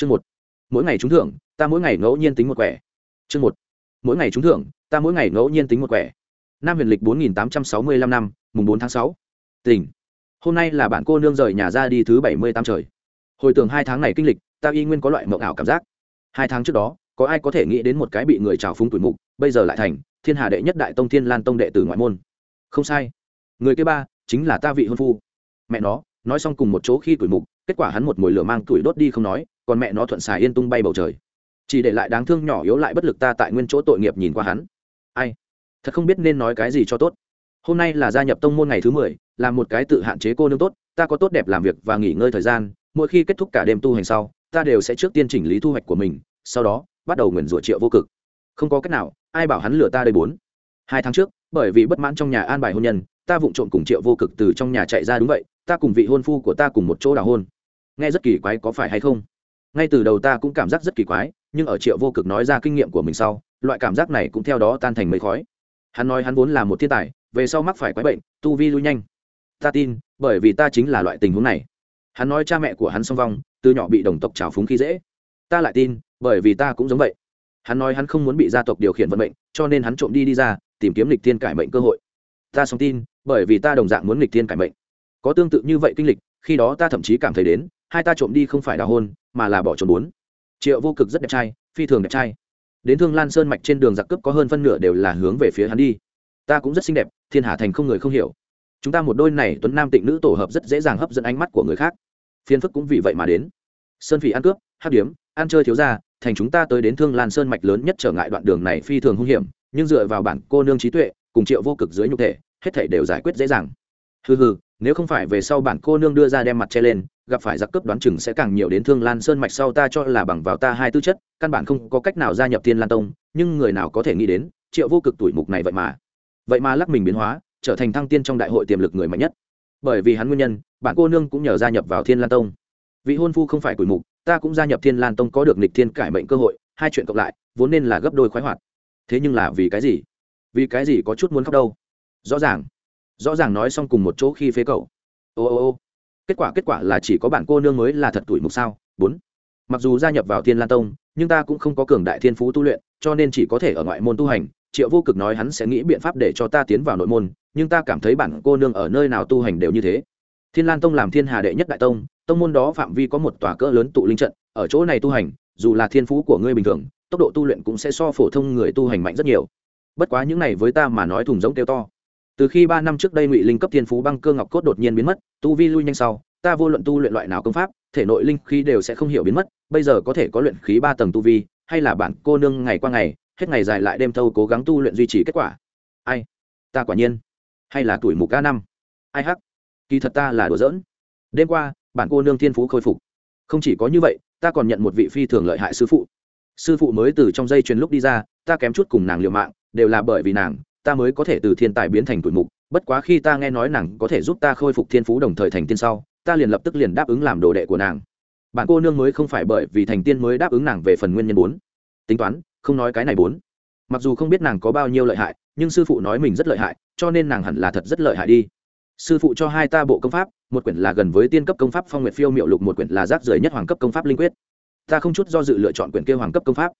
chương một. Mỗi ngày trúng thưởng, ta mỗi ngày ngẫu nhiên tính một quẻ. Chương một. Mỗi ngày trúng thưởng, ta mỗi ngày ngẫu nhiên tính một quẻ. Năm huyền lịch bốn nghìn tám trăm sáu mươi lăm năm, mùng bốn tháng sáu. Tỉnh. Hôm nay là bạn cô nương rời nhà ra đi thứ bảy mươi tám trời. Hồi tưởng hai tháng này kinh lịch, ta y nguyên có loại mộng ảo cảm giác. Hai tháng trước đó, có ai có thể nghĩ đến một cái bị người trào phúng tuổi mục, bây giờ lại thành, thiên hà đệ nhất đại tông thiên lan tông đệ tử ngoại môn. Không sai. Người kế ba, chính là ta vị hôn phu. Mẹ nó, nói xong cùng một chỗ khi tuổi mục, kết quả hắn một mồi lửa mang tuổi đốt đi không nói còn mẹ nó thuận xài yên tung bay bầu trời. Chỉ để lại đáng thương nhỏ yếu lại bất lực ta tại nguyên chỗ tội nghiệp nhìn qua hắn. Ai? Thật không biết nên nói cái gì cho tốt. Hôm nay là gia nhập tông môn ngày thứ mười, là một cái tự hạn chế cô nương tốt, ta có tốt đẹp làm việc và nghỉ ngơi thời gian, mỗi khi kết thúc cả đêm tu hành sau, ta đều sẽ trước tiên chỉnh lý thu hoạch của mình, sau đó, bắt đầu nguyền rủa triệu vô cực. Không có cách nào, ai bảo hắn lừa ta đây bốn. Hai tháng trước, bởi vì bất mãn trong nhà an bài hôn nhân, ta vụng trộm cùng triệu vô cực từ trong nhà chạy ra đúng vậy, ta cùng vị hôn phu của ta cùng một chỗ đào hôn. Nghe rất kỳ quái có phải hay không? Ngay từ đầu ta cũng cảm giác rất kỳ quái, nhưng ở triệu vô cực nói ra kinh nghiệm của mình sau, loại cảm giác này cũng theo đó tan thành mây khói. Hắn nói hắn vốn là một thiên tài, về sau mắc phải quái bệnh, tu vi lui nhanh. Ta tin, bởi vì ta chính là loại tình huống này. Hắn nói cha mẹ của hắn song vong, từ nhỏ bị đồng tộc trào phúng khi dễ. Ta lại tin, bởi vì ta cũng giống vậy. Hắn nói hắn không muốn bị gia tộc điều khiển vận mệnh, cho nên hắn trộm đi đi ra, tìm kiếm lịch thiên cải mệnh cơ hội. Ta song tin, bởi vì ta đồng dạng muốn lịch thiên cải mệnh. Có tương tự như vậy kinh lịch, khi đó ta thậm chí cảm thấy đến, hai ta trộm đi không phải đào hôn mà là bỏ trốn bốn. Triệu vô cực rất đẹp trai, phi thường đẹp trai. Đến thương lan sơn mạch trên đường giặc cướp có hơn phân nửa đều là hướng về phía hắn đi. Ta cũng rất xinh đẹp, thiên hà thành không người không hiểu. Chúng ta một đôi này tuấn nam tịnh nữ tổ hợp rất dễ dàng hấp dẫn ánh mắt của người khác. Phiền phức cũng vì vậy mà đến. Sơn phỉ ăn cướp hát điếm, ăn chơi thiếu ra thành chúng ta tới đến thương lan sơn mạch lớn nhất trở ngại đoạn đường này phi thường hung hiểm, nhưng dựa vào bản cô nương trí tuệ, cùng triệu vô cực dưới nhục thể, hết thể đều giải quyết dễ dàng. Hừ hừ, nếu không phải về sau bản cô nương đưa ra đem mặt che lên gặp phải giặc cướp đoán chừng sẽ càng nhiều đến thương lan sơn mạch sau ta cho là bằng vào ta hai tư chất, căn bản không có cách nào gia nhập thiên lan tông, nhưng người nào có thể nghĩ đến, triệu vô cực tuổi mục này vậy mà. Vậy mà lắc mình biến hóa, trở thành thăng tiên trong đại hội tiềm lực người mạnh nhất. Bởi vì hắn nguyên nhân, bạn cô nương cũng nhờ gia nhập vào thiên lan tông. Vị hôn phu không phải tuổi mục, ta cũng gia nhập thiên lan tông có được nịch thiên cải mệnh cơ hội, hai chuyện cộng lại, vốn nên là gấp đôi khoái hoạt. Thế nhưng là vì cái gì? Vì cái gì có chút muốn khóc đâu? Rõ ràng. Rõ ràng nói xong cùng một chỗ khi phế cậu. Ô ô ô kết quả kết quả là chỉ có bạn cô nương mới là thật tuổi mục sao? Bốn. Mặc dù gia nhập vào thiên lan tông, nhưng ta cũng không có cường đại thiên phú tu luyện, cho nên chỉ có thể ở ngoại môn tu hành. Triệu vô cực nói hắn sẽ nghĩ biện pháp để cho ta tiến vào nội môn, nhưng ta cảm thấy bản cô nương ở nơi nào tu hành đều như thế. Thiên lan tông làm thiên hà đệ nhất đại tông tông môn đó phạm vi có một tòa cỡ lớn tụ linh trận, ở chỗ này tu hành, dù là thiên phú của ngươi bình thường, tốc độ tu luyện cũng sẽ so phổ thông người tu hành mạnh rất nhiều. Bất quá những này với ta mà nói thùng giống kêu to từ khi ba năm trước đây ngụy linh cấp thiên phú băng cơ ngọc cốt đột nhiên biến mất, tu vi lui nhanh sau, ta vô luận tu luyện loại nào công pháp, thể nội linh khí đều sẽ không hiểu biến mất, bây giờ có thể có luyện khí ba tầng tu vi, hay là bản cô nương ngày qua ngày, hết ngày dài lại đêm thâu cố gắng tu luyện duy trì kết quả. Ai? Ta quả nhiên. Hay là tuổi mục ca năm? Ai hắc? Kỳ thật ta là đùa giỡn. Đêm qua, bản cô nương thiên phú khôi phục. Không chỉ có như vậy, ta còn nhận một vị phi thường lợi hại sư phụ. Sư phụ mới từ trong dây chuyền lúc đi ra, ta kém chút cùng nàng liều mạng, đều là bởi vì nàng ta mới có thể từ thiên tài biến thành tuổi mục, bất quá khi ta nghe nói nàng có thể giúp ta khôi phục thiên phú đồng thời thành tiên sau, ta liền lập tức liền đáp ứng làm đồ đệ của nàng. Bạn cô nương mới không phải bởi vì thành tiên mới đáp ứng nàng về phần nguyên nhân bốn. Tính toán, không nói cái này bốn. Mặc dù không biết nàng có bao nhiêu lợi hại, nhưng sư phụ nói mình rất lợi hại, cho nên nàng hẳn là thật rất lợi hại đi. Sư phụ cho hai ta bộ công pháp, một quyển là gần với tiên cấp công pháp phong nguyệt phiêu miệu lục, một quyển là rác rưởi nhất hoàng cấp công pháp linh quyết. Ta không chút do dự lựa chọn quyển kêu hoàng cấp công pháp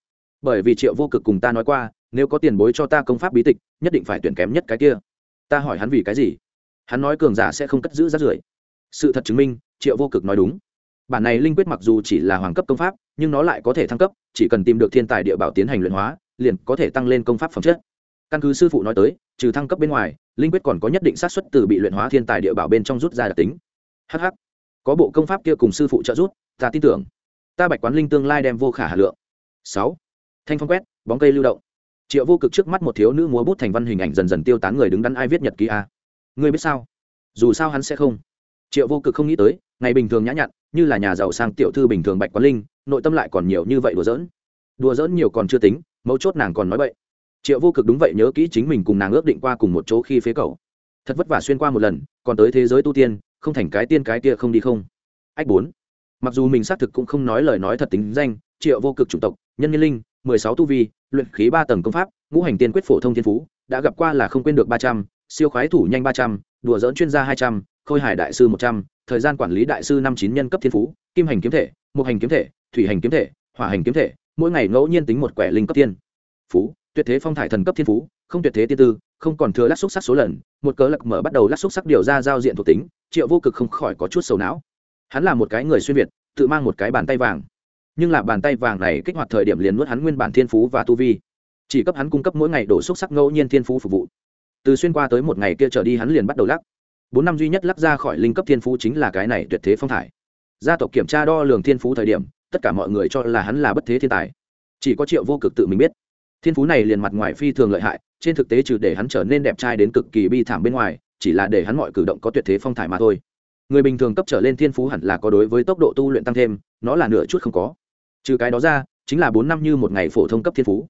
bởi vì triệu vô cực cùng ta nói qua, nếu có tiền bối cho ta công pháp bí tịch, nhất định phải tuyển kém nhất cái kia. Ta hỏi hắn vì cái gì? Hắn nói cường giả sẽ không cất giữ rác rưởi. Sự thật chứng minh, triệu vô cực nói đúng. Bản này linh quyết mặc dù chỉ là hoàng cấp công pháp, nhưng nó lại có thể thăng cấp, chỉ cần tìm được thiên tài địa bảo tiến hành luyện hóa, liền có thể tăng lên công pháp phẩm chất. Căn cứ sư phụ nói tới, trừ thăng cấp bên ngoài, linh quyết còn có nhất định xác suất từ bị luyện hóa thiên tài địa bảo bên trong rút ra đặc tính. Hh có bộ công pháp kia cùng sư phụ trợ rút ta tin tưởng. Ta bạch quán linh tương lai đem vô khả hà lượng. Sáu thanh phong quét, bóng cây lưu động. Triệu vô cực trước mắt một thiếu nữ múa bút thành văn hình ảnh dần dần tiêu tán người đứng đắn ai viết nhật ký a? Ngươi biết sao? Dù sao hắn sẽ không. Triệu vô cực không nghĩ tới, ngày bình thường nhã nhặn, như là nhà giàu sang tiểu thư bình thường bạch quán linh, nội tâm lại còn nhiều như vậy đùa giỡn. Đùa giỡn nhiều còn chưa tính, mấu chốt nàng còn nói vậy triệu vô cực đúng vậy nhớ kỹ chính mình cùng nàng ước định qua cùng một chỗ khi phế cầu thật vất vả xuyên qua một lần, còn tới thế giới tu tiên, không thành cái tiên cái kia không đi không. Ách bốn. Mặc dù mình xác thực cũng không nói lời nói thật tính danh, triệu vô cực chủng tộc, nhân nhân linh mười sáu tu vi, luyện khí ba tầng công pháp, ngũ hành tiên quyết phổ thông thiên phú, đã gặp qua là không quên được ba trăm, siêu khoái thủ nhanh ba trăm, đùa dỡn chuyên gia hai trăm, khôi hải đại sư một trăm, thời gian quản lý đại sư năm chín nhân cấp thiên phú, kim hành kiếm thể một hành kiếm thể, thủy hành kiếm thể, hỏa hành kiếm thể, mỗi ngày ngẫu nhiên tính một quẻ linh cấp tiên. Phú, tuyệt thế phong thải thần cấp thiên phú, không tuyệt thế tiên tư, không còn thừa lắc xúc sắc số lần, một cớ lật mở bắt đầu lắc xúc sắc điều ra giao diện thuộc tính, triệu vô cực không khỏi có chút sầu não. Hắn là một cái người xuyên việt, tự mang một cái bàn tay vàng nhưng là bàn tay vàng này kích hoạt thời điểm liền nuốt hắn nguyên bản thiên phú và tu vi. Chỉ cấp hắn cung cấp mỗi ngày đổ xúc sắc ngẫu nhiên thiên phú phục vụ. Từ xuyên qua tới một ngày kia trở đi hắn liền bắt đầu lắc. Bốn năm duy nhất lắc ra khỏi linh cấp thiên phú chính là cái này tuyệt thế phong thải. Gia tộc kiểm tra đo lường thiên phú thời điểm, tất cả mọi người cho là hắn là bất thế thiên tài. Chỉ có triệu vô cực tự mình biết. Thiên phú này liền mặt ngoài phi thường lợi hại, trên thực tế trừ để hắn trở nên đẹp trai đến cực kỳ bi thảm bên ngoài, chỉ là để hắn mọi cử động có tuyệt thế phong thải mà thôi. Người bình thường cấp trở lên thiên phú hẳn là có đối với tốc độ tu luyện tăng thêm, nó là nửa chút không có trừ cái đó ra, chính là bốn năm như một ngày phổ thông cấp thiên phú.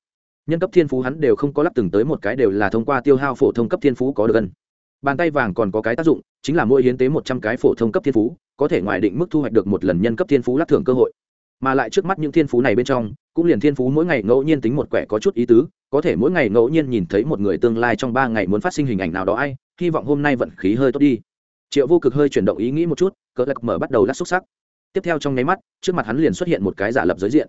Nhân cấp thiên phú hắn đều không có lắp từng tới một cái đều là thông qua tiêu hao phổ thông cấp thiên phú có được gần. Bàn tay vàng còn có cái tác dụng, chính là mỗi hiến tế một trăm cái phổ thông cấp thiên phú, có thể ngoài định mức thu hoạch được một lần nhân cấp thiên phú lắc thưởng cơ hội. Mà lại trước mắt những thiên phú này bên trong, cũng liền thiên phú mỗi ngày ngẫu nhiên tính một quẻ có chút ý tứ, có thể mỗi ngày ngẫu nhiên nhìn thấy một người tương lai trong ba ngày muốn phát sinh hình ảnh nào đó ai, hy vọng hôm nay vận khí hơi tốt đi. Triệu vô cực hơi chuyển động ý nghĩ một chút, cỡ lạc mở bắt đầu lắc xúc sắc tiếp theo trong nháy mắt, trước mặt hắn liền xuất hiện một cái giả lập giới diện.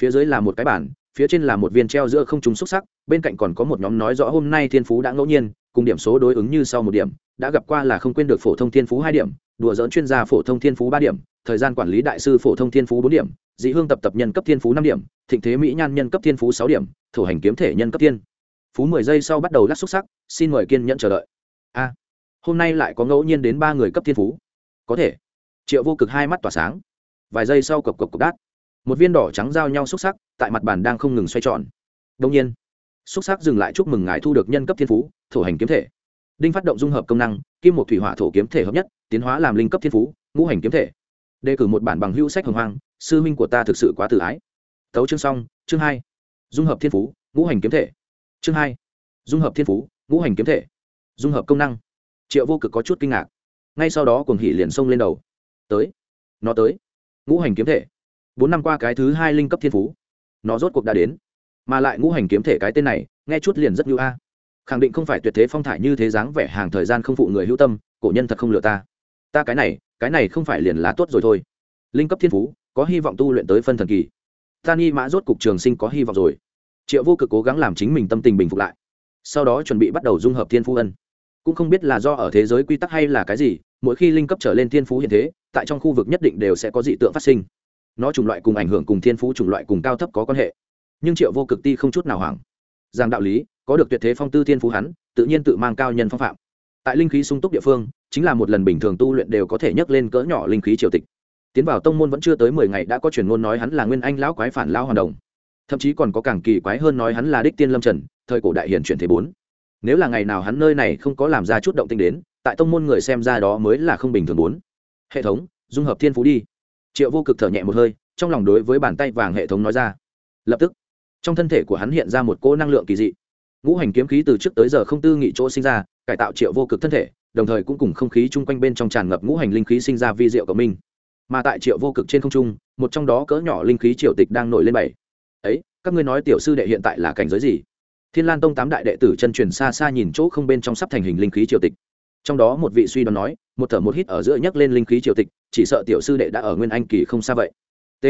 Phía dưới là một cái bản phía trên là một viên treo giữa không trung xúc sắc, bên cạnh còn có một nhóm nói rõ hôm nay thiên phú đã ngẫu nhiên, cùng điểm số đối ứng như sau một điểm, đã gặp qua là không quên được phổ thông thiên phú hai điểm, đùa dỡn chuyên gia phổ thông thiên phú ba điểm, thời gian quản lý đại sư phổ thông thiên phú bốn điểm, dị hương tập tập nhân cấp thiên phú năm điểm, thịnh thế mỹ nhan nhân cấp thiên phú sáu điểm thủ hành kiếm thể nhân cấp thiên. Phú mười giây sau bắt đầu lắc xúc sắc, xin mời kiên nhẫn chờ đợi. A, hôm nay lại có ngẫu nhiên đến ba người cấp thiên phú. Có thể triệu vô cực hai mắt tỏa sáng. Vài giây sau cộc cộc cộc đát. Một viên đỏ trắng giao nhau xúc sắc, tại mặt bàn đang không ngừng xoay tròn. Đông nhiên, xúc sắc dừng lại chúc mừng ngài thu được nhân cấp thiên phú, thổ hành kiếm thể. Đinh phát động dung hợp công năng, kim một thủy hỏa thổ kiếm thể hợp nhất, tiến hóa làm linh cấp thiên phú, ngũ hành kiếm thể. Đề cử một bản bằng hữu sách hồng hoang, sư minh của ta thực sự quá tự ái. Tấu chương xong, chương hai. Dung hợp thiên phú, ngũ hành kiếm thể. Chương hai. Dung hợp thiên phú, ngũ hành kiếm thể. Dung hợp công năng. Triệu vô cực có chút kinh ngạc. Ngay sau đó cuồng hỉ liền xông lên đầu tới. Nó tới. Ngũ hành kiếm thể. Bốn năm qua cái thứ hai linh cấp thiên phú. Nó rốt cuộc đã đến. Mà lại ngũ hành kiếm thể cái tên này, nghe chút liền rất như a. Khẳng định không phải tuyệt thế phong thải như thế dáng vẻ hàng thời gian không phụ người hữu tâm, cổ nhân thật không lừa ta. Ta cái này cái này không phải liền lá tốt rồi thôi. Linh cấp thiên phú, có hy vọng tu luyện tới phân thần kỳ. Ta nghi mã rốt cục trường sinh có hy vọng rồi. Triệu vô cực cố gắng làm chính mình tâm tình bình phục lại. Sau đó chuẩn bị bắt đầu dung hợp thiên phú ân cũng không biết là do ở thế giới quy tắc hay là cái gì, mỗi khi linh cấp trở lên thiên phú hiện thế, tại trong khu vực nhất định đều sẽ có dị tượng phát sinh. Nó chủng loại cùng ảnh hưởng cùng thiên phú chủng loại cùng cao thấp có quan hệ. Nhưng triệu vô cực ti không chút nào hoảng. Rằng đạo lý, có được tuyệt thế phong tư thiên phú hắn, tự nhiên tự mang cao nhân phong phạm. Tại linh khí sung túc địa phương, chính là một lần bình thường tu luyện đều có thể nhấc lên cỡ nhỏ linh khí triều tịch. Tiến vào tông môn vẫn chưa tới mười ngày đã có truyền ngôn nói hắn là nguyên anh lão quái phản lao hoàn đồng. Thậm chí còn có càng kỳ quái hơn nói hắn là đích tiên lâm trần, thời cổ đại hiển chuyển thế bốn nếu là ngày nào hắn nơi này không có làm ra chút động tinh đến, tại tông môn người xem ra đó mới là không bình thường bốn. Hệ thống, dung hợp thiên phú đi. Triệu vô cực thở nhẹ một hơi, trong lòng đối với bàn tay vàng hệ thống nói ra. Lập tức, trong thân thể của hắn hiện ra một cỗ năng lượng kỳ dị. Ngũ hành kiếm khí từ trước tới giờ không tư nghị chỗ sinh ra, cải tạo triệu vô cực thân thể, đồng thời cũng cùng không khí chung quanh bên trong tràn ngập ngũ hành linh khí sinh ra vi diệu của mình mà tại triệu vô cực trên không trung, một trong đó cỡ nhỏ linh khí triều tịch đang nổi lên bảy. Ấy, các ngươi nói tiểu sư đệ hiện tại là cảnh giới gì? Thiên lan tông tám đại đệ tử chân truyền xa xa nhìn chỗ không bên trong sắp thành hình linh khí triều tịch. Trong đó một vị suy đoán nói, một thở một hít ở giữa nhấc lên linh khí triều tịch, chỉ sợ tiểu sư đệ đã ở nguyên anh kỳ không xa vậy. T.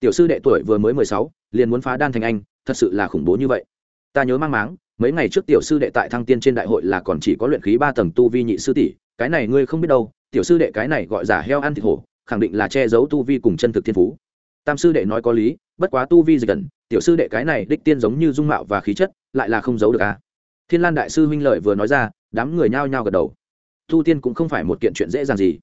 Tiểu sư đệ tuổi vừa mới mười sáu, liền muốn phá đan thành anh, thật sự là khủng bố như vậy. Ta nhớ mang máng, mấy ngày trước tiểu sư đệ tại thăng tiên trên đại hội là còn chỉ có luyện khí ba tầng tu vi nhị sư tỷ, cái này ngươi không biết đâu, tiểu sư đệ cái này gọi giả heo ăn thịt hổ, khẳng định là che giấu tu vi cùng chân thực thiên phú. Tam sư đệ nói có lý, bất quá tu vi dịch gần tiểu sư đệ cái này đích tiên giống như dung mạo và khí chất lại là không giấu được à? Thiên lan đại sư huynh lợi vừa nói ra, đám người nhao nhao gật đầu. Tu tiên cũng không phải một kiện chuyện dễ dàng gì.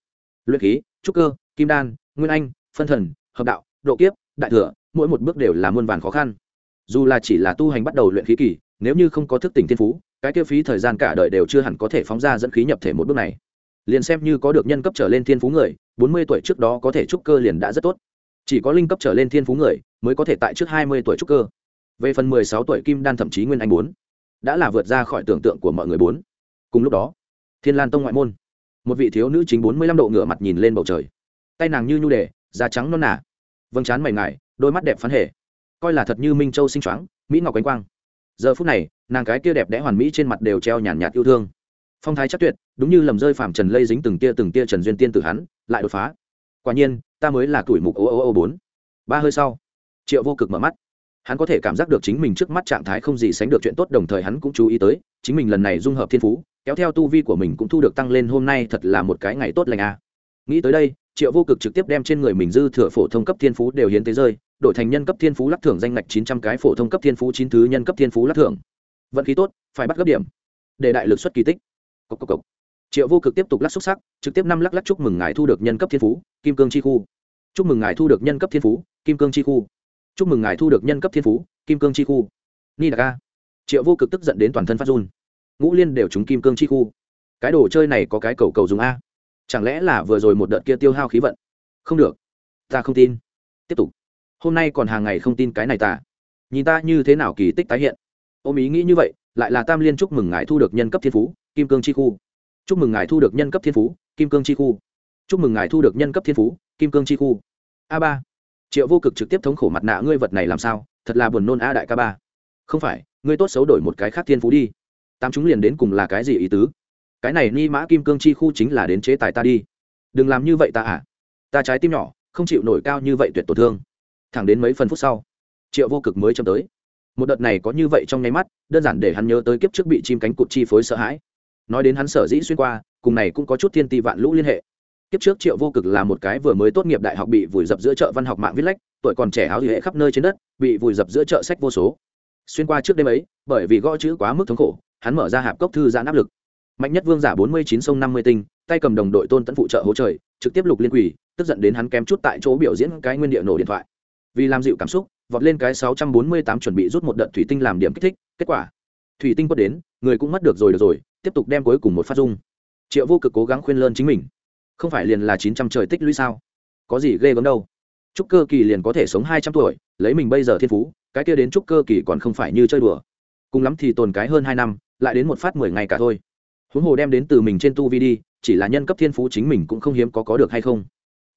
Luyện khí, trúc cơ, kim đan, nguyên anh, phân thần, hợp đạo, độ kiếp, đại thừa, mỗi một bước đều là muôn vàn khó khăn. Dù là chỉ là tu hành bắt đầu luyện khí kỳ, nếu như không có thức tỉnh thiên phú, cái tiêu phí thời gian cả đời đều chưa hẳn có thể phóng ra dẫn khí nhập thể một bước này. Liền xem như có được nhân cấp trở lên thiên phú người, bốn mươi tuổi trước đó có thể trúc cơ liền đã rất tốt. Chỉ có linh cấp trở lên thiên phú người mới có thể tại trước hai mươi tuổi trúc cơ về phần mười sáu tuổi kim đan thậm chí nguyên anh bốn, đã là vượt ra khỏi tưởng tượng của mọi người bốn. Cùng lúc đó, thiên lan tông ngoại môn, một vị thiếu nữ chính bốn mươi lăm độ ngửa mặt nhìn lên bầu trời. Tay nàng như nhu đề, da trắng non nả vâng trán mày ngài, đôi mắt đẹp phán hệ coi là thật như minh châu sinh choáng, mỹ ngọc ánh quang. Giờ phút này, nàng cái kia đẹp đẽ hoàn mỹ trên mặt đều treo nhàn nhạt yêu thương. Phong thái chắc tuyệt, đúng như lầm rơi phạm trần lây dính từng tia từng tia trần duyên tiên tử hắn, lại đột phá. Quả nhiên, ta mới là tuổi mục ô ô ô bốn. Ba hơi sau, triệu vô cực mở mắt hắn có thể cảm giác được chính mình trước mắt trạng thái không gì sánh được chuyện tốt, đồng thời hắn cũng chú ý tới, chính mình lần này dung hợp thiên phú, kéo theo tu vi của mình cũng thu được tăng lên, hôm nay thật là một cái ngày tốt lành a. À. nghĩ tới đây, triệu vô cực trực tiếp đem trên người mình dư thừa phổ thông cấp thiên phú đều hiến tế rơi, đổi thành nhân cấp thiên phú lắc thưởng danh ngạch chín trăm cái phổ thông cấp thiên phú chín thứ nhân cấp thiên phú lắc thưởng. Vận khí tốt, phải bắt gấp điểm. Để đại lực xuất kỳ tích. Cốc cốc cốc. triệu vô cực tiếp tục lắc xúc sắc, trực tiếp năm lắc lắc chúc mừng ngài thu được nhân cấp thiên phú, kim cương chi khu. Chúc mừng ngài thu được nhân cấp thiên phú, kim cương chi khu chúc mừng ngài thu được nhân cấp thiên phú, kim cương chi khu. Ni đà ca triệu vô cực tức giận đến toàn thân phát run. Ngũ liên đều trúng kim cương chi khu. Cái đồ chơi này có cái cầu cầu dùng a. Chẳng lẽ là vừa rồi một đợt kia tiêu hao khí vận? Không được. Ta không tin. Tiếp tục. Hôm nay còn hàng ngày không tin cái này ta. Nhìn ta như thế nào kỳ tích tái hiện. Ôm ý nghĩ như vậy, lại là tam liên chúc mừng ngài thu được nhân cấp thiên phú, kim cương chi khu. Chúc mừng ngài thu được nhân cấp thiên phú, kim cương chi khu. Chúc mừng ngài thu được nhân cấp thiên phú, kim cương chi khu. A ba triệu vô cực trực tiếp thống khổ mặt nạ, ngươi vật này làm sao? Thật là buồn nôn a đại ca ba. Không phải, ngươi tốt xấu đổi một cái khác thiên phú đi. Tám chúng liền đến cùng là cái gì ý tứ? Cái này ni mã kim cương chi khu chính là đến chế tài ta đi. Đừng làm như vậy ta à. Ta trái tim nhỏ, không chịu nổi cao như vậy tuyệt tổn thương. Thẳng đến mấy phần phút sau, triệu vô cực mới chấm tới. Một đợt này có như vậy trong nháy mắt, đơn giản để hắn nhớ tới kiếp trước bị chim cánh cụt chi phối sợ hãi. Nói đến hắn sở dĩ xuyên qua, cùng này cũng có chút thiên ti vạn lũ liên hệ kiếp trước triệu vô cực là một cái vừa mới tốt nghiệp đại học bị vùi dập giữa chợ văn học mạng viết lách, tuổi còn trẻ áo hệ khắp nơi trên đất, bị vùi dập giữa chợ sách vô số. Xuyên qua trước đêm ấy, bởi vì gõ chữ quá mức thống khổ, hắn mở ra hạp cốc thư giãn áp lực. Mạnh nhất vương giả bốn mươi chín sông năm mươi tinh, tay cầm đồng đội tôn tẫn phụ trợ hỗ trời trực tiếp lục liên quỷ tức giận đến hắn kém chút tại chỗ biểu diễn cái nguyên địa nổ điện thoại. Vì làm dịu cảm xúc, vọt lên cái sáu trăm bốn mươi tám chuẩn bị rút một đợt thủy tinh làm điểm kích thích, kết quả, thủy tinh quất đến, người cũng mất được rồi được rồi, tiếp tục đem cuối cùng một phát dung. Triệu vô cực cố gắng khuyên lơn chính mình không phải liền là chín trăm trời tích lũy sao? Có gì ghê gớm đâu. Trúc cơ kỳ liền có thể sống hai trăm tuổi, lấy mình bây giờ thiên phú, cái kia đến trúc cơ kỳ còn không phải như chơi đùa. Cùng lắm thì tồn cái hơn hai năm, lại đến một phát mười ngày cả thôi. Huống hồ đem đến từ mình trên tu vi đi, chỉ là nhân cấp thiên phú chính mình cũng không hiếm có có được hay không.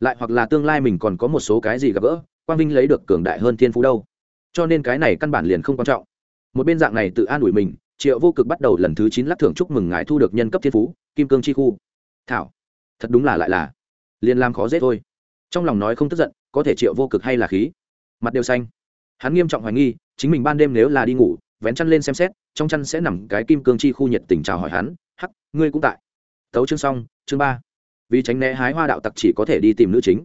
Lại hoặc là tương lai mình còn có một số cái gì gặp gỡ, quang vinh lấy được cường đại hơn thiên phú đâu. Cho nên cái này căn bản liền không quan trọng. Một bên dạng này tự an ủi mình, triệu vô cực bắt đầu lần thứ chín lắc thưởng chúc mừng ngài thu được nhân cấp thiên phú, kim cương chi khu. Thảo thật đúng là lại là. Liền làm khó dễ thôi. Trong lòng nói không tức giận, có thể triệu vô cực hay là khí. Mặt đều xanh. Hắn nghiêm trọng hoài nghi, chính mình ban đêm nếu là đi ngủ, vén chăn lên xem xét, trong chăn sẽ nằm cái kim cương chi khu nhiệt tình chào hỏi hắn. Hắc, ngươi cũng tại. Tấu chương xong, chương ba. Vì tránh né hái hoa đạo tặc chỉ có thể đi tìm nữ chính.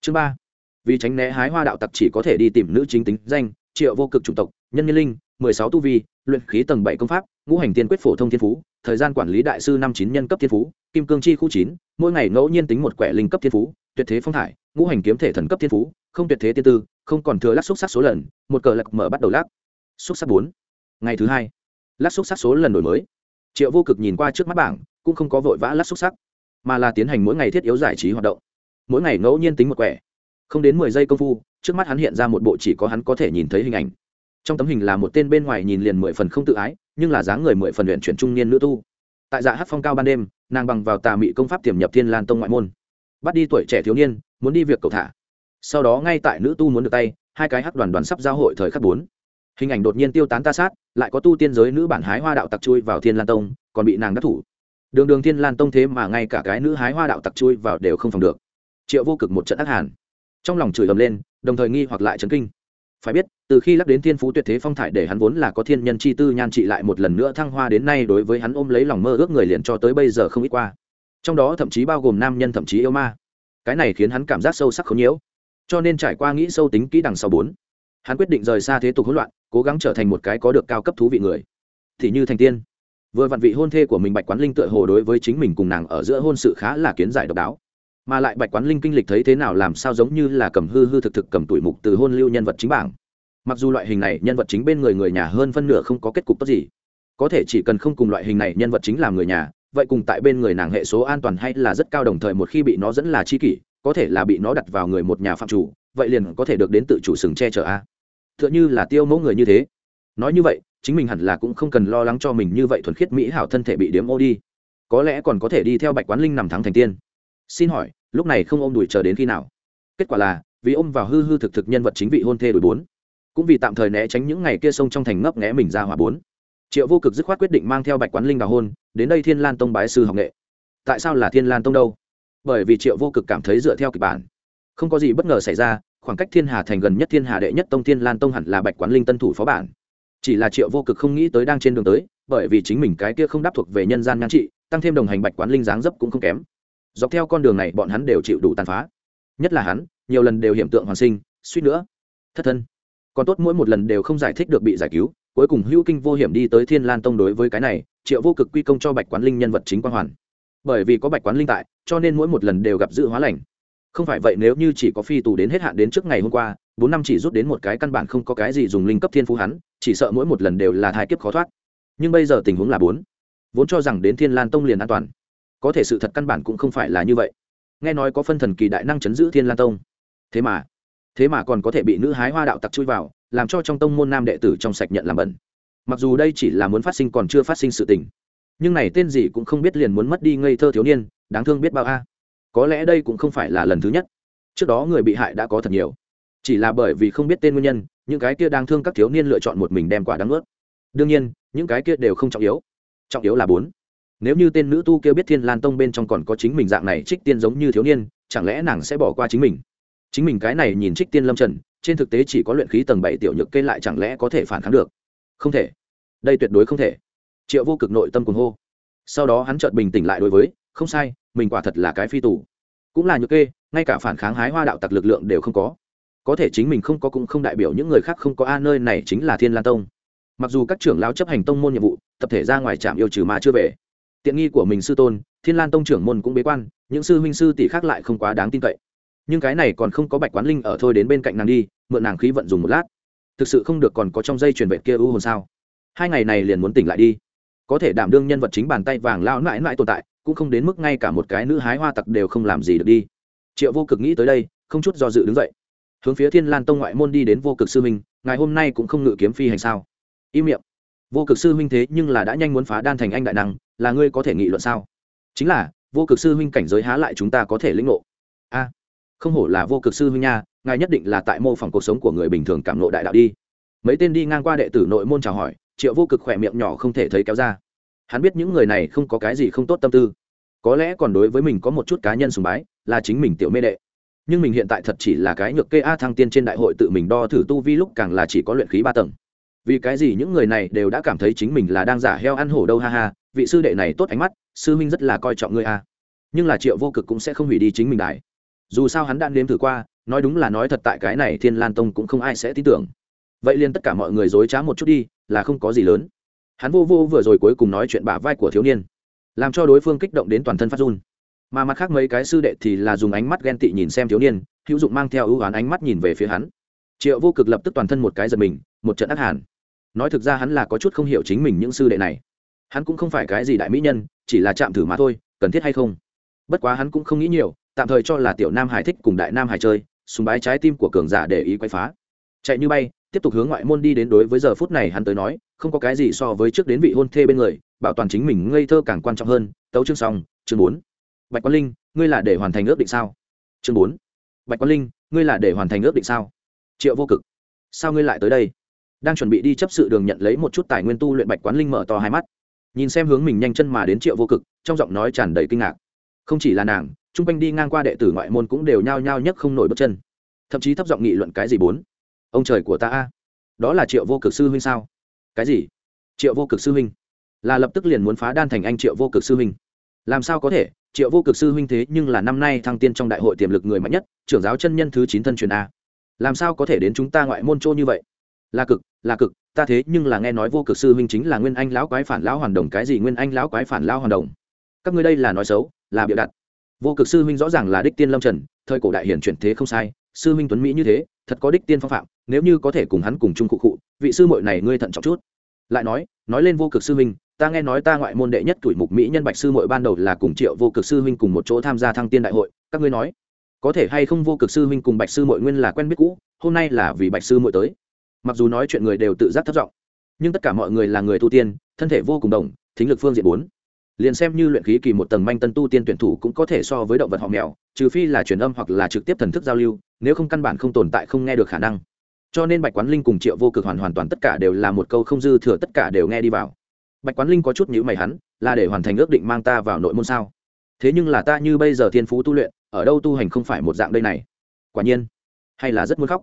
Chương ba. Vì tránh né hái hoa đạo tặc chỉ có thể đi tìm nữ chính tính danh, triệu vô cực chủng tộc, nhân nhân linh, mười sáu tu vi, luyện khí tầng bảy công pháp, ngũ hành tiên quyết phổ thông thiên phú thời gian quản lý đại sư năm chín nhân cấp thiên phú, kim cương chi khu chín, mỗi ngày ngẫu nhiên tính một quẻ linh cấp thiên phú, tuyệt thế phong thải, ngũ hành kiếm thể thần cấp thiên phú, không tuyệt thế tiên tư, không còn thừa lắc xúc sắc số lần, một cờ lạc mở bắt đầu lắc. Xúc sắc bốn. Ngày thứ hai. Lắc xúc sắc số lần đổi mới. Triệu vô cực nhìn qua trước mắt bảng, cũng không có vội vã lắc xúc sắc, mà là tiến hành mỗi ngày thiết yếu giải trí hoạt động. Mỗi ngày ngẫu nhiên tính một quẻ. Không đến mười giây công phu, trước mắt hắn hiện ra một bộ chỉ có hắn có thể nhìn thấy hình ảnh. Trong tấm hình là một tên bên ngoài nhìn liền mười phần không tự ái nhưng là dáng người mười phần luyện chuyển trung niên nữ tu. Tại dạ hát phong cao ban đêm, nàng bằng vào tà mị công pháp tiềm nhập thiên lan tông ngoại môn. Bắt đi tuổi trẻ thiếu niên, muốn đi việc cầu thả. Sau đó ngay tại nữ tu muốn được tay, hai cái hát đoàn đoàn sắp giao hội thời khắc bốn. Hình ảnh đột nhiên tiêu tán ta sát, lại có tu tiên giới nữ bản hái hoa đạo tặc chui vào thiên lan tông, còn bị nàng đắc thủ. Đường đường thiên lan tông thế mà ngay cả cái nữ hái hoa đạo tặc chui vào đều không phòng được. Triệu vô cực một trận ác hàn. Trong lòng chửi ầm lên, đồng thời nghi hoặc lại chấn kinh. Phải biết từ khi lắc đến thiên phú tuyệt thế phong thải để hắn vốn là có thiên nhân chi tư, nhan trị lại một lần nữa thăng hoa đến nay đối với hắn ôm lấy lòng mơ ước người liền cho tới bây giờ không ít qua. Trong đó thậm chí bao gồm nam nhân thậm chí yêu ma. Cái này khiến hắn cảm giác sâu sắc không nhiễu. Cho nên trải qua nghĩ sâu tính kỹ đằng sau bốn, hắn quyết định rời xa thế tục hỗn loạn, cố gắng trở thành một cái có được cao cấp thú vị người. Thì như thành tiên, vừa vặn vị hôn thê của mình bạch quán linh tựa hồ đối với chính mình cùng nàng ở giữa hôn sự khá là kiến giải độc đáo. Mà lại bạch quán linh kinh lịch thấy thế nào làm sao giống như là cầm hư hư thực thực cầm tuổi mục từ hôn lưu nhân vật chính bảng mặc dù loại hình này nhân vật chính bên người người nhà hơn phân nửa không có kết cục tốt gì, có thể chỉ cần không cùng loại hình này nhân vật chính làm người nhà, vậy cùng tại bên người nàng hệ số an toàn hay là rất cao đồng thời một khi bị nó dẫn là chi kỷ, có thể là bị nó đặt vào người một nhà phạm chủ, vậy liền có thể được đến tự chủ sừng che chở a. T h ư ợ n h ư là tiêu mẫu người như thế. Nói như vậy, chính mình hẳn là cũng không cần lo lắng cho mình như vậy thuần khiết mỹ hảo thân thể bị điếm ô đi. Có lẽ còn có thể đi theo bạch quán linh nằm thắng thành tiên. Xin hỏi, lúc này không ôm đùi chờ đến khi nào? Kết quả là, vì ôm vào hư hư thực thực nhân vật chính vị hôn thê đùi bốn cũng vì tạm thời né tránh những ngày kia sông trong thành ngấp nghẽ mình ra hỏa bốn. Triệu vô cực dứt khoát quyết định mang theo bạch quán linh vào hôn, đến đây thiên lan tông bái sư học nghệ. Tại sao là thiên lan tông đâu? Bởi vì triệu vô cực cảm thấy dựa theo kịch bản, không có gì bất ngờ xảy ra, khoảng cách thiên hà thành gần nhất thiên hà đệ nhất tông thiên lan tông hẳn là bạch quán linh tân thủ phó bản. Chỉ là triệu vô cực không nghĩ tới đang trên đường tới, bởi vì chính mình cái kia không đáp thuộc về nhân gian nhan trị, tăng thêm đồng hành bạch quán linh dáng dấp cũng không kém. Dọc theo con đường này bọn hắn đều chịu đủ tàn phá. Nhất là hắn, nhiều lần đều hiện tượng hoàn sinh, suýt nữa, thất thân còn tốt mỗi một lần đều không giải thích được bị giải cứu, cuối cùng hữu kinh vô hiểm đi tới thiên lan tông đối với cái này, triệu vô cực quy công cho bạch quán linh nhân vật chính quang hoàn. Bởi vì có bạch quán linh tại, cho nên mỗi một lần đều gặp dự hóa lành. Không phải vậy nếu như chỉ có phi tù đến hết hạn đến trước ngày hôm qua, bốn năm chỉ rút đến một cái căn bản không có cái gì dùng linh cấp thiên phú hắn, chỉ sợ mỗi một lần đều là thai kiếp khó thoát. Nhưng bây giờ tình huống là bốn. Vốn cho rằng đến thiên lan tông liền an toàn. Có thể sự thật căn bản cũng không phải là như vậy. Nghe nói có phân thần kỳ đại năng chấn giữ thiên lan tông. Thế mà thế mà còn có thể bị nữ hái hoa đạo tặc chui vào, làm cho trong tông môn nam đệ tử trong sạch nhận làm bẩn. Mặc dù đây chỉ là muốn phát sinh còn chưa phát sinh sự tình, nhưng này tên gì cũng không biết liền muốn mất đi ngây thơ thiếu niên, đáng thương biết bao a. Có lẽ đây cũng không phải là lần thứ nhất. Trước đó người bị hại đã có thật nhiều. Chỉ là bởi vì không biết tên nguyên nhân, những cái kia đang thương các thiếu niên lựa chọn một mình đem quả đáng ướt đương nhiên, những cái kia đều không trọng yếu. Trọng yếu là bốn. Nếu như tên nữ tu kia biết thiên lan tông bên trong còn có chính mình dạng này trích tiên giống như thiếu niên, chẳng lẽ nàng sẽ bỏ qua chính mình? Chính mình cái này nhìn trích tiên lâm trần, trên thực tế chỉ có luyện khí tầng bảy tiểu nhược kê lại chẳng lẽ có thể phản kháng được? Không thể. Đây tuyệt đối không thể. Triệu vô cực nội tâm cùng hô. Sau đó hắn chợt bình tĩnh lại đối với, không sai, mình quả thật là cái phi tù. Cũng là nhược kê, ngay cả phản kháng hái hoa đạo tặc lực lượng đều không có. Có thể chính mình không có cũng không đại biểu những người khác không có a, nơi này chính là thiên lan tông. Mặc dù các trưởng lao chấp hành tông môn nhiệm vụ, tập thể ra ngoài trạm yêu trừ mà chưa về. Tiện nghi của mình sư tôn, thiên lan tông trưởng môn cũng bế quan, những sư huynh sư tỷ khác lại không quá đáng tin cậy nhưng cái này còn không có bạch quán linh ở thôi đến bên cạnh nàng đi, mượn nàng khí vận dùng một lát. Thực sự không được còn có trong dây truyền vệ kia ưu hồn sao? Hai ngày này liền muốn tỉnh lại đi. Có thể đảm đương nhân vật chính bàn tay vàng lao mãi mãi tồn tại, cũng không đến mức ngay cả một cái nữ hái hoa tặc đều không làm gì được đi. Triệu vô cực nghĩ tới đây, không chút do dự đứng dậy. Hướng phía thiên lan tông ngoại môn đi đến vô cực sư minh ngày hôm nay cũng không ngự kiếm phi hành sao? Im miệng. Vô cực sư huynh thế nhưng là đã nhanh muốn phá đan thành anh đại năng, là ngươi có thể nghị luận sao? Chính là, vô cực sư huynh cảnh giới há lại chúng ta có thể lĩnh ngộ. A không hổ là vô cực sư huynh nha, ngài nhất định là tại mô phỏng cuộc sống của người bình thường cảm lộ đại đạo đi. Mấy tên đi ngang qua đệ tử nội môn chào hỏi, triệu vô cực khỏe miệng nhỏ không thể thấy kéo ra. Hắn biết những người này không có cái gì không tốt tâm tư. Có lẽ còn đối với mình có một chút cá nhân sùng bái, là chính mình tiểu mê đệ. Nhưng mình hiện tại thật chỉ là cái nhược kê a thăng tiên trên đại hội tự mình đo thử tu vi lúc càng là chỉ có luyện khí ba tầng. Vì cái gì những người này đều đã cảm thấy chính mình là đang giả heo ăn hổ đâu ha ha, vị sư đệ này tốt ánh mắt, sư minh rất là coi trọng ngươi a. Nhưng là triệu vô cực cũng sẽ không hủy đi chính mình đại dù sao hắn đã nếm thử qua, nói đúng là nói thật tại cái này thiên lan tông cũng không ai sẽ tin tưởng. Vậy liền tất cả mọi người dối trá một chút đi, là không có gì lớn. Hắn vô vô vừa rồi cuối cùng nói chuyện bả vai của thiếu niên, làm cho đối phương kích động đến toàn thân phát run. Mà mặt khác mấy cái sư đệ thì là dùng ánh mắt ghen tị nhìn xem thiếu niên, hữu dụng mang theo ưu oán ánh mắt nhìn về phía hắn. Triệu vô cực lập tức toàn thân một cái giật mình, một trận ác hàn. Nói thực ra hắn là có chút không hiểu chính mình những sư đệ này. Hắn cũng không phải cái gì đại mỹ nhân, chỉ là chạm thử mà thôi, cần thiết hay không? Bất quá hắn cũng không nghĩ nhiều tạm thời cho là tiểu nam hải thích cùng đại nam hải chơi súng bái trái tim của cường giả để ý quay phá. Chạy như bay, tiếp tục hướng ngoại môn đi đến đối với giờ phút này hắn tới nói, không có cái gì so với trước đến vị hôn thê bên người, bảo toàn chính mình ngây thơ càng quan trọng hơn. Tấu chương xong, chương bốn. Bạch quang linh, ngươi là để hoàn thành ước định sao? Chương bốn. Bạch quang linh, ngươi là để hoàn thành ước định sao? Triệu vô cực, sao ngươi lại tới đây? Đang chuẩn bị đi chấp sự đường nhận lấy một chút tài nguyên tu luyện, bạch quán linh mở to hai mắt. Nhìn xem hướng mình nhanh chân mà đến triệu vô cực, trong giọng nói tràn đầy kinh ngạc. Không chỉ là nàng chung quanh đi ngang qua đệ tử ngoại môn cũng đều nhao nhao nhất không nổi bước chân. Thậm chí thấp giọng nghị luận cái gì bốn? Ông trời của ta a, đó là triệu vô cực sư huynh sao? Cái gì? Triệu vô cực sư huynh? Là lập tức liền muốn phá đan thành anh triệu vô cực sư huynh. Làm sao có thể? Triệu vô cực sư huynh thế nhưng là năm nay thăng tiên trong đại hội tiềm lực người mạnh nhất, trưởng giáo chân nhân thứ chín thân truyền a. Làm sao có thể đến chúng ta ngoại môn trô như vậy? Là cực là cực, ta thế nhưng là nghe nói vô cực sư huynh chính là nguyên anh lão quái phản lão hoàn đồng, cái gì nguyên anh lão quái phản lão hoàn đồng? Các ngươi đây là nói xấu, là bịa đặt vô cực sư huynh rõ ràng là đích tiên lâm trần, thời cổ đại hiển chuyển thế không sai, sư huynh tuấn mỹ như thế, thật có đích tiên phong phạm, nếu như có thể cùng hắn cùng chung cụ cụ, vị sư muội này ngươi thận trọng chút. Lại nói nói lên vô cực sư huynh, ta nghe nói ta ngoại môn đệ nhất tuổi mục mỹ nhân bạch sư muội ban đầu là cùng triệu vô cực sư huynh cùng một chỗ tham gia thăng tiên đại hội, các ngươi nói, có thể hay không vô cực sư huynh cùng bạch sư muội nguyên là quen biết cũ, hôm nay là vì bạch sư muội tới. Mặc dù nói chuyện người đều tự giác thất giọng, nhưng tất cả mọi người là người tu tiên, thân thể vô cùng đồng, thính lực phương diện bốn liền xem như luyện khí kỳ một tầng manh tân tu tiên tuyển thủ cũng có thể so với động vật họ mèo, trừ phi là truyền âm hoặc là trực tiếp thần thức giao lưu, nếu không căn bản không tồn tại, không nghe được khả năng. Cho nên bạch quán linh cùng triệu vô cực hoàn hoàn toàn tất cả đều là một câu không dư thừa tất cả đều nghe đi vào. Bạch quán linh có chút nhữ mày hắn, là để hoàn thành ước định mang ta vào nội môn sao? Thế nhưng là ta như bây giờ thiên phú tu luyện, ở đâu tu hành không phải một dạng đây này? Quả nhiên, hay là rất muốn khóc.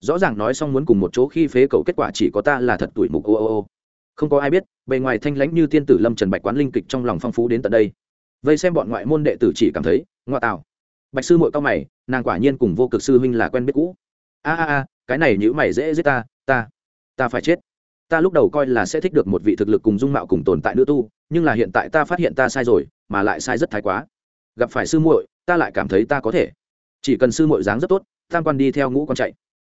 Rõ ràng nói xong muốn cùng một chỗ khi phế cầu kết quả chỉ có ta là thật tuổi mục ô ô ô không có ai biết, bề ngoài thanh lãnh như tiên tử lâm trần bạch quán linh kịch trong lòng phong phú đến tận đây. Vây xem bọn ngoại môn đệ tử chỉ cảm thấy ngoại tạo. Bạch sư mội cao mày, nàng quả nhiên cùng vô cực sư huynh là quen biết cũ. A a a, cái này nhữ mày dễ giết ta ta ta phải chết. Ta lúc đầu coi là sẽ thích được một vị thực lực cùng dung mạo cùng tồn tại nữ tu, nhưng là hiện tại ta phát hiện ta sai rồi, mà lại sai rất thái quá. Gặp phải sư muội, ta lại cảm thấy ta có thể. Chỉ cần sư muội dáng rất tốt, tam quan đi theo ngũ con chạy.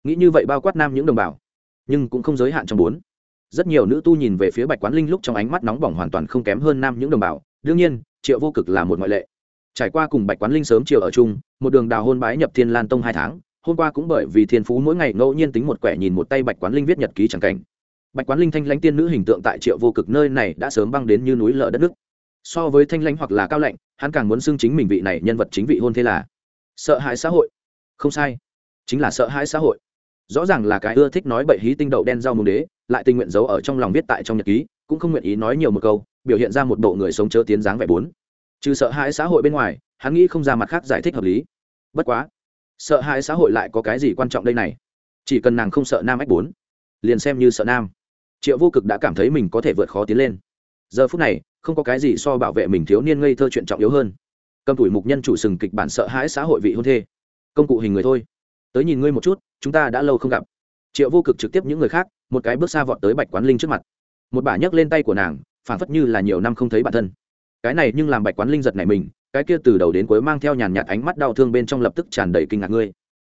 Nghĩ như vậy bao quát nam những đồng bào, nhưng cũng không giới hạn trong bốn rất nhiều nữ tu nhìn về phía bạch quán linh lúc trong ánh mắt nóng bỏng hoàn toàn không kém hơn nam những đồng bào. Đương nhiên, triệu vô cực là một ngoại lệ. Trải qua cùng bạch quán linh sớm chiều ở chung, một đường đào hôn bái nhập thiên lan tông hai tháng, hôm qua cũng bởi vì thiên phú mỗi ngày ngẫu nhiên tính một quẻ nhìn một tay bạch quán linh viết nhật ký chẳng cảnh. Bạch quán linh thanh lãnh tiên nữ hình tượng tại triệu vô cực nơi này đã sớm băng đến như núi lở đất nước. So với thanh lãnh hoặc là cao lạnh, hắn càng muốn xưng chính mình vị này nhân vật chính vị hôn thế là sợ hãi xã hội. Không sai, chính là sợ hãi xã hội. Rõ ràng là cái ưa thích nói bậy hí tinh đậu đen rau mùng đế lại tình nguyện giấu ở trong lòng viết tại trong nhật ký, cũng không nguyện ý nói nhiều một câu, biểu hiện ra một bộ người sống chớ tiến dáng vẻ bốn. Trừ sợ hãi xã hội bên ngoài, hắn nghĩ không ra mặt khác giải thích hợp lý. Bất quá, sợ hãi xã hội lại có cái gì quan trọng đây này? Chỉ cần nàng không sợ nam ách bốn, liền xem như sợ nam. Triệu vô cực đã cảm thấy mình có thể vượt khó tiến lên. Giờ phút này, không có cái gì so bảo vệ mình thiếu niên ngây thơ chuyện trọng yếu hơn. Cầm tuổi mục nhân chủ sừng kịch bản sợ hãi xã hội vị hôn thê. Công cụ hình người thôi. Tới nhìn ngươi một chút, chúng ta đã lâu không gặp triệu vô cực trực tiếp những người khác, một cái bước xa vọt tới bạch quán linh trước mặt. Một bà nhấc lên tay của nàng phản phất như là nhiều năm không thấy bản thân. Cái này nhưng làm bạch quán linh giật này mình, cái kia từ đầu đến cuối mang theo nhàn nhạt ánh mắt đau thương bên trong lập tức tràn đầy kinh ngạc ngươi.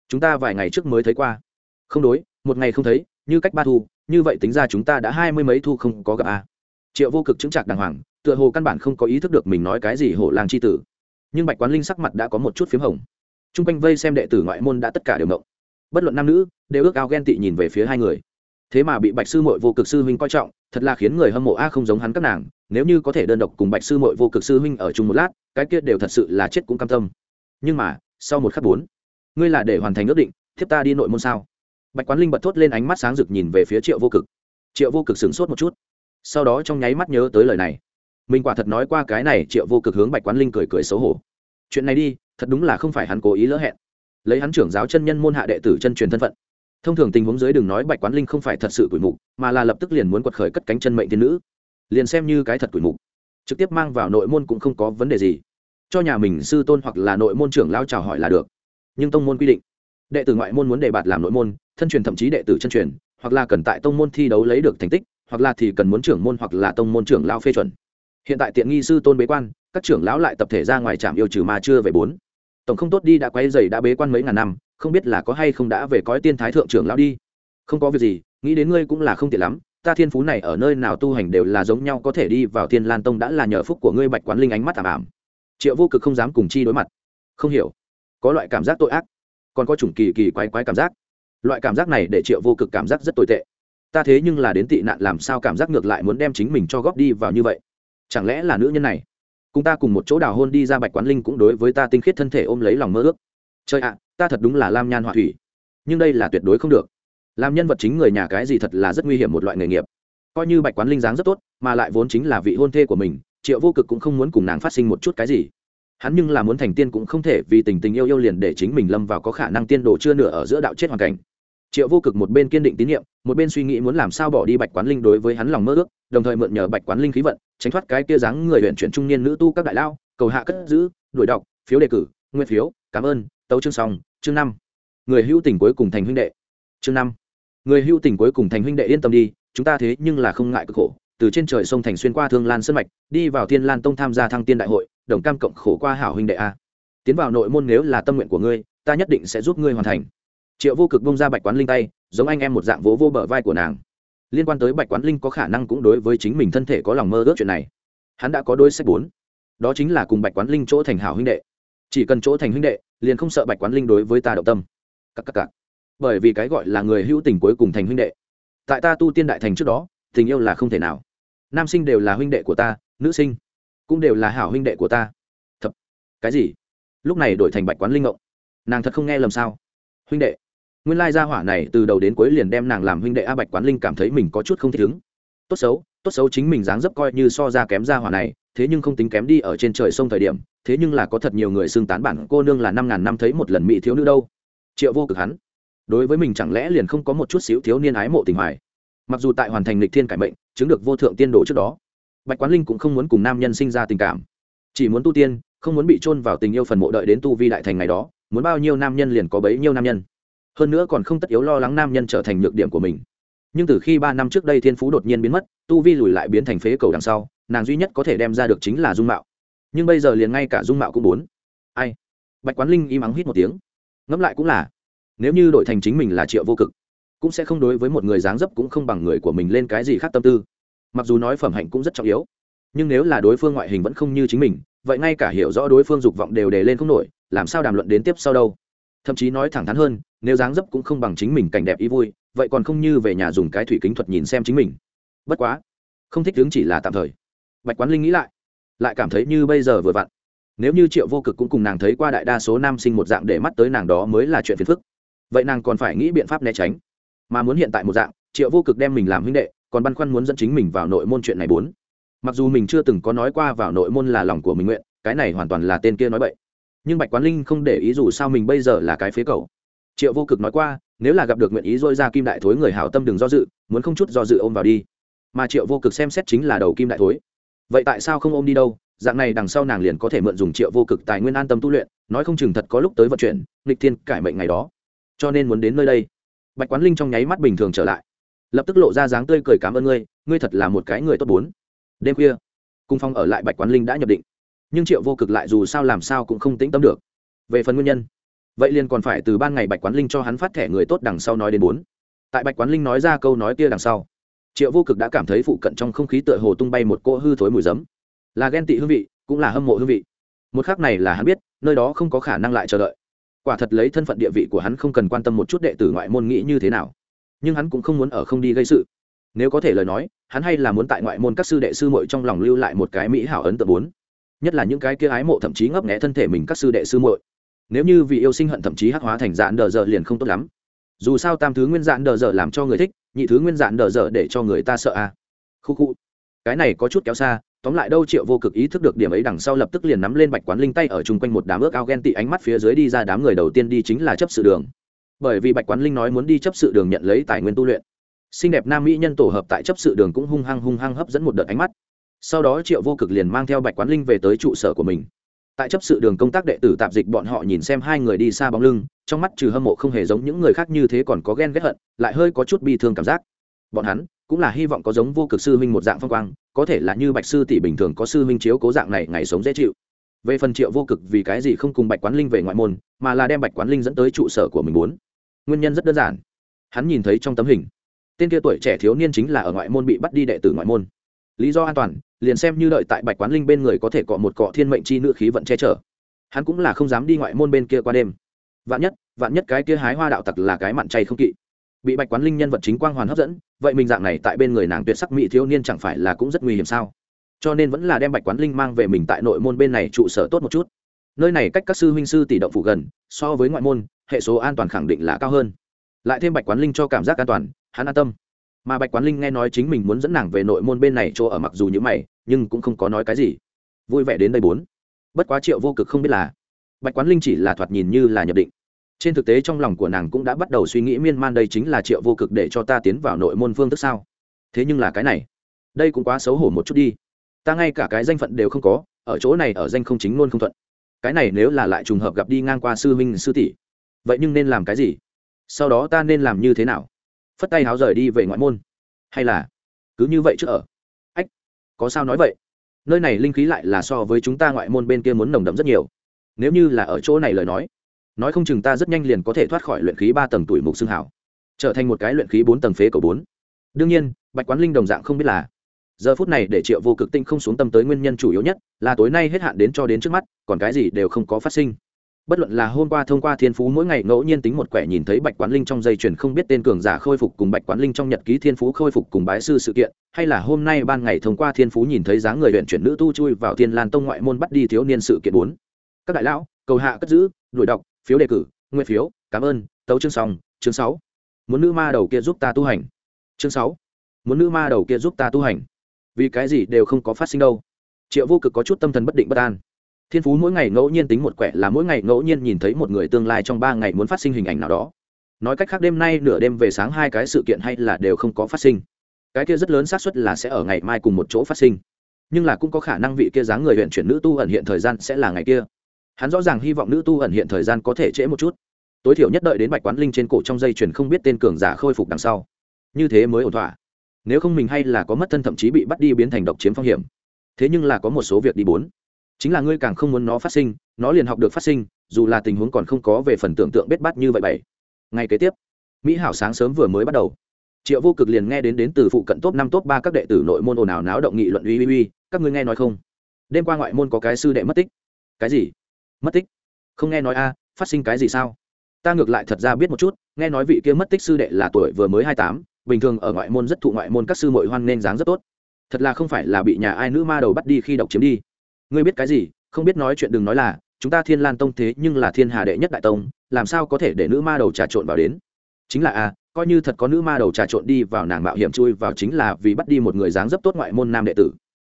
Chúng ta vài ngày trước mới thấy qua. Không đối, một ngày không thấy, như cách ba thu, như vậy tính ra chúng ta đã hai mươi mấy thu không có gặp a triệu vô cực chứng trạc đàng hoàng, tựa hồ căn bản không có ý thức được mình nói cái gì hổ làng c h i tử. Nhưng bạch quán linh sắc mặt đã có một chút p h í m hồng. T r u n g quanh vây xem đệ tử ngoại môn đã tất cả đều mộng bất luận nam nữ đều ước ao ghen tị nhìn về phía hai người. Thế mà bị bạch sư mội vô cực sư huynh coi trọng, thật là khiến người hâm mộ a không giống hắn các nàng, nếu như có thể đơn độc cùng bạch sư mội vô cực sư huynh ở chung một lát, cái kia đều thật sự là chết cũng cam tâm. Nhưng mà, sau một khắc bốn, ngươi là để hoàn thành ước định, thiếp ta đi nội môn sao? Bạch quán linh bật thốt lên ánh mắt sáng rực nhìn về phía triệu vô cực. Triệu vô cực sửng sốt một chút. Sau đó trong nháy mắt nhớ tới lời này. Mình quả thật nói qua cái này, triệu vô cực hướng bạch quán linh cười cười xấu hổ. Chuyện này đi, thật đúng là không phải hắn cố ý lỡ hẹn lấy hắn trưởng giáo chân nhân môn hạ đệ tử chân truyền thân phận. Thông thường tình huống dưới đừng nói bạch quán linh không phải thật sự tuổi mục, mà là lập tức liền muốn quật khởi cất cánh chân mệnh thiên nữ. Liền xem như cái thật tuổi mục, trực tiếp mang vào nội môn cũng không có vấn đề gì. Cho nhà mình sư tôn hoặc là nội môn trưởng lao chào hỏi là được. Nhưng tông môn quy định, đệ tử ngoại môn muốn đề bạt làm nội môn, thân truyền thậm chí đệ tử chân truyền, hoặc là cần tại tông môn thi đấu lấy được thành tích, hoặc là thì cần muốn trưởng môn hoặc là tông môn trưởng lao phê chuẩn. Hiện tại tiện nghi sư tôn bế quan, các trưởng lão lại tập thể ra ngoài trạm yêu trừ mà chưa về bốn tổng không tốt đi đã quay dày đã bế quan mấy ngàn năm, không biết là có hay không đã về cõi tiên thái thượng trưởng lão đi. Không có việc gì, nghĩ đến ngươi cũng là không tiện lắm, ta thiên phú này ở nơi nào tu hành đều là giống nhau, có thể đi vào thiên lan tông đã là nhờ phúc của ngươi bạch quán linh ánh mắt ảm ảm. Triệu vô cực không dám cùng chi đối mặt. Không hiểu. Có loại cảm giác tội ác, còn có chủng kỳ kỳ quái quái cảm giác. Loại cảm giác này để triệu vô cực cảm giác rất tồi tệ. Ta thế nhưng là đến tị nạn, làm sao cảm giác ngược lại muốn đem chính mình cho góp đi vào như vậy? Chẳng lẽ là nữ nhân này? Cùng ta cùng một chỗ đào hôn đi ra bạch quán linh cũng đối với ta tinh khiết thân thể ôm lấy lòng mơ ước. Trời ạ, ta thật đúng là lam nhan họa thủy. Nhưng đây là tuyệt đối không được. Làm nhân vật chính người nhà cái gì thật là rất nguy hiểm một loại nghề nghiệp. Coi như bạch quán linh dáng rất tốt, mà lại vốn chính là vị hôn thê của mình, triệu vô cực cũng không muốn cùng nàng phát sinh một chút cái gì. Hắn nhưng là muốn thành tiên cũng không thể vì tình tình yêu yêu liền để chính mình lâm vào có khả năng tiên đồ chưa nửa ở giữa đạo chết hoàn cảnh triệu vô cực một bên kiên định tín nhiệm, một bên suy nghĩ muốn làm sao bỏ đi bạch quán linh đối với hắn lòng mơ ước, đồng thời mượn nhờ bạch quán linh khí vận, tránh thoát cái kia dáng người huyện chuyển trung niên nữ tu các đại lao, cầu hạ cất giữ, đuổi đọc, phiếu đề cử, nguyên phiếu, cảm ơn, tấu chương song chương năm. Người hữu tình cuối cùng thành huynh đệ. Chương năm. Người hữu tình cuối cùng thành huynh đệ yên tâm đi, chúng ta thế nhưng là không ngại cực khổ, từ trên trời sông thành xuyên qua thương lan sân mạch, đi vào thiên lan tông tham gia thăng tiên đại hội, đồng cam cộng khổ qua hảo huynh đệ a. Tiến vào nội môn nếu là tâm nguyện của ngươi, ta nhất định sẽ giúp ngươi hoàn thành triệu vô cực bông ra bạch quán linh tay, giống anh em một dạng vỗ vô bờ vai của nàng. Liên quan tới bạch quán linh có khả năng cũng đối với chính mình thân thể có lòng mơ ước chuyện này. Hắn đã có đôi sách bốn. Đó chính là cùng bạch quán linh chỗ thành hảo huynh đệ. Chỉ cần chỗ thành huynh đệ, liền không sợ bạch quán linh đối với ta động tâm. Cắc cắc cắc. bởi vì cái gọi là người hữu tình cuối cùng thành huynh đệ. Tại ta tu tiên đại thành trước đó, tình yêu là không thể nào. Nam sinh đều là huynh đệ của ta, nữ sinh cũng đều là hảo huynh đệ của ta. Thật cái gì? Lúc này đổi thành bạch quán linh ngộng. Nàng thật không nghe lầm sao? Huynh đệ nguyên lai gia hỏa này từ đầu đến cuối liền đem nàng làm huynh đệ a bạch quán linh cảm thấy mình có chút không thích ứng. Tốt xấu tốt xấu chính mình dáng dấp coi như so ra kém gia hỏa này, thế nhưng không tính kém đi ở trên trời sông thời điểm, thế nhưng là có thật nhiều người xưng tán bản cô nương là năm ngàn năm thấy một lần mỹ thiếu nữ đâu. Triệu vô cực hắn. Đối với mình chẳng lẽ liền không có một chút xíu thiếu niên ái mộ tình hoài? Mặc dù tại hoàn thành lịch thiên cải mệnh, chứng được vô thượng tiên đồ trước đó, bạch quán linh cũng không muốn cùng nam nhân sinh ra tình cảm. Chỉ muốn tu tiên, không muốn bị chôn vào tình yêu phần mộ đợi đến tu vi đại thành ngày đó, muốn bao nhiêu nam nhân liền có bấy nhiêu nam nhân hơn nữa còn không tất yếu lo lắng nam nhân trở thành nhược điểm của mình. Nhưng từ khi ba năm trước đây thiên phú đột nhiên biến mất, tu vi lùi lại biến thành phế cầu đằng sau, nàng duy nhất có thể đem ra được chính là dung mạo. Nhưng bây giờ liền ngay cả dung mạo cũng bốn ai? Bạch quán linh im ắng hít một tiếng. Ngẫm lại cũng là, nếu như đổi thành chính mình là triệu vô cực, cũng sẽ không đối với một người dáng dấp cũng không bằng người của mình lên cái gì khác tâm tư. Mặc dù nói phẩm hạnh cũng rất trọng yếu, nhưng nếu là đối phương ngoại hình vẫn không như chính mình, vậy ngay cả hiểu rõ đối phương dục vọng đều đề lên không nổi, làm sao đàm luận đến tiếp sau đâu? Thậm chí nói thẳng thắn hơn nếu dáng dấp cũng không bằng chính mình cảnh đẹp ý vui, vậy còn không như về nhà dùng cái thủy kính thuật nhìn xem chính mình. Bất quá, không thích tướng chỉ là tạm thời. Bạch quán linh nghĩ lại lại cảm thấy như bây giờ vừa vặn. Nếu như triệu vô cực cũng cùng nàng thấy qua đại đa số nam sinh một dạng để mắt tới nàng đó mới là chuyện phiền phức. Vậy nàng còn phải nghĩ biện pháp né tránh. Mà muốn hiện tại một dạng, triệu vô cực đem mình làm huynh đệ, còn băn khoăn muốn dẫn chính mình vào nội môn chuyện này bốn. Mặc dù mình chưa từng có nói qua vào nội môn là lòng của mình nguyện, cái này hoàn toàn là tên kia nói bậy. Nhưng bạch quán linh không để ý dù sao mình bây giờ là cái phế cầu triệu vô cực nói qua, nếu là gặp được nguyện ý dôi ra kim đại thối người hảo tâm đừng do dự, muốn không chút do dự ôm vào đi. Mà triệu vô cực xem xét chính là đầu kim đại thối. Vậy tại sao không ôm đi đâu? Dạng này đằng sau nàng liền có thể mượn dùng triệu vô cực tài nguyên an tâm tu luyện, nói không chừng thật có lúc tới vận chuyển, nghịch thiên cải mệnh ngày đó. Cho nên muốn đến nơi đây. Bạch quán linh trong nháy mắt bình thường trở lại. Lập tức lộ ra dáng tươi cười cảm ơn ngươi ngươi thật là một cái người tốt bốn. Đêm khuya, cung phong ở lại bạch quán linh đã nhập định. Nhưng triệu vô cực lại dù sao làm sao cũng không tĩnh tâm được. Về phần nguyên nhân vậy liền còn phải từ ban ngày bạch quán linh cho hắn phát thẻ người tốt đằng sau nói đến bốn. Tại bạch quán linh nói ra câu nói kia đằng sau, triệu vô cực đã cảm thấy phụ cận trong không khí tựa hồ tung bay một cỗ hư thối mùi giấm. Là ghen tị hương vị, cũng là hâm mộ hương vị. Một khác này là hắn biết, nơi đó không có khả năng lại chờ đợi. Quả thật lấy thân phận địa vị của hắn không cần quan tâm một chút đệ tử ngoại môn nghĩ như thế nào. Nhưng hắn cũng không muốn ở không đi gây sự. Nếu có thể lời nói, hắn hay là muốn tại ngoại môn các sư đệ sư muội trong lòng lưu lại một cái mỹ hảo ấn tượng bốn. Nhất là những cái kia ái mộ thậm chí ngấp nghé thân thể mình các sư đệ sư muội nếu như vì yêu sinh hận thậm chí hắc hóa thành dạn đờ dở liền không tốt lắm. Dù sao tam thứ nguyên dạn đờ dở làm cho người thích, nhị thứ nguyên dạn đờ dở để cho người ta sợ à khu khu. Cái này có chút kéo xa, tóm lại đâu triệu vô cực ý thức được điểm ấy đằng sau lập tức liền nắm lên bạch quán linh tay ở chung quanh một đám ước ao ghen tị ánh mắt phía dưới đi ra đám người đầu tiên đi chính là chấp sự đường. Bởi vì bạch quán linh nói muốn đi chấp sự đường nhận lấy tài nguyên tu luyện. Xinh đẹp nam mỹ nhân tổ hợp tại chấp sự đường cũng hung hăng hung hăng hấp dẫn một đợt ánh mắt. Sau đó triệu vô cực liền mang theo bạch quán linh về tới trụ sở của mình tại chấp sự đường công tác đệ tử tạp dịch bọn họ nhìn xem hai người đi xa bóng lưng, trong mắt trừ hâm mộ không hề giống những người khác như thế còn có ghen ghét hận, lại hơi có chút bi thương cảm giác. Bọn hắn cũng là hy vọng có giống vô cực sư huynh một dạng phong quang, có thể là như bạch sư tỷ bình thường có sư huynh chiếu cố dạng này ngày sống dễ chịu. Về phần triệu vô cực vì cái gì không cùng bạch quán linh về ngoại môn, mà là đem bạch quán linh dẫn tới trụ sở của mình muốn. Nguyên nhân rất đơn giản. Hắn nhìn thấy trong tấm hình, tên kia tuổi trẻ thiếu niên chính là ở ngoại môn bị bắt đi đệ tử ngoại môn. Lý do an toàn liền xem như đợi tại bạch quán linh bên người có thể cọ một cọ thiên mệnh chi nữ khí vận che chở. Hắn cũng là không dám đi ngoại môn bên kia qua đêm. Vạn nhất vạn nhất cái kia hái hoa đạo tặc là cái mặn chay không kỵ. Bị bạch quán linh nhân vật chính quang hoàn hấp dẫn, vậy mình dạng này tại bên người nàng tuyệt sắc mỹ thiếu niên chẳng phải là cũng rất nguy hiểm sao? Cho nên vẫn là đem bạch quán linh mang về mình tại nội môn bên này trụ sở tốt một chút. Nơi này cách các sư huynh sư tỷ động phủ gần, so với ngoại môn, hệ số an toàn khẳng định là cao hơn. Lại thêm bạch quán linh cho cảm giác an toàn, hắn an tâm mà bạch quán linh nghe nói chính mình muốn dẫn nàng về nội môn bên này chỗ ở mặc dù như mày, nhưng cũng không có nói cái gì. Vui vẻ đến đây bốn. Bất quá triệu vô cực không biết là bạch quán linh chỉ là thoạt nhìn như là nhập định. Trên thực tế trong lòng của nàng cũng đã bắt đầu suy nghĩ miên man đây chính là triệu vô cực để cho ta tiến vào nội môn phương thức sao. Thế nhưng là cái này, đây cũng quá xấu hổ một chút đi. Ta ngay cả cái danh phận đều không có, ở chỗ này ở danh không chính luôn không thuận. Cái này nếu là lại trùng hợp gặp đi ngang qua sư huynh sư tỷ, vậy nhưng nên làm cái gì? Sau đó ta nên làm như thế nào? Phất tay háo rời đi về ngoại môn. Hay là cứ như vậy chứ ở? Ách, có sao nói vậy? Nơi này linh khí lại là so với chúng ta ngoại môn bên kia muốn nồng đậm rất nhiều. Nếu như là ở chỗ này lời nói nói không chừng ta rất nhanh liền có thể thoát khỏi luyện khí ba tầng tuổi mục xương hảo, trở thành một cái luyện khí bốn tầng phế cầu bốn. Đương nhiên, bạch quán linh đồng dạng không biết là giờ phút này để triệu vô cực tinh không xuống tâm tới nguyên nhân chủ yếu nhất là tối nay hết hạn đến cho đến trước mắt, còn cái gì đều không có phát sinh bất luận là hôm qua thông qua thiên phú mỗi ngày ngẫu nhiên tính một quẻ nhìn thấy bạch quán linh trong dây chuyền không biết tên cường giả khôi phục cùng bạch quán linh trong nhật ký thiên phú khôi phục cùng bái sư sự kiện, hay là hôm nay ban ngày thông qua thiên phú nhìn thấy dáng người huyện chuyển nữ tu chui vào thiên lan tông ngoại môn bắt đi thiếu niên sự kiện bốn. Các đại lão, cầu hạ cất giữ, đuổi đọc, phiếu đề cử nguyên phiếu, cảm ơn, tấu chương song chương sáu. Muốn nữ ma đầu kia giúp ta tu hành. Chương sáu. Muốn nữ ma đầu kia giúp ta tu hành. Vì cái gì đều không có phát sinh đâu. Triệu vô cực có chút tâm thần bất định bất an thiên phú mỗi ngày ngẫu nhiên tính một quẻ là mỗi ngày ngẫu nhiên nhìn thấy một người tương lai trong ba ngày muốn phát sinh hình ảnh nào đó. Nói cách khác đêm nay nửa đêm về sáng hai cái sự kiện hay là đều không có phát sinh. Cái kia rất lớn xác suất là sẽ ở ngày mai cùng một chỗ phát sinh. Nhưng là cũng có khả năng vị kia dáng người huyện chuyển nữ tu ẩn hiện thời gian sẽ là ngày kia. Hắn rõ ràng hy vọng nữ tu ẩn hiện thời gian có thể trễ một chút. Tối thiểu nhất đợi đến bạch quán linh trên cổ trong dây chuyền không biết tên cường giả khôi phục đằng sau. Như thế mới ổn thỏa. Nếu không mình hay là có mất thân thậm chí bị bắt đi biến thành độc chiếm phong hiểm. Thế nhưng là có một số việc đi bốn chính là ngươi càng không muốn nó phát sinh, nó liền học được phát sinh, dù là tình huống còn không có về phần tưởng tượng bết bắt như vậy bảy. Ngày kế tiếp, mỹ hảo sáng sớm vừa mới bắt đầu. Triệu vô cực liền nghe đến đến từ phụ cận top năm, top ba các đệ tử nội môn ồn ào náo động nghị luận uy uy uy, các ngươi nghe nói không? Đêm qua ngoại môn có cái sư đệ mất tích. Cái gì? Mất tích? Không nghe nói a, phát sinh cái gì sao? Ta ngược lại thật ra biết một chút, nghe nói vị kia mất tích sư đệ là tuổi vừa mới hai tám, bình thường ở ngoại môn rất thụ ngoại môn các sư mội hoan nên dáng rất tốt. Thật là không phải là bị nhà ai nữ ma đầu bắt đi khi độc chiếm đi ngươi biết cái gì? Không biết nói chuyện đừng nói là, chúng ta thiên lan tông thế nhưng là thiên hà đệ nhất đại tông, làm sao có thể để nữ ma đầu trà trộn vào đến? Chính là a coi như thật có nữ ma đầu trà trộn đi vào nàng mạo hiểm chui vào chính là vì bắt đi một người dáng dấp tốt ngoại môn nam đệ tử.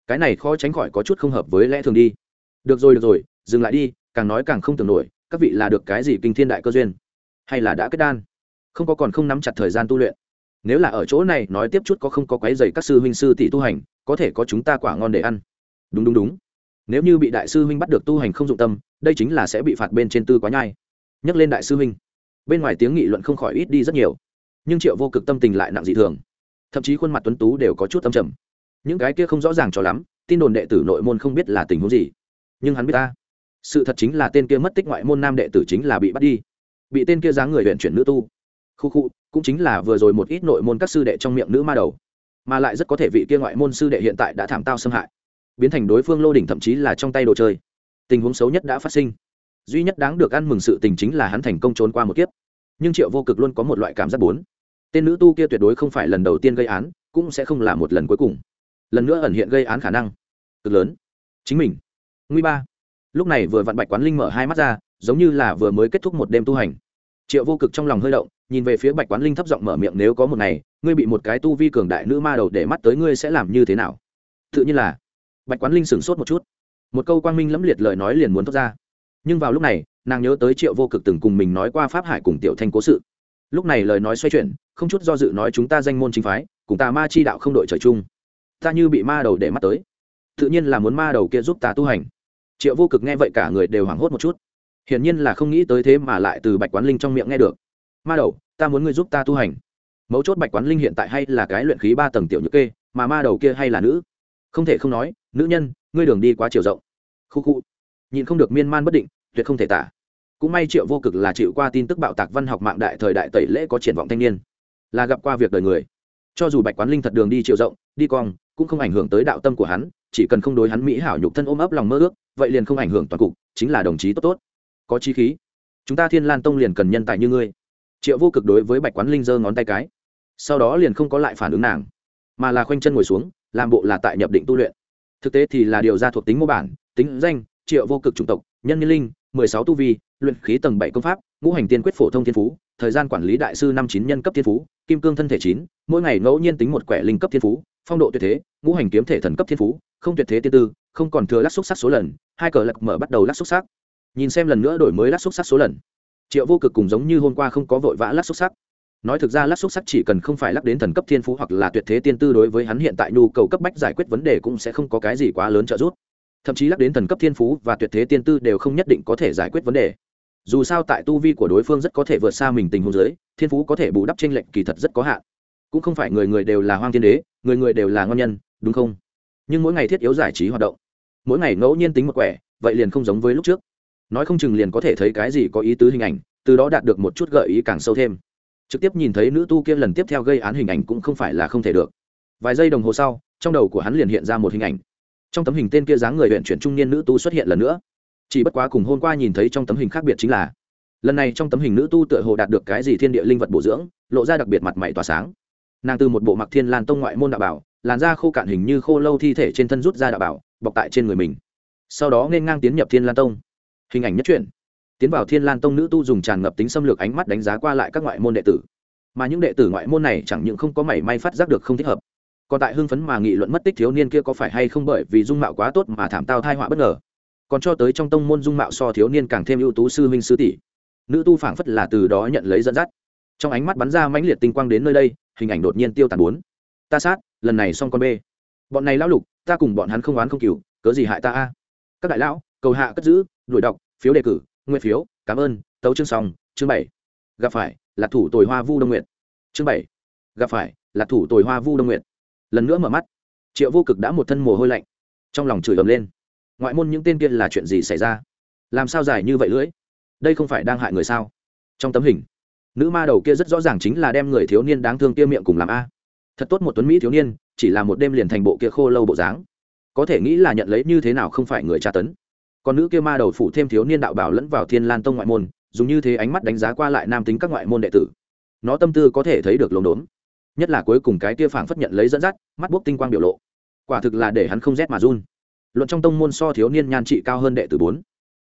Cái này khó tránh khỏi có chút không hợp với lẽ thường đi. Được rồi được rồi, dừng lại đi, càng nói càng không tưởng nổi, các vị là được cái gì kinh thiên đại cơ duyên? Hay là đã kết đan? Không có còn không nắm chặt thời gian tu luyện. Nếu là ở chỗ này, nói tiếp chút có không có quái dày các sư huynh sư tỷ tu hành, có thể có chúng ta quả ngon để ăn. Đúng đúng đúng nếu như bị đại sư huynh bắt được tu hành không dụng tâm, đây chính là sẽ bị phạt bên trên tư quá nhai. Nhắc lên đại sư huynh, bên ngoài tiếng nghị luận không khỏi ít đi rất nhiều, nhưng triệu vô cực tâm tình lại nặng dị thường. Thậm chí khuôn mặt tuấn tú đều có chút tâm trầm. Những cái kia không rõ ràng cho lắm, tin đồn đệ tử nội môn không biết là tình huống gì. Nhưng hắn biết ta, sự thật chính là tên kia mất tích ngoại môn nam đệ tử chính là bị bắt đi. Bị tên kia dáng người huyện chuyển nữ tu. Khu khu, cũng chính là vừa rồi một ít nội môn các sư đệ trong miệng nữ ma đầu. Mà lại rất có thể vị kia ngoại môn sư đệ hiện tại đã thảm tao xâm hại biến thành đối phương lô đỉnh thậm chí là trong tay đồ chơi. Tình huống xấu nhất đã phát sinh. Duy nhất đáng được ăn mừng sự tình chính là hắn thành công trốn qua một kiếp. Nhưng triệu vô cực luôn có một loại cảm giác bốn. Tên nữ tu kia tuyệt đối không phải lần đầu tiên gây án, cũng sẽ không là một lần cuối cùng. Lần nữa ẩn hiện gây án khả năng. Cực lớn. Chính mình. Nguy ba. Lúc này vừa vặn bạch quán linh mở hai mắt ra, giống như là vừa mới kết thúc một đêm tu hành. Triệu vô cực trong lòng hơi động, nhìn về phía bạch quán linh thấp giọng mở miệng, nếu có một ngày, ngươi bị một cái tu vi cường đại nữ ma đầu để mắt tới ngươi sẽ làm như thế nào? Tự nhiên là bạch quán linh sửng sốt một chút. Một câu quang minh lẫm liệt lời nói liền muốn thốt ra. Nhưng vào lúc này, nàng nhớ tới triệu vô cực từng cùng mình nói qua pháp hải cùng tiểu thanh cố sự. Lúc này lời nói xoay chuyển, không chút do dự nói chúng ta danh môn chính phái, cùng ta ma chi đạo không đội trời chung. Ta như bị ma đầu để mắt tới. Tự nhiên là muốn ma đầu kia giúp ta tu hành. Triệu vô cực nghe vậy cả người đều hoảng hốt một chút. Hiển nhiên là không nghĩ tới thế mà lại từ bạch quán linh trong miệng nghe được. Ma đầu, ta muốn ngươi giúp ta tu hành. Mấu chốt bạch quán linh hiện tại hay là cái luyện khí ba tầng tiểu nhược kê, mà ma đầu kia hay là nữ? Không thể không nói nữ nhân, ngươi đường đi quá chiều rộng. Khu khu. Nhìn không được miên man bất định, tuyệt không thể tả. Cũng may triệu vô cực là chịu qua tin tức bạo tạc văn học mạng đại thời đại tẩy lễ có triển vọng thanh niên, là gặp qua việc đời người. Cho dù bạch quán linh thật đường đi chiều rộng, đi cong, cũng không ảnh hưởng tới đạo tâm của hắn, chỉ cần không đối hắn mỹ hảo nhục thân ôm ấp lòng mơ ước, vậy liền không ảnh hưởng toàn cục, chính là đồng chí tốt tốt. Có chi khí. Chúng ta thiên lan tông liền cần nhân tài như ngươi. Triệu vô cực đối với bạch quán linh giơ ngón tay cái, sau đó liền không có lại phản ứng nàng, mà là khoanh chân ngồi xuống, làm bộ là tại nhập định tu luyện thực tế thì là điều ra thuộc tính mô bản, tính danh, triệu vô cực chủng tộc, nhân niên linh, mười sáu tu vi, luyện khí tầng bảy công pháp, ngũ hành tiên quyết phổ thông thiên phú, thời gian quản lý đại sư năm chín nhân cấp thiên phú, kim cương thân thể chín, mỗi ngày ngẫu nhiên tính một quẻ linh cấp thiên phú, phong độ tuyệt thế, ngũ hành kiếm thể thần cấp thiên phú, không tuyệt thế tiên tư, không còn thừa lắc xúc sắc số lần, hai cờ lật mở bắt đầu lắc xúc sắc. Nhìn xem lần nữa đổi mới lắc xúc sắc số lần. Triệu vô cực cùng giống như hôm qua không có vội vã lắc xúc sắc nói thực ra lắc xúc sắc chỉ cần không phải lắc đến thần cấp thiên phú hoặc là tuyệt thế tiên tư đối với hắn hiện tại nhu cầu cấp bách giải quyết vấn đề cũng sẽ không có cái gì quá lớn trợ giúp. Thậm chí lắc đến thần cấp thiên phú và tuyệt thế tiên tư đều không nhất định có thể giải quyết vấn đề. Dù sao tại tu vi của đối phương rất có thể vượt xa mình tình huống giới, thiên phú có thể bù đắp tranh lệnh kỳ thật rất có hạn. Cũng không phải người người đều là hoang thiên đế, người người đều là ngon nhân, đúng không? Nhưng mỗi ngày thiết yếu giải trí hoạt động, mỗi ngày ngẫu nhiên tính một quẻ, vậy liền không giống với lúc trước. Nói không chừng liền có thể thấy cái gì có ý tứ hình ảnh, từ đó đạt được một chút gợi ý càng sâu thêm trực tiếp nhìn thấy nữ tu kia lần tiếp theo gây án hình ảnh cũng không phải là không thể được. Vài giây đồng hồ sau, trong đầu của hắn liền hiện ra một hình ảnh. Trong tấm hình tên kia dáng người huyện chuyển trung niên nữ tu xuất hiện lần nữa. Chỉ bất quá cùng hôm qua nhìn thấy trong tấm hình khác biệt chính là, lần này trong tấm hình nữ tu tựa hồ đạt được cái gì thiên địa linh vật bổ dưỡng, lộ ra đặc biệt mặt mày tỏa sáng. Nàng từ một bộ mặc thiên lan tông ngoại môn đạo bảo, làn da khô cạn hình như khô lâu thi thể trên thân rút ra đạo bảo, bọc tại trên người mình. Sau đó nên ngang tiến nhập thiên lan tông. Hình ảnh nhất truyện tiến vào thiên lan tông nữ tu dùng tràn ngập tính xâm lược ánh mắt đánh giá qua lại các ngoại môn đệ tử. Mà những đệ tử ngoại môn này chẳng những không có mảy may phát giác được không thích hợp, còn tại hưng phấn mà nghị luận mất tích thiếu niên kia có phải hay không bởi vì dung mạo quá tốt mà thảm tao thai họa bất ngờ. Còn cho tới trong tông môn dung mạo so thiếu niên càng thêm ưu tú sư huynh sư tỷ. Nữ tu phảng phất là từ đó nhận lấy dẫn dắt. Trong ánh mắt bắn ra mãnh liệt tinh quang đến nơi đây, hình ảnh đột nhiên tiêu tàn bốn. Ta sát, lần này xong con b bọn này lão lục, ta cùng bọn hắn không oán không cừu, cớ gì hại ta a? Các đại lão, cầu hạ cất giữ, đuổi đọc, phiếu đề cử nguyên phiếu, cảm ơn, tấu chương xong, chương bảy. Gặp phải, là thủ tồi hoa vu đông nguyện chương bảy. Gặp phải, là thủ tồi hoa vu đông nguyện lần nữa mở mắt, triệu vô cực đã một thân mồ hôi lạnh. Trong lòng chửi ầm lên. Ngoại môn những tên kia là chuyện gì xảy ra? Làm sao dài như vậy lưỡi? Đây không phải đang hại người sao? Trong tấm hình, nữ ma đầu kia rất rõ ràng chính là đem người thiếu niên đáng thương kia miệng cùng làm a. Thật tốt một tuấn mỹ thiếu niên, chỉ là một đêm liền thành bộ kia khô lâu bộ dáng. Có thể nghĩ là nhận lấy như thế nào không phải người tra tấn còn nữ kia ma đầu phủ thêm thiếu niên đạo bảo lẫn vào thiên lan tông ngoại môn, dùng như thế ánh mắt đánh giá qua lại nam tính các ngoại môn đệ tử. Nó tâm tư có thể thấy được lồn đốn nhất là cuối cùng cái kia phảng phất nhận lấy dẫn dắt, mắt bốc tinh quang biểu lộ. Quả thực là để hắn không rét mà run. Luận trong tông môn so thiếu niên nhan trị cao hơn đệ tử bốn.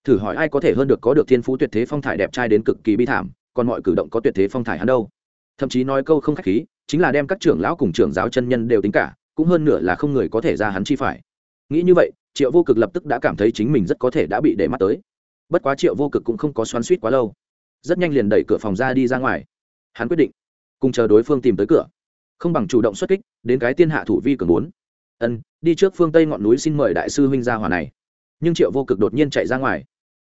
Thử hỏi ai có thể hơn được có được thiên phú tuyệt thế phong thải đẹp trai đến cực kỳ bi thảm, còn mọi cử động có tuyệt thế phong thải hắn đâu. Thậm chí nói câu không khách khí, chính là đem các trưởng lão cùng trưởng giáo chân nhân đều tính cả, cũng hơn nửa là không người có thể ra hắn chi phải. Nghĩ như vậy triệu vô cực lập tức đã cảm thấy chính mình rất có thể đã bị để mắt tới. Bất quá triệu vô cực cũng không có xoắn suýt quá lâu. Rất nhanh liền đẩy cửa phòng ra đi ra ngoài. Hắn quyết định, cùng chờ đối phương tìm tới cửa. Không bằng chủ động xuất kích, đến cái tiên hạ thủ vi cường muốn. ân, đi trước phương tây ngọn núi xin mời đại sư huynh ra hòa này. Nhưng triệu vô cực đột nhiên chạy ra ngoài.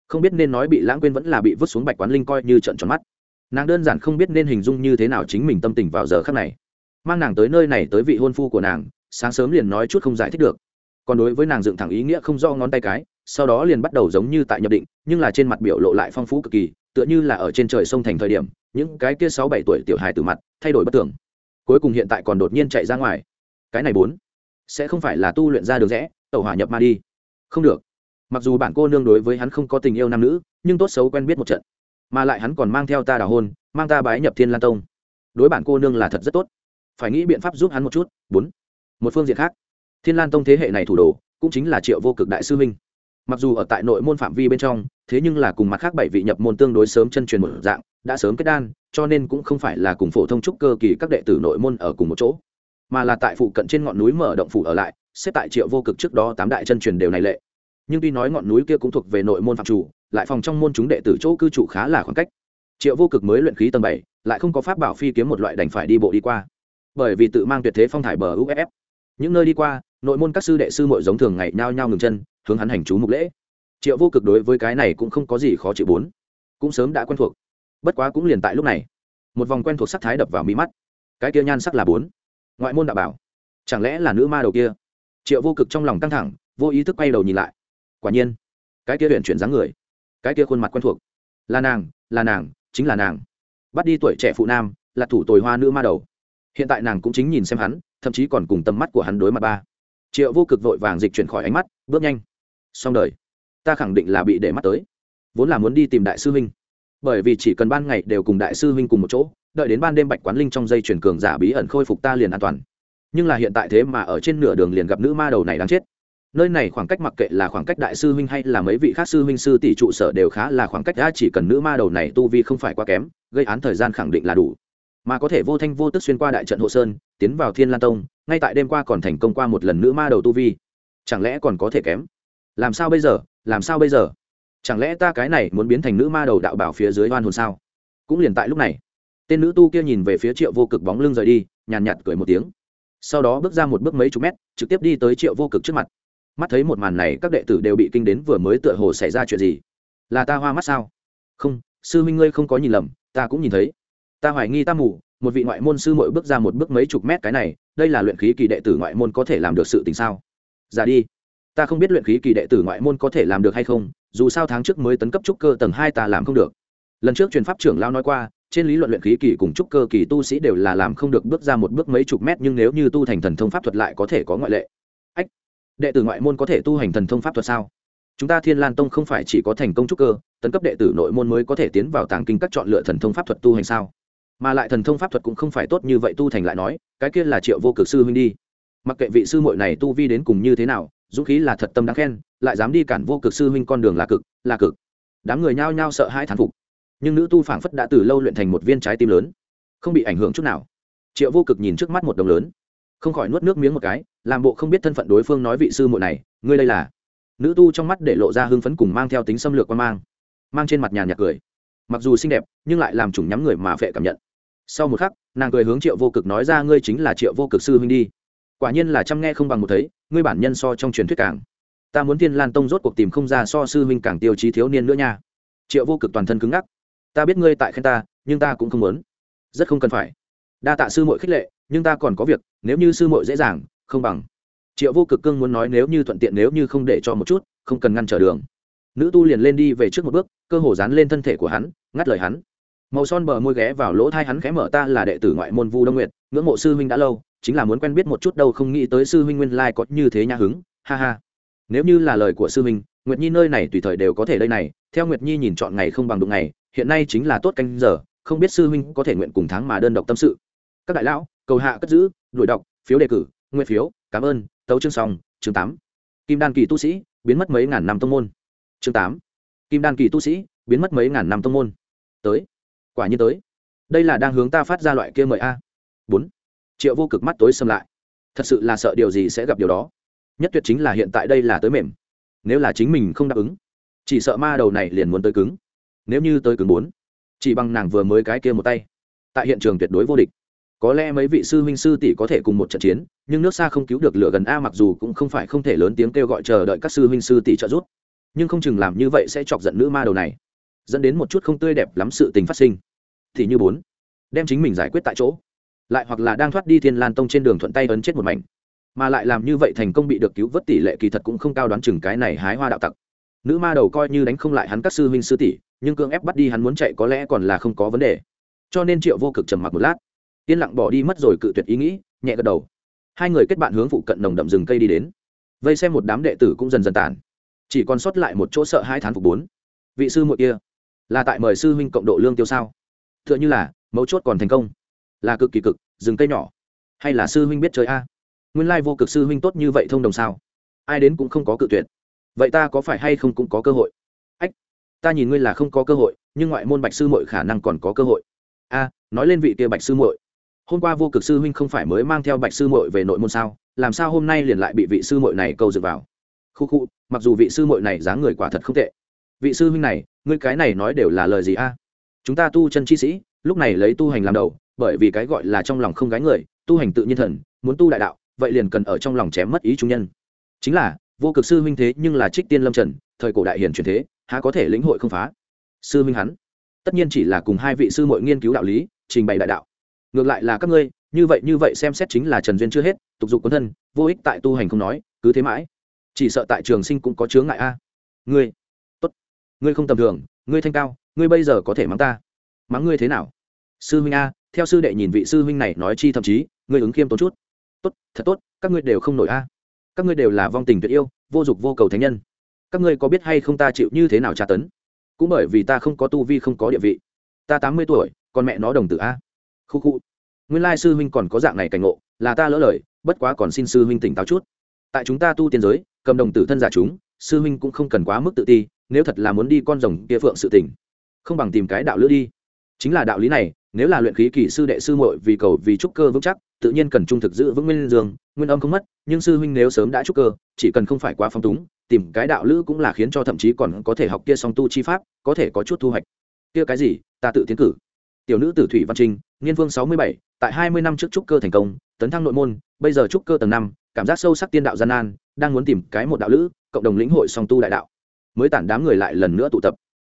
Không biết nên nói bị lãng quên vẫn là bị vứt xuống bạch quán linh coi như trận tròn mắt. Nàng đơn giản không biết nên hình dung như thế nào chính mình tâm tình vào giờ khắc này. Mang nàng tới nơi này tới vị hôn phu của nàng, sáng sớm liền nói chút không giải thích được còn đối với nàng dựng thẳng ý nghĩa không do ngón tay cái, sau đó liền bắt đầu giống như tại nhập định, nhưng là trên mặt biểu lộ lại phong phú cực kỳ, tựa như là ở trên trời sông thành thời điểm, những cái kia sáu bảy tuổi tiểu hài từ mặt, thay đổi bất thường. Cuối cùng hiện tại còn đột nhiên chạy ra ngoài. Cái này bốn, sẽ không phải là tu luyện ra được rẽ, tẩu hỏa nhập ma đi. Không được. Mặc dù bản cô nương đối với hắn không có tình yêu nam nữ, nhưng tốt xấu quen biết một trận. Mà lại hắn còn mang theo ta đào hôn, mang ta bái nhập thiên lan tông. Đối bản cô nương là thật rất tốt. Phải nghĩ biện pháp giúp hắn một chút. Bốn, một phương diện khác thiên lan tông thế hệ này thủ đồ, cũng chính là triệu vô cực đại sư minh. Mặc dù ở tại nội môn phạm vi bên trong, thế nhưng là cùng mặt khác bảy vị nhập môn tương đối sớm chân truyền một dạng, đã sớm kết đan, cho nên cũng không phải là cùng phổ thông trúc cơ kỳ các đệ tử nội môn ở cùng một chỗ, mà là tại phụ cận trên ngọn núi mở động phủ ở lại, xếp tại triệu vô cực trước đó tám đại chân truyền đều này lệ. Nhưng tuy nói ngọn núi kia cũng thuộc về nội môn phạm chủ, lại phòng trong môn chúng đệ tử chỗ cư trụ khá là khoảng cách. Triệu vô cực mới luyện khí tầng bảy, lại không có pháp bảo phi kiếm một loại đành phải đi bộ đi qua. Bởi vì tự mang tuyệt thế phong thải bờ uff những nơi đi qua nội môn các sư đệ sư mội giống thường ngày nhao nhao ngừng chân, hướng hắn hành chú mục lễ. Triệu vô cực đối với cái này cũng không có gì khó chịu bốn. Cũng sớm đã quen thuộc. Bất quá cũng liền tại lúc này, một vòng quen thuộc sắc thái đập vào mi mắt. Cái kia nhan sắc là bốn. Ngoại môn đạo bảo. Chẳng lẽ là nữ ma đầu kia? Triệu vô cực trong lòng căng thẳng, vô ý thức quay đầu nhìn lại. Quả nhiên, cái kia huyện chuyển dáng người, cái kia khuôn mặt quen thuộc. Là nàng là nàng, chính là nàng. Bắt đi tuổi trẻ phụ nam, là thủ tồi hoa nữ ma đầu. Hiện tại nàng cũng chính nhìn xem hắn, thậm chí còn cùng tầm mắt của hắn đối mặt ba triệu vô cực vội vàng dịch chuyển khỏi ánh mắt, bước nhanh. Xong đời. Ta khẳng định là bị để mắt tới. Vốn là muốn đi tìm đại sư huynh. Bởi vì chỉ cần ban ngày đều cùng đại sư huynh cùng một chỗ, đợi đến ban đêm bạch quán linh trong dây chuyển cường giả bí ẩn khôi phục ta liền an toàn. Nhưng là hiện tại thế mà ở trên nửa đường liền gặp nữ ma đầu này đáng chết. Nơi này khoảng cách mặc kệ là khoảng cách đại sư huynh hay là mấy vị khác sư huynh sư tỷ trụ sở đều khá là khoảng cách, đã chỉ cần nữ ma đầu này tu vi không phải quá kém, gây án thời gian khẳng định là đủ mà có thể vô thanh vô tức xuyên qua đại trận hộ sơn, tiến vào thiên lan tông, ngay tại đêm qua còn thành công qua một lần nữ ma đầu tu vi. Chẳng lẽ còn có thể kém? Làm sao bây giờ? Làm sao bây giờ? Chẳng lẽ ta cái này muốn biến thành nữ ma đầu đạo bảo phía dưới hoan hồn sao? Cũng liền tại lúc này, tên nữ tu kia nhìn về phía triệu vô cực bóng lưng rời đi, nhàn nhạt cười một tiếng. Sau đó bước ra một bước mấy chục mét, trực tiếp đi tới triệu vô cực trước mặt. Mắt thấy một màn này, các đệ tử đều bị kinh đến vừa mới tựa hồ xảy ra chuyện gì? Là ta hoa mắt sao? Không, sư minh ngươi không có nhìn lầm, ta cũng nhìn thấy ta hoài nghi ta mù, một vị ngoại môn sư mỗi bước ra một bước mấy chục mét cái này, đây là luyện khí kỳ đệ tử ngoại môn có thể làm được sự tình sao? Ra đi. Ta không biết luyện khí kỳ đệ tử ngoại môn có thể làm được hay không, dù sao tháng trước mới tấn cấp trúc cơ tầng hai ta làm không được. Lần trước truyền pháp trưởng lao nói qua, trên lý luận luyện khí kỳ cùng trúc cơ kỳ tu sĩ đều là làm không được bước ra một bước mấy chục mét, nhưng nếu như tu thành thần thông pháp thuật lại có thể có ngoại lệ. Ách, đệ tử ngoại môn có thể tu hành thần thông pháp thuật sao? Chúng ta thiên lan tông không phải chỉ có thành công trúc cơ, tấn cấp đệ tử nội môn mới có thể tiến vào tàng kinh các chọn lựa thần thông pháp thuật tu hành sao? Mà lại thần thông pháp thuật cũng không phải tốt như vậy tu thành lại nói, cái kia là triệu vô cực sư huynh đi. Mặc kệ vị sư muội này tu vi đến cùng như thế nào, dũng khí là thật tâm đáng khen, lại dám đi cản vô cực sư huynh con đường là cực là cực. Đám người nhao nhao sợ hai thán phục. Nhưng nữ tu phảng phất đã từ lâu luyện thành một viên trái tim lớn, không bị ảnh hưởng chút nào. Triệu vô cực nhìn trước mắt một đồng lớn, không khỏi nuốt nước miếng một cái, làm bộ không biết thân phận đối phương nói vị sư muội này, ngươi đây là? Nữ tu trong mắt để lộ ra hưng phấn cùng mang theo tính xâm lược qua mang mang trên mặt nhàn nhạt cười. Mặc dù xinh đẹp, nhưng lại làm chủng nhắm người mà phệ cảm nhận sau một khắc, nàng cười hướng triệu vô cực nói ra, ngươi chính là triệu vô cực sư huynh đi. Quả nhiên là chăm nghe không bằng một thấy, ngươi bản nhân so trong truyền thuyết càng. Ta muốn thiên lan tông rốt cuộc tìm không ra so sư huynh càng tiêu chí thiếu niên nữa nha. Triệu vô cực toàn thân cứng ngắc. Ta biết ngươi tại khen ta, nhưng ta cũng không muốn. Rất không cần phải. Đa tạ sư muội khích lệ, nhưng ta còn có việc, nếu như sư muội dễ dàng, không bằng. Triệu vô cực cương muốn nói, nếu như thuận tiện, nếu như không để cho một chút, không cần ngăn trở đường. Nữ tu liền lên đi về trước một bước, cơ hồ dán lên thân thể của hắn, ngắt lời hắn màu son bờ môi ghé vào lỗ thai hắn khẽ mở, ta là đệ tử ngoại môn vu đông nguyệt, ngưỡng mộ sư huynh đã lâu, chính là muốn quen biết một chút đâu, không nghĩ tới sư huynh nguyên lai có như thế nhã hứng. Ha ha. Nếu như là lời của sư huynh, nguyệt nhi nơi này tùy thời đều có thể đây này. Theo nguyệt nhi nhìn chọn ngày không bằng đụng ngày, hiện nay chính là tốt canh giờ, không biết sư huynh có thể nguyện cùng tháng mà đơn độc tâm sự. Các đại lão, cầu hạ cất giữ, đuổi đọc, phiếu đề cử, nguyện phiếu, cảm ơn, tấu chương song chương tám. Kim đan kỳ tu sĩ, biến mất mấy ngàn năm tông môn. Chương tám. Kim đan kỳ tu sĩ, biến mất mấy ngàn năm tông môn. Tới quả nhiên tới. Đây là đang hướng ta phát ra loại kia mời a. Bốn. Triệu vô cực mắt tối xâm lại. Thật sự là sợ điều gì sẽ gặp điều đó. Nhất tuyệt chính là hiện tại đây là tới mềm. Nếu là chính mình không đáp ứng, chỉ sợ ma đầu này liền muốn tới cứng. Nếu như tới cứng bốn, chỉ bằng nàng vừa mới cái kia một tay. Tại hiện trường tuyệt đối vô địch. Có lẽ mấy vị sư huynh sư tỷ có thể cùng một trận chiến, nhưng nước xa không cứu được lửa gần a mặc dù cũng không phải không thể lớn tiếng kêu gọi chờ đợi các sư huynh sư tỷ trợ giúp. Nhưng không chừng làm như vậy sẽ chọc giận nữ ma đầu này dẫn đến một chút không tươi đẹp lắm sự tình phát sinh. Thì như bốn, đem chính mình giải quyết tại chỗ. Lại hoặc là đang thoát đi thiên lan tông trên đường thuận tay ấn chết một mảnh. Mà lại làm như vậy thành công bị được cứu vớt tỷ lệ kỳ thật cũng không cao đoán chừng cái này hái hoa đạo tặc. Nữ ma đầu coi như đánh không lại hắn các sư huynh sư tỷ, nhưng cưỡng ép bắt đi hắn muốn chạy có lẽ còn là không có vấn đề. Cho nên triệu vô cực trầm mặc một lát, yên lặng bỏ đi mất rồi cự tuyệt ý nghĩ, nhẹ gật đầu. Hai người kết bạn hướng phụ cận nồng đậm rừng cây đi đến. Vây xem một đám đệ tử cũng dần dần tàn chỉ còn sót lại một chỗ sợ hai thán phục bốn. Vị sư muội kia là tại mời sư huynh cộng độ lương tiêu sao? T h ư ợ n h ư là, mấu chốt còn thành công. Là cực kỳ cực, rừng cây nhỏ. Hay là sư huynh biết chơi a? Nguyên lai vô cực sư huynh tốt như vậy thông đồng sao? Ai đến cũng không có cự tuyệt. Vậy ta có phải hay không cũng có cơ hội? Ách, ta nhìn ngươi là không có cơ hội, nhưng ngoại môn bạch sư muội khả năng còn có cơ hội. A, nói lên vị kia bạch sư muội. Hôm qua vô cực sư huynh không phải mới mang theo bạch sư muội về nội môn sao? Làm sao hôm nay liền lại bị vị sư muội này câu dựa vào? Khu khu, mặc dù vị sư muội này dáng người quả thật không tệ vị sư huynh này, ngươi cái này nói đều là lời gì a? Chúng ta tu chân chi sĩ, lúc này lấy tu hành làm đầu, bởi vì cái gọi là trong lòng không gái người, tu hành tự nhiên thần, muốn tu đại đạo, vậy liền cần ở trong lòng chém mất ý chúng nhân. Chính là, vô cực sư huynh thế nhưng là trích tiên lâm trần, thời cổ đại hiền truyền thế, há có thể lĩnh hội không phá? Sư huynh hắn, tất nhiên chỉ là cùng hai vị sư mội nghiên cứu đạo lý, trình bày đại đạo. Ngược lại là các ngươi, như vậy như vậy xem xét chính là trần duyên chưa hết, tục dục quân thân, vô ích tại tu hành không nói, cứ thế mãi. Chỉ sợ tại trường sinh cũng có chướng ngại a. Ngươi ngươi không tầm thường, ngươi thanh cao, ngươi bây giờ có thể mắng ta. Mắng ngươi thế nào? Sư huynh a, theo sư đệ nhìn vị sư huynh này nói chi thậm chí, ngươi ứng khiêm tốn chút. Tốt, thật tốt, các ngươi đều không nổi a. Các ngươi đều là vong tình tuyệt yêu, vô dục vô cầu thánh nhân. Các ngươi có biết hay không ta chịu như thế nào tra tấn? Cũng bởi vì ta không có tu vi không có địa vị. Ta tám mươi tuổi còn mẹ nó đồng tử a. Khu khu. Nguyên lai sư huynh còn có dạng này cảnh ngộ, là ta lỡ lời, bất quá còn xin sư huynh tỉnh táo chút. Tại chúng ta tu tiên giới, cầm đồng tử thân giả chúng, sư huynh cũng không cần quá mức tự ti nếu thật là muốn đi con rồng kia phượng sự tình, không bằng tìm cái đạo lữ đi. Chính là đạo lý này, nếu là luyện khí kỳ sư đệ sư muội vì cầu vì trúc cơ vững chắc, tự nhiên cần trung thực giữ vững nguyên dương, nguyên âm không mất, nhưng sư huynh nếu sớm đã trúc cơ, chỉ cần không phải quá phong túng, tìm cái đạo lữ cũng là khiến cho thậm chí còn có thể học kia song tu chi pháp, có thể có chút thu hoạch. Kia cái gì? Ta tự tiến cử. Tiểu nữ tử thủy văn trinh, niên vương sáu mươi bảy, tại hai mươi năm trước trúc cơ thành công, tấn thăng nội môn, bây giờ trúc cơ tầng năm, cảm giác sâu sắc tiên đạo gian nan, đang muốn tìm cái một đạo lữ, cộng đồng lĩnh hội song tu đại đạo mới tản đám người lại lần nữa tụ tập.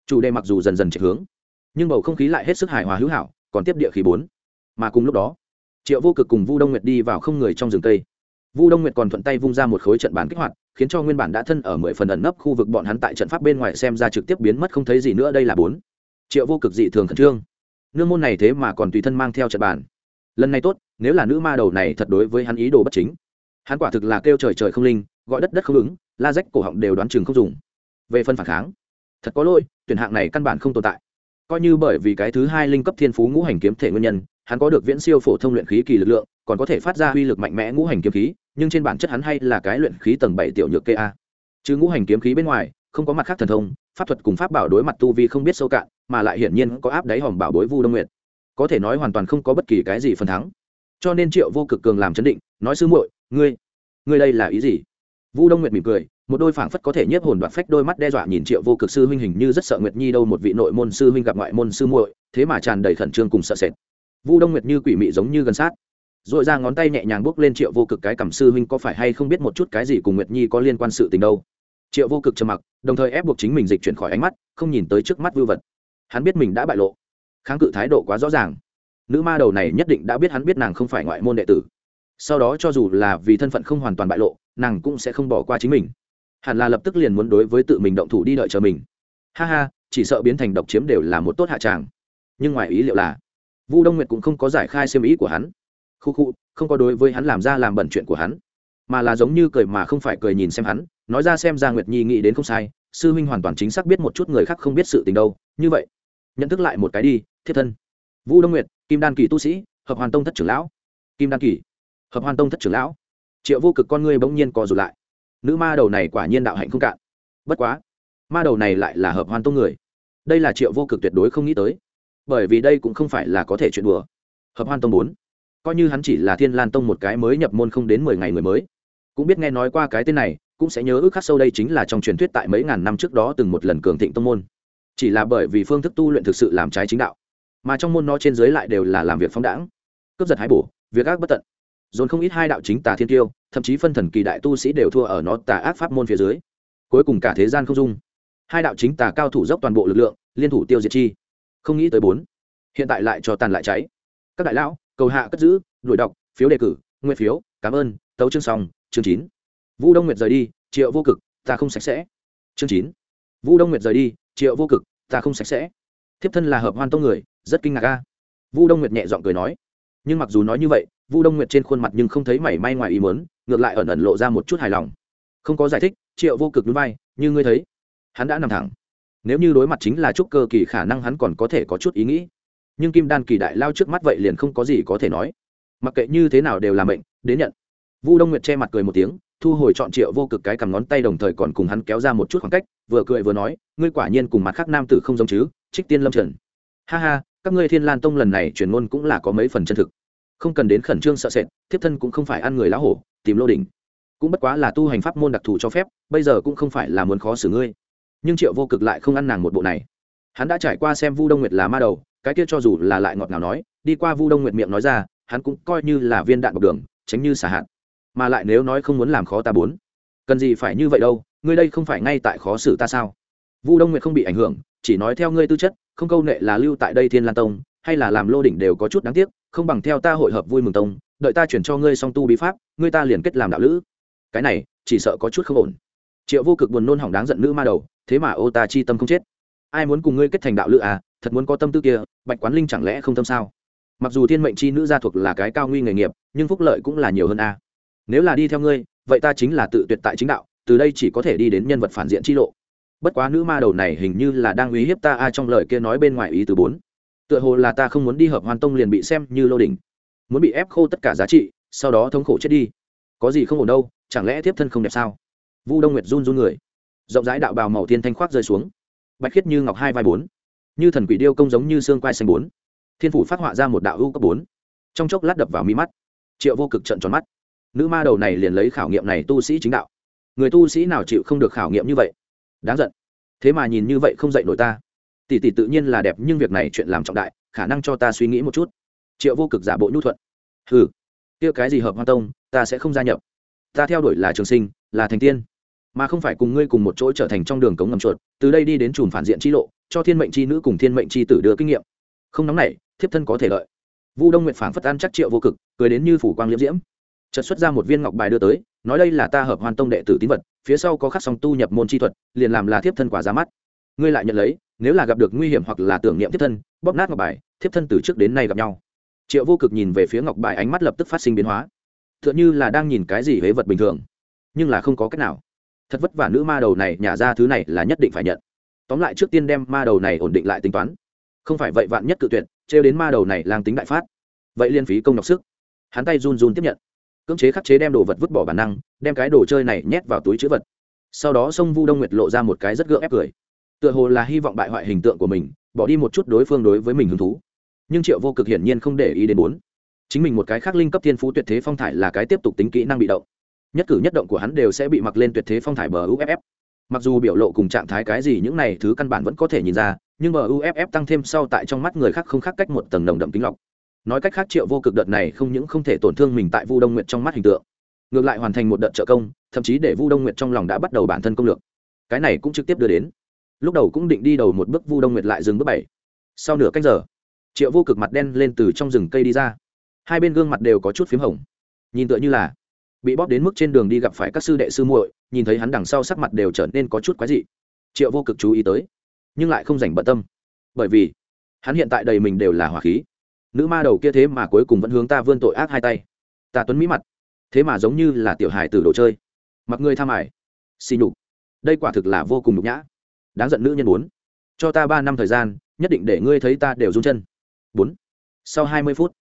Chủ đề mặc dù dần dần chạy hướng, nhưng bầu không khí lại hết sức hài hòa hữu hảo, còn tiếp địa khí bốn. Mà cùng lúc đó, triệu vô cực cùng vu đông nguyệt đi vào không người trong rừng tây vu đông nguyệt còn thuận tay vung ra một khối trận bàn kích hoạt, khiến cho nguyên bản đã thân ở mười phần ẩn nấp khu vực bọn hắn tại trận pháp bên ngoài xem ra trực tiếp biến mất không thấy gì nữa, đây là bốn. Triệu vô cực dị thường khẩn trương. Nương môn này thế mà còn tùy thân mang theo trận bàn. Lần này tốt, nếu là nữ ma đầu này thật đối với hắn ý đồ bất chính. Hắn quả thực là kêu trời trời không linh, gọi đất đất không ứng, la rách cổ họng đều đoán chừng không dùng về phân phản kháng. Thật có lỗi, tuyển hạng này căn bản không tồn tại. Coi như bởi vì cái thứ hai linh cấp thiên phú ngũ hành kiếm thể nguyên nhân, hắn có được viễn siêu phổ thông luyện khí kỳ lực lượng, còn có thể phát ra uy lực mạnh mẽ ngũ hành kiếm khí, nhưng trên bản chất hắn hay là cái luyện khí tầng bảy tiểu nhược kê a. Chứ ngũ hành kiếm khí bên ngoài, không có mặt khác thần thông, pháp thuật cùng pháp bảo đối mặt tu vi không biết sâu cạn, mà lại hiển nhiên có áp đáy hòm bảo bối vu đông nguyệt. Có thể nói hoàn toàn không có bất kỳ cái gì phần thắng. Cho nên triệu vô cực cường làm chấn định, nói sư muội, ngươi ngươi đây là ý gì? Vu đông nguyệt mỉm cười một đôi phảng phất có thể nhiếp hồn đoạt phách đôi mắt đe dọa nhìn triệu vô cực sư huynh hình như rất sợ nguyệt nhi đâu một vị nội môn sư huynh gặp ngoại môn sư muội, thế mà tràn đầy khẩn trương cùng sợ sệt. Vu đông nguyệt như quỷ mị giống như gần sát. R ồ i ra ngón tay nhẹ nhàng bốc lên triệu vô cực cái cảm sư huynh có phải hay không biết một chút cái gì cùng nguyệt nhi có liên quan sự tình đâu. Triệu vô cực trầm mặc, đồng thời ép buộc chính mình dịch chuyển khỏi ánh mắt, không nhìn tới trước mắt vưu vật. Hắn biết mình đã bại lộ. Kháng cự thái độ quá rõ ràng. Nữ ma đầu này nhất định đã biết hắn biết nàng không phải ngoại môn đệ tử. Sau đó cho dù là vì thân phận không hoàn toàn bại lộ, nàng cũng sẽ không bỏ qua chính mình hẳn là lập tức liền muốn đối với tự mình động thủ đi đợi chờ mình. Ha ha, chỉ sợ biến thành độc chiếm đều là một tốt hạ tràng. Nhưng ngoài ý liệu là, vu đông nguyệt cũng không có giải khai xem ý của hắn. Khu khu, không có đối với hắn làm ra làm bẩn chuyện của hắn, mà là giống như cười mà không phải cười nhìn xem hắn, nói ra xem ra nguyệt nhi nghĩ đến không sai, sư huynh hoàn toàn chính xác biết một chút người khác không biết sự tình đâu, như vậy, nhận thức lại một cái đi thiết thân. Vu đông nguyệt, kim đan kỳ tu sĩ, hợp hoàn tông thất trưởng lão. Kim đan kỳ, hợp hoàn tông thất trưởng lão. Triệu vô cực con ngươi bỗng nhiên co rụt lại nữ ma đầu này quả nhiên đạo hạnh không cạn. Bất quá, ma đầu này lại là hợp hoàn tông người. Đây là triệu vô cực tuyệt đối không nghĩ tới. Bởi vì đây cũng không phải là có thể chuyện đùa. Hợp hoàn tông bốn. Coi như hắn chỉ là thiên lan tông một cái mới nhập môn không đến mười ngày người mới. Cũng biết nghe nói qua cái tên này, cũng sẽ nhớ ước khắc sâu đây chính là trong truyền thuyết tại mấy ngàn năm trước đó từng một lần cường thịnh tông môn. Chỉ là bởi vì phương thức tu luyện thực sự làm trái chính đạo. Mà trong môn nó trên dưới lại đều là làm việc phóng đãng. Cướp giật hái bổ, việc ác bất tận dồn không ít hai đạo chính tà thiên tiêu thậm chí phân thần kỳ đại tu sĩ đều thua ở nó tà ác pháp môn phía dưới. Cuối cùng cả thế gian không dung. Hai đạo chính tà cao thủ dốc toàn bộ lực lượng, liên thủ tiêu diệt chi. Không nghĩ tới bốn. Hiện tại lại cho tàn lại cháy. Các đại lão, cầu hạ cất giữ, đuổi đọc, phiếu đề cử nguyên phiếu, cảm ơn, tấu chương xong, chương chín. Vũ đông nguyệt rời đi, triệu vô cực, ta không sạch sẽ. Chương chín. Vũ đông nguyệt rời đi, triệu vô cực, ta không sạch sẽ. Thiếp thân là hợp hoan tông người, rất kinh ngạc ca vu đông nguyệt nhẹ giọng cười nói. Nhưng mặc dù nói như vậy vu đông nguyệt trên khuôn mặt nhưng không thấy mảy may ngoài ý mớn ngược lại ẩn ẩn lộ ra một chút hài lòng. Không có giải thích, triệu vô cực núi vai, như ngươi thấy, hắn đã nằm thẳng. Nếu như đối mặt chính là trúc cơ kỳ khả năng hắn còn có thể có chút ý nghĩ. Nhưng kim đan kỳ đại lao trước mắt vậy liền không có gì có thể nói. Mặc kệ như thế nào đều là mệnh, đến nhận. Vu đông nguyệt che mặt cười một tiếng, thu hồi chọn triệu vô cực cái cầm ngón tay đồng thời còn cùng hắn kéo ra một chút khoảng cách, vừa cười vừa nói, ngươi quả nhiên cùng mặt khác nam tử không giống chứ, trích tiên lâm trần. Ha ha, các ngươi thiên lan tông lần này truyền ngôn cũng là có mấy phần chân thực không cần đến khẩn trương sợ sệt, thiếp thân cũng không phải ăn người lá hổ, tìm lô đỉnh. Cũng bất quá là tu hành pháp môn đặc thù cho phép, bây giờ cũng không phải là muốn khó xử ngươi. Nhưng triệu vô cực lại không ăn nàng một bộ này. Hắn đã trải qua xem vu đông nguyệt là ma đầu, cái kia cho dù là lại ngọt ngào nói, đi qua vu đông nguyệt miệng nói ra, hắn cũng coi như là viên đạn bọc đường, tránh như xả hạn. Mà lại nếu nói không muốn làm khó ta bốn, cần gì phải như vậy đâu, ngươi đây không phải ngay tại khó xử ta sao? Vu đông nguyệt không bị ảnh hưởng, chỉ nói theo ngươi tư chất, không câu nệ là lưu tại đây thiên lan tông hay là làm lô đỉnh đều có chút đáng tiếc, không bằng theo ta hội hợp vui mừng tông, đợi ta chuyển cho ngươi song tu bí pháp, ngươi ta liền kết làm đạo lữ. Cái này, chỉ sợ có chút không ổn. Triệu vô cực buồn nôn hỏng đáng giận nữ ma đầu, thế mà ô ta chi tâm không chết. Ai muốn cùng ngươi kết thành đạo lữ à thật muốn có tâm tư kia, bạch quán linh chẳng lẽ không tâm sao? Mặc dù thiên mệnh chi nữ gia thuộc là cái cao nguy nghề nghiệp, nhưng phúc lợi cũng là nhiều hơn a. À. nếu là đi theo ngươi, vậy ta chính là tự tuyệt tại chính đạo, từ đây chỉ có thể đi đến nhân vật phản diện chi lộ. Bất quá nữ ma đầu này hình như là đang uy hiếp ta a, trong lời kia nói bên ngoài ý từ bốn tựa hồ là ta không muốn đi hợp hoàn tông liền bị xem như lô đỉnh. Muốn bị ép khô tất cả giá trị, sau đó thống khổ chết đi. Có gì không ổn đâu, chẳng lẽ tiếp thân không đẹp sao? Vu đông nguyệt run run người. Rộng rãi đạo bào màu thiên thanh khoác rơi xuống. Bạch khiết như ngọc hai vai bốn. Như thần quỷ điêu công giống như xương quai xanh bốn. Thiên phủ phát họa ra một đạo ưu cấp bốn. Trong chốc lát đập vào mi mắt. Triệu vô cực trận tròn mắt. Nữ ma đầu này liền lấy khảo nghiệm này tu sĩ chính đạo. Người tu sĩ nào chịu không được khảo nghiệm như vậy? Đáng giận. Thế mà nhìn như vậy không dạy nổi ta tỷ tỷ tự nhiên là đẹp nhưng việc này chuyện làm trọng đại, khả năng cho ta suy nghĩ một chút. Triệu vô cực giả bộ nhu thuận. Hừ, kia cái gì hợp hoa tông, ta sẽ không gia nhập. Ta theo đuổi là trường sinh, là thành tiên. Mà không phải cùng ngươi cùng một chỗ trở thành trong đường cống ngầm chuột, từ đây đi đến chùm phản diện chi lộ, cho thiên mệnh chi nữ cùng thiên mệnh chi tử đưa kinh nghiệm. Không nóng này thiếp thân có thể lợi. Vu đông nguyện phảng phất an chắc triệu vô cực, cười đến như phủ quang liễm diễm. Chợt xuất ra một viên ngọc bài đưa tới, nói đây là ta hợp hoàn tông đệ tử tín vật, phía sau có khắc song tu nhập môn chi thuật, liền làm là thiếp thân quả ra mắt ngươi lại nhận lấy, nếu là gặp được nguy hiểm hoặc là tưởng niệm thiếp thân, bóp nát ngọc bài, thiếp thân từ trước đến nay gặp nhau. Triệu vô cực nhìn về phía ngọc bài ánh mắt lập tức phát sinh biến hóa. T h ư ợ n h ư là đang nhìn cái gì hế vật bình thường, nhưng là không có cách nào. Thật vất vả nữ ma đầu này nhả ra thứ này là nhất định phải nhận. Tóm lại trước tiên đem ma đầu này ổn định lại tính toán. Không phải vậy vạn nhất cự tuyệt, trêu đến ma đầu này lang tính đại phát. Vậy liên phí công nhọc sức. Hắn tay run run tiếp nhận. Cưỡng chế khắc chế đem đồ vật vứt bỏ bản năng, đem cái đồ chơi này nhét vào túi chữ vật. Sau đó sông vu đông nguyệt lộ ra một cái rất gượng ép cười tựa hồ là hy vọng bại hoại hình tượng của mình, bỏ đi một chút đối phương đối với mình hứng thú. Nhưng triệu vô cực hiển nhiên không để ý đến bốn. Chính mình một cái khác linh cấp thiên phú tuyệt thế phong thải là cái tiếp tục tính kỹ năng bị động. Nhất cử nhất động của hắn đều sẽ bị mặc lên tuyệt thế phong thải bờ uff mặc dù biểu lộ cùng trạng thái cái gì những này thứ căn bản vẫn có thể nhìn ra, nhưng bờ uff tăng thêm sau tại trong mắt người khác không khác cách một tầng nồng đậm tính lọc. Nói cách khác triệu vô cực đợt này không những không thể tổn thương mình tại vu đông nguyệt trong mắt hình tượng, ngược lại hoàn thành một đợt trợ công, thậm chí để vu đông nguyệt trong lòng đã bắt đầu bản thân công lược. Cái này cũng trực tiếp đưa đến lúc đầu cũng định đi đầu một bước vu đông nguyệt lại dừng bước bảy sau nửa canh giờ triệu vô cực mặt đen lên từ trong rừng cây đi ra hai bên gương mặt đều có chút p h í m hồng nhìn tựa như là bị bóp đến mức trên đường đi gặp phải các sư đệ sư muội nhìn thấy hắn đằng sau sắc mặt đều trở nên có chút quái dị triệu vô cực chú ý tới nhưng lại không dành bận tâm bởi vì hắn hiện tại đầy mình đều là hỏa khí nữ ma đầu kia thế mà cuối cùng vẫn hướng ta vươn tội ác hai tay ta tuấn mỹ mặt thế mà giống như là tiểu hài từ đồ chơi mặc người tham ải xì nhục đây quả thực là vô cùng nhục nhã đáng giận nữ nhân bốn. Cho ta ba năm thời gian, nhất định để ngươi thấy ta đều run chân. Bốn. Sau hai mươi phút,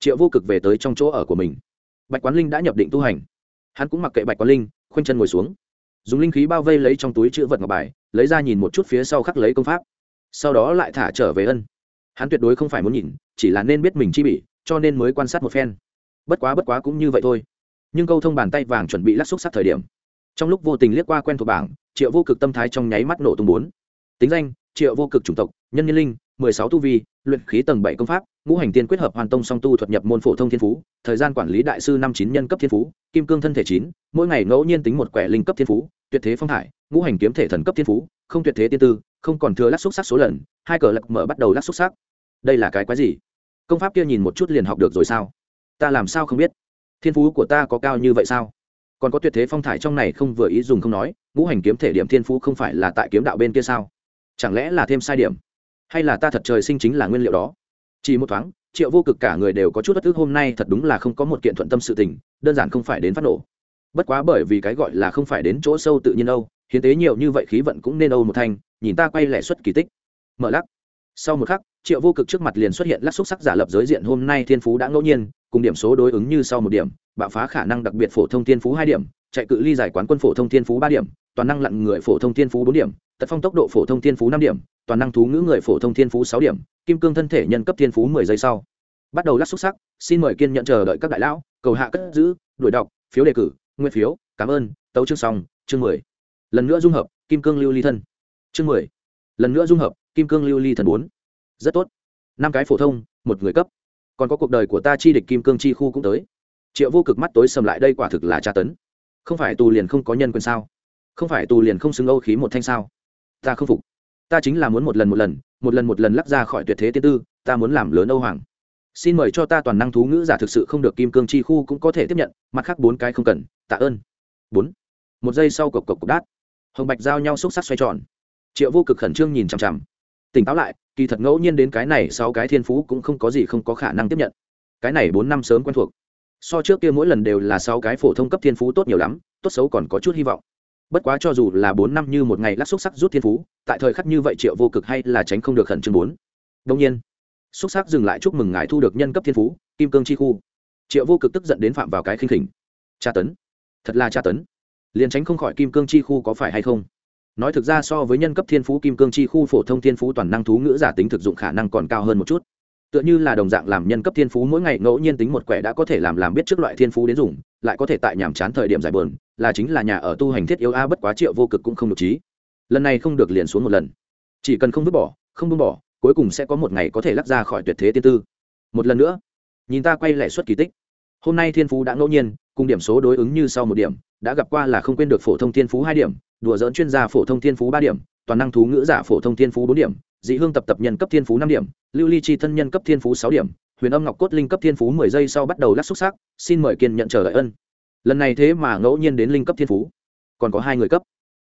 triệu vô cực về tới trong chỗ ở của mình. Bạch quán linh đã nhập định tu hành. Hắn cũng mặc kệ bạch quán linh, khoanh chân ngồi xuống. Dùng linh khí bao vây lấy trong túi chữ vật ngọc bài, lấy ra nhìn một chút phía sau khắc lấy công pháp. Sau đó lại thả trở về ân. Hắn tuyệt đối không phải muốn nhìn, chỉ là nên biết mình chi bỉ, cho nên mới quan sát một phen. Bất quá bất quá cũng như vậy thôi. Nhưng câu thông bàn tay vàng chuẩn bị lắc xúc sắc thời điểm, trong lúc vô tình liếc qua quen thuộc bảng triệu vô cực tâm thái trong nháy mắt nổ tung bốn. Tính danh, triệu vô cực chủng tộc, nhân nhân linh, mười sáu tu vi, luyện khí tầng bảy công pháp, ngũ hành tiên quyết hợp hoàn tông song tu thuật nhập môn phổ thông thiên phú, thời gian quản lý đại sư năm chín nhân cấp thiên phú, kim cương thân thể chín, mỗi ngày ngẫu nhiên tính một quẻ linh cấp thiên phú, tuyệt thế phong hải ngũ hành kiếm thể thần cấp thiên phú, không tuyệt thế tiên tư, không còn thừa lắc xúc sắc số lần, hai cờ lật mở bắt đầu lắc xúc sắc. Đây là cái quái gì? Công pháp kia nhìn một chút liền học được rồi sao? Ta làm sao không biết? Thiên phú của ta có cao như vậy sao? Còn có tuyệt thế phong thải trong này không vừa ý dùng không nói, ngũ hành kiếm thể điểm thiên phú không phải là tại kiếm đạo bên kia sao? Chẳng lẽ là thêm sai điểm? Hay là ta thật trời sinh chính là nguyên liệu đó? Chỉ một thoáng, triệu vô cực cả người đều có chút bất ức hôm nay thật đúng là không có một kiện thuận tâm sự tình, đơn giản không phải đến phát nổ. Bất quá bởi vì cái gọi là không phải đến chỗ sâu tự nhiên âu, hiến tế nhiều như vậy khí vận cũng nên âu một thanh, nhìn ta quay lẻ xuất kỳ tích. Mở lắc. Sau một khắc, triệu vô cực trước mặt liền xuất hiện lắc xúc sắc giả lập giới diện hôm nay thiên phú đã ngẫu nhiên, cùng điểm số đối ứng như sau một điểm bạo phá khả năng đặc biệt phổ thông thiên phú hai điểm, chạy cự ly giải quán quân phổ thông thiên phú ba điểm, toàn năng lặn người phổ thông thiên phú bốn điểm, tật phong tốc độ phổ thông thiên phú năm điểm, toàn năng thú ngữ người phổ thông thiên phú sáu điểm, kim cương thân thể nhân cấp thiên phú mười giây sau. Bắt đầu lắc xúc sắc, xin mời kiên nhận chờ đợi các đại lão, cầu hạ cất giữ, đuổi đọc, phiếu đề cử, nguyên phiếu, cảm ơn, tấu chương xong, chương mười. Lần nữa dung hợp, kim cương lưu ly thân. Chương mười. Lần nữa dung hợp, kim cương lưu ly thần bốn. Rất tốt. Năm cái phổ thông, một người cấp. Còn có cuộc đời của ta chi địch kim cương chi khu cũng tới triệu vô cực mắt tối sầm lại, đây quả thực là tra tấn. Không phải tù liền không có nhân quyền sao? Không phải tù liền không xứng âu khí một thanh sao? Ta không phục. Ta chính là muốn một lần một lần một lần một lần lắc ra khỏi tuyệt thế tiên tư, ta muốn làm lớn âu hoàng. Xin mời cho ta toàn năng thú ngữ giả thực sự không được kim cương chi khu cũng có thể tiếp nhận, mặt khác bốn cái không cần, tạ ơn. Bốn. Một giây sau cộc cộc cộc đát. Hồng bạch giao nhau xúc sắc xoay tròn. Triệu vô cực khẩn trương nhìn chằm chằm. Tỉnh táo lại, kỳ thật ngẫu nhiên đến cái này sau cái thiên phú cũng không có gì không có khả năng tiếp nhận. Cái này bốn năm sớm quen thuộc so trước kia mỗi lần đều là sáu cái phổ thông cấp thiên phú tốt nhiều lắm, tốt xấu còn có chút hy vọng. Bất quá cho dù là bốn năm như một ngày lắc xúc sắc rút thiên phú, tại thời khắc như vậy triệu vô cực hay là tránh không được khẩn trương bốn. Đông nhiên, xúc sắc dừng lại chúc mừng ngài thu được nhân cấp thiên phú, kim cương chi khu. Triệu vô cực tức giận đến phạm vào cái khinh khỉnh. Tra tấn. Thật là tra tấn. Liền tránh không khỏi kim cương chi khu có phải hay không? Nói thực ra so với nhân cấp thiên phú, kim cương chi khu phổ thông thiên phú toàn năng thú ngữ giả tính thực dụng khả năng còn cao hơn một chút tựa như là đồng dạng làm nhân cấp thiên phú, mỗi ngày ngẫu nhiên tính một quẻ đã có thể làm làm biết trước loại thiên phú đến dùng, lại có thể tại nhàm chán thời điểm giải bờn là chính là nhà ở tu hành thiết yếu a, bất quá triệu vô cực cũng không được trí. Lần này không được liền xuống một lần. Chỉ cần không vứt bỏ, không buông bỏ, cuối cùng sẽ có một ngày có thể lắc ra khỏi tuyệt thế tiên tư. Một lần nữa, nhìn ta quay lại suất kỳ tích. Hôm nay thiên phú đã ngẫu nhiên, cùng điểm số đối ứng như sau một điểm, đã gặp qua là không quên được phổ thông thiên phú hai điểm, đùa dỡn chuyên gia phổ thông thiên phú ba điểm, toàn năng thú ngữ giả phổ thông thiên phú bốn điểm dị hương tập tập nhân cấp thiên phú năm điểm, lưu ly chi thân nhân cấp thiên phú sáu điểm, huyền âm ngọc cốt linh cấp thiên phú mười giây sau bắt đầu lắc xúc xác, xin mời kiên nhận trở lại ân. Lần này thế mà ngẫu nhiên đến linh cấp thiên phú. Còn có hai người cấp.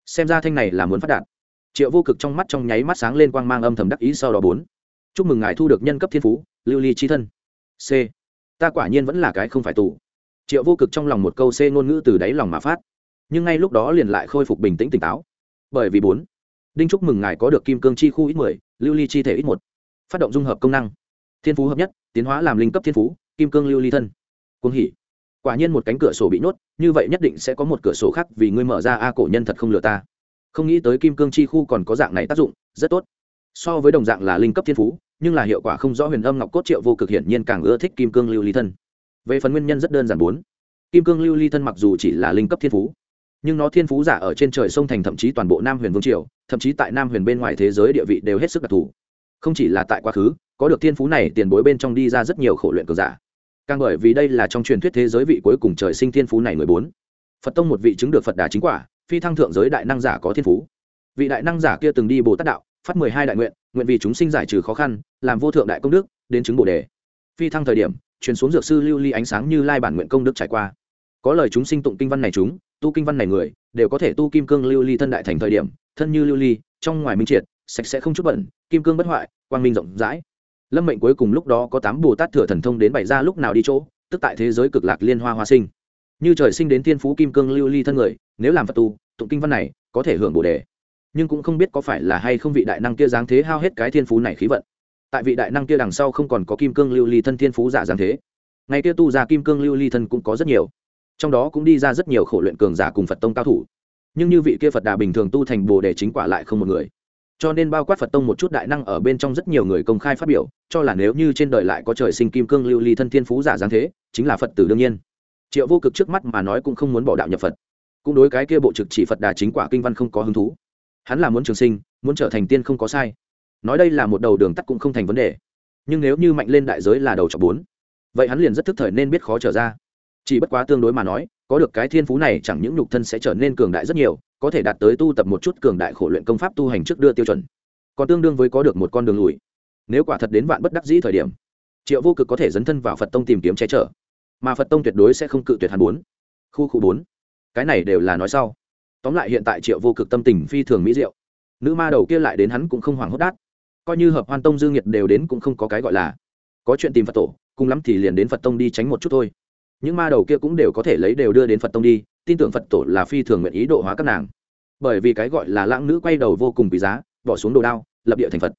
Xem ra thanh này là muốn phát đạt. Triệu vô cực trong mắt trong nháy mắt sáng lên quang mang âm thầm đắc ý sau đó bốn. Chúc mừng ngài thu được nhân cấp thiên phú, lưu ly chi thân. C. Ta quả nhiên vẫn là cái không phải tù. Triệu vô cực trong lòng một câu c ngôn ngữ từ đáy lòng mà phát. Nhưng ngay lúc đó liền lại khôi phục bình tĩnh tỉnh táo. Bởi vì bốn. Đinh chúc mừng ngài có được kim cương chi khu ít mười lưu ly chi thể ít một. Phát động dung hợp công năng. Thiên phú hợp nhất, tiến hóa làm linh cấp thiên phú, kim cương lưu ly thân. Cuồng hỉ. Quả nhiên một cánh cửa sổ bị nhốt, như vậy nhất định sẽ có một cửa sổ khác vì ngươi mở ra a cổ nhân thật không lừa ta. Không nghĩ tới kim cương chi khu còn có dạng này tác dụng, rất tốt. So với đồng dạng là linh cấp thiên phú, nhưng là hiệu quả không rõ huyền âm ngọc cốt triệu vô cực hiển nhiên càng ưa thích kim cương lưu ly thân. Về phần nguyên nhân rất đơn giản bốn. Kim cương lưu ly thân mặc dù chỉ là linh cấp thiên phú nhưng nó thiên phú giả ở trên trời sông thành thậm chí toàn bộ nam huyền vương triều, thậm chí tại nam huyền bên ngoài thế giới địa vị đều hết sức đặc thù. Không chỉ là tại quá khứ, có được thiên phú này, tiền bối bên trong đi ra rất nhiều khổ luyện cường giả. Càng bởi vì đây là trong truyền thuyết thế giới vị cuối cùng trời sinh thiên phú này mười bốn. Phật tông một vị chứng được phật đà chính quả, phi thăng thượng giới đại năng giả có thiên phú. Vị đại năng giả kia từng đi bồ tát đạo, phát mười hai đại nguyện nguyện vì chúng sinh giải trừ khó khăn, làm vô thượng đại công đức, đến chứng bồ đề. Phi thăng thời điểm, truyền xuống dược sư lưu ly ánh sáng như lai bản nguyện công đức trải qua. Có lời chúng sinh tụng kinh văn này chúng tu kinh văn này người đều có thể tu kim cương lưu ly thân đại thành thời điểm, thân như lưu ly, trong ngoài minh triệt, sạch sẽ không chút bẩn, kim cương bất hoại, quang minh rộng rãi. Lâm mệnh cuối cùng lúc đó có tám bồ tát thừa thần thông đến bày ra lúc nào đi chỗ, tức tại thế giới cực lạc liên hoa hoa sinh. Như trời sinh đến thiên phú kim cương lưu ly thân người, nếu làm phật tu, tụng kinh văn này có thể hưởng bồ đề. Nhưng cũng không biết có phải là hay không vị đại năng kia dáng thế hao hết cái thiên phú này khí vận. Tại vị đại năng kia đằng sau không còn có kim cương lưu ly thân thiên phú giả giáng thế. Ngày kia tu ra kim cương lưu ly thân cũng có rất nhiều trong đó cũng đi ra rất nhiều khổ luyện cường giả cùng phật tông cao thủ. Nhưng như vị kia phật đà bình thường tu thành bồ đề chính quả lại không một người. Cho nên bao quát phật tông một chút đại năng ở bên trong rất nhiều người công khai phát biểu, cho là nếu như trên đời lại có trời sinh kim cương lưu ly thân thiên phú giả giáng thế, chính là phật tử đương nhiên. Triệu vô cực trước mắt mà nói cũng không muốn bỏ đạo nhập phật. Cũng đối cái kia bộ trực chỉ phật đà chính quả kinh văn không có hứng thú. Hắn là muốn trường sinh, muốn trở thành tiên không có sai. Nói đây là một đầu đường tắt cũng không thành vấn đề. Nhưng nếu như mạnh lên đại giới là đầu chọc bốn. Vậy hắn liền rất thức thời nên biết khó trở ra chỉ bất quá tương đối mà nói, có được cái thiên phú này chẳng những nhục thân sẽ trở nên cường đại rất nhiều, có thể đạt tới tu tập một chút cường đại khổ luyện công pháp tu hành trước đưa tiêu chuẩn. Còn tương đương với có được một con đường lùi. Nếu quả thật đến vạn bất đắc dĩ thời điểm, triệu vô cực có thể dấn thân vào phật tông tìm kiếm che chở. Mà phật tông tuyệt đối sẽ không cự tuyệt hắn bốn. Khu khu bốn. Cái này đều là nói sau. Tóm lại hiện tại triệu vô cực tâm tình phi thường mỹ diệu. Nữ ma đầu kia lại đến hắn cũng không hoảng hốt đát. Coi như hợp hoan tông dương nhiệt đều đến cũng không có cái gọi là. Có chuyện tìm phật tổ, cùng lắm thì liền đến phật tông đi tránh một chút thôi những ma đầu kia cũng đều có thể lấy đều đưa đến phật tông đi, tin tưởng phật tổ là phi thường nguyện ý độ hóa các nàng. Bởi vì cái gọi là lãng nữ quay đầu vô cùng quý giá, bỏ xuống đồ đao, lập địa thành phật.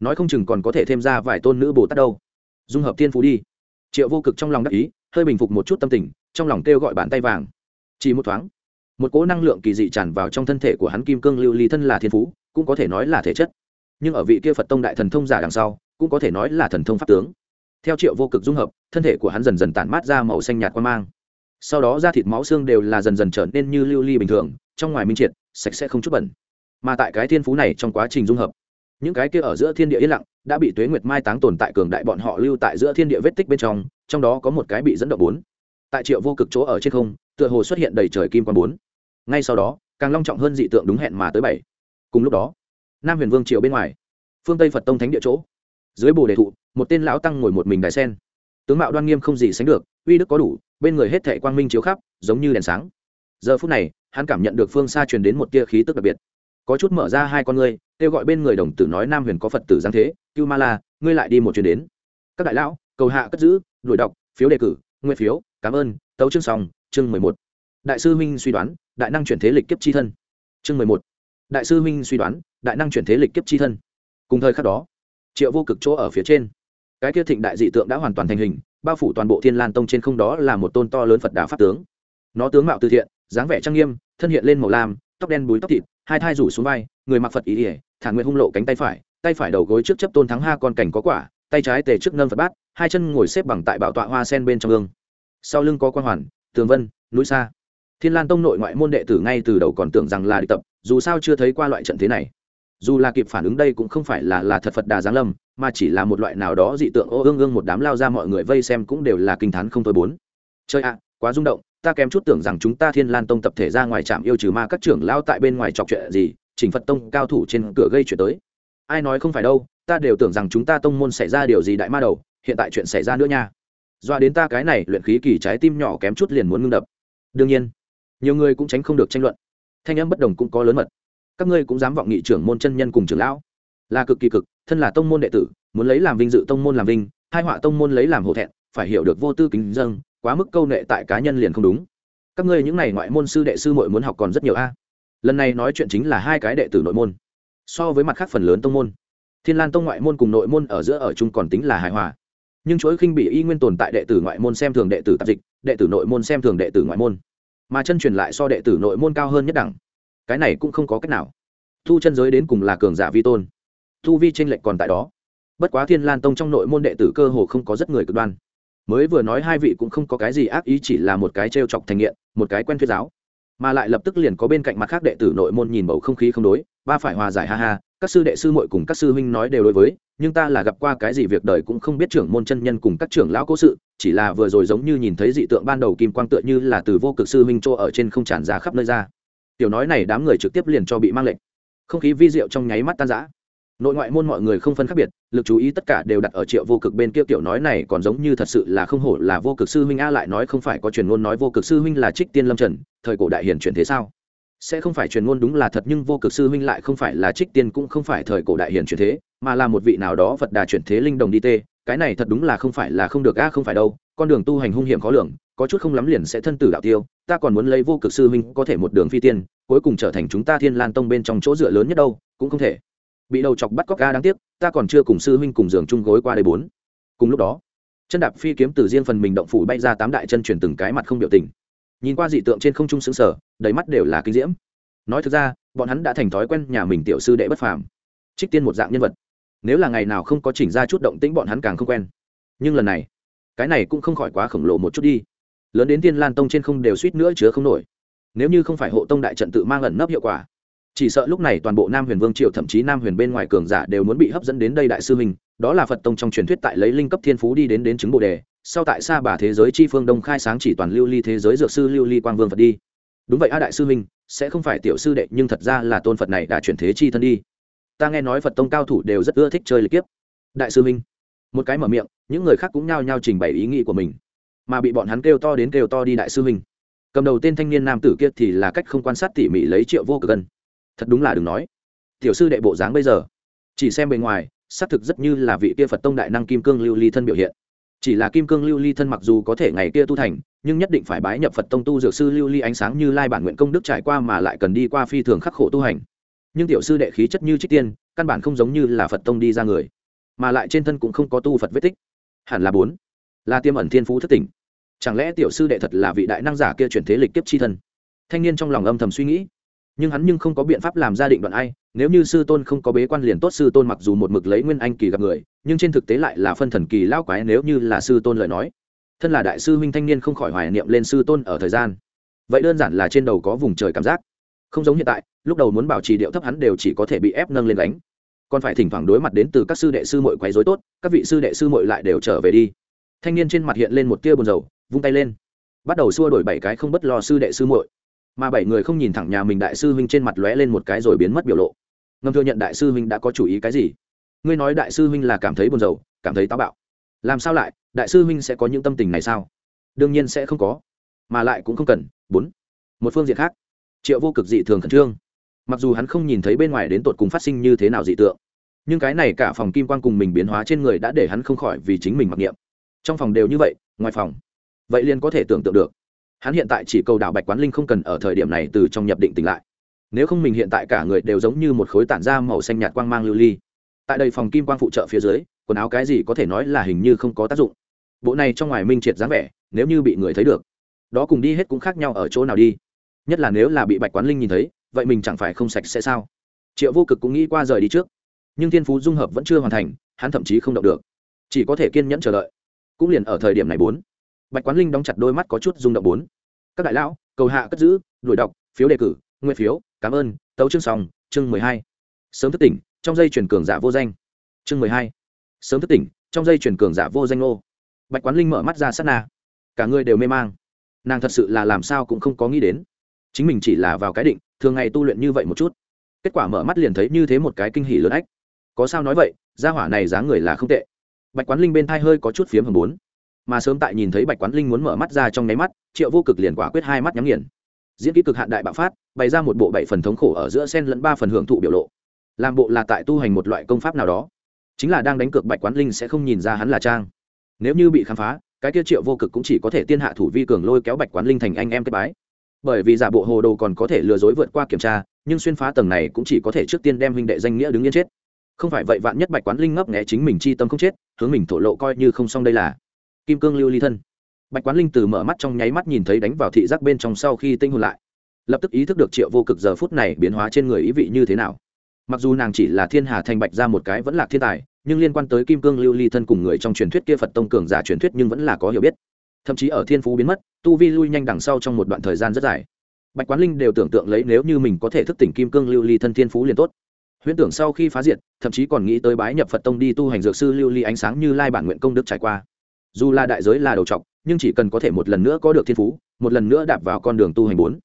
Nói không chừng còn có thể thêm ra vài tôn nữ bồ tát đâu. Dung hợp Thiên phú đi. Triệu vô cực trong lòng đắc ý, hơi bình phục một chút tâm tình, trong lòng kêu gọi bàn tay vàng. Chỉ một thoáng, một cỗ năng lượng kỳ dị tràn vào trong thân thể của hắn kim cương lưu ly thân là thiên phú, cũng có thể nói là thể chất. Nhưng ở vị kia phật tông đại thần thông giả đằng sau, cũng có thể nói là thần thông pháp tướng. Theo triệu vô cực dung hợp thân thể của hắn dần dần tản mát ra màu xanh nhạt quan mang. Sau đó da thịt máu xương đều là dần dần trở nên như lưu ly bình thường, trong ngoài minh triệt, sạch sẽ không chút bẩn. Mà tại cái thiên phú này trong quá trình dung hợp, những cái kia ở giữa thiên địa yên lặng đã bị tuế nguyệt mai táng tồn tại cường đại bọn họ lưu tại giữa thiên địa vết tích bên trong trong đó có một cái bị dẫn động bốn. Tại triệu vô cực chỗ ở trên không, tựa hồ xuất hiện đầy trời kim quan bốn. Ngay sau đó, càng long trọng hơn dị tượng đúng hẹn mà tới bảy. Cùng lúc đó, nam huyền vương triệu bên ngoài, phương tây phật tông thánh địa chỗ, dưới bồ đề thụ, một tên lão tăng ngồi một mình đài sen tướng mạo đoan nghiêm không gì sánh được, uy đức có đủ, bên người hết thệ quang minh chiếu khắp, giống như đèn sáng. Giờ phút này, hắn cảm nhận được phương xa truyền đến một tia khí tức đặc biệt. Có chút mở ra hai con ngươi, kêu gọi bên người đồng tử nói nam huyền có phật tử giáng thế, cưu ma la, ngươi lại đi một chuyến đến. Các đại lão, cầu hạ cất giữ, đuổi đọc, phiếu đề cử nguyên phiếu, cảm ơn, tấu chương song chương mười một. Đại sư minh suy đoán, đại năng chuyển thế lịch kiếp chi thân. Chương mười một. Đại sư minh suy đoán, đại năng chuyển thế lịch kiếp chi thân. Cùng thời khắc đó, triệu vô cực chỗ ở phía trên cái kia thịnh đại dị tượng đã hoàn toàn thành hình, bao phủ toàn bộ thiên lan tông trên không đó là một tôn to lớn phật đà pháp tướng. Nó tướng mạo từ thiện, dáng vẻ trang nghiêm, thân hiện lên màu lam, tóc đen búi tóc thịt, hai thai rủ xuống vai, người mặc phật ý ỉa thản nguyện hung lộ cánh tay phải tay phải đầu gối trước chấp tôn thắng ha con cảnh có quả, tay trái tề trước nâng phật bát, hai chân ngồi xếp bằng tại bảo tọa hoa sen bên trong gương. Sau lưng có quan hoàn, tường vân, núi xa. Thiên lan tông nội ngoại môn đệ tử ngay từ đầu còn tưởng rằng là địch tập, dù sao chưa thấy qua loại trận thế này. Dù là kịp phản ứng đây cũng không phải là là thật phật đà giáng lâm mà chỉ là một loại nào đó dị tượng ô ương ương một đám lao ra mọi người vây xem cũng đều là kinh t h á n không thôi bốn. Chơi ạ, quá rung động, ta kém chút tưởng rằng chúng ta thiên lan tông tập thể ra ngoài trạm yêu trừ ma các trưởng lao tại bên ngoài chọc chuyện gì, chỉnh phật tông cao thủ trên cửa gây chuyện tới. Ai nói không phải đâu, ta đều tưởng rằng chúng ta tông môn xảy ra điều gì đại ma đầu, hiện tại chuyện xảy ra nữa nha. Doa đến ta cái này luyện khí kỳ trái tim nhỏ kém chút liền muốn ngưng đập. Đương nhiên, nhiều người cũng tránh không được tranh luận. Thanh âm bất đồng cũng có lớn mật. Các ngươi cũng dám vọng nghị trưởng môn chân nhân cùng trưởng lão. Là cực kỳ cực thân là tông môn đệ tử, muốn lấy làm vinh dự tông môn làm vinh hai họa tông môn lấy làm hổ thẹn, phải hiểu được vô tư kính dâng, quá mức câu nệ tại cá nhân liền không đúng. Các ngươi những n à y ngoại môn sư đệ sư mội muốn học còn rất nhiều a. Lần này nói chuyện chính là hai cái đệ tử nội môn. So với mặt khác phần lớn tông môn, thiên lan tông ngoại môn cùng nội môn ở giữa ở chung còn tính là hài hòa. Nhưng chuỗi khinh bị y nguyên tồn tại đệ tử ngoại môn xem thường đệ tử tạp dịch, đệ tử nội môn xem thường đệ tử ngoại môn. Mà chân truyền lại so đệ tử nội môn cao hơn nhất đẳng. Cái này cũng không có cách nào. Thu chân giới đến cùng là cường giả vi tôn thu vi tranh lệch còn tại đó. Bất quá thiên lan tông trong nội môn đệ tử cơ hồ không có rất người cực đoan. Mới vừa nói hai vị cũng không có cái gì ác ý, chỉ là một cái t r e o chọc thành nghiện, một cái quen thuyết giáo. Mà lại lập tức liền có bên cạnh mặt khác đệ tử nội môn nhìn bầu không khí không đối, ba phải hòa giải ha ha, các sư đệ sư muội cùng các sư huynh nói đều đối với, nhưng ta là gặp qua cái gì việc đời cũng không biết trưởng môn chân nhân cùng các trưởng lão cố sự, chỉ là vừa rồi giống như nhìn thấy dị tượng ban đầu kim quang tựa như là từ vô cực sư huynh chỗ ở trên không tràn ra khắp nơi ra. Tiểu nói này đám người trực tiếp liền cho bị mang lệnh. Không khí vi diệu trong nháy mắt tan rã nội ngoại môn mọi người không phân khác biệt, lực chú ý tất cả đều đặt ở triệu vô cực bên kia. Tiểu nói này còn giống như thật sự là không hổ là vô cực sư huynh a, lại nói không phải có truyền ngôn nói vô cực sư huynh là trích tiên lâm trần, thời cổ đại hiển chuyển thế sao? Sẽ không phải truyền ngôn đúng là thật nhưng vô cực sư huynh lại không phải là trích tiên cũng không phải thời cổ đại hiển chuyển thế, mà là một vị nào đó phật đà chuyển thế linh đồng đi tê. Cái này thật đúng là không phải là không được a, không phải đâu. Con đường tu hành hung hiểm khó lường, có chút không lắm liền sẽ thân tử đạo tiêu. Ta còn muốn lấy vô cực sư huynh có thể một đường phi tiên, cuối cùng trở thành chúng ta thiên lan tông bên trong chỗ dựa lớn nhất đâu, cũng không thể bị đầu chọc bắt cóc ca đáng tiếc, ta còn chưa cùng sư huynh cùng giường chung gối qua đây bốn. Cùng lúc đó, chân đạp phi kiếm từ riêng phần mình động phủ bay ra tám đại chân chuyển từng cái mặt không biểu tình. Nhìn qua dị tượng trên không trung xứng sở đầy mắt đều là kinh diễm. Nói thực ra, bọn hắn đã thành thói quen nhà mình tiểu sư đệ bất phàm. Trích tiên một dạng nhân vật. Nếu là ngày nào không có chỉnh ra chút động tĩnh bọn hắn càng không quen. Nhưng lần này, cái này cũng không khỏi quá khổng lồ một chút đi. Lớn đến tiên lan tông trên không đều suýt nữa chứa không nổi. Nếu như không phải hộ tông đại trận tự mang ẩn nấp hiệu quả chỉ sợ lúc này toàn bộ nam huyền vương triệu thậm chí nam huyền bên ngoài cường giả đều muốn bị hấp dẫn đến đây đại sư mình đó là phật tông trong truyền thuyết tại lấy linh cấp thiên phú đi đến đến chứng bồ đề, sau tại xa bà thế giới chi phương đông khai sáng chỉ toàn lưu ly thế giới dược sư lưu ly quang vương phật đi. Đúng vậy a đại sư minh sẽ không phải tiểu sư đệ, nhưng thật ra là tôn phật này đã chuyển thế chi thân đi. Ta nghe nói phật tông cao thủ đều rất ưa thích chơi lịch kiếp. Đại sư minh một cái mở miệng, những người khác cũng nhao nhao trình bày ý nghĩ của mình, mà bị bọn hắn kêu to đến kêu to đi đại sư minh cầm đầu tên thanh niên nam tử kia thì là cách không quan sát tỉ mỉ lấy triệu vô cực gần thật đúng là đừng nói. Tiểu sư đệ bộ dáng bây giờ, chỉ xem bề ngoài, xác thực rất như là vị kia phật tông đại năng kim cương lưu ly thân biểu hiện. Chỉ là kim cương lưu ly thân mặc dù có thể ngày kia tu thành, nhưng nhất định phải bái nhập phật tông tu dược sư lưu ly ánh sáng như lai bản nguyện công đức trải qua mà lại cần đi qua phi thường khắc khổ tu hành. Nhưng tiểu sư đệ khí chất như trích tiên, căn bản không giống như là phật tông đi ra người, mà lại trên thân cũng không có tu phật vết tích. Hẳn là bốn. Là tiêm ẩn thiên phú thất tỉnh. Chẳng lẽ tiểu sư đệ thật là vị đại năng giả kia chuyển thế lịch kiếp chi thân? Thanh niên trong lòng âm thầm suy nghĩ nhưng hắn nhưng không có biện pháp làm gia định đoạn ai nếu như sư tôn không có bế quan liền tốt sư tôn mặc dù một mực lấy nguyên anh kỳ gặp người nhưng trên thực tế lại là phân thần kỳ lao quái nếu như là sư tôn lời nói. Thân là đại sư huynh thanh niên không khỏi hoài niệm lên sư tôn ở thời gian. Vậy đơn giản là trên đầu có vùng trời cảm giác. Không giống hiện tại lúc đầu muốn bảo trì điệu thấp hắn đều chỉ có thể bị ép nâng lên đánh còn phải thỉnh thoảng đối mặt đến từ các sư đệ sư mội quấy dối tốt các vị sư đệ sư mội lại đều trở về đi. Thanh niên trên mặt hiện lên một tia buồn rầu, vung tay lên. Bắt đầu xua đổi bảy cái không bất lo sư đệ sư muội mà bảy người không nhìn thẳng nhà mình đại sư huynh trên mặt lóe lên một cái rồi biến mất biểu lộ. Ngầm thừa nhận đại sư huynh đã có chủ ý cái gì? Ngươi nói đại sư huynh là cảm thấy buồn rầu, cảm thấy táo bạo. Làm sao lại? Đại sư huynh sẽ có những tâm tình này sao? Đương nhiên sẽ không có, mà lại cũng không cần. Bốn. Một phương diện khác. Triệu vô cực dị thường khẩn trương. Mặc dù hắn không nhìn thấy bên ngoài đến tột cùng phát sinh như thế nào dị tượng, nhưng cái này cả phòng kim quan cùng mình biến hóa trên người đã để hắn không khỏi vì chính mình mặc niệm. Trong phòng đều như vậy, ngoài phòng, vậy liền có thể tưởng tượng được hắn hiện tại chỉ cầu đảo bạch quán linh không cần ở thời điểm này từ trong nhập định tỉnh lại. Nếu không mình hiện tại cả người đều giống như một khối tản da màu xanh nhạt quang mang lưu ly. Tại đây phòng kim quang phụ trợ phía dưới, quần áo cái gì có thể nói là hình như không có tác dụng. Bộ này trong ngoài minh triệt dáng vẻ, nếu như bị người thấy được, đó cùng đi hết cũng khác nhau ở chỗ nào đi. Nhất là nếu là bị bạch quán linh nhìn thấy, vậy mình chẳng phải không sạch sẽ sao? Triệu vô cực cũng nghĩ qua rời đi trước, nhưng thiên phú dung hợp vẫn chưa hoàn thành, hắn thậm chí không động được. Chỉ có thể kiên nhẫn chờ đợi. Cũng liền ở thời điểm này bốn bạch quán linh đóng chặt đôi mắt có chút rung động bốn. Các đại lão, cầu hạ cất giữ, đuổi đọc, phiếu đề cử, nguyện phiếu, cảm ơn, tấu chương sòng chương mười hai. Sớm thức tỉnh, trong dây chuyển cường giả vô danh. Chương mười hai. Sớm thức tỉnh, trong dây chuyển cường giả vô danh ô bạch quán linh mở mắt ra sát na. Cả người đều mê mang. Nàng thật sự là làm sao cũng không có nghĩ đến. Chính mình chỉ là vào cái định, thường ngày tu luyện như vậy một chút. Kết quả mở mắt liền thấy như thế một cái kinh hỉ lớn ách. Có sao nói vậy, gia hỏa này giá người là không tệ. Bạch quán linh bên thai hơi có chút phiếm hầm bốn mà sớm tại nhìn thấy bạch quán linh muốn mở mắt ra trong nháy mắt, triệu vô cực liền quả quyết hai mắt nhắm nghiền. Diễn kỹ cực hạn đại bạo phát, bày ra một bộ bảy phần thống khổ ở giữa sen lẫn ba phần hưởng thụ biểu lộ. Làm bộ là tại tu hành một loại công pháp nào đó. Chính là đang đánh cược bạch quán linh sẽ không nhìn ra hắn là trang. Nếu như bị khám phá, cái kia triệu vô cực cũng chỉ có thể tiên hạ thủ vi cường lôi kéo bạch quán linh thành anh em kết bái. Bởi vì giả bộ hồ đồ còn có thể lừa dối vượt qua kiểm tra, nhưng xuyên phá tầng này cũng chỉ có thể trước tiên đem huynh đệ danh nghĩa đứng yên chết. Không phải vậy vạn nhất bạch quán linh ngấp nghẽ chính mình chi tâm không chết, hướng mình thổ lộ coi như không xong đây là kim cương lưu ly thân. Bạch quán linh từ mở mắt trong nháy mắt nhìn thấy đánh vào thị giác bên trong sau khi tinh hồn lại. Lập tức ý thức được triệu vô cực giờ phút này biến hóa trên người ý vị như thế nào. Mặc dù nàng chỉ là thiên hà thành bạch ra một cái vẫn là thiên tài, nhưng liên quan tới kim cương lưu ly thân cùng người trong truyền thuyết kia phật tông cường giả truyền thuyết nhưng vẫn là có hiểu biết. Thậm chí ở thiên phú biến mất, tu vi lui nhanh đằng sau trong một đoạn thời gian rất dài. Bạch quán linh đều tưởng tượng lấy nếu như mình có thể thức tỉnh kim cương lưu ly thân thiên phú liền tốt. Huyễn tưởng sau khi phá diệt, thậm chí còn nghĩ tới bái nhập phật tông đi tu hành dược sư lưu ly ánh sáng như lai bản nguyện công đức trải qua dù là đại giới là đầu trọc, nhưng chỉ cần có thể một lần nữa có được thiên phú, một lần nữa đạp vào con đường tu hành bốn.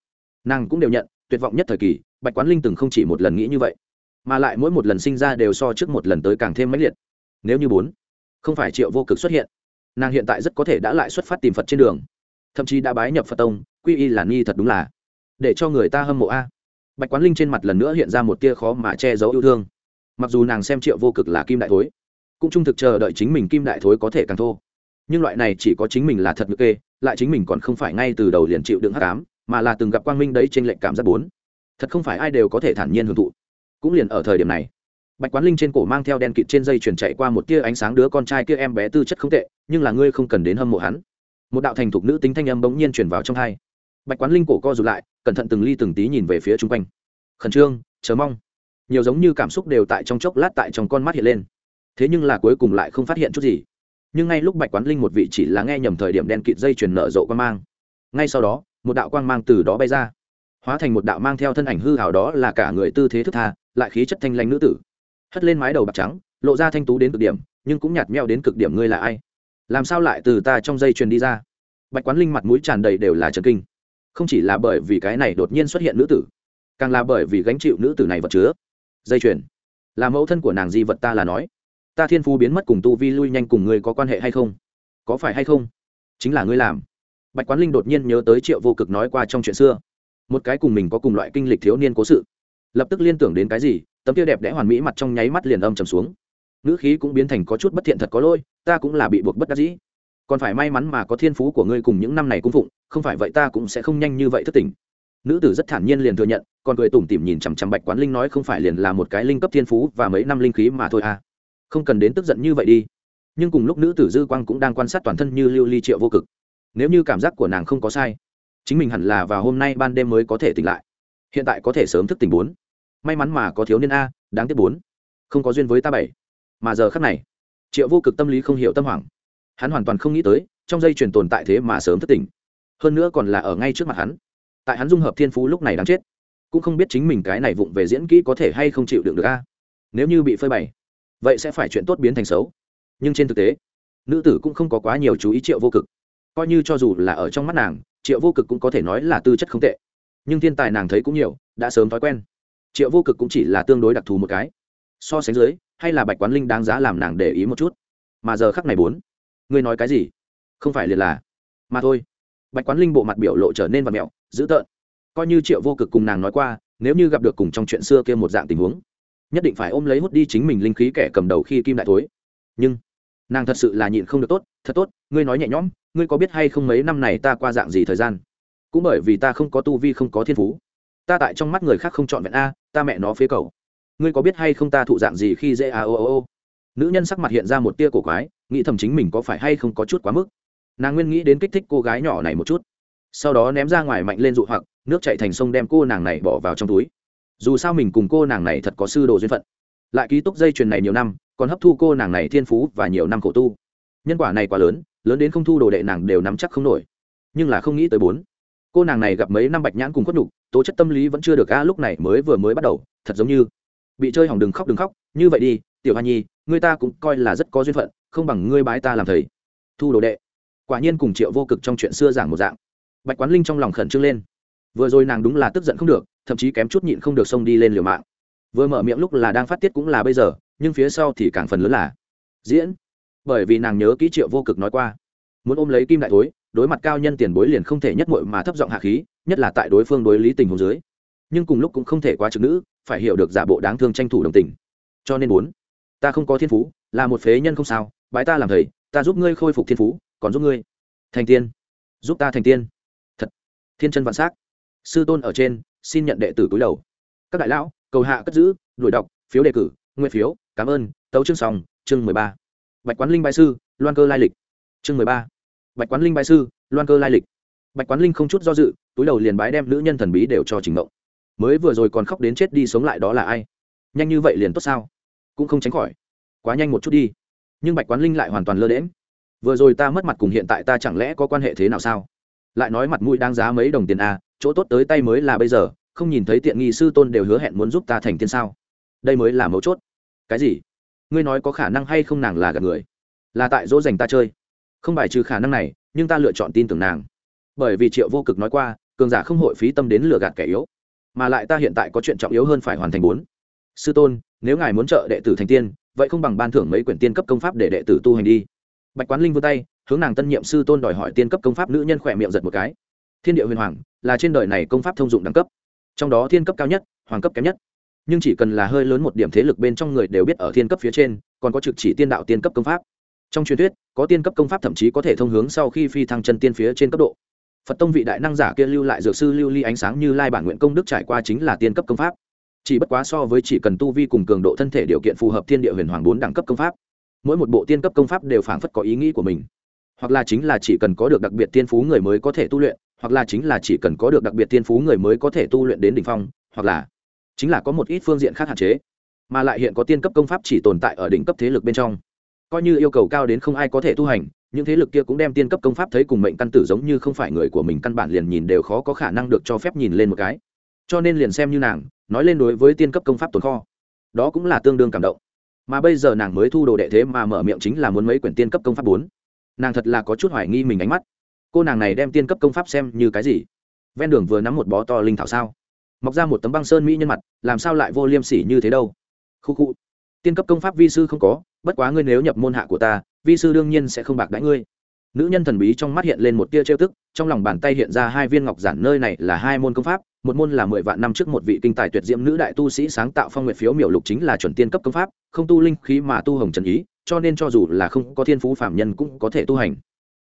Nàng cũng đều nhận, tuyệt vọng nhất thời kỳ, bạch quán linh từng không chỉ một lần nghĩ như vậy, mà lại mỗi một lần sinh ra đều so trước một lần tới càng thêm mãnh liệt. Nếu như bốn, không phải triệu vô cực xuất hiện, nàng hiện tại rất có thể đã lại xuất phát tìm phật trên đường. Thậm chí đã bái nhập phật tông, quy y là nghi thật đúng là để cho người ta hâm mộ a. Bạch quán linh trên mặt lần nữa hiện ra một tia khó mà che giấu yêu thương. Mặc dù nàng xem triệu vô cực là kim đại thối, cũng trung thực chờ đợi chính mình kim đại thối có thể càng thô nhưng loại này chỉ có chính mình là thật ngược kê, lại chính mình còn không phải ngay từ đầu liền chịu đựng hát cám mà là từng gặp quang minh đấy trên lệnh cảm giác bốn. Thật không phải ai đều có thể thản nhiên hưởng thụ. Cũng liền ở thời điểm này, bạch quán linh trên cổ mang theo đen kịt trên dây chuyển chạy qua một tia ánh sáng đứa con trai kia em bé tư chất không tệ, nhưng là ngươi không cần đến hâm mộ hắn. Một đạo thành thục nữ tính thanh âm bỗng nhiên chuyển vào trong hai. Bạch quán linh cổ co rụt lại, cẩn thận từng ly từng tí nhìn về phía chung quanh. Khẩn trương, chờ mong. Nhiều giống như cảm xúc đều tại trong chốc lát tại trong con mắt hiện lên. Thế nhưng là cuối cùng lại không phát hiện chút gì nhưng ngay lúc bạch quán linh một vị chỉ là nghe nhầm thời điểm đen kịt dây chuyền nở rộ quan mang, ngay sau đó, một đạo quang mang từ đó bay ra, hóa thành một đạo mang theo thân ảnh hư hào đó là cả người tư thế thức tha, lại khí chất thanh lanh nữ tử. Hất lên mái đầu bạc trắng, lộ ra thanh tú đến cực điểm, nhưng cũng nhạt meo đến cực điểm ngươi là ai? Làm sao lại từ ta trong dây chuyền đi ra? Bạch quán linh mặt mũi tràn đầy đều là trần kinh. Không chỉ là bởi vì cái này đột nhiên xuất hiện nữ tử, càng là bởi vì gánh chịu nữ tử này vật chứa dây chuyền. Là mẫu thân của nàng di vật ta là nói ta thiên phú biến mất cùng tu vi lui nhanh cùng ngươi có quan hệ hay không? Có phải hay không? Chính là ngươi làm. Bạch quán linh đột nhiên nhớ tới triệu vô cực nói qua trong chuyện xưa. Một cái cùng mình có cùng loại kinh lịch thiếu niên cố sự. Lập tức liên tưởng đến cái gì, tấm kia đẹp đẽ hoàn mỹ mặt trong nháy mắt liền âm trầm xuống. Ngữ khí cũng biến thành có chút bất thiện thật có lôi ta cũng là bị buộc bất đắc dĩ. Còn phải may mắn mà có thiên phú của ngươi cùng những năm này cung phụng, không phải vậy ta cũng sẽ không nhanh như vậy thất tình. Nữ tử rất thản nhiên liền thừa nhận, còn cười tủm tỉm nhìn chằm chằm bạch quán linh nói không phải liền là một cái linh cấp thiên phú và mấy năm linh khí mà thôi à không cần đến tức giận như vậy đi. Nhưng cùng lúc nữ tử dư quang cũng đang quan sát toàn thân như lưu ly triệu vô cực. Nếu như cảm giác của nàng không có sai, chính mình hẳn là vào hôm nay ban đêm mới có thể tỉnh lại. Hiện tại có thể sớm thức tỉnh bốn. May mắn mà có thiếu niên a, đáng tiếc bốn. Không có duyên với ta bảy. Mà giờ khắc này, triệu vô cực tâm lý không hiểu tâm hoảng. Hắn hoàn toàn không nghĩ tới, trong dây truyền tồn tại thế mà sớm thức tỉnh. Hơn nữa còn là ở ngay trước mặt hắn. Tại hắn dung hợp thiên phú lúc này đáng chết. Cũng không biết chính mình cái này vụng về diễn kỹ có thể hay không chịu đựng được a. Nếu như bị phơi bày vậy sẽ phải chuyện tốt biến thành xấu. Nhưng trên thực tế, nữ tử cũng không có quá nhiều chú ý triệu vô cực. Coi như cho dù là ở trong mắt nàng, triệu vô cực cũng có thể nói là tư chất không tệ. Nhưng thiên tài nàng thấy cũng nhiều, đã sớm thói quen. Triệu vô cực cũng chỉ là tương đối đặc thù một cái. So sánh dưới, hay là bạch quán linh đáng giá làm nàng để ý một chút. Mà giờ khắc này bốn, ngươi nói cái gì? Không phải liền là. Mà thôi. Bạch quán linh bộ mặt biểu lộ trở nên vật mẹo, dữ tợn. Coi như triệu vô cực cùng nàng nói qua, nếu như gặp được cùng trong chuyện xưa kia một dạng tình huống nhất định phải ôm lấy hút đi chính mình linh khí kẻ cầm đầu khi kim đại thối. Nhưng, nàng thật sự là nhịn không được tốt, thật tốt, ngươi nói nhẹ nhõm, ngươi có biết hay không mấy năm này ta qua dạng gì thời gian? Cũng bởi vì ta không có tu vi không có thiên phú. Ta tại trong mắt người khác không chọn vẹn a, ta mẹ nó phế cầu. Ngươi có biết hay không ta thụ dạng gì khi dễ a, ô ô ô? Nữ nhân sắc mặt hiện ra một tia cổ quái, nghĩ thầm chính mình có phải hay không có chút quá mức. Nàng nguyên nghĩ đến kích thích cô gái nhỏ này một chút. Sau đó ném ra ngoài mạnh lên dụ hoặc, nước chạy thành sông đem cô nàng này bỏ vào trong túi dù sao mình cùng cô nàng này thật có sư đồ duyên phận. Lại ký túc dây chuyền này nhiều năm, còn hấp thu cô nàng này thiên phú và nhiều năm khổ tu. Nhân quả này quá lớn lớn đến không thu đồ đệ nàng đều nắm chắc không nổi. Nhưng là không nghĩ tới bốn. Cô nàng này gặp mấy năm bạch nhãn cùng khuất đục tố chất tâm lý vẫn chưa được a lúc này mới vừa mới bắt đầu, thật giống như bị chơi hỏng đừng khóc đừng khóc, như vậy đi, tiểu hoa nhi, người ta cũng coi là rất có duyên phận, không bằng ngươi bái ta làm thầy. Thu đồ đệ. Quả nhiên cùng triệu vô cực trong chuyện xưa giảng một dạng. Bạch quán linh trong lòng khẩn trương lên vừa rồi nàng đúng là tức giận không được, thậm chí kém chút nhịn không được xông đi lên liều mạng. Vừa mở miệng lúc là đang phát tiết cũng là bây giờ, nhưng phía sau thì càng phần lớn là diễn. Bởi vì nàng nhớ kỹ triệu vô cực nói qua, muốn ôm lấy kim đại thối, đối mặt cao nhân tiền bối liền không thể nhất mội mà thấp giọng hạ khí, nhất là tại đối phương đối lý tình hồ dưới. Nhưng cùng lúc cũng không thể quá trực nữ, phải hiểu được giả bộ đáng thương tranh thủ đồng tình. Cho nên muốn, ta không có thiên phú, là một phế nhân không sao, bái ta làm thầy, ta giúp ngươi khôi phục thiên phú, còn giúp ngươi thành tiên. Giúp ta thành tiên. Thật. Thiên chân vạn s á c sư tôn ở trên, xin nhận đệ tử túi đầu. Các đại lão, cầu hạ cất giữ, đuổi đọc, phiếu đề cử nguyên phiếu, cảm ơn, tấu chương sòng chương mười ba. Bạch quán linh bại sư, loan cơ lai lịch. Chương mười ba. Bạch quán linh bại sư, loan cơ lai lịch. Bạch quán linh không chút do dự, túi đầu liền bái đem nữ nhân thần bí đều cho trình mộng mới vừa rồi còn khóc đến chết đi sống lại đó là ai? Nhanh như vậy liền tốt sao? Cũng không tránh khỏi. Quá nhanh một chút đi. Nhưng bạch quán linh lại hoàn toàn lơ đễm vừa rồi ta mất mặt cùng hiện tại ta chẳng lẽ có quan hệ thế nào sao? Lại nói mặt mũi đáng giá mấy đồng tiền à? Chỗ tốt tới tay mới là bây giờ, không nhìn thấy tiện nghi sư tôn đều hứa hẹn muốn giúp ta thành tiên sao? Đây mới là mấu chốt. Cái gì? Ngươi nói có khả năng hay không nàng là gạt người? Là tại dỗ dành ta chơi. Không bài trừ khả năng này, nhưng ta lựa chọn tin tưởng nàng. Bởi vì triệu vô cực nói qua, cường giả không hội phí tâm đến lừa gạt kẻ yếu. Mà lại ta hiện tại có chuyện trọng yếu hơn phải hoàn thành bốn. Sư tôn, nếu ngài muốn trợ đệ tử thành tiên, vậy không bằng ban thưởng mấy quyển tiên cấp công pháp để đệ tử tu hành đi. Bạch quán linh vươn tay, hướng nàng tân nhiệm sư tôn đòi hỏi tiên cấp công pháp nữ nhân khỏe miệng giật một cái thiên địa huyền hoàng là trên đời này công pháp thông dụng đẳng cấp. Trong đó thiên cấp cao nhất, hoàng cấp kém nhất. Nhưng chỉ cần là hơi lớn một điểm thế lực bên trong người đều biết ở thiên cấp phía trên, còn có trực chỉ tiên đạo tiên cấp công pháp. Trong truyền thuyết, có tiên cấp công pháp thậm chí có thể thông hướng sau khi phi thăng chân tiên phía trên cấp độ. Phật tông vị đại năng giả kia lưu lại dược sư lưu ly ánh sáng như lai bản nguyện công đức trải qua chính là tiên cấp công pháp. Chỉ bất quá so với chỉ cần tu vi cùng cường độ thân thể điều kiện phù hợp thiên địa huyền hoàng bốn đẳng cấp công pháp, mỗi một bộ tiên cấp công pháp đều phảng phất có ý nghĩ của mình. Hoặc là chính là chỉ cần có được đặc biệt tiên phú người mới có thể tu luyện hoặc là chính là chỉ cần có được đặc biệt tiên phú người mới có thể tu luyện đến đỉnh phong, hoặc là chính là có một ít phương diện khác hạn chế, mà lại hiện có tiên cấp công pháp chỉ tồn tại ở đỉnh cấp thế lực bên trong. Coi như yêu cầu cao đến không ai có thể tu hành, những thế lực kia cũng đem tiên cấp công pháp thấy cùng mệnh căn tử giống như không phải người của mình căn bản liền nhìn đều khó có khả năng được cho phép nhìn lên một cái. Cho nên liền xem như nàng, nói lên đối với tiên cấp công pháp tồn kho, đó cũng là tương đương cảm động. Mà bây giờ nàng mới thu đồ đệ thế mà mở miệng chính là muốn mấy quyển tiên cấp công pháp bốn. Nàng thật là có chút hoài nghi mình ánh mắt cô nàng này đem tiên cấp công pháp xem như cái gì? Ven đường vừa nắm một bó to linh thảo sao? Mọc ra một tấm băng sơn mỹ nhân mặt, làm sao lại vô liêm sỉ như thế đâu? Khu khu. Tiên cấp công pháp vi sư không có, bất quá ngươi nếu nhập môn hạ của ta, vi sư đương nhiên sẽ không bạc đãi ngươi. Nữ nhân thần bí trong mắt hiện lên một tia trêu tức, trong lòng bàn tay hiện ra hai viên ngọc giản nơi này là hai môn công pháp, một môn là mười vạn năm trước một vị kinh tài tuyệt diễm nữ đại tu sĩ sáng tạo phong nguyện phiếu miểu lục chính là chuẩn tiên cấp công pháp, không tu linh khí mà tu hồng trần ý, cho nên cho dù là không có thiên phú phạm nhân cũng có thể tu hành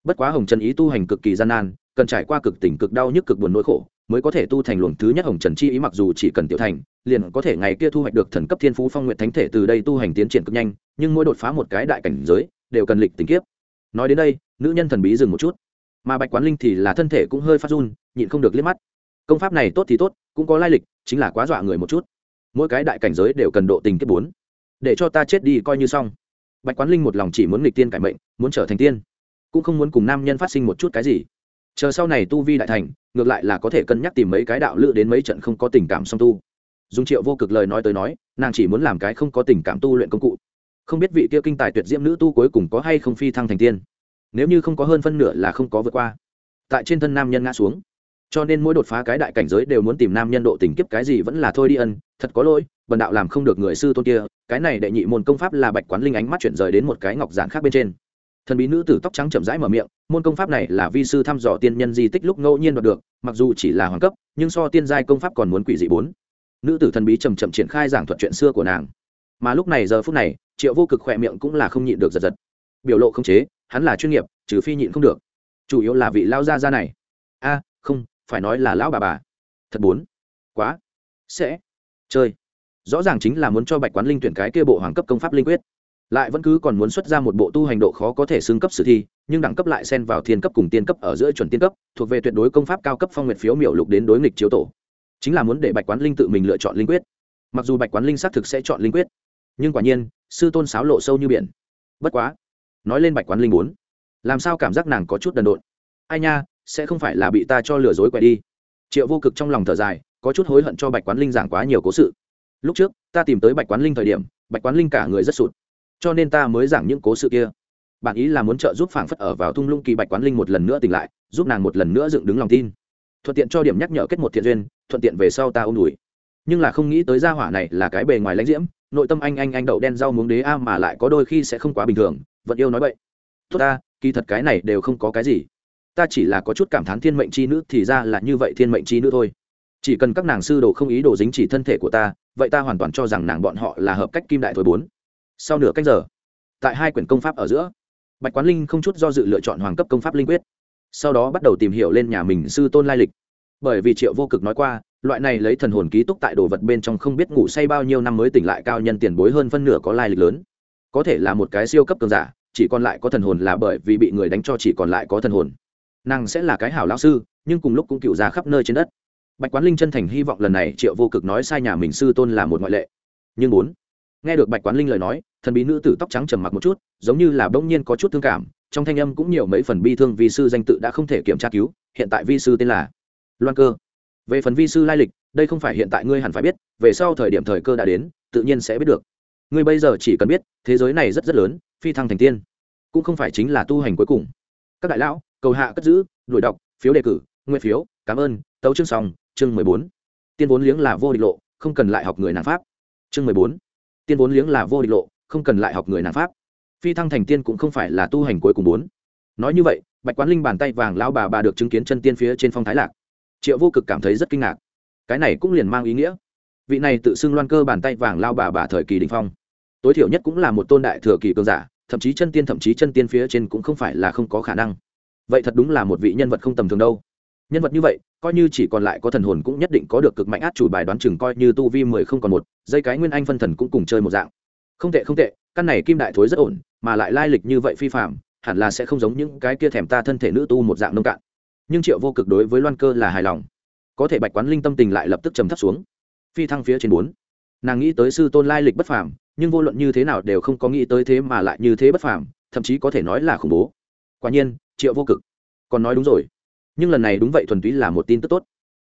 bất quá hồng trần ý tu hành cực kỳ gian nan, cần trải qua cực tỉnh cực đau nhức cực buồn nỗi khổ, mới có thể tu thành luồng thứ nhất hồng trần chi ý mặc dù chỉ cần tiểu thành, liền có thể ngày kia thu hoạch được thần cấp thiên phú phong nguyện thánh thể từ đây tu hành tiến triển cực nhanh, nhưng mỗi đột phá một cái đại cảnh giới, đều cần lịch tình kiếp. Nói đến đây, nữ nhân thần bí dừng một chút. Mà bạch quán linh thì là thân thể cũng hơi phát run, nhịn không được liếc mắt. Công pháp này tốt thì tốt, cũng có lai lịch, chính là quá dọa người một chút. Mỗi cái đại cảnh giới đều cần độ tình kiếp bốn. Để cho ta chết đi coi như xong. Bạch quán linh một lòng chỉ muốn nghịch tiên cải mệnh, muốn trở thành tiên cũng không muốn cùng nam nhân phát sinh một chút cái gì. Chờ sau này tu vi đại thành, ngược lại là có thể cân nhắc tìm mấy cái đạo lự đến mấy trận không có tình cảm song tu. Dùng triệu vô cực lời nói tới nói, nàng chỉ muốn làm cái không có tình cảm tu luyện công cụ. Không biết vị kia kinh tài tuyệt diễm nữ tu cuối cùng có hay không phi thăng thành tiên. Nếu như không có hơn phân nửa là không có vượt qua. Tại trên thân nam nhân ngã xuống. Cho nên mỗi đột phá cái đại cảnh giới đều muốn tìm nam nhân độ tình kiếp cái gì vẫn là thôi đi ân, thật có lỗi, bần đạo làm không được người sư tôn kia, cái này đệ nhị môn công pháp là bạch quán linh ánh mắt chuyển rời đến một cái ngọc giản khác bên trên thần bí nữ tử tóc trắng chậm rãi mở miệng, môn công pháp này là vi sư thăm dò tiên nhân di tích lúc ngẫu nhiên đoạt được, mặc dù chỉ là hoàng cấp, nhưng so tiên giai công pháp còn muốn quỷ dị bốn. Nữ tử thần bí chầm chậm triển khai giảng thuật chuyện xưa của nàng. Mà lúc này giờ phút này, triệu vô cực khỏe miệng cũng là không nhịn được giật giật. Biểu lộ không chế, hắn là chuyên nghiệp, trừ phi nhịn không được. Chủ yếu là vị lao gia gia này. A, không, phải nói là lão bà bà. Thật bốn. Quá. Sẽ. Chơi. Rõ ràng chính là muốn cho bạch quán linh tuyển cái kia bộ hoàng cấp công pháp linh quyết lại vẫn cứ còn muốn xuất ra một bộ tu hành độ khó có thể xưng cấp sử thi, nhưng đẳng cấp lại xen vào thiên cấp cùng tiên cấp ở giữa chuẩn tiên cấp, thuộc về tuyệt đối công pháp cao cấp phong nguyệt phiếu miểu lục đến đối nghịch chiếu tổ. Chính là muốn để bạch quán linh tự mình lựa chọn linh quyết. Mặc dù bạch quán linh xác thực sẽ chọn linh quyết, nhưng quả nhiên, sư tôn sáo lộ sâu như biển. Bất quá, nói lên bạch quán linh bốn làm sao cảm giác nàng có chút đần độn? Ai nha, sẽ không phải là bị ta cho lừa dối quay đi. Triệu vô cực trong lòng thở dài, có chút hối hận cho bạch quán linh giảng quá nhiều cố sự. Lúc trước, ta tìm tới bạch quán linh thời điểm, bạch quán linh cả người rất sụt cho nên ta mới giảng những cố sự kia. Bạn ý là muốn trợ giúp phảng phất ở vào thung lũng kỳ bạch quán linh một lần nữa tỉnh lại, giúp nàng một lần nữa dựng đứng lòng tin. Thuận tiện cho điểm nhắc nhở kết một thiện duyên, thuận tiện về sau ta ôm đùi. Nhưng là không nghĩ tới gia hỏa này là cái bề ngoài lãnh diễm, nội tâm anh anh anh đậu đen rau muống đế a à mà lại có đôi khi sẽ không quá bình thường, vẫn yêu nói vậy tốt ta, kỳ thật cái này đều không có cái gì. Ta chỉ là có chút cảm thán thiên mệnh chi nữ thì ra là như vậy thiên mệnh chi nữ thôi. Chỉ cần các nàng sư đồ không ý đồ dính chỉ thân thể của ta, vậy ta hoàn toàn cho rằng nàng bọn họ là hợp cách kim đại thổi bốn sau nửa cách giờ, tại hai quyển công pháp ở giữa, bạch quán linh không chút do dự lựa chọn hoàng cấp công pháp linh quyết, sau đó bắt đầu tìm hiểu lên nhà mình sư tôn lai lịch. Bởi vì triệu vô cực nói qua, loại này lấy thần hồn ký túc tại đồ vật bên trong không biết ngủ say bao nhiêu năm mới tỉnh lại cao nhân tiền bối hơn phân nửa có lai lịch lớn. Có thể là một cái siêu cấp cường giả, chỉ còn lại có thần hồn là bởi vì bị người đánh cho chỉ còn lại có thần hồn. Nàng sẽ là cái hảo lão sư, nhưng cùng lúc cũng cựu ra khắp nơi trên đất. Bạch quán linh chân thành hy vọng lần này triệu vô cực nói sai nhà mình sư tôn là một ngoại lệ. Nhưng bốn nghe được bạch quán linh lời nói, thần bí nữ tử tóc trắng trầm mặc một chút, giống như là bỗng nhiên có chút thương cảm, trong thanh âm cũng nhiều mấy phần bi thương vì sư danh tự đã không thể kiểm tra cứu, hiện tại vi sư tên là loan cơ. Về phần vi sư lai lịch, đây không phải hiện tại ngươi hẳn phải biết, về sau thời điểm thời cơ đã đến, tự nhiên sẽ biết được. Ngươi bây giờ chỉ cần biết, thế giới này rất rất lớn, phi thăng thành tiên, cũng không phải chính là tu hành cuối cùng. Các đại lão, cầu hạ cất giữ, đuổi đọc, phiếu đề cử nguyên phiếu, cảm ơn, tấu chương song chương mười bốn. Tiên vốn liếng là vô địch lộ, không cần lại học người nàng pháp. Chương mười bốn tiên vốn liếng là vô địch lộ, không cần lại học người nàng pháp. Phi thăng thành tiên cũng không phải là tu hành cuối cùng bốn. Nói như vậy, bạch quán linh bàn tay vàng lao bà bà được chứng kiến chân tiên phía trên phong thái lạc. Triệu vô cực cảm thấy rất kinh ngạc. Cái này cũng liền mang ý nghĩa. Vị này tự xưng loan cơ bàn tay vàng lao bà bà thời kỳ đình phong. Tối thiểu nhất cũng là một tôn đại thừa kỳ cường giả, thậm chí chân tiên thậm chí chân tiên phía trên cũng không phải là không có khả năng. Vậy thật đúng là một vị nhân vật không tầm thường đâu. Nhân vật như vậy coi như chỉ còn lại có thần hồn cũng nhất định có được cực mạnh át chủ bài đoán chừng coi như tu vi mười không còn một, dây cái nguyên anh phân thần cũng cùng chơi một dạng. Không tệ không tệ, căn này kim đại thối rất ổn, mà lại lai lịch như vậy phi phạm, hẳn là sẽ không giống những cái kia thèm ta thân thể nữ tu một dạng nông cạn. Nhưng triệu vô cực đối với loan cơ là hài lòng. Có thể bạch quán linh tâm tình lại lập tức trầm thấp xuống. Phi thăng phía trên bốn. Nàng nghĩ tới sư tôn lai lịch bất phàm, nhưng vô luận như thế nào đều không có nghĩ tới thế mà lại như thế bất phàm, thậm chí có thể nói là khủng bố. Quả nhiên, triệu vô cực. Còn nói đúng rồi nhưng lần này đúng vậy thuần túy là một tin tức tốt.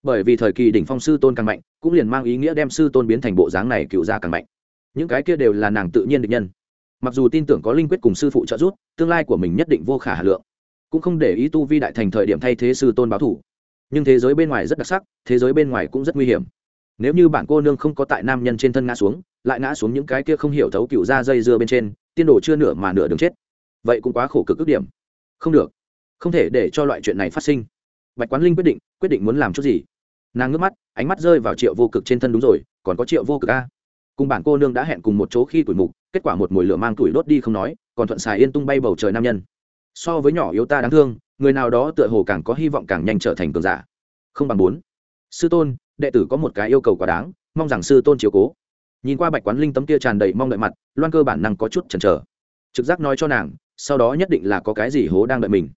Bởi vì thời kỳ đỉnh phong sư tôn càng mạnh, cũng liền mang ý nghĩa đem sư tôn biến thành bộ dáng này cựu ra càng mạnh. Những cái kia đều là nàng tự nhiên định nhân. Mặc dù tin tưởng có linh quyết cùng sư phụ trợ giúp, tương lai của mình nhất định vô khả hà lượng. Cũng không để ý tu vi đại thành thời điểm thay thế sư tôn báo thủ. Nhưng thế giới bên ngoài rất đặc sắc, thế giới bên ngoài cũng rất nguy hiểm. Nếu như bạn cô nương không có tại nam nhân trên thân ngã xuống, lại ngã xuống những cái kia không hiểu thấu cựu ra dây dưa bên trên, tiên đồ chưa nửa mà nửa đường chết. Vậy cũng quá khổ cực ước điểm. Không được. Không thể để cho loại chuyện này phát sinh bạch quán linh quyết định quyết định muốn làm chút gì? Nàng ngước mắt, ánh mắt rơi vào triệu vô cực trên thân đúng rồi, còn có triệu vô cực a. Cùng bản cô nương đã hẹn cùng một chỗ khi tuổi mục, kết quả một mùi lửa mang tuổi đốt đi không nói, còn thuận xài yên tung bay bầu trời nam nhân. So với nhỏ yếu ta đáng thương, người nào đó tựa hồ càng có hy vọng càng nhanh trở thành cường giả. Không bằng bốn. Sư tôn, đệ tử có một cái yêu cầu quá đáng, mong rằng sư tôn chiếu cố. Nhìn qua bạch quán linh tấm kia tràn đầy mong đợi mặt, loan cơ bản năng có chút chần chờ. Trực giác nói cho nàng, sau đó nhất định là có cái gì hố đang đợi mình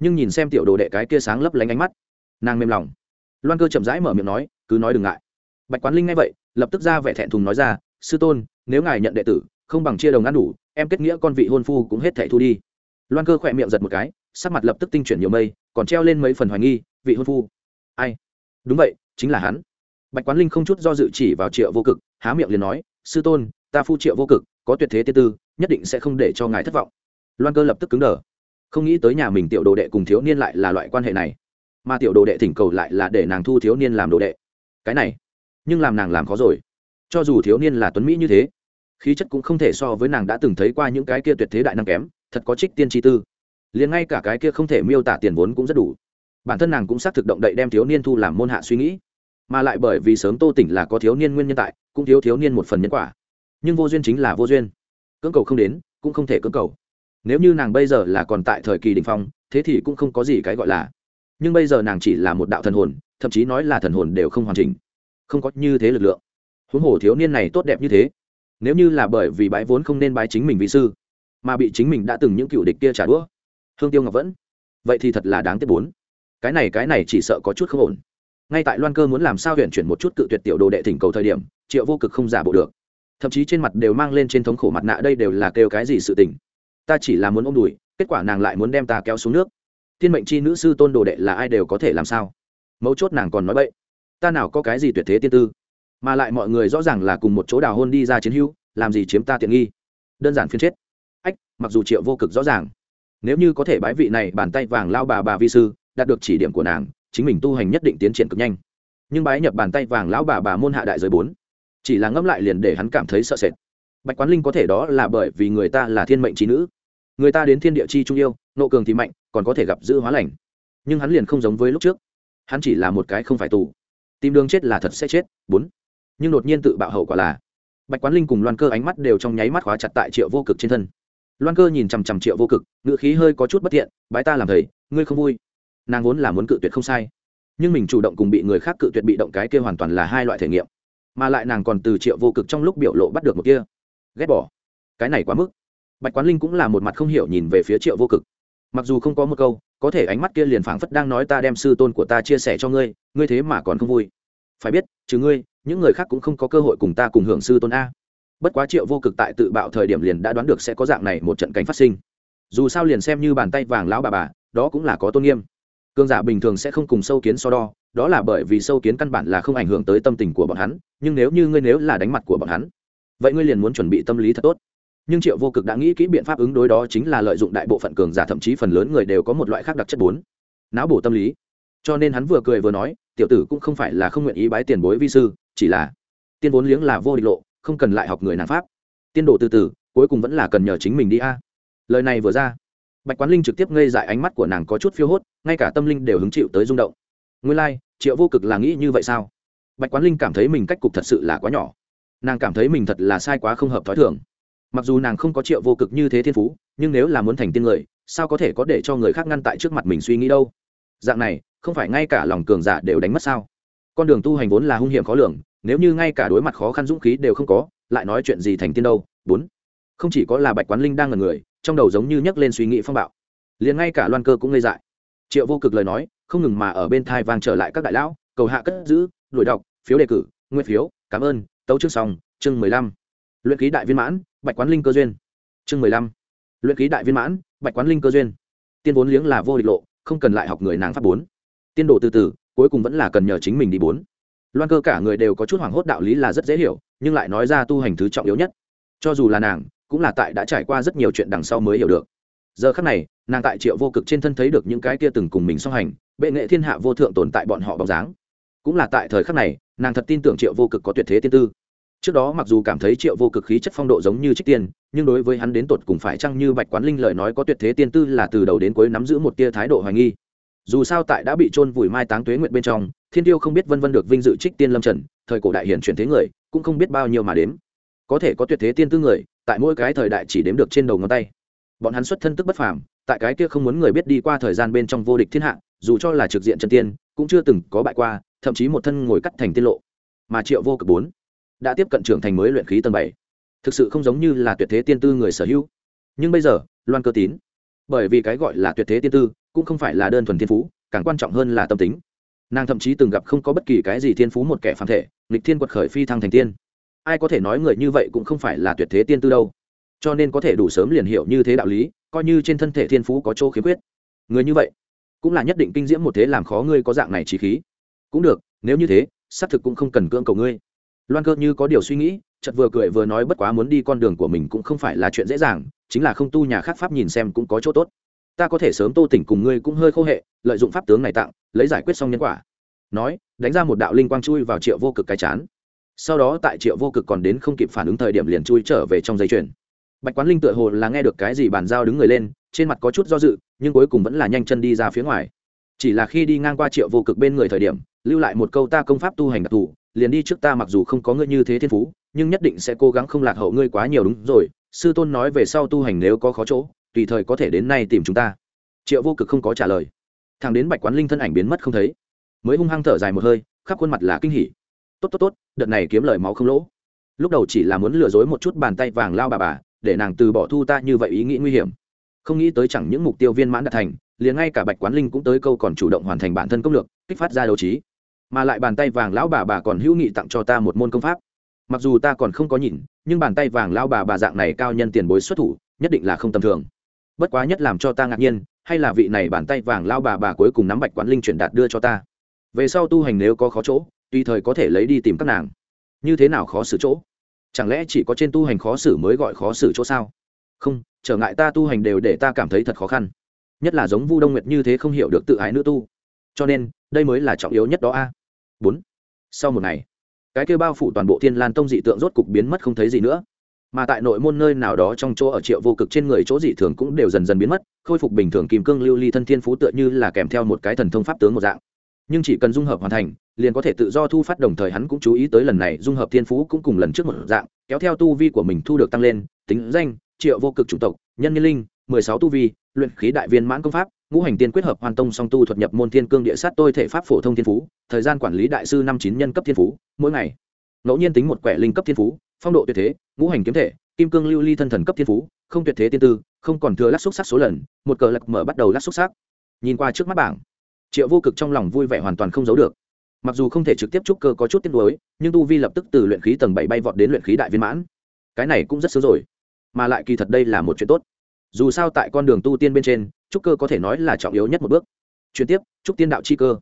nhưng nhìn xem tiểu đồ đệ cái kia sáng lấp lánh ánh mắt, nàng mềm lòng. Loan cơ chậm rãi mở miệng nói, cứ nói đừng ngại. Bạch quán linh nghe vậy, lập tức ra vẻ thẹn thùng nói ra, sư tôn, nếu ngài nhận đệ tử, không bằng chia đồng ăn đủ, em kết nghĩa con vị hôn phu cũng hết thẻ thu đi. Loan cơ khỏe miệng giật một cái, sắc mặt lập tức tinh chuyển nhiều mây, còn treo lên mấy phần hoài nghi, vị hôn phu? Ai? Đúng vậy, chính là hắn. Bạch quán linh không chút do dự chỉ vào triệu vô cực, há miệng liền nói, sư tôn, ta phu triệu vô cực, có tuyệt thế tiên tư, nhất định sẽ không để cho ngài thất vọng. Loan cơ lập tức cứng đờ không nghĩ tới nhà mình tiểu đồ đệ cùng thiếu niên lại là loại quan hệ này. Mà tiểu đồ đệ thỉnh cầu lại là để nàng thu thiếu niên làm đồ đệ. Cái này, nhưng làm nàng làm khó rồi. Cho dù thiếu niên là tuấn mỹ như thế, khí chất cũng không thể so với nàng đã từng thấy qua những cái kia tuyệt thế đại năng kém, thật có trích tiên tri tư. Liền ngay cả cái kia không thể miêu tả tiền vốn cũng rất đủ. Bản thân nàng cũng xác thực động đậy đem thiếu niên thu làm môn hạ suy nghĩ. Mà lại bởi vì sớm tô tỉnh là có thiếu niên nguyên nhân tại, cũng thiếu thiếu niên một phần nhân quả. Nhưng vô duyên chính là vô duyên. Cưỡng cầu không đến, cũng không thể cưỡng cầu nếu như nàng bây giờ là còn tại thời kỳ đình phong, thế thì cũng không có gì cái gọi là. Nhưng bây giờ nàng chỉ là một đạo thần hồn, thậm chí nói là thần hồn đều không hoàn chỉnh. Không có như thế lực lượng. Huống hồ thiếu niên này tốt đẹp như thế. Nếu như là bởi vì bái vốn không nên bái chính mình vị sư, mà bị chính mình đã từng những cựu địch kia trả đũa, hương tiêu ngọc vẫn. Vậy thì thật là đáng tiếc bốn. Cái này cái này chỉ sợ có chút không ổn. Ngay tại loan cơ muốn làm sao huyện chuyển một chút cự tuyệt tiểu đồ đệ thỉnh cầu thời điểm, triệu vô cực không giả bộ được. Thậm chí trên mặt đều mang lên trên thống khổ mặt nạ, đây đều là kêu cái gì sự tình ta chỉ là muốn ôm đùi, kết quả nàng lại muốn đem ta kéo xuống nước. Thiên mệnh chi nữ sư tôn đồ đệ là ai đều có thể làm sao? Mấu chốt nàng còn nói bậy. Ta nào có cái gì tuyệt thế tiên tư? Mà lại mọi người rõ ràng là cùng một chỗ đào hôn đi ra chiến hữu làm gì chiếm ta tiện nghi? Đơn giản phiên chết. Ách, mặc dù triệu vô cực rõ ràng, nếu như có thể bái vị này bàn tay vàng lao bà bà vi sư, đạt được chỉ điểm của nàng, chính mình tu hành nhất định tiến triển cực nhanh. Nhưng bái nhập bàn tay vàng lão bà bà môn hạ đại giới bốn, chỉ là ngẫm lại liền để hắn cảm thấy sợ sệt. Bạch quán linh có thể đó là bởi vì người ta là thiên mệnh trí nữ người ta đến thiên địa chi trung yêu, nộ cường thì mạnh, còn có thể gặp giữ hóa lành. Nhưng hắn liền không giống với lúc trước. Hắn chỉ là một cái không phải tù. Tìm đường chết là thật sẽ chết, bốn. Nhưng đột nhiên tự bạo hậu quả là, bạch quán linh cùng loan cơ ánh mắt đều trong nháy mắt khóa chặt tại triệu vô cực trên thân. Loan cơ nhìn chằm chằm triệu vô cực ngựa khí hơi có chút bất thiện bái ta làm thầy, ngươi không vui. Nàng vốn là muốn cự tuyệt không sai. Nhưng mình chủ động cùng bị người khác cự tuyệt bị động cái kia hoàn toàn là hai loại thể nghiệm. Mà lại nàng còn từ triệu vô cực trong lúc biểu lộ bắt được một kia. Ghét bỏ. Cái này quá mức bạch quán linh cũng là một mặt không hiểu nhìn về phía triệu vô cực. Mặc dù không có một câu, có thể ánh mắt kia liền phảng phất đang nói ta đem sư tôn của ta chia sẻ cho ngươi ngươi thế mà còn không vui. Phải biết, trừ ngươi, những người khác cũng không có cơ hội cùng ta cùng hưởng sư tôn a. Bất quá triệu vô cực tại tự bạo thời điểm liền đã đoán được sẽ có dạng này một trận cánh phát sinh. Dù sao liền xem như bàn tay vàng lão bà bà, đó cũng là có tôn nghiêm. Cương giả bình thường sẽ không cùng sâu kiến so đo, đó là bởi vì sâu kiến căn bản là không ảnh hưởng tới tâm tình của bọn hắn, nhưng nếu như ngươi nếu là đánh mặt của bọn hắn, vậy ngươi liền muốn chuẩn bị tâm lý thật tốt nhưng triệu vô cực đã nghĩ kỹ biện pháp ứng đối đó chính là lợi dụng đại bộ phận cường giả thậm chí phần lớn người đều có một loại khác đặc chất bốn. Não bổ tâm lý. Cho nên hắn vừa cười vừa nói tiểu tử cũng không phải là không nguyện ý bái tiền bối vi sư chỉ là tiên vốn liếng là vô địch lộ không cần lại học người nàng pháp. Tiên độ từ từ cuối cùng vẫn là cần nhờ chính mình đi a. Lời này vừa ra bạch quán linh trực tiếp ngây dại ánh mắt của nàng có chút phiêu hốt ngay cả tâm linh đều hứng chịu tới rung động. Nguyên lai、like, triệu vô cực là nghĩ như vậy sao? Bạch quán linh cảm thấy mình cách cục thật sự là quá nhỏ. Nàng cảm thấy mình thật là sai quá không hợp t h ó i thường mặc dù nàng không có triệu vô cực như thế thiên phú, nhưng nếu là muốn thành tiên người, sao có thể có để cho người khác ngăn tại trước mặt mình suy nghĩ đâu? Dạng này, không phải ngay cả lòng cường giả đều đánh mất sao? Con đường tu hành vốn là hung hiểm khó lường, nếu như ngay cả đối mặt khó khăn dũng khí đều không có, lại nói chuyện gì thành tiên đâu? Bốn. Không chỉ có là bạch quán linh đang ngần người, trong đầu giống như nhấc lên suy nghĩ phong bạo. Liền ngay cả loan cơ cũng ngây dại. Triệu vô cực lời nói, không ngừng mà ở bên thai vang trở lại các đại lão, cầu hạ cất giữ, đuổi đọc, phiếu đề cử nguyên phiếu, cảm ơn, tấu chương xong, chương mười lăm. Luyện ký đại viên mãn bạch quán linh cơ duyên. Chương mười lăm. Luyện ký đại viên mãn, bạch quán linh cơ duyên. Tiên vốn liếng là vô địch lộ, không cần lại học người nàng pháp bốn. Tiên độ từ từ, cuối cùng vẫn là cần nhờ chính mình đi bốn. Loan cơ cả người đều có chút hoảng hốt đạo lý là rất dễ hiểu, nhưng lại nói ra tu hành thứ trọng yếu nhất. Cho dù là nàng, cũng là tại đã trải qua rất nhiều chuyện đằng sau mới hiểu được. Giờ khắc này, nàng tại triệu vô cực trên thân thấy được những cái kia từng cùng mình song hành, bệ nghệ thiên hạ vô thượng tồn tại bọn họ bóng dáng. Cũng là tại thời khắc này, nàng thật tin tưởng triệu vô cực có tuyệt thế tiên tư trước đó mặc dù cảm thấy triệu vô cực khí chất phong độ giống như trích tiên, nhưng đối với hắn đến tột cùng phải chăng như bạch quán linh lời nói có tuyệt thế tiên tư là từ đầu đến cuối nắm giữ một tia thái độ hoài nghi. Dù sao tại đã bị trôn vùi mai táng tuế nguyện bên trong, thiên tiêu không biết vân vân được vinh dự trích tiên lâm trần, thời cổ đại hiển chuyển thế người, cũng không biết bao nhiêu mà đếm. Có thể có tuyệt thế tiên tư người, tại mỗi cái thời đại chỉ đếm được trên đầu ngón tay. Bọn hắn xuất thân tức bất phàm, tại cái kia không muốn người biết đi qua thời gian bên trong vô địch thiên hạ, dù cho là trực diện chân tiên, cũng chưa từng có bại qua, thậm chí một thân ngồi cắt thành tiên lộ. Mà triệu vô cực bốn đã tiếp cận trưởng thành mới luyện khí tầng bảy. Thực sự không giống như là tuyệt thế tiên tư người sở hữu. Nhưng bây giờ, loan cơ tín, bởi vì cái gọi là tuyệt thế tiên tư, cũng không phải là đơn thuần thiên phú, càng quan trọng hơn là tâm tính. Nàng thậm chí từng gặp không có bất kỳ cái gì thiên phú một kẻ phàm thể, nghịch thiên quật khởi phi thăng thành tiên. Ai có thể nói người như vậy cũng không phải là tuyệt thế tiên tư đâu. Cho nên có thể đủ sớm liền hiểu như thế đạo lý, coi như trên thân thể thiên phú có chỗ khiếm khuyết. Người như vậy, cũng là nhất định kinh diễm một thế làm khó ngươi có dạng này trí khí. Cũng được, nếu như thế, xác thực cũng không cần cưỡng cầu ngươi loan cơ như có điều suy nghĩ chật vừa cười vừa nói bất quá muốn đi con đường của mình cũng không phải là chuyện dễ dàng, chính là không tu nhà khác pháp nhìn xem cũng có chỗ tốt. Ta có thể sớm tô tỉnh cùng ngươi cũng hơi khô hệ, lợi dụng pháp tướng này tặng, lấy giải quyết xong nhân quả. Nói, đánh ra một đạo linh quang chui vào triệu vô cực cái chán. Sau đó tại triệu vô cực còn đến không kịp phản ứng thời điểm liền chui trở về trong dây chuyền. Bạch quán linh tựa hồ là nghe được cái gì bàn giao đứng người lên, trên mặt có chút do dự, nhưng cuối cùng vẫn là nhanh chân đi ra phía ngoài. Chỉ là khi đi ngang qua triệu vô cực bên người thời điểm, lưu lại một câu ta công pháp tu hành đặc thù liền đi trước ta mặc dù không có ngươi như thế thiên phú, nhưng nhất định sẽ cố gắng không lạc hậu ngươi quá nhiều đúng rồi, sư tôn nói về sau tu hành nếu có khó chỗ, tùy thời có thể đến nay tìm chúng ta. Triệu vô cực không có trả lời. Thằng đến bạch quán linh thân ảnh biến mất không thấy. Mới hung hăng thở dài một hơi, khắp khuôn mặt là kinh hỉ. Tốt tốt tốt, đợt này kiếm lời máu không lỗ. Lúc đầu chỉ là muốn lừa dối một chút bàn tay vàng lao bà bà, để nàng từ bỏ thu ta như vậy ý nghĩ nguy hiểm. Không nghĩ tới chẳng những mục tiêu viên mãn đạt thành, liền ngay cả bạch quán linh cũng tới câu còn chủ động hoàn thành bản thân công lược, kích phát ra đấu trí mà lại bàn tay vàng lão bà bà còn hữu nghị tặng cho ta một môn công pháp. Mặc dù ta còn không có nhìn, nhưng bàn tay vàng lão bà bà dạng này cao nhân tiền bối xuất thủ, nhất định là không tầm thường. Bất quá nhất làm cho ta ngạc nhiên, hay là vị này bàn tay vàng lão bà bà cuối cùng nắm bạch quán linh chuyển đạt đưa cho ta. Về sau tu hành nếu có khó chỗ, tùy thời có thể lấy đi tìm các nàng. Như thế nào khó xử chỗ? Chẳng lẽ chỉ có trên tu hành khó xử mới gọi khó xử chỗ sao? Không, trở ngại ta tu hành đều để ta cảm thấy thật khó khăn. Nhất là giống vu đông nguyệt như thế không hiểu được tự ái nữ tu. Cho nên, đây mới là trọng yếu nhất đó a bốn. Sau một ngày, cái kêu bao phủ toàn bộ thiên lan tông dị tượng rốt cục biến mất không thấy gì nữa. Mà tại nội môn nơi nào đó trong chỗ ở triệu vô cực trên người chỗ dị thường cũng đều dần dần biến mất, khôi phục bình thường kim cương lưu ly thân thiên phú tựa như là kèm theo một cái thần thông pháp tướng một dạng. Nhưng chỉ cần dung hợp hoàn thành, liền có thể tự do thu phát, đồng thời hắn cũng chú ý tới lần này dung hợp thiên phú cũng cùng lần trước một dạng, kéo theo tu vi của mình thu được tăng lên, tính danh, triệu vô cực chủng tộc, nhân nhân linh, mười sáu tu vi, luyện khí đại viên mãn công pháp ngũ hành tiên quyết hợp hoàn tông song tu thuật nhập môn thiên cương địa sát tôi thể pháp phổ thông thiên phú, thời gian quản lý đại sư năm chín nhân cấp thiên phú, mỗi ngày. Ngẫu nhiên tính một quẻ linh cấp thiên phú, phong độ tuyệt thế, ngũ hành kiếm thể, kim cương lưu ly thân thần cấp thiên phú, không tuyệt thế tiên tư, không còn thừa lắc xúc sắc số lần, một cờ lạc mở bắt đầu lắc xúc sắc. Nhìn qua trước mắt bảng, triệu vô cực trong lòng vui vẻ hoàn toàn không giấu được. Mặc dù không thể trực tiếp trúc cơ có chút tiếp nối nhưng tu vi lập tức từ luyện khí tầng bảy bay vọt đến luyện khí đại viên mãn. Cái này cũng rất sớm rồi. Mà lại kỳ thật đây là một chuyện tốt dù sao tại con đường tu tiên bên trên, trúc cơ có thể nói là trọng yếu nhất một bước. Chuyển tiếp, trúc tiên đạo chi cơ.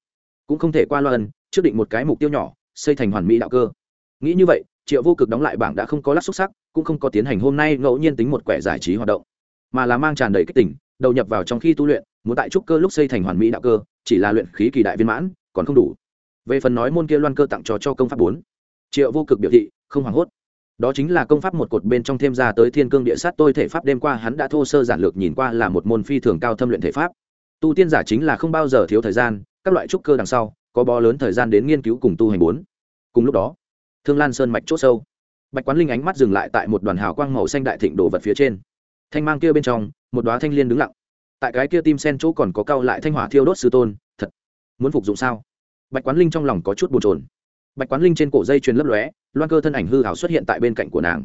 Cũng không thể qua loa ân, trước định một cái mục tiêu nhỏ, xây thành hoàn mỹ đạo cơ. Nghĩ như vậy, triệu vô cực đóng lại bảng đã không có lắc xúc sắc, cũng không có tiến hành hôm nay ngẫu nhiên tính một quẻ giải trí hoạt động. Mà là mang tràn đầy kích tỉnh đầu nhập vào trong khi tu luyện, muốn tại trúc cơ lúc xây thành hoàn mỹ đạo cơ, chỉ là luyện khí kỳ đại viên mãn, còn không đủ. Về phần nói môn kia loan cơ tặng cho cho công pháp bốn, triệu vô cực biểu thị, không hoảng hốt đó chính là công pháp một cột bên trong thêm ra tới thiên cương địa sát tôi thể pháp đêm qua hắn đã thô sơ giản lược nhìn qua là một môn phi thường cao thâm luyện thể pháp. Tu tiên giả chính là không bao giờ thiếu thời gian, các loại trúc cơ đằng sau, có bó lớn thời gian đến nghiên cứu cùng tu hành bốn. Cùng lúc đó, thương lan sơn mạch c h sâu. Bạch quán linh ánh mắt dừng lại tại một đoàn hào quang màu xanh đại thịnh đồ vật phía trên. Thanh mang kia bên trong, một đoá thanh liên đứng lặng. Tại cái kia tim sen chỗ còn có cao lại thanh hỏa thiêu đốt sư tôn, thật, muốn phục dụng sao? Bạch quán linh trong lòng có chút bồn trồn bạch quán linh trên cổ dây truyền lấp lóe, loan cơ thân ảnh hư hảo xuất hiện tại bên cạnh của nàng.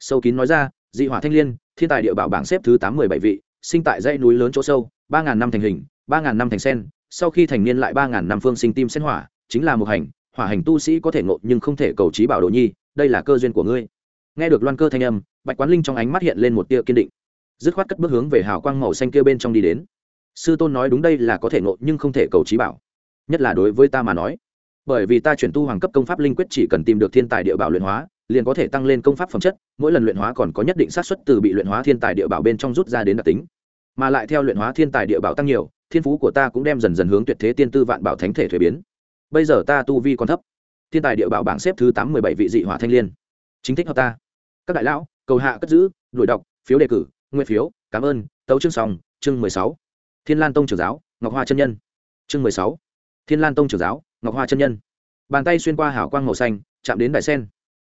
Sâu kín nói ra, dị hỏa thanh liên, thiên tài địa bảo bảng xếp thứ tám mười bảy vị, sinh tại dãy núi lớn chỗ sâu, ba ngàn năm thành hình, ba ngàn năm thành sen, sau khi thành niên lại ba ngàn năm phương sinh tim sen hỏa, chính là một hành, hỏa hành tu sĩ có thể ngộ nhưng không thể cầu trí bảo đồ nhi, đây là cơ duyên của ngươi. Nghe được loan cơ thanh âm, bạch quán linh trong ánh mắt hiện lên một tia kiên định. Dứt khoát cất bước hướng về hào quang màu xanh kia bên trong đi đến. Sư tôn nói đúng đây là có thể ngộ nhưng không thể cầu trí bảo, nhất là đối với ta mà nói bởi vì ta chuyển tu hoàng cấp công pháp linh quyết chỉ cần tìm được thiên tài địa bảo luyện hóa, liền có thể tăng lên công pháp phẩm chất, mỗi lần luyện hóa còn có nhất định xác suất từ bị luyện hóa thiên tài địa bảo bên trong rút ra đến đặc tính. Mà lại theo luyện hóa thiên tài địa bảo tăng nhiều, thiên phú của ta cũng đem dần dần hướng tuyệt thế tiên tư vạn bảo thánh thể thuế biến. Bây giờ ta tu vi còn thấp. Thiên tài địa bảo bảng xếp thứ tám mười bảy vị dị hỏa thanh l i ê n chính thích hợp ta. Các đại lão, cầu hạ cất giữ, đuổi đọc, phiếu đề cử nguyên phiếu, cảm ơn, tấu chương sòng chương mười sáu. Thiên lan tông trưởng giáo, ngọc hoa chân nhân. Chương mười sáu. Thiên lan tông trưởng giáo ngọc hoa chân nhân. Bàn tay xuyên qua hảo quang màu xanh, chạm đến đại sen.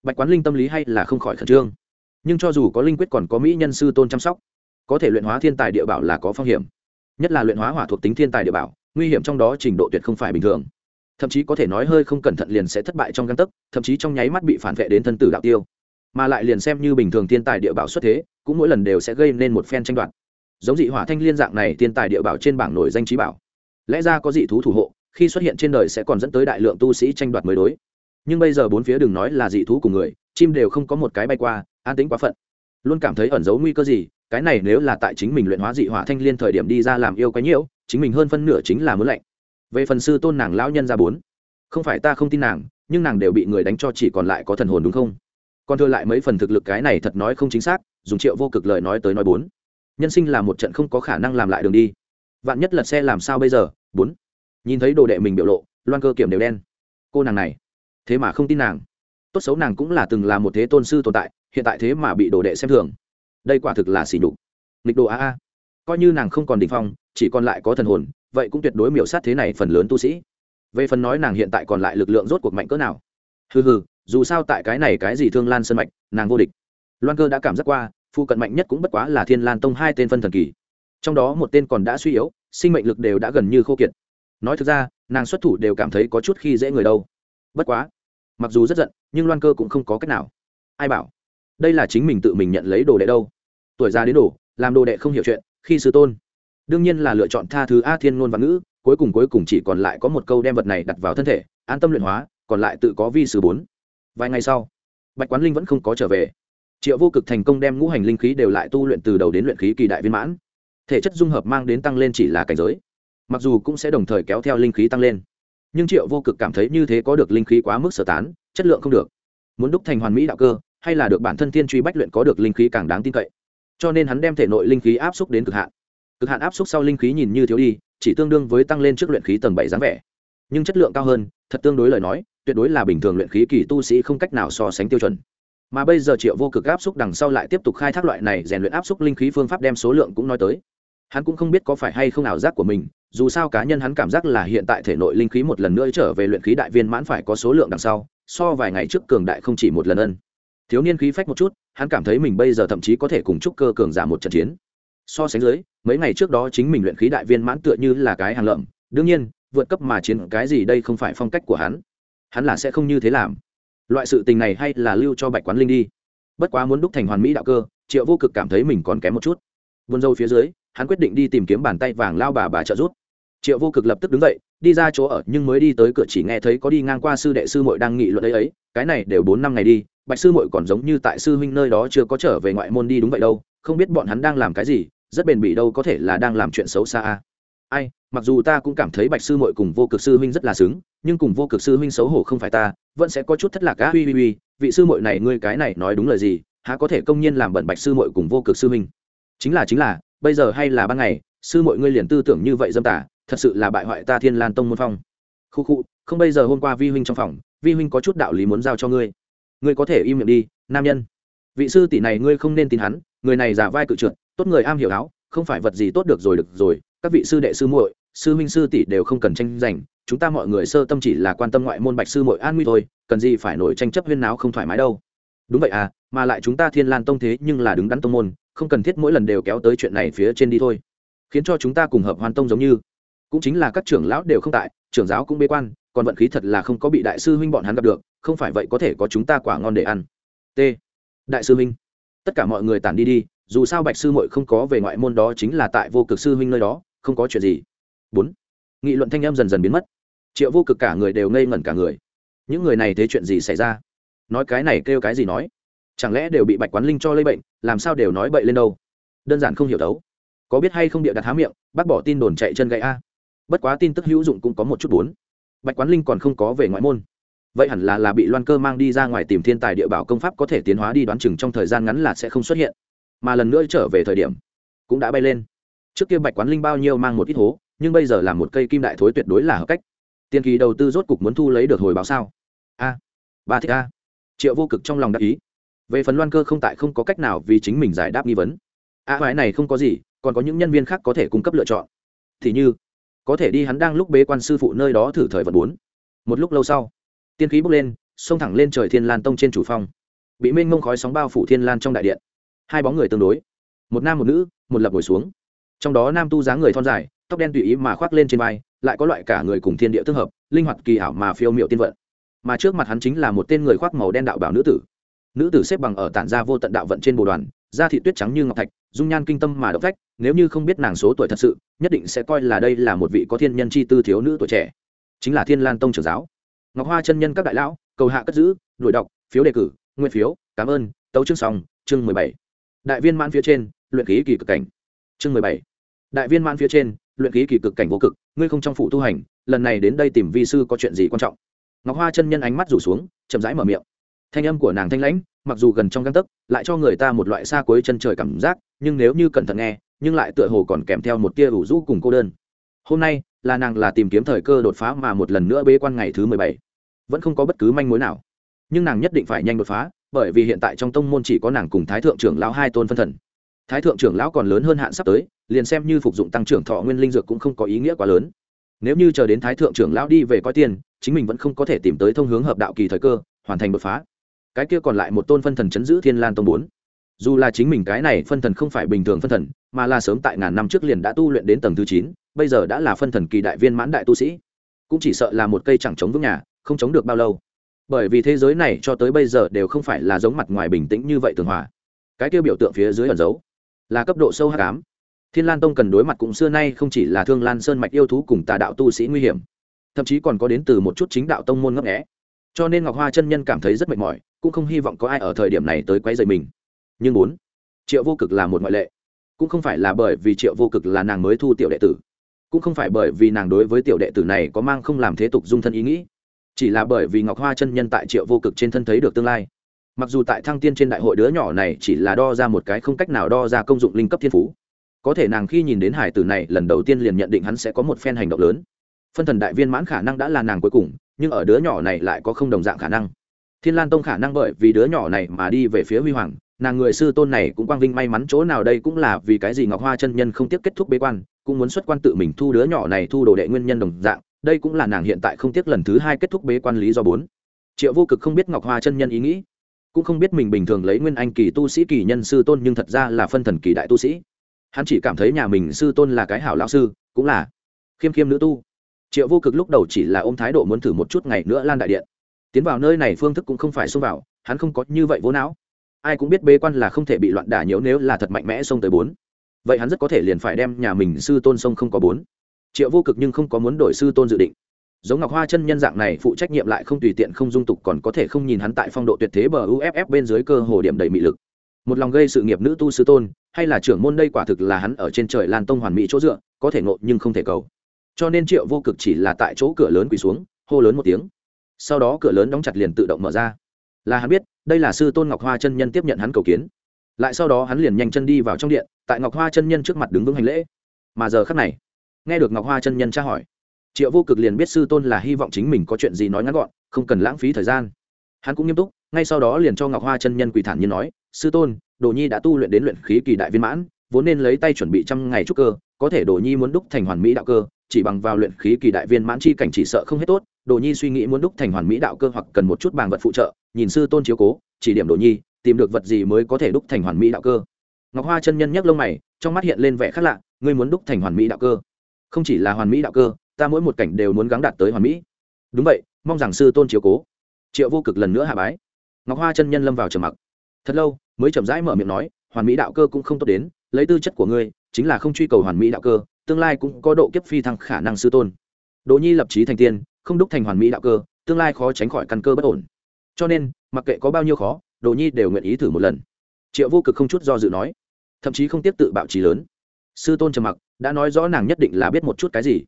Bạch quán linh tâm lý hay là không khỏi khẩn trương. Nhưng cho dù có linh quyết còn có mỹ nhân sư tôn chăm sóc, có thể luyện hóa thiên tài địa bảo là có phong hiểm. Nhất là luyện hóa hỏa thuộc tính thiên tài địa bảo, nguy hiểm trong đó trình độ tuyệt không phải bình thường. Thậm chí có thể nói hơi không cẩn thận liền sẽ thất bại trong găng tấc, thậm chí trong nháy mắt bị phản vệ đến thân tử đạo tiêu. Mà lại liền xem như bình thường thiên tài địa bảo xuất thế, cũng mỗi lần đều sẽ gây nên một phen tranh đoạt. Giống dị hỏa thanh liên dạng này thiên tài địa bảo trên bảng nổi danh trí bảo. Lẽ ra có dị thú thủ hộ khi xuất hiện trên đời sẽ còn dẫn tới đại lượng tu sĩ tranh đoạt mới đối. Nhưng bây giờ bốn phía đừng nói là dị thú cùng người, chim đều không có một cái bay qua, an tính quá phận. Luôn cảm thấy ẩn giấu nguy cơ gì, cái này nếu là tại chính mình luyện hóa dị hỏa thanh liên thời điểm đi ra làm yêu quái nhiễu, chính mình hơn phân nửa chính là muốn lạnh. Về phần sư tôn nàng lão nhân ra bốn, không phải ta không tin nàng, nhưng nàng đều bị người đánh cho chỉ còn lại có thần hồn đúng không? Còn thừa lại mấy phần thực lực cái này thật nói không chính xác, dùng triệu vô cực lời nói tới nói bốn. Nhân sinh là một trận không có khả năng làm lại đường đi. Vạn nhất lật xe làm sao bây giờ? Bốn nhìn thấy đồ đệ mình biểu lộ, loan cơ kiểm đều đen. Cô nàng này, thế mà không tin nàng. Tốt xấu nàng cũng là từng là một thế tôn sư tồn tại, hiện tại thế mà bị đồ đệ xem thường. Đây quả thực là xỉ nhục. Nghịch đồ a a. Coi như nàng không còn đ ỉ n h phong, chỉ còn lại có thần hồn, vậy cũng tuyệt đối miểu sát thế này phần lớn tu sĩ. Về phần nói nàng hiện tại còn lại lực lượng rốt cuộc mạnh cỡ nào. Hừ hừ, dù sao tại cái này cái gì thương lan sân mạch, nàng vô địch. Loan cơ đã cảm giác qua phụ cận mạnh nhất cũng bất quá là thiên lan tông hai tên phân thần kỳ. Trong đó một tên còn đã suy yếu, sinh mệnh lực đều đã gần như khô kiệt nói thực ra, nàng xuất thủ đều cảm thấy có chút khi dễ người đâu. Bất quá, mặc dù rất giận, nhưng loan cơ cũng không có cách nào. Ai bảo? Đây là chính mình tự mình nhận lấy đồ đệ đâu. Tuổi già đến đồ, làm đồ đệ không hiểu chuyện, khi sư tôn. Đương nhiên là lựa chọn tha thứ a thiên ngôn văn ngữ, cuối cùng cuối cùng chỉ còn lại có một câu đem vật này đặt vào thân thể, an tâm luyện hóa, còn lại tự có vi sư bốn. Vài ngày sau, bạch quán linh vẫn không có trở về. Triệu vô cực thành công đem ngũ hành linh khí đều lại tu luyện từ đầu đến luyện khí kỳ đại viên mãn. Thể chất dung hợp mang đến tăng lên chỉ là cảnh giới mặc dù cũng sẽ đồng thời kéo theo linh khí tăng lên. Nhưng triệu vô cực cảm thấy như thế có được linh khí quá mức sở tán, chất lượng không được. Muốn đúc thành hoàn mỹ đạo cơ, hay là được bản thân thiên truy bách luyện có được linh khí càng đáng tin cậy. Cho nên hắn đem thể nội linh khí áp xúc đến cực hạn. Cực hạn áp xúc sau linh khí nhìn như thiếu đi, chỉ tương đương với tăng lên trước luyện khí tầng bảy dáng vẻ. Nhưng chất lượng cao hơn, thật tương đối lời nói, tuyệt đối là bình thường luyện khí kỳ tu sĩ không cách nào so sánh tiêu chuẩn. Mà bây giờ triệu vô cực áp xúc đằng sau lại tiếp tục khai thác loại này rèn luyện áp xúc linh khí phương pháp đem số lượng cũng nói tới. Hắn cũng không biết có phải hay không ảo giác của mình dù sao cá nhân hắn cảm giác là hiện tại thể nội linh khí một lần nữa trở về luyện khí đại viên mãn phải có số lượng đằng sau, so vài ngày trước cường đại không chỉ một lần ân. Thiếu niên khí phách một chút, hắn cảm thấy mình bây giờ thậm chí có thể cùng chúc cơ cường giảm một trận chiến. So sánh dưới, mấy ngày trước đó chính mình luyện khí đại viên mãn tựa như là cái hàng lợm, đương nhiên, vượt cấp mà chiến cái gì đây không phải phong cách của hắn. Hắn là sẽ không như thế làm. Loại sự tình này hay là lưu cho bạch quán linh đi. Bất quá muốn đúc thành hoàn mỹ đạo cơ, triệu vô cực cảm thấy mình còn kém một chút. Vươn dâu phía dưới, hắn quyết định đi tìm kiếm bàn tay vàng lao bà bà trợ giúp triệu vô cực lập tức đứng dậy, đi ra chỗ ở, nhưng mới đi tới cửa chỉ nghe thấy có đi ngang qua sư đệ sư muội đang nghị luận ấy ấy, cái này đều bốn năm ngày đi, bạch sư muội còn giống như tại sư huynh nơi đó chưa có trở về ngoại môn đi đúng vậy đâu, không biết bọn hắn đang làm cái gì, rất bền bỉ đâu có thể là đang làm chuyện xấu xa a. Ai, mặc dù ta cũng cảm thấy bạch sư mội cùng vô cực sư huynh rất là xứng, nhưng cùng vô cực sư huynh xấu hổ không phải ta, vẫn sẽ có chút thất lạc á. Uy uy vị sư mội này, ngươi cái này nói đúng lời gì, há có thể công nhiên làm bận bạch sư mội cùng vô cực sư huynh? Chính là chính là, bây giờ hay là ban ngày, sư mội ngươi liền tư tưởng như vậy dâm tả thật sự là bại hoại ta thiên lan tông môn phong. Khu khu, không bây giờ hôm qua vi huynh trong phòng, vi huynh có chút đạo lý muốn giao cho ngươi. Ngươi có thể im miệng đi, nam nhân. Vị sư tỷ này ngươi không nên tin hắn, người này giả vai cự trượt, tốt người am hiểu áo, không phải vật gì tốt được rồi được rồi. Các vị sư đệ sư muội, sư huynh sư tỷ đều không cần tranh giành, chúng ta mọi người sơ tâm chỉ là quan tâm ngoại môn bạch sư muội an nguy thôi, cần gì phải nổi tranh chấp huyên náo không thoải mái đâu. Đúng vậy à mà lại chúng ta thiên lan tông thế nhưng là đứng đắn tông môn, không cần thiết mỗi lần đều kéo tới chuyện này phía trên đi thôi. Khiến cho chúng ta cùng hợp hoàn tông giống như cũng chính là các trưởng lão đều không tại, trưởng giáo cũng bế quan, còn vận khí thật là không có bị đại sư huynh bọn hắn gặp được, không phải vậy có thể có chúng ta quả ngon để ăn. T. Đại sư huynh, tất cả mọi người tản đi đi, dù sao bạch sư muội không có về ngoại môn đó chính là tại vô cực sư huynh nơi đó, không có chuyện gì. Bốn, nghị luận thanh em dần dần biến mất. Triệu vô cực cả người đều ngây ngẩn cả người. Những người này thế chuyện gì xảy ra? Nói cái này kêu cái gì nói? Chẳng lẽ đều bị bạch quán linh cho lây bệnh, làm sao đều nói bậy lên đâu? Đơn giản không hiểu đấu có biết hay không địa đặt há miệng, bác bỏ tin đồn chạy chân gãy a? Bất quá tin tức hữu dụng cũng có một chút bốn. Bạch quán linh còn không có về ngoại môn. Vậy hẳn là là bị loan cơ mang đi ra ngoài tìm thiên tài địa bảo công pháp có thể tiến hóa đi đoán chừng trong thời gian ngắn là sẽ không xuất hiện. Mà lần nữa trở về thời điểm cũng đã bay lên. Trước kia bạch quán linh bao nhiêu mang một ít hố nhưng bây giờ là một cây kim đại thối tuyệt đối là hợp cách. Tiền kỳ đầu tư rốt cục muốn thu lấy được hồi báo sao? A ba thích a. Triệu vô cực trong lòng đắc ý. Về phần loan cơ không tại không có cách nào vì chính mình giải đáp nghi vấn. A à, này không có gì còn có những nhân viên khác có thể cung cấp lựa chọn. Thì như có thể đi hắn đang lúc bế quan sư phụ nơi đó thử thời vật bốn. Một lúc lâu sau, tiên khí bốc lên, xông thẳng lên trời thiên lan tông trên chủ phong. Bị mênh mông khói sóng bao phủ thiên lan trong đại điện. Hai bóng người tương đối, một nam một nữ, một lập ngồi xuống. Trong đó nam tu dáng người thon dài, tóc đen tùy ý mà khoác lên trên vai, lại có loại cả người cùng thiên địa tương hợp, linh hoạt kỳ ảo mà phiêu miệu tiên vận. Mà trước mặt hắn chính là một tên người khoác màu đen đạo bảo nữ tử. Nữ tử xếp bằng ở tản ra vô tận đạo vận trên bồ đoàn, da thị tuyết trắng như ngọc thạch dung nhan kinh tâm mà động phách, nếu như không biết nàng số tuổi thật sự, nhất định sẽ coi là đây là một vị có thiên nhân chi tư thiếu nữ tuổi trẻ. Chính là thiên lan tông trưởng giáo. Ngọc hoa chân nhân các đại lão, cầu hạ cất giữ, đuổi đọc, phiếu đề cử nguyên phiếu, cảm ơn, tấu chương song chương mười bảy. Đại viên mãn phía trên, luyện khí kỳ cực cảnh. Chương mười bảy. Đại viên mãn phía trên, luyện khí kỳ cực cảnh vô cực, ngươi không trong phủ tu hành, lần này đến đây tìm vi sư có chuyện gì quan trọng? Ngọc hoa chân nhân ánh mắt rủ xuống, chậm rãi mở miệng. Thanh âm của nàng thanh lãnh mặc dù gần trong găng tấc, lại cho người ta một loại xa cuối chân trời cảm giác, nhưng nếu như cẩn thận nghe, nhưng lại tựa hồ còn kèm theo một tia ủ rũ cùng cô đơn. Hôm nay, là nàng là tìm kiếm thời cơ đột phá mà một lần nữa bế quan ngày thứ mười bảy. Vẫn không có bất cứ manh mối nào. Nhưng nàng nhất định phải nhanh đột phá, bởi vì hiện tại trong tông môn chỉ có nàng cùng thái thượng trưởng lão hai tôn phân thần. Thái thượng trưởng lão còn lớn hơn hạn sắp tới, liền xem như phục dụng tăng trưởng thọ nguyên linh dược cũng không có ý nghĩa quá lớn. Nếu như chờ đến thái thượng trưởng lão đi về coi tiền, chính mình vẫn không có thể tìm tới thông hướng hợp đạo kỳ thời cơ, hoàn thành đột phá cái kia còn lại một tôn phân thần chấn giữ thiên lan tông bốn. Dù là chính mình cái này phân thần không phải bình thường phân thần, mà là sớm tại ngàn năm trước liền đã tu luyện đến tầng thứ chín, bây giờ đã là phân thần kỳ đại viên mãn đại tu sĩ. Cũng chỉ sợ là một cây chẳng chống vững nhà, không chống được bao lâu. Bởi vì thế giới này cho tới bây giờ đều không phải là giống mặt ngoài bình tĩnh như vậy tường hòa. Cái kia biểu tượng phía dưới ẩn giấu, là cấp độ sâu hát cám thiên lan tông cần đối mặt cũng xưa nay không chỉ là thương lan sơn mạch yêu thú cùng tà đạo tu sĩ nguy hiểm, thậm chí còn có đến từ một chút chính đạo tông môn ngấp nghẽ cho nên ngọc hoa chân nhân cảm thấy rất mệt mỏi cũng không hy vọng có ai ở thời điểm này tới quấy rầy mình. Nhưng bốn, triệu vô cực là một ngoại lệ. Cũng không phải là bởi vì triệu vô cực là nàng mới thu tiểu đệ tử. Cũng không phải bởi vì nàng đối với tiểu đệ tử này có mang không làm thế tục dung thân ý nghĩ. Chỉ là bởi vì ngọc hoa chân nhân tại triệu vô cực trên thân thấy được tương lai. Mặc dù tại thăng tiên trên đại hội đứa nhỏ này chỉ là đo ra một cái không cách nào đo ra công dụng linh cấp thiên phú. Có thể nàng khi nhìn đến hải tử này lần đầu tiên liền nhận định hắn sẽ có một phen hành động lớn. Phân thần đại viên mãn khả năng đã là nàng cuối cùng, nhưng ở đứa nhỏ này lại có không đồng dạng khả năng thiên lan tông khả năng bởi vì đứa nhỏ này mà đi về phía huy hoàng, nàng người sư tôn này cũng quang vinh may mắn chỗ nào đây cũng là vì cái gì ngọc hoa chân nhân không tiếp kết thúc bế quan, cũng muốn xuất quan tự mình thu đứa nhỏ này thu đồ đệ nguyên nhân đồng dạng, đây cũng là nàng hiện tại không tiếc lần thứ hai kết thúc bế quan lý do bốn. Triệu vô cực không biết ngọc hoa chân nhân ý nghĩ, cũng không biết mình bình thường lấy nguyên anh kỳ tu sĩ kỳ nhân sư tôn nhưng thật ra là phân thần kỳ đại tu sĩ. Hắn chỉ cảm thấy nhà mình sư tôn là cái hảo lão sư, cũng là khiêm khiêm nữ tu. Triệu vô cực lúc đầu chỉ là ôm thái độ muốn thử một chút ngày nữa lan đại điện tiến vào nơi này phương thức cũng không phải xông vào, hắn không có như vậy vô não. Ai cũng biết bế quan là không thể bị loạn đả nhiễu nếu là thật mạnh mẽ xông tới bốn. Vậy hắn rất có thể liền phải đem nhà mình sư tôn sông không có bốn. Triệu vô cực nhưng không có muốn đổi sư tôn dự định. Giống ngọc hoa chân nhân dạng này phụ trách nhiệm lại không tùy tiện không dung tục còn có thể không nhìn hắn tại phong độ tuyệt thế bờ uff bên dưới cơ hồ điểm đầy mị lực. Một lòng gây sự nghiệp nữ tu sư tôn, hay là trưởng môn đây quả thực là hắn ở trên trời lan tông hoàn mỹ chỗ dựa, có thể ngộ nhưng không thể cầu. Cho nên triệu vô cực chỉ là tại chỗ cửa lớn quỳ xuống, hô lớn một tiếng sau đó cửa lớn đóng chặt liền tự động mở ra. Là hắn biết, đây là sư tôn ngọc hoa chân nhân tiếp nhận hắn cầu kiến. Lại sau đó hắn liền nhanh chân đi vào trong điện, tại ngọc hoa chân nhân trước mặt đứng vững hành lễ. Mà giờ khắc này, nghe được ngọc hoa chân nhân tra hỏi, triệu vô cực liền biết sư tôn là hy vọng chính mình có chuyện gì nói ngắn gọn, không cần lãng phí thời gian. Hắn cũng nghiêm túc, ngay sau đó liền cho ngọc hoa chân nhân quỳ thản như nói, sư tôn, đồ nhi đã tu luyện đến luyện khí kỳ đại viên mãn, vốn nên lấy tay chuẩn bị trăm ngày trúc cơ, có thể đồ nhi muốn đúc thành hoàn mỹ đạo cơ, chỉ bằng vào luyện khí kỳ đại viên mãn chi cảnh chỉ sợ không hết tốt đồ nhi suy nghĩ muốn đúc thành hoàn mỹ đạo cơ hoặc cần một chút bàng vật phụ trợ, nhìn sư tôn chiếu cố, chỉ điểm đồ nhi, tìm được vật gì mới có thể đúc thành hoàn mỹ đạo cơ. Ngọc hoa chân nhân nhấc lông mày, trong mắt hiện lên vẻ khác lạ, ngươi muốn đúc thành hoàn mỹ đạo cơ? Không chỉ là hoàn mỹ đạo cơ, ta mỗi một cảnh đều muốn gắng đạt tới hoàn mỹ. Đúng vậy, mong rằng sư tôn chiếu cố. Triệu vô cực lần nữa hạ bái. Ngọc hoa chân nhân lâm vào trầm mặc. Thật lâu, mới chậm rãi mở miệng nói, hoàn mỹ đạo cơ cũng không tốt đến, lấy tư chất của ngươi, chính là không truy cầu hoàn mỹ đạo cơ, tương lai cũng có độ kiếp phi thăng khả năng sư tôn. Đỗ nhi lập trí thành tiên không đúc thành hoàn mỹ đạo cơ, tương lai khó tránh khỏi căn cơ bất ổn. Cho nên, mặc kệ có bao nhiêu khó, đồ nhi đều nguyện ý thử một lần. Triệu vô cực không chút do dự nói, thậm chí không tiếp tự bạo trí lớn. Sư tôn trầm mặc, đã nói rõ nàng nhất định là biết một chút cái gì.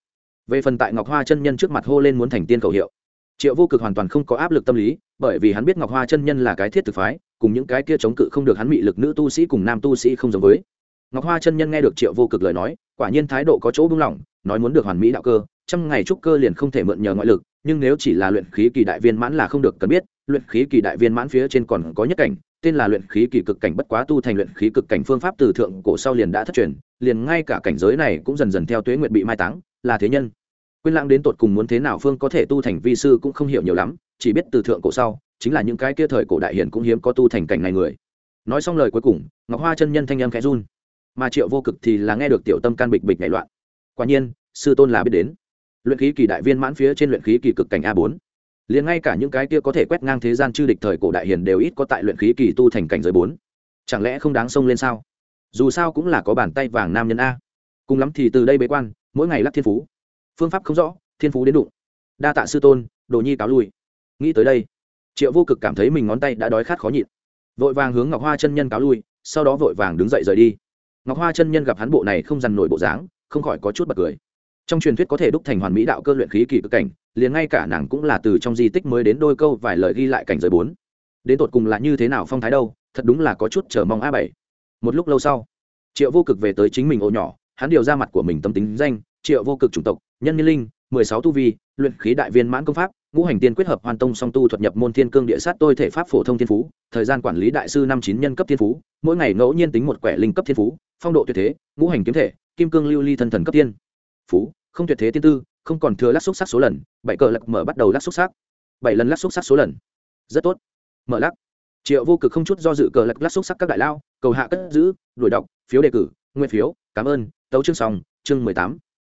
Về phần tại ngọc hoa chân nhân trước mặt hô lên muốn thành tiên cầu hiệu, triệu vô cực hoàn toàn không có áp lực tâm lý, bởi vì hắn biết ngọc hoa chân nhân là cái thiết thực phái, cùng những cái kia chống cự không được hắn mị lực nữ tu sĩ cùng nam tu sĩ không giống với. Ngọc hoa chân nhân nghe được triệu vô cực lời nói, quả nhiên thái độ có chỗ buông lỏng, nói muốn được hoàn mỹ đạo cơ trăm ngày trúc cơ liền không thể mượn nhờ ngoại lực, nhưng nếu chỉ là luyện khí kỳ đại viên mãn là không được cần biết, luyện khí kỳ đại viên mãn phía trên còn có nhất cảnh, tên là luyện khí kỳ cực cảnh bất quá tu thành luyện khí cực cảnh phương pháp từ thượng cổ sau liền đã thất truyền, liền ngay cả cảnh giới này cũng dần dần theo tuế nguyện bị mai táng, là thế nhân. Quyên lãng đến tột cùng muốn thế nào phương có thể tu thành vi sư cũng không hiểu nhiều lắm, chỉ biết từ thượng cổ sau, chính là những cái kia thời cổ đại hiển cũng hiếm có tu thành cảnh này người. Nói xong lời cuối cùng, ngọc hoa chân nhân thanh âm khẽ run. Mà triệu vô cực thì là nghe được tiểu tâm can bịch bịch nhảy loạn. Quả nhiên, sư tôn là biết đến luyện khí kỳ đại viên mãn phía trên luyện khí kỳ cực cảnh a bốn. Liền ngay cả những cái kia có thể quét ngang thế gian chư địch thời cổ đại hiền đều ít có tại luyện khí kỳ tu thành cảnh giới bốn. Chẳng lẽ không đáng xông lên sao? Dù sao cũng là có bàn tay vàng nam nhân a. Cùng lắm thì từ đây bế quan, mỗi ngày lắc thiên phú. Phương pháp không rõ, thiên phú đến đụng. Đa tạ sư tôn, đồ nhi cáo lui. Nghĩ tới đây, triệu vô cực cảm thấy mình ngón tay đã đói khát khó nhịn. Vội vàng hướng ngọc hoa chân nhân cáo lui, sau đó vội vàng đứng dậy rời đi. Ngọc hoa chân nhân gặp hắn bộ này không dằn nổi bộ dáng, không khỏi có chút bật cười trong truyền thuyết có thể đúc thành hoàn mỹ đạo cơ luyện khí kỳ cực cảnh, liền ngay cả nàng cũng là từ trong di tích mới đến đôi câu vài lời ghi lại cảnh giới bốn. Đến tột cùng là như thế nào phong thái đâu, thật đúng là có chút chờ mong a bảy. Một lúc lâu sau, triệu vô cực về tới chính mình ô nhỏ, hắn điều ra mặt của mình tâm tính danh, triệu vô cực chủng tộc, nhân nhân linh, mười sáu tu vi, luyện khí đại viên mãn công pháp, ngũ hành tiên quyết hợp hoàn tông song tu thuật nhập môn thiên cương địa sát tôi thể pháp phổ thông thiên phú, thời gian quản lý đại sư năm chín nhân cấp thiên phú, mỗi ngày ngẫu nhiên tính một quẻ linh cấp thiên phú, phong độ tuyệt thế, ngũ hành kiếm thể, kim cương lưu ly thân thần cấp tiên phú, không tuyệt thế tiên tư, không còn thừa lắc xúc sắc số lần, bảy cờ lắc mở bắt đầu lắc xúc sắc. Bảy lần lắc xúc sắc số lần. Rất tốt. Mở lắc. Triệu vô cực không chút do dự cờ lắc lắc xúc sắc các đại lao, cầu hạ cất giữ, đuổi đọc, phiếu đề cử nguyên phiếu, cảm ơn, tấu chương song chương mười tám.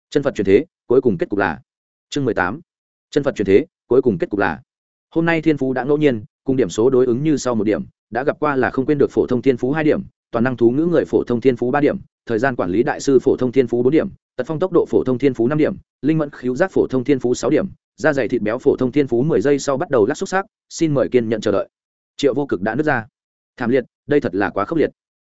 Chân phật truyền thế, cuối cùng kết cục là. Chương mười tám. Chân phật truyền thế, cuối cùng kết cục là. Hôm nay thiên phú đã ngẫu nhiên, cùng điểm số đối ứng như sau một điểm, đã gặp qua là không quên được phổ thông thiên phú hai điểm, toàn năng thú ngữ người phổ thông thiên phú ba điểm, thời gian quản lý đại sư phổ thông thiên phú bốn điểm tật phong tốc độ phổ thông thiên phú năm điểm, linh mẫn khiếu giác phổ thông thiên phú sáu điểm, da dày thịt béo phổ thông thiên phú mười giây sau bắt đầu lắc xúc xác xin mời kiên nhận chờ đợi. Triệu vô cực đã nứt ra. Thảm liệt, đây thật là quá khốc liệt.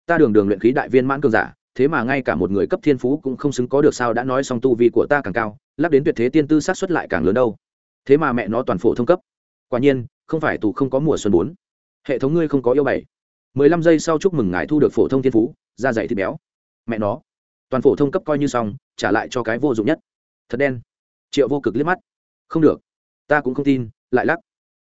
Ta đường đường luyện khí đại viên mãn cường giả, thế mà ngay cả một người cấp thiên phú cũng không xứng có được sao đã nói xong tu vi của ta càng cao, lắc đến tuyệt thế tiên tư sát xuất lại càng lớn đâu. Thế mà mẹ nó toàn phổ thông cấp. Quả nhiên, không phải tù không có mùa xuân bốn. Hệ thống ngươi không có yêu bảy. Mười lăm giây sau chúc mừng ngài thu được phổ thông thiên phú, da dày thịt béo. Mẹ nó toàn phổ thông cấp coi như xong, trả lại cho cái vô dụng nhất. Thật đen. Triệu vô cực liếc mắt. Không được. Ta cũng không tin, lại lắc.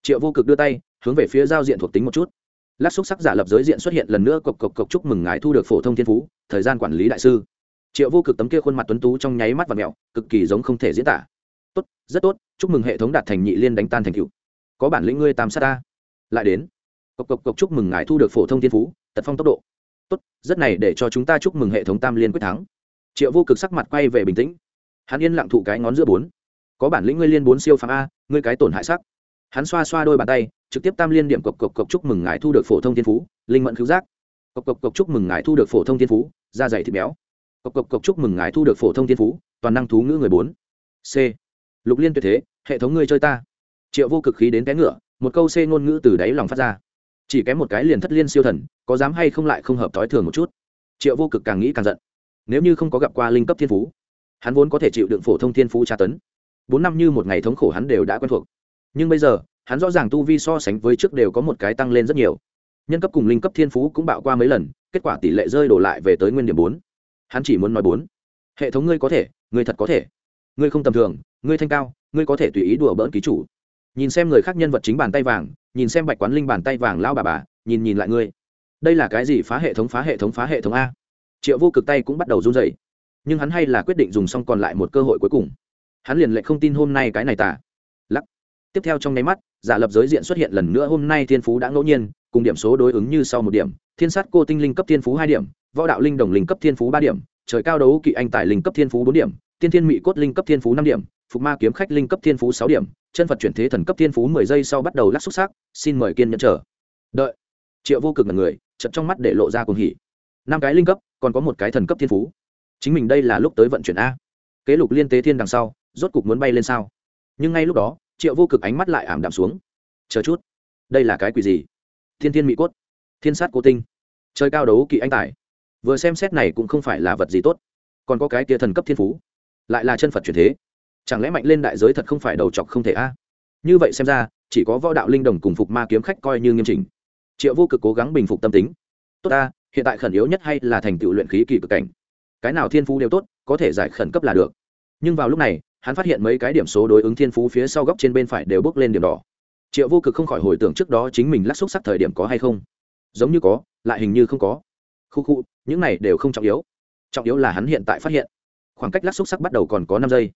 Triệu vô cực đưa tay, hướng về phía giao diện thuộc tính một chút. Lắc xúc sắc giả lập giới diện xuất hiện lần nữa, cộc cộc cộc chúc mừng ngài thu được phổ thông thiên phú, thời gian quản lý đại sư. Triệu vô cực tấm kia khuôn mặt tuấn tú trong nháy mắt và mẹo, cực kỳ giống không thể diễn tả. Tốt, rất tốt, chúc mừng hệ thống đạt thành nhị liên đánh tan thành cựu có bản lĩnh ngươi tam sát ta. Lại đến. Cộc cộc cộc chúc mừng ngài thu được phổ thông thiên phú, tật phong tốc độ. Tốt, rất này để cho chúng ta chúc mừng hệ thống tam liên quyết thắng triệu vô cực sắc mặt quay về bình tĩnh. Hắn yên lặng thụ cái ngón giữa bốn. Có bản lĩnh ngươi liên bốn siêu phàm a, ngươi cái tổn hại sắc. Hắn xoa xoa đôi bàn tay, trực tiếp tam liên điểm cộc cộc cộc chúc mừng ngài thu được phổ thông thiên phú, linh mẫn cứu giác. Cộc cộc cộc chúc mừng ngài thu được phổ thông thiên phú, da dày thịt béo. Cộc cộc cộc chúc mừng ngài thu được phổ thông thiên phú, toàn năng thú ngữ người bốn. C. Lục liên tuyệt thế, hệ thống ngươi chơi ta. Triệu vô cực khí đến té ngựa, một câu c ngôn ngữ từ đáy lòng phát ra. Chỉ kém một cái liền thất liên siêu thần, có dám hay không lại không hợp thói thường một chút. Triệu vô cực càng nghĩ càng giận nếu như không có gặp qua linh cấp thiên phú, hắn vốn có thể chịu đựng phổ thông thiên phú tra tấn. Bốn năm như một ngày thống khổ hắn đều đã quen thuộc. Nhưng bây giờ, hắn rõ ràng tu vi so sánh với trước đều có một cái tăng lên rất nhiều. Nhân cấp cùng linh cấp thiên phú cũng bạo qua mấy lần, kết quả tỷ lệ rơi đổ lại về tới nguyên điểm bốn. Hắn chỉ muốn nói bốn. Hệ thống ngươi có thể, ngươi thật có thể. Ngươi không tầm thường, ngươi thanh cao, ngươi có thể tùy ý đùa bỡn ký chủ. Nhìn xem người khác nhân vật chính bàn tay vàng, nhìn xem bạch quán linh bàn tay vàng lao bà bà, nhìn nhìn lại ngươi. Đây là cái gì phá hệ thống, phá hệ thống, phá hệ thống a? Triệu vô cực tay cũng bắt đầu run rẩy. Nhưng hắn hay là quyết định dùng xong còn lại một cơ hội cuối cùng. Hắn liền lệ không tin hôm nay cái này tả. Lắc. Tiếp theo trong nháy mắt, giả lập giới diện xuất hiện lần nữa hôm nay thiên phú đã ngẫu nhiên, cùng điểm số đối ứng như sau một điểm. Thiên sát cô tinh linh cấp thiên phú hai điểm, võ đạo linh đồng linh cấp thiên phú ba điểm, trời cao đấu kỵ anh tài linh cấp thiên phú bốn điểm, tiên thiên mỹ cốt linh cấp thiên phú năm điểm, phục ma kiếm khách linh cấp thiên phú sáu điểm, chân phật chuyển thế thần cấp thiên phú mười giây sau bắt đầu lắc xúc xác, xin mời kiên nhẫn chờ. Đợi. Triệu vô cực là người chật trong mắt để lộ ra cuồng hỉ. Năm cái linh cấp còn có một cái thần cấp thiên phú. Chính mình đây là lúc tới vận chuyển a. Kế lục liên tế thiên đằng sau, rốt cục muốn bay lên sao? Nhưng ngay lúc đó, triệu vô cực ánh mắt lại ảm đạm xuống. Chờ chút. Đây là cái quỷ gì? Thiên thiên mỹ cốt. Thiên sát cô tinh. Chơi cao đấu kỵ anh tài. Vừa xem xét này cũng không phải là vật gì tốt. Còn có cái kia thần cấp thiên phú. Lại là chân phật truyền thế. Chẳng lẽ mạnh lên đại giới thật không phải đầu chọc không thể a? Như vậy xem ra, chỉ có võ đạo linh đồng cùng phục ma kiếm khách coi như nghiêm chỉnh. Triệu vô cực cố gắng bình phục tâm tính. Tốt ta hiện tại khẩn yếu nhất hay là thành tựu luyện khí kỳ cực cảnh. Cái nào thiên phú đều tốt, có thể giải khẩn cấp là được. Nhưng vào lúc này, hắn phát hiện mấy cái điểm số đối ứng thiên phú phía sau góc trên bên phải đều bước lên điểm đỏ. Triệu vô cực không khỏi hồi tưởng trước đó chính mình lắc xúc sắc thời điểm có hay không. Giống như có, lại hình như không có. Khu khu, những này đều không trọng yếu. Trọng yếu là hắn hiện tại phát hiện. Khoảng cách lắc xúc sắc bắt đầu còn có năm giây.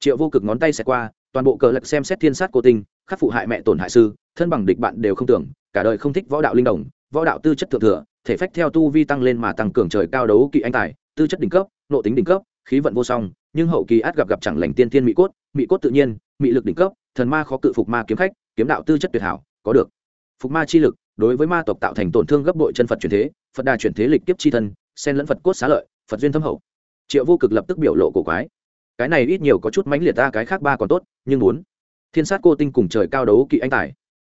Triệu vô cực ngón tay xẹt qua, toàn bộ cờ lật xem xét thiên sát cô tinh, khắc phụ hại mẹ tổn hại sư, thân bằng địch bạn đều không tưởng, cả đời không thích võ đạo linh đồng võ đạo tư chất thượng thừa thể phách theo tu vi tăng lên mà tăng cường trời cao đấu kỵ anh tài, tư chất đỉnh cấp nộ tính đỉnh cấp, khí vận vô song, nhưng hậu kỳ át gặp gặp chẳng lành tiên tiên mỹ cốt mỹ cốt tự nhiên, mỹ lực đỉnh cấp, thần ma khó cự phục ma kiếm khách, kiếm đạo tư chất tuyệt hảo, có được. Phục ma chi lực, đối với ma tộc tạo thành tổn thương gấp bội chân phật truyền thế, phật đà truyền thế lịch kiếp chi thân, xen lẫn phật cốt xá lợi, phật duyên thâm hậu. Triệu vô cực lập tức biểu lộ cổ quái. Cái này ít nhiều có chút mãnh liệt ta, cái khác ba còn tốt, nhưng muốn. Thiên sát cô tinh cùng trời cao đấu kỵ anh tài.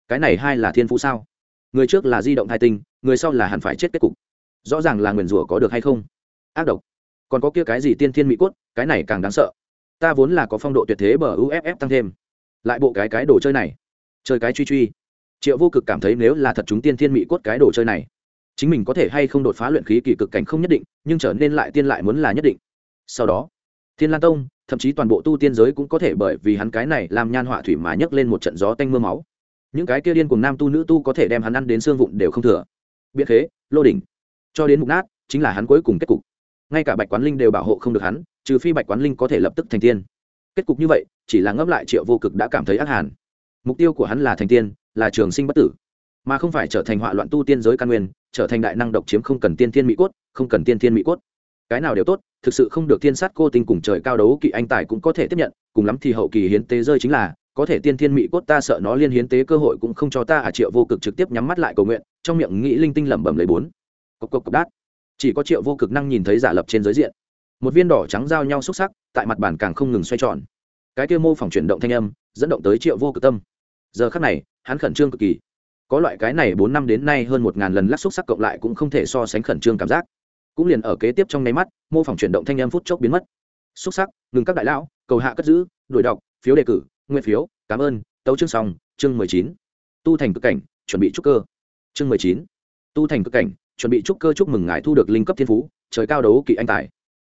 Cái này hai là thiên phú sao? Người trước là di động hai tinh người sau là hẳn phải chết kết cục. Rõ ràng là nguyền rủa có được hay không? Ác độc. Còn có kia cái gì tiên thiên mỹ cốt, cái này càng đáng sợ. Ta vốn là có phong độ tuyệt thế bờ uff tăng thêm. Lại bộ cái cái đồ chơi này. Chơi cái truy truy. Triệu vô cực cảm thấy nếu là thật chúng tiên thiên mỹ cốt cái đồ chơi này, chính mình có thể hay không đột phá luyện khí kỳ cực cảnh không nhất định, nhưng trở nên lại tiên lại muốn là nhất định. Sau đó, thiên lan tông, thậm chí toàn bộ tu tiên giới cũng có thể bởi vì hắn cái này làm nhan họa thủy mà nhấc lên một trận gió tanh m ư a máu. Những cái kia điên cùng nam tu nữ tu có thể đem hắn ăn đến xương vụn đều không thừa biện khế, lô đỉnh. Cho đến mục nát, chính là hắn cuối cùng kết cục. Ngay cả bạch quán linh đều bảo hộ không được hắn, trừ phi bạch quán linh có thể lập tức thành tiên. Kết cục như vậy, chỉ là ngấp lại triệu vô cực đã cảm thấy ác hàn. Mục tiêu của hắn là thành tiên, là trường sinh bất tử. Mà không phải trở thành họa loạn tu tiên giới căn nguyên, trở thành đại năng độc chiếm không cần tiên thiên mỹ cốt, không cần tiên thiên mỹ cốt. Cái nào đều tốt, thực sự không được tiên sát cô tinh cùng trời cao đấu kỵ anh tài cũng có thể tiếp nhận, cùng lắm thì hậu kỳ hiến tế rơi chính là có thể tiên thiên mỹ cốt ta sợ nó liên hiến tế cơ hội cũng không cho ta à triệu vô cực trực tiếp nhắm mắt lại cầu nguyện, trong miệng nghĩ linh tinh lẩm bẩm lấy bốn. Cộc cộc cộc đát. Chỉ có triệu vô cực năng nhìn thấy giả lập trên giới diện. Một viên đỏ trắng giao nhau xúc sắc, tại mặt bàn càng không ngừng xoay tròn. Cái kia mô phỏng chuyển động thanh âm, dẫn động tới triệu vô cực tâm. Giờ khắc này, hắn khẩn trương cực kỳ. Có loại cái này bốn năm đến nay hơn một ngàn lần lắc xúc sắc cộng lại cũng không thể so sánh khẩn trương cảm giác. Cũng liền ở kế tiếp trong nháy mắt, mô phỏng chuyển động thanh âm phút chốc biến mất. Xúc sắc, ngừng các đại lão, cầu hạ cất giữ, đuổi đọc, phiếu đề cử nguyên phiếu, cảm ơn, tấu chương xong, chương mười chín. Tu thành cực cảnh, chuẩn bị trúc cơ. Chương mười chín. Tu thành cực cảnh, chuẩn bị trúc cơ chúc mừng ngài thu được linh cấp thiên phú, trời cao đấu kỵ anh tài.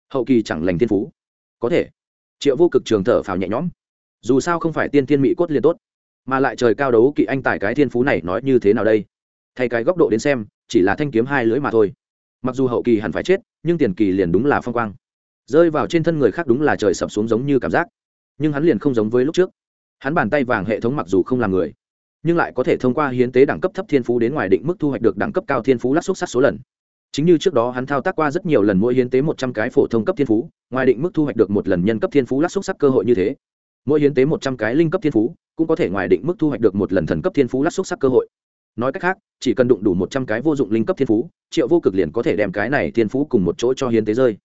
Hậu kỳ chẳng lành thiên phú. Có thể. Triệu vô cực trường thở phào nhẹ nhõm. Dù sao không phải tiên thiên mỹ cốt liền tốt, mà lại trời cao đấu kỵ anh tài cái thiên phú này nói như thế nào đây? Thay cái góc độ đến xem, chỉ là thanh kiếm hai lưỡi mà thôi. Mặc dù hậu kỳ hẳn phải chết, nhưng tiền kỳ liền đúng là phong quang. Rơi vào trên thân người khác đúng là trời sập xuống giống như cảm giác. Nhưng hắn liền không giống với lúc trước hắn bàn tay vàng hệ thống mặc dù không làm người, nhưng lại có thể thông qua hiến tế đẳng cấp thấp thiên phú đến ngoài định mức thu hoạch được đẳng cấp cao thiên phú lắc xúc sắc số lần. Chính như trước đó hắn thao tác qua rất nhiều lần mỗi hiến tế một trăm cái phổ thông cấp thiên phú, ngoài định mức thu hoạch được một lần nhân cấp thiên phú lắc xúc sắc cơ hội như thế. Mỗi hiến tế một trăm cái linh cấp thiên phú, cũng có thể ngoài định mức thu hoạch được một lần thần cấp thiên phú lắc xúc sắc cơ hội. Nói cách khác, chỉ cần đụng đủ một trăm cái vô dụng linh cấp thiên phú, triệu vô cực liền có thể đem cái này thiên phú cùng một chỗ cho hiến tế rơi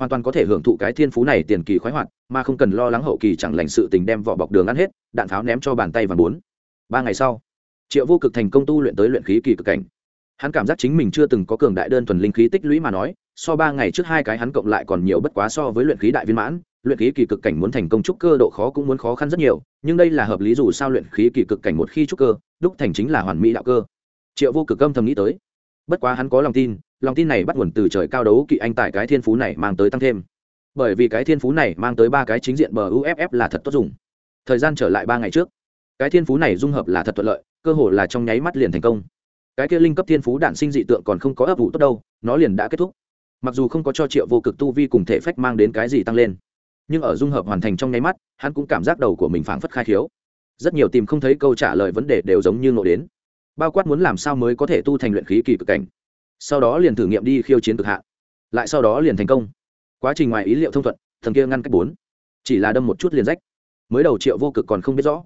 hoàn toàn có thể hưởng thụ cái thiên phú này tiền kỳ khoái hoạt, mà không cần lo lắng hậu kỳ chẳng lành sự tình đem vỏ bọc đường ăn hết, đạn pháo ném cho bàn tay và bốn. Ba ngày sau, triệu vô cực thành công tu luyện tới luyện khí kỳ cực cảnh. Hắn cảm giác chính mình chưa từng có cường đại đơn thuần linh khí tích lũy mà nói, so ba ngày trước hai cái hắn cộng lại còn nhiều bất quá so với luyện khí đại viên mãn, luyện khí kỳ cực cảnh muốn thành công trúc cơ độ khó cũng muốn khó khăn rất nhiều, nhưng đây là hợp lý dù sao luyện khí kỳ cực cảnh một khi trúc cơ, đúc thành chính là hoàn mỹ đạo cơ. Triệu vô cực âm thầm nghĩ tới bất quá hắn có lòng tin lòng tin này bắt nguồn từ trời cao đấu kỵ anh tại cái thiên phú này mang tới tăng thêm. Bởi vì cái thiên phú này mang tới ba cái chính diện bờ uff là thật tốt dùng. Thời gian trở lại ba ngày trước, cái thiên phú này dung hợp là thật thuận lợi, cơ hồ là trong nháy mắt liền thành công. Cái kia linh cấp thiên phú đạn sinh dị tượng còn không có ấp ủ tốt đâu, nó liền đã kết thúc. Mặc dù không có cho triệu vô cực tu vi cùng thể phách mang đến cái gì tăng lên, nhưng ở dung hợp hoàn thành trong nháy mắt, hắn cũng cảm giác đầu của mình phảng phất khai khiếu. Rất nhiều tìm không thấy câu trả lời vấn đề đều giống như ngộ đến bao quát muốn làm sao mới có thể tu thành luyện khí kỳ cực cảnh. Sau đó liền thử nghiệm đi khiêu chiến cực hạ, lại sau đó liền thành công. Quá trình ngoài ý liệu thông thuận thần kia ngăn cách bốn. Chỉ là đâm một chút liền rách. Mới đầu triệu vô cực còn không biết rõ.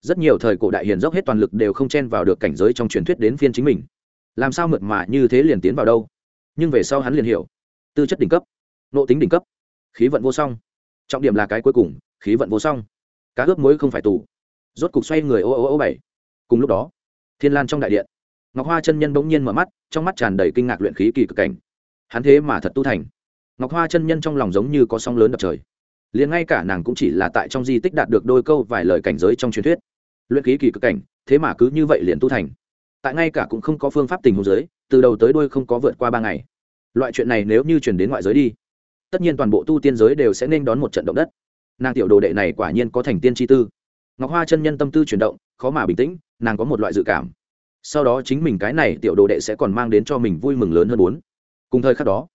Rất nhiều thời cổ đại hiền dốc hết toàn lực đều không chen vào được cảnh giới trong truyền thuyết đến phiên chính mình. Làm sao mượt mà như thế liền tiến vào đâu? Nhưng về sau hắn liền hiểu. Tư chất đỉnh cấp nộ tính đỉnh cấp khí vận vô song. Trọng điểm là cái cuối cùng khí vận vô song. Cá ướp muối không phải tù. Rốt cục xoay người ô ô ô bảy. Cùng lúc đó thiên lan trong đại điện, ngọc hoa chân nhân bỗng nhiên mở mắt, trong mắt tràn đầy kinh ngạc luyện khí kỳ cực cảnh. Hắn thế mà thật tu thành. Ngọc hoa chân nhân trong lòng giống như có sóng lớn đập trời. Liền ngay cả nàng cũng chỉ là tại trong di tích đạt được đôi câu vài lời cảnh giới trong truyền thuyết. Luyện khí kỳ cực cảnh, thế mà cứ như vậy liền tu thành. Tại ngay cả cũng không có phương pháp tình hồ giới, từ đầu tới đuôi không có vượt qua ba ngày. Loại chuyện này nếu như chuyển đến ngoại giới đi, tất nhiên toàn bộ tu tiên giới đều sẽ nên đón một trận động đất. Nàng tiểu đồ đệ này quả nhiên có thành tiên chi tư. Ngọc hoa chân nhân tâm tư chuyển động, khó mà bình tĩnh nàng có một loại dự cảm. Sau đó chính mình cái này tiểu đồ đệ sẽ còn mang đến cho mình vui mừng lớn hơn bốn. Cùng thời khắc đó,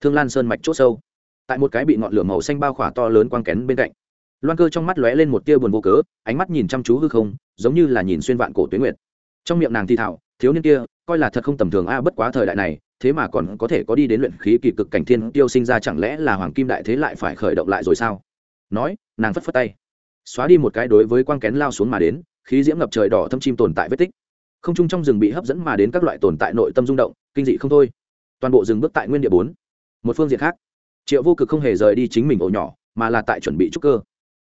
thương lan sơn mạch chốt sâu. Tại một cái bị ngọn lửa màu xanh bao khỏa to lớn quang kén bên cạnh, loan cơ trong mắt lóe lên một tia buồn vô cớ, ánh mắt nhìn chăm chú hư không, giống như là nhìn xuyên vạn cổ tuyến nguyệt. Trong miệng nàng thi thảo thiếu niên kia, coi là thật không tầm thường a, bất quá thời đại này, thế mà còn có thể có đi đến luyện khí kỳ cực cảnh thiên tiêu sinh ra chẳng lẽ là hoàng kim đại thế lại phải khởi động lại rồi sao? Nói, nàng phất phất tay, xóa đi một cái đối với quang kén lao xuống mà đến khí diễm ngập trời đỏ thâm chim tồn tại vết tích. Không trung trong rừng bị hấp dẫn mà đến các loại tồn tại nội tâm rung động, kinh dị không thôi. Toàn bộ rừng bước tại nguyên địa bốn. Một phương diện khác, triệu vô cực không hề rời đi chính mình ổ nhỏ, mà là tại chuẩn bị trúc cơ.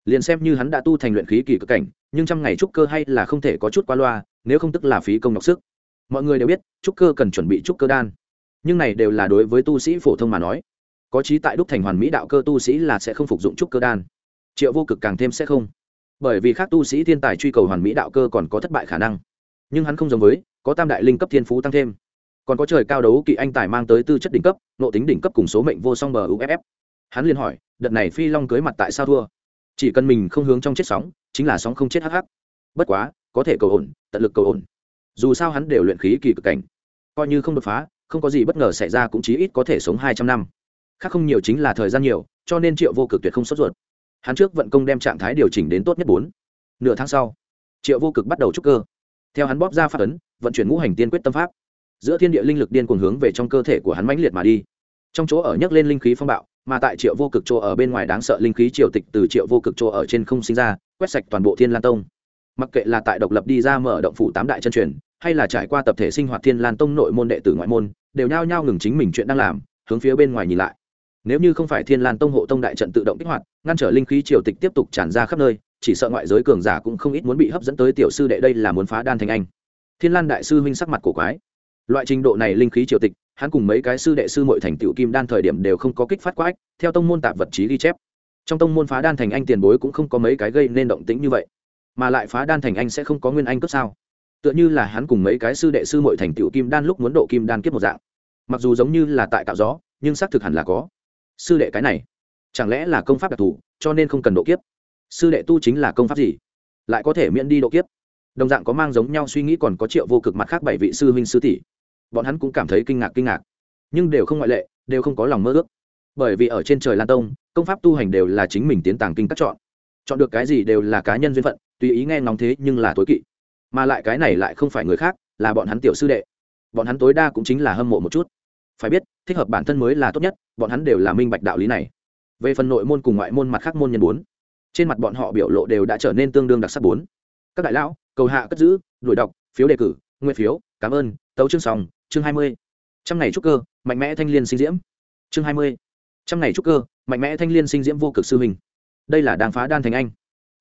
Liền xem như hắn đã tu thành luyện khí kỳ cực cảnh, nhưng trong ngày trúc cơ hay là không thể có chút qua loa, nếu không tức là phí công nhọc sức. Mọi người đều biết, trúc cơ cần chuẩn bị trúc cơ đan. Nhưng này đều là đối với tu sĩ phổ thông mà nói. Có trí tại đúc thành hoàn mỹ đạo cơ tu sĩ là sẽ không phục dụng trúc cơ đan. Triệu vô cực càng thêm sẽ không bởi vì khác tu sĩ thiên tài truy cầu hoàn mỹ đạo cơ còn có thất bại khả năng. Nhưng hắn không giống với, có tam đại linh cấp thiên phú tăng thêm. Còn có trời cao đấu kỵ anh tài mang tới tư chất đỉnh cấp nộ tính đỉnh cấp cùng số mệnh vô song bờ uff hắn liền hỏi, đợt này phi long cưới mặt tại sao thua? Chỉ cần mình không hướng trong chết sóng, chính là sóng không chết hh bất quá, có thể cầu ổn, tận lực cầu ổn. Dù sao hắn đều luyện khí kỳ cực cảnh. Coi như không đột phá, không có gì bất ngờ xảy ra cũng chí ít có thể sống hai trăm năm. Khác không nhiều chính là thời gian nhiều, cho nên triệu vô cực tuyệt không sốt ruột hắn trước vận công đem trạng thái điều chỉnh đến tốt nhất bốn. Nửa tháng sau, triệu vô cực bắt đầu trúc cơ. Theo hắn bóp ra phát ấn, vận chuyển ngũ hành tiên quyết tâm pháp. Giữa thiên địa linh lực điên cuồng hướng về trong cơ thể của hắn mãnh liệt mà đi. Trong chỗ ở nhấc lên linh khí phong bạo, mà tại triệu vô cực chỗ ở bên ngoài đáng sợ linh khí triều tịch từ triệu vô cực chỗ ở trên không sinh ra, quét sạch toàn bộ thiên lan tông. Mặc kệ là tại độc lập đi ra mở động phủ tám đại chân truyền, hay là trải qua tập thể sinh hoạt thiên lan tông nội môn đệ tử ngoại môn, đều nhao nhao ngừng chính mình chuyện đang làm, hướng phía bên ngoài nhìn lại nếu như không phải thiên lan tông hộ tông đại trận tự động kích hoạt, ngăn trở linh khí triều tịch tiếp tục tràn ra khắp nơi, chỉ sợ ngoại giới cường giả cũng không ít muốn bị hấp dẫn tới tiểu sư đệ đây là muốn phá đan thành anh. Thiên lan đại sư huynh sắc mặt cổ quái. Loại trình độ này linh khí triều tịch, hắn cùng mấy cái sư đệ sư mội thành tiểu kim đan thời điểm đều không có kích phát quái theo tông môn tạp vật chí ghi chép. Trong tông môn phá đan thành anh tiền bối cũng không có mấy cái gây nên động tĩnh như vậy. Mà lại phá đan thành anh sẽ không có nguyên anh cấp sao? Tựa như là hắn cùng mấy cái sư đệ sư mội thành tiểu kim đan lúc muốn độ kim đan kiếp một dạng. Mặc dù giống như là tại tạo gió, nhưng xác thực hẳn là có sư đệ cái này, chẳng lẽ là công pháp đặc thù, cho nên không cần độ kiếp? Sư đệ tu chính là công pháp gì? Lại có thể miễn đi độ kiếp? Đồng dạng có mang giống nhau suy nghĩ còn có triệu vô cực mặt khác bảy vị sư huynh sư tỷ. Bọn hắn cũng cảm thấy kinh ngạc kinh ngạc. Nhưng đều không ngoại lệ, đều không có lòng mơ ước. Bởi vì ở trên trời lan tông, công pháp tu hành đều là chính mình tiến tàng kinh các chọn. Chọn được cái gì đều là cá nhân duyên phận, tùy ý nghe ngóng thế nhưng là tối kỵ. Mà lại cái này lại không phải người khác, là bọn hắn tiểu sư đệ. Bọn hắn tối đa cũng chính là hâm mộ một chút phải biết, thích hợp bản thân mới là tốt nhất, bọn hắn đều là minh bạch đạo lý này. Về phần nội môn cùng ngoại môn mặt khác môn nhân bốn, trên mặt bọn họ biểu lộ đều đã trở nên tương đương đặc sắc bốn. Các đại lão, cầu hạ cất giữ, đuổi đọc, phiếu đề cử, nguyện phiếu, cảm ơn, tấu chương sòng chương hai mươi. Trăm ngày trúc cơ, mạnh mẽ thanh liên sinh diễm. Chương hai mươi. Trăm ngày trúc cơ, mạnh mẽ thanh liên sinh diễm vô cực sư hình đây là đàng phá đan thành anh.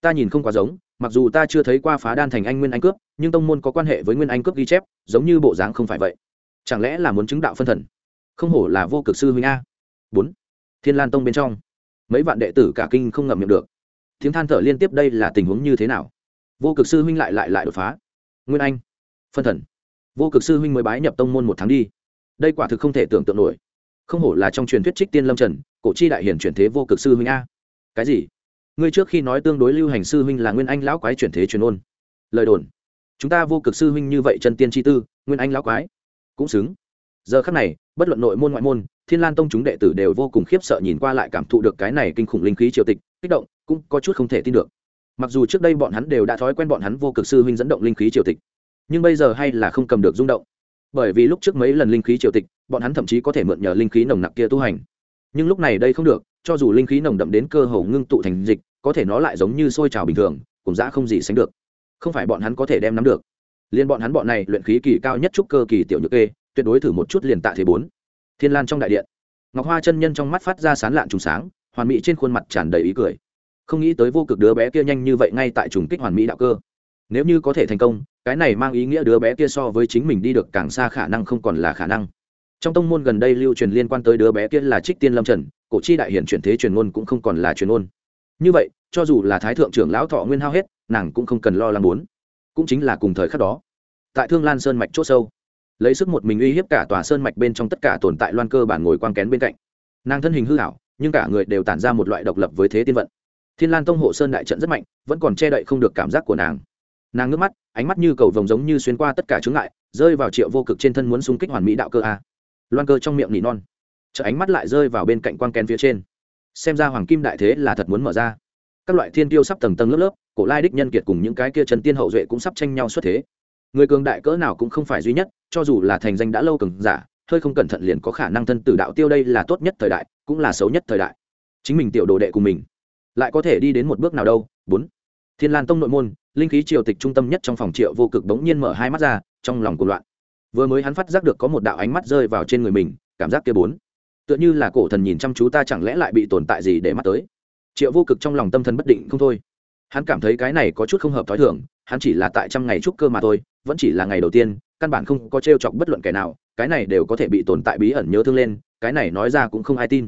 Ta nhìn không quá giống, mặc dù ta chưa thấy qua phá đan thành anh nguyên anh cướp, nhưng tông môn có quan hệ với nguyên anh cướp ghi chép, giống như bộ dáng không phải vậy. Chẳng lẽ là muốn chứng đạo phân thần? Không hổ là vô cực sư huynh a. Bốn, thiên lan tông bên trong, mấy vạn đệ tử cả kinh không ngậm miệng được. Tiếng than thở liên tiếp đây là tình huống như thế nào? Vô cực sư huynh lại lại lại đột phá. Nguyên anh, phân thần, vô cực sư huynh mới bái nhập tông môn một tháng đi. Đây quả thực không thể tưởng tượng nổi. Không hổ là trong truyền thuyết trích tiên lâm trần, cổ chi đại hiển chuyển thế vô cực sư huynh a. Cái gì? Ngươi trước khi nói tương đối lưu hành sư huynh là nguyên anh lão quái chuyển thế truyền ôn. Lời đồn. Chúng ta vô cực sư huynh như vậy chân tiên chi tư, nguyên anh lão quái. Cũng xứng. Giờ khắc này bất luận nội môn ngoại môn, thiên lan tông chúng đệ tử đều vô cùng khiếp sợ nhìn qua lại cảm thụ được cái này kinh khủng linh khí triều tịch, kích động, cũng có chút không thể tin được. Mặc dù trước đây bọn hắn đều đã thói quen bọn hắn vô cực sư huynh dẫn động linh khí triều tịch, nhưng bây giờ hay là không cầm được rung động. Bởi vì lúc trước mấy lần linh khí triều tịch, bọn hắn thậm chí có thể mượn nhờ linh khí nồng nặc kia tu hành. Nhưng lúc này đây không được, cho dù linh khí nồng đậm đến cơ hồ ngưng tụ thành dịch, có thể nó lại giống như sôi trào bình thường, cũng dã không gì sánh được. Không phải bọn hắn có thể đem nắm được. Liên bọn hắn bọn này luyện khí kỳ cao nhất trúc cơ kỳ tiểu nhược kê tuyệt đối thử một chút liền tạ thế bốn. Thiên lan trong đại điện, ngọc hoa chân nhân trong mắt phát ra sán lạn trùng sáng, hoàn mỹ trên khuôn mặt tràn đầy ý cười. Không nghĩ tới vô cực đứa bé kia nhanh như vậy ngay tại trùng kích hoàn mỹ đạo cơ. Nếu như có thể thành công, cái này mang ý nghĩa đứa bé kia so với chính mình đi được càng xa khả năng không còn là khả năng. Trong tông môn gần đây lưu truyền liên quan tới đứa bé kia là trích tiên lâm trần, cổ chi đại hiển chuyển thế truyền ngôn cũng không còn là truyền ngôn. Như vậy, cho dù là thái thượng trưởng lão thọ nguyên hao hết, nàng cũng không cần lo lắng muốn. Cũng chính là cùng thời khắc đó, tại thương lan sơn mạch c h ỗ sâu lấy sức một mình uy hiếp cả tòa sơn mạch bên trong tất cả tồn tại loan cơ bản ngồi quang kén bên cạnh. Nàng thân hình hư hảo, nhưng cả người đều tản ra một loại độc lập với thế tiên vận. Thiên lan tông hộ sơn đại trận rất mạnh, vẫn còn che đậy không được cảm giác của nàng. Nàng ngước mắt, ánh mắt như cầu vồng giống như xuyên qua tất cả chướng ngại, rơi vào triệu vô cực trên thân muốn xung kích hoàn mỹ đạo cơ a. Loan cơ trong miệng nỉ non. Chợ ánh mắt lại rơi vào bên cạnh quang kén phía trên. Xem ra hoàng kim đại thế là thật muốn mở ra. Các loại thiên tiêu sắp tầng tầng lớp lớp, cổ lai đích nhân kiệt cùng những cái kia trần tiên hậu duệ cũng sắp tranh nhau xuất thế người cường đại cỡ nào cũng không phải duy nhất, cho dù là thành danh đã lâu cường giả, hơi không cẩn thận liền có khả năng thân tử đạo tiêu đây là tốt nhất thời đại, cũng là xấu nhất thời đại. Chính mình tiểu đồ đệ của mình, lại có thể đi đến một bước nào đâu? Bốn. Thiên lan tông nội môn, linh khí triều tịch trung tâm nhất trong phòng triệu vô cực bỗng nhiên mở hai mắt ra, trong lòng cuộc loạn. Vừa mới hắn phát giác được có một đạo ánh mắt rơi vào trên người mình, cảm giác kia bốn. Tựa như là cổ thần nhìn chăm chú ta chẳng lẽ lại bị tồn tại gì để mắt tới? Triệu vô cực trong lòng tâm thần bất định không thôi. Hắn cảm thấy cái này có chút không hợp t h ó i thường, hắn chỉ là tại trăm ngày trúc cơ mà thôi vẫn chỉ là ngày đầu tiên, căn bản không có t r e o chọc bất luận kẻ nào, cái này đều có thể bị tồn tại bí ẩn nhớ thương lên, cái này nói ra cũng không ai tin.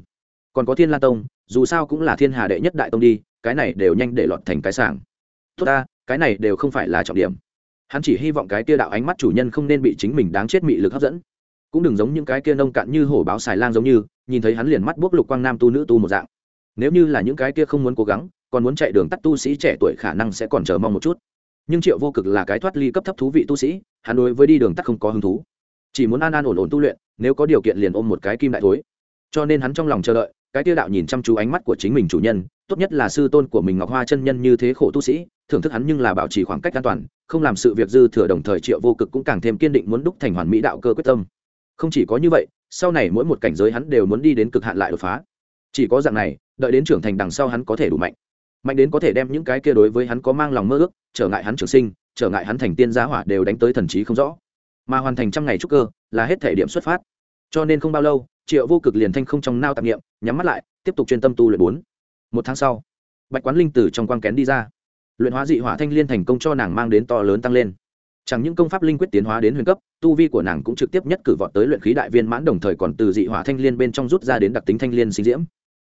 Còn có thiên la tông, dù sao cũng là thiên hà đệ nhất đại tông đi, cái này đều nhanh để lọt thành cái sảng. Tốt ta, cái này đều không phải là trọng điểm. Hắn chỉ hy vọng cái kia đạo ánh mắt chủ nhân không nên bị chính mình đáng chết mị lực hấp dẫn. Cũng đừng giống những cái kia nông cạn như hổ báo xài lang giống như, nhìn thấy hắn liền mắt bốc lục quang nam tu nữ tu một dạng. Nếu như là những cái kia không muốn cố gắng, còn muốn chạy đường tắt tu sĩ trẻ tuổi khả năng sẽ còn chờ mong một chút nhưng triệu vô cực là cái thoát ly cấp thấp thú vị tu sĩ, hắn đối với đi đường tắt không có hứng thú. Chỉ muốn an an ổn ổn tu luyện, nếu có điều kiện liền ôm một cái kim đại thối. Cho nên hắn trong lòng chờ đợi, cái tiêu đạo nhìn chăm chú ánh mắt của chính mình chủ nhân, tốt nhất là sư tôn của mình ngọc hoa chân nhân như thế khổ tu sĩ, thưởng thức hắn nhưng là bảo trì khoảng cách an toàn, không làm sự việc dư thừa đồng thời triệu vô cực cũng càng thêm kiên định muốn đúc thành hoàn mỹ đạo cơ quyết tâm. Không chỉ có như vậy, sau này mỗi một cảnh giới hắn đều muốn đi đến cực hạn lại đột phá. Chỉ có dạng này, đợi đến trưởng thành đằng sau hắn có thể đủ mạnh mạnh đến có thể đem những cái kia đối với hắn có mang lòng mơ ước, trở ngại hắn trường sinh, trở ngại hắn thành tiên giá hỏa đều đánh tới thần trí không rõ. Mà hoàn thành trăm ngày trúc cơ, là hết thể điểm xuất phát. Cho nên không bao lâu, triệu vô cực liền thanh không trong nao tạp nghiệm nhắm mắt lại, tiếp tục chuyên tâm tu luyện bốn. Một tháng sau, bạch quán linh tử trong quang kén đi ra. Luyện hóa dị hỏa thanh liên thành công cho nàng mang đến to lớn tăng lên. Chẳng những công pháp linh quyết tiến hóa đến huyền cấp, tu vi của nàng cũng trực tiếp nhất cử vọt tới luyện khí đại viên mãn đồng thời còn từ dị hỏa thanh liên bên trong rút ra đến đặc tính thanh liên sinh diễm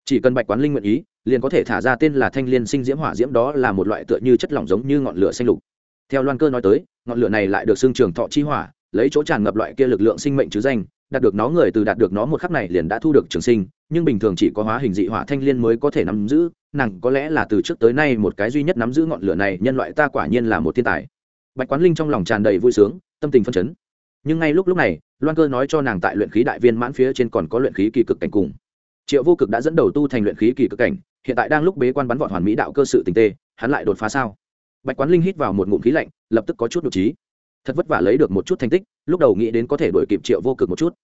chỉ cần bạch quán linh nguyện ý, liền có thể thả ra tên là thanh liên sinh diễm hỏa diễm đó là một loại tựa như chất lỏng giống như ngọn lửa xanh lục. Theo loan cơ nói tới, ngọn lửa này lại được xương trường thọ chi hỏa, lấy chỗ tràn ngập loại kia lực lượng sinh mệnh chứ danh, đạt được nó người từ đạt được nó một khắc này liền đã thu được trường sinh, nhưng bình thường chỉ có hóa hình dị hỏa thanh liên mới có thể nắm giữ, nàng có lẽ là từ trước tới nay một cái duy nhất nắm giữ ngọn lửa này, nhân loại ta quả nhiên là một thiên tài. Bạch quán linh trong lòng tràn đầy vui sướng, tâm tình phân chấn. Nhưng ngay lúc lúc này, loan cơ nói cho nàng tại luyện khí đại viên mãn phía trên còn có luyện khí kỳ cực cảnh cùng triệu vô cực đã dẫn đầu tu thành luyện khí kỳ cực cảnh, hiện tại đang lúc bế quan bắn vọt hoàn mỹ đạo cơ sự tình tê, hắn lại đột phá sao? Bạch quán linh hít vào một ngụm khí lạnh, lập tức có chút nhục trí. Thật vất vả lấy được một chút thành tích, lúc đầu nghĩ đến có thể đuổi kịp triệu vô cực một chút.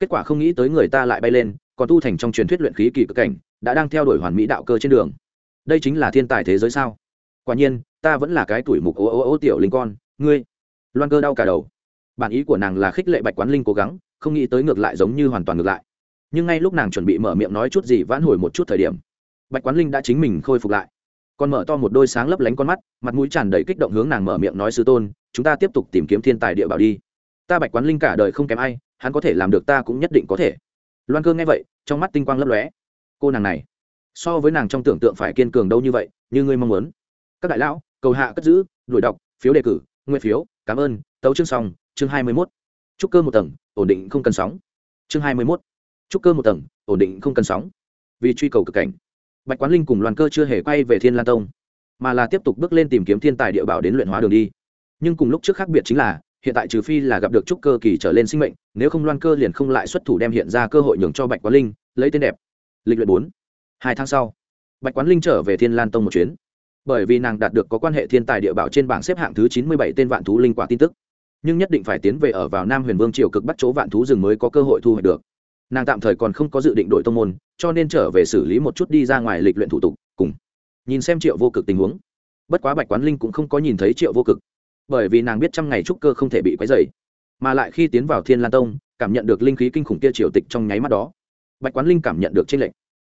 Kết quả không nghĩ tới người ta lại bay lên, còn tu thành trong truyền thuyết luyện khí kỳ cực cảnh, đã đang theo đuổi hoàn mỹ đạo cơ trên đường. Đây chính là thiên tài thế giới sao? Quả nhiên, ta vẫn là cái tuổi mục ô ô ô tiểu linh con, ngươi. Loan cơ đau cả đầu. Bản ý của nàng là khích lệ bạch quán linh cố gắng, không nghĩ tới ngược lại giống như hoàn toàn ngược lại nhưng ngay lúc nàng chuẩn bị mở miệng nói chút gì vãn hồi một chút thời điểm, bạch quán linh đã chính mình khôi phục lại. Còn mở to một đôi sáng lấp lánh con mắt, mặt mũi tràn đầy kích động hướng nàng mở miệng nói sư tôn, chúng ta tiếp tục tìm kiếm thiên tài địa bảo đi. Ta bạch quán linh cả đời không kém ai, hắn có thể làm được ta cũng nhất định có thể. Loan cơ nghe vậy, trong mắt tinh quang lấp lóe. Cô nàng này, so với nàng trong tưởng tượng phải kiên cường đâu như vậy, như ngươi mong muốn. Các đại lão, cầu hạ cất giữ, đuổi đọc, phiếu đề cử nguyên phiếu, cảm ơn, tấu chương xong, chương hai mươi mốt. Chúc cơ một tầng, ổn định không cần sóng. Chương hai mươi mốt trúc cơ một tầng, ổn định không cần sóng. Vì truy cầu cực cảnh, bạch quán linh cùng loan cơ chưa hề quay về thiên lan tông, mà là tiếp tục bước lên tìm kiếm thiên tài địa bảo đến luyện hóa đường đi. Nhưng cùng lúc trước khác biệt chính là, hiện tại trừ phi là gặp được trúc cơ kỳ trở lên sinh mệnh, nếu không loan cơ liền không lại xuất thủ đem hiện ra cơ hội nhường cho bạch quán linh, lấy tên đẹp. Lịch luyện bốn, hai tháng sau, bạch quán linh trở về thiên lan tông một chuyến. Bởi vì nàng đạt được có quan hệ thiên tài địa bảo trên bảng xếp hạng thứ chín mươi bảy tên vạn thú linh quả tin tức, nhưng nhất định phải tiến về ở vào nam huyền vương triều cực bắt chỗ vạn thú rừng mới có cơ hội thu hoạch được nàng tạm thời còn không có dự định đổi tông môn, cho nên trở về xử lý một chút đi ra ngoài lịch luyện thủ tục, cùng nhìn xem triệu vô cực tình huống. Bất quá bạch quán linh cũng không có nhìn thấy triệu vô cực, bởi vì nàng biết trăm ngày trúc cơ không thể bị quấy dày mà lại khi tiến vào thiên lan tông, cảm nhận được linh khí kinh khủng kia triều tịch trong nháy mắt đó, bạch quán linh cảm nhận được tranh lệch.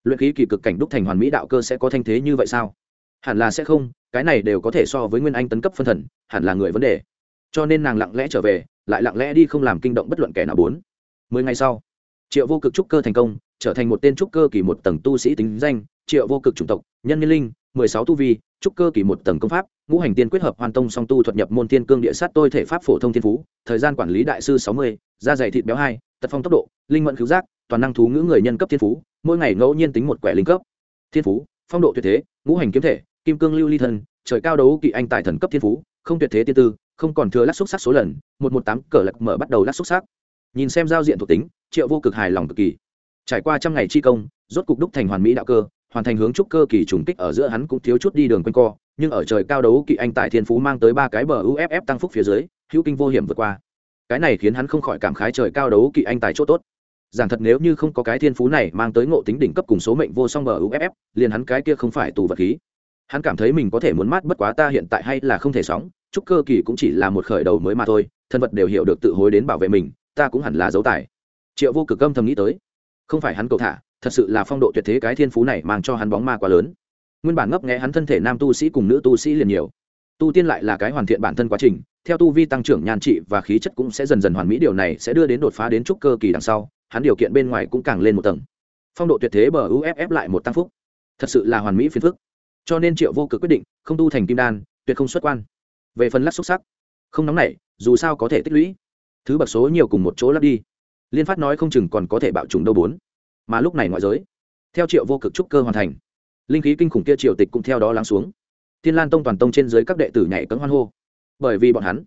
Luyện khí kỳ cực cảnh đúc thành hoàn mỹ đạo cơ sẽ có thanh thế như vậy sao? Hẳn là sẽ không, cái này đều có thể so với nguyên anh tấn cấp phân thần, hẳn là người vấn đề. Cho nên nàng lặng lẽ trở về, lại lặng lẽ đi không làm kinh động bất luận kẻ nào bốn. Mười ngày sau triệu vô cực trúc cơ thành công, trở thành một tên trúc cơ kỳ một tầng tu sĩ tính danh, triệu vô cực chủng tộc, nhân niên linh, mười sáu tu vi, trúc cơ kỳ một tầng công pháp, ngũ hành tiên quyết hợp hoàn tông song tu thuật nhập môn thiên cương địa sát tôi thể pháp phổ thông thiên phú, thời gian quản lý đại sư sáu mươi, da dày thịt béo hai, tật phong tốc độ, linh mẫn cứu giác, toàn năng thú ngữ người nhân cấp thiên phú, mỗi ngày ngẫu nhiên tính một quẻ linh cấp. Thiên phú, phong độ tuyệt thế, ngũ hành kiếm thể, kim cương lưu ly thân, trời cao đấu kỵ anh tài thần cấp thiên phú, không tuyệt thế tiên tư, không còn thừa lắc xúc sắc số lần, một một tám cờ lật mở bắt đầu lắc xúc sắc. Nhìn xem giao diện thuộc tính triệu vô cực hài lòng cực kỳ. Trải qua trăm ngày chi công, rốt cục đúc thành hoàn mỹ đạo cơ, hoàn thành hướng trúc cơ kỳ trùng kích ở giữa hắn cũng thiếu chút đi đường quanh co, nhưng ở trời cao đấu kỵ anh tại thiên phú mang tới ba cái bờ uff tăng phúc phía dưới, hữu kinh vô hiểm vượt qua. Cái này khiến hắn không khỏi cảm khái trời cao đấu kỵ anh tài chỗ tốt. Giảng thật nếu như không có cái thiên phú này mang tới ngộ tính đỉnh cấp cùng số mệnh vô song bờ uff liền hắn cái kia không phải tù vật khí. Hắn cảm thấy mình có thể muốn mát bất quá ta hiện tại hay là không thể sóng, trúc cơ kỳ cũng chỉ là một khởi đầu mới mà thôi, thân vật đều hiểu được tự hối đến bảo vệ mình, ta cũng hẳn là dấu tài triệu vô cực âm thầm nghĩ tới. Không phải hắn cầu thả, thật sự là phong độ tuyệt thế cái thiên phú này mang cho hắn bóng ma quá lớn. Nguyên bản ngấp nghẽ hắn thân thể nam tu sĩ cùng nữ tu sĩ liền nhiều. Tu tiên lại là cái hoàn thiện bản thân quá trình, theo tu vi tăng trưởng nhan trị và khí chất cũng sẽ dần dần hoàn mỹ, điều này sẽ đưa đến đột phá đến trúc cơ kỳ đằng sau, hắn điều kiện bên ngoài cũng càng lên một tầng. Phong độ tuyệt thế bờ uff lại một tăng phúc. Thật sự là hoàn mỹ phiền phức. Cho nên triệu vô cực quyết định, không tu thành kim đan, tuyệt không xuất quan. Về phần lắc xúc sắc, không nóng nảy, dù sao có thể tích lũy. Thứ bậc số nhiều cùng một chỗ lắp đi liên phát nói không chừng còn có thể bạo trùng đâu bốn. Mà lúc này ngoại giới, theo triệu vô cực trúc cơ hoàn thành, linh khí kinh khủng kia triều tịch cũng theo đó lắng xuống. Thiên lan tông toàn tông trên dưới các đệ tử nhảy cấm hoan hô. Bởi vì bọn hắn,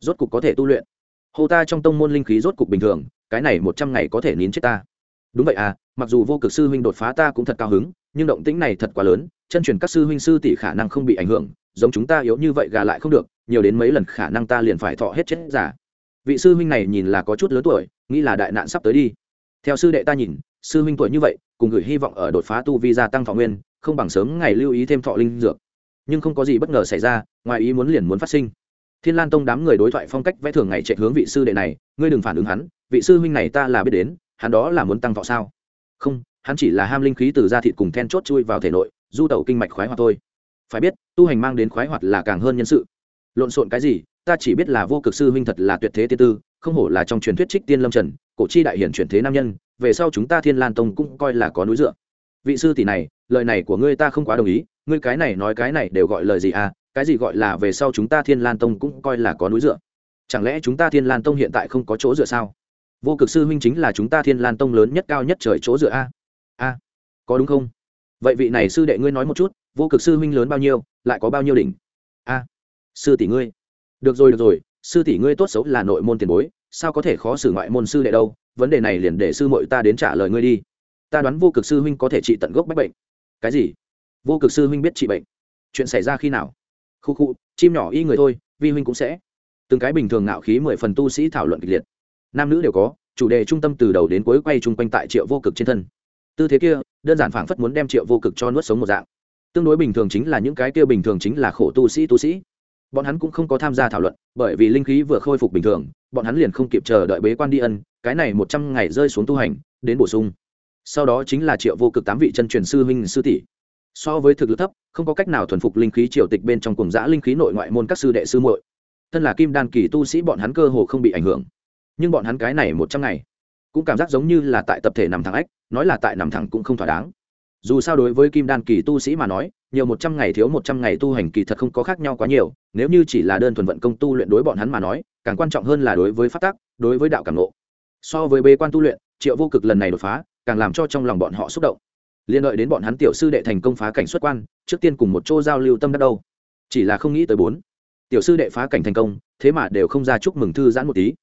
rốt cục có thể tu luyện. Hô ta trong tông môn linh khí rốt cục bình thường, cái này một trăm ngày có thể nín chết ta. Đúng vậy à mặc dù vô cực sư huynh đột phá ta cũng thật cao hứng, nhưng động tĩnh này thật quá lớn, chân truyền các sư huynh sư tỷ khả năng không bị ảnh hưởng, giống chúng ta yếu như vậy gà lại không được, nhiều đến mấy lần khả năng ta liền phải thọ hết chết giả vị sư huynh này nhìn là có chút lớn tuổi, nghĩ là đại nạn sắp tới đi. Theo sư đệ ta nhìn, sư huynh tuổi như vậy, cùng gửi hy vọng ở đột phá tu vi gia tăng thọ nguyên, không bằng sớm ngày lưu ý thêm thọ linh dược. Nhưng không có gì bất ngờ xảy ra, ngoài ý muốn liền muốn phát sinh. Thiên lan tông đám người đối thoại phong cách vẽ thường ngày chạy hướng vị sư đệ này, ngươi đừng phản ứng hắn, vị sư huynh này ta là biết đến, hắn đó là muốn tăng thọ sao? Không, hắn chỉ là ham linh khí từ da thịt cùng then chốt chui vào thể nội, du tẩu kinh mạch khoái hoạt thôi. Phải biết, tu hành mang đến khoái hoạt là càng hơn nhân sự. Lộn xộn cái gì ta chỉ biết là vô cực sư huynh thật là tuyệt thế tiên tư, không hổ là trong truyền thuyết trích tiên lâm trần, cổ chi đại hiển chuyển thế nam nhân, về sau chúng ta thiên lan tông cũng coi là có núi dựa. Vị sư tỷ này, lời này của ngươi ta không quá đồng ý, ngươi cái này nói cái này đều gọi lời gì à cái gì gọi là về sau chúng ta thiên lan tông cũng coi là có núi dựa. Chẳng lẽ chúng ta thiên lan tông hiện tại không có chỗ dựa sao? Vô cực sư huynh chính là chúng ta thiên lan tông lớn nhất cao nhất trời chỗ dựa a. A, có đúng không? Vậy vị này sư đệ ngươi nói một chút, vô cực sư huynh lớn bao nhiêu, lại có bao nhiêu đỉnh? A, sư tỷ ngươi được rồi được rồi, sư tỷ ngươi tốt xấu là nội môn tiền bối, sao có thể khó xử ngoại môn sư đệ đâu? Vấn đề này liền để sư mội ta đến trả lời ngươi đi. Ta đoán vô cực sư huynh có thể trị tận gốc bách bệnh. Cái gì? Vô cực sư huynh biết trị bệnh? Chuyện xảy ra khi nào? Khu khu, chim nhỏ y người thôi, vi huynh cũng sẽ. Từng cái bình thường ngạo khí mười phần tu sĩ thảo luận kịch liệt. Nam nữ đều có, chủ đề trung tâm từ đầu đến cuối quay chung quanh tại triệu vô cực trên thân. Tư thế kia, đơn giản phảng phất muốn đem triệu vô cực cho nuốt sống một dạng. Tương đối bình thường chính là những cái kia bình thường chính là khổ tu sĩ tu sĩ bọn hắn cũng không có tham gia thảo luận, bởi vì linh khí vừa khôi phục bình thường, bọn hắn liền không kịp chờ đợi bế quan đi ân, cái này một trăm ngày rơi xuống tu hành, đến bổ sung. Sau đó chính là triệu vô cực tám vị chân truyền sư huynh sư tỷ. So với thực lực thấp, không có cách nào thuần phục linh khí triều tịch bên trong cùng giã linh khí nội ngoại môn các sư đệ sư muội. Thân là kim đan kỳ tu sĩ bọn hắn cơ hồ không bị ảnh hưởng. Nhưng bọn hắn cái này một trăm ngày, cũng cảm giác giống như là tại tập thể nằm thẳng ách, nói là tại nằm thẳng cũng không thỏa đáng. Dù sao đối với kim đan kỳ tu sĩ mà nói nhiều một trăm ngày thiếu một trăm ngày tu hành kỳ thật không có khác nhau quá nhiều, nếu như chỉ là đơn thuần vận công tu luyện đối bọn hắn mà nói, càng quan trọng hơn là đối với phát tác đối với đạo cảm ngộ. So với bế quan tu luyện, triệu vô cực lần này đột phá, càng làm cho trong lòng bọn họ xúc động. Liên đợi đến bọn hắn tiểu sư đệ thành công phá cảnh xuất quan, trước tiên cùng một chỗ giao lưu tâm đắc đâu. Chỉ là không nghĩ tới bốn. Tiểu sư đệ phá cảnh thành công, thế mà đều không ra chúc mừng thư giãn một tí.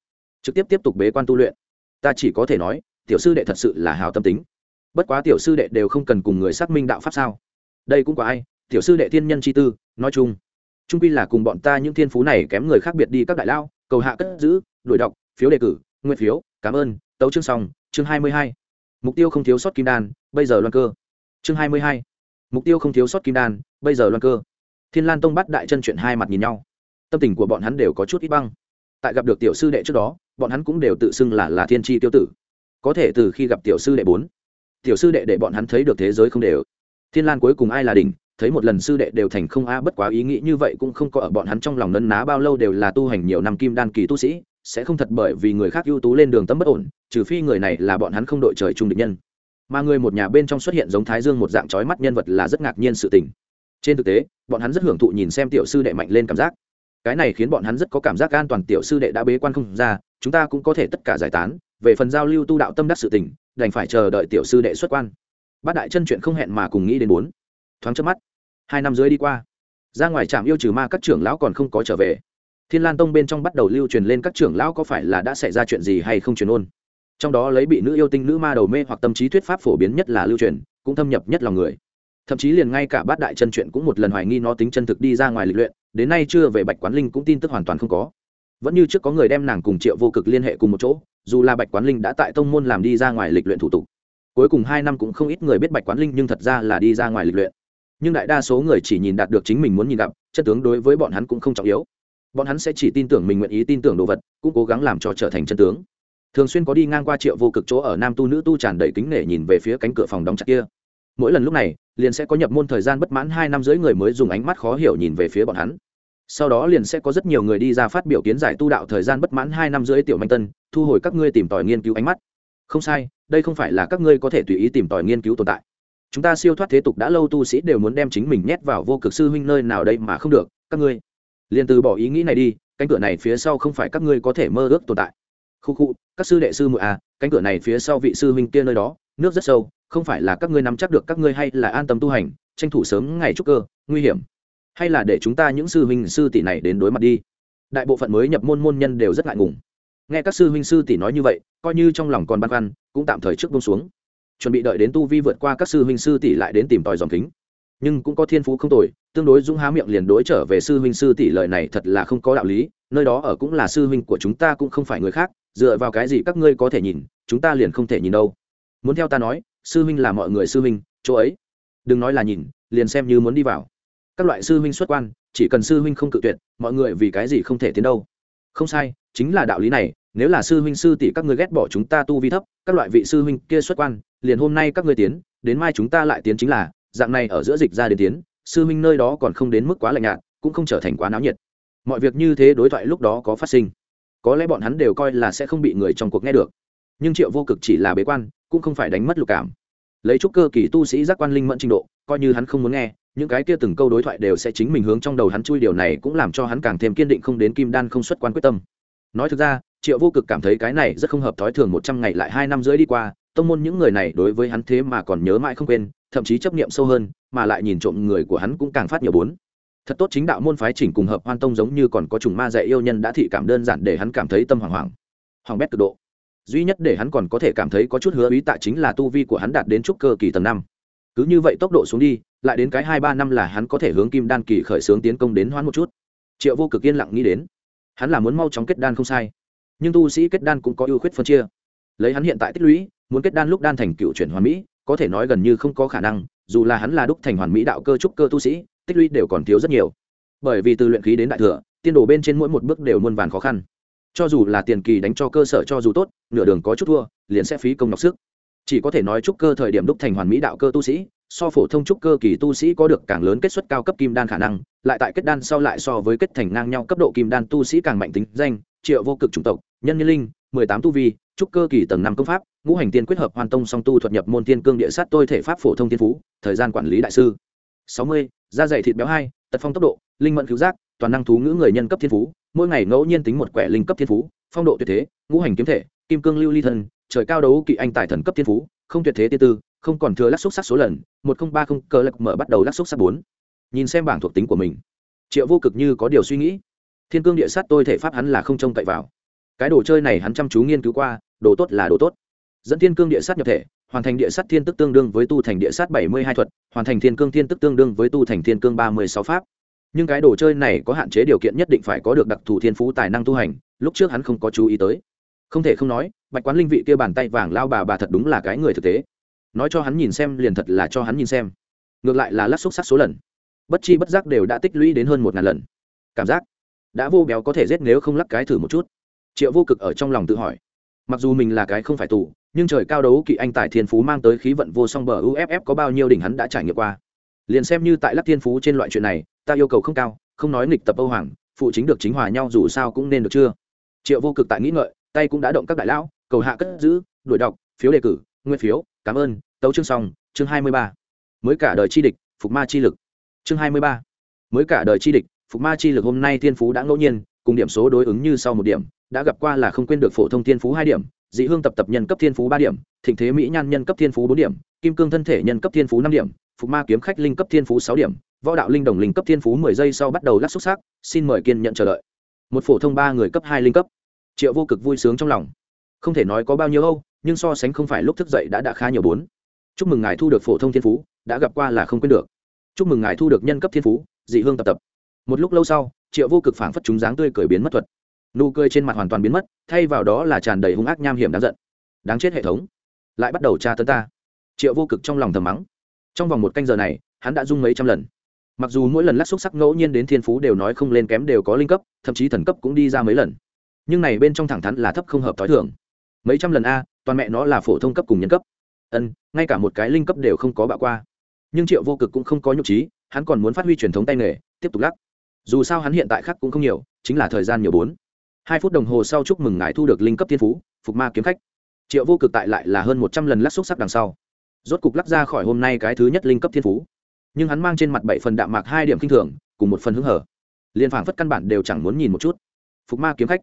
Trực tiếp tiếp tục bế quan tu luyện. Ta chỉ có thể nói, tiểu sư đệ thật sự là hào tâm tính. Bất quá tiểu sư đệ đều không cần cùng người xác minh đạo pháp sao? Đây cũng có ai, tiểu sư đệ thiên nhân chi tư, nói chung, trung quy là cùng bọn ta những thiên phú này kém người khác biệt đi các đại lao, cầu hạ cất giữ đổi đọc, phiếu đề cử, nguyện phiếu, cảm ơn, tấu chương xong, chương hai mươi hai. Mục tiêu không thiếu sót kim đan, bây giờ loan cơ. Chương hai mươi hai. Mục tiêu không thiếu sót kim đan, bây giờ loan cơ. Thiên lan tông bắt đại chân chuyện hai mặt nhìn nhau. Tâm tình của bọn hắn đều có chút ít băng. Tại gặp được tiểu sư đệ trước đó, bọn hắn cũng đều tự xưng là là thiên tri tiêu tử. Có thể từ khi gặp tiểu sư đệ bốn, tiểu sư đệ để bọn hắn thấy được thế giới không đều thiên lan cuối cùng ai là đỉnh, thấy một lần sư đệ đều thành không a bất quá ý nghĩ như vậy cũng không có ở bọn hắn trong lòng nấn ná bao lâu đều là tu hành nhiều năm kim đan kỳ tu sĩ, sẽ không thật bởi vì người khác ưu tú lên đường tâm bất ổn, trừ phi người này là bọn hắn không đội trời chung địch nhân. Mà người một nhà bên trong xuất hiện giống thái dương một dạng trói mắt nhân vật là rất ngạc nhiên sự tình. Trên thực tế, bọn hắn rất hưởng thụ nhìn xem tiểu sư đệ mạnh lên cảm giác. Cái này khiến bọn hắn rất có cảm giác an toàn tiểu sư đệ đã bế quan không ra, chúng ta cũng có thể tất cả giải tán, về phần giao lưu tu đạo tâm đắc sự tình, đành phải chờ đợi tiểu sư đệ xuất quan bát đại chân chuyện không hẹn mà cùng nghĩ đến bốn. Thoáng trước mắt, hai năm dưới đi qua. Ra ngoài trạm yêu trừ ma các trưởng lão còn không có trở về. Thiên lan tông bên trong bắt đầu lưu truyền lên các trưởng lão có phải là đã xảy ra chuyện gì hay không truyền ôn. Trong đó lấy bị nữ yêu tinh nữ ma đầu mê hoặc tâm trí thuyết pháp phổ biến nhất là lưu truyền, cũng thâm nhập nhất lòng người. Thậm chí liền ngay cả bát đại chân chuyện cũng một lần hoài nghi nó tính chân thực đi ra ngoài lịch luyện, đến nay chưa về bạch quán linh cũng tin tức hoàn toàn không có. Vẫn như trước có người đem nàng cùng triệu vô cực liên hệ cùng một chỗ, dù là bạch quán linh đã tại tông môn làm đi ra ngoài lịch luyện thủ tục cuối cùng hai năm cũng không ít người biết bạch quán linh nhưng thật ra là đi ra ngoài lịch luyện. Nhưng đại đa số người chỉ nhìn đạt được chính mình muốn nhìn gặp chân tướng đối với bọn hắn cũng không trọng yếu. Bọn hắn sẽ chỉ tin tưởng mình nguyện ý tin tưởng đồ vật, cũng cố gắng làm cho trở thành chân tướng. Thường xuyên có đi ngang qua triệu vô cực chỗ ở nam tu nữ tu tràn đầy kính nể nhìn về phía cánh cửa phòng đóng chặt kia. Mỗi lần lúc này, liền sẽ có nhập môn thời gian bất mãn hai năm rưỡi người mới dùng ánh mắt khó hiểu nhìn về phía bọn hắn. Sau đó liền sẽ có rất nhiều người đi ra phát biểu kiến giải tu đạo thời gian bất mãn hai năm rưỡi tiểu manh tân, thu hồi các ngươi tìm tòi nghiên cứu ánh mắt không sai, đây không phải là các ngươi có thể tùy ý tìm tòi nghiên cứu tồn tại. Chúng ta siêu thoát thế tục đã lâu tu sĩ đều muốn đem chính mình nhét vào vô cực sư huynh nơi nào đây mà không được, các ngươi. Liền từ bỏ ý nghĩ này đi, cánh cửa này phía sau không phải các ngươi có thể mơ ước tồn tại. Khu khu, các sư đệ sư muội à cánh cửa này phía sau vị sư huynh kia nơi đó, nước rất sâu, không phải là các ngươi nắm chắc được các ngươi hay là an tâm tu hành, tranh thủ sớm ngày trúc cơ, nguy hiểm. Hay là để chúng ta những sư huynh sư tỷ này đến đối mặt đi. Đại bộ phận mới nhập môn môn nhân đều rất ngại ngùng nghe các sư huynh sư tỷ nói như vậy, coi như trong lòng còn băn khoăn, cũng tạm thời trước bông xuống. Chuẩn bị đợi đến tu vi vượt qua các sư huynh sư tỷ lại đến tìm tòi dòng kính. Nhưng cũng có thiên phú không tồi, tương đối dũng há miệng liền đối trở về sư huynh sư tỷ lợi này thật là không có đạo lý, nơi đó ở cũng là sư huynh của chúng ta cũng không phải người khác, dựa vào cái gì các ngươi có thể nhìn, chúng ta liền không thể nhìn đâu. Muốn theo ta nói, sư huynh là mọi người sư huynh, chỗ ấy. Đừng nói là nhìn, liền xem như muốn đi vào. Các loại sư huynh xuất quan, chỉ cần sư huynh không cự tuyệt, mọi người vì cái gì không thể tiến đâu. Không sai chính là đạo lý này, nếu là sư huynh sư tỷ các ngươi ghét bỏ chúng ta tu vi thấp, các loại vị sư huynh kia xuất quan, liền hôm nay các ngươi tiến, đến mai chúng ta lại tiến chính là, dạng này ở giữa dịch ra đến tiến, sư huynh nơi đó còn không đến mức quá lạnh nhạt, cũng không trở thành quá náo nhiệt. Mọi việc như thế đối thoại lúc đó có phát sinh. Có lẽ bọn hắn đều coi là sẽ không bị người trong cuộc nghe được. Nhưng triệu vô cực chỉ là bế quan, cũng không phải đánh mất lục cảm. Lấy chút cơ kỳ tu sĩ giác quan linh mẫn trình độ, coi như hắn không muốn nghe, những cái kia từng câu đối thoại đều sẽ chính mình hướng trong đầu hắn chui, điều này cũng làm cho hắn càng thêm kiên định không đến kim đan không xuất quan quyết tâm nói thực ra, triệu vô cực cảm thấy cái này rất không hợp thói thường một trăm ngày lại hai năm rưỡi đi qua, tông môn những người này đối với hắn thế mà còn nhớ mãi không quên, thậm chí chấp niệm sâu hơn, mà lại nhìn trộm người của hắn cũng càng phát nhiều bốn. Thật tốt chính đạo môn phái chỉnh cùng hợp hoan tông giống như còn có trùng ma dạy yêu nhân đã thị cảm đơn giản để hắn cảm thấy tâm hoảng hoảng. Hoàng bét cực độ. Duy nhất để hắn còn có thể cảm thấy có chút hứa ý tạ chính là tu vi của hắn đạt đến trúc cơ kỳ tầng năm. Cứ như vậy tốc độ xuống đi, lại đến cái hai ba năm là hắn có thể hướng kim đan kỳ khởi xướng tiến công đến hoãn một chút. Triệu vô cực yên lặng nghĩ đến hắn là muốn mau chóng kết đan không sai, nhưng tu sĩ kết đan cũng có ưu khuyết phân chia. Lấy hắn hiện tại tích lũy, muốn kết đan lúc đan thành cựu chuyển hoàn mỹ, có thể nói gần như không có khả năng, dù là hắn là đúc thành hoàn mỹ đạo cơ trúc cơ tu sĩ, tích lũy đều còn thiếu rất nhiều. Bởi vì từ luyện khí đến đại thừa, tiên đồ bên trên mỗi một bước đều muôn vàn khó khăn. Cho dù là tiền kỳ đánh cho cơ sở cho dù tốt, nửa đường có chút thua, liền sẽ phí công đọc sức. Chỉ có thể nói trúc cơ thời điểm đúc thành hoàn mỹ đạo cơ tu sĩ so phổ thông trúc cơ kỳ tu sĩ có được càng lớn kết xuất cao cấp kim đan khả năng, lại tại kết đan sau lại so với kết thành ngang nhau cấp độ kim đan tu sĩ càng mạnh tính danh, triệu vô cực chủng tộc, nhân nhân linh, mười tám tu vi, trúc cơ kỳ tầng năm công pháp, ngũ hành tiên quyết hợp hoàn tông song tu thuật nhập môn tiên cương địa sát tôi thể pháp phổ thông tiên phú, thời gian quản lý đại sư. Sáu mươi, da dày thịt béo hai, tật phong tốc độ, linh mẫn cứu giác, toàn năng thú ngữ người nhân cấp thiên phú, mỗi ngày ngẫu nhiên tính một quẻ linh cấp thiên phú, phong độ tuyệt thế, ngũ hành kiếm thể, kim cương lưu ly thân, trời cao đấu kỵ anh tài thần cấp thiên phú, không tuyệt thế tiên tư không còn thừa lắc xúc sắc số lần, một nghìn ba không cơ lạc mở bắt đầu lắc xúc sắc bốn. Nhìn xem bảng thuộc tính của mình, triệu vô cực như có điều suy nghĩ. Thiên cương địa sát tôi thể pháp hắn là không trông cậy vào. Cái đồ chơi này hắn chăm chú nghiên cứu qua, đồ tốt là đồ tốt. Dẫn thiên cương địa sát nhập thể, hoàn thành địa sát thiên tức tương đương với tu thành địa sát bảy mươi hai thuật, hoàn thành thiên cương thiên tức tương đương với tu thành thiên cương ba mươi sáu pháp. Nhưng cái đồ chơi này có hạn chế điều kiện nhất định phải có được đặc thù thiên phú tài năng tu hành, lúc trước hắn không có chú ý tới. Không thể không nói, bạch quán linh vị kia bàn tay vàng lao bà bà thật đúng là cái người thực tế nói cho hắn nhìn xem, liền thật là cho hắn nhìn xem. Ngược lại là lắc xúc sắc số lần. Bất chi bất giác đều đã tích lũy đến hơn một ngàn lần. Cảm giác đã vô béo có thể giết nếu không lắc cái thử một chút. Triệu vô cực ở trong lòng tự hỏi. Mặc dù mình là cái không phải tù, nhưng trời cao đấu kỵ anh tài thiên phú mang tới khí vận vô song bờ uff có bao nhiêu đỉnh hắn đã trải nghiệm qua. Liền xem như tại lắc thiên phú trên loại chuyện này, ta yêu cầu không cao, không nói nghịch tập âu hoàng, phụ chính được chính hòa nhau dù sao cũng nên được chưa? Triệu vô cực tại nghĩ ngợi, tay cũng đã động các đại lão, cầu hạ cất giữ, đuổi đọc, phiếu đề cử, nguyên phiếu cảm ơn, tấu chương xong, chương hai mươi ba. Mới cả đời chi địch, phục ma chi lực. Chương hai mươi ba. Mới cả đời chi địch, phục ma chi lực hôm nay thiên phú đã ngẫu nhiên, cùng điểm số đối ứng như sau một điểm, đã gặp qua là không quên được phổ thông thiên phú hai điểm, dị hương tập tập nhân cấp thiên phú ba điểm, thịnh thế mỹ nhan nhân cấp thiên phú bốn điểm, kim cương thân thể nhân cấp thiên phú năm điểm, phục ma kiếm khách linh cấp thiên phú sáu điểm, võ đạo linh đồng linh cấp thiên phú mười giây sau bắt đầu lắc xúc xác, xin mời kiên nhận chờ đợi. Một phổ thông ba người cấp hai linh cấp. Triệu vô cực vui sướng trong lòng. Không thể nói có bao nhiêu âu nhưng so sánh không phải lúc thức dậy đã đã khá nhiều bốn. Chúc mừng ngài thu được phổ thông thiên phú, đã gặp qua là không quên được. Chúc mừng ngài thu được nhân cấp thiên phú, dị hương tập tập. Một lúc lâu sau, triệu vô cực phảng phất chúng dáng tươi cười biến mất thuật. Nụ cười trên mặt hoàn toàn biến mất, thay vào đó là tràn đầy hung ác nham hiểm đáng giận. Đáng chết hệ thống. Lại bắt đầu tra tấn ta. Triệu vô cực trong lòng thầm mắng. Trong vòng một canh giờ này, hắn đã rung mấy trăm lần. Mặc dù mỗi lần lắc xúc sắc ngẫu nhiên đến thiên phú đều nói không lên kém đều có linh cấp, thậm chí thần cấp cũng đi ra mấy lần. Nhưng này bên trong thẳng thắn là thấp không hợp t h ó i thường. Mấy trăm lần a toàn mẹ nó là phổ thông cấp cùng nhân cấp. Ân, ngay cả một cái linh cấp đều không có bạo qua. Nhưng triệu vô cực cũng không có nhục trí, hắn còn muốn phát huy truyền thống tay nghề, tiếp tục lắc. Dù sao hắn hiện tại khác cũng không nhiều, chính là thời gian nhiều bốn. Hai phút đồng hồ sau chúc mừng ngài thu được linh cấp thiên phú, phục ma kiếm khách. Triệu vô cực tại lại là hơn một trăm lần lắc xúc sắc đằng sau. Rốt cục lắc ra khỏi hôm nay cái thứ nhất linh cấp thiên phú. Nhưng hắn mang trên mặt bảy phần đạm mạc hai điểm k i n h thường, cùng một phần hứng hở. Liên phảng phất căn bản đều chẳng muốn nhìn một chút. Phục ma kiếm khách.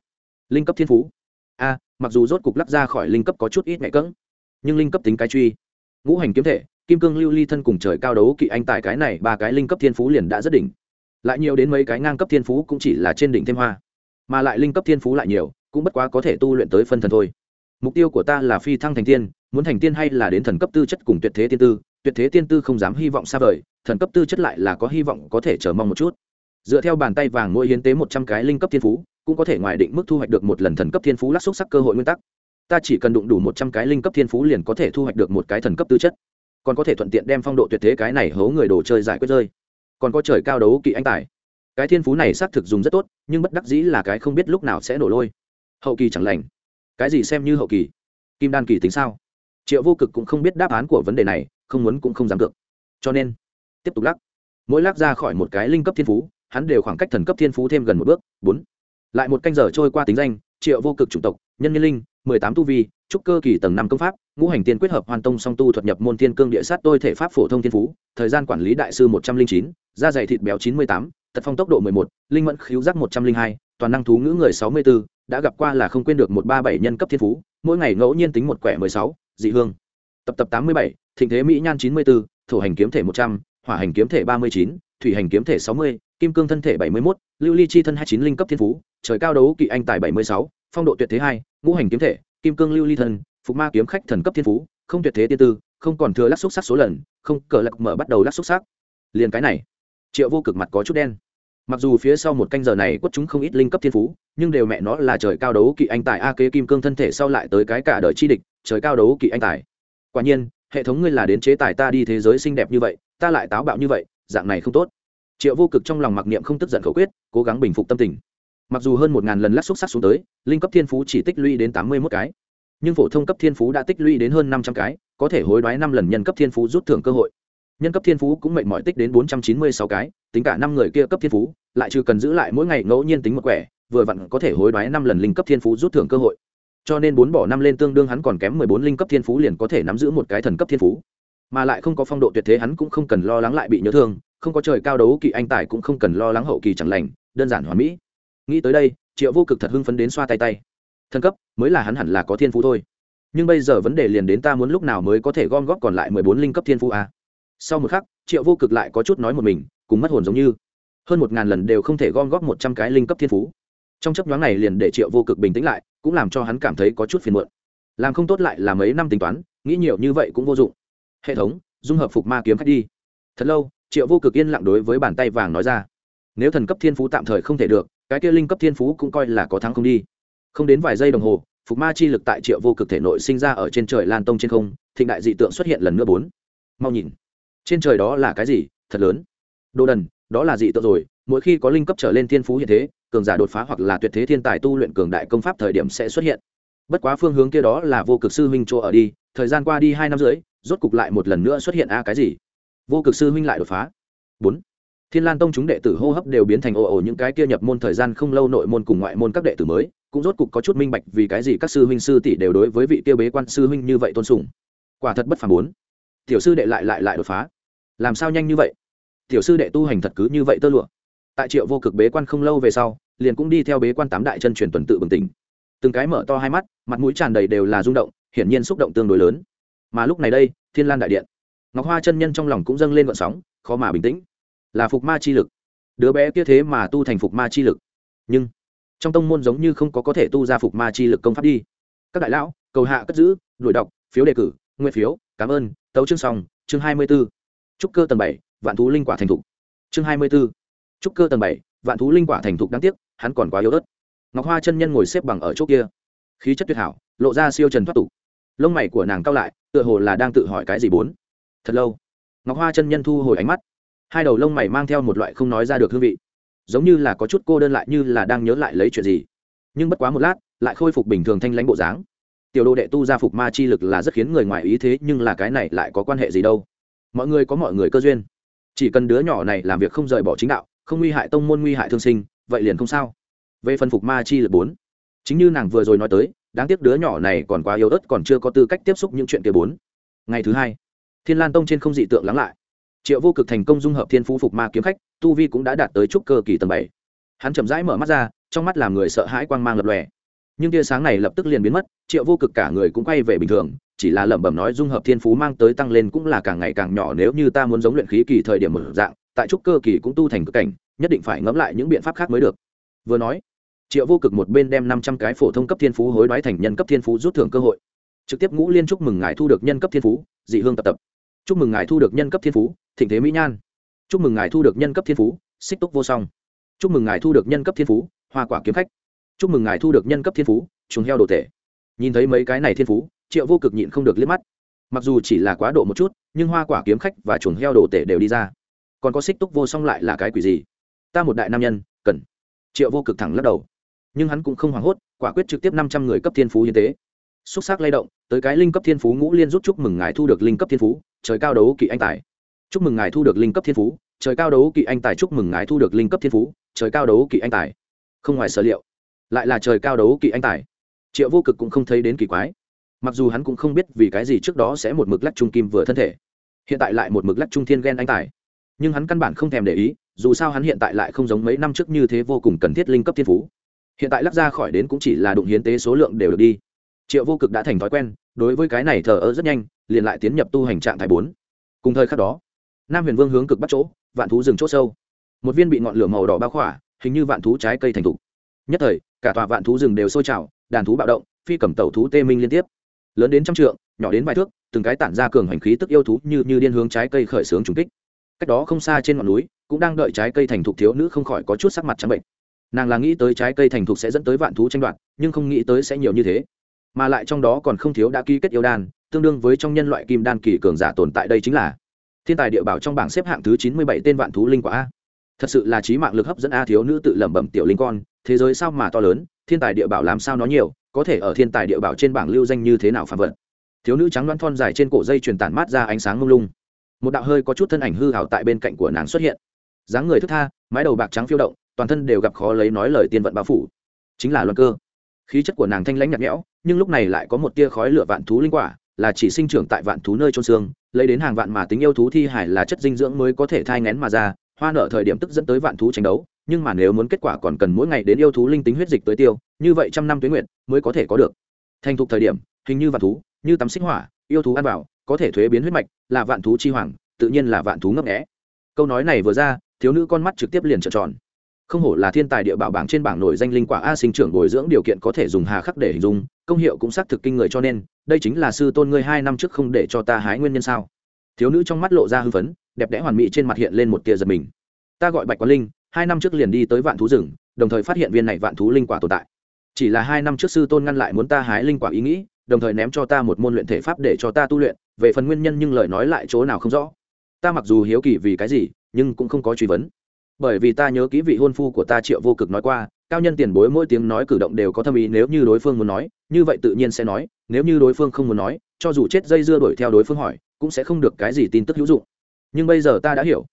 Linh cấp thiên phú. A mặc dù rốt cục lắc ra khỏi linh cấp có chút ít mẹ cỡng, nhưng linh cấp tính cái truy, ngũ hành kiếm thể, kim cương lưu ly thân cùng trời cao đấu kỵ anh tài cái này ba cái linh cấp thiên phú liền đã rất đỉnh. Lại nhiều đến mấy cái ngang cấp thiên phú cũng chỉ là trên đỉnh thêm hoa, mà lại linh cấp thiên phú lại nhiều, cũng bất quá có thể tu luyện tới phân thần thôi. Mục tiêu của ta là phi thăng thành tiên, muốn thành tiên hay là đến thần cấp tư chất cùng tuyệt thế tiên tư, tuyệt thế tiên tư không dám hy vọng xa vời, thần cấp tư chất lại là có hy vọng có thể chờ mong một chút. Dựa theo bàn tay vàng mỗi hiến tế một trăm cái linh cấp thiên phú cũng có thể ngoài định mức thu hoạch được một lần thần cấp thiên phú lắc xúc sắc cơ hội nguyên tắc. Ta chỉ cần đụng đủ một trăm cái linh cấp thiên phú liền có thể thu hoạch được một cái thần cấp tư chất. Còn có thể thuận tiện đem phong độ tuyệt thế cái này hố người đồ chơi giải quyết rơi. Còn có trời cao đấu kỵ anh tài. Cái thiên phú này xác thực dùng rất tốt, nhưng bất đắc dĩ là cái không biết lúc nào sẽ nổ lôi. Hậu kỳ chẳng lành. Cái gì xem như hậu kỳ? Kim đan kỳ tính sao? Triệu vô cực cũng không biết đáp án của vấn đề này, không muốn cũng không dám cược. Cho nên, tiếp tục lắc. Mỗi lắc ra khỏi một cái linh cấp thiên phú, hắn đều khoảng cách thần cấp thiên phú thêm gần một bước. Bốn lại một canh giờ trôi qua tính danh, triệu vô cực chủng tộc, nhân nhân linh, mười tám tu vi, trúc cơ kỳ tầng năm công pháp, ngũ hành tiên quyết hợp hoàn tông song tu thuật nhập môn thiên cương địa sát tôi thể pháp phổ thông thiên phú, thời gian quản lý đại sư một trăm linh chín, da dày thịt béo chín mươi tám, tật phong tốc độ mười một, linh mẫn khíu giác một trăm linh hai, toàn năng thú ngữ người sáu mươi b ố đã gặp qua là không quên được một ba bảy nhân cấp thiên phú, mỗi ngày ngẫu nhiên tính một quẻ mười sáu, dị hương. Tập tập tám mươi bảy, thịnh thế mỹ nhan chín mươi bốn, thổ hành kiếm thể một trăm, hỏa hành kiếm thể ba mươi chín, thủy hành kiếm thể sáu mươi kim cương thân thể bảy mươi mốt, lưu ly chi thân hai chín, linh cấp thiên phú, trời cao đấu kỵ anh tài bảy mươi sáu, phong độ tuyệt thế hai, ngũ hành kiếm thể, kim cương lưu ly thân phục ma kiếm khách thần cấp thiên phú, không tuyệt thế tiên tư, không còn thừa lắc xúc sắc số lần, không cờ lật mở bắt đầu lắc xúc sắc. Liền cái này, triệu vô cực mặt có chút đen. Mặc dù phía sau một canh giờ này quất chúng không ít linh cấp thiên phú, nhưng đều mẹ nó là trời cao đấu kỵ anh tài a kế kim cương thân thể sau lại tới cái cả đời chi địch, trời cao đấu kỵ anh tài. Quả nhiên, hệ thống ngươi là đến chế tài ta đi thế giới xinh đẹp như vậy, ta lại táo bạo như vậy, dạng này không tốt triệu vô cực trong lòng mặc niệm không tức giận khẩu quyết, cố gắng bình phục tâm tình. Mặc dù hơn một ngàn lần lắc xúc sắc xuống tới, linh cấp thiên phú chỉ tích lũy đến tám mươi mốt cái. Nhưng phổ thông cấp thiên phú đã tích lũy đến hơn năm trăm cái, có thể hối đoái năm lần nhân cấp thiên phú rút thưởng cơ hội. Nhân cấp thiên phú cũng mệnh mọi tích đến bốn trăm chín mươi sáu cái, tính cả năm người kia cấp thiên phú, lại trừ cần giữ lại mỗi ngày ngẫu nhiên tính một quẻ, vừa vặn có thể hối đoái năm lần linh cấp thiên phú rút thưởng cơ hội. Cho nên bốn bỏ năm lên tương đương hắn còn kém mười bốn linh cấp thiên phú liền có thể nắm giữ một cái thần cấp thiên phú mà lại không có phong độ tuyệt thế hắn cũng không cần lo lắng lại bị nhớ thương, không có trời cao đấu kỵ anh tài cũng không cần lo lắng hậu kỳ chẳng lành, đơn giản hoàn mỹ. Nghĩ tới đây, triệu vô cực thật hưng phấn đến xoa tay tay. Thân cấp, mới là hắn hẳn là có thiên phú thôi. Nhưng bây giờ vấn đề liền đến ta muốn lúc nào mới có thể gom góp còn lại mười bốn linh cấp thiên phú à sau một khắc, triệu vô cực lại có chút nói một mình, cùng mất hồn giống như. Hơn một ngàn lần đều không thể gom góp một trăm cái linh cấp thiên phú. Trong chấp nhoáng này liền để triệu vô cực bình tĩnh lại, cũng làm cho hắn cảm thấy có chút phiền muộn. Làm không tốt lại là mấy năm tính toán, nghĩ nhiều như vậy cũng vô dụng hệ thống, dung hợp phục ma kiếm khách đi. Thật lâu, triệu vô cực yên lặng đối với bàn tay vàng nói ra. Nếu thần cấp thiên phú tạm thời không thể được, cái kia linh cấp thiên phú cũng coi là có thắng không đi. Không đến vài giây đồng hồ, phục ma chi lực tại triệu vô cực thể nội sinh ra ở trên trời lan tông trên không, thịnh đại dị tượng xuất hiện lần nữa bốn. Mau nhìn. Trên trời đó là cái gì? Thật lớn. Đồ đần, đó là dị tượng rồi. Mỗi khi có linh cấp trở lên thiên phú hiện thế, cường giả đột phá hoặc là tuyệt thế thiên tài tu luyện cường đại công pháp thời điểm sẽ xuất hiện. Bất quá phương hướng kia đó là vô cực sư huynh chỗ ở đi, thời gian qua đi hai năm rưỡi rốt cục lại một lần nữa xuất hiện a cái gì? Vô cực sư huynh lại đột phá. Bốn. Thiên lan tông chúng đệ tử hô hấp đều biến thành ồ ồ những cái kia nhập môn thời gian không lâu nội môn cùng ngoại môn các đệ tử mới, cũng rốt cục có chút minh bạch vì cái gì các sư huynh sư tỷ đều đối với vị tiêu bế quan sư huynh như vậy tôn sùng. Quả thật bất phàm bốn. Tiểu sư đệ lại lại lại đột phá. Làm sao nhanh như vậy? Tiểu sư đệ tu hành thật cứ như vậy tơ lụa. Tại triệu vô cực bế quan không lâu về sau, liền cũng đi theo bế quan tám đại chân truyền tuần tự bừng tỉnh. Từng cái mở to hai mắt, mặt mũi tràn đầy đều là rung động, hiển nhiên xúc động tương đối lớn mà lúc này đây, thiên lan đại điện. Ngọc hoa chân nhân trong lòng cũng dâng lên vận sóng, khó mà bình tĩnh. Là phục ma chi lực. Đứa bé kia thế mà tu thành phục ma chi lực. Nhưng, trong tông môn giống như không có có thể tu ra phục ma chi lực công pháp đi. Các đại lão, cầu hạ cất giữ, đuổi đọc, phiếu đề cử, nguyện phiếu, cảm ơn, tấu chương xong, chương hai mươi b ố trúc cơ tầng bảy, vạn thú linh quả thành thục. Chương hai mươi b ố trúc cơ tầng bảy, vạn thú linh quả thành thục đáng tiếc, hắn còn quá yếu ớt. Ngọc hoa chân nhân ngồi xếp bằng ở chỗ kia. Khí chất tuyệt hảo, lộ ra siêu trần thoát tục lông mày của nàng cao lại, tựa hồ là đang tự hỏi cái gì bốn. Thật lâu, ngọc hoa chân nhân thu hồi ánh mắt. Hai đầu lông mày mang theo một loại không nói ra được hương vị. Giống như là có chút cô đơn lại như là đang nhớ lại lấy chuyện gì. Nhưng bất quá một lát, lại khôi phục bình thường thanh lãnh bộ dáng. Tiểu đồ đệ tu gia phục ma chi lực là rất khiến người ngoài ý thế, nhưng là cái này lại có quan hệ gì đâu? Mọi người có mọi người cơ duyên. Chỉ cần đứa nhỏ này làm việc không rời bỏ chính đạo, không nguy hại tông môn nguy hại thương sinh, vậy liền không sao. Về phần phục ma chi lực bốn, chính như nàng vừa rồi nói tới đáng tiếc đứa nhỏ này còn quá yếu ớt, còn chưa có tư cách tiếp xúc những chuyện kia bốn. Ngày thứ hai, thiên lan tông trên không dị tượng lắng lại. Triệu vô cực thành công dung hợp thiên phú phục ma kiếm khách, tu vi cũng đã đạt tới trúc cơ kỳ tầng bảy. Hắn chậm rãi mở mắt ra, trong mắt làm người sợ hãi quang mang lập lòe. Nhưng tia sáng này lập tức liền biến mất, triệu vô cực cả người cũng quay về bình thường, chỉ là lẩm bẩm nói dung hợp thiên phú mang tới tăng lên cũng là càng ngày càng nhỏ, nếu như ta muốn giống luyện khí kỳ thời điểm mở dạng, tại trúc cơ kỳ cũng tu thành cực cảnh, nhất định phải ngẫm lại những biện pháp khác mới được. Vừa nói triệu vô cực một bên đem năm trăm cái phổ thông cấp thiên phú hối đoái thành nhân cấp thiên phú rút thưởng cơ hội. Trực tiếp ngũ liên chúc mừng ngài thu được nhân cấp thiên phú, dị hương tập tập. Chúc mừng ngài thu được nhân cấp thiên phú, thịnh thế mỹ nhan. Chúc mừng ngài thu được nhân cấp thiên phú, xích túc vô song. Chúc mừng ngài thu được nhân cấp thiên phú, hoa quả kiếm khách. Chúc mừng ngài thu được nhân cấp thiên phú, trùng heo đồ tể. Nhìn thấy mấy cái này thiên phú, triệu vô cực nhịn không được liếc mắt. Mặc dù chỉ là quá độ một chút, nhưng hoa quả kiếm khách và chuồng heo đồ tể đều đi ra. Còn có xích túc vô song lại là cái quỷ gì? Ta một đại nam nhân, cần. Triệu vô cực thẳng lắc đầu nhưng hắn cũng không hoảng hốt, quả quyết trực tiếp năm trăm người cấp thiên phú hiến tế. Xúc xác lay động, tới cái linh cấp thiên phú ngũ liên rút chúc mừng ngài thu được linh cấp thiên phú, trời cao đấu kỵ anh tài. Chúc mừng ngài thu được linh cấp thiên phú, trời cao đấu kỵ anh tài chúc mừng ngài thu được linh cấp thiên phú, trời cao đấu kỵ anh tài. Không ngoài sở liệu, lại là trời cao đấu kỵ anh tài. Triệu vô cực cũng không thấy đến kỳ quái. Mặc dù hắn cũng không biết vì cái gì trước đó sẽ một mực lắc trung kim vừa thân thể, hiện tại lại một mực lắc trung thiên ghen anh tài. Nhưng hắn căn bản không thèm để ý, dù sao hắn hiện tại lại không giống mấy năm trước như thế vô cùng cần thiết linh cấp thiên phú hiện tại lắc ra khỏi đến cũng chỉ là đụng hiến tế số lượng đều được đi. Triệu vô cực đã thành thói quen, đối với cái này thờ ơ rất nhanh, liền lại tiến nhập tu hành trạng thái bốn. Cùng thời khắc đó, nam huyền vương hướng cực bắt chỗ, vạn thú rừng chỗ sâu. Một viên bị ngọn lửa màu đỏ bao khỏa, hình như vạn thú trái cây thành thục. Nhất thời, cả tòa vạn thú rừng đều sôi trào, đàn thú bạo động, phi cầm tẩu thú tê minh liên tiếp. Lớn đến trăm trượng, nhỏ đến vài thước, từng cái tản ra cường hành khí tức yêu thú như như điên hướng trái cây khởi xướng trùng kích. Cách đó không xa trên ngọn núi, cũng đang đợi trái cây thành thục thiếu nữ không khỏi có chút sắc mặt trắng bệnh nàng là nghĩ tới trái cây thành thục sẽ dẫn tới vạn thú tranh đoạt, nhưng không nghĩ tới sẽ nhiều như thế. Mà lại trong đó còn không thiếu đã ký kết yêu đan, tương đương với trong nhân loại kim đan kỳ cường giả tồn tại đây chính là thiên tài địa bảo trong bảng xếp hạng thứ chín mươi bảy tên vạn thú linh quả a. Thật sự là trí mạng lực hấp dẫn a thiếu nữ tự lẩm bẩm tiểu linh con, thế giới sao mà to lớn, thiên tài địa bảo làm sao nó nhiều, có thể ở thiên tài địa bảo trên bảng lưu danh như thế nào phạm vật. Thiếu nữ trắng đoán thon dài trên cổ dây truyền tản mát ra ánh sáng mông lung. Một đạo hơi có chút thân ảnh hư hảo tại bên cạnh của nàng xuất hiện dáng người thức tha, mái đầu bạc trắng phiêu động, toàn thân đều gặp khó lấy nói lời tiên vận bao phủ. Chính là luân cơ. Khí chất của nàng thanh lãnh nhạt nhẽo, nhưng lúc này lại có một tia khói lửa vạn thú linh quả, là chỉ sinh trưởng tại vạn thú nơi trôn xương, lấy đến hàng vạn mà tính yêu thú thi hải là chất dinh dưỡng mới có thể thai ngén mà ra, hoa nở thời điểm tức dẫn tới vạn thú tranh đấu, nhưng mà nếu muốn kết quả còn cần mỗi ngày đến yêu thú linh tính huyết dịch tới tiêu, như vậy trăm năm tuyến nguyện mới có thể có được. Thành thục thời điểm, hình như vạn thú, như tắm xích hỏa, yêu thú ăn vào, có thể thuế biến huyết mạch, là vạn thú chi hoàng, tự nhiên là vạn thú ngấp nghẽ câu nói này vừa ra thiếu nữ con mắt trực tiếp liền trợn tròn. Không hổ là thiên tài địa bảo bảng trên bảng nổi danh linh quả a sinh trưởng bồi dưỡng điều kiện có thể dùng hà khắc để hình dung, công hiệu cũng xác thực kinh người cho nên, đây chính là sư tôn ngươi hai năm trước không để cho ta hái nguyên nhân sao? Thiếu nữ trong mắt lộ ra hư phấn, đẹp đẽ hoàn mỹ trên mặt hiện lên một tia giật mình. Ta gọi bạch quán linh, hai năm trước liền đi tới vạn thú rừng, đồng thời phát hiện viên này vạn thú linh quả tồn tại. Chỉ là hai năm trước sư tôn ngăn lại muốn ta hái linh quả ý nghĩ, đồng thời ném cho ta một môn luyện thể pháp để cho ta tu luyện, về phần nguyên nhân nhưng lời nói lại chỗ nào không rõ ta mặc dù hiếu kỳ vì cái gì, nhưng cũng không có truy vấn. Bởi vì ta nhớ kỹ vị hôn phu của ta triệu vô cực nói qua, cao nhân tiền bối mỗi tiếng nói cử động đều có thâm ý, nếu như đối phương muốn nói, như vậy tự nhiên sẽ nói, nếu như đối phương không muốn nói, cho dù chết dây dưa đuổi theo đối phương hỏi, cũng sẽ không được cái gì tin tức hữu dụng. Nhưng bây giờ ta đã hiểu.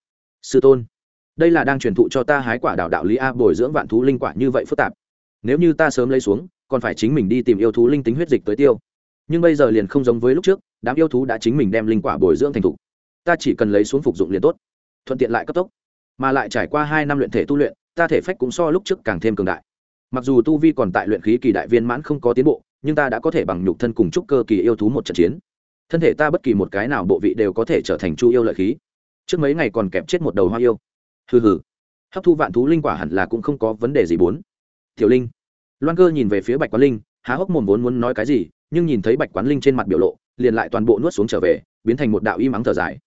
Sư tôn, đây là đang truyền thụ cho ta hái quả đạo đạo lý a, bồi dưỡng vạn thú linh quả như vậy phức tạp. Nếu như ta sớm lấy xuống, còn phải chính mình đi tìm yêu thú linh tính huyết dịch tới tiêu. Nhưng bây giờ liền không giống với lúc trước, đám yêu thú đã chính mình đem linh quả bồi dưỡng thành thục ta chỉ cần lấy xuống phục dụng liền tốt. Thuận tiện lại cấp tốc. Mà lại trải qua hai năm luyện thể tu luyện, ta thể phách cũng so lúc trước càng thêm cường đại. Mặc dù tu vi còn tại luyện khí kỳ đại viên mãn không có tiến bộ, nhưng ta đã có thể bằng nhục thân cùng trúc cơ kỳ yêu thú một trận chiến. Thân thể ta bất kỳ một cái nào bộ vị đều có thể trở thành chu yêu lợi khí. Trước mấy ngày còn kẹp chết một đầu hoa yêu. Hừ hừ. Hấp thu vạn thú linh quả hẳn là cũng không có vấn đề gì bốn. Tiểu linh. Loan cơ nhìn về phía bạch quán linh, há hốc mồm vốn muốn nói cái gì, nhưng nhìn thấy bạch quán linh trên mặt biểu lộ, liền lại toàn bộ nuốt xuống trở về, biến thành một đạo y mắng thở dài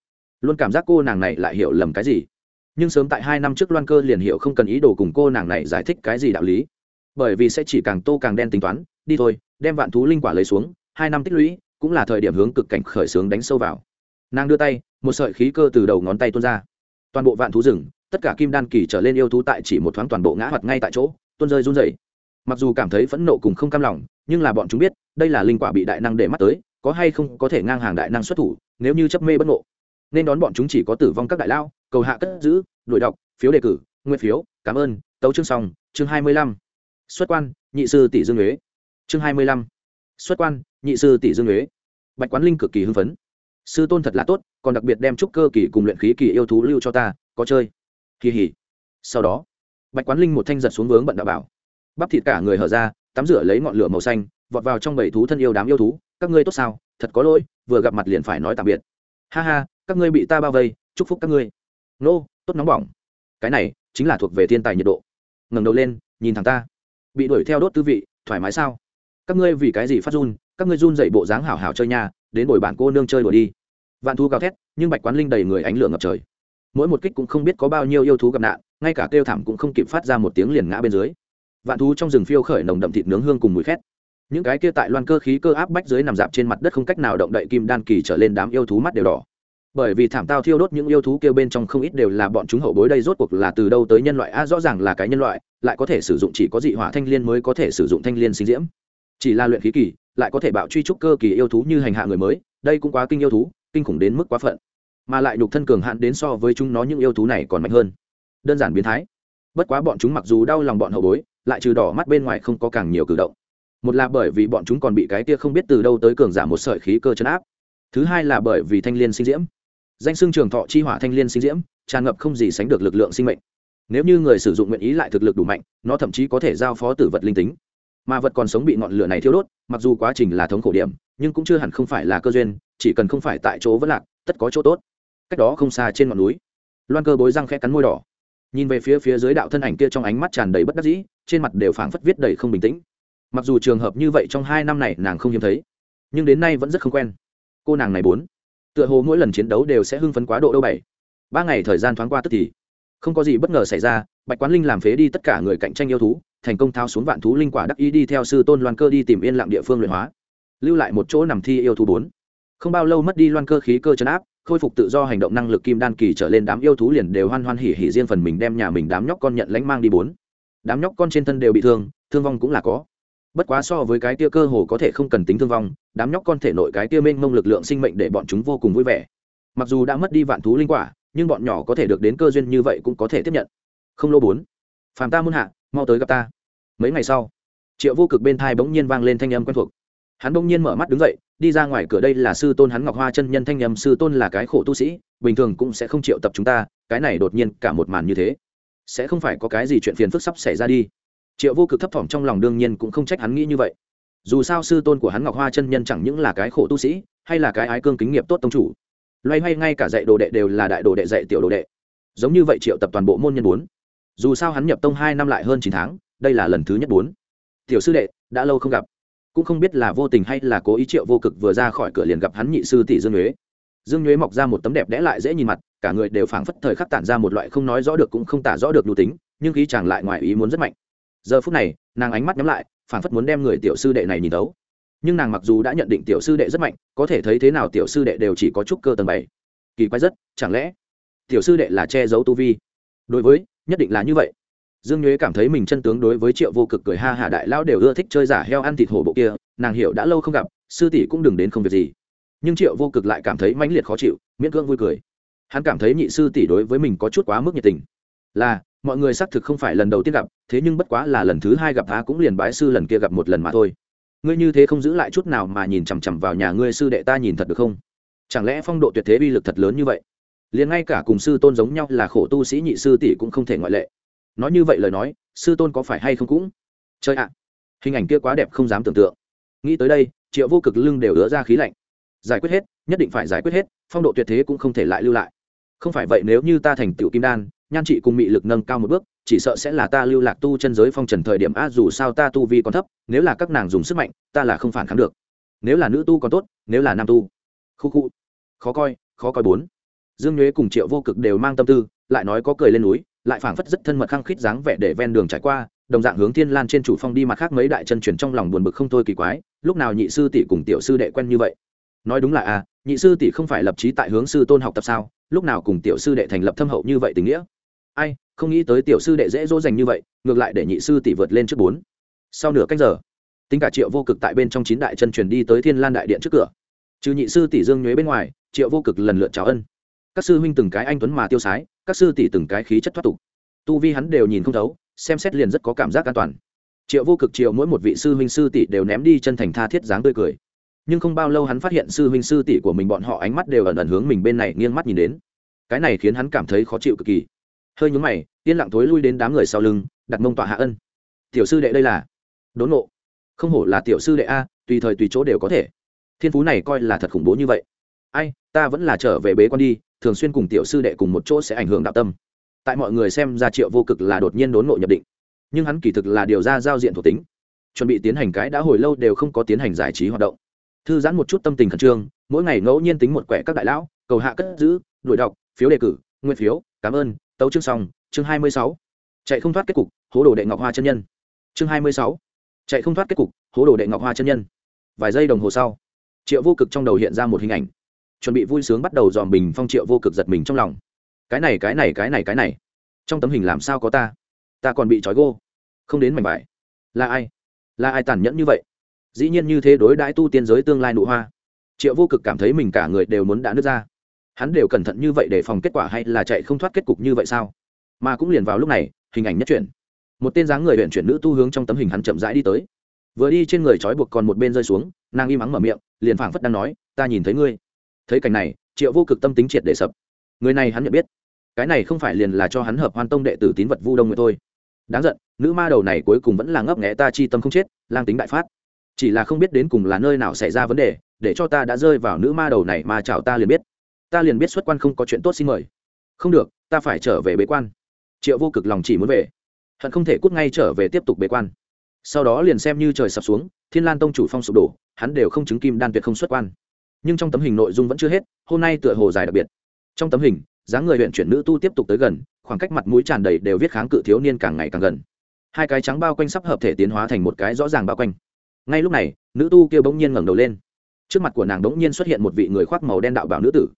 luôn cảm giác cô nàng này lại hiểu lầm cái gì. Nhưng sớm tại hai năm trước loan cơ liền hiểu không cần ý đồ cùng cô nàng này giải thích cái gì đạo lý. Bởi vì sẽ chỉ càng tô càng đen tính toán, đi thôi, đem vạn thú linh quả lấy xuống, hai năm tích lũy, cũng là thời điểm hướng cực cảnh khởi xướng đánh sâu vào. Nàng đưa tay, một sợi khí cơ từ đầu ngón tay tuôn ra. Toàn bộ vạn thú rừng, tất cả kim đan kỳ trở lên yêu thú tại chỉ một thoáng toàn bộ ngã hoặc ngay tại chỗ, tuôn rơi run rẩy. Mặc dù cảm thấy phẫn nộ cùng không cam lòng, nhưng là bọn chúng biết, đây là linh quả bị đại năng để mắt tới, có hay không có thể ngang hàng đại năng xuất thủ, nếu như chấp mê bất ngộ nên đón bọn chúng chỉ có tử vong các đại lao, cầu hạ cất giữ đổi đọc, phiếu đề cử nguyên phiếu, cảm ơn, tấu chương song chương hai mươi lăm. Xuất quan, nhị sư tỷ dương huế. Chương hai mươi lăm. Xuất quan, nhị sư tỷ dương huế. Bạch quán linh cực kỳ hưng phấn. Sư tôn thật là tốt, còn đặc biệt đem trúc cơ kỳ cùng luyện khí kỳ yêu thú lưu cho ta, có chơi. Kỳ hỉ. Sau đó, bạch quán linh một thanh giật xuống vướng bận đạo bảo. Bắp thịt cả người hở ra, tắm rửa lấy ngọn lửa màu xanh, vọt vào trong bảy thú thân yêu đám yêu thú. Các ngươi tốt sao? Thật có lỗi, vừa gặp mặt liền phải nói tạm biệt ha ha, các ngươi bị ta bao vây, chúc phúc các ngươi. Nô, tốt nóng bỏng. Cái này chính là thuộc về thiên tài nhiệt độ. Ngẩng đầu lên, nhìn thằng ta. Bị đuổi theo đốt tư vị, thoải mái sao? Các ngươi vì cái gì phát run? Các ngươi run dậy bộ dáng hảo hảo chơi nhà đến đổi bản cô nương chơi đùa đi. Vạn thú gào thét, nhưng bạch quán linh đầy người ánh lửa ngập trời. Mỗi một kích cũng không biết có bao nhiêu yêu thú gặp nạn, ngay cả kêu thảm cũng không kịp phát ra một tiếng liền ngã bên dưới. Vạn thú trong rừng phiêu khởi nồng đậm thịt nướng hương cùng mùi khét những cái kia tại loan cơ khí cơ áp bách dưới nằm dạp trên mặt đất không cách nào động đậy kim đan kỳ trở lên đám yêu thú mắt đều đỏ. Bởi vì thảm tao thiêu đốt những yêu thú kêu bên trong không ít đều là bọn chúng hậu bối đây rốt cuộc là từ đâu tới nhân loại? A, rõ ràng là cái nhân loại, lại có thể sử dụng chỉ có dị hỏa thanh liên mới có thể sử dụng thanh liên sinh diễm. Chỉ là luyện khí kỳ, lại có thể bạo truy trúc cơ kỳ yêu thú như hành hạ người mới, đây cũng quá kinh yêu thú, kinh khủng đến mức quá phận. Mà lại nhục thân cường hạn đến so với chúng nó những yêu thú này còn mạnh hơn. Đơn giản biến thái. Bất quá bọn chúng mặc dù đau lòng bọn hậu bối, lại trừ đỏ mắt bên ngoài không có càng nhiều cử động một là bởi vì bọn chúng còn bị cái tia không biết từ đâu tới cường giả một sợi khí cơ chấn áp. Thứ hai là bởi vì thanh liên sinh diễm. Danh xưng trường thọ chi hỏa thanh liên sinh diễm, tràn ngập không gì sánh được lực lượng sinh mệnh. Nếu như người sử dụng nguyện ý lại thực lực đủ mạnh, nó thậm chí có thể giao phó tử vật linh tính. Mà vật còn sống bị ngọn lửa này thiêu đốt, mặc dù quá trình là thống khổ điểm, nhưng cũng chưa hẳn không phải là cơ duyên, chỉ cần không phải tại chỗ vẫn lạc, tất có chỗ tốt. Cách đó không xa trên ngọn núi, loan cơ bối răng khẽ cắn môi đỏ. Nhìn về phía phía dưới đạo thân ảnh kia trong ánh mắt tràn đầy bất đắc dĩ, trên mặt đều phảng phất viết đầy không bình tĩnh mặc dù trường hợp như vậy trong hai năm này nàng không hiếm thấy, nhưng đến nay vẫn rất không quen. Cô nàng này bốn, tựa hồ mỗi lần chiến đấu đều sẽ hưng phấn quá độ đâu bảy. Ba ngày thời gian thoáng qua tức thì, không có gì bất ngờ xảy ra, bạch quán linh làm phế đi tất cả người cạnh tranh yêu thú, thành công thao xuống vạn thú linh quả đắc ý đi theo sư tôn loan cơ đi tìm yên lặng địa phương luyện hóa. Lưu lại một chỗ nằm thi yêu thú bốn. Không bao lâu mất đi loan cơ khí cơ chấn áp, khôi phục tự do hành động năng lực kim đan kỳ trở lên đám yêu thú liền đều hoan hoan hỉ hỉ riêng phần mình đem nhà mình đám nhóc con nhận lãnh mang đi bốn. Đám nhóc con trên thân đều bị thương thương vong cũng là có bất quá so với cái tia cơ hồ có thể không cần tính thương vong, đám nhóc con thể nội cái tia mênh mông lực lượng sinh mệnh để bọn chúng vô cùng vui vẻ. Mặc dù đã mất đi vạn thú linh quả, nhưng bọn nhỏ có thể được đến cơ duyên như vậy cũng có thể tiếp nhận. Không lô bốn. Phàm ta muôn hạ, mau tới gặp ta. Mấy ngày sau, triệu vô cực bên thai bỗng nhiên vang lên thanh âm quen thuộc. Hắn bỗng nhiên mở mắt đứng dậy, đi ra ngoài cửa đây là sư tôn hắn ngọc hoa chân nhân thanh âm, sư tôn là cái khổ tu sĩ, bình thường cũng sẽ không triệu tập chúng ta, cái này đột nhiên cả một màn như thế. Sẽ không phải có cái gì chuyện phiền phức sắp xảy ra đi triệu vô cực thấp thỏm trong lòng đương nhiên cũng không trách hắn nghĩ như vậy. Dù sao sư tôn của hắn ngọc hoa chân nhân chẳng những là cái khổ tu sĩ, hay là cái ái cương kính nghiệp tốt tông chủ. Loay hoay ngay cả dạy đồ đệ đều là đại đồ đệ dạy tiểu đồ đệ. Giống như vậy triệu tập toàn bộ môn nhân bốn. Dù sao hắn nhập tông hai năm lại hơn chín tháng, đây là lần thứ nhất bốn. Tiểu sư đệ, đã lâu không gặp. Cũng không biết là vô tình hay là cố ý triệu vô cực vừa ra khỏi cửa liền gặp hắn nhị sư tỷ dương nhuế. Dương nhuế mọc ra một tấm đẹp đẽ lại dễ nhìn mặt, cả người đều phảng phất thời khắc tản ra một loại không nói rõ được cũng không tả rõ được nhu tính, nhưng khí chàng lại ngoài ý muốn rất mạnh giờ phút này, nàng ánh mắt nhắm lại phản phất muốn đem người tiểu sư đệ này nhìn tấu nhưng nàng mặc dù đã nhận định tiểu sư đệ rất mạnh, có thể thấy thế nào tiểu sư đệ đều chỉ có chút cơ tầng bảy. Kỳ quái rất, chẳng lẽ tiểu sư đệ là che giấu tu vi? Đối với, nhất định là như vậy. Dương nhuế cảm thấy mình chân tướng đối với triệu vô cực cười ha hà đại lao đều ưa thích chơi giả heo ăn thịt hổ bộ kia, nàng hiểu đã lâu không gặp, sư tỷ cũng đừng đến không việc gì. Nhưng triệu vô cực lại cảm thấy mãnh liệt khó chịu, miễn cưỡng vui cười. Hắn cảm thấy nhị sư tỷ đối với mình có chút quá mức nhiệt tình. Là mọi người xác thực không phải lần đầu tiên gặp, thế nhưng bất quá là lần thứ hai gặp á cũng liền bái sư lần kia gặp một lần mà thôi. Ngươi như thế không giữ lại chút nào mà nhìn chằm chằm vào nhà ngươi sư đệ ta nhìn thật được không? Chẳng lẽ phong độ tuyệt thế uy lực thật lớn như vậy? Liền ngay cả cùng sư tôn giống nhau là khổ tu sĩ nhị sư tỷ cũng không thể ngoại lệ. Nói như vậy lời nói, sư tôn có phải hay không cũng chơi ạ. Hình ảnh kia quá đẹp không dám tưởng tượng. Nghĩ tới đây, triệu vô cực lưng đều ứa ra khí lạnh. Giải quyết hết, nhất định phải giải quyết hết, phong độ tuyệt thế cũng không thể lại lưu lại. Không phải vậy nếu như ta thành tựu kim đan nhan trị cùng mị lực nâng cao một bước, chỉ sợ sẽ là ta lưu lạc tu chân giới phong trần thời điểm a dù sao ta tu vi còn thấp, nếu là các nàng dùng sức mạnh, ta là không phản kháng được. Nếu là nữ tu còn tốt, nếu là nam tu. Khu khu. Khó coi khó coi bốn. Dương nhuế cùng triệu vô cực đều mang tâm tư, lại nói có cười lên núi, lại phảng phất rất thân mật khăng khít dáng vẻ để ven đường trải qua, đồng dạng hướng thiên lan trên chủ phong đi mặt khác mấy đại chân truyền trong lòng buồn bực không thôi kỳ quái, lúc nào nhị sư tỷ cùng tiểu sư đệ quen như vậy? Nói đúng là à nhị sư tỷ không phải lập trí tại hướng sư tôn học tập sao, lúc nào cùng tiểu sư đệ thành lập thâm hậu như vậy tình nghĩa? Ai, không nghĩ tới tiểu sư đệ dễ dỗ dành như vậy, ngược lại để nhị sư tỷ vượt lên trước bốn. Sau nửa cách giờ, tính cả triệu vô cực tại bên trong chín đại chân truyền đi tới thiên lan đại điện trước cửa. Trừ nhị sư tỷ dương nhuế bên ngoài, triệu vô cực lần lượt chào ân. Các sư huynh từng cái anh tuấn mà tiêu sái, các sư tỷ từng cái khí chất thoát tục. Tu vi hắn đều nhìn không thấu, xem xét liền rất có cảm giác an toàn. Triệu vô cực triệu mỗi một vị sư huynh sư tỷ đều ném đi chân thành tha thiết dáng tươi cười. Nhưng không bao lâu hắn phát hiện sư huynh sư tỷ của mình bọn họ ánh mắt đều ẩn ẩn hướng mình bên này nghiêng mắt nhìn đến. Cái này khiến hắn cảm thấy khó chịu cực kỳ hơi nhúng mày, yên lặng thối lui đến đám người sau lưng, đặt mông tọa hạ ân. Tiểu sư đệ đây là? Đốn nộ không hổ là tiểu sư đệ a, tùy thời tùy chỗ đều có thể. Thiên phú này coi là thật khủng bố như vậy. Ai, ta vẫn là trở về bế quan đi, thường xuyên cùng tiểu sư đệ cùng một chỗ sẽ ảnh hưởng đạo tâm. Tại mọi người xem ra triệu vô cực là đột nhiên đốn nộ nhập định. Nhưng hắn kỳ thực là điều ra giao diện thuộc tính. Chuẩn bị tiến hành cái đã hồi lâu đều không có tiến hành giải trí hoạt động. Thư giãn một chút tâm tình khẩn trương, mỗi ngày ngẫu nhiên tính một quẻ các đại lão, cầu hạ cất giữ, đuổi đọc, phiếu đề cử nguyên phiếu, cảm ơn tấu chương xong, chương hai mươi sáu. Chạy không thoát kết cục, hố đồ đệ ngọc hoa chân nhân. Chương hai mươi sáu. Chạy không thoát kết cục, hố đồ đệ ngọc hoa chân nhân. Vài giây đồng hồ sau, triệu vô cực trong đầu hiện ra một hình ảnh. Chuẩn bị vui sướng bắt đầu dòm bình phong triệu vô cực giật mình trong lòng. Cái này cái này cái này cái này. Trong tấm hình làm sao có ta? Ta còn bị trói gô. Không đến mảnh vải. Là ai? Là ai tàn nhẫn như vậy? Dĩ nhiên như thế đối đãi tu tiên giới tương lai nụ hoa. Triệu vô cực cảm thấy mình cả người đều muốn đã nứt ra hắn đều cẩn thận như vậy để phòng kết quả hay là chạy không thoát kết cục như vậy sao? Mà cũng liền vào lúc này, hình ảnh nhất chuyển. Một tên dáng người huyện chuyển nữ tu hướng trong tấm hình hắn chậm rãi đi tới. Vừa đi trên người trói buộc còn một bên rơi xuống, nàng im ắng mở miệng, liền phảng phất đang nói, ta nhìn thấy ngươi. Thấy cảnh này, triệu vô cực tâm tính triệt để sập. Người này hắn nhận biết. Cái này không phải liền là cho hắn hợp hoan tông đệ tử tín vật vu đông người thôi. Đáng giận, nữ ma đầu này cuối cùng vẫn là ngấp nghẽ ta chi tâm không chết, lang tính đại phát. Chỉ là không biết đến cùng là nơi nào xảy ra vấn đề, để cho ta đã rơi vào nữ ma đầu này mà chào ta liền biết ta liền biết xuất quan không có chuyện tốt xin mời. Không được, ta phải trở về bế quan. Triệu vô cực lòng chỉ muốn về. Hận không thể cút ngay trở về tiếp tục bế quan. Sau đó liền xem như trời sập xuống, thiên lan tông chủ phong sụp đổ, hắn đều không chứng kim đan tuyệt không xuất quan. Nhưng trong tấm hình nội dung vẫn chưa hết, hôm nay tựa hồ dài đặc biệt. Trong tấm hình, dáng người huyện chuyển nữ tu tiếp tục tới gần, khoảng cách mặt mũi tràn đầy đều viết kháng cự thiếu niên càng ngày càng gần. Hai cái trắng bao quanh sắp hợp thể tiến hóa thành một cái rõ ràng bao quanh. Ngay lúc này, nữ tu kêu bỗng nhiên ngẩng đầu lên. Trước mặt của nàng bỗng nhiên xuất hiện một vị người khoác màu đen đạo bảo nữ tử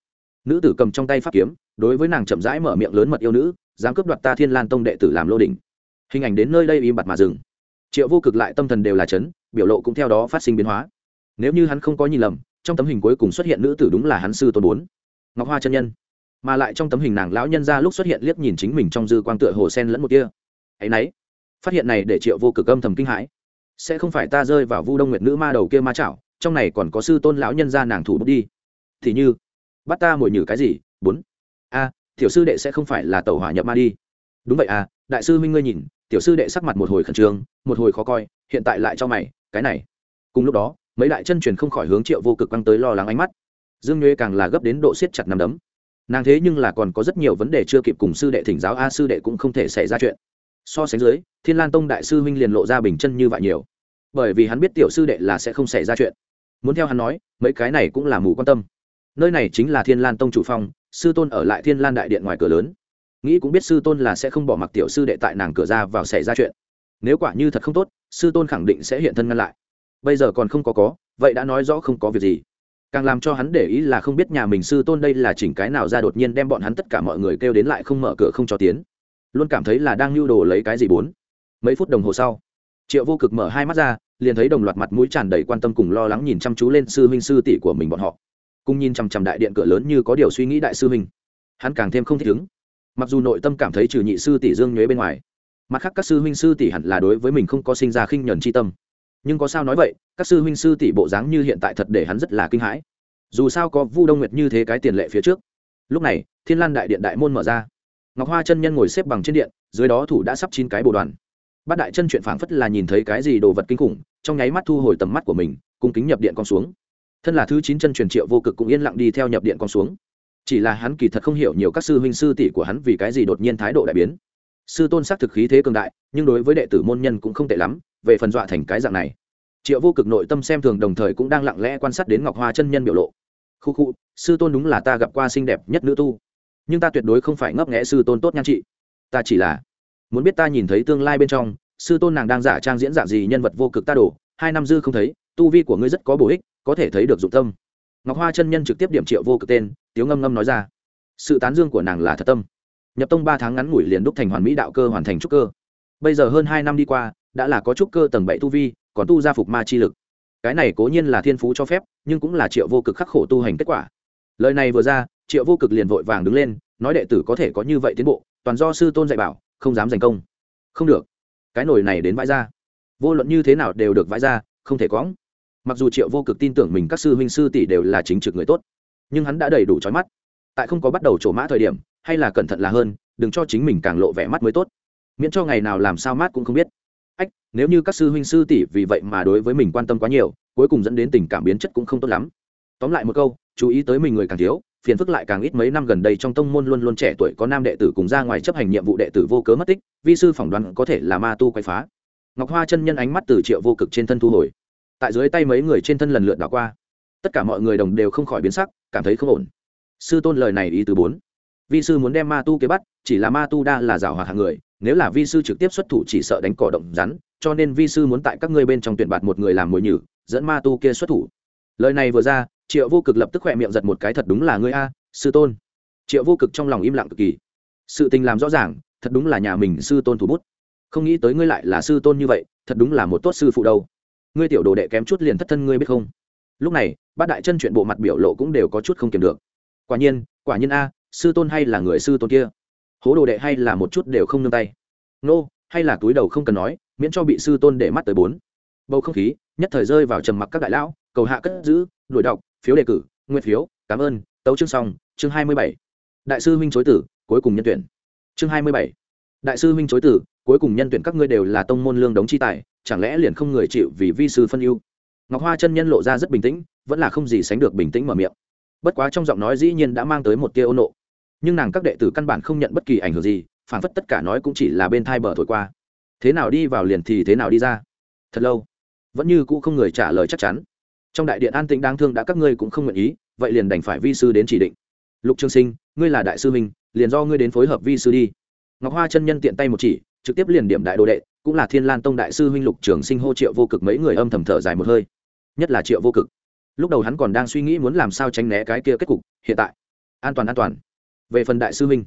nữ tử cầm trong tay pháp kiếm, đối với nàng chậm rãi mở miệng lớn mật yêu nữ, dám cướp đoạt ta thiên lan tông đệ tử làm lô đỉnh. Hình ảnh đến nơi đây im bặt mà dừng. Triệu vô cực lại tâm thần đều là chấn, biểu lộ cũng theo đó phát sinh biến hóa. Nếu như hắn không có nhìn lầm, trong tấm hình cuối cùng xuất hiện nữ tử đúng là hắn sư tôn bốn, ngọc hoa chân nhân. Mà lại trong tấm hình nàng lão nhân ra lúc xuất hiện liếc nhìn chính mình trong dư quang tựa hồ sen lẫn một kia ấy nấy, phát hiện này để triệu vô cực âm thầm kinh hãi. Sẽ không phải ta rơi vào vu đông nguyệt nữ ma đầu kia ma chảo, trong này còn có sư tôn lão nhân ra nàng thủ bút đi. Thì như bắt ta mồi nhử cái gì, bốn. A, tiểu sư đệ sẽ không phải là tàu hỏa nhập ma đi. Đúng vậy à đại sư minh ngươi nhìn, tiểu sư đệ sắc mặt một hồi khẩn trương, một hồi khó coi, hiện tại lại cho mày, cái này. Cùng lúc đó, mấy đại chân truyền không khỏi hướng triệu vô cực băng tới lo lắng ánh mắt. Dương nhuế càng là gấp đến độ siết chặt nằm đấm. Nàng thế nhưng là còn có rất nhiều vấn đề chưa kịp cùng sư đệ thỉnh giáo, a, sư đệ cũng không thể xảy ra chuyện. So sánh dưới, thiên lan tông đại sư huynh liền lộ ra bình chân như vậy nhiều. Bởi vì hắn biết tiểu sư đệ là sẽ không xảy ra chuyện. Muốn theo hắn nói, mấy cái này cũng là mù quan tâm nơi này chính là thiên lan tông chủ phong, sư tôn ở lại thiên lan đại điện ngoài cửa lớn. Nghĩ cũng biết sư tôn là sẽ không bỏ mặc tiểu sư đệ tại nàng cửa ra vào xảy ra chuyện. Nếu quả như thật không tốt, sư tôn khẳng định sẽ hiện thân ngăn lại. Bây giờ còn không có có, vậy đã nói rõ không có việc gì. Càng làm cho hắn để ý là không biết nhà mình sư tôn đây là chỉnh cái nào ra đột nhiên đem bọn hắn tất cả mọi người kêu đến lại không mở cửa không cho tiến. Luôn cảm thấy là đang lưu đồ lấy cái gì bốn. Mấy phút đồng hồ sau, triệu vô cực mở hai mắt ra, liền thấy đồng loạt mặt mũi tràn đầy quan tâm cùng lo lắng nhìn chăm chú lên sư huynh sư tỷ của mình bọn họ cùng nhìn chằm chằm đại điện cửa lớn như có điều suy nghĩ đại sư huynh. Hắn càng thêm không thích ứng. Mặc dù nội tâm cảm thấy trừ nhị sư tỷ dương nhuế bên ngoài, mặt khác các sư huynh sư tỷ hẳn là đối với mình không có sinh ra khinh nhuần c tâm. Nhưng có sao nói vậy, các sư huynh sư tỷ bộ dáng như hiện tại thật để hắn rất là kinh hãi. Dù sao có vu đông nguyệt như thế cái tiền lệ phía trước. Lúc này, thiên lan đại điện đại môn mở ra. Ngọc hoa chân nhân ngồi xếp bằng trên điện, dưới đó thủ đã sắp chín cái bộ đoàn. Bát đại chân chuyện phảng phất là nhìn thấy cái gì đồ vật kinh khủng, trong nháy mắt thu hồi tầm mắt của mình, cung kính nhập điện con xuống thân là thứ chín chân truyền triệu vô cực cũng yên lặng đi theo nhập điện con xuống. Chỉ là hắn kỳ thật không hiểu nhiều các sư huynh sư tỷ của hắn vì cái gì đột nhiên thái độ đại biến. Sư tôn sắc thực khí thế cường đại, nhưng đối với đệ tử môn nhân cũng không tệ lắm, về phần dọa thành cái dạng này. Triệu vô cực nội tâm xem thường đồng thời cũng đang lặng lẽ quan sát đến ngọc hoa chân nhân biểu lộ. Khu khu, sư tôn đúng là ta gặp qua xinh đẹp nhất nữ tu. Nhưng ta tuyệt đối không phải ngấp nghẽ sư tôn tốt nhan trị. Ta chỉ là muốn biết ta nhìn thấy tương lai bên trong, sư tôn nàng đang giả trang diễn dạng gì nhân vật vô cực ta đổ, hai năm dư không thấy tu vi của ngươi rất có bổ ích, có thể thấy được dụng tâm. Ngọc hoa chân nhân trực tiếp điểm triệu vô cực tên, tiếu ngâm ngâm nói ra. Sự tán dương của nàng là thật tâm. Nhập tông ba tháng ngắn ngủi liền đúc thành hoàn mỹ đạo cơ, hoàn thành trúc cơ. Bây giờ hơn hai năm đi qua, đã là có trúc cơ tầng bảy tu vi, còn tu ra phục ma chi lực. Cái này cố nhiên là thiên phú cho phép, nhưng cũng là triệu vô cực khắc khổ tu hành kết quả. Lời này vừa ra, triệu vô cực liền vội vàng đứng lên, nói đệ tử có thể có như vậy tiến bộ, toàn do sư tôn dạy bảo, không dám giành công. Không được. Cái nồi này đến vãi ra. Vô luận như thế nào đều được vãi ra, không thể cóng mặc dù triệu vô cực tin tưởng mình các sư huynh sư tỷ đều là chính trực người tốt, nhưng hắn đã đầy đủ trói mắt. Tại không có bắt đầu trổ mã thời điểm, hay là cẩn thận là hơn, đừng cho chính mình càng lộ vẻ mắt mới tốt. Miễn cho ngày nào làm sao mát cũng không biết. Ách, nếu như các sư huynh sư tỷ vì vậy mà đối với mình quan tâm quá nhiều, cuối cùng dẫn đến tình cảm biến chất cũng không tốt lắm. Tóm lại một câu, chú ý tới mình người càng thiếu, phiền phức lại càng ít mấy năm gần đây trong tông môn luôn luôn trẻ tuổi có nam đệ tử cùng ra ngoài chấp hành nhiệm vụ đệ tử vô cớ mất tích, vi sư phỏng đoán có thể là ma tu quay phá. Ngọc hoa chân nhân ánh mắt từ triệu vô cực trên thân thu hồi tại dưới tay mấy người trên thân lần lượt đảo qua. Tất cả mọi người đồng đều không khỏi biến sắc, cảm thấy không ổn. Sư tôn lời này ý từ bốn. Vi sư muốn đem ma tu kế bắt, chỉ là ma tu đa là rào hoạt hạng người, nếu là vi sư trực tiếp xuất thủ chỉ sợ đánh cỏ động rắn, cho nên vi sư muốn tại các ngươi bên trong tuyển bạt một người làm mồi nhử, dẫn ma tu kia xuất thủ. Lời này vừa ra, triệu vô cực lập tức khỏe miệng giật một cái, thật đúng là ngươi a, sư tôn. Triệu vô cực trong lòng im lặng cực kỳ. Sự tình làm rõ ràng, thật đúng là nhà mình sư tôn thủ bút. Không nghĩ tới ngươi lại là sư tôn như vậy, thật đúng là một tốt sư phụ đâu ngươi tiểu đồ đệ kém chút liền thất thân ngươi biết không? Lúc này, bát đại chân chuyện bộ mặt biểu lộ cũng đều có chút không kiềm được. Quả nhiên quả nhiên a, sư tôn hay là người sư tôn kia? Hố đồ đệ hay là một chút đều không nương tay? Nô, hay là túi đầu không cần nói, miễn cho bị sư tôn để mắt tới bốn. Bầu không khí, nhất thời rơi vào trầm mặc các đại lão, cầu hạ cất giữ, đuổi đọc, phiếu đề cử, nguyên phiếu, cảm ơn, tấu chương xong, chương hai mươi bảy. Đại sư huynh chối tử, cuối cùng nhân tuyển. Chương hai mươi bảy. Đại sư huynh chối tử cuối cùng nhân tuyển các ngươi đều là tông môn lương đống chi tài, chẳng lẽ liền không người chịu vì vi sư phân ưu? Ngọc hoa chân nhân lộ ra rất bình tĩnh, vẫn là không gì sánh được bình tĩnh mở miệng. Bất quá trong giọng nói dĩ nhiên đã mang tới một tia ôn nộ. Nhưng nàng các đệ tử căn bản không nhận bất kỳ ảnh hưởng gì phản phất tất cả nói cũng chỉ là bên thai bờ thổi qua. Thế nào đi vào liền thì thế nào đi ra. Thật lâu, vẫn như cũ không người trả lời chắc chắn. Trong đại điện an tĩnh đáng thương đã các ngươi cũng không nguyện ý, vậy liền đành phải vi sư đến chỉ định. Lục trương sinh, ngươi là đại sư minh liền do ngươi đến phối hợp vi sư đi. Ngọc hoa chân nhân tiện tay một chỉ trực tiếp liền điểm đại đồ đệ, cũng là thiên lan tông đại sư huynh lục trường sinh hô triệu vô cực mấy người âm thầm thở dài một hơi. Nhất là triệu vô cực. Lúc đầu hắn còn đang suy nghĩ muốn làm sao tránh né cái kia kết cục, hiện tại, an toàn an toàn. Về phần đại sư huynh,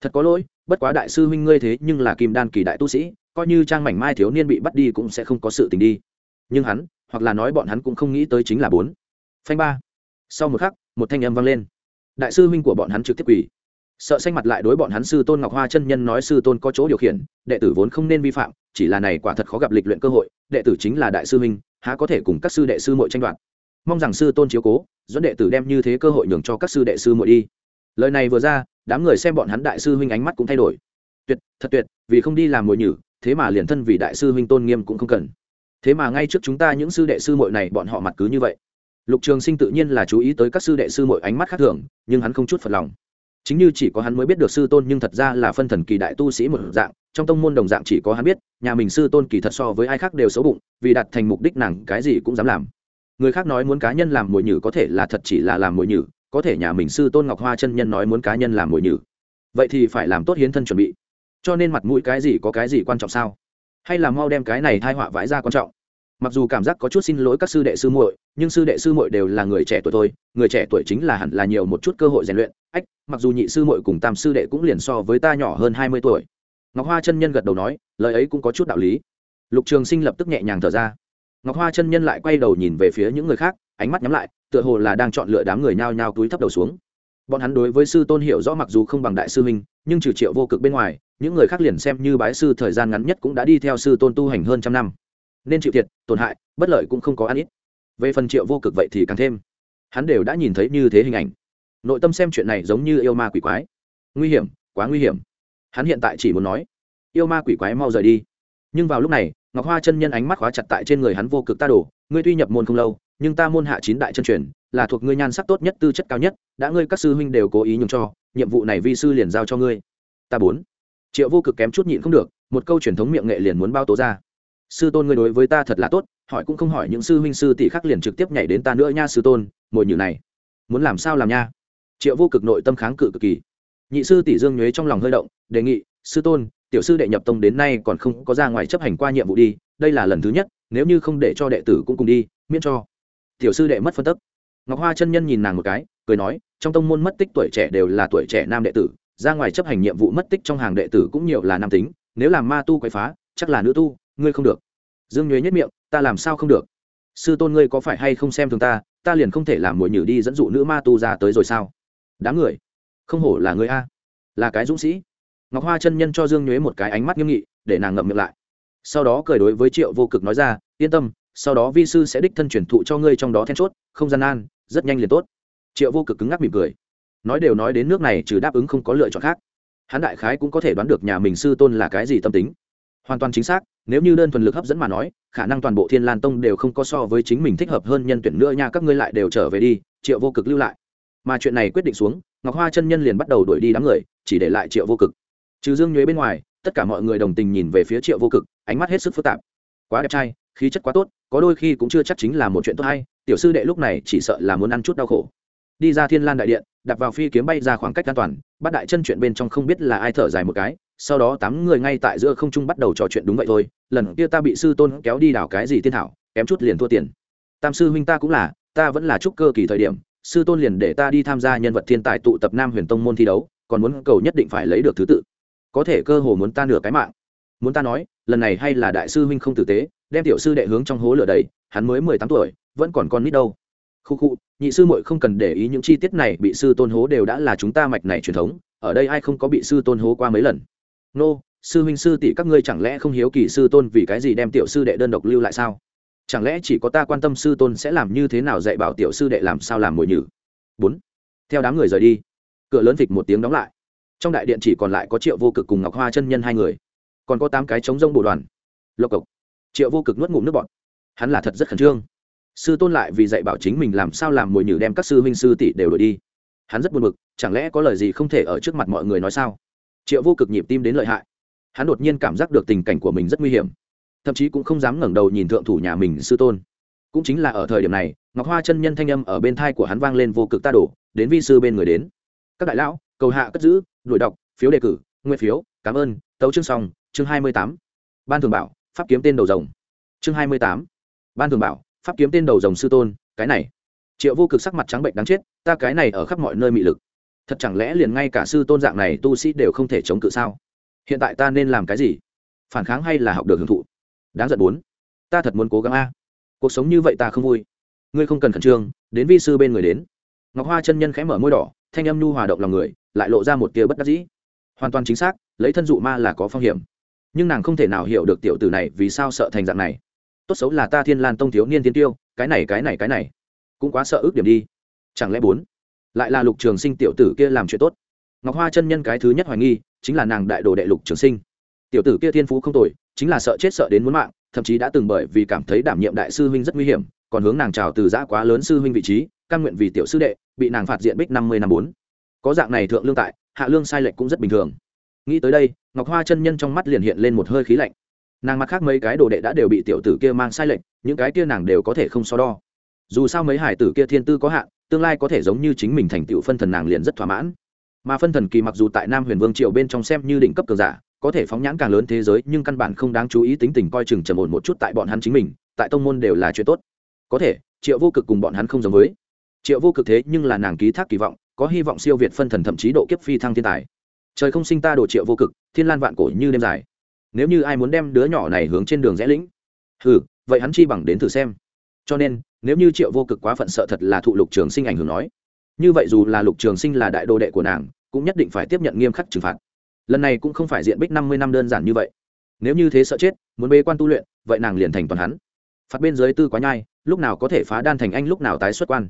thật có lỗi, bất quá đại sư huynh ngươi thế nhưng là kim đan kỳ đại tu sĩ, coi như trang mảnh mai thiếu niên bị bắt đi cũng sẽ không có sự tình đi. Nhưng hắn, hoặc là nói bọn hắn cũng không nghĩ tới chính là bốn. Phanh ba. Sau một khắc, một thanh âm vang lên. Đại sư huynh của bọn hắn trực tiếp quỳ sợ xanh mặt lại đối bọn hắn sư tôn ngọc hoa chân nhân nói sư tôn có chỗ điều khiển, đệ tử vốn không nên vi phạm, chỉ là này quả thật khó gặp lịch luyện cơ hội, đệ tử chính là đại sư huynh, há có thể cùng các sư đệ sư muội tranh đoạt. Mong rằng sư tôn chiếu cố, dẫn đệ tử đem như thế cơ hội nhường cho các sư đệ sư muội đi. Lời này vừa ra, đám người xem bọn hắn đại sư huynh ánh mắt cũng thay đổi. Tuyệt, thật tuyệt, vì không đi làm mồi nhử, thế mà liền thân vì đại sư huynh tôn nghiêm cũng không cần. Thế mà ngay trước chúng ta những sư đệ sư muội này bọn họ mặt cứ như vậy. Lục trường sinh tự nhiên là chú ý tới các sư đệ sư muội ánh mắt khác thường, nhưng hắn không chút phật lòng chính như chỉ có hắn mới biết được sư tôn nhưng thật ra là phân thần kỳ đại tu sĩ một dạng, trong tông môn đồng dạng chỉ có hắn biết, nhà mình sư tôn kỳ thật so với ai khác đều xấu bụng, vì đặt thành mục đích nàng cái gì cũng dám làm. Người khác nói muốn cá nhân làm mồi nhử có thể là thật chỉ là làm mồi nhử, có thể nhà mình sư tôn ngọc hoa chân nhân nói muốn cá nhân làm mồi nhử. Vậy thì phải làm tốt hiến thân chuẩn bị. Cho nên mặt mũi cái gì có cái gì quan trọng sao? Hay là mau đem cái này thai họa vãi ra quan trọng? Mặc dù cảm giác có chút xin lỗi các sư đệ sư muội, nhưng sư đệ sư muội đều là người trẻ tuổi thôi, người trẻ tuổi chính là hẳn là nhiều một chút cơ hội rèn luyện. Ách, mặc dù nhị sư muội cùng tam sư đệ cũng liền so với ta nhỏ hơn hai mươi tuổi. Ngọc hoa chân nhân gật đầu nói, lời ấy cũng có chút đạo lý. Lục trường sinh lập tức nhẹ nhàng thở ra. Ngọc hoa chân nhân lại quay đầu nhìn về phía những người khác, ánh mắt nhắm lại, tựa hồ là đang chọn lựa đám người nhao nhao túi thấp đầu xuống. Bọn hắn đối với sư tôn hiểu rõ mặc dù không bằng đại sư huynh, nhưng trừ triệu vô cực bên ngoài, những người khác liền xem như bái sư thời gian ngắn nhất cũng đã đi theo sư tôn tu hành hơn trăm năm nên chịu thiệt, tổn hại, bất lợi cũng không có ăn ít. Về phần triệu vô cực vậy thì càng thêm. Hắn đều đã nhìn thấy như thế hình ảnh. Nội tâm xem chuyện này giống như yêu ma quỷ quái. Nguy hiểm, quá nguy hiểm. Hắn hiện tại chỉ muốn nói, yêu ma quỷ quái mau rời đi. Nhưng vào lúc này, ngọc hoa chân nhân ánh mắt khóa chặt tại trên người hắn vô cực ta đổ, ngươi tuy nhập môn không lâu, nhưng ta môn hạ chín đại chân truyền, là thuộc ngươi nhan sắc tốt nhất, tư chất cao nhất, đã ngươi các sư huynh đều cố ý nhường cho, nhiệm vụ này vi sư liền giao cho ngươi. Ta bốn. Triệu vô cực kém chút nhịn không được, một câu truyền thống miệng nghệ liền muốn bao tố ra sư tôn ngươi đối với ta thật là tốt, hỏi cũng không hỏi những sư huynh sư tỷ khác liền trực tiếp nhảy đến ta nữa nha sư tôn, mồi nhử này. Muốn làm sao làm nha? Triệu vô cực nội tâm kháng cự cực kỳ. Nhị sư tỷ dương nhuế trong lòng hơi động, đề nghị, sư tôn, tiểu sư đệ nhập tông đến nay còn không có ra ngoài chấp hành qua nhiệm vụ đi, đây là lần thứ nhất, nếu như không để cho đệ tử cũng cùng đi, miễn cho. Tiểu sư đệ mất phân tức. Ngọc hoa chân nhân nhìn nàng một cái, cười nói, trong tông môn mất tích tuổi trẻ đều là tuổi trẻ nam đệ tử, ra ngoài chấp hành nhiệm vụ mất tích trong hàng đệ tử cũng nhiều là nam tính, nếu làm ma tu quậy phá, chắc là nữ tu ngươi không được. Dương nhuế nhất miệng, ta làm sao không được? Sư tôn ngươi có phải hay không xem thường ta ta liền không thể làm mồi nhử đi dẫn dụ nữ ma tu ra tới rồi sao? Đáng người, không hổ là người a. Là cái dũng sĩ. Ngọc hoa chân nhân cho dương nhuế một cái ánh mắt nghiêm nghị, để nàng ngậm miệng lại. Sau đó cười đối với triệu vô cực nói ra, yên tâm, sau đó vi sư sẽ đích thân chuyển thụ cho ngươi trong đó then chốt, không gian an rất nhanh liền tốt. Triệu vô cực cứng ngắc mỉm cười. Nói đều nói đến nước này, trừ đáp ứng không có lựa chọn khác. Hắn đại khái cũng có thể đoán được nhà mình sư tôn là cái gì tâm tính hoàn toàn chính xác, nếu như đơn thuần lực hấp dẫn mà nói, khả năng toàn bộ thiên lan tông đều không có so với chính mình thích hợp hơn nhân tuyển nữa nha, các ngươi lại đều trở về đi, triệu vô cực lưu lại. Mà chuyện này quyết định xuống, ngọc hoa chân nhân liền bắt đầu đuổi đi đám người, chỉ để lại triệu vô cực. Trừ dương nhuế bên ngoài, tất cả mọi người đồng tình nhìn về phía triệu vô cực, ánh mắt hết sức phức tạp. Quá đẹp trai, khí chất quá tốt, có đôi khi cũng chưa chắc chính là một chuyện tốt hay, tiểu sư đệ lúc này chỉ sợ là muốn ăn chút đau khổ. Đi ra thiên lan đại điện đặt vào phi kiếm bay ra khoảng cách an toàn, bắt đại chân chuyện bên trong không biết là ai thở dài một cái sau đó tám người ngay tại giữa không trung bắt đầu trò chuyện đúng vậy thôi. Lần kia ta bị sư tôn kéo đi đảo cái gì tiên thảo, kém chút liền thua tiền. Tam sư huynh ta cũng là, ta vẫn là trúc cơ kỳ thời điểm, sư tôn liền để ta đi tham gia nhân vật thiên tài tụ tập nam huyền tông môn thi đấu, còn muốn cầu nhất định phải lấy được thứ tự. Có thể cơ hồ muốn ta nửa cái mạng. Muốn ta nói, lần này hay là đại sư huynh không tử tế, đem tiểu sư đệ hướng trong hố lửa đầy, hắn mới mười tám tuổi, vẫn còn con nít đâu. Khu khu, nhị sư muội không cần để ý những chi tiết này, bị sư tôn hố đều đã là chúng ta mạch này truyền thống, ở đây ai không có bị sư tôn hố qua mấy lần nô, sư huynh sư tỷ các ngươi chẳng lẽ không hiếu kỳ sư tôn vì cái gì đem tiểu sư đệ đơn độc lưu lại sao? Chẳng lẽ chỉ có ta quan tâm sư tôn sẽ làm như thế nào dạy bảo tiểu sư đệ làm sao làm mồi nhử? Bốn, theo đám người rời đi, cửa lớn vịch một tiếng đóng lại. Trong đại điện chỉ còn lại có triệu vô cực cùng ngọc hoa chân nhân hai người. Còn có tám cái trống rông bồ đoàn. Lộc cộc. Triệu vô cực nuốt ngụm nước bọt. Hắn là thật rất khẩn trương. Sư tôn lại vì dạy bảo chính mình làm sao làm mồi nhử đem các sư huynh sư tỷ đều đổi đi. Hắn rất buồn bực, chẳng lẽ có lời gì không thể ở trước mặt mọi người nói sao? Triệu vô cực nhịp tim đến lợi hại. Hắn đột nhiên cảm giác được tình cảnh của mình rất nguy hiểm. Thậm chí cũng không dám ngẩng đầu nhìn thượng thủ nhà mình sư tôn. Cũng chính là ở thời điểm này, ngọc hoa chân nhân thanh âm ở bên thai của hắn vang lên vô cực ta đổ, đến vi sư bên người đến. Các đại lão, cầu hạ cất giữ, đuổi đọc, phiếu đề cử nguyên phiếu, cảm ơn, tấu chương xong, chương hai mươi tám. Ban thường bảo, pháp kiếm tên đầu rồng. Chương hai mươi tám. Ban thường bảo, pháp kiếm tên đầu rồng sư tôn, cái này. Triệu vô cực sắc mặt trắng bệnh đáng chết, ta cái này ở khắp mọi nơi mị lực thật chẳng lẽ liền ngay cả sư tôn dạng này tu sĩ đều không thể chống cự sao? Hiện tại ta nên làm cái gì? Phản kháng hay là học được hưởng thụ? Đáng giận bốn. Ta thật muốn cố gắng a. Cuộc sống như vậy ta không vui. Ngươi không cần khẩn trương, đến vi sư bên người đến. Ngọc hoa chân nhân khẽ mở môi đỏ, thanh âm nhu hòa động lòng người, lại lộ ra một tia bất đắc dĩ. Hoàn toàn chính xác, lấy thân dụ ma là có phong hiểm. Nhưng nàng không thể nào hiểu được tiểu tử này vì sao sợ thành dạng này. Tốt xấu là ta thiên lan tông thiếu niên thiên tiêu, cái này cái này cái này. Cũng quá sợ ước điểm đi. Chẳng lẽ bốn? Lại là lục trường sinh tiểu tử kia làm chuyện tốt. Ngọc hoa chân nhân cái thứ nhất hoài nghi, chính là nàng đại đồ đệ lục trường sinh. Tiểu tử kia thiên phú không tồi, chính là sợ chết sợ đến muốn mạng, thậm chí đã từng bởi vì cảm thấy đảm nhiệm đại sư huynh rất nguy hiểm, còn hướng nàng trào từ giã quá lớn sư huynh vị trí căn nguyện vì tiểu sư đệ, bị nàng phạt diện bích năm mươi năm bốn. Có dạng này thượng lương tại, hạ lương sai lệch cũng rất bình thường. Nghĩ tới đây, ngọc hoa chân nhân trong mắt liền hiện lên một hơi khí lạnh. Nàng mặt khác mấy cái đồ đệ đã đều bị tiểu tử kia mang sai lệch, những cái kia nàng đều có thể không so đo. Dù sao mấy hải tử kia thiên tư có hạn tương lai có thể giống như chính mình thành tựu phân thần nàng liền rất thỏa mãn. Mà phân thần kỳ mặc dù tại nam huyền vương triều bên trong xem như đỉnh cấp cường giả, có thể phóng nhãn càng lớn thế giới, nhưng căn bản không đáng chú ý tính tình coi chừng trầm ổn một chút tại bọn hắn chính mình, tại tông môn đều là chuyện tốt. Có thể, triệu vô cực cùng bọn hắn không giống với. Triệu vô cực thế nhưng là nàng ký thác kỳ vọng, có hy vọng siêu việt phân thần thậm chí độ kiếp phi thăng thiên tài. Trời không sinh ta đồ triệu vô cực, thiên lan vạn cổ như đêm dài. Nếu như ai muốn đem đứa nhỏ này hướng trên đường rẽ lĩnh. Hừ, vậy hắn chi bằng đến thử xem cho nên, nếu như triệu vô cực quá phận sợ thật là thụ lục trường sinh ảnh hưởng nói, như vậy dù là lục trường sinh là đại đô đệ của nàng, cũng nhất định phải tiếp nhận nghiêm khắc trừng phạt. Lần này cũng không phải diện bích năm mươi năm đơn giản như vậy. Nếu như thế sợ chết, muốn bê quan tu luyện, vậy nàng liền thành toàn hắn. Phạt bên dưới tư quá nhai, lúc nào có thể phá đan thành anh lúc nào tái xuất quan.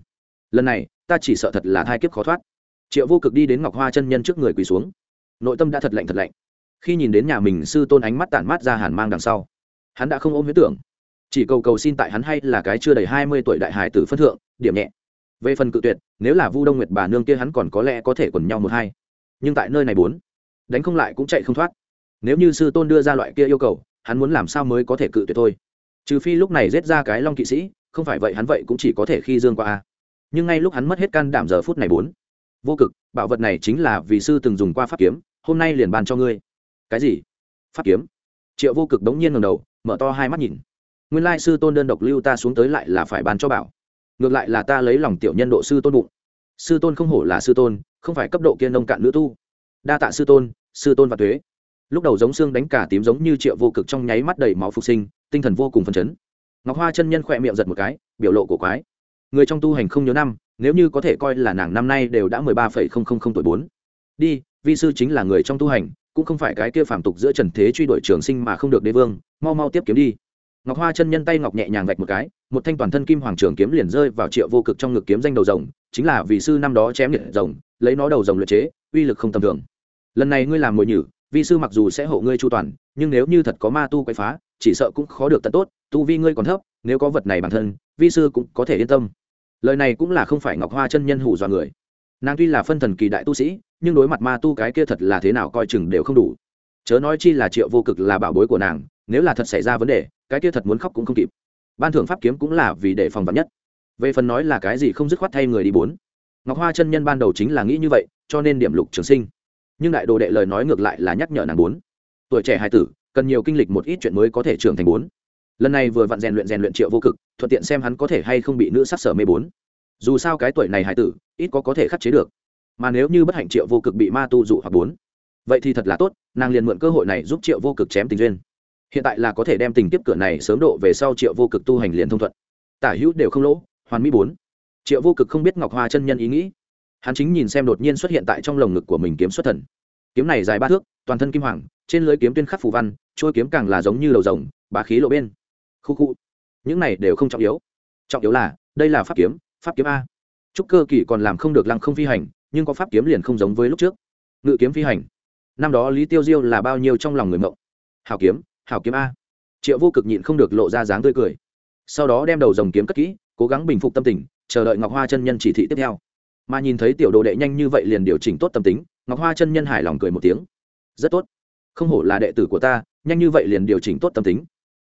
Lần này, ta chỉ sợ thật là thai kiếp khó thoát. Triệu vô cực đi đến ngọc hoa chân nhân trước người quỳ xuống. Nội tâm đã thật lạnh thật lạnh. Khi nhìn đến nhà mình sư tôn ánh mắt tản mát ra hàn mang đằng sau, hắn đã không ôm huyết tưởng chỉ cầu cầu xin tại hắn hay là cái chưa đầy hai mươi tuổi đại hải tử phân thượng, điểm nhẹ. Về phần cự tuyệt, nếu là vu đông nguyệt bà nương kia hắn còn có lẽ có thể quần nhau một hai. Nhưng tại nơi này bốn, đánh không lại cũng chạy không thoát. Nếu như sư tôn đưa ra loại kia yêu cầu, hắn muốn làm sao mới có thể cự tuyệt thôi? Trừ phi lúc này giết ra cái long kỵ sĩ, không phải vậy hắn vậy cũng chỉ có thể khi dương qua a. Nhưng ngay lúc hắn mất hết can đảm giờ phút này bốn, vô cực, bảo vật này chính là vì sư từng dùng qua pháp kiếm, hôm nay liền bàn cho ngươi. Cái gì? Pháp kiếm? Triệu vô cực đống nhiên ngầm đầu, mở to hai mắt nhìn nguyên lai sư tôn đơn độc lưu ta xuống tới lại là phải bàn cho bảo. Ngược lại là ta lấy lòng tiểu nhân độ sư tôn bụng. Sư tôn không hổ là sư tôn, không phải cấp độ kiên nông cạn nữ tu. Đa tạ sư tôn sư tôn và thuế lúc đầu giống xương đánh cả tím giống như triệu vô cực trong nháy mắt đầy máu phục sinh, tinh thần vô cùng phấn chấn. Ngọc hoa chân nhân khỏe miệng giật một cái, biểu lộ của quái. Người trong tu hành không nhớ năm, nếu như có thể coi là nàng năm nay đều đã mười ba phẩy không không không tuổi bốn. Đi, vi sư chính là người trong tu hành, cũng không phải cái kia phản tục giữa trần thế truy đuổi trường sinh mà không được đế vương, mau mau tiếp kiếm đi ngọc hoa chân nhân tay ngọc nhẹ nhàng vạch một cái, một thanh toàn thân kim hoàng trường kiếm liền rơi vào triệu vô cực trong ngực kiếm danh đầu rồng, chính là vì sư năm đó chém nhiệt rồng, lấy nó đầu rồng luyện chế, uy lực không tầm thường. Lần này ngươi làm mồi nhử, vi sư mặc dù sẽ hộ ngươi chu toàn, nhưng nếu như thật có ma tu quậy phá, chỉ sợ cũng khó được tận tốt, tu vi ngươi còn thấp, nếu có vật này bản thân, vi sư cũng có thể yên tâm. Lời này cũng là không phải ngọc hoa chân nhân hủ dọa người. Nàng tuy là phân thần kỳ đại tu sĩ, nhưng đối mặt ma tu cái kia thật là thế nào coi chừng đều không đủ. Chớ nói chi là triệu vô cực là bảo bối của nàng, nếu là thật xảy ra vấn đề cái kia thật muốn khóc cũng không kịp. Ban thưởng pháp kiếm cũng là vì để phòng vật nhất. Về phần nói là cái gì không dứt khoát thay người đi bốn. Ngọc hoa chân nhân ban đầu chính là nghĩ như vậy, cho nên điểm lục trường sinh. Nhưng đại đồ đệ lời nói ngược lại là nhắc nhở nàng bốn. Tuổi trẻ hai tử, cần nhiều kinh lịch một ít chuyện mới có thể trưởng thành bốn. Lần này vừa vặn rèn luyện rèn luyện triệu vô cực, thuận tiện xem hắn có thể hay không bị nữ sắc sở mê bốn. Dù sao cái tuổi này hài tử, ít có có thể khắc chế được. Mà nếu như bất hạnh triệu vô cực bị ma tu dụ hoặc bốn, vậy thì thật là tốt, nàng liền mượn cơ hội này giúp triệu vô cực chém tình duyên hiện tại là có thể đem tình tiếp cửa này sớm độ về sau triệu vô cực tu hành liền thông thuận. Tả hữu đều không lỗ, hoàn mỹ bốn. Triệu vô cực không biết ngọc hoa chân nhân ý nghĩ. Hắn chính nhìn xem đột nhiên xuất hiện tại trong lồng ngực của mình kiếm xuất thần. Kiếm này dài ba thước, toàn thân kim hoàng, trên lưới kiếm tuyên khắc phù văn trôi kiếm càng là giống như đầu rồng bà khí lộ bên. Khu khu. Những này đều không trọng yếu. Trọng yếu là, đây là pháp kiếm pháp kiếm a. Trúc cơ kỳ còn làm không được lăng không phi hành, nhưng có pháp kiếm liền không giống với lúc trước. Ngự kiếm phi hành. Năm đó lý tiêu diêu là bao nhiêu trong lòng người mộng. Hào kiếm hảo kiếm a. Triệu vô cực nhịn không được lộ ra dáng tươi cười. Sau đó đem đầu dòng kiếm cất kỹ, cố gắng bình phục tâm tình, chờ đợi ngọc hoa chân nhân chỉ thị tiếp theo. Mà nhìn thấy tiểu đồ đệ nhanh như vậy liền điều chỉnh tốt tâm tính, ngọc hoa chân nhân hài lòng cười một tiếng. Rất tốt. Không hổ là đệ tử của ta, nhanh như vậy liền điều chỉnh tốt tâm tính.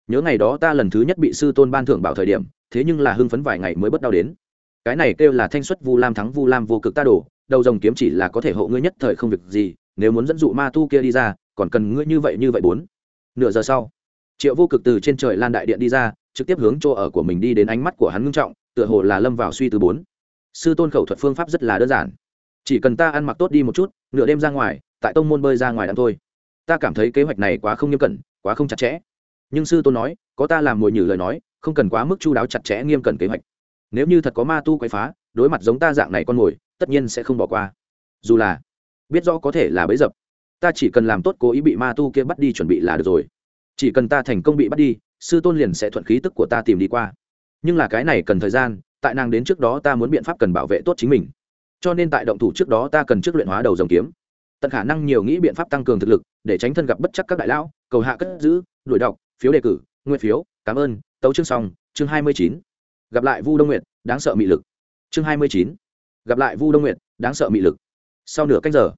Nhớ ngày đó ta lần thứ nhất bị sư tôn ban thưởng bảo thời điểm, thế nhưng là hưng phấn vài ngày mới bất đau đến. Cái này kêu là thanh xuất vu lam thắng vu lam vô cực ta đổ, đầu dòng kiếm chỉ là có thể hộ ngươi nhất thời không việc gì, nếu muốn dẫn dụ ma tu kia đi ra, còn cần ngươi như vậy như vậy bốn nửa giờ sau, triệu vô cực từ trên trời lan đại điện đi ra, trực tiếp hướng chỗ ở của mình đi đến ánh mắt của hắn ngưng trọng, tựa hồ là lâm vào suy từ bốn. Sư tôn khẩu thuật phương pháp rất là đơn giản. Chỉ cần ta ăn mặc tốt đi một chút, nửa đêm ra ngoài, tại tông môn bơi ra ngoài đ thôi. Ta cảm thấy kế hoạch này quá không nghiêm cẩn, quá không chặt chẽ. Nhưng sư tôn nói, có ta làm mồi nhử lời nói, không cần quá mức chu đáo chặt chẽ nghiêm cẩn kế hoạch. Nếu như thật có ma tu quậy phá, đối mặt giống ta dạng này con mồi, tất nhiên sẽ không bỏ qua. Dù là biết rõ có thể là bấy dập ta chỉ cần làm tốt cố ý bị ma tu kia bắt đi chuẩn bị là được rồi. Chỉ cần ta thành công bị bắt đi, sư tôn liền sẽ thuận khí tức của ta tìm đi qua. Nhưng là cái này cần thời gian, tại nàng đến trước đó ta muốn biện pháp cần bảo vệ tốt chính mình. Cho nên tại động thủ trước đó ta cần trước luyện hóa đầu dòng kiếm. Tận khả năng nhiều nghĩ biện pháp tăng cường thực lực, để tránh thân gặp bất chắc các đại lão, cầu hạ cất giữ, đuổi đọc, phiếu đề cử nguyên phiếu, cảm ơn, tấu chương xong, chương hai mươi chín. Gặp lại vu đông nguyệt, đáng sợ mị lực. Chương hai mươi chín. Gặp lại vu đông nguyệt, đáng sợ mị lực. Sau nửa cách giờ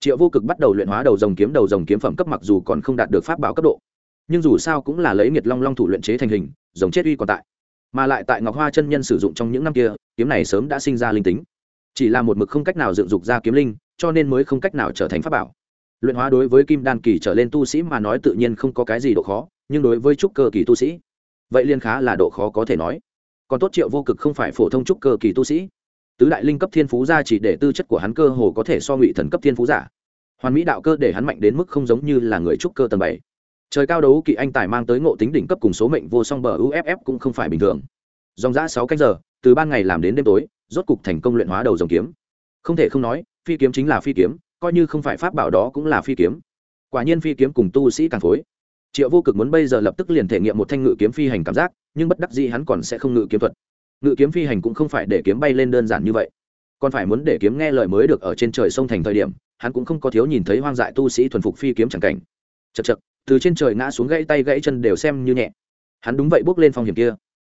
triệu vô cực bắt đầu luyện hóa đầu dòng kiếm, đầu dòng kiếm phẩm cấp mặc dù còn không đạt được pháp bảo cấp độ, nhưng dù sao cũng là lấy nghiệt long long thủ luyện chế thành hình dòng chết uy còn tại. Mà lại tại ngọc hoa chân nhân sử dụng trong những năm kia, kiếm này sớm đã sinh ra linh tính. Chỉ là một mực không cách nào dựng dục ra kiếm linh, cho nên mới không cách nào trở thành pháp bảo. Luyện hóa đối với kim đan kỳ trở lên tu sĩ mà nói tự nhiên không có cái gì độ khó, nhưng đối với trúc cơ kỳ tu sĩ, vậy liên khá là độ khó có thể nói. Còn tốt triệu vô cực không phải phổ thông trúc cơ kỳ tu sĩ tứ đại linh cấp thiên phú ra chỉ để tư chất của hắn cơ hồ có thể so ngụy thần cấp thiên phú giả. Hoàn mỹ đạo cơ để hắn mạnh đến mức không giống như là người trúc cơ tầng bảy. Trời cao đấu kỵ anh tài mang tới ngộ tính đỉnh cấp cùng số mệnh vô song bờ uff cũng không phải bình thường. Dòng giã sáu canh giờ, từ ban ngày làm đến đêm tối, rốt cục thành công luyện hóa đầu dòng kiếm. Không thể không nói, phi kiếm chính là phi kiếm, coi như không phải pháp bảo đó cũng là phi kiếm. Quả nhiên phi kiếm cùng tu sĩ càng phối. Triệu vô cực muốn bây giờ lập tức liền thể nghiệm một thanh ngự kiếm phi hành cảm giác, nhưng bất đắc dĩ hắn còn sẽ không ngự kiếm thuật ngự kiếm phi hành cũng không phải để kiếm bay lên đơn giản như vậy. Còn phải muốn để kiếm nghe lời mới được ở trên trời sông thành thời điểm, hắn cũng không có thiếu nhìn thấy hoang dại tu sĩ thuần phục phi kiếm chẳng cảnh. Chật chật từ trên trời ngã xuống gãy tay gãy chân đều xem như nhẹ. Hắn đúng vậy bước lên phong hiểm kia.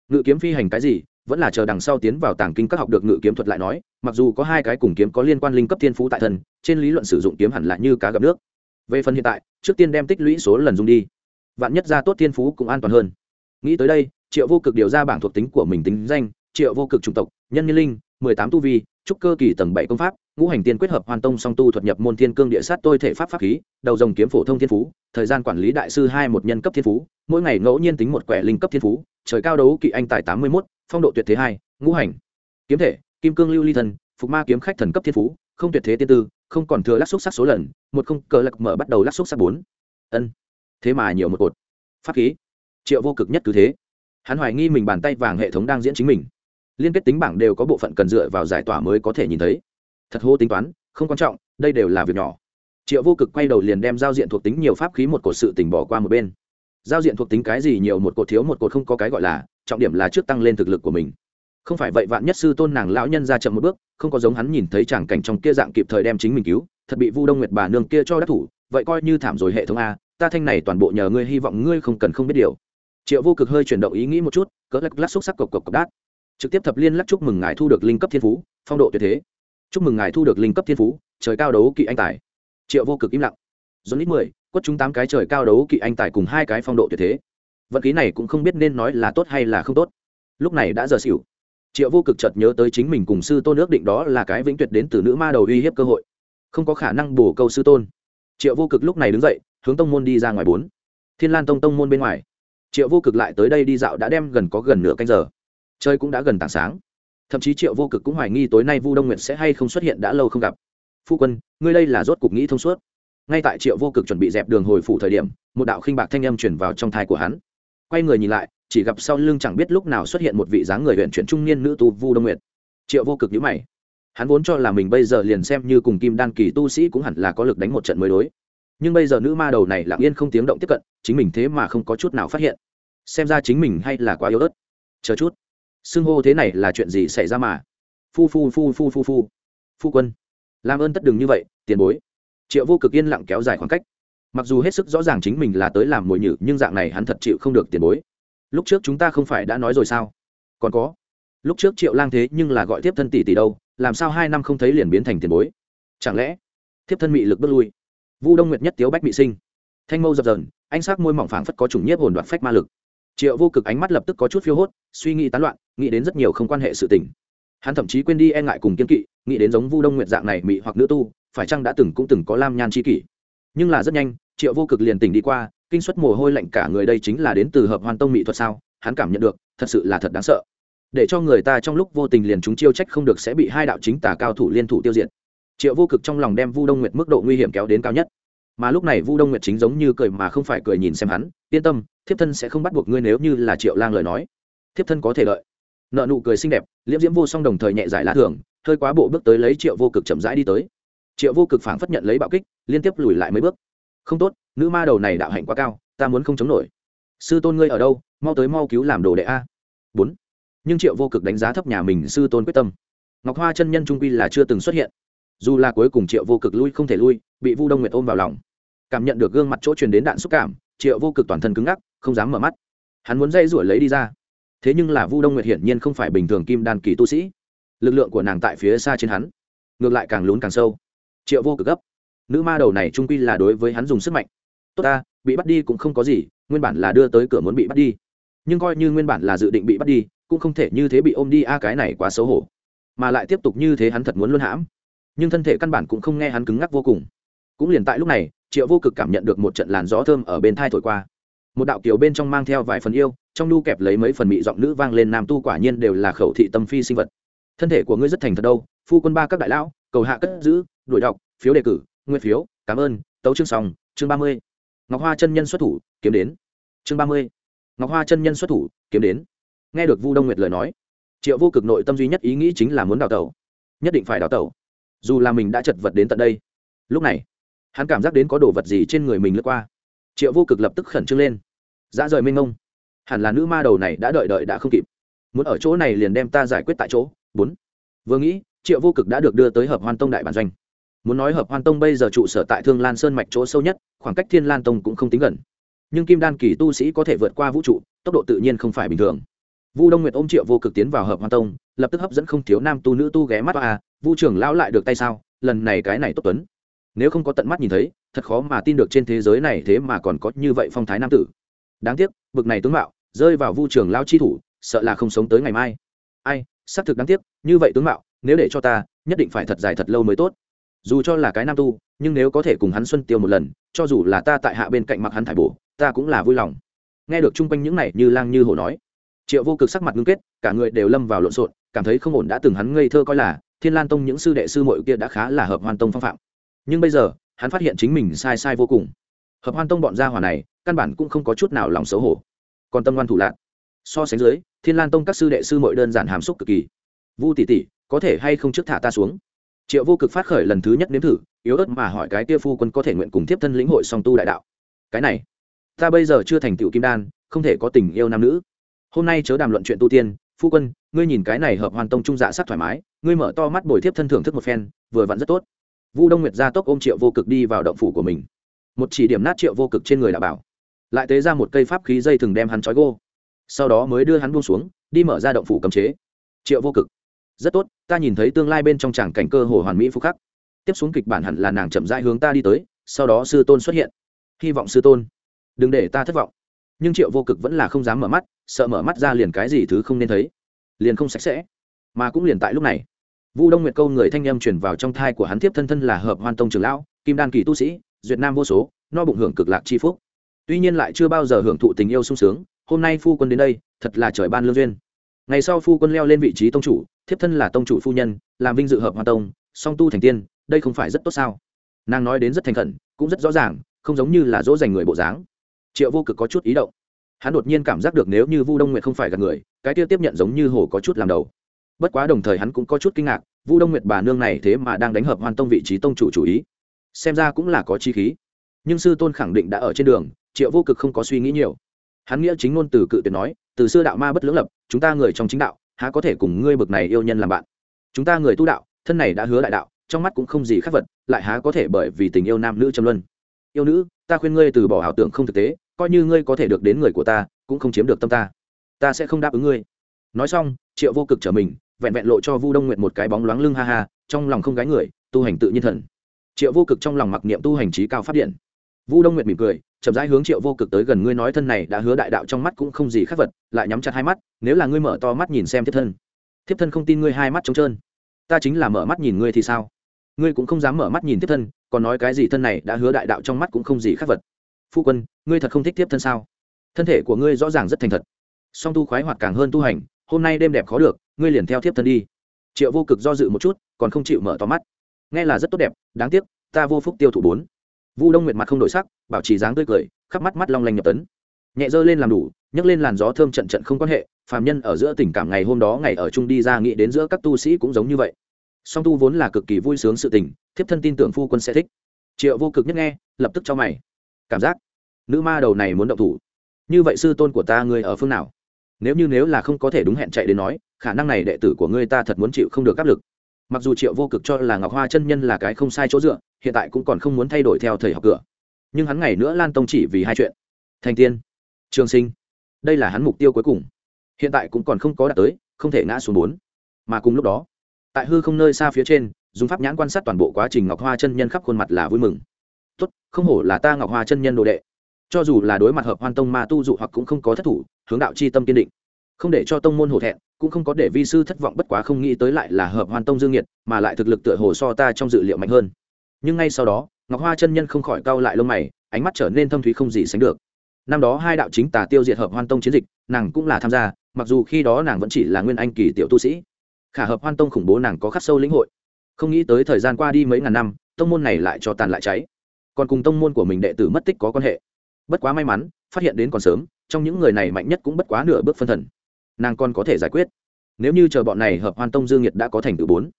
Ngự kiếm phi hành cái gì, vẫn là chờ đằng sau tiến vào tàng kinh các học được ngự kiếm thuật lại nói, mặc dù có hai cái cùng kiếm có liên quan linh cấp thiên phú tại thân, trên lý luận sử dụng kiếm hẳn là như cá gặp nước. Về phần hiện tại, trước tiên đem tích lũy số lần dùng đi. Vạn nhất ra tốt thiên phú cũng an toàn hơn. Nghĩ tới đây triệu vô cực điều ra bảng thuộc tính của mình tính danh, triệu vô cực chủng tộc, nhân nhân linh, mười tám tu vi, trúc cơ kỳ tầng bảy công pháp, ngũ hành tiên quyết hợp hoàn tông song tu thuật nhập môn thiên cương địa sát tôi thể pháp pháp khí, đầu dòng kiếm phổ thông thiên phú, thời gian quản lý đại sư hai một nhân cấp thiên phú, mỗi ngày ngẫu nhiên tính một quẻ linh cấp thiên phú, trời cao đấu kỵ anh tài tám mươi mốt, phong độ tuyệt thế hai, ngũ hành, kiếm thể, kim cương lưu ly thần, phục ma kiếm khách thần cấp thiên phú, không tuyệt thế tiên tư, không còn thừa lắc xúc sắc số lần, một không cờ lạc mở bắt đầu lắc xúc sắc bốn. Ân, thế mà nhiều một cột. Pháp khí, triệu vô cực nhất cứ thế hắn hoài nghi mình bàn tay vàng hệ thống đang diễn chính mình. Liên kết tính bảng đều có bộ phận cần dựa vào giải tỏa mới có thể nhìn thấy. Thật hô tính toán, không quan trọng, đây đều là việc nhỏ. Triệu vô cực quay đầu liền đem giao diện thuộc tính nhiều pháp khí một cột sự tỉnh bỏ qua một bên. Giao diện thuộc tính cái gì nhiều một cột thiếu một cột không có cái gọi là, trọng điểm là trước tăng lên thực lực của mình. Không phải vậy vạn nhất sư tôn nàng lão nhân ra chậm một bước, không có giống hắn nhìn thấy chàng cảnh trong kia dạng kịp thời đem chính mình cứu, thật bị vu đông nguyệt bà nương kia cho đắc thủ, vậy coi như thảm rồi hệ thống a, ta thanh này toàn bộ nhờ ngươi hy vọng ngươi không cần không biết điều triệu vô cực hơi chuyển động ý nghĩ một chút, cỡ lắc lắc xúc sắc cộc cộc cộc đát. Trực tiếp thập liên lắc chúc mừng ngài thu được linh cấp thiên phú, phong độ tuyệt thế. Chúc mừng ngài thu được linh cấp thiên phú, trời cao đấu kỵ anh tài. Triệu vô cực im lặng. Dồn ít mười, quất chúng tám cái trời cao đấu kỵ anh tài cùng hai cái phong độ tuyệt thế. Vận khí này cũng không biết nên nói là tốt hay là không tốt. Lúc này đã giờ xỉu. Triệu vô cực chợt nhớ tới chính mình cùng sư tôn ước định đó là cái vĩnh tuyệt đến từ nữ ma đầu uy hiếp cơ hội. Không có khả năng bổ câu sư tôn. Triệu vô cực lúc này đứng dậy, hướng tông môn đi ra ngoài bốn. Thiên lan tông tông môn bên ngoài triệu vô cực lại tới đây đi dạo đã đem gần có gần nửa canh giờ. Chơi cũng đã gần tảng sáng. Thậm chí triệu vô cực cũng hoài nghi tối nay vu đông nguyệt sẽ hay không xuất hiện đã lâu không gặp. Phu quân, ngươi đây là rốt cục nghĩ thông suốt. Ngay tại triệu vô cực chuẩn bị dẹp đường hồi phủ thời điểm, một đạo khinh bạc thanh âm chuyển vào trong thai của hắn. Quay người nhìn lại, chỉ gặp sau lưng chẳng biết lúc nào xuất hiện một vị dáng người huyện chuyển trung niên nữ tu vu đông nguyệt. Triệu vô cực nhữ mày. Hắn vốn cho là mình bây giờ liền xem như cùng kim đan kỳ tu sĩ cũng hẳn là có lực đánh một trận mới đối. Nhưng bây giờ nữ ma đầu này lặng yên không tiếng động tiếp cận chính mình thế mà không có chút nào phát hiện. Xem ra chính mình hay là quá yếu ớt. Chờ chút. Xưng hô thế này là chuyện gì xảy ra mà? Phu phu phu phu phu phu. Phu quân. Làm ơn tất đừng như vậy, tiền bối. Triệu vô cực yên lặng kéo dài khoảng cách. Mặc dù hết sức rõ ràng chính mình là tới làm mồi nhử, nhưng dạng này hắn thật chịu không được tiền bối. Lúc trước chúng ta không phải đã nói rồi sao? Còn có. Lúc trước triệu lang thế nhưng là gọi tiếp thân tỷ tỷ đâu, làm sao hai năm không thấy liền biến thành tiền bối? Chẳng lẽ? Thiếp thân mị lực bước lui. Vu đông nguyệt nhất tiếu bách mị sinh. Thanh mâu dập dần anh sắc môi mỏng phảng phất có chủng nhiếp hồn đoạt phách ma lực. Triệu vô cực ánh mắt lập tức có chút phiêu hốt, suy nghĩ tán loạn, nghĩ đến rất nhiều không quan hệ sự tình. Hắn thậm chí quên đi e ngại cùng kiên kỵ, nghĩ đến giống vu đông nguyệt dạng này mị hoặc nữ tu, phải chăng đã từng cũng từng có lam nhan c kỷ. Nhưng là rất nhanh, triệu vô cực liền tỉnh đi qua, kinh suất mồ hôi lạnh cả người đây chính là đến từ hợp hoàn tông mỹ thuật sao, hắn cảm nhận được, thật sự là thật đáng sợ. Để cho người ta trong lúc vô tình liền chúng chiêu trách không được sẽ bị hai đạo chính tả cao thủ liên thủ tiêu diệt. Triệu vô cực trong lòng đem vu đông nguyệt mức độ nguy hiểm kéo đến cao nhất mà lúc này vu đông nguyệt chính giống như cười mà không phải cười nhìn xem hắn, yên tâm, thiếp thân sẽ không bắt buộc ngươi nếu như là triệu lang lời nói. Thiếp thân có thể lợi nợ nụ cười xinh đẹp, liễm diễm vô song đồng thời nhẹ giải lá thường, hơi quá bộ bước tới lấy triệu vô cực chậm rãi đi tới. Triệu vô cực phảng phất nhận lấy bạo kích, liên tiếp lùi lại mấy bước. Không tốt, nữ ma đầu này đạo hạnh quá cao, ta muốn không chống nổi. Sư tôn ngươi ở đâu? Mau tới mau cứu làm đồ đệ a. Bốn. Nhưng triệu vô cực đánh giá thấp nhà mình sư tôn quyết tâm. Ngọc hoa chân nhân trung quy là chưa từng xuất hiện. Dù là cuối cùng triệu vô cực lui không thể lui, bị vu đông nguyệt ôm vào lòng cảm nhận được gương mặt chỗ truyền đến đạn xúc cảm, triệu vô cực toàn thân cứng ngắc, không dám mở mắt. Hắn muốn dây rủi lấy đi ra. Thế nhưng là vu đông nguyệt hiển nhiên không phải bình thường kim đan kỳ tu sĩ. Lực lượng của nàng tại phía xa trên hắn, ngược lại càng lún càng sâu. Triệu vô cực gấp. Nữ ma đầu này trung quy là đối với hắn dùng sức mạnh. Tốt ta, bị bắt đi cũng không có gì, nguyên bản là đưa tới cửa muốn bị bắt đi. Nhưng coi như nguyên bản là dự định bị bắt đi, cũng không thể như thế bị ôm đi a, cái này quá xấu hổ. Mà lại tiếp tục như thế hắn thật muốn luôn hãm. Nhưng thân thể căn bản cũng không nghe hắn cứng ngắc vô cùng. Cũng liền tại lúc này triệu vô cực cảm nhận được một trận làn gió thơm ở bên thai thổi qua. Một đạo kiểu bên trong mang theo vài phần yêu, trong nu kẹp lấy mấy phần mị giọng nữ vang lên nam tu quả nhiên đều là khẩu thị tâm phi sinh vật. Thân thể của ngươi rất thành thật đâu, phu quân ba các đại lão, cầu hạ cất giữ, đuổi đọc, phiếu đề cử nguyên phiếu, cảm ơn, tấu chương song chương ba mươi. Ngọc hoa chân nhân xuất thủ, kiếm đến. Chương ba mươi. Ngọc hoa chân nhân xuất thủ, kiếm đến. Nghe được vu đông nguyệt lời nói, triệu vô cực nội tâm duy nhất ý nghĩ chính là muốn đào tẩu. Nhất định phải đào tẩu. Dù là mình đã chật vật đến tận đây. Lúc này hắn cảm giác đến có đồ vật gì trên người mình lướt qua. Triệu vô cực lập tức khẩn trương lên. Dã rời mênh mông hẳn là nữ ma đầu này đã đợi đợi đã không kịp. Muốn ở chỗ này liền đem ta giải quyết tại chỗ. Bốn. Vừa nghĩ, triệu vô cực đã được đưa tới hợp hoan tông đại bản doanh. Muốn nói hợp hoan tông bây giờ trụ sở tại thương lan sơn mạch chỗ sâu nhất, khoảng cách thiên lan tông cũng không tính gần. Nhưng kim đan kỳ tu sĩ có thể vượt qua vũ trụ, tốc độ tự nhiên không phải bình thường. Vu đông nguyệt ôm triệu vô cực tiến vào hợp hoan tông, lập tức hấp dẫn không thiếu nam tu nữ tu ghé mắt. À vu trưởng lão lại được tay sao? Lần này cái này tốt tuấn nếu không có tận mắt nhìn thấy, thật khó mà tin được trên thế giới này thế mà còn có như vậy phong thái nam tử. Đáng tiếc, bực này tướng mạo, rơi vào vu trường lão chi thủ, sợ là không sống tới ngày mai. Ai, xác thực đáng tiếc, như vậy tướng mạo, nếu để cho ta, nhất định phải thật dài thật lâu mới tốt. Dù cho là cái nam tu, nhưng nếu có thể cùng hắn xuân tiêu một lần, cho dù là ta tại hạ bên cạnh mặc hắn thải bổ, ta cũng là vui lòng. Nghe được chung quanh những này như lang như hổ nói, triệu vô cực sắc mặt ngưng kết, cả người đều lâm vào lộn xộn, cảm thấy không ổn đã từng hắn ngây thơ coi là thiên lan tông những sư đệ sư mội kia đã khá là hợp hoan tông phong phạm nhưng bây giờ, hắn phát hiện chính mình sai sai vô cùng. Hợp hoan tông bọn gia hỏa này, căn bản cũng không có chút nào lòng xấu hổ. Còn tâm ngoan thủ lạc so sánh dưới, thiên lan tông các sư đệ sư mội đơn giản hàm xúc cực kỳ. Vu tỷ tỷ, có thể hay không trước thả ta xuống? Triệu vô cực phát khởi lần thứ nhất nếm thử, yếu ớt mà hỏi cái tia phu quân có thể nguyện cùng tiếp thân lĩnh hội song tu đại đạo. Cái này, ta bây giờ chưa thành tựu kim đan, không thể có tình yêu nam nữ. Hôm nay chớ đàm luận chuyện tu tiên, phu quân, ngươi nhìn cái này hợp hoàn tông trung dạ sắc thoải mái, ngươi mở to mắt bồi tiếp thân thưởng thức một phen, vừa vặn rất tốt vu đông nguyệt ra tốc ôm triệu vô cực đi vào động phủ của mình. Một chỉ điểm nát triệu vô cực trên người đã bảo. Lại tế ra một cây pháp khí dây thừng đem hắn trói gô. Sau đó mới đưa hắn buông xuống, đi mở ra động phủ cấm chế. Triệu vô cực. Rất tốt, ta nhìn thấy tương lai bên trong tràng cảnh cơ hồ hoàn mỹ phúc khắc. Tiếp xuống kịch bản hẳn là nàng chậm rãi hướng ta đi tới, sau đó sư tôn xuất hiện. Hy vọng sư tôn. Đừng để ta thất vọng. Nhưng triệu vô cực vẫn là không dám mở mắt, sợ mở mắt ra liền cái gì thứ không nên thấy. Liền không sạch sẽ. Mà cũng liền tại lúc này vu đông nguyệt câu người thanh â truyền vào trong thai của hắn tiếp thân thân là hợp hoan tông trường lão, kim đan kỳ tu sĩ, duyệt nam vô số, no bụng hưởng cực lạc chi phúc. Tuy nhiên lại chưa bao giờ hưởng thụ tình yêu sung sướng, hôm nay phu quân đến đây, thật là trời ban lương duyên. Ngày sau phu quân leo lên vị trí tông chủ, thiếp thân là tông chủ phu nhân, làm vinh dự hợp hoa tông, song tu thành tiên, đây không phải rất tốt sao? Nàng nói đến rất thành khẩn, cũng rất rõ ràng, không giống như là dỗ dành người bộ dáng. Triệu vô cực có chút ý động. Hắn đột nhiên cảm giác được nếu như vu đông nguyệt không phải gạt người, cái tiêu tiếp nhận giống như hồ có chút làm đầu bất quá đồng thời hắn cũng có chút kinh ngạc, vu đông nguyệt bà nương này thế mà đang đánh hợp hoàn tông vị trí tông chủ chủ ý. Xem ra cũng là có chi khí. Nhưng sư tôn khẳng định đã ở trên đường, triệu vô cực không có suy nghĩ nhiều. Hắn nghĩa chính ngôn từ cự tuyệt nói, từ xưa đạo ma bất lưỡng lập, chúng ta người trong chính đạo, há có thể cùng ngươi bực này yêu nhân làm bạn? Chúng ta người tu đạo, thân này đã hứa đại đạo, trong mắt cũng không gì khác vật, lại há có thể bởi vì tình yêu nam nữ châm luân? Yêu nữ, ta khuyên ngươi từ bỏ ảo tưởng không thực tế, coi như ngươi có thể được đến người của ta, cũng không chiếm được tâm ta. Ta sẽ không đáp ứng ngươi. Nói xong, triệu vô cực trở mình vẹn vẹn lộ cho vu đông nguyện một cái bóng loáng lưng ha ha, trong lòng không gái người, tu hành tự nhiên thần. Triệu vô cực trong lòng mặc niệm tu hành trí cao phát điện. Vu đông nguyệt mỉm cười, chậm rãi hướng triệu vô cực tới gần ngươi nói thân này đã hứa đại đạo trong mắt cũng không gì khác vật, lại nhắm chặt hai mắt, nếu là ngươi mở to mắt nhìn xem thiếp thân. Thiếp thân không tin ngươi hai mắt trống trơn. Ta chính là mở mắt nhìn ngươi thì sao? Ngươi cũng không dám mở mắt nhìn thiếp thân, còn nói cái gì thân này đã hứa đại đạo trong mắt cũng không gì khác vật. Phu quân, ngươi thật không thích thiếp thân sao? Thân thể của ngươi rõ ràng rất thành thật. Song tu khoái hoạt càng hơn tu hành, hôm nay đêm đẹp khó được ngươi liền theo thiếp thân đi. Triệu vô cực do dự một chút, còn không chịu mở to mắt. Nghe là rất tốt đẹp, đáng tiếc, ta vô phúc tiêu thụ bốn. Vu đông nguyệt mặt không đổi sắc, bảo trì dáng tươi cười, khắp mắt mắt long lanh nhập tấn. Nhẹ dơ lên làm đủ, nhấc lên làn gió thơm trận trận không quan hệ, phàm nhân ở giữa tình cảm ngày hôm đó ngày ở chung đi ra nghĩ đến giữa các tu sĩ cũng giống như vậy. Song tu vốn là cực kỳ vui sướng sự tình, thiếp thân tin tưởng phu quân sẽ thích. Triệu vô cực nhất nghe, lập tức cho mày. Cảm giác, nữ ma đầu này muốn động thủ. Như vậy sư tôn của ta ngươi ở phương nào? Nếu như nếu là không có thể đúng hẹn chạy đến nói khả năng này đệ tử của ngươi ta thật muốn chịu không được áp lực. Mặc dù triệu vô cực cho là ngọc hoa chân nhân là cái không sai chỗ dựa, hiện tại cũng còn không muốn thay đổi theo thầy học cửa. Nhưng hắn ngày nữa lan tông chỉ vì hai chuyện. Thành tiên, trường sinh, đây là hắn mục tiêu cuối cùng. Hiện tại cũng còn không có đạt tới, không thể ngã xuống bốn. Mà cùng lúc đó, tại hư không nơi xa phía trên, dùng pháp nhãn quan sát toàn bộ quá trình ngọc hoa chân nhân khắp khuôn mặt là vui mừng. Tốt, không hổ là ta ngọc hoa chân nhân đồ đệ. Cho dù là đối mặt hợp hoan tông ma tu dụ hoặc cũng không có thất thủ, hướng đạo c h i tâm kiên định. Không để cho tông môn hổ thẹn cũng không có để vi sư thất vọng bất quá không nghĩ tới lại là hợp hoan tông dương nhiệt mà lại thực lực tựa hồ so ta trong dự liệu mạnh hơn. Nhưng ngay sau đó, ngọc hoa chân nhân không khỏi cau lại lông mày, ánh mắt trở nên thâm thúy không gì sánh được. Năm đó hai đạo chính tà tiêu diệt hợp hoan tông chiến dịch, nàng cũng là tham gia, mặc dù khi đó nàng vẫn chỉ là nguyên anh kỳ tiểu tu sĩ. Khả hợp hoan tông khủng bố nàng có khắc sâu lĩnh hội. Không nghĩ tới thời gian qua đi mấy ngàn năm, tông môn này lại cho tàn lại cháy. Còn cùng tông môn của mình đệ tử mất tích có quan hệ. Bất quá may mắn, phát hiện đến còn sớm, trong những người này mạnh nhất cũng bất quá nửa bước phân thần nàng còn có thể giải quyết. Nếu như chờ bọn này hợp hoan tông dương nhiệt đã có thành tựu bốn,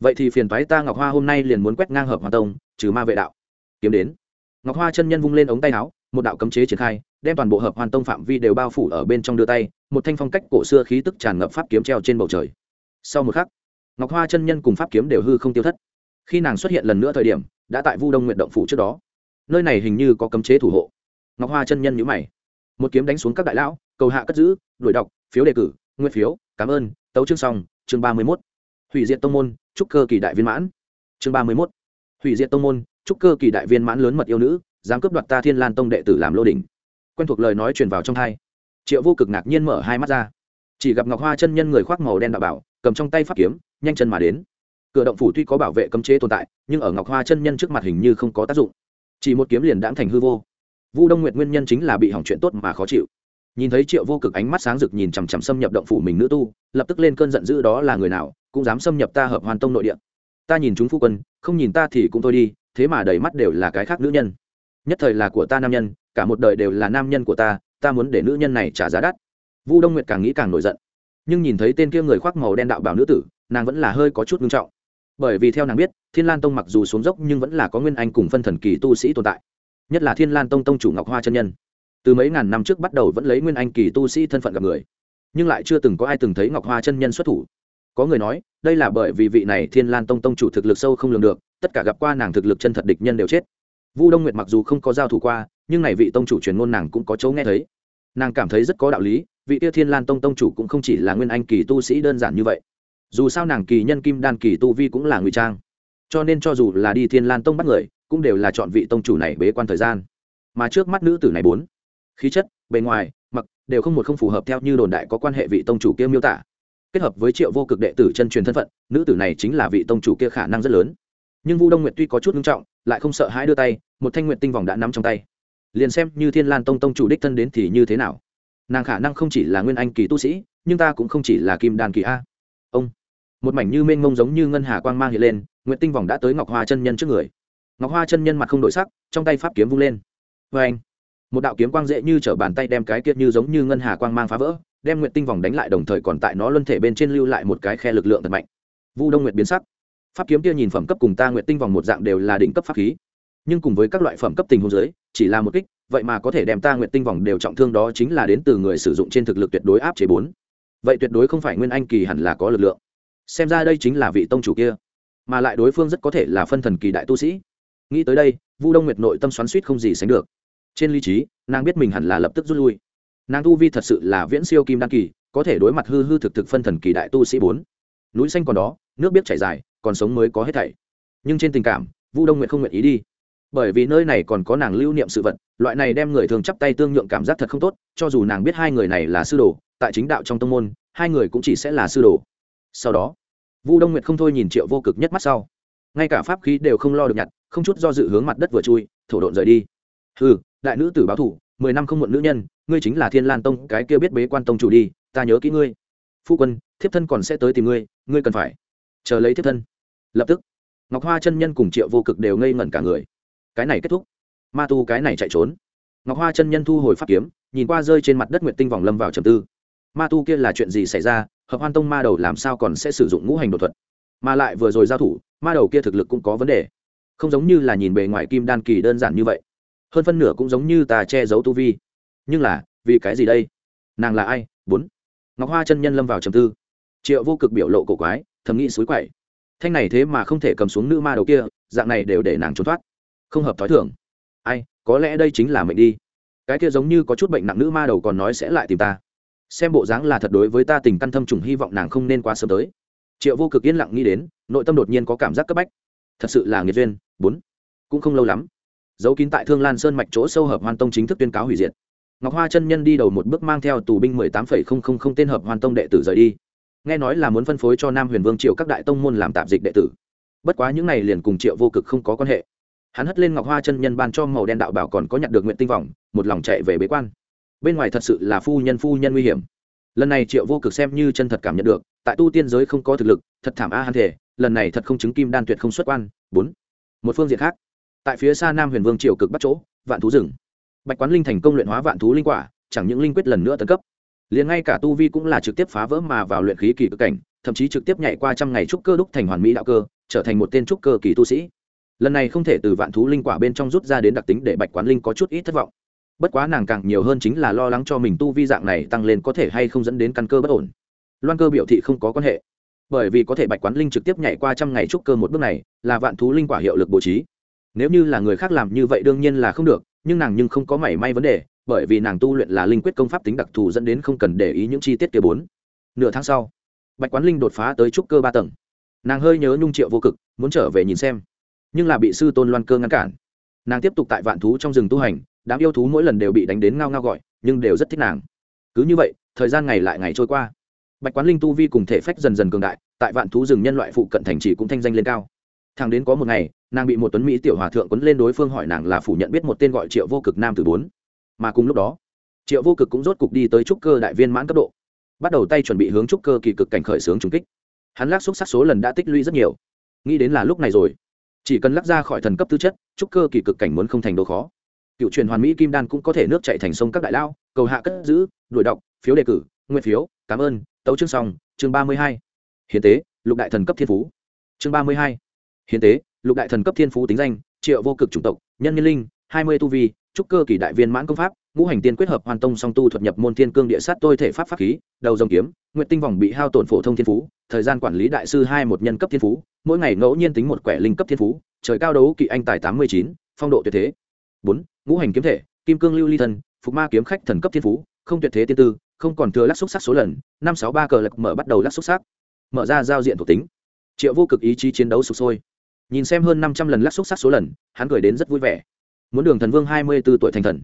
vậy thì phiền thoái ta ngọc hoa hôm nay liền muốn quét ngang hợp hoan tông, trừ ma vệ đạo. Kiếm đến. Ngọc hoa chân nhân vung lên ống tay áo, một đạo cấm chế triển khai, đem toàn bộ hợp hoan tông phạm vi đều bao phủ ở bên trong đưa tay, một thanh phong cách cổ xưa khí tức tràn ngập pháp kiếm treo trên bầu trời. Sau một khắc, ngọc hoa chân nhân cùng pháp kiếm đều hư không tiêu thất. Khi nàng xuất hiện lần nữa thời điểm, đã tại vu đông nguyện động phủ trước đó. Nơi này hình như có cấm chế thủ hộ. Ngọc hoa chân nhân nhữ mày. Một kiếm đánh xuống các đại lão cầu hạ cất giữ, đuổi đọc, phiếu đề cử nguyên phiếu, cảm ơn, tấu chương xong, chương ba mươi mốt. Hủy diệt tông môn trúc cơ kỳ đại viên mãn. Chương ba mươi mốt. Hủy diệt tông môn trúc cơ kỳ đại viên mãn lớn mật yêu nữ, dám cướp đoạt ta thiên lan tông đệ tử làm lô đình quen thuộc lời nói truyền vào trong thai. Triệu vô cực ngạc nhiên mở hai mắt ra. Chỉ gặp ngọc hoa chân nhân người khoác màu đen đạo bảo, cầm trong tay pháp kiếm, nhanh chân mà đến. Cửa động phủ tuy có bảo vệ cấm chế tồn tại, nhưng ở ngọc hoa chân nhân trước mặt hình như không có tác dụng. Chỉ một kiếm liền đãng thành hư vô. Vu đông nguyệt nguyên nhân chính là bị hỏng chuyện tốt mà khó chịu nhìn thấy triệu vô cực ánh mắt sáng rực nhìn chằm chằm xâm nhập động phủ mình nữ tu, lập tức lên cơn giận dữ đó là người nào, cũng dám xâm nhập ta hợp hoàn tông nội địa. Ta nhìn chúng phu quân, không nhìn ta thì cũng thôi đi, thế mà đầy mắt đều là cái khác nữ nhân. Nhất thời là của ta nam nhân, cả một đời đều là nam nhân của ta ta muốn để nữ nhân này trả giá đắt. Vu đông nguyệt càng nghĩ càng nổi giận. Nhưng nhìn thấy tên kia người khoác màu đen đạo bảo nữ tử, nàng vẫn là hơi có chút ngưng trọng. Bởi vì theo nàng biết, thiên lan tông mặc dù xuống dốc nhưng vẫn là có nguyên anh cùng phân thần kỳ tu sĩ tồn tại. Nhất là thiên lan tông tông chủ ngọc hoa chân nhân từ mấy ngàn năm trước bắt đầu vẫn lấy nguyên anh kỳ tu sĩ thân phận gặp người, nhưng lại chưa từng có ai từng thấy ngọc hoa chân nhân xuất thủ. Có người nói, đây là bởi vì vị này thiên lan tông tông chủ thực lực sâu không lường được, tất cả gặp qua nàng thực lực chân thật địch nhân đều chết. Vu đông nguyệt mặc dù không có giao thủ qua, nhưng này vị tông chủ truyền ngôn nàng cũng có chỗ nghe thấy. Nàng cảm thấy rất có đạo lý, vị tiêu thiên lan tông tông chủ cũng không chỉ là nguyên anh kỳ tu sĩ đơn giản như vậy. Dù sao nàng kỳ nhân kim đan kỳ tu vi cũng là ngụy trang. Cho nên cho dù là đi thiên lan tông bắt người, cũng đều là chọn vị tông chủ này bế quan thời gian. Mà trước mắt nữ tử này bốn khí chất, bề ngoài, mặc, đều không một không phù hợp theo như đồn đại có quan hệ vị tông chủ kia miêu tả. Kết hợp với triệu vô cực đệ tử chân truyền thân phận, nữ tử này chính là vị tông chủ kia khả năng rất lớn. Nhưng vu đông nguyệt tuy có chút nghiêm trọng, lại không sợ hãi đưa tay, một thanh nguyện tinh vòng đã nắm trong tay. Liền xem như thiên lan tông tông chủ đích thân đến thì như thế nào? Nàng khả năng không chỉ là nguyên anh kỳ tu sĩ, nhưng ta cũng không chỉ là kim Đàn kỳ a. Ông, một mảnh như mênh mông giống như ngân hà quang mang hiện lên nguyện tinh vòng đã tới ngọc hoa chân nhân trước người. Ngọc hoa chân nhân mặt không đổi sắc, trong tay pháp kiếm vung lên. Vê anh một đạo kiếm quang dễ như t bàn tay đem cái kia như giống như ngân hà quang mang phá vỡ, đem nguyện tinh vòng đánh lại đồng thời còn tại nó luân thể bên trên lưu lại một cái khe lực lượng thật mạnh. Vu đông nguyệt biến sắc. Pháp kiếm kia nhìn phẩm cấp cùng ta nguyện tinh vòng một dạng đều là đỉnh cấp pháp khí. Nhưng cùng với các loại phẩm cấp tình huống giới chỉ là một kích, vậy mà có thể đem ta nguyện tinh vòng đều trọng thương đó chính là đến từ người sử dụng trên thực lực tuyệt đối áp chế bốn. Vậy tuyệt đối không phải nguyên anh kỳ hẳn là có lực lượng. Xem ra đây chính là vị tông chủ kia. Mà lại đối phương rất có thể là phân thần kỳ đại tu sĩ. Nghĩ tới đây, vu đông nguyệt nội tâm xoắn suýt không gì sánh được trên lý trí, nàng biết mình hẳn là lập tức rút lui. Nàng tu vi thật sự là viễn siêu kim đan kỳ, có thể đối mặt hư hư thực thực phân thần kỳ đại tu sĩ bốn. Núi xanh còn đó, nước biết chảy dài, còn sống mới có hết thảy. Nhưng trên tình cảm, vu đông nguyện không nguyện ý đi. Bởi vì nơi này còn có nàng lưu niệm sự vật, loại này đem người thường chắp tay tương nhượng cảm giác thật không tốt, cho dù nàng biết hai người này là sư đồ, tại chính đạo trong tông môn, hai người cũng chỉ sẽ là sư đồ. Sau đó, vu đông nguyệt không thôi nhìn triệu vô cực nhất mắt sau. Ngay cả pháp khí đều không lo được nhặt, không chút do dự hướng mặt đất vừa chui, thổ độn rời đi. Ừ đại nữ tử báo thủ, mười năm không muộn nữ nhân, ngươi chính là thiên lan tông, cái kia biết bế quan tông chủ đi, ta nhớ kỹ ngươi. Phu quân, thiếp thân còn sẽ tới tìm ngươi ngươi cần phải chờ lấy thiếp thân. Lập tức, ngọc hoa chân nhân cùng triệu vô cực đều ngây ngẩn cả người. Cái này kết thúc. Ma tu cái này chạy trốn. Ngọc hoa chân nhân thu hồi pháp kiếm, nhìn qua rơi trên mặt đất nguyện tinh vòng lâm vào trầm tư. Ma tu kia là chuyện gì xảy ra? Hợp hoan tông ma đầu làm sao còn sẽ sử dụng ngũ hành đột thuật? Mà lại vừa rồi giao thủ, ma đầu kia thực lực cũng có vấn đề. Không giống như là nhìn bề ngoài kim đan kỳ đơn giản như vậy hơn phân nửa cũng giống như ta che giấu tu vi. Nhưng là, vì cái gì đây? Nàng là ai? Bốn. Ngọc hoa chân nhân lâm vào trầm tư. Triệu vô cực biểu lộ cổ quái, thầm nghĩ suối quậy. Thanh này thế mà không thể cầm xuống nữ ma đầu kia, dạng này đều để nàng trốn thoát. Không hợp t h ó i thưởng ai, có lẽ đây chính là mệnh đi. Cái kia giống như có chút bệnh nặng nữ ma đầu còn nói sẽ lại tìm ta. Xem bộ dáng là thật đối với ta tình căn thâm trùng hy vọng nàng không nên quá sớm tới. Triệu vô cực yên lặng nghĩ đến, nội tâm đột nhiên có cảm giác cấp bách. Thật sự là nghiệt duyên. Bốn. Cũng không lâu lắm dấu kín tại thương lan sơn mạch chỗ sâu hợp hoàn tông chính thức tuyên cáo hủy diệt. Ngọc hoa chân nhân đi đầu một bước mang theo tù binh mười tám phẩy không không không tên hợp hoàn tông đệ tử rời đi. Nghe nói là muốn phân phối cho nam huyền vương triệu các đại tông môn làm tạp dịch đệ tử. Bất quá những này liền cùng triệu vô cực không có quan hệ. Hắn hất lên ngọc hoa chân nhân ban cho màu đen đạo bảo còn có nhận được nguyện tinh vọng, một lòng chạy về bế quan. Bên ngoài thật sự là phu nhân phu nhân nguy hiểm. Lần này triệu vô cực xem như chân thật cảm nhận được, tại tu tiên giới không có thực lực, thật thảm a hắn thể, lần này thật không chứng kim đan tuyệt không xuất quan. Bốn, một phương diện khác tại phía xa nam huyền vương triều cực bắt chỗ, vạn thú rừng. Bạch quán linh thành công luyện hóa vạn thú linh quả, chẳng những linh quyết lần nữa tấn cấp, liền ngay cả tu vi cũng là trực tiếp phá vỡ mà vào luyện khí kỳ cực cảnh, thậm chí trực tiếp nhảy qua trăm ngày trúc cơ đúc thành hoàn mỹ đạo cơ, trở thành một tên trúc cơ kỳ tu sĩ. Lần này không thể từ vạn thú linh quả bên trong rút ra đến đặc tính để bạch quán linh có chút ít thất vọng. Bất quá nàng càng nhiều hơn chính là lo lắng cho mình tu vi dạng này tăng lên có thể hay không dẫn đến căn cơ bất ổn. Loan cơ biểu thị không có quan hệ, bởi vì có thể bạch quán linh trực tiếp nhảy qua trăm ngày trúc cơ một bước này là vạn thú linh quả hiệu lực bố trí nếu như là người khác làm như vậy đương nhiên là không được, nhưng nàng nhưng không có mảy may vấn đề, bởi vì nàng tu luyện là linh quyết công pháp tính đặc thù dẫn đến không cần để ý những chi tiết kia bốn. Nửa tháng sau, bạch quán linh đột phá tới trúc cơ ba tầng. Nàng hơi nhớ nhung triệu vô cực, muốn trở về nhìn xem, nhưng là bị sư tôn loan cơ ngăn cản. Nàng tiếp tục tại vạn thú trong rừng tu hành, đám yêu thú mỗi lần đều bị đánh đến ngao ngao gọi, nhưng đều rất thích nàng. Cứ như vậy, thời gian ngày lại ngày trôi qua. Bạch quán linh tu vi cùng thể phách dần dần cường đại, tại vạn thú rừng nhân loại phụ cận thành chỉ cũng thanh danh lên cao. Thằng đến có một ngày nàng bị một tuấn mỹ tiểu hòa thượng quấn lên đối phương hỏi nàng là phủ nhận biết một tên gọi triệu vô cực nam từ bốn. Mà cùng lúc đó, triệu vô cực cũng rốt cục đi tới trúc cơ đại viên mãn cấp độ. Bắt đầu tay chuẩn bị hướng trúc cơ kỳ cực cảnh khởi xướng trùng kích. Hắn lắc xúc sắc số lần đã tích lũy rất nhiều. Nghĩ đến là lúc này rồi. Chỉ cần lắc ra khỏi thần cấp tư chất, trúc cơ kỳ cực cảnh muốn không thành đồ khó. Cựu truyền hoàn mỹ kim đan cũng có thể nước chạy thành sông các đại lao, cầu hạ cất giữ, đuổi đọc, phiếu đề cử, nguyện phiếu, cảm ơn, tấu chương xong, chương ba mươi hai. Hiến tế, lục đại thần cấp thiên phú. Chương ba mươi hai. Hiến tế lục đại thần cấp thiên phú tính danh, triệu vô cực chủng tộc, nhân nhân linh, hai mươi tu vi, trúc cơ kỳ đại viên mãn công pháp, ngũ hành tiên quyết hợp hoàn tông song tu thuật nhập môn thiên cương địa sát tôi thể pháp pháp khí, đầu dòng kiếm nguyện tinh vòng bị hao tổn phổ thông thiên phú, thời gian quản lý đại sư hai một nhân cấp thiên phú, mỗi ngày ngẫu nhiên tính một quẻ linh cấp thiên phú, trời cao đấu kỵ anh tài tám mươi chín, phong độ tuyệt thế. bốn, ngũ hành kiếm thể, kim cương lưu ly thân phục ma kiếm khách thần cấp thiên phú, không tuyệt thế tiên tư, không còn thừa lắc xúc sắc số lần, năm sáu ba cờ lật mở bắt đầu lắc xúc sắc. mở ra giao diện thuộc tính. triệu vô cực ý chí chiến đấu sụp sôi nhìn xem hơn năm trăm lần lắc xúc sắc số lần, hắn cười đến rất vui vẻ. Muốn đường thần vương hai mươi b ố tuổi thành thần.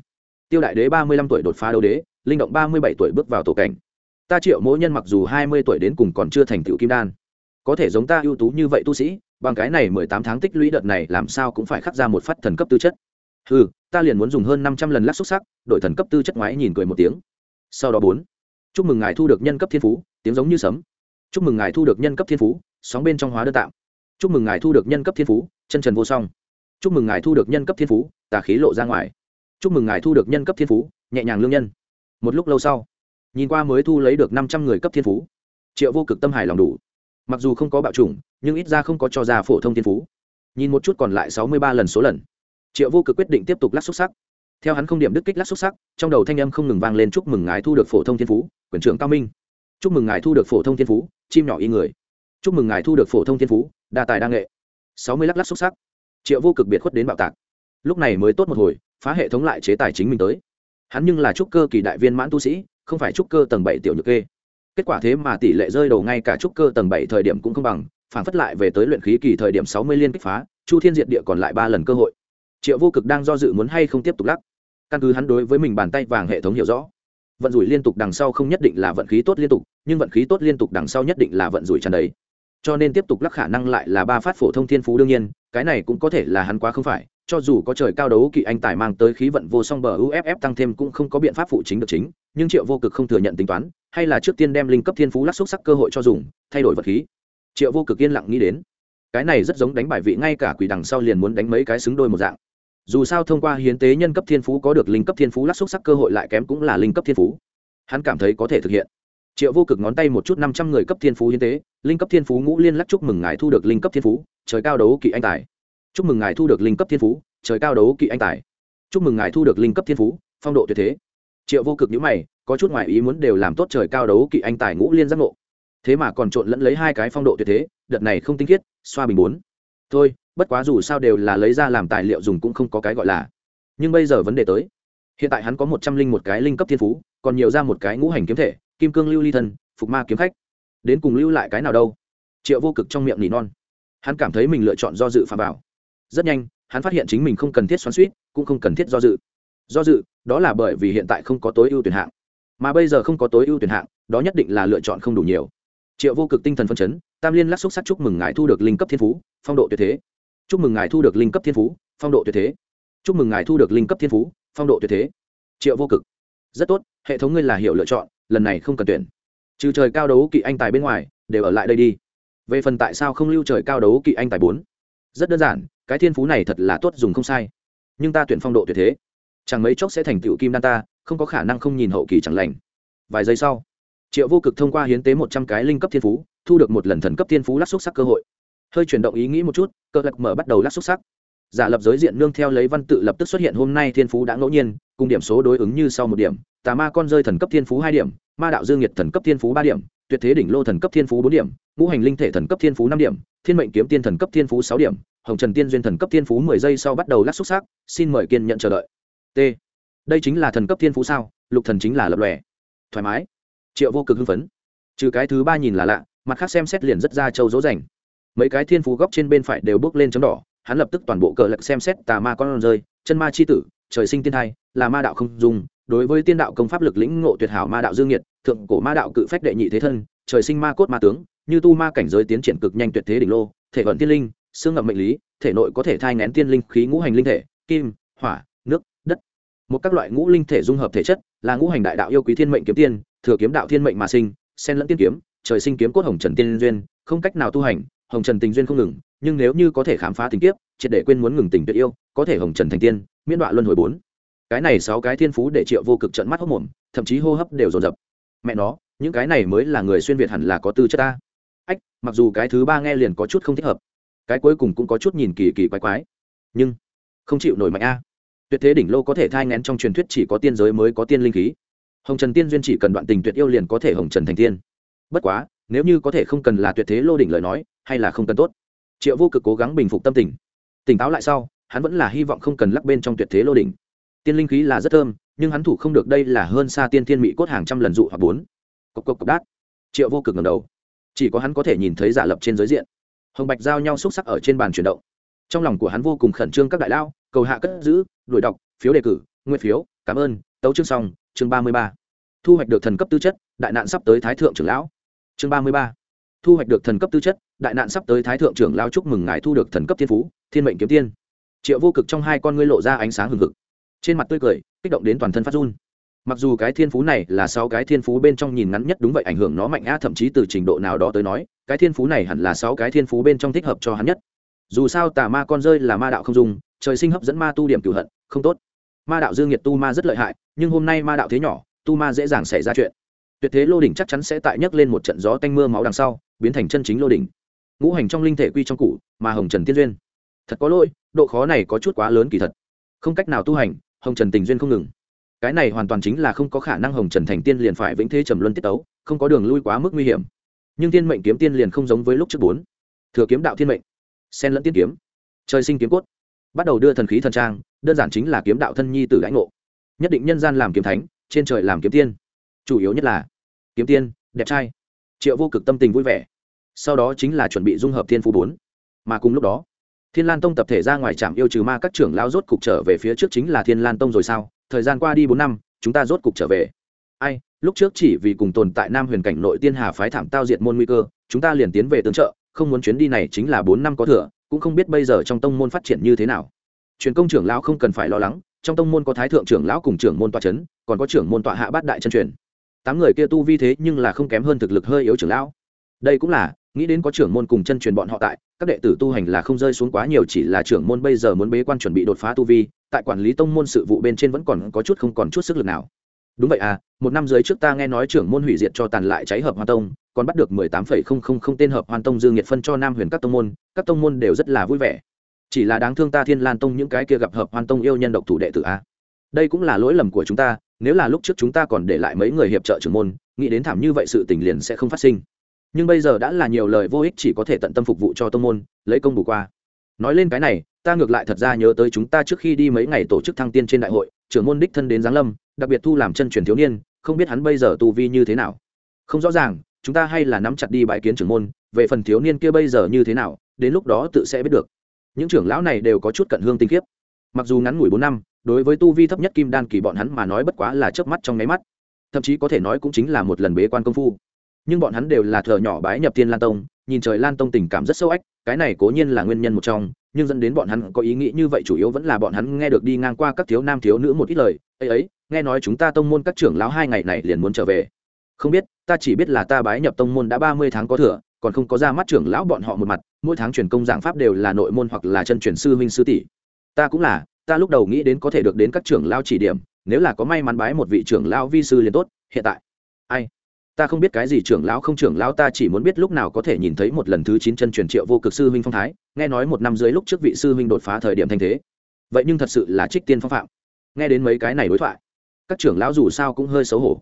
Tiêu đại đế ba mươi lăm tuổi đột phá đấu đế, linh động ba mươi bảy tuổi bước vào tổ cảnh. Ta triệu mỗi nhân mặc dù hai mươi tuổi đến cùng còn chưa thành tựu kim đan. Có thể giống ta ưu tú như vậy tu sĩ, bằng cái này mười tám tháng tích lũy đợt này làm sao cũng phải khắc ra một phát thần cấp tư chất. Ừ ta liền muốn dùng hơn năm trăm lần lắc xúc sắc đổi thần cấp tư chất ngoái nhìn cười một tiếng. Sau đó bốn, chúc mừng ngài thu được nhân cấp thiên phú, tiếng giống như sấm. Chúc mừng ngài thu được nhân cấp thiên phú, sóng bên trong hóa đơn tạm chúc mừng ngài thu được nhân cấp thiên phú, chân trần vô song. Chúc mừng ngài thu được nhân cấp thiên phú, tà khí lộ ra ngoài. Chúc mừng ngài thu được nhân cấp thiên phú, nhẹ nhàng lương nhân. Một lúc lâu sau, nhìn qua mới thu lấy được năm trăm người cấp thiên phú, triệu vô cực tâm hài lòng đủ. Mặc dù không có bạo chủng, nhưng ít ra không có cho ra phổ thông thiên phú. Nhìn một chút còn lại sáu mươi ba lần số lần, triệu vô cực quyết định tiếp tục lắc xúc sắc. Theo hắn không điểm đức kích lắc xúc sắc, trong đầu thanh âm không ngừng vang lên chúc mừng ngài thu được phổ thông thiên phú, quyền trưởng cao minh. Chúc mừng ngài thu được phổ thông thiên phú, chim nhỏ y người chúc mừng ngài thu được phổ thông thiên phú, đa tài đa nghệ. Sáu mươi lắc lắc xúc sắc. Triệu vô cực biệt khuất đến bạo tạc. Lúc này mới tốt một hồi, phá hệ thống lại chế tài chính mình tới. Hắn nhưng là trúc cơ kỳ đại viên mãn tu sĩ, không phải trúc cơ tầng bảy tiểu nhược kê. Kết quả thế mà tỷ lệ rơi đầu ngay cả trúc cơ tầng bảy thời điểm cũng không bằng, phản phất lại về tới luyện khí kỳ thời điểm sáu mươi liên kích phá, chu thiên diệt địa còn lại ba lần cơ hội. Triệu vô cực đang do dự muốn hay không tiếp tục lắc. Căn cứ hắn đối với mình bàn tay vàng hệ thống hiểu rõ, vận rủi liên tục đằng sau không nhất định là vận khí tốt liên tục, nhưng vận khí tốt liên tục đằng sau nhất định là vận rủi tràn đấy cho nên tiếp tục lắc khả năng lại là ba phát phổ thông thiên phú đương nhiên, cái này cũng có thể là hắn quá không phải, cho dù có trời cao đấu kỵ anh tài mang tới khí vận vô song bờ uff tăng thêm cũng không có biện pháp phụ chính được chính, nhưng triệu vô cực không thừa nhận tính toán, hay là trước tiên đem linh cấp thiên phú lắc xúc sắc cơ hội cho dùng, thay đổi vật khí. Triệu vô cực yên lặng nghĩ đến, cái này rất giống đánh bài vị ngay cả quỷ đằng sau liền muốn đánh mấy cái xứng đôi một dạng. Dù sao thông qua hiến tế nhân cấp thiên phú có được linh cấp thiên phú lắc xúc sắc cơ hội lại kém cũng là linh cấp thiên phú. Hắn cảm thấy có thể thực hiện triệu vô cực ngón tay một chút năm trăm người cấp thiên phú hiến tế, linh cấp thiên phú ngũ liên lắc chúc mừng ngài thu được linh cấp thiên phú, trời cao đấu kỵ anh tài. Chúc mừng ngài thu được linh cấp thiên phú, trời cao đấu kỵ anh tài. Chúc mừng ngài thu được linh cấp thiên phú, phong độ tuyệt thế. Triệu vô cực nhữ mày, có chút ngoại ý muốn đều làm tốt trời cao đấu kỵ anh tài ngũ liên giác ngộ. Thế mà còn trộn lẫn lấy hai cái phong độ tuyệt thế, đợt này không tinh khiết, xoa bình bốn. Thôi, bất quá dù sao đều là lấy ra làm tài liệu dùng cũng không có cái gọi là. Nhưng bây giờ vấn đề tới. Hiện tại hắn có một trăm linh một cái linh cấp thiên phú, còn nhiều ra một cái ngũ hành kiếm thể kim cương lưu ly thân, phục ma kiếm khách. Đến cùng lưu lại cái nào đâu? Triệu vô cực trong miệng nỉ non. Hắn cảm thấy mình lựa chọn do dự phạm bảo rất nhanh, hắn phát hiện chính mình không cần thiết xoắn suýt cũng không cần thiết do dự. Do dự, đó là bởi vì hiện tại không có tối ưu tuyển hạng. Mà bây giờ không có tối ưu tuyển hạng, đó nhất định là lựa chọn không đủ nhiều. Triệu vô cực tinh thần phân chấn, tam liên lắc xúc sắc chúc mừng ngài thu được linh cấp thiên phú, phong độ tuyệt thế. Chúc mừng ngài thu được linh cấp thiên phú, phong độ tuyệt thế. Chúc mừng ngài thu được linh cấp thiên phú, phong độ tuyệt thế. Triệu vô cực, rất tốt, hệ thống ngươi là hiệu lựa chọn lần này không cần tuyển. Trừ trời cao đấu kỵ anh tài bên ngoài, đều ở lại đây đi. Về phần tại sao không lưu trời cao đấu kỵ anh tài bốn? Rất đơn giản, cái thiên phú này thật là tốt dùng không sai. Nhưng ta tuyển phong độ tuyệt thế. Chẳng mấy chốc sẽ thành tựu kim đan ta, không có khả năng không nhìn hậu kỳ chẳng lành. Vài giây sau, triệu vô cực thông qua hiến tế một trăm cái linh cấp thiên phú, thu được một lần thần cấp thiên phú lắc xúc sắc cơ hội. Hơi chuyển động ý nghĩ một chút, cơ lạc mở bắt đầu lắc xúc sắc. Giả lập giới diện nương theo lấy văn tự lập tức xuất hiện hôm nay thiên phú đã ngẫu nhiên, cùng điểm số đối ứng như sau một điểm tà ma con rơi thần cấp thiên phú hai điểm, ma đạo dương nhiệt thần cấp thiên phú ba điểm, tuyệt thế đỉnh lô thần cấp thiên phú bốn điểm, ngũ hành linh thể thần cấp thiên phú năm điểm, thiên mệnh kiếm tiên thần cấp thiên phú sáu điểm, hồng trần tiên duyên thần cấp thiên phú mười giây sau bắt đầu lắc xúc xác, xin mời kiên nhận chờ đợi. T. Đây chính là thần cấp thiên phú sao? Lục thần chính là lập lòe. Thoải mái. Triệu vô cực hưng phấn. Trừ cái thứ ba nhìn là lạ, mặt khác xem xét liền rất ra châu dỗ dành. Mấy cái thiên phú góc trên bên phải đều bước lên chấm đỏ, hắn lập tức toàn bộ cờ lật xem xét tà ma con rơi, chân ma chi tử, trời sinh tiên thai, là ma đạo không dùng đối với tiên đạo công pháp lực lĩnh ngộ tuyệt hảo ma đạo dương nhiệt, thượng cổ ma đạo cự phách đệ nhị thế thân, trời sinh ma cốt ma tướng, như tu ma cảnh giới tiến triển cực nhanh tuyệt thế đỉnh lô, thể vận tiên linh, xương ngậm mệnh lý, thể nội có thể thai ngén tiên linh khí ngũ hành linh thể, kim, hỏa, nước, đất. Một các loại ngũ linh thể dung hợp thể chất là ngũ hành đại đạo yêu quý thiên mệnh kiếm tiên, thừa kiếm đạo thiên mệnh mà sinh xen lẫn tiên kiếm, trời sinh kiếm cốt hồng trần tiên duyên, không cách nào tu hành, hồng trần tình duyên không ngừng, nhưng nếu như có thể khám phá tình kiếp, triệt để quên muốn ngừng tình tuyệt yêu, có thể hồng trần thành tiên, miễn đoạn luân hồi bốn cái này sáu cái thiên phú để triệu vô cực trận mắt hốc mồm, thậm chí hô hấp đều dồn dập. Mẹ nó, những cái này mới là người xuyên việt hẳn là có tư chất ta. Ách, mặc dù cái thứ ba nghe liền có chút không thích hợp, cái cuối cùng cũng có chút nhìn kỳ kỳ quái quái. Nhưng, không chịu nổi mạnh a. Tuyệt thế đỉnh lô có thể thai ngén trong truyền thuyết chỉ có tiên giới mới có tiên linh khí. Hồng trần tiên duyên chỉ cần đoạn tình tuyệt yêu liền có thể hồng trần thành tiên. Bất quá, nếu như có thể không cần là tuyệt thế lô đỉnh lời nói, hay là không cần tốt. Triệu vô cực cố gắng bình phục tâm tình. Tỉnh táo lại sau, hắn vẫn là hy vọng không cần lắc bên trong tuyệt thế lô đỉnh tiên linh khí là rất thơm, nhưng hắn thủ không được đây là hơn xa tiên thiên mỹ cốt hàng trăm lần dụ hoặc bốn. Cộc cộc cộc đát. Triệu vô cực ngầm đầu. Chỉ có hắn có thể nhìn thấy giả lập trên giới diện. Hồng bạch giao nhau xúc sắc ở trên bàn chuyển động. Trong lòng của hắn vô cùng khẩn trương các đại lao, cầu hạ cất giữ, đuổi đọc, phiếu đề cử nguyên phiếu, cảm ơn, tấu chương xong, chương ba mươi ba. Thu hoạch được thần cấp tư chất, đại nạn sắp tới thái thượng trưởng lão. Chương ba mươi ba. Thu hoạch được thần cấp tư chất, đại nạn sắp tới thái thượng trưởng lao chúc mừng ngài thu được thần cấp thiên phú, thiên mệnh kiếm tiên. Triệu vô cực trong hai con ngươi lộ ra ánh sáng hừng hực trên mặt tươi cười, kích động đến toàn thân phát run. Mặc dù cái thiên phú này là sáu cái thiên phú bên trong nhìn ngắn nhất đúng vậy ảnh hưởng nó mạnh a thậm chí từ trình độ nào đó tới nói, cái thiên phú này hẳn là sáu cái thiên phú bên trong thích hợp cho hắn nhất. Dù sao tà ma con rơi là ma đạo không dùng trời sinh hấp dẫn ma tu điểm cửu hận, không tốt. Ma đạo dương nhiệt tu ma rất lợi hại, nhưng hôm nay ma đạo thế nhỏ, tu ma dễ dàng xảy ra chuyện. Tuyệt thế lô đỉnh chắc chắn sẽ tại nhấc lên một trận gió tanh mưa máu đằng sau, biến thành chân chính lô đỉnh. Ngũ hành trong linh thể quy trong cụ mà hồng trần tiên duyên. Thật có lỗi, độ khó này có chút quá lớn kỳ thật. Không cách nào tu hành hồng trần tình duyên không ngừng. Cái này hoàn toàn chính là không có khả năng hồng trần thành tiên liền phải vĩnh thế trầm luân tiết tấu, không có đường lui quá mức nguy hiểm. Nhưng tiên mệnh kiếm tiên liền không giống với lúc trước bốn. Thừa kiếm đạo thiên mệnh sen lẫn tiên kiếm, trời sinh kiếm cốt, bắt đầu đưa thần khí thần trang, đơn giản chính là kiếm đạo thân nhi từ ử đãi ngộ. Nhất định nhân gian làm kiếm thánh, trên trời làm kiếm tiên. Chủ yếu nhất là, kiếm tiên, đẹp trai, triệu vô cực tâm tình vui vẻ. Sau đó chính là chuẩn bị dung hợp thiên phú bốn. Mà cùng lúc đó thiên lan tông tập thể ra ngoài trạm yêu trừ ma các trưởng lao rốt cục trở về phía trước chính là thiên lan tông rồi sao? Thời gian qua đi bốn năm, chúng ta rốt cục trở về. Ai, lúc trước chỉ vì cùng tồn tại nam huyền cảnh nội tiên hà phái thảm tao diệt môn nguy cơ, chúng ta liền tiến về tướng trợ, không muốn chuyến đi này chính là bốn năm có thừa, cũng không biết bây giờ trong tông môn phát triển như thế nào. Truyền công trưởng lão không cần phải lo lắng, trong tông môn có thái thượng trưởng lão cùng trưởng môn tọa c h ấ n còn có trưởng môn tọa hạ bát đại chân truyền. Tám người kia tu vi thế nhưng là không kém hơn thực lực hơi yếu trưởng lão. Đây cũng là, nghĩ đến có trưởng môn cùng chân truyền bọn họ tại các đệ tử tu hành là không rơi xuống quá nhiều, chỉ là trưởng môn bây giờ muốn bế quan chuẩn bị đột phá tu vi, tại quản lý tông môn sự vụ bên trên vẫn còn có chút không còn chút sức lực nào. Đúng vậy à một năm dưới trước ta nghe nói trưởng môn hủy diệt cho tàn lại cháy hợp hoa tông, còn bắt được mười tám phẩy không không không tên hợp hoàn tông dương nhiệt phân cho nam huyền các tông môn, các tông môn đều rất là vui vẻ. Chỉ là đáng thương ta thiên lan tông những cái kia gặp hợp hoàn tông yêu nhân độc thủ đệ tử a. Đây cũng là lỗi lầm của chúng ta, nếu là lúc trước chúng ta còn để lại mấy người hiệp trợ trưởng môn, nghĩ đến thảm như vậy sự tình liền sẽ không phát sinh nhưng bây giờ đã là nhiều lời vô ích chỉ có thể tận tâm phục vụ cho tông môn, lấy công bù qua. Nói lên cái này, ta ngược lại thật ra nhớ tới chúng ta trước khi đi mấy ngày tổ chức thăng tiên trên đại hội, trưởng môn đích thân đến giáng lâm, đặc biệt thu làm chân truyền thiếu niên, không biết hắn bây giờ tu vi như thế nào. Không rõ ràng, chúng ta hay là nắm chặt đi bãi kiến trưởng môn, về phần thiếu niên kia bây giờ như thế nào, đến lúc đó tự sẽ biết được. Những trưởng lão này đều có chút cận hương tinh khiếp mặc dù ngắn ngủi bốn năm, đối với tu vi thấp nhất kim đan kỳ bọn hắn mà nói bất quá là chớp mắt trong nháy mắt. Thậm chí có thể nói cũng chính là một lần bế quan công phu nhưng bọn hắn đều là thợ nhỏ bái nhập tiên lan tông, nhìn trời lan tông tình cảm rất sâu ách, cái này cố nhiên là nguyên nhân một trong, nhưng dẫn đến bọn hắn có ý nghĩ như vậy chủ yếu vẫn là bọn hắn nghe được đi ngang qua các thiếu nam thiếu nữ một ít lời ấy ấy, nghe nói chúng ta tông môn các trưởng lão hai ngày này liền muốn trở về. Không biết, ta chỉ biết là ta bái nhập tông môn đã ba mươi tháng có thừa, còn không có ra mắt trưởng lão bọn họ một mặt, mỗi tháng truyền công giảng pháp đều là nội môn hoặc là chân truyền sư huynh sư tỷ. Ta cũng là, ta lúc đầu nghĩ đến có thể được đến các trưởng lão chỉ điểm, nếu là có may mắn bái một vị trưởng lão vi sư liền tốt, hiện tại. Ai? Ta không biết cái gì trưởng lão không trưởng lão, ta chỉ muốn biết lúc nào có thể nhìn thấy một lần thứ chín chân truyền triệu vô cực sư huynh phong thái, nghe nói một năm dưới lúc trước vị sư huynh đột phá thời điểm thanh thế. Vậy nhưng thật sự là trích tiên phong phạm. Nghe đến mấy cái này đối thoại, các trưởng lão dù sao cũng hơi xấu hổ.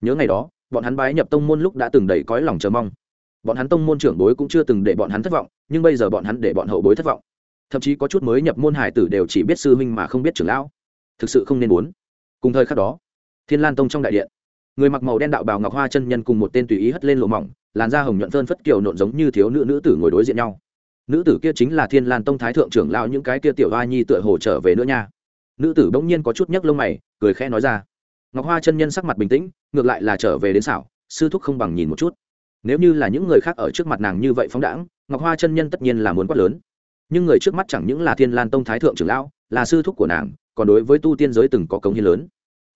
Nhớ ngày đó, bọn hắn bái nhập tông môn lúc đã từng đầy cõi lòng chờ mong. Bọn hắn tông môn trưởng bối cũng chưa từng để bọn hắn thất vọng, nhưng bây giờ bọn hắn để bọn hậu bối thất vọng. Thậm chí có chút mới nhập môn hải tử đều chỉ biết sư huynh mà không biết trưởng lão. Thực sự không nên muốn. Cùng thời khắc đó, thiên lan tông trong đại điện người mặc màu đen đạo bào ngọc hoa chân nhân cùng một tên tùy ý hất lên lộ mỏng, làn da hồng nhuận phơn phất kiều nộn giống như thiếu nữ nữ tử ngồi đối diện nhau. Nữ tử kia chính là thiên lan tông thái thượng trưởng lao những cái kia tiểu hoa nhi tựa hồ trở về nữa nha. Nữ tử bỗng nhiên có chút nhấc lông mày, cười khẽ nói ra. Ngọc hoa chân nhân sắc mặt bình tĩnh, ngược lại là trở về đến xảo, sư thúc không bằng nhìn một chút. Nếu như là những người khác ở trước mặt nàng như vậy phóng đãng, ngọc hoa chân nhân tất nhiên là muốn quát lớn. Nhưng người trước mắt chẳng những là thiên lan tông thái thượng trưởng lão, là sư thúc của nàng, còn đối với tu tiên giới từng có cống hiến lớn.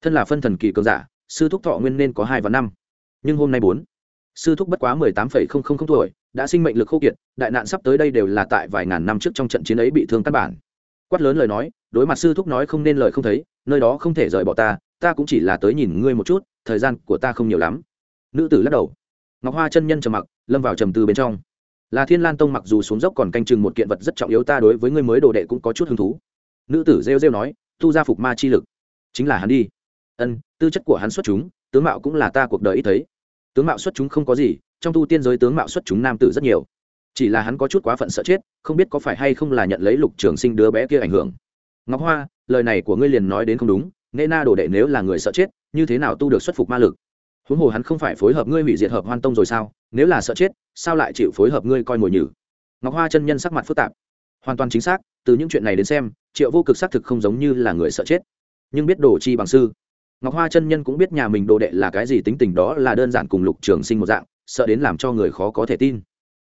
Thân là phân thần kỳ cường giả sư thúc thọ nguyên nên có hai và năm. Nhưng hôm nay bốn, sư thúc bất quá mười tám phẩy không không không tuổi, đã sinh mệnh lực khô kiệt, đại nạn sắp tới đây đều là tại vài ngàn năm trước trong trận chiến ấy bị thương căn bản. Quát lớn lời nói, đối mặt sư thúc nói không nên lời không thấy, nơi đó không thể rời bỏ ta ta cũng chỉ là tới nhìn ngươi một chút, thời gian của ta không nhiều lắm. Nữ tử lắc đầu. Ngọc hoa chân nhân trầm mặc, lâm vào trầm tư bên trong. Là thiên lan tông mặc dù xuống dốc còn canh chừng một kiện vật rất trọng yếu ta đối với ngươi mới đồ đệ cũng có chút hứng thú. Nữ tử rêu rêu nói tu ra phục ma chi lực. Chính là hắn đi ân, tư chất của hắn xuất chúng, tướng mạo cũng là ta cuộc đời ít thấy. Tướng mạo xuất chúng không có gì, trong tu tiên giới tướng mạo xuất chúng nam tử rất nhiều. Chỉ là hắn có chút quá phận sợ chết, không biết có phải hay không là nhận lấy lục trường sinh đứa bé kia ảnh hưởng. Ngọc hoa, lời này của ngươi liền nói đến không đúng, nê na đồ đệ nếu là người sợ chết, như thế nào tu được xuất phục ma lực? Huống hồ hắn không phải phối hợp ngươi hủy diệt hợp hoan tông rồi sao? Nếu là sợ chết, sao lại chịu phối hợp ngươi coi mồi nhử? Ngọc hoa chân nhân sắc mặt phức tạp. Hoàn toàn chính xác, từ những chuyện này đến xem, triệu vô cực xác thực không giống như là người sợ chết. Nhưng biết đồ chi bằng sư ngọc hoa chân nhân cũng biết nhà mình đồ đệ là cái gì, tính tình đó là đơn giản cùng lục trường sinh một dạng, sợ đến làm cho người khó có thể tin.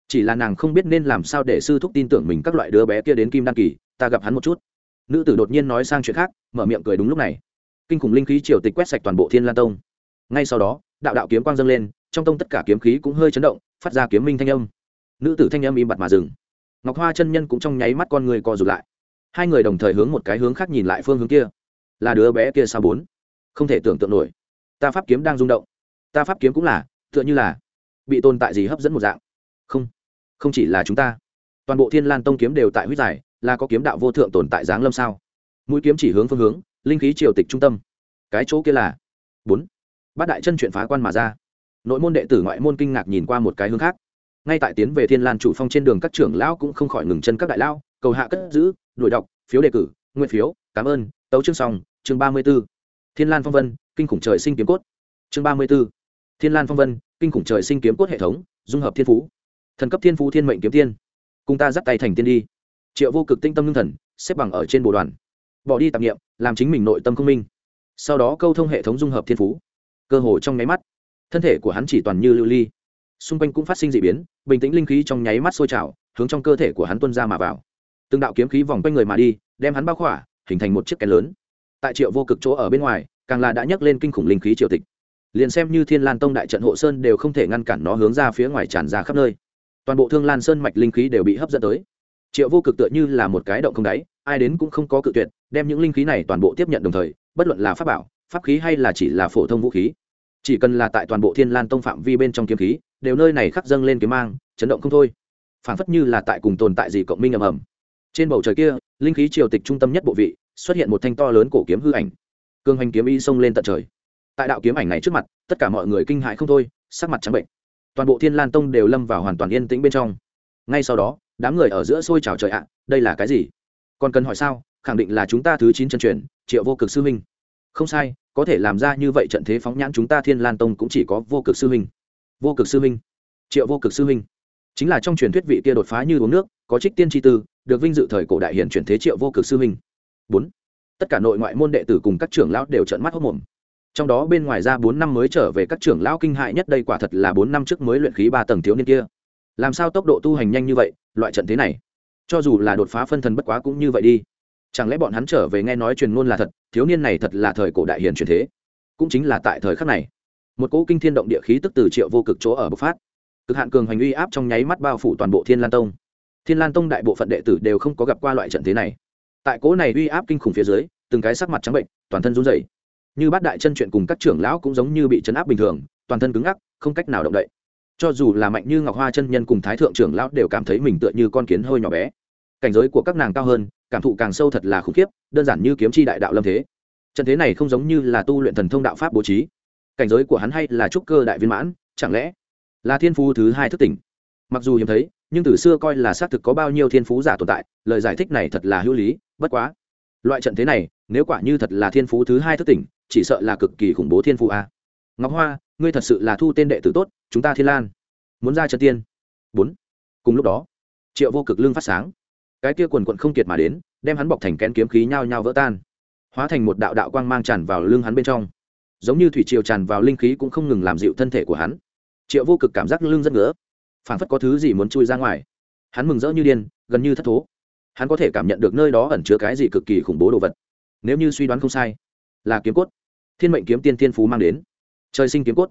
Chỉ là nàng không biết nên làm sao để sư thúc tin tưởng mình các loại đứa bé kia đến kim đan kỳ, ta gặp hắn một chút. Nữ tử đột nhiên nói sang chuyện khác, mở miệng cười đúng lúc này. Kinh khủng linh khí triều tịch quét sạch toàn bộ thiên lan tông. Ngay sau đó, đạo đạo kiếm quang dâng lên, trong tông tất cả kiếm khí cũng hơi chấn động, phát ra kiếm minh thanh âm. Nữ tử thanh âm im bặt mà dừng. Ngọc hoa chân nhân cũng trong nháy mắt con người co rụt lại. Hai người đồng thời hướng một cái hướng khác nhìn lại phương hướng kia. Là đứa bé kia sao bốn? Không thể tưởng tượng nổi. Ta pháp kiếm đang rung động. Ta pháp kiếm cũng là, tựa như là bị tồn tại gì hấp dẫn một dạng. Không không chỉ là chúng ta. Toàn bộ thiên lan tông kiếm đều tại huyết giải, là có kiếm đạo vô thượng tồn tại giáng lâm sao? Mũi kiếm chỉ hướng phương hướng, linh khí triều tịch trung tâm. Cái chỗ kia là bốn. Bát đại chân chuyện phá quan mà ra. Nội môn đệ tử ngoại môn kinh ngạc nhìn qua một cái hướng khác. Ngay tại tiến về thiên lan chủ phong trên đường các trưởng lão cũng không khỏi ngừng chân các đại lao cầu hạ cất giữ, đuổi đọc, phiếu đề cử nguyên phiếu, cảm ơn, tấu chương xong, chương ba mươi b ố thiên lan phong vân, kinh khủng trời sinh kiếm cốt. Chương ba mươi b ố thiên lan phong vân, kinh khủng trời sinh kiếm cốt hệ thống, dung hợp thiên phú. Thần cấp thiên phú thiên mệnh kiếm tiên. Cùng ta dắt tay thành tiên đi. Triệu vô cực tinh tâm ngưng thần, xếp bằng ở trên bộ đoàn. Bỏ đi tạp nghiệm làm chính mình nội tâm công minh. Sau đó câu thông hệ thống dung hợp thiên phú. Cơ hồ trong nháy mắt, thân thể của hắn chỉ toàn như lưu ly. Xung quanh cũng phát sinh d ị biến, bình tĩnh linh khí trong nháy mắt sôi trào, hướng trong cơ thể của hắn tuân ra mà vào. Từng đạo kiếm khí vòng quanh người mà đi, đem hắn bao khỏa, hình thành một chiếc kén lớn tại triệu vô cực chỗ ở bên ngoài, càng là đã nhấc lên kinh khủng linh khí triều tịch. Liền xem như thiên lan tông đại trận hộ sơn đều không thể ngăn cản nó hướng ra phía ngoài tràn ra khắp nơi. Toàn bộ thương lan sơn mạch linh khí đều bị hấp dẫn tới. Triệu vô cực tựa như là một cái động không đáy, ai đến cũng không có cự tuyệt, đem những linh khí này toàn bộ tiếp nhận đồng thời, bất luận là pháp bảo, pháp khí hay là chỉ là phổ thông vũ khí, chỉ cần là tại toàn bộ thiên lan tông phạm vi bên trong kiếm khí, đều nơi này khắc dâng lên kiếm mang, chấn động không thôi. Phảng phất như là tại cùng tồn tại gì cộng minh ầm ầm. Trên bầu trời kia, linh khí triều tịch trung tâm nhất bộ vị xuất hiện một thanh to lớn cổ kiếm hư ảnh. Cương hành kiếm y xông lên tận trời. Tại đạo kiếm ảnh này trước mặt, tất cả mọi người kinh hãi không thôi, sắc mặt trắng bệnh. Toàn bộ thiên lan tông đều lâm vào hoàn toàn yên tĩnh bên trong. Ngay sau đó, đám người ở giữa xôi trào trời ạ, đây là cái gì? Còn cần hỏi sao? Khẳng định là chúng ta thứ chín chân truyền, triệu vô cực sư huynh. Không sai, có thể làm ra như vậy trận thế phóng nhãn chúng ta thiên lan tông cũng chỉ có vô cực sư huynh. Vô cực sư huynh. Triệu vô cực sư huynh. Chính là trong truyền thuyết vị kia đột phá như uống nước, có trích tiên tri tư, được vinh dự thời cổ đại hiển chuyển thế triệu vô cực sư huynh bốn. Tất cả nội ngoại môn đệ tử cùng các trưởng lão đều trợn mắt hốc mồm. Trong đó bên ngoài ra bốn năm mới trở về các trưởng lão kinh hại nhất đây quả thật là bốn năm trước mới luyện khí ba tầng thiếu niên kia. Làm sao tốc độ tu hành nhanh như vậy, loại trận thế này? Cho dù là đột phá phân thần bất quá cũng như vậy đi. Chẳng lẽ bọn hắn trở về nghe nói truyền ngôn là thật, thiếu niên này thật là thời cổ đại hiền truyền thế? Cũng chính là tại thời khắc này, một cỗ kinh thiên động địa khí tức từ triệu vô cực chỗ ở bộc phát. Cực hạn cường hành uy áp trong nháy mắt bao phủ toàn bộ thiên lan tông. Thiên lan tông đại bộ phận đệ tử đều không có gặp qua loại trận thế này tại cỗ này uy áp kinh khủng phía dưới, từng cái sắc mặt trắng bệnh, toàn thân run rẩy. Như bát đại chân chuyện cùng các trưởng lão cũng giống như bị chấn áp bình thường, toàn thân cứng ngắc, không cách nào động đậy. Cho dù là mạnh như ngọc hoa chân nhân cùng thái thượng trưởng lão đều cảm thấy mình tựa như con kiến hơi nhỏ bé. Cảnh giới của các nàng cao hơn, cảm thụ càng sâu thật là khủng khiếp, đơn giản như kiếm chi đại đạo lâm thế. Trận thế này không giống như là tu luyện thần thông đạo pháp bố trí. Cảnh giới của hắn hay là trúc cơ đại viên mãn, chẳng lẽ là thiên phú thứ hai thức tỉnh? Mặc dù hiếm thấy nhưng từ xưa coi là xác thực có bao nhiêu thiên phú giả tồn tại, lời giải thích này thật là hữu lý, bất quá. Loại trận thế này, nếu quả như thật là thiên phú thứ hai thức tỉnh, chỉ sợ là cực kỳ khủng bố thiên phú a. Ngọc hoa, ngươi thật sự là thu tên đệ tử tốt, chúng ta thiên lan. Muốn ra trận tiên. Bốn. Cùng lúc đó, triệu vô cực lương phát sáng. Cái kia quần quận không kiệt mà đến, đem hắn bọc thành kén kiếm khí nhao nhao vỡ tan. Hóa thành một đạo đạo quang mang tràn vào lưng hắn bên trong. Giống như thủy triều tràn vào linh khí cũng không ngừng làm dịu thân thể của hắn. Triệu vô cực cảm giác lưng rất ngứa phản phất có thứ gì muốn chui ra ngoài. Hắn mừng rỡ như điên, gần như thất thố. Hắn có thể cảm nhận được nơi đó ẩn chứa cái gì cực kỳ khủng bố đồ vật. Nếu như suy đoán không sai, là kiếm cốt. Thiên mệnh kiếm tiên tiên phú mang đến. Trời sinh kiếm cốt.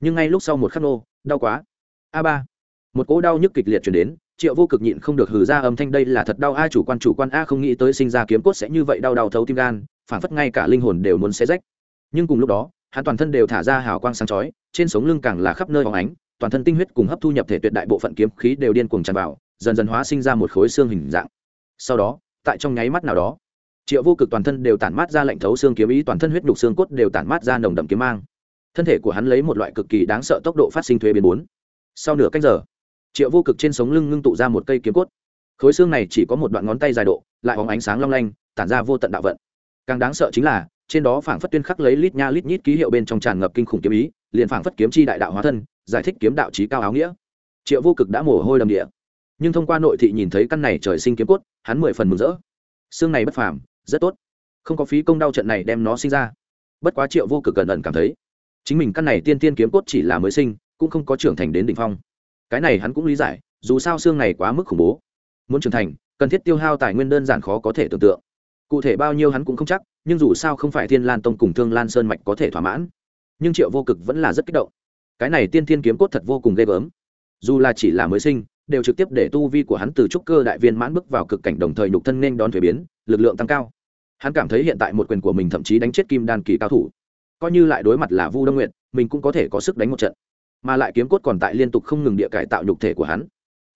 Nhưng ngay lúc sau một khắc nô, đau quá. A ba. Một cỗ đau nhức kịch liệt chuyển đến, triệu vô cực nhịn không được hừ ra âm thanh đây là thật đau. A chủ quan chủ quan, a không nghĩ tới sinh ra kiếm cốt sẽ như vậy đau đau thấu tim gan phản phất ngay cả linh hồn đều muốn xé rách. Nhưng cùng lúc đó, hắn toàn thân đều thả ra hào quang sáng chói, trên sống lưng càng là khắp nơi phóng ánh toàn thân tinh huyết cùng hấp thu nhập thể tuyệt đại bộ phận kiếm khí đều điên cuồng tràn vào, dần dần hóa sinh ra một khối xương hình dạng. Sau đó, tại trong nháy mắt nào đó, triệu vô cực toàn thân đều tản mát ra lệnh thấu xương kiếm ý, toàn thân huyết đục xương cốt đều tản mát ra nồng đậm kiếm mang. Thân thể của hắn lấy một loại cực kỳ đáng sợ tốc độ phát sinh thuế biến bốn. Sau nửa cách giờ, triệu vô cực trên sống lưng ngưng tụ ra một cây kiếm cốt. Khối xương này chỉ có một đoạn ngón tay dài độ, lại bóng ánh sáng long lanh, tản ra vô tận đạo vận. Càng đáng sợ chính là, trên đó phảng phất tuyên khắc lấy lít nha lít nhít ký hiệu bên trong tràn ngập kinh khủng kiếm ý, liền phảng phất kiếm chi đại đạo hóa thân giải thích kiếm đạo trí cao áo nghĩa. Triệu vô cực đã mồ hôi đầm địa. Nhưng thông qua nội thị nhìn thấy căn này trời sinh kiếm cốt, hắn mười phần mừng rỡ. Xương này bất phàm, rất tốt. Không có phí công đau trận này đem nó sinh ra. Bất quá triệu vô cực gần ẩn cảm thấy, chính mình căn này tiên tiên kiếm cốt chỉ là mới sinh, cũng không có trưởng thành đến đỉnh phong. Cái này hắn cũng lý giải, dù sao xương này quá mức khủng bố. Muốn trưởng thành, cần thiết tiêu hao tài nguyên đơn giản khó có thể tưởng tượng. Cụ thể bao nhiêu hắn cũng không chắc, nhưng dù sao không phải thiên lan tông cùng thương lan sơn mạch có thể thỏa mãn. Nhưng triệu vô cực vẫn là rất kích động cái này tiên thiên kiếm cốt thật vô cùng ghê gớm. Dù là chỉ là mới sinh, đều trực tiếp để tu vi của hắn từ trúc cơ đại viên mãn bước vào cực cảnh đồng thời nhục thân nên đón thuế biến, lực lượng tăng cao. Hắn cảm thấy hiện tại một quyền của mình thậm chí đánh chết kim đan kỳ cao thủ. Coi như lại đối mặt là vu đông nguyệt, mình cũng có thể có sức đánh một trận. Mà lại kiếm cốt còn tại liên tục không ngừng địa cải tạo nhục thể của hắn.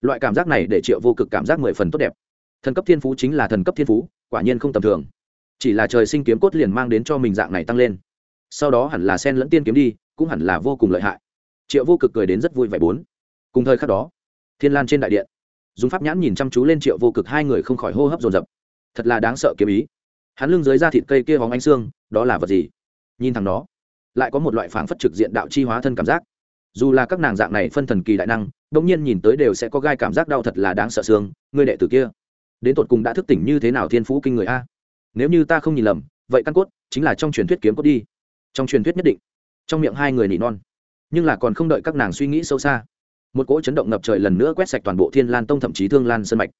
Loại cảm giác này để triệu vô cực cảm giác mười phần tốt đẹp. Thần cấp thiên phú chính là thần cấp thiên phú, quả nhiên không tầm thường. Chỉ là trời sinh kiếm cốt liền mang đến cho mình dạng này tăng lên. Sau đó hẳn là sen lẫn tiên kiếm đi, cũng hẳn là vô cùng lợi hại triệu vô cực cười đến rất vui vẻ bốn. Cùng thời khắc đó, thiên lan trên đại điện, dùng pháp nhãn nhìn chăm chú lên triệu vô cực hai người không khỏi hô hấp dồn dập. Thật là đáng sợ kiếm ý. Hắn lưng dưới da thịt cây kia hóng ánh xương, đó là vật gì? Nhìn thằng đó, lại có một loại phảng phất trực diện đạo chi hóa thân cảm giác. Dù là các nàng dạng này phân thần kỳ đại năng bỗng nhiên nhìn tới đều sẽ có gai cảm giác đau thật là đáng sợ xương người đệ tử kia, đến tột cùng đã thức tỉnh như thế nào thiên phú kinh người a? Nếu như ta không nhìn lầm, vậy căn cốt chính là trong truyền thuyết kiếm cốt đi. Trong truyền thuyết nhất định, trong miệng hai người nỉ non nhưng là còn không đợi các nàng suy nghĩ sâu xa. Một cỗ chấn động ngập trời lần nữa quét sạch toàn bộ thiên lan tông thậm chí thương lan sân mạch.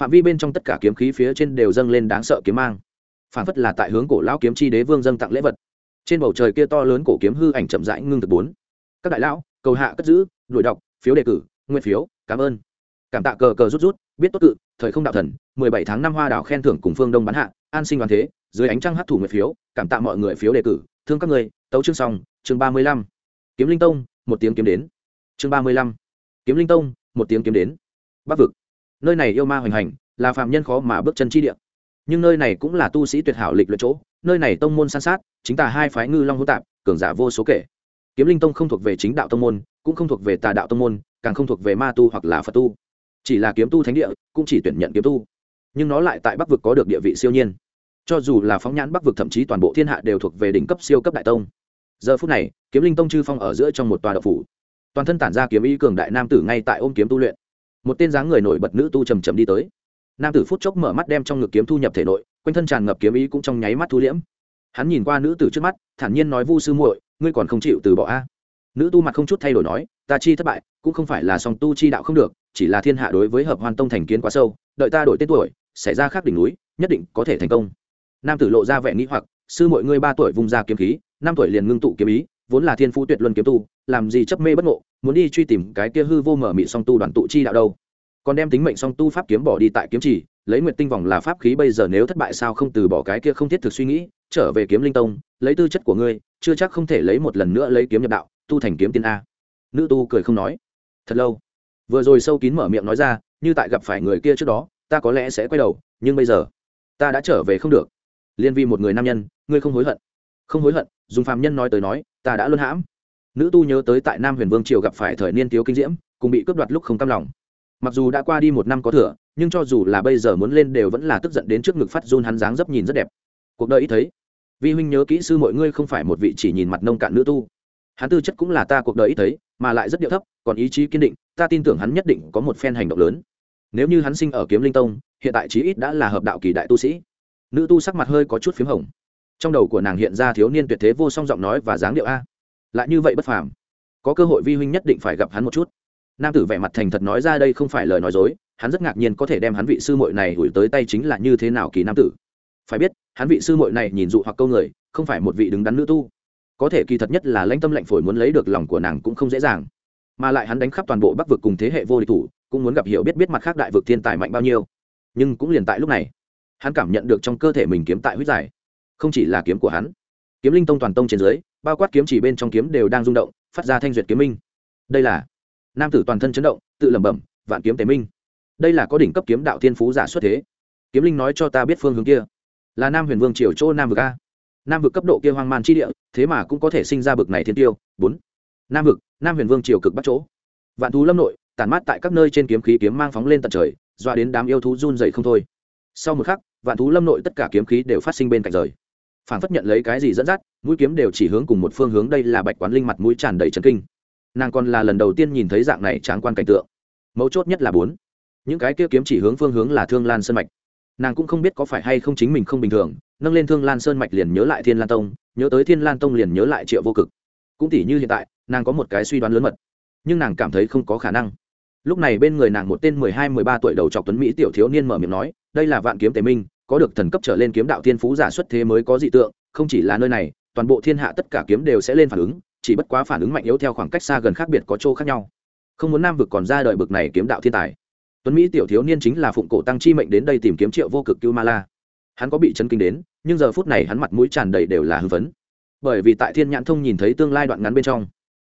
Phạm vi bên trong tất cả kiếm khí phía trên đều dâng lên đáng sợ kiếm mang. Phản phất là tại hướng cổ lão kiếm chi đế vương dâng tặng lễ vật. Trên bầu trời kia to lớn cổ kiếm hư ảnh chậm rãi ngưng thực bốn. Các đại lão, cầu hạ cất giữ, đuổi đọc, phiếu đề cử nguyên phiếu, cảm ơn. Cảm tạ cờ cờ rút rút, biết tốt cự, thời không đạo thần, mười bảy tháng năm hoa đảo khen thưởng cùng phương đông bán hạ, an sinh đoàn thế, dưới ánh trăng hấp thụ nguyên phiếu, cảm tạ mọi người phiếu đề cử, thương các người, tấu chương xong, chương ba mươi lăm kiếm linh tông, một tiếng kiếm đến. Chương ba mươi lăm. Kiếm linh tông, một tiếng kiếm đến. Bắc vực. Nơi này yêu ma hoành hành, là phạm nhân khó mà bước chân chi địa. Nhưng nơi này cũng là tu sĩ tuyệt hảo lịch luyện chỗ, nơi này tông môn san sát, chính tà hai phái ngư long hữu tạp, cường giả vô số kể. Kiếm linh tông không thuộc về chính đạo tông môn, cũng không thuộc về tà đạo tông môn, càng không thuộc về ma tu hoặc là phật tu. Chỉ là kiếm tu thánh địa, cũng chỉ tuyển nhận kiếm tu. Nhưng nó lại tại bắc vực có được địa vị siêu nhiên. Cho dù là phóng nhãn bắc vực thậm chí toàn bộ thiên hạ đều thuộc về đỉnh cấp siêu cấp đại tông giờ phút này, kiếm linh tông chư phong ở giữa trong một tòa đậu phủ. Toàn thân tản ra kiếm ý cường đại nam tử ngay tại ôm kiếm tu luyện. Một tên dáng người nổi bật nữ tu trầm trầm đi tới. Nam tử phút chốc mở mắt đem trong ngực kiếm thu nhập thể nội, quanh thân tràn ngập kiếm ý cũng trong nháy mắt thu liễm. Hắn nhìn qua nữ tử trước mắt, thản nhiên nói, vu sư muội, ngươi còn không chịu từ bỏ a? Nữ tu mặt không chút thay đổi nói, ta chi thất bại, cũng không phải là song tu chi đạo không được, chỉ là thiên hạ đối với hợp hoan tông thành kiến quá sâu, đợi ta đổi tên tuổi, xảy ra khác đỉnh núi, nhất định có thể thành công. Nam tử lộ ra vẻ nghĩ hoặc, sư mọi ngươi ba tuổi vung ra kiếm khí năm tuổi liền ngưng tụ kiếm ý, vốn là thiên phú tuyệt luân kiếm tu, làm gì chấp mê bất ngộ, muốn đi truy tìm cái kia hư vô mở mị song tu đoàn tụ chi đạo đâu. Còn đem tính mệnh song tu pháp kiếm bỏ đi tại kiếm chỉ, lấy nguyện tinh vòng là pháp khí bây giờ nếu thất bại sao không từ bỏ cái kia không thiết thực suy nghĩ, trở về kiếm linh tông, lấy tư chất của ngươi, chưa chắc không thể lấy một lần nữa lấy kiếm nhập đạo, tu thành kiếm tiên a. Nữ tu cười không nói. Thật lâu. Vừa rồi sâu kín mở miệng nói ra, như tại gặp phải người kia trước đó, ta có lẽ sẽ quay đầu, nhưng bây giờ, ta đã trở về không được. Liên vi một người nam nhân, ngươi không hối hận không hối hận, dùng phàm nhân nói tới nói, ta đã luân hãm. Nữ tu nhớ tới tại nam huyền vương triều gặp phải thời niên thiếu kinh diễm, cùng bị cướp đoạt lúc không cam lòng. Mặc dù đã qua đi một năm có thừa, nhưng cho dù là bây giờ muốn lên đều vẫn là tức giận đến trước ngực phát run hắn dáng dấp nhìn rất đẹp. Cuộc đời ít thấy, vi huynh nhớ kỹ sư mọi ngươi không phải một vị chỉ nhìn mặt nông cạn nữ tu. Hắn tư chất cũng là ta cuộc đời ít thấy, mà lại rất điệu thấp, còn ý chí kiên định, ta tin tưởng hắn nhất định có một phen hành động lớn. Nếu như hắn sinh ở kiếm linh tông, hiện tại chí ít đã là hợp đạo kỳ đại tu sĩ. Nữ tu sắc mặt hơi có chút p h í m hồng trong đầu của nàng hiện ra thiếu niên tuyệt thế vô song giọng nói và dáng điệu a. Lại như vậy bất phàm. Có cơ hội vi huynh nhất định phải gặp hắn một chút. Nam tử vẻ mặt thành thật nói ra đây không phải lời nói dối, hắn rất ngạc nhiên có thể đem hắn vị sư muội này gửi tới tay chính là như thế nào kỳ nam tử. Phải biết, hắn vị sư muội này nhìn dụ hoặc câu người, không phải một vị đứng đắn nữ tu. Có thể kỳ thật nhất là lãnh tâm lệnh phổi muốn lấy được lòng của nàng cũng không dễ dàng. Mà lại hắn đánh khắp toàn bộ bắc vực cùng thế hệ vô địch thủ, cũng muốn gặp hiểu biết biết mặt khác đại vực thiên tài mạnh bao nhiêu. Nhưng cũng liền tại lúc này, hắn cảm nhận được trong cơ thể mình kiếm tại huyết giải không chỉ là kiếm của hắn. Kiếm linh tông toàn tông trên dưới, bao quát kiếm chỉ bên trong kiếm đều đang rung động, phát ra thanh duyệt kiếm minh. Đây là nam tử toàn thân chấn động, tự lẩm bẩm, vạn kiếm tế minh. Đây là có đỉnh cấp kiếm đạo thiên phú giả xuất thế. Kiếm linh nói cho ta biết phương hướng kia. Là nam huyền vương triều châu nam vực a. Nam vực cấp độ kia hoang man chi địa, thế mà cũng có thể sinh ra bực này thiên tiêu. Bốn. Nam vực, nam huyền vương triều cực bắt chỗ. Vạn thú lâm nội, tản mát tại các nơi trên kiếm khí kiếm mang phóng lên tận trời, doa đến đám yêu thú run dậy không thôi. Sau một khắc, vạn thú lâm nội tất cả kiếm khí đều phát sinh bên cạnh rời phản phất nhận lấy cái gì dẫn dắt, mũi kiếm đều chỉ hướng cùng một phương hướng, đây là bạch quán linh mặt mũi tràn đầy trần kinh. Nàng còn là lần đầu tiên nhìn thấy dạng này tráng quan cảnh tượng. Mấu chốt nhất là bốn. Những cái kia kiếm chỉ hướng phương hướng là thương lan sơn mạch. Nàng cũng không biết có phải hay không chính mình không bình thường, nâng lên thương lan sơn mạch liền nhớ lại thiên lan tông, nhớ tới thiên lan tông liền nhớ lại triệu vô cực. Cũng tỉ như hiện tại, nàng có một cái suy đoán lớn mật. Nhưng nàng cảm thấy không có khả năng. Lúc này bên người nàng một tên mười hai, mười ba tuổi đầu trọc tuấn mỹ tiểu thiếu niên mở miệng nói, đây là vạn kiếm tề minh có được thần cấp trở lên kiếm đạo thiên phú giả xuất thế mới có dị tượng, không chỉ là nơi này, toàn bộ thiên hạ tất cả kiếm đều sẽ lên phản ứng, chỉ bất quá phản ứng mạnh yếu theo khoảng cách xa gần khác biệt có chỗ khác nhau. Không muốn nam vực còn ra đời bực này kiếm đạo thiên tài. Tuấn mỹ tiểu thiếu niên chính là phụng cổ tăng chi mệnh đến đây tìm kiếm triệu vô cực cưu ma la. Hắn có bị chấn kinh đến, nhưng giờ phút này hắn mặt mũi tràn đầy đều là hưng phấn. Bởi vì tại thiên nhãn thông nhìn thấy tương lai đoạn ngắn bên trong,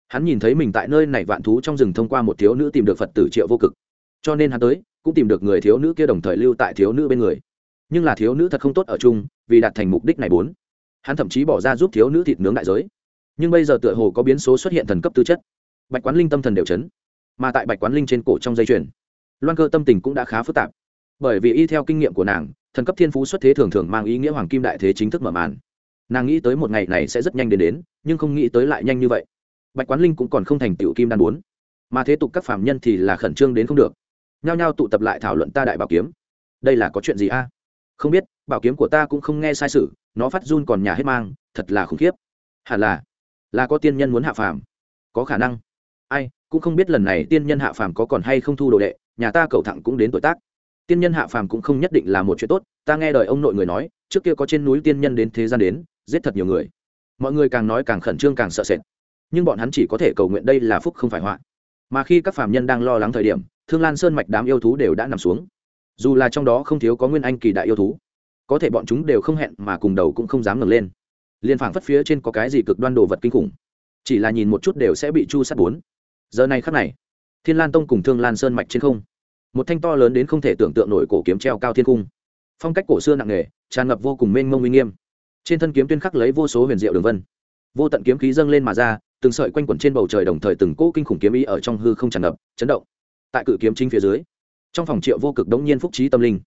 hắn nhìn thấy mình tại nơi này vạn thú trong rừng thông qua một thiếu nữ tìm được phật tử triệu vô cực. Cho nên hắn tới, cũng tìm được người thiếu nữ kia đồng thời lưu tại thiếu nữ bên người nhưng là thiếu nữ thật không tốt ở chung, vì đạt thành mục đích này bốn. Hắn thậm chí bỏ ra giúp thiếu nữ thịt nướng đại giới. Nhưng bây giờ tựa hồ có biến số xuất hiện thần cấp tư chất. Bạch quán linh tâm thần đều chấn. Mà tại bạch quán linh trên cổ trong dây chuyền, loan cơ tâm tình cũng đã khá phức tạp. Bởi vì y theo kinh nghiệm của nàng, thần cấp thiên phú xuất thế thường thường mang ý nghĩa hoàng kim đại thế chính thức mở màn. Nàng nghĩ tới một ngày này sẽ rất nhanh đến đến, nhưng không nghĩ tới lại nhanh như vậy. Bạch quán linh cũng còn không thành tựu kim đan bốn. Mà thế tục các phạm nhân thì là khẩn trương đến không được. Nhao nhao tụ tập lại thảo luận ta đại bảo kiếm. Đây là có chuyện gì a? Không biết, bảo kiếm của ta cũng không nghe sai sự, nó phát run còn nhà hết mang, thật là khủng khiếp. Hẳn là là có tiên nhân muốn hạ phàm. Có khả năng. Ai, cũng không biết lần này tiên nhân hạ phàm có còn hay không thu đồ đệ, nhà ta cầu thẳng cũng đến tuổi tác. Tiên nhân hạ phàm cũng không nhất định là một chuyện tốt, ta nghe đời ông nội người nói, trước kia có trên núi tiên nhân đến thế gian đến, giết thật nhiều người. Mọi người càng nói càng khẩn trương càng sợ sệt. Nhưng bọn hắn chỉ có thể cầu nguyện đây là phúc không phải họa. Mà khi các phàm nhân đang lo lắng thời điểm, thương lan sơn mạch đám yêu thú đều đã nằm xuống dù là trong đó không thiếu có nguyên anh kỳ đại yêu thú, có thể bọn chúng đều không hẹn mà cùng đầu cũng không dám ngẩng lên. Liền phảng phất phía trên có cái gì cực đoan đồ vật kinh khủng, chỉ là nhìn một chút đều sẽ bị chu sát bốn. Giờ này khắc này, thiên lan tông cùng thương lan sơn mạch trên không, một thanh to lớn đến không thể tưởng tượng nổi cổ kiếm treo cao thiên cung. Phong cách cổ xưa nặng nề, tràn ngập vô cùng mênh mông uy nghiêm. Trên thân kiếm tuyên khắc lấy vô số huyền diệu đường vân. Vô tận kiếm khí dâng lên mà ra, từng sợi quanh quẩn trên bầu trời đồng thời từng cỗ kinh khủng kiếm ý ở trong hư không tràn ngập, chấn động. Tại cự kiếm chính phía dưới trong phòng triệu vô cực đống nhiên phúc trí tâm linh.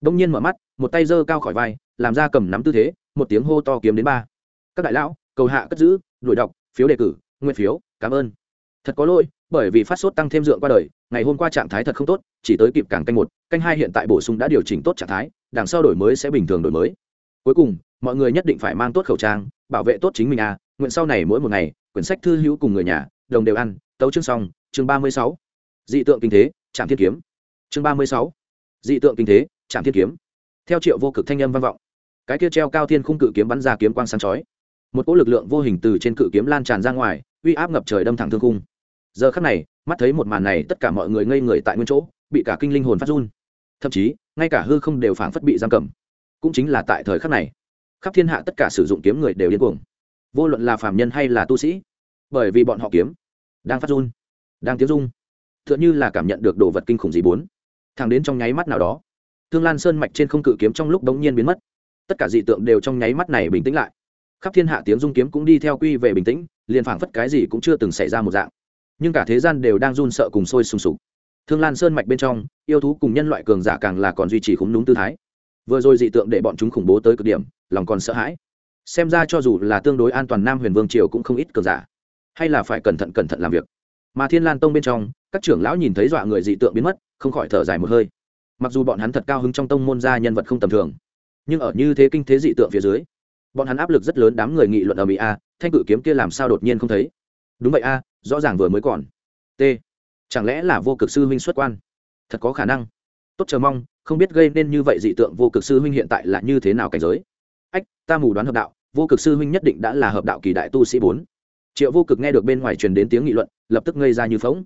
Đống nhiên mở mắt, một tay giơ cao khỏi vai, làm ra cầm nắm tư thế, một tiếng hô to kiếm đến ba. Các đại lão, cầu hạ cất giữ, đuổi đọc, phiếu đề cử nguyên phiếu, cảm ơn. Thật có lỗi, bởi vì phát sốt tăng thêm dượng qua đời, ngày hôm qua trạng thái thật không tốt, chỉ tới kịp cảng canh một, canh hai hiện tại bổ sung đã điều chỉnh tốt trạng thái, đằng sau đổi mới sẽ bình thường đổi mới. Cuối cùng, mọi người nhất định phải mang tốt khẩu trang, bảo vệ tốt chính mình à nguyện sau này mỗi một ngày, quyển sách thư hữu cùng người nhà, đồng đều ăn, tấu chương xong, chương ba mươi sáu. Dị tượng kinh thế, trạm thiên kiếm chương ba mươi sáu. Dị tượng kinh thế, trạm thiên kiếm. Theo triệu vô cực thanh âm vang vọng, cái kia treo cao thiên khung cự kiếm bắn ra kiếm quang sáng chói. Một cỗ lực lượng vô hình từ trên cự kiếm lan tràn ra ngoài, uy áp ngập trời đâm thẳng thương khung. Giờ khắc này, mắt thấy một màn này, tất cả mọi người ngây người tại nguyên chỗ, bị cả kinh linh hồn phát run. Thậm chí, ngay cả hư không đều phảng phất bị giam cầm. Cũng chính là tại thời khắc này, khắp thiên hạ tất cả sử dụng kiếm người đều điên cuồng. Vô luận là phàm nhân hay là tu sĩ, bởi vì bọn họ kiếm đang phát run, đang tiếng rung t h ư ợ n h ư là cảm nhận được đồ vật kinh khủng gì bốn thẳng đến trong nháy mắt nào đó, thương lan sơn mạch trên không cự kiếm trong lúc bỗng nhiên biến mất. Tất cả dị tượng đều trong nháy mắt này bình tĩnh lại. Khắp thiên hạ tiếng dung kiếm cũng đi theo quy về bình tĩnh, liền phảng phất cái gì cũng chưa từng xảy ra một dạng. Nhưng cả thế gian đều đang run sợ cùng sôi sùng sục. Thương lan sơn mạch bên trong, yêu thú cùng nhân loại cường giả càng là còn duy trì khúng đúng tư thái. Vừa rồi dị tượng để bọn chúng khủng bố tới cực điểm, lòng còn sợ hãi. Xem ra cho dù là tương đối an toàn nam huyền vương triều cũng không ít cường giả. Hay là phải cẩn thận cẩn thận làm việc. Mà thiên lan tông bên trong, các trưởng lão nhìn thấy dọa người dị tượng biến mất không khỏi thở dài một hơi. Mặc dù bọn hắn thật cao hứng trong tông môn gia nhân vật không tầm thường, nhưng ở như thế kinh thế dị tượng phía dưới, bọn hắn áp lực rất lớn đám người nghị luận ở mỹ a, thanh cự kiếm kia làm sao đột nhiên không thấy? Đúng vậy a, rõ ràng vừa mới còn. T. Chẳng lẽ là vô cực sư huynh xuất quan? Thật có khả năng. Tốt chờ mong, không biết gây nên như vậy dị tượng vô cực sư huynh hiện tại là như thế nào cảnh giới? Ách, ta mù đoán hợp đạo, vô cực sư huynh nhất định đã là hợp đạo kỳ đại tu sĩ bốn. Triệu vô cực nghe được bên ngoài truyền đến tiếng nghị luận, lập tức ngây ra như phóng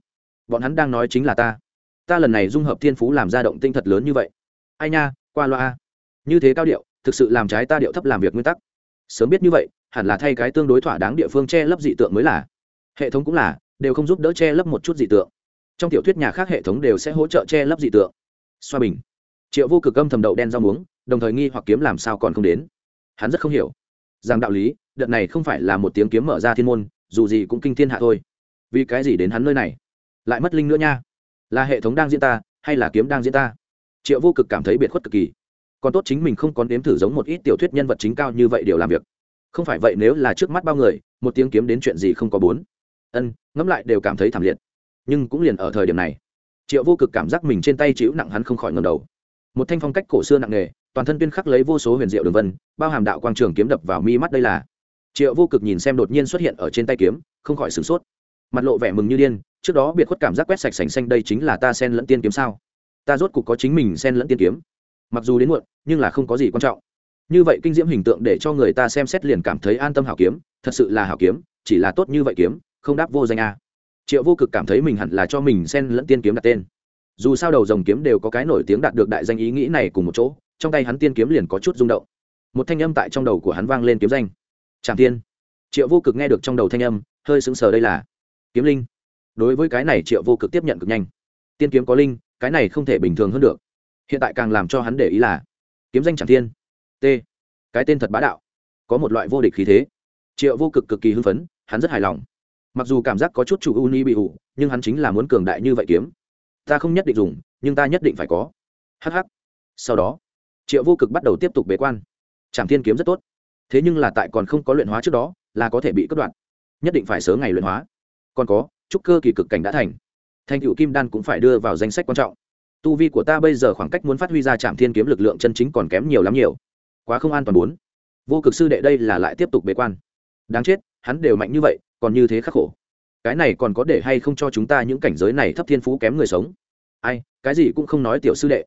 bọn hắn đang nói chính là ta ta lần này dung hợp thiên phú làm ra động tinh thật lớn như vậy. Ai nha, qua loa như thế cao điệu, thực sự làm trái ta điệu thấp làm việc nguyên tắc. Sớm biết như vậy, hẳn là thay cái tương đối thỏa đáng địa phương che lấp dị tượng mới là. Hệ thống cũng là, đều không giúp đỡ che lấp một chút dị tượng. Trong tiểu thuyết nhà khác hệ thống đều sẽ hỗ trợ che lấp dị tượng. Xoa bình. Triệu vô cực âm thầm đậu đen rau muống, đồng thời nghi hoặc kiếm làm sao còn không đến. Hắn rất không hiểu. Rằng đạo lý, đợt này không phải là một tiếng kiếm mở ra thiên môn, dù gì cũng kinh thiên hạ thôi. Vì cái gì đến hắn nơi này? Lại mất linh nữa nha là hệ thống đang diễn ta, hay là kiếm đang diễn ta? Triệu vô cực cảm thấy biệt khuất cực kỳ. Còn tốt chính mình không còn đếm thử giống một ít tiểu thuyết nhân vật chính cao như vậy điều làm việc. Không phải vậy nếu là trước mắt bao người, một tiếng kiếm đến chuyện gì không có bốn. Ân, ngẫm lại đều cảm thấy thảm liệt. Nhưng cũng liền ở thời điểm này, triệu vô cực cảm giác mình trên tay chịu nặng hắn không khỏi ngầm đầu. Một thanh phong cách cổ xưa nặng nề, toàn thân tuyên khắc lấy vô số huyền diệu đường vân, bao hàm đạo quang trường kiếm đập vào mi mắt đây là. Triệu vô cực nhìn xem đột nhiên xuất hiện ở trên tay kiếm, không khỏi sửng sốt. Mặt lộ vẻ mừng như điên trước đó biệt khuất cảm giác quét sạch sành xanh đây chính là ta sen lẫn tiên kiếm sao? Ta rốt cục có chính mình sen lẫn tiên kiếm. Mặc dù đến muộn, nhưng là không có gì quan trọng. Như vậy kinh diễm hình tượng để cho người ta xem xét liền cảm thấy an tâm hảo kiếm, thật sự là hảo kiếm, chỉ là tốt như vậy kiếm, không đáp vô danh a. Triệu vô cực cảm thấy mình hẳn là cho mình sen lẫn tiên kiếm đặt tên. Dù sao đầu dòng kiếm đều có cái nổi tiếng đạt được đại danh ý nghĩ này cùng một chỗ, trong tay hắn tiên kiếm liền có chút rung động. Một thanh âm tại trong đầu của hắn vang lên kiếm danh. Tràng tiên triệu vô cực nghe được trong đầu thanh âm, hơi sững sờ đây là kiếm linh đối với cái này triệu vô cực tiếp nhận cực nhanh. Tiên kiếm có linh, cái này không thể bình thường hơn được. Hiện tại càng làm cho hắn để ý là, kiếm danh chẳng thiên. T. Cái tên thật bá đạo. Có một loại vô địch khí thế. Triệu vô cực cực kỳ hưng phấn, hắn rất hài lòng. Mặc dù cảm giác có chút chủ uni bị ủ, nhưng hắn chính là muốn cường đại như vậy kiếm. Ta không nhất định dùng, nhưng ta nhất định phải có. Hh sau đó, triệu vô cực bắt đầu tiếp tục bế quan. Trảm thiên kiếm rất tốt. Thế nhưng là tại còn không có luyện hóa trước đó, là có thể bị cất đoạn. Nhất định phải sớm ngày luyện hóa. Còn có trúc cơ kỳ cực cảnh đã thành. Thành cựu kim đan cũng phải đưa vào danh sách quan trọng. Tu vi của ta bây giờ khoảng cách muốn phát huy ra trạm thiên kiếm lực lượng chân chính còn kém nhiều lắm nhiều. Quá không an toàn bốn. Vô cực sư đệ đây là lại tiếp tục bế quan. Đáng chết, hắn đều mạnh như vậy, còn như thế khắc khổ. Cái này còn có để hay không cho chúng ta những cảnh giới này thấp thiên phú kém người sống? Ai, cái gì cũng không nói tiểu sư đệ.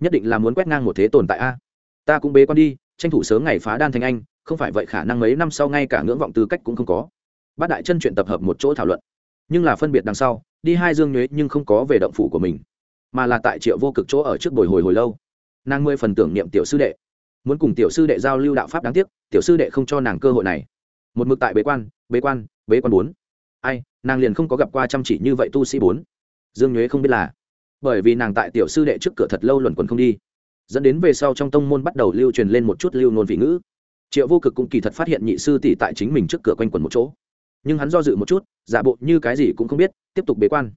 Nhất định là muốn quét ngang một thế tồn tại a. Ta cũng bế quan đi, tranh thủ sớm ngày phá đan thành anh, không phải vậy khả năng mấy năm sau ngay cả ngưỡng vọng tư cách cũng không có. Bát đại chân chuyện tập hợp một chỗ thảo luận nhưng là phân biệt đằng sau, đi hai dương nhuế nhưng không có về động phủ của mình, mà là tại triệu vô cực chỗ ở trước bồi hồi hồi lâu. Nàng mười phần tưởng niệm tiểu sư đệ, muốn cùng tiểu sư đệ giao lưu đạo pháp đáng tiếc, tiểu sư đệ không cho nàng cơ hội này. Một mực tại bế quan bế quan bế quan bốn. Ai, nàng liền không có gặp qua chăm chỉ như vậy tu sĩ bốn. Dương nhuế không biết là, bởi vì nàng tại tiểu sư đệ trước cửa thật lâu luẩn quẩn không đi. Dẫn đến về sau trong tông môn bắt đầu lưu truyền lên một chút lưu nôn vị ngữ. Triệu vô cực cũng kỳ thật phát hiện nhị sư tỷ tại chính mình trước cửa quanh quẩn một chỗ nhưng hắn do dự một chút, giả bộ như cái gì cũng không biết, tiếp tục bế quan.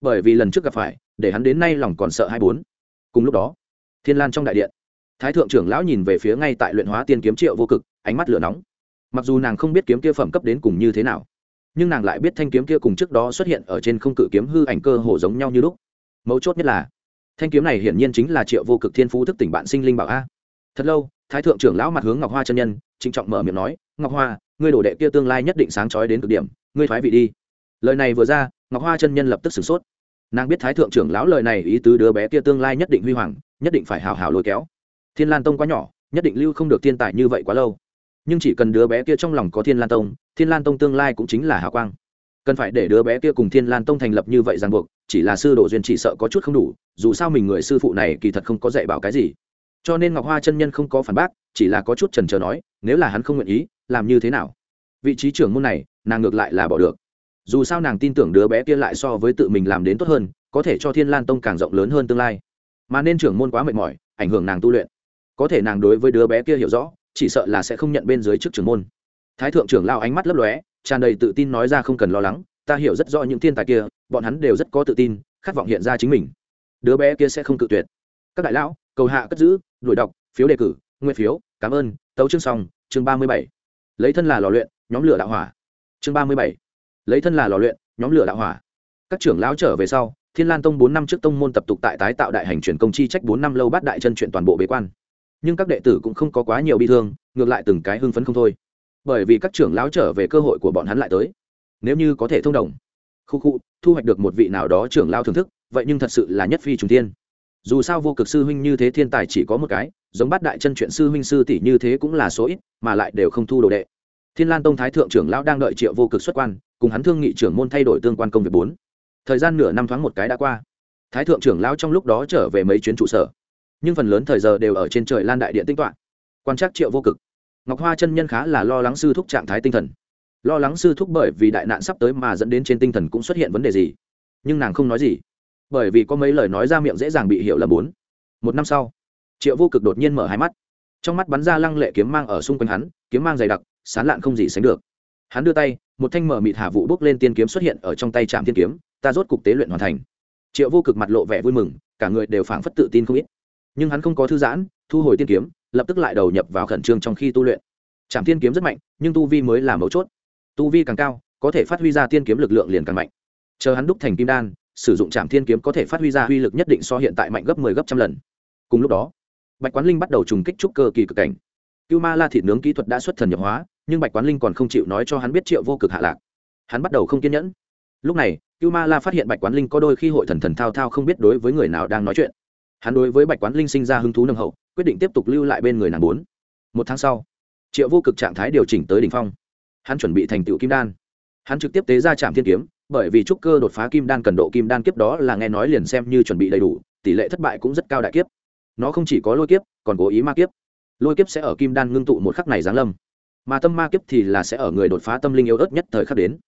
Bởi vì lần trước gặp phải, để hắn đến nay lòng còn sợ hai bốn. Cùng lúc đó, thiên lan trong đại điện, thái thượng trưởng lão nhìn về phía ngay tại luyện hóa tiên kiếm triệu vô cực, ánh mắt lửa nóng. Mặc dù nàng không biết kiếm kia phẩm cấp đến cùng như thế nào, nhưng nàng lại biết thanh kiếm kia cùng trước đó xuất hiện ở trên không cự kiếm hư ảnh cơ hồ giống nhau như lúc. Mấu chốt nhất là, thanh kiếm này hiển nhiên chính là triệu vô cực thiên phú thức tỉnh bạn sinh linh bảo a. Thật lâu, thái thượng trưởng lão mặt hướng ngọc hoa chân nhân, trịnh trọng mở miệng nói, ngọc hoa ngươi đổ đệ kia tương lai nhất định sáng trói đến cực điểm, ngươi thoái vị đi. Lời này vừa ra, ngọc hoa chân nhân lập tức sửng sốt. Nàng biết thái thượng trưởng lão lời này ý tứ đứa bé kia tương lai nhất định huy hoàng, nhất định phải hào hào lôi kéo. Thiên lan tông quá nhỏ, nhất định lưu không được thiên tài như vậy quá lâu. Nhưng chỉ cần đứa bé kia trong lòng có thiên lan tông, thiên lan tông tương lai cũng chính là hào quang. Cần phải để đứa bé kia cùng thiên lan tông thành lập như vậy ràng buộc, chỉ là sư đồ duyên chỉ sợ có chút không đủ, dù sao mình người sư phụ này kỳ thật không có dạy bảo cái gì cho nên ngọc hoa chân nhân không có phản bác, chỉ là có chút trần trờ nói, nếu là hắn không nguyện ý, làm như thế nào? Vị trí trưởng môn này, nàng ngược lại là bỏ được. Dù sao nàng tin tưởng đứa bé kia lại so với tự mình làm đến tốt hơn, có thể cho thiên lan tông càng rộng lớn hơn tương lai. Mà nên trưởng môn quá mệt mỏi, ảnh hưởng nàng tu luyện. Có thể nàng đối với đứa bé kia hiểu rõ, chỉ sợ là sẽ không nhận bên dưới chức trưởng môn. Thái thượng trưởng lao ánh mắt lấp lóe, tràn đầy tự tin nói ra không cần lo lắng, ta hiểu rất rõ những thiên tài kia, bọn hắn đều rất có tự tin, khát vọng hiện ra chính mình. Đứa bé kia sẽ không cự tuyệt. Các đại lão cầu hạ cất giữ, đuổi đọc, phiếu đề cử nguyên phiếu, cảm ơn, tấu chương xong, chương ba mươi bảy. Lấy thân là lò luyện, nhóm lửa đạo hỏa. Chương ba mươi bảy. Lấy thân là lò luyện, nhóm lửa đạo hỏa. Các trưởng lão trở về sau, thiên lan tông bốn năm trước tông môn tập tục tại tái tạo đại hành truyền công chi trách bốn năm lâu bát đại chân chuyện toàn bộ bế quan. Nhưng các đệ tử cũng không có quá nhiều bi thương, ngược lại từng cái hưng phấn không thôi. Bởi vì các trưởng lão trở về cơ hội của bọn hắn lại tới. Nếu như có thể thông đồng. Khu khu, thu hoạch được một vị nào đó trưởng lao thưởng thức, vậy nhưng thật sự là nhất phi trùng tiên dù sao vô cực sư huynh như thế thiên tài chỉ có một cái, giống bát đại chân chuyện sư huynh sư tỷ như thế cũng là số ít, mà lại đều không thu đồ đệ. Thiên lan tông thái thượng trưởng lão đang đợi triệu vô cực xuất quan, cùng hắn thương nghị trưởng môn thay đổi tương quan công việc bốn. Thời gian nửa năm thoáng một cái đã qua. Thái thượng trưởng lão trong lúc đó trở về mấy chuyến trụ sở. Nhưng phần lớn thời giờ đều ở trên trời lan đại điện tinh toạn quan trắc triệu vô cực. Ngọc hoa chân nhân khá là lo lắng sư thúc trạng thái tinh thần. Lo lắng sư thúc bởi vì đại nạn sắp tới mà dẫn đến trên tinh thần cũng xuất hiện vấn đề gì. Nhưng nàng không nói gì bởi vì có mấy lời nói ra miệng dễ dàng bị hiểu là bốn. Một năm sau, triệu vô cực đột nhiên mở hai mắt. Trong mắt bắn ra lăng lệ kiếm mang ở xung quanh hắn, kiếm mang dày đặc, sán lạn không gì sánh được. Hắn đưa tay, một thanh mở mịt hạ vụ bước lên tiên kiếm xuất hiện ở trong tay trạm thiên kiếm, ta rốt cục tế luyện hoàn thành. Triệu vô cực mặt lộ vẻ vui mừng, cả người đều phảng phất tự tin không ít. Nhưng hắn không có thư giãn, thu hồi tiên kiếm, lập tức lại đầu nhập vào khẩn trương trong khi tu luyện. Trạm tiên kiếm rất mạnh, nhưng tu vi mới là mấu chốt. Tu vi càng cao, có thể phát huy ra tiên kiếm lực lượng liền càng mạnh. Chờ hắn đúc thành kim đan sử dụng trạm thiên kiếm có thể phát huy ra uy lực nhất định so hiện tại mạnh gấp 10 gấp trăm lần. Cùng lúc đó, bạch quán linh bắt đầu trùng kích trúc cơ kỳ cực cảnh. Cưu ma la thịt nướng kỹ thuật đã xuất thần nhập hóa, nhưng bạch quán linh còn không chịu nói cho hắn biết triệu vô cực hạ lạc. Hắn bắt đầu không kiên nhẫn. Lúc này, cưu ma la phát hiện bạch quán linh có đôi khi hội thần thần thao thao không biết đối với người nào đang nói chuyện. Hắn đối với bạch quán linh sinh ra hứng thú nâng hậu, quyết định tiếp tục lưu lại bên người nàng bốn. Một tháng sau, triệu vô cực trạng thái điều chỉnh tới đ ỉ n h phong. Hắn chuẩn bị thành tựu kim đan. Hắn trực tiếp tế ra trạm thiên kiếm bởi vì trúc cơ đột phá kim đan cần độ kim đan kiếp đó là nghe nói liền xem như chuẩn bị đầy đủ, tỷ lệ thất bại cũng rất cao đại kiếp. Nó không chỉ có lôi kiếp, còn cố ý ma kiếp. Lôi kiếp sẽ ở kim đan ngưng tụ một khắc này giáng lâm. Mà tâm ma kiếp thì là sẽ ở người đột phá tâm linh yếu ớt nhất thời khắc đến.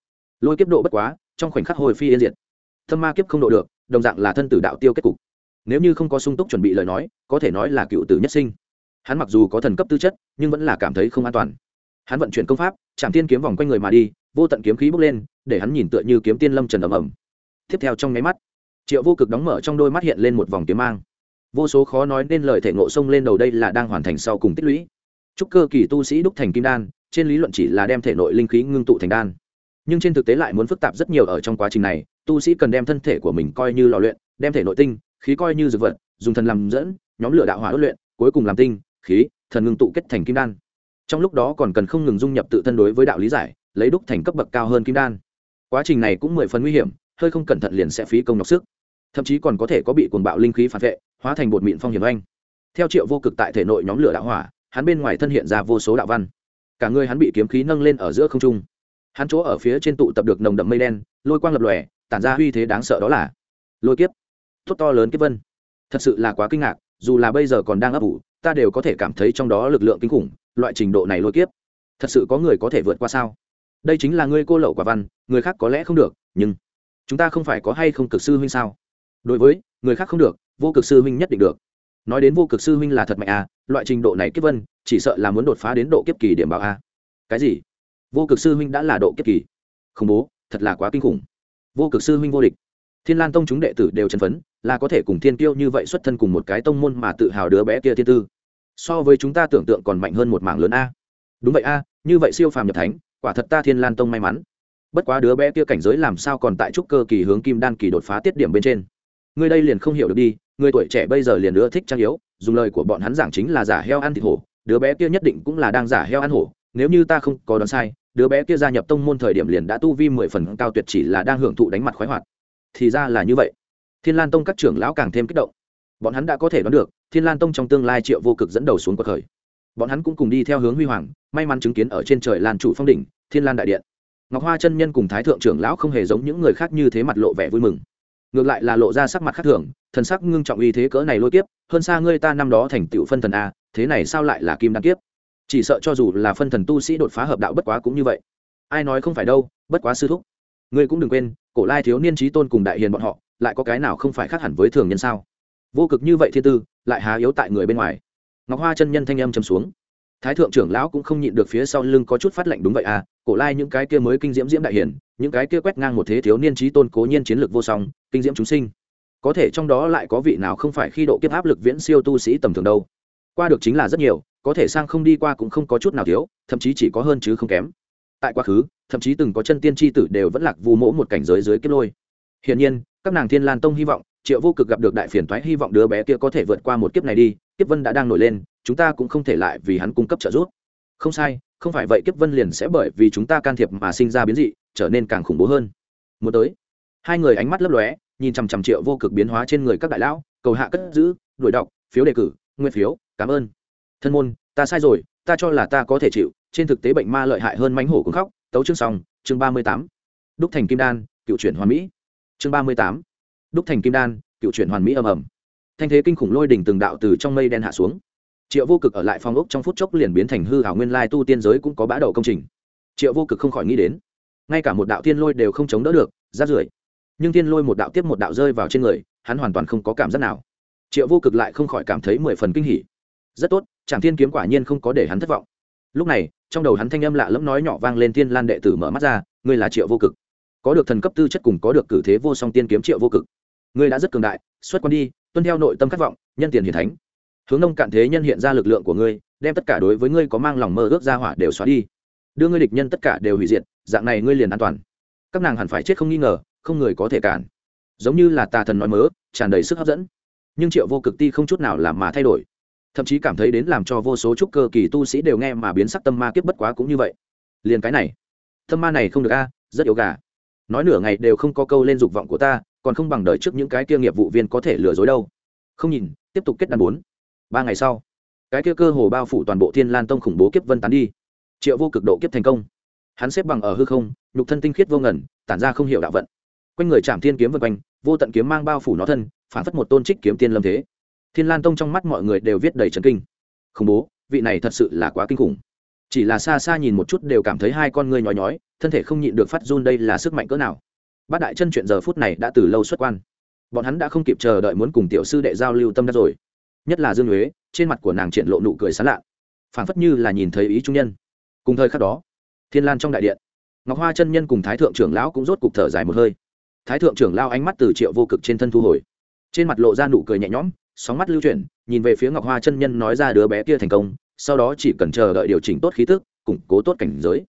Lôi kiếp độ bất quá, trong khoảnh khắc hồi phi yên diệt. Tâm ma kiếp không độ được, đồng dạng là thân tử đạo tiêu kết cục. Nếu như không có sung túc chuẩn bị lời nói, có thể nói là cựu tử nhất sinh. Hắn mặc dù có thần cấp tư chất, nhưng vẫn là cảm thấy không an toàn hắn vận chuyển công pháp, chạm tiên kiếm vòng quanh người mà đi, vô tận kiếm khí bốc lên, để hắn nhìn tựa như kiếm tiên lâm trần ầm ầm. Tiếp theo trong nháy mắt, triệu vô cực đóng mở trong đôi mắt hiện lên một vòng kiếm mang. Vô số khó nói nên lời thể ngộ sông lên đầu đây là đang hoàn thành sau cùng tích lũy. Chúc cơ kỳ tu sĩ đúc thành kim đan, trên lý luận chỉ là đem thể nội linh khí ngưng tụ thành đan. Nhưng trên thực tế lại muốn phức tạp rất nhiều ở trong quá trình này, tu sĩ cần đem thân thể của mình coi như lò luyện, đem thể nội tinh, khí coi như dược vật, dùng thần làm dẫn, nhóm lửa đạo hỏa đốt luyện, cuối cùng làm tinh, khí, thần ngưng tụ kết thành kim đan trong lúc đó còn cần không ngừng dung nhập tự thân đối với đạo lý giải, lấy đúc thành cấp bậc cao hơn kim đan. Quá trình này cũng mười phần nguy hiểm, hơi không cẩn thận liền sẽ phí công nhọc sức. Thậm chí còn có thể có bị cuồng bạo linh khí phản vệ, hóa thành bột mịn phong hiểm anh theo triệu vô cực tại thể nội nhóm lửa đạo hỏa, hắn bên ngoài thân hiện ra vô số đạo văn. Cả người hắn bị kiếm khí nâng lên ở giữa không trung. Hắn chỗ ở phía trên tụ tập được nồng đậm mây đen, lôi quang lập lòe, tản ra uy thế đáng sợ đó là lôi kiếp. Tốt to lớn kiếp vân. Thật sự là quá kinh ngạc, dù là bây giờ còn đang ấp ủ, ta đều có thể cảm thấy trong đó lực lượng kinh khủng loại trình độ này lôi kiếp. Thật sự có người có thể vượt qua sao? Đây chính là ngươi cô lậu quả văn, người khác có lẽ không được, nhưng chúng ta không phải có hay không cực sư huynh sao? Đối với người khác không được, vô cực sư huynh nhất định được. Nói đến vô cực sư huynh là thật mạnh à loại trình độ này kiếp vân, chỉ sợ là muốn đột phá đến độ kiếp kỳ điểm bảo a. Cái gì? Vô cực sư huynh đã là độ kiếp kỳ? Khủng bố, thật là quá kinh khủng. Vô cực sư huynh vô địch. Thiên lan tông chúng đệ tử đều chân phấn, là có thể cùng thiên tiêu như vậy xuất thân cùng một cái tông môn mà tự hào đứa bé kia thiên tư so với chúng ta tưởng tượng còn mạnh hơn một mảng lớn a. Đúng vậy a, như vậy siêu phàm nhập thánh, quả thật ta thiên lan tông may mắn. Bất quá đứa bé kia cảnh giới làm sao còn tại trúc cơ kỳ hướng kim đan kỳ đột phá tiết điểm bên trên. Người đây liền không hiểu được đi, người tuổi trẻ bây giờ liền ưa thích trang yếu, dùng lời của bọn hắn giảng chính là giả heo ăn thịt hổ, đứa bé kia nhất định cũng là đang giả heo ăn hổ, nếu như ta không có đoán sai, đứa bé kia gia nhập tông môn thời điểm liền đã tu vi mười phần cao tuyệt chỉ là đang hưởng thụ đánh mặt khoái hoạt. Thì ra là như vậy. Thiên lan tông các trưởng lão càng thêm kích động bọn hắn đã có thể đoán được, thiên lan tông trong tương lai triệu vô cực dẫn đầu xuống cuộc khởi. Bọn hắn cũng cùng đi theo hướng huy hoàng, may mắn chứng kiến ở trên trời lan chủ phong đỉnh, thiên lan đại điện. Ngọc hoa chân nhân cùng thái thượng trưởng lão không hề giống những người khác như thế mặt lộ vẻ vui mừng. Ngược lại là lộ ra sắc mặt khác thường, thần sắc ngưng trọng uy thế cỡ này lôi kiếp, hơn xa ngươi ta năm đó thành tựu phân thần a, thế này sao lại là kim đan kiếp? Chỉ sợ cho dù là phân thần tu sĩ đột phá hợp đạo bất quá cũng như vậy. Ai nói không phải đâu, bất quá sư thúc. Ngươi cũng đừng quên, cổ lai thiếu niên trí tôn cùng đại hiền bọn họ, lại có cái nào không phải khác hẳn với thường nhân sao? Vô cực như vậy thiên tư, lại há yếu tại người bên ngoài. Ngọc hoa chân nhân thanh âm chấm xuống. Thái thượng trưởng lão cũng không nhịn được phía sau lưng có chút phát lệnh đúng vậy à cổ lai những cái kia mới kinh diễm diễm đại hiển, những cái kia quét ngang một thế thiếu niên trí tôn cố nhiên chiến lược vô song, kinh diễm chúng sinh. Có thể trong đó lại có vị nào không phải khi độ kiếp áp lực viễn siêu tu sĩ tầm thường đâu. Qua được chính là rất nhiều, có thể sang không đi qua cũng không có chút nào thiếu, thậm chí chỉ có hơn chứ không kém. Tại quá khứ, thậm chí từng có chân tiên tri tử đều vẫn lạc vu mỗ một cảnh giới dưới kiếp lôi. Hiển nhiên, các nàng thiên lan tông hy vọng triệu vô cực gặp được đại phiền thoái hy vọng đứa bé kia có thể vượt qua một kiếp này đi, kiếp vân đã đang nổi lên, chúng ta cũng không thể lại vì hắn cung cấp trợ giúp. Không sai, không phải vậy kiếp vân liền sẽ bởi vì chúng ta can thiệp mà sinh ra biến dị, trở nên càng khủng bố hơn. Muốn tới. Hai người ánh mắt lấp lóe, nhìn chằm chằm triệu vô cực biến hóa trên người các đại lão, cầu hạ cất giữ, đuổi đọc, phiếu đề cử nguyên phiếu, cảm ơn. Thân môn, ta sai rồi, ta cho là ta có thể chịu, trên thực tế bệnh ma lợi hại hơn mánh hổ cũng khóc. Tấu chương xong, chương ba mươi tám. Đúc thành kim đan, cựu chuyển Hoa mỹ. Chương ba mươi tám đúc thành kim đan, cựu chuyển hoàn mỹ ầm ầm. Thanh thế kinh khủng lôi đỉnh từng đạo từ trong mây đen hạ xuống. Triệu vô cực ở lại phòng ốc trong phút chốc liền biến thành hư hảo nguyên lai tu tiên giới cũng có bã đầu công trình. Triệu vô cực không khỏi nghĩ đến, ngay cả một đạo tiên lôi đều không chống đỡ được, rát rưởi. Nhưng tiên lôi một đạo tiếp một đạo rơi vào trên người, hắn hoàn toàn không có cảm giác nào. Triệu vô cực lại không khỏi cảm thấy mười phần kinh hỉ. Rất tốt chàng thiên kiếm quả nhiên không có để hắn thất vọng. Lúc này, trong đầu hắn thanh âm lạ lẫm nói nhỏ vang lên tiên lan đệ tử mở mắt ra, ngươi là triệu vô cực. Có được thần cấp tư chất cùng có được cử thế vô song tiên kiếm triệu vô cực ngươi đã rất cường đại, xuất quan đi, tuân theo nội tâm khát vọng, nhân tiền hiển thánh. Hướng nông cạn thế nhân hiện ra lực lượng của ngươi, đem tất cả đối với ngươi có mang lòng mơ ước ra hỏa đều xóa đi. Đưa ngươi địch nhân tất cả đều hủy diệt, dạng này ngươi liền an toàn. Các nàng hẳn phải chết không nghi ngờ, không người có thể cản. Giống như là tà thần nói mớ, tràn đầy sức hấp dẫn. Nhưng triệu vô cực ti không chút nào làm mà thay đổi. Thậm chí cảm thấy đến làm cho vô số trúc cơ kỳ tu sĩ đều nghe mà biến sắc tâm ma kiếp bất quá cũng như vậy. Liền cái này, tâm ma này không được a, rất yếu gà. Nói nửa ngày đều không có câu lên dục vọng của ta còn không bằng đợi trước những cái kia nghiệp vụ viên có thể lừa dối đâu. Không nhìn, tiếp tục kết đàn bốn. Ba ngày sau, cái kia cơ hồ bao phủ toàn bộ thiên lan tông khủng bố kiếp vân tán đi. Triệu vô cực độ kiếp thành công. Hắn xếp bằng ở hư không, nhục thân tinh khiết vô ngẩn tản ra không hiểu đạo vận. Quanh người chạm thiên kiếm vân quanh, vô tận kiếm mang bao phủ nó thân, phản phất một tôn trích kiếm tiên lâm thế. Thiên lan tông trong mắt mọi người đều viết đầy trấn kinh. Khủng bố, vị này thật sự là quá kinh khủng. Chỉ là xa xa nhìn một chút đều cảm thấy hai con ngươi nhói nhói, thân thể không nhịn được phát run đây là sức mạnh cỡ nào bát đại chân chuyện giờ phút này đã từ lâu xuất quan. Bọn hắn đã không kịp chờ đợi muốn cùng tiểu sư đệ giao lưu tâm đắc rồi. Nhất là dương huế, trên mặt của nàng triển lộ nụ cười sán lạ. Phảng phất như là nhìn thấy ý trung nhân. Cùng thời khắc đó, thiên lan trong đại điện, ngọc hoa chân nhân cùng thái thượng trưởng lão cũng rốt cục thở dài một hơi. Thái thượng trưởng lao ánh mắt từ triệu vô cực trên thân thu hồi. Trên mặt lộ ra nụ cười nhẹ nhõm, sóng mắt lưu chuyển, nhìn về phía ngọc hoa chân nhân nói ra đứa bé kia thành công, sau đó chỉ cần chờ đợi điều chỉnh tốt khí thức củng cố tốt cảnh giới.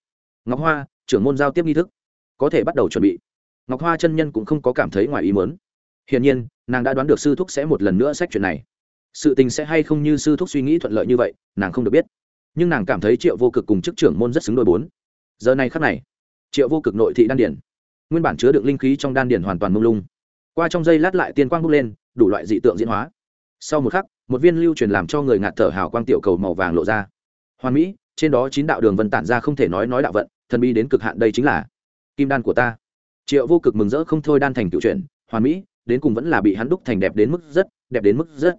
Ngọc hoa, trưởng môn giao tiếp nghi thức, có thể bắt đầu chuẩn bị ngọc hoa chân nhân cũng không có cảm thấy ngoài ý muốn. Hiển nhiên, nàng đã đoán được sư thúc sẽ một lần nữa xét chuyện này. Sự tình sẽ hay không như sư thúc suy nghĩ thuận lợi như vậy, nàng không được biết. Nhưng nàng cảm thấy triệu vô cực cùng chức trưởng môn rất xứng đôi bốn. Giờ này khắc này, triệu vô cực nội thị đan điển. Nguyên bản chứa đựng linh khí trong đan điển hoàn toàn mông lung. Qua trong dây lát lại tiên quang bốc lên, đủ loại dị tượng diễn hóa. Sau một khắc, một viên lưu truyền làm cho người ngạt thở hào quang tiểu cầu màu vàng lộ ra. Hoàn mỹ, trên đó chín đạo đường vân tản ra không thể nói nói đạo vận, thần bi đến cực hạn đây chính là kim đan của ta triệu vô cực mừng rỡ không thôi đan thành cựu chuyện hoàn mỹ, đến cùng vẫn là bị hắn đúc thành đẹp đến mức rất, đẹp đến mức rất.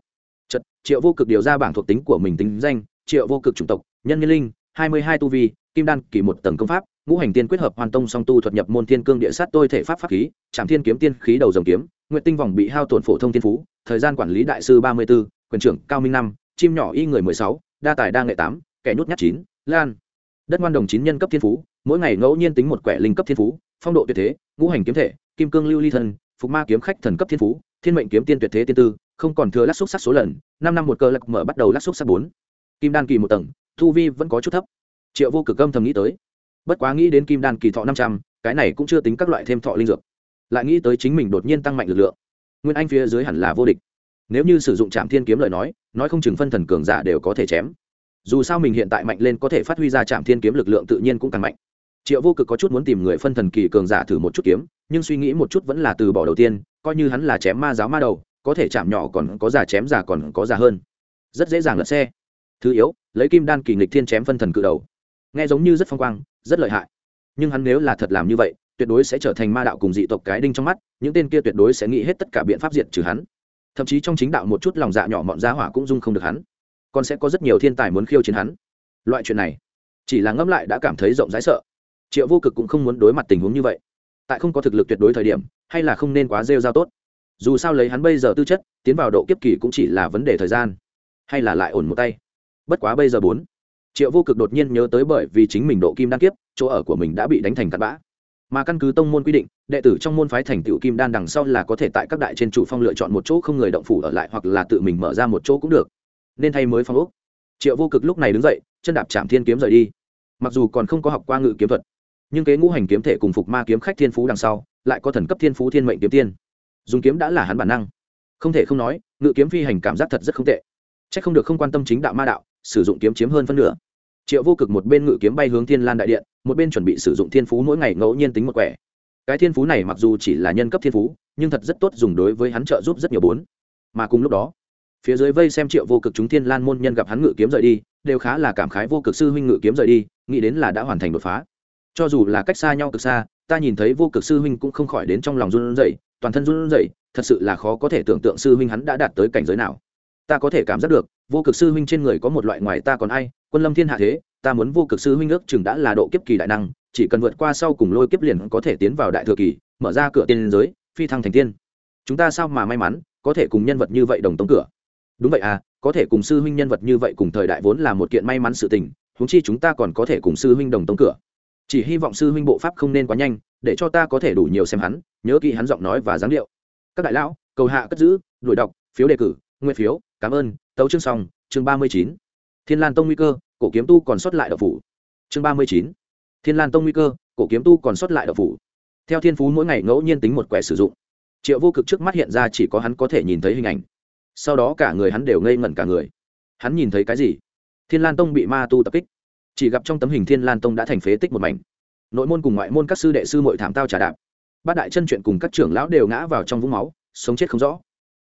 Chật triệu vô cực điều ra bảng thuộc tính của mình tính danh, triệu vô cực chủng tộc, nhân nhân linh, hai mươi hai tu vi, kim đan kỳ một tầng công pháp, ngũ hành tiên quyết hợp hoàn tông song tu thuật nhập môn thiên cương địa sát tôi thể pháp pháp khí trạm thiên kiếm tiên khí đầu dòng kiếm nguyện tinh vòng bị hao tổn phổ thông thiên phú, thời gian quản lý đại sư ba mươi b ố quyền trưởng cao minh năm, chim nhỏ y người mười sáu, đa tài đa nghệ tám, kẻ nhút nhát chín, lan. Đất ngoan đồng chín nhân cấp thiên phú, mỗi ngày ngẫu nhiên tính một quẻ linh cấp thiên phú phong độ tuyệt thế, ngũ hành kiếm thể, kim cương lưu ly thân phục ma kiếm khách thần cấp thiên phú, thiên mệnh kiếm tiên tuyệt thế tiên tư, không còn thừa lắc xúc sắc số lần, năm năm một cơ lạc mở bắt đầu lắc xúc sắc bốn. Kim đan kỳ một tầng, thu vi vẫn có chút thấp. Triệu vô cực âm thầm nghĩ tới. Bất quá nghĩ đến kim đan kỳ thọ năm trăm, cái này cũng chưa tính các loại thêm thọ linh dược. Lại nghĩ tới chính mình đột nhiên tăng mạnh lực lượng. Nguyên anh phía dưới hẳn là vô địch. Nếu như sử dụng trạm thiên kiếm lời nói nói không chừng phân thần cường giả đều có thể chém. Dù sao mình hiện tại mạnh lên có thể phát huy ra trạm thiên kiếm lực lượng tự nhiên cũng càng mạnh triệu vô cực có chút muốn tìm người phân thần kỳ cường giả thử một chút kiếm, nhưng suy nghĩ một chút vẫn là từ bỏ đầu tiên, coi như hắn là chém ma giáo ma đầu, có thể chạm nhỏ còn có giả chém giả còn có giả hơn. Rất dễ dàng lật xe. Thứ yếu, lấy kim đan kỳ nghịch thiên chém phân thần cự đầu. Nghe giống như rất phong quang, rất lợi hại. Nhưng hắn nếu là thật làm như vậy, tuyệt đối sẽ trở thành ma đạo cùng dị tộc cái đinh trong mắt, những tên kia tuyệt đối sẽ nghĩ hết tất cả biện pháp diệt trừ hắn. Thậm chí trong chính đạo một chút lòng dạ nhỏ mọn giá hỏa cũng dung không được hắn. Còn sẽ có rất nhiều thiên tài muốn khiêu chiến hắn. Loại chuyện này, chỉ là ngẫm lại đã cảm thấy rộng rãi sợ triệu vô cực cũng không muốn đối mặt tình huống như vậy. Tại không có thực lực tuyệt đối thời điểm, hay là không nên quá rêu rao tốt. Dù sao lấy hắn bây giờ tư chất, tiến vào độ kiếp kỳ cũng chỉ là vấn đề thời gian, hay là lại ổn một tay. Bất quá bây giờ bốn, triệu vô cực đột nhiên nhớ tới bởi vì chính mình độ kim đan kiếp, chỗ ở của mình đã bị đánh thành cặn bã. Mà căn cứ tông môn quy định, đệ tử trong môn phái thành tựu kim đan đằng sau là có thể tại các đại trên chủ phong lựa chọn một chỗ không người động phủ ở lại hoặc là tự mình mở ra một chỗ cũng được. Nên thay mới phong úc triệu vô cực lúc này đứng dậy, chân đạp chạm thiên kiếm rời đi. Mặc dù còn không có học qua ngự kiếm thuật nhưng kế ngũ hành kiếm thể cùng phục ma kiếm khách thiên phú đằng sau, lại có thần cấp thiên phú thiên mệnh kiếm tiên. Dùng kiếm đã là hắn bản năng. Không thể không nói, ngự kiếm phi hành cảm giác thật rất không tệ. C h ắ c không được không quan tâm chính đạo ma đạo, sử dụng kiếm chiếm hơn phân nửa. Triệu vô cực một bên ngự kiếm bay hướng thiên lan đại điện, một bên chuẩn bị sử dụng thiên phú mỗi ngày ngẫu nhiên tính một quẻ. Cái thiên phú này mặc dù chỉ là nhân cấp thiên phú, nhưng thật rất tốt dùng đối với hắn trợ giúp rất nhiều bốn. Mà cùng lúc đó, phía dưới vây xem triệu vô cực chúng thiên lan môn nhân gặp hắn ngự kiếm rời đi, đều khá là cảm khái vô cực sư huynh ngự kiếm rời đi, nghĩ đến là đã hoàn thành đột phá cho dù là cách xa nhau cực xa, ta nhìn thấy vô cực sư huynh cũng không khỏi đến trong lòng run rẩy, toàn thân run rẩy, thật sự là khó có thể tưởng tượng sư huynh hắn đã đạt tới cảnh giới nào. Ta có thể cảm giác được, vô cực sư huynh trên người có một loại ngoài ta còn ai, quân lâm thiên hạ thế, ta muốn vô cực sư huynh ước chừng đã là độ kiếp kỳ đại năng, chỉ cần vượt qua sau cùng lôi kiếp liền có thể tiến vào đại thừa kỳ, mở ra cửa tiên giới, phi thăng thành tiên. Chúng ta sao mà may mắn, có thể cùng nhân vật như vậy đồng tống cửa. Đúng vậy à có thể cùng sư huynh nhân vật như vậy cùng thời đại vốn là một kiện may mắn sự tình, huống chi chúng ta còn có thể cùng sư huynh đồng tống cửa chỉ hy vọng sư huynh bộ pháp không nên quá nhanh, để cho ta có thể đủ nhiều xem hắn, nhớ kỹ hắn giọng nói và dáng điệu. Các đại lão, cầu hạ cất giữ, đuổi đọc, phiếu đề cử nguyên phiếu, cảm ơn, tấu chương xong, chương ba mươi chín. Thiên lan tông nguy cơ, cổ kiếm tu còn sót lại đậu phủ. Chương ba mươi chín. Thiên lan tông nguy cơ, cổ kiếm tu còn sót lại đậu phủ. Theo thiên phú mỗi ngày ngẫu nhiên tính một quẻ sử dụng. Triệu vô cực trước mắt hiện ra chỉ có hắn có thể nhìn thấy hình ảnh. Sau đó cả người hắn đều ngây ngẩn cả người. Hắn nhìn thấy cái gì? Thiên lan tông bị ma tu tập kích chỉ gặp trong tấm hình thiên lan tông đã thành phế tích một mảnh. Nội môn cùng ngoại môn các sư đệ sư mội thảm tao trả đạp. Bát đại chân chuyện cùng các trưởng lão đều ngã vào trong vũng máu, sống chết không rõ.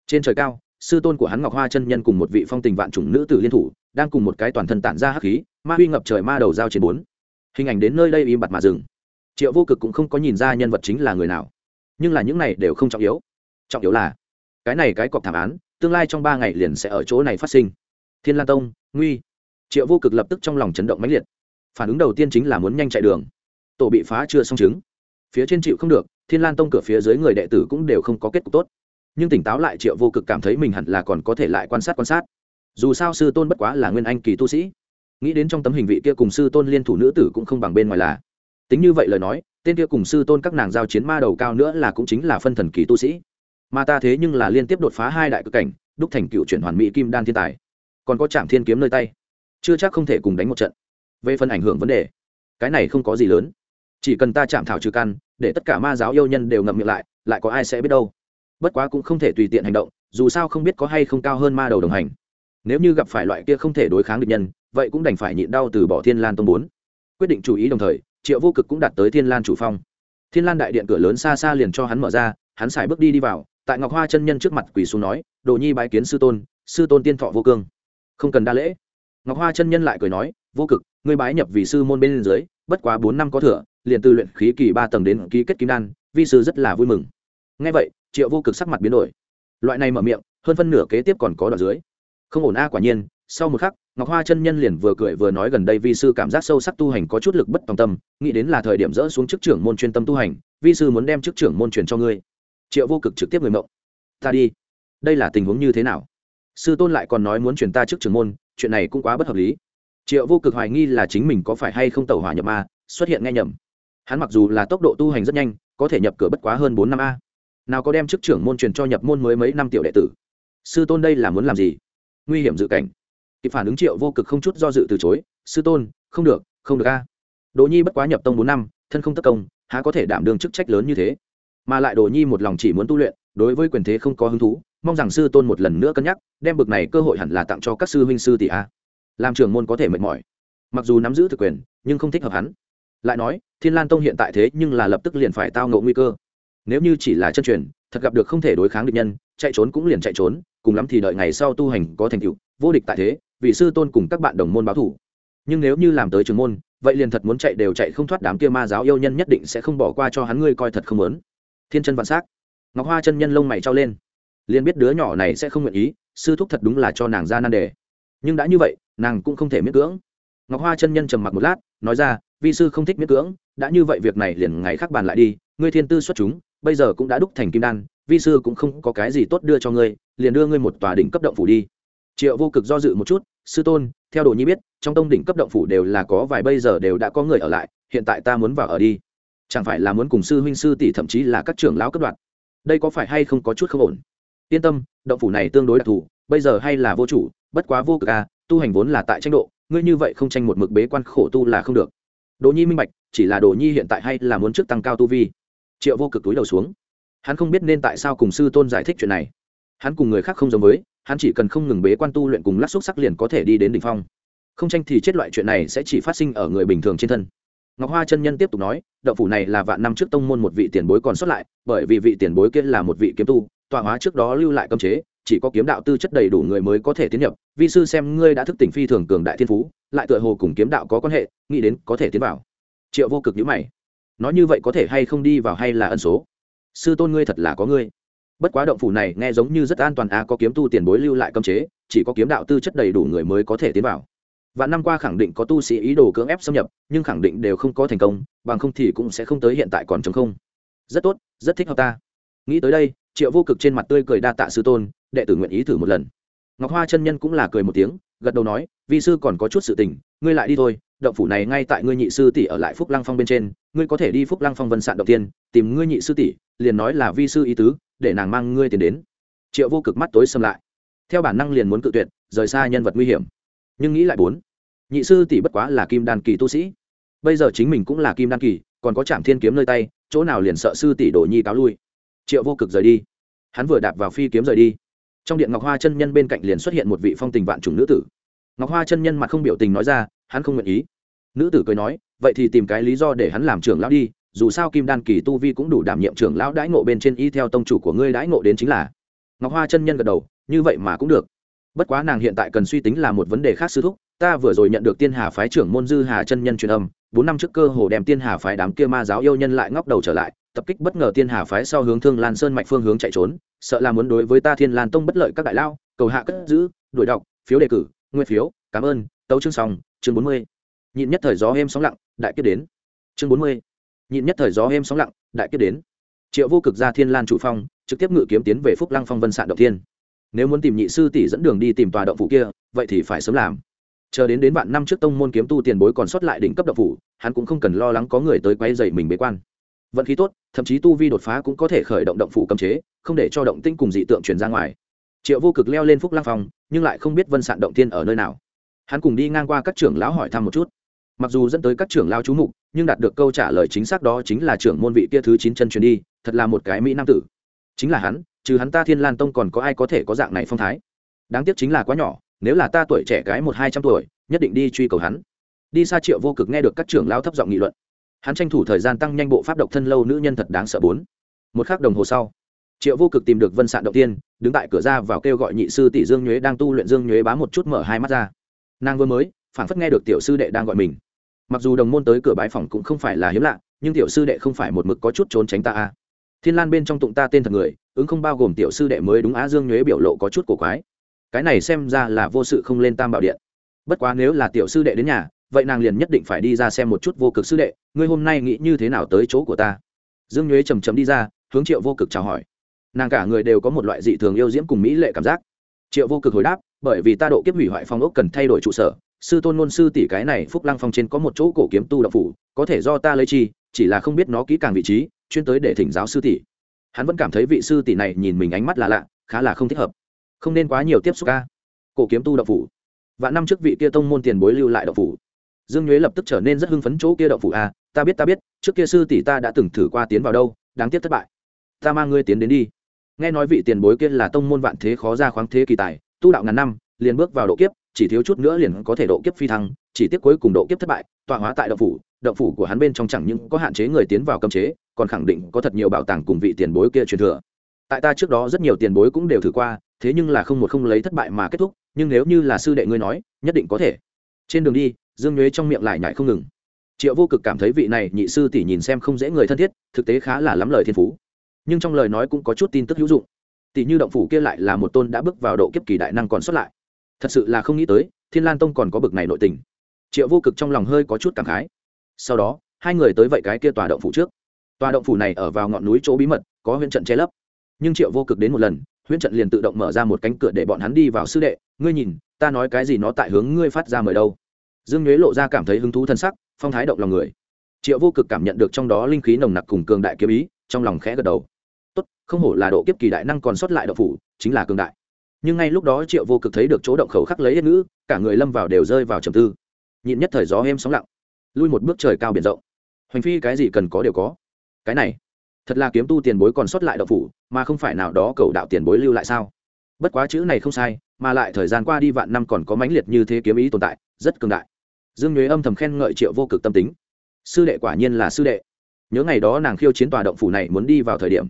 Trên trời cao, sư tôn của hắn ngọc hoa chân nhân cùng một vị phong tình vạn chủng nữ tử liên thủ, đang cùng một cái toàn thân tản ra hắc khí, ma huy ngập trời ma đầu giao trên bốn. Hình ảnh đến nơi đây im bặt mà dừng. Triệu vô cực cũng không có nhìn ra nhân vật chính là người nào. Nhưng là những này đều không trọng yếu. Trọng yếu là, cái này cái cọc thảm án, tương lai trong ba ngày liền sẽ ở chỗ này phát sinh. Thiên lan tông, nguy triệu vô cực lập tức trong lòng chấn động mãnh liệt. Phản ứng đầu tiên chính là muốn nhanh chạy đường. Tổ bị phá chưa xong chứng. Phía trên chịu không được, thiên lan tông cửa phía dưới người đệ tử cũng đều không có kết cục tốt. Nhưng tỉnh táo lại, triệu vô cực cảm thấy mình hẳn là còn có thể lại quan sát quan sát. Dù sao sư tôn bất quá là nguyên anh kỳ tu sĩ. Nghĩ đến trong tấm hình vị kia cùng sư tôn liên thủ nữ tử cũng không bằng bên ngoài là. Tính như vậy lời nói, tên kia cùng sư tôn các nàng giao chiến ma đầu cao nữa là cũng chính là phân thần kỳ tu sĩ. Mà ta thế nhưng là liên tiếp đột phá hai đại cực cảnh, đúc thành cựu chuyển hoàn mỹ kim đan thiên tài. Còn có trạm thiên kiếm nơi tay chưa chắc không thể cùng đánh một trận. Về phần ảnh hưởng vấn đề, cái này không có gì lớn. Chỉ cần ta chạm thảo trừ căn, để tất cả ma giáo yêu nhân đều ngậm miệng lại lại có ai sẽ biết đâu. Bất quá cũng không thể tùy tiện hành động, dù sao không biết có hay không cao hơn ma đầu đồng hành. Nếu như gặp phải loại kia không thể đối kháng được nhân, vậy cũng đành phải nhịn đau từ bỏ thiên lan tông bốn. Quyết định chú ý đồng thời, triệu vô cực cũng đặt tới thiên lan chủ phong. Thiên lan đại điện cửa lớn xa xa liền cho hắn mở ra, hắn xài bước đi đi vào, tại ngọc hoa chân nhân trước mặt quỳ xuống nói, đồ nhi bái kiến sư tôn sư tôn tiên thọ vô cương. Không cần đa lễ ngọc hoa chân nhân lại cười nói, vô cực, ngươi bái nhập vì sư môn bên dưới, bất quá bốn năm có thừa, liền từ luyện khí kỳ ba tầng đến ký kết kim đan, vi sư rất là vui mừng. Ngay vậy, triệu vô cực sắc mặt biến đổi. Loại này mở miệng, hơn phân nửa kế tiếp còn có đoạn dưới. Không ổn a, quả nhiên, sau một khắc, ngọc hoa chân nhân liền vừa cười vừa nói gần đây vi sư cảm giác sâu sắc tu hành có chút lực bất tòng tâm, nghĩ đến là thời điểm dỡ xuống chức trưởng môn chuyên tâm tu hành, vi sư muốn đem chức trưởng môn truyền cho ngươi. Triệu vô cực trực tiếp người mộng. Ta đi. Đây là tình huống như thế nào? Sư tôn lại còn nói muốn truyền ta chức trưởng môn chuyện này cũng quá bất hợp lý. Triệu vô cực hoài nghi là chính mình có phải hay không tẩu hỏa nhập ma, xuất hiện nghe nhầm. Hắn mặc dù là tốc độ tu hành rất nhanh, có thể nhập cửa bất quá hơn bốn năm a. Nào có đem chức trưởng môn truyền cho nhập môn mới mấy năm tiểu đệ tử? Sư tôn đây là muốn làm gì? Nguy hiểm dự cảnh. Kịp phản ứng triệu vô cực không chút do dự từ chối, sư tôn, không được không được a. Đỗ nhi bất quá nhập tông bốn năm, thân không tất công, há có thể đảm đương chức trách lớn như thế? Mà lại đồ nhi một lòng chỉ muốn tu luyện, đối với quyền thế không có hứng thú mong rằng sư tôn một lần nữa cân nhắc, đem bực này cơ hội hẳn là tặng cho các sư huynh sư tỷ a. Làm trưởng môn có thể mệt mỏi. Mặc dù nắm giữ thực quyền, nhưng không thích hợp hắn. Lại nói, thiên lan tông hiện tại thế nhưng là lập tức liền phải tao ngộ nguy cơ. Nếu như chỉ là chân truyền, thật gặp được không thể đối kháng địch nhân, chạy trốn cũng liền chạy trốn, cùng lắm thì đợi ngày sau tu hành có thành tựu, vô địch tại thế vị sư tôn cùng các bạn đồng môn báo thủ. Nhưng nếu như làm tới trường môn, vậy liền thật muốn chạy đều chạy không thoát đám kia ma giáo yêu nhân nhất định sẽ không bỏ qua cho hắn ngươi coi thật không muốn. Thiên chân vạn s á c ngọc hoa chân nhân lông mày trao lên liền biết đứa nhỏ này sẽ không nguyện ý, sư thúc thật đúng là cho nàng ra nan đề. Nhưng đã như vậy, nàng cũng không thể miễn cưỡng. Ngọc hoa chân nhân trầm mặc một lát, nói ra, vi sư không thích miễn cưỡng, đã như vậy việc này liền ngày khác bàn lại đi, ngươi thiên tư xuất chúng, bây giờ cũng đã đúc thành kim đan, vi sư cũng không có cái gì tốt đưa cho ngươi, liền đưa ngươi một tòa đỉnh cấp động phủ đi. Triệu vô cực do dự một chút, sư tôn, theo đồ nhi biết, trong tông đỉnh cấp động phủ đều là có vài bây giờ đều đã có người ở lại, hiện tại ta muốn vào ở đi. Chẳng phải là muốn cùng sư huynh sư tỷ thậm chí là các trưởng lão cấp đoạn đây có phải hay không có chút không ổn? Yên tâm, động phủ này tương đối đặc thù, bây giờ hay là vô chủ, bất quá vô cực à tu hành vốn là tại tranh độ, ngươi như vậy không tranh một mực bế quan khổ tu là không được. Đồ nhi minh bạch, chỉ là đồ nhi hiện tại hay là muốn trước tăng cao tu vi. Triệu vô cực túi đầu xuống. Hắn không biết nên tại sao cùng sư tôn giải thích chuyện này. Hắn cùng người khác không giống với, hắn chỉ cần không ngừng bế quan tu luyện cùng lắc xúc sắc liền có thể đi đến đ ỉ n h phong. Không tranh thì chết loại chuyện này sẽ chỉ phát sinh ở người bình thường trên thân. Ngọc hoa chân nhân tiếp tục nói đậu phủ này là vạn năm trước tông môn một vị tiền bối còn xuất lại, bởi vì vị tiền bối kia là một vị kiếm tu tọa hóa trước đó lưu lại cấm chế chỉ có kiếm đạo tư chất đầy đủ người mới có thể tiến nhập. Vi sư xem ngươi đã thức tỉnh phi thường cường đại thiên phú lại tựa hồ cùng kiếm đạo có quan hệ nghĩ đến có thể tiến vào. Triệu vô cực nhữ mày. Nói như vậy có thể hay không đi vào hay là ẩn số? Sư tôn ngươi thật là có ngươi. Bất quá động phủ này nghe giống như rất an toàn a à, có kiếm tu tiền bối lưu lại cấm chế chỉ có kiếm đạo tư chất đầy đủ người mới có thể tiến vào. Và năm qua khẳng định có tu sĩ ý đồ cưỡng ép xâm nhập nhưng khẳng định đều không có thành công bằng không thì cũng sẽ không tới hiện tại còn chống không. Rất tốt rất thích hợp ta. Nghĩ tới đây triệu vô cực trên mặt tươi cười đa tạ sư tôn, đệ tử nguyện ý thử một lần. Ngọc hoa chân nhân cũng là cười một tiếng, gật đầu nói, vi sư còn có chút sự tình, ngươi lại đi thôi, động phủ này ngay tại ngươi nhị sư tỷ ở lại phúc lăng phong bên trên, ngươi có thể đi phúc lăng phong vân sạn đầu tiên, tìm ngươi nhị sư tỷ, liền nói là vi sư ý tứ, để nàng mang ngươi tiền đến. Triệu vô cực mắt tối xâm lại. Theo bản năng liền muốn cự tuyệt, rời xa nhân vật nguy hiểm. Nhưng nghĩ lại bốn, nhị sư tỷ bất quá là kim đan kỳ tu sĩ. Bây giờ chính mình cũng là kim đan kỳ, còn có trạm thiên kiếm nơi tay, chỗ nào liền sợ sư tỷ đổ nhi cáo lui. Triệu vô cực rời đi hắn vừa đạp vào phi kiếm rời đi. Trong điện ngọc hoa chân nhân bên cạnh liền xuất hiện một vị phong tình vạn chủng nữ tử. Ngọc hoa chân nhân mặt không biểu tình nói ra, hắn không nguyện ý. Nữ tử cười nói, vậy thì tìm cái lý do để hắn làm trưởng lão đi, dù sao kim đan kỳ tu vi cũng đủ đảm nhiệm trưởng lão đãi ngộ bên trên y theo tông chủ của ngươi đãi ngộ đến chính là. Ngọc hoa chân nhân gật đầu, như vậy mà cũng được. Bất quá nàng hiện tại cần suy tính là một vấn đề khác sư thúc, ta vừa rồi nhận được tiên hà phái trưởng môn dư hà chân nhân truyền âm, bốn năm trước cơ hồ đem tiên hà phái đám kia ma giáo yêu nhân lại ngóc đầu trở lại tập kích bất ngờ Thiên hà phái sau hướng thương lan sơn mạch phương hướng chạy trốn, sợ là muốn đối với ta thiên lan tông bất lợi các đại lao, cầu hạ cất giữ, đuổi đọc, phiếu đề cử, nguyên phiếu, cảm ơn, tấu chương xong, chương bốn mươi. Nhịn nhất thời gió êm sóng lặng, đại kiếp đến. Chương bốn mươi. Nhịn nhất thời gió êm sóng lặng, đại kiếp đến. Triệu vô cực ra thiên lan chủ phong, trực tiếp ngự kiếm tiến về phúc lăng phong vân sạn động thiên. Nếu muốn tìm nhị sư tỷ dẫn đường đi tìm tòa động phủ kia, vậy thì phải sớm làm. Chờ đến đến vạn năm trước tông môn kiếm tu tiền bối còn sót lại đỉnh cấp động phủ, hắn cũng không cần lo lắng có người tới quay rầy mình bế quan vận khí tốt, thậm chí tu vi đột phá cũng có thể khởi động động phủ cấm chế, không để cho động tinh cùng dị tượng truyền ra ngoài. Triệu vô cực leo lên phúc lang phong, nhưng lại không biết vân sạn động tiên ở nơi nào. Hắn cùng đi ngang qua các trưởng lão hỏi thăm một chút. Mặc dù dẫn tới các trưởng lão chú mục, nhưng đạt được câu trả lời chính xác đó chính là trưởng môn vị kia thứ chín chân truyền đi, thật là một cái mỹ nam tử. Chính là hắn, trừ hắn ta thiên lan tông còn có ai có thể có dạng này phong thái? Đáng tiếc chính là quá nhỏ, nếu là ta tuổi trẻ cái một hai trăm tuổi, nhất định đi truy cầu hắn. Đi xa triệu vô cực nghe được các trưởng lão thấp giọng nghị luận hắn tranh thủ thời gian tăng nhanh bộ pháp độc thân lâu nữ nhân thật đáng sợ bốn. Một k h ắ c đồng hồ sau, triệu vô cực tìm được vân sạn động tiên, đứng tại cửa ra vào kêu gọi nhị sư tỷ dương nhuế đang tu luyện dương nhuế bá một chút mở hai mắt ra. Nàng vừa mới phản phất nghe được tiểu sư đệ đang gọi mình. Mặc dù đồng môn tới cửa bái phòng cũng không phải là hiếm lạ, nhưng tiểu sư đệ không phải một mực có chút trốn tránh ta a thiên lan bên trong tụng ta tên thật người, ứng không bao gồm tiểu sư đệ mới đúng á dương nhuế biểu lộ có chút cổ quái. Cái này xem ra là vô sự không lên tam bảo điện. Bất quá nếu là tiểu sư đệ đến nhà vậy nàng liền nhất định phải đi ra xem một chút vô cực sư đệ, ngươi hôm nay nghĩ như thế nào tới chỗ của ta? Dương nhuế chầm chầm đi ra, hướng triệu vô cực chào hỏi. Nàng cả người đều có một loại dị thường yêu diễm cùng mỹ lệ cảm giác. Triệu vô cực hồi đáp, bởi vì ta độ kiếp hủy hoại phong ốc cần thay đổi trụ sở, sư tôn ngôn sư tỷ cái này phúc lăng phong trên có một chỗ cổ kiếm tu đập phủ, có thể do ta lấy chi, chỉ là không biết nó kỹ càng vị trí, chuyên tới để thỉnh giáo sư tỷ. Hắn vẫn cảm thấy vị sư tỷ này nhìn mình ánh mắt là lạ, khá là không thích hợp. Không nên quá nhiều tiếp xúc ca cổ kiếm tu đậu phủ. Và năm trước vị kia tông môn tiền bối lưu lại đậu phủ dương nhuế lập tức trở nên rất hưng phấn chỗ kia đậu phủ a, ta biết ta biết, trước kia sư tỷ ta đã từng thử qua tiến vào đâu, đáng tiếc thất bại. Ta mang ngươi tiến đến đi. Nghe nói vị tiền bối kia là tông môn vạn thế khó ra khoáng thế kỳ tài, tu đạo ngàn năm, liền bước vào độ kiếp, chỉ thiếu chút nữa liền có thể độ kiếp phi thăng, chỉ tiếc cuối cùng độ kiếp thất bại, tọa hóa tại động phủ động phủ của hắn bên trong chẳng những có hạn chế người tiến vào cấm chế, còn khẳng định có thật nhiều bảo tàng cùng vị tiền bối kia truyền thừa. Tại ta trước đó rất nhiều tiền bối cũng đều thử qua, thế nhưng là không một không lấy thất bại mà kết thúc, nhưng nếu như là sư đệ ngươi nói, nhất định có thể. Trên đường đi dương nhuế trong miệng lại nhại không ngừng. Triệu vô cực cảm thấy vị này nhị sư tỷ nhìn xem không dễ người thân thiết, thực tế khá là lắm lời thiên phú. Nhưng trong lời nói cũng có chút tin tức hữu dụng. Tỷ như động phủ kia lại là một tôn đã bước vào độ kiếp kỳ đại năng còn xuất lại. Thật sự là không nghĩ tới, thiên lan tông còn có bực này nội tình. Triệu vô cực trong lòng hơi có chút cảm khái. Sau đó, hai người tới vậy cái kia tòa động phủ trước. Tòa động phủ này ở vào ngọn núi chỗ bí mật, có huyện trận che lấp. Nhưng triệu vô cực đến một lần huyện trận liền tự động mở ra một cánh cửa để bọn hắn đi vào sư đệ. Ngươi nhìn, ta nói cái gì nó tại hướng ngươi phát ra mời đâu? Dương nhuế lộ ra cảm thấy hứng thú thân sắc, phong thái động lòng người. Triệu vô cực cảm nhận được trong đó linh khí nồng nặc cùng cường đại kiếm ý, trong lòng khẽ gật đầu. Tốt, không hổ là độ kiếp kỳ đại năng còn sót lại đậu phủ, chính là cường đại. Nhưng ngay lúc đó triệu vô cực thấy được chỗ động khẩu khắc lấy yết ngữ, cả người lâm vào đều rơi vào trầm tư. Nhịn nhất thời gió êm sóng lặng, lui một bước trời cao biển rộng. Hoành phi cái gì cần có đều có. Cái này, thật là kiếm tu tiền bối còn sót lại đậu phủ, mà không phải nào đó cầu đạo tiền bối lưu lại sao? Bất quá chữ này không sai, mà lại thời gian qua đi vạn năm còn có mãnh liệt như thế kiếm ý tồn tại, rất cường đại dương nhuế âm thầm khen ngợi triệu vô cực tâm tính. Sư đệ quả nhiên là sư đệ. Nhớ ngày đó nàng khiêu chiến tòa động phủ này muốn đi vào thời điểm,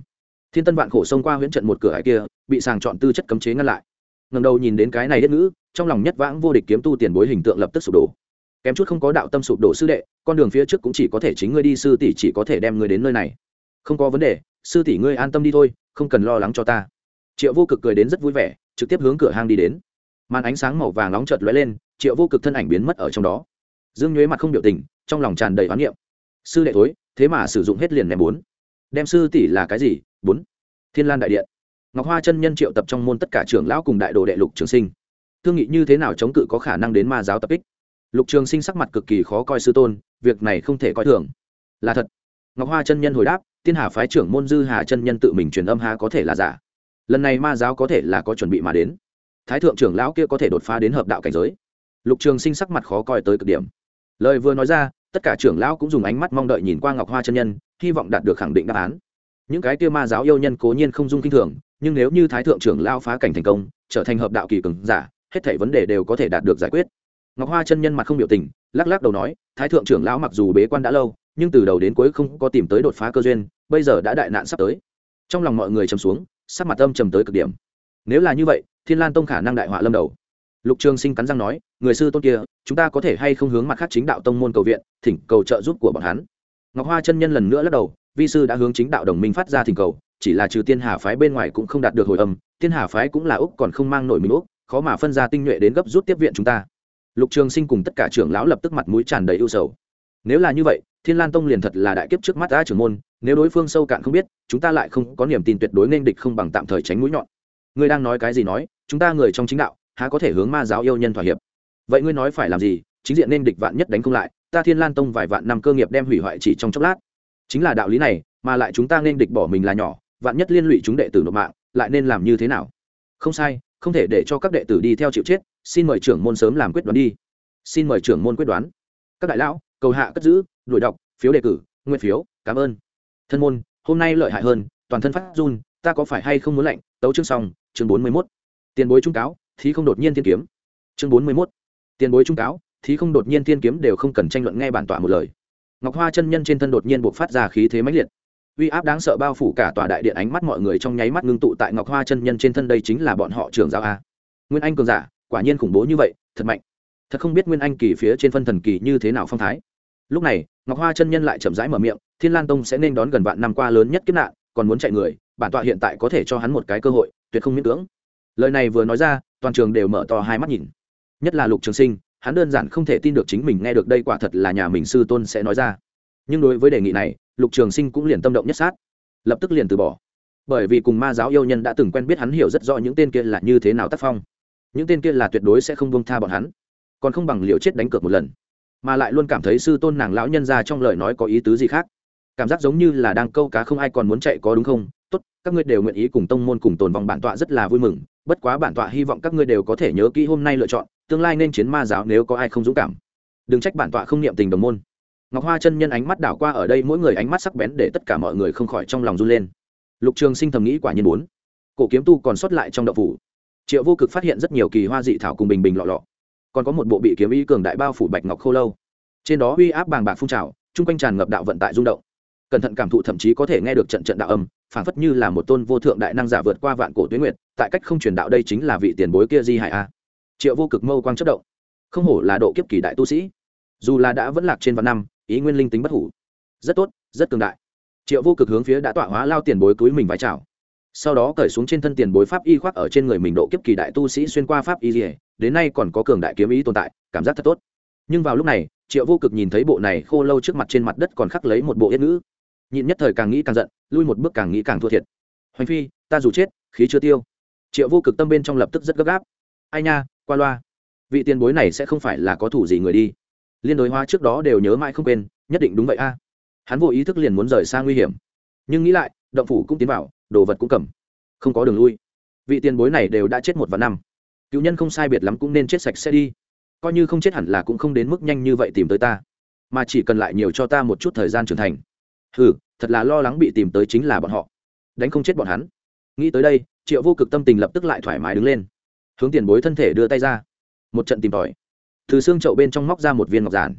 thiên tân vạn khổ xông qua huyễn trận một cửa hải kia, bị sàng chọn tư chất cấm chế ngăn lại. Ngầm đầu nhìn đến cái này hết ngữ, trong lòng nhất vãng vô địch kiếm tu tiền bối hình tượng lập tức sụp đổ. Kém chút không có đạo tâm sụp đổ sư đệ, con đường phía trước cũng chỉ có thể chính ngươi đi, sư tỷ chỉ có thể đem ngươi đến nơi này. Không có vấn đề, sư tỷ ngươi an tâm đi thôi, không cần lo lắng cho ta. Triệu vô cực cười đến rất vui vẻ, trực tiếp hướng cửa hang đi đến. Màn ánh sáng màu vàng nóng chợt lóe lên, triệu vô cực thân ảnh biến mất ở trong đó dương nhuế mặt không biểu tình, trong lòng tràn đầy oán niệm. Sư đệ thối, thế mà sử dụng hết liền ném bốn. Đem sư tỷ là cái gì? Bốn. Thiên lan đại điện. Ngọc hoa chân nhân triệu tập trong môn tất cả trưởng lão cùng đại đồ đệ lục trường sinh. Thương nghị như thế nào chống cự có khả năng đến ma giáo tập kích? Lục trường sinh sắc mặt cực kỳ khó coi sư tôn, việc này không thể coi thường. Là thật. Ngọc hoa chân nhân hồi đáp, tiên hà phái trưởng môn dư hà chân nhân tự mình truyền âm há có thể là giả. Lần này ma giáo có thể là có chuẩn bị mà đến. Thái thượng trưởng lão kia có thể đột phá đến hợp đạo cảnh giới. Lục trường sinh sắc mặt khó coi tới cực điểm lời vừa nói ra, tất cả trưởng lão cũng dùng ánh mắt mong đợi nhìn qua ngọc hoa chân nhân, hy vọng đạt được khẳng định đáp án. Những cái kia ma giáo yêu nhân cố nhiên không dung kinh thường, nhưng nếu như thái thượng trưởng lao phá cảnh thành công, trở thành hợp đạo kỳ cường giả, hết thảy vấn đề đều có thể đạt được giải quyết. Ngọc hoa chân nhân mặt không biểu tình, lắc lắc đầu nói, thái thượng trưởng lão mặc dù bế quan đã lâu, nhưng từ đầu đến cuối không có tìm tới đột phá cơ duyên, bây giờ đã đại nạn sắp tới. Trong lòng mọi người trầm xuống, sắc mặt âm trầm tới cực điểm. Nếu là như vậy, thiên lan tông khả năng đại họa lâm đầu lục trường sinh cắn răng nói, người sư tôn kia, chúng ta có thể hay không hướng mặt khác chính đạo tông môn cầu viện, thỉnh cầu trợ giúp của bọn hắn? Ngọc hoa chân nhân lần nữa lắc đầu, vi sư đã hướng chính đạo đồng minh phát ra thỉnh cầu, chỉ là trừ tiên hà phái bên ngoài cũng không đạt được hồi âm, tiên hà phái cũng là úc còn không mang nổi mình úc, khó mà phân ra tinh nhuệ đến gấp rút tiếp viện chúng ta. Lục trường sinh cùng tất cả trưởng lão lập tức mặt mũi tràn đầy ưu sầu. Nếu là như vậy, thiên lan tông liền thật là đại kiếp trước mắt đã trưởng môn, nếu đối phương sâu cạn không biết, chúng ta lại không có niềm tin tuyệt đối nên địch không bằng tạm thời tránh mũi nhọn. Ngươi đang nói cái gì nói, chúng ta người trong chính đạo há có thể hướng ma giáo yêu nhân thỏa hiệp? Vậy ngươi nói phải làm gì? Chính diện nên địch vạn nhất đánh không lại, ta thiên lan tông vài vạn năm cơ nghiệp đem hủy hoại chỉ trong chốc lát. Chính là đạo lý này, mà lại chúng ta nên địch bỏ mình là nhỏ, vạn nhất liên lụy chúng đệ tử nộp mạng, lại nên làm như thế nào? Không sai, không thể để cho các đệ tử đi theo chịu chết, xin mời trưởng môn sớm làm quyết đoán đi. Xin mời trưởng môn quyết đoán. Các đại lão, cầu hạ cất giữ, đuổi đọc, phiếu đề cử nguyên phiếu, cảm ơn. Thân môn, hôm nay lợi hại hơn, toàn thân phát run, ta có phải hay không muốn lệnh? tấu chương xong, chương bốn mươi mốt. Tiền bối trung cáo thì không đột nhiên thiên kiếm. Chương bốn mươi mốt. Tiền bối trung cáo thì không đột nhiên thiên kiếm đều không cần tranh luận nghe bản tọa một lời. Ngọc hoa chân nhân trên thân đột nhiên buộc phát ra khí thế mãnh liệt. Uy áp đáng sợ bao phủ cả tòa đại điện ánh mắt mọi người trong nháy mắt ngưng tụ tại ngọc hoa chân nhân trên thân đây chính là bọn họ trưởng giáo a. Nguyên anh cường giả, quả nhiên khủng bố như vậy, thật mạnh. Thật không biết nguyên anh kỳ phía trên phân thần kỳ như thế nào phong thái. Lúc này, ngọc hoa chân nhân lại chậm rãi mở miệng, thiên lan tông sẽ nên đón gần vạn năm qua lớn nhất kiếp nạn, còn muốn chạy người, bản tọa hiện tại có thể cho hắn một cái cơ hội, tuyệt không miễn cưỡng. Lời này vừa nói ra toàn trường đều mở to hai mắt nhìn. Nhất là lục trường sinh, hắn đơn giản không thể tin được chính mình nghe được đây quả thật là nhà mình sư tôn sẽ nói ra. Nhưng đối với đề nghị này, lục trường sinh cũng liền tâm động nhất sát. Lập tức liền từ bỏ. Bởi vì cùng ma giáo yêu nhân đã từng quen biết hắn hiểu rất rõ những tên kia là như thế nào tác phong. Những tên kia là tuyệt đối sẽ không bông tha bọn hắn. Còn không bằng liều chết đánh cược một lần. Mà lại luôn cảm thấy sư tôn nàng lão nhân ra trong lời nói có ý tứ gì khác. Cảm giác giống như là đang câu cá không ai còn muốn chạy có đúng không? Tốt, các ngươi đều nguyện ý cùng tông môn cùng tồn vòng bản tọa rất là vui mừng, bất quá bản tọa hy vọng các ngươi đều có thể nhớ kỹ hôm nay lựa chọn, tương lai nên chiến ma giáo nếu có ai không dũng cảm. Đừng trách bản tọa không niệm tình đồng môn. Ngọc hoa chân nhân ánh mắt đảo qua ở đây, mỗi người ánh mắt sắc bén để tất cả mọi người không khỏi trong lòng run lên. Lục trường sinh thầm nghĩ quả nhiên bốn cổ kiếm tu còn sót lại trong đậu phủ. Triệu vô cực phát hiện rất nhiều kỳ hoa dị thảo cùng bình bình lọ lọ. Còn có một bộ bị kiếm ý cường đại bao phủ bạch ngọc khô lâu. Trên đó uy áp bàng bạc phun trào, chung quanh tràn ngập đạo vận tại rung động. Cẩn thận cảm thụ thậm chí có thể nghe được trận trận đạo âm phảng phất như là một tôn vô thượng đại năng giả vượt qua vạn cổ tuyến nguyệt, tại cách không truyền đạo đây chính là vị tiền bối kia di hải a. Triệu vô cực mâu quang chất động. Không hổ là độ kiếp kỳ đại tu sĩ. Dù là đã vẫn lạc trên vạn năm, ý nguyên linh tính bất hủ. Rất tốt, rất cường đại. Triệu vô cực hướng phía đã tọa hóa lao tiền bối túi mình vái chào. Sau đó cởi xuống trên thân tiền bối pháp y khoác ở trên người mình độ kiếp kỳ đại tu sĩ xuyên qua pháp y dỉa đến nay còn có cường đại kiếm ý tồn tại, cảm giác thật tốt. Nhưng vào lúc này, triệu vô cực nhìn thấy bộ này khô lâu trước mặt trên mặt đất còn khắc lấy một bộ yết ngữ nhịn nhất thời càng nghĩ càng giận, lui một bước càng nghĩ càng thua thiệt. Hoành phi, ta dù chết, khí chưa tiêu. Triệu vô cực tâm bên trong lập tức rất gấp gáp. Ai nha, qua loa. Vị tiền bối này sẽ không phải là có thủ gì người đi. Liên đối hóa trước đó đều nhớ mãi không quên, nhất định đúng vậy a. Hắn vô ý thức liền muốn rời xa nguy hiểm. Nhưng nghĩ lại, động phủ cũng tiến vào, đồ vật cũng cầm. Không có đường lui. Vị tiền bối này đều đã chết một vạn năm. Cựu nhân không sai biệt lắm cũng nên chết sạch sẽ đi. Coi như không chết hẳn là cũng không đến mức nhanh như vậy tìm tới ta. Mà chỉ cần lại nhiều cho ta một chút thời gian trưởng thành ừ thật là lo lắng bị tìm tới chính là bọn họ. Đánh không chết bọn hắn. Nghĩ tới đây, triệu vô cực tâm tình lập tức lại thoải mái đứng lên. Hướng tiền bối thân thể đưa tay ra. Một trận tìm tòi. Từ xương chậu bên trong móc ra một viên ngọc giản.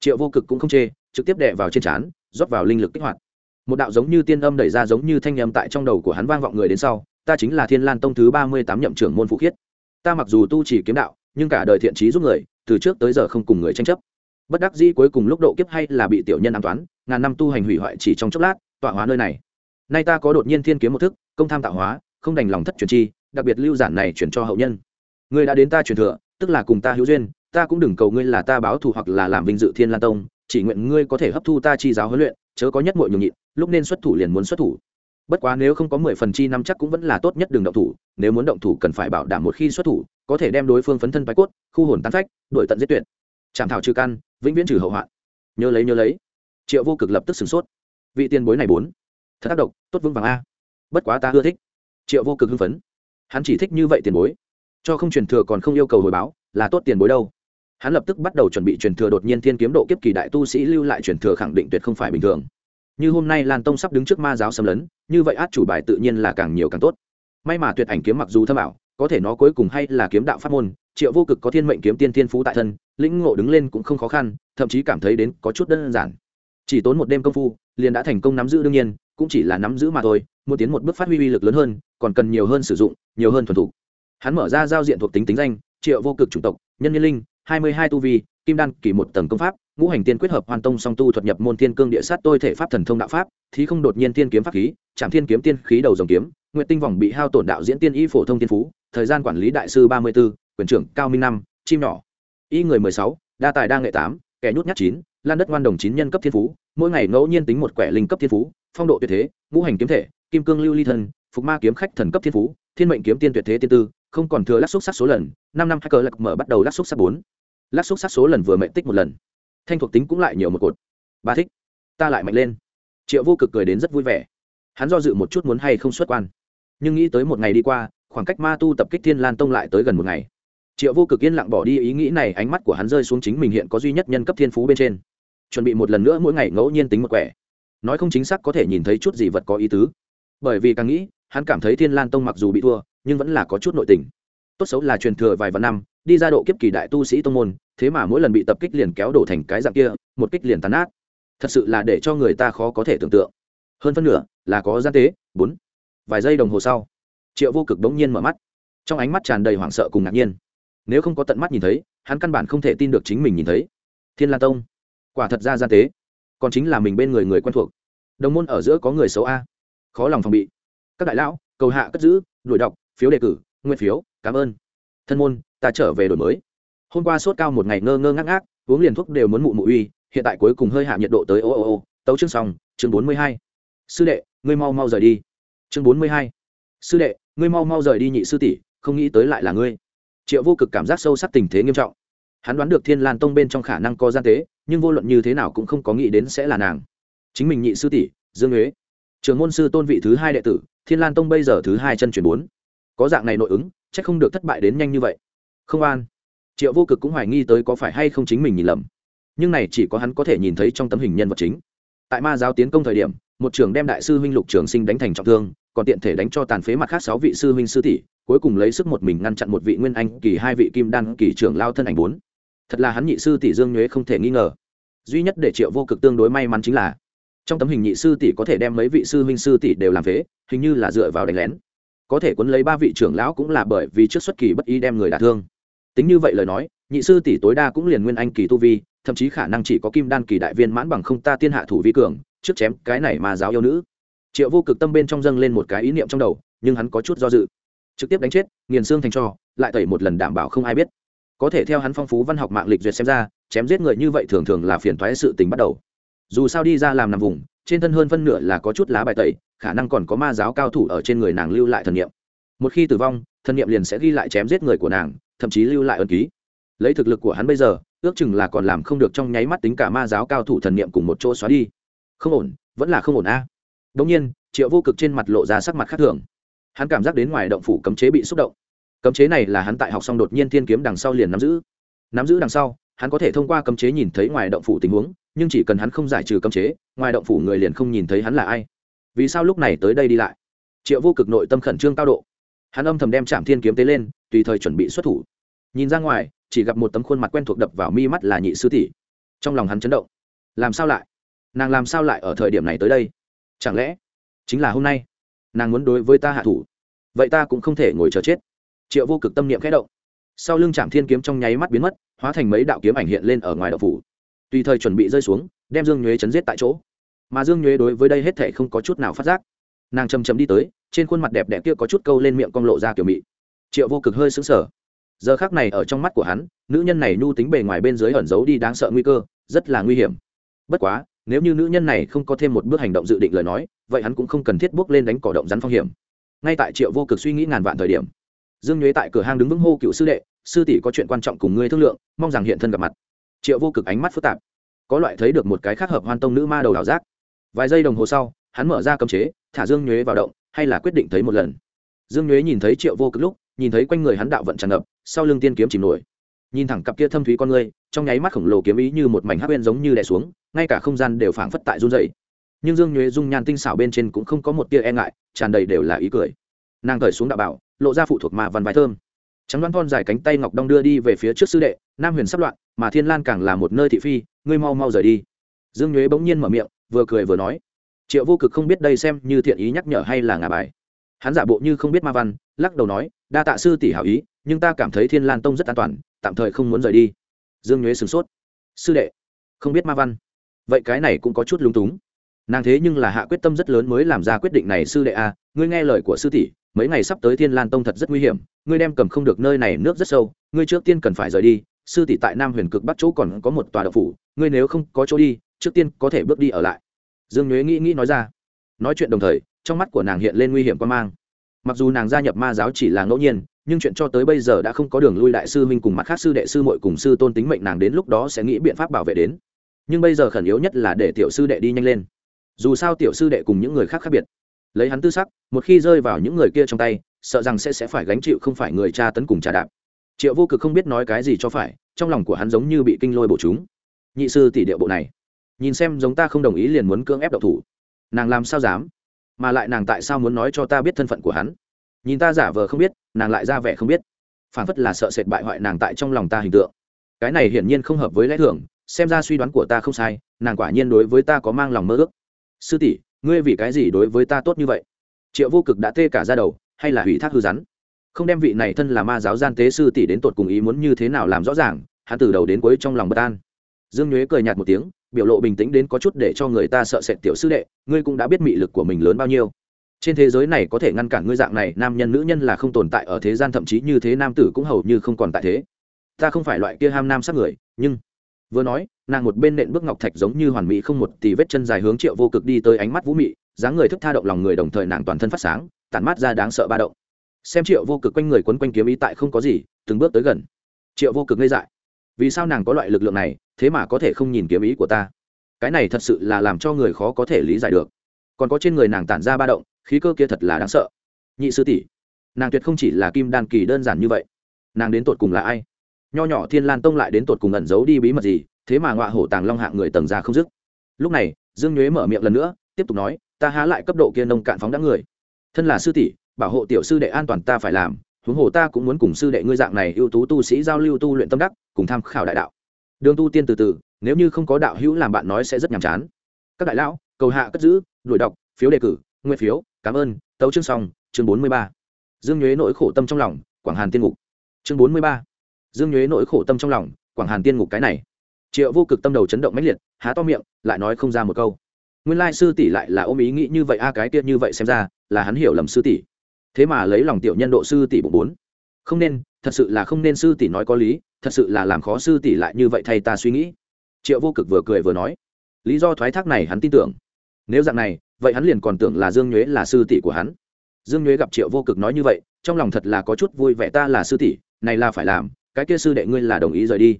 Triệu vô cực cũng không chê, trực tiếp đè vào trên trán, rót vào linh lực kích hoạt. Một đạo giống như tiên âm đẩy ra giống như thanh âm tại trong đầu của hắn vang vọng người đến sau, ta chính là thiên lan tông thứ ba mươi tám nhậm trưởng môn phụ khiết. Ta mặc dù tu chỉ kiếm đạo, nhưng cả đời thiện trí giúp người, từ trước tới giờ không cùng người tranh chấp bất đắc dĩ cuối cùng lúc độ kiếp hay là bị tiểu nhân an toán, ngàn năm tu hành hủy hoại chỉ trong chốc lát, tọa hóa nơi này. Nay ta có đột nhiên thiên kiếm một thức, công tham tạo hóa, không đành lòng thất truyền chi, đặc biệt lưu giản này chuyển cho hậu nhân. Người đã đến ta truyền thừa, tức là cùng ta hữu duyên, ta cũng đừng cầu ngươi là ta báo thù hoặc là làm vinh dự thiên lan tông, chỉ nguyện ngươi có thể hấp thu ta chi giáo huấn luyện, chớ có nhất mọi nhường nhịn, lúc nên xuất thủ liền muốn xuất thủ. Bất quá nếu không có mười phần chi năm chắc cũng vẫn là tốt nhất đường động thủ, nếu muốn động thủ cần phải bảo đảm một khi xuất thủ, có thể đem đối phương phấn thân bái cốt, khu hồn tán phách đội tận giết tuyệt. Chạm thảo trừ căn vĩnh viễn trừ hậu hoạn. Nhớ lấy nhớ lấy. Triệu vô cực lập tức sửng sốt. Vị tiền bối này bốn. Thật tác động tốt vững vàng a. Bất quá ta ưa thích. Triệu vô cực hưng phấn. Hắn chỉ thích như vậy tiền bối. Cho không truyền thừa còn không yêu cầu hồi báo, là tốt tiền bối đâu. Hắn lập tức bắt đầu chuẩn bị truyền thừa đột nhiên thiên kiếm độ kiếp kỳ đại tu sĩ lưu lại truyền thừa khẳng định tuyệt không phải bình thường. Như hôm nay lan tông sắp đứng trước ma giáo xâm lấn, như vậy át chủ bài tự nhiên là càng nhiều càng tốt. May mà tuyệt ảnh kiếm mặc dù thâm ảo, có thể nó cuối cùng hay là kiếm đạo pháp môn triệu vô cực có thiên mệnh kiếm tiên thiên phú tại thân, lĩnh ngộ đứng lên cũng không khó khăn, thậm chí cảm thấy đến có chút đơn giản. Chỉ tốn một đêm công phu, liền đã thành công nắm giữ đương nhiên, cũng chỉ là nắm giữ mà thôi, muốn tiến một bước phát huy uy lực lớn hơn, còn cần nhiều hơn sử dụng, nhiều hơn thuần thủ. Hắn mở ra giao diện thuộc tính tính danh, triệu vô cực chủng tộc, nhân nhân linh, hai mươi hai tu vi, kim đan, kỳ một tầng công pháp, ngũ hành tiên quyết hợp hoàn tông song tu thuật nhập môn thiên cương địa sát tôi thể pháp thần thông đạo pháp, thí không đột nhiên tiên kiếm pháp khí, chạm thiên kiếm tiên khí đầu dòng kiếm nguyện tinh vòng bị hao tổn đạo diễn tiên y phổ thông tiên phú, thời gian quản lý đại sư ba mươi b ố quyền trưởng cao minh năm, chim nhỏ. Y người mười sáu, đa tài đa nghệ tám, kẻ nhút nhát chín, lan đất ngoan đồng chín nhân cấp thiên phú, mỗi ngày ngẫu nhiên tính một quẻ linh cấp thiên phú, phong độ tuyệt thế, ngũ hành kiếm thể, kim cương lưu ly thân, phục ma kiếm khách thần cấp thiên phú, thiên mệnh kiếm tiên tuyệt thế tiên tư, không còn thừa lắc xúc sắc số lần, năm năm hacker lạc mở bắt đầu lắc xúc sắc bốn. Lắc xúc sắc số lần vừa mệnh tích một lần. Thanh thuộc tính cũng lại nhiều một cột. Ba thích. Ta lại mạnh lên. Triệu vô cực cười đến rất vui vẻ. Hắn do dự một chút muốn hay không xuất quan. Nhưng nghĩ tới một ngày đi qua, khoảng cách ma tu tập kích thiên lan tông lại tới gần một ngày triệu vô cực yên lặng bỏ đi ý nghĩ này, ánh mắt của hắn rơi xuống chính mình hiện có duy nhất nhân cấp thiên phú bên trên. Chuẩn bị một lần nữa mỗi ngày ngẫu nhiên tính một quẻ. Nói không chính xác có thể nhìn thấy chút gì vật có ý tứ. Bởi vì càng nghĩ, hắn cảm thấy thiên lan tông mặc dù bị thua, nhưng vẫn là có chút nội tình. Tốt xấu là truyền thừa vài vạn năm, đi ra độ kiếp kỳ đại tu sĩ tông môn, thế mà mỗi lần bị tập kích liền kéo đổ thành cái dạng kia, một kích liền tàn át thật sự là để cho người ta khó có thể tưởng tượng. Hơn phân nửa là có gian tế, bốn. Vài giây đồng hồ sau, triệu vô cực bỗng nhiên mở mắt. Trong ánh mắt tràn đầy hoảng sợ cùng ngạc nhiên nếu không có tận mắt nhìn thấy, hắn căn bản không thể tin được chính mình nhìn thấy. Thiên lan tông, quả thật ra gian tế. Còn chính là mình bên người người quen thuộc. Đồng môn ở giữa có người xấu a. Khó lòng phòng bị. Các đại lão, cầu hạ cất giữ, đuổi đọc, phiếu đề cử nguyên phiếu, cảm ơn. Thân môn, ta trở về đổi mới. Hôm qua sốt cao một ngày ngơ ngơ ngác ngác, uống liền thuốc đều muốn mụ mụ uy, hiện tại cuối cùng hơi hạ nhiệt độ tới ô ô ô, tấu chương xong, chương bốn mươi hai. Sư đệ, ngươi mau mau rời đi. Chương bốn mươi hai. Sư đệ, ngươi mau mau rời đi nhị sư tỷ, không nghĩ tới lại là ngươi triệu vô cực cảm giác sâu sắc tình thế nghiêm trọng. Hắn đoán được thiên lan tông bên trong khả năng có gian tế, nhưng vô luận như thế nào cũng không có nghĩ đến sẽ là nàng. Chính mình nhị sư tỷ, dương huế. Trường môn sư tôn vị thứ hai đệ tử, thiên lan tông bây giờ thứ hai chân chuyển bốn. Có dạng này nội ứng c h ắ c không được thất bại đến nhanh như vậy. Không an. Triệu vô cực cũng hoài nghi tới có phải hay không chính mình nhìn lầm. Nhưng này chỉ có hắn có thể nhìn thấy trong tấm hình nhân vật chính. Tại ma giáo tiến công thời điểm, một trường đem đại sư huynh lục trường sinh đánh thành trọng thương, còn tiện thể đánh cho tàn phế mặt khác sáu vị sư huynh sư tỷ cuối cùng lấy sức một mình ngăn chặn một vị nguyên anh kỳ, hai vị kim đan kỳ trưởng lao thân ảnh bốn. Thật là hắn nhị sư tỷ dương nhuế không thể nghi ngờ. Duy nhất để triệu vô cực tương đối may mắn chính là, trong tấm hình nhị sư tỷ có thể đem mấy vị sư huynh sư tỷ đều làm phế, hình như là dựa vào đánh lén. Có thể quấn lấy ba vị trưởng lão cũng là bởi vì trước xuất kỳ bất ý đem người đả thương. Tính như vậy lời nói, nhị sư tỷ tối đa cũng liền nguyên anh kỳ tu vi, thậm chí khả năng chỉ có kim đan kỳ đại viên mãn bằng không ta tiên hạ thủ vi cường, trước chém cái này mà giáo yêu nữ. Triệu vô cực tâm bên trong dâng lên một cái ý niệm trong đầu, nhưng hắn có chút do dự trực tiếp đánh chết, nghiền xương thành cho lại tẩy một lần đảm bảo không ai biết. Có thể theo hắn phong phú văn học mạng lịch duyệt xem ra, chém giết người như vậy thường thường là phiền thoái sự tình bắt đầu. Dù sao đi ra làm nằm vùng, trên thân hơn phân nửa là có chút lá bài tẩy, khả năng còn có ma giáo cao thủ ở trên người nàng lưu lại thần niệm. Một khi tử vong, thần niệm liền sẽ ghi lại chém giết người của nàng, thậm chí lưu lại ân ký. Lấy thực lực của hắn bây giờ, ước chừng là còn làm không được trong nháy mắt tính cả ma giáo cao thủ thần niệm cùng một chỗ xóa đi. Không ổn, vẫn là không ổn a. À. đống nhiên, triệu vô cực trên mặt lộ ra sắc mặt khác thường hắn cảm giác đến ngoài động phủ cấm chế bị xúc động. Cấm chế này là hắn tại học xong đột nhiên thiên kiếm đằng sau liền nắm giữ. Nắm giữ đằng sau, hắn có thể thông qua cấm chế nhìn thấy ngoài động phủ tình huống, nhưng chỉ cần hắn không giải trừ cấm chế, ngoài động phủ người liền không nhìn thấy hắn là ai. Vì sao lúc này tới đây đi lại? Triệu vô cực nội tâm khẩn trương cao độ. Hắn âm thầm đem trạm thiên kiếm tế lên, tùy thời chuẩn bị xuất thủ. Nhìn ra ngoài, chỉ gặp một tấm khuôn mặt quen thuộc đập vào mi mắt là nhị sư tỷ. Trong lòng hắn chấn động. Làm sao lại? Nàng làm sao lại ở thời điểm này tới đây? Chẳng lẽ chính là hôm nay? Nàng muốn đối với ta hạ thủ. Vậy ta cũng không thể ngồi chờ chết. Triệu vô cực tâm niệm khẽ động. Sau lưng trạm thiên kiếm trong nháy mắt biến mất, hóa thành mấy đạo kiếm ảnh hiện lên ở ngoài đậu phủ. Tùy thời chuẩn bị rơi xuống, đem dương nhuế chấn giết tại chỗ. Mà dương nhuế đối với đây hết thể không có chút nào phát giác. Nàng chầm chầm đi tới, trên khuôn mặt đẹp đẽ kia có chút câu lên miệng cong lộ ra kiểu mị. Triệu vô cực hơi xứng sở giờ khác này ở trong mắt của hắn, nữ nhân này nhu tính bề ngoài bên dưới ẩn giấu đi đáng sợ nguy cơ, rất là nguy hiểm. Bất quá nếu như nữ nhân này không có thêm một bước hành động dự định lời nói, vậy hắn cũng không cần thiết bước lên đánh cỏ động rắn phong hiểm. Ngay tại triệu vô cực suy nghĩ ngàn vạn thời điểm, dương nhuế tại cửa hang đứng vững hô cựu sư đệ, sư tỷ có chuyện quan trọng cùng ngươi thương lượng, mong rằng hiện thân gặp mặt. Triệu vô cực ánh mắt phức tạp, có loại thấy được một cái khác hợp hoan tông nữ ma đầu đảo giác. Vài giây đồng hồ sau, hắn mở ra cấm chế, thả dương nhuế vào động, hay là quyết định thấy một lần. Dương nhuế nhìn thấy triệu vô cực lúc, nhìn thấy quanh người hắn đạo vận tràn ngập, sau lưng tiên kiếm chìm nổi. Nhìn thẳng cặp kia thâm thúy con ngươi trong nháy mắt khổng lồ kiếm ý như một mảnh hắc bên giống như đè xuống, ngay cả không gian đều phảng phất tại run dày nhưng dương nhuế dung nhan tinh xảo bên trên cũng không có một tia e ngại, tràn đầy đều là ý cười. Nàng cởi xuống đạo bảo, lộ ra phụ thuộc mà văn vái thơm. Trắng đoán thon dài cánh tay ngọc đong đưa đi về phía trước sư đệ, nam huyền sắp loạn, mà thiên lan càng là một nơi thị phi, ngươi mau mau rời đi. Dương nhuế bỗng nhiên mở miệng, vừa cười vừa nói, triệu vô cực không biết đây xem như thiện ý nhắc nhở hay là ngà bài. Hắn giả bộ như không biết ma văn, lắc đầu nói, đa tạ sư tỷ hảo ý, nhưng ta cảm thấy thiên lan tông rất an toàn, tạm thời không muốn rời đi dương nhuế sửng sốt. Sư đệ không biết ma văn. Vậy cái này cũng có chút lúng túng. Nàng thế nhưng là hạ quyết tâm rất lớn mới làm ra quyết định này sư đệ a à, ngươi nghe lời của sư tỷ mấy ngày sắp tới thiên lan tông thật rất nguy hiểm ngươi đem cầm không được nơi này nước rất sâu ngươi trước tiên cần phải rời đi sư tỷ tại nam huyền cực bắc chỗ còn có một tòa đậu phủ ngươi nếu không có chỗ đi trước tiên có thể bước đi ở lại. Dương nhuế nghĩ nghĩ nói ra. Nói chuyện đồng thời trong mắt của nàng hiện lên nguy hiểm quan mang. Mặc dù nàng gia nhập ma giáo chỉ là ngẫu nhiên nhưng chuyện cho tới bây giờ đã không có đường lui đại sư minh cùng mặt khác sư đệ sư muội cùng sư tôn tính mệnh nàng đến lúc đó sẽ nghĩ biện pháp bảo vệ đến. Nhưng bây giờ khẩn yếu nhất là để tiểu sư đệ đi nhanh lên. Dù sao tiểu sư đệ cùng những người khác khác biệt. Lấy hắn tư sắc, một khi rơi vào những người kia trong tay, sợ rằng sẽ sẽ phải gánh chịu không phải người cha tấn cùng trà đạp. Triệu vô cực không biết nói cái gì cho phải, trong lòng của hắn giống như bị kinh lôi bổ chúng. Nhị sư tỷ điệu bộ này, nhìn xem giống ta không đồng ý liền muốn cưỡng ép độc thủ. Nàng làm sao dám? Mà lại nàng tại sao muốn nói cho ta biết thân phận của hắn? Nhìn ta giả vờ không biết, nàng lại ra vẻ không biết. Phản phất là sợ sệt bại hoại nàng tại trong lòng ta hình tượng. Cái này hiển nhiên không hợp với lẽ thường, xem ra suy đoán của ta không sai, nàng quả nhiên đối với ta có mang lòng mơ ước. Sư tỷ, ngươi vì cái gì đối với ta tốt như vậy? Triệu vô cực đã tê cả ra đầu, hay là hủy thác hư rắn? Không đem vị này thân là ma giáo gian tế sư tỷ đến tột cùng ý muốn như thế nào làm rõ ràng, hắn từ đầu đến cuối trong lòng bất an. Dương nhuế cười nhạt một tiếng, biểu lộ bình tĩnh đến có chút để cho người ta sợ sệt tiểu sư đệ, ngươi cũng đã biết mị lực của mình lớn bao nhiêu trên thế giới này có thể ngăn cản ngươi dạng này, nam nhân, nữ nhân là không tồn tại ở thế gian, thậm chí như thế nam tử cũng hầu như không còn tại thế. Ta không phải loại kia ham nam sát người, nhưng, vừa nói, nàng một bên nện bước ngọc thạch giống như hoàn mỹ không một tì vết chân dài hướng triệu vô cực đi tới ánh mắt vũ mị, dáng người thức tha động lòng người đồng thời nàng toàn thân phát sáng, tản mát ra đáng sợ ba động. Xem triệu vô cực quanh người quấn quanh kiếm ý tại không có gì, từng bước tới gần. Triệu vô cực ngây dại. Vì sao nàng có loại lực lượng này, thế mà có thể không nhìn kiếm ý của ta? Cái này thật sự là làm cho người khó có thể lý giải được. Còn có trên người nàng tản ra ba động khí cơ kia thật là đáng sợ. Nhị sư tỷ, nàng tuyệt không chỉ là kim đan kỳ đơn giản như vậy. Nàng đến tột cùng là ai? Nho nhỏ thiên lan tông lại đến tột cùng ẩn giấu đi bí mật gì, thế mà ngọa hổ tàng long hạng người tầng ra không dứt. Lúc này, dương nhuế mở miệng lần nữa, tiếp tục nói, ta há lại cấp độ kia nông cạn phóng đã người. Thân là sư tỷ, bảo hộ tiểu sư đệ an toàn ta phải làm, huống hồ ta cũng muốn cùng sư đệ ngươi dạng này ưu tú tu sĩ giao lưu tu luyện tâm đắc, cùng tham khảo đại đạo. Đường tu tiên từ từ, nếu như không có đạo hữu làm bạn nói sẽ rất nhàm chán. Các đại lão, cầu hạ cất giữ, đuổi đọc, phiếu đề cử nguyên phiếu cảm ơn, tấu chương xong, chương bốn mươi ba. Dương nhuế nỗi khổ tâm trong lòng, quảng hàn tiên ngục. Chương bốn mươi ba. Dương nhuế nỗi khổ tâm trong lòng, quảng hàn tiên ngục cái này. Triệu vô cực tâm đầu chấn động mãnh liệt, há to miệng, lại nói không ra một câu. Nguyên lai sư tỷ lại là ôm ý nghĩ như vậy, a, cái tiết như vậy xem ra, là hắn hiểu lầm sư tỷ. Thế mà lấy lòng tiểu nhân độ sư tỷ bụng bốn. Không nên, thật sự là không nên sư tỷ nói có lý, thật sự là làm khó sư tỷ lại như vậy thay ta suy nghĩ. Triệu vô cực vừa cười vừa nói. Lý do thoái thác này hắn tin tưởng. Nếu dạng này vậy hắn liền còn tưởng là dương nhuế là sư tỷ của hắn. Dương nhuế gặp triệu vô cực nói như vậy, trong lòng thật là có chút vui vẻ, ta là sư tỷ, này là phải làm, cái kia sư đệ ngươi là đồng ý rời đi.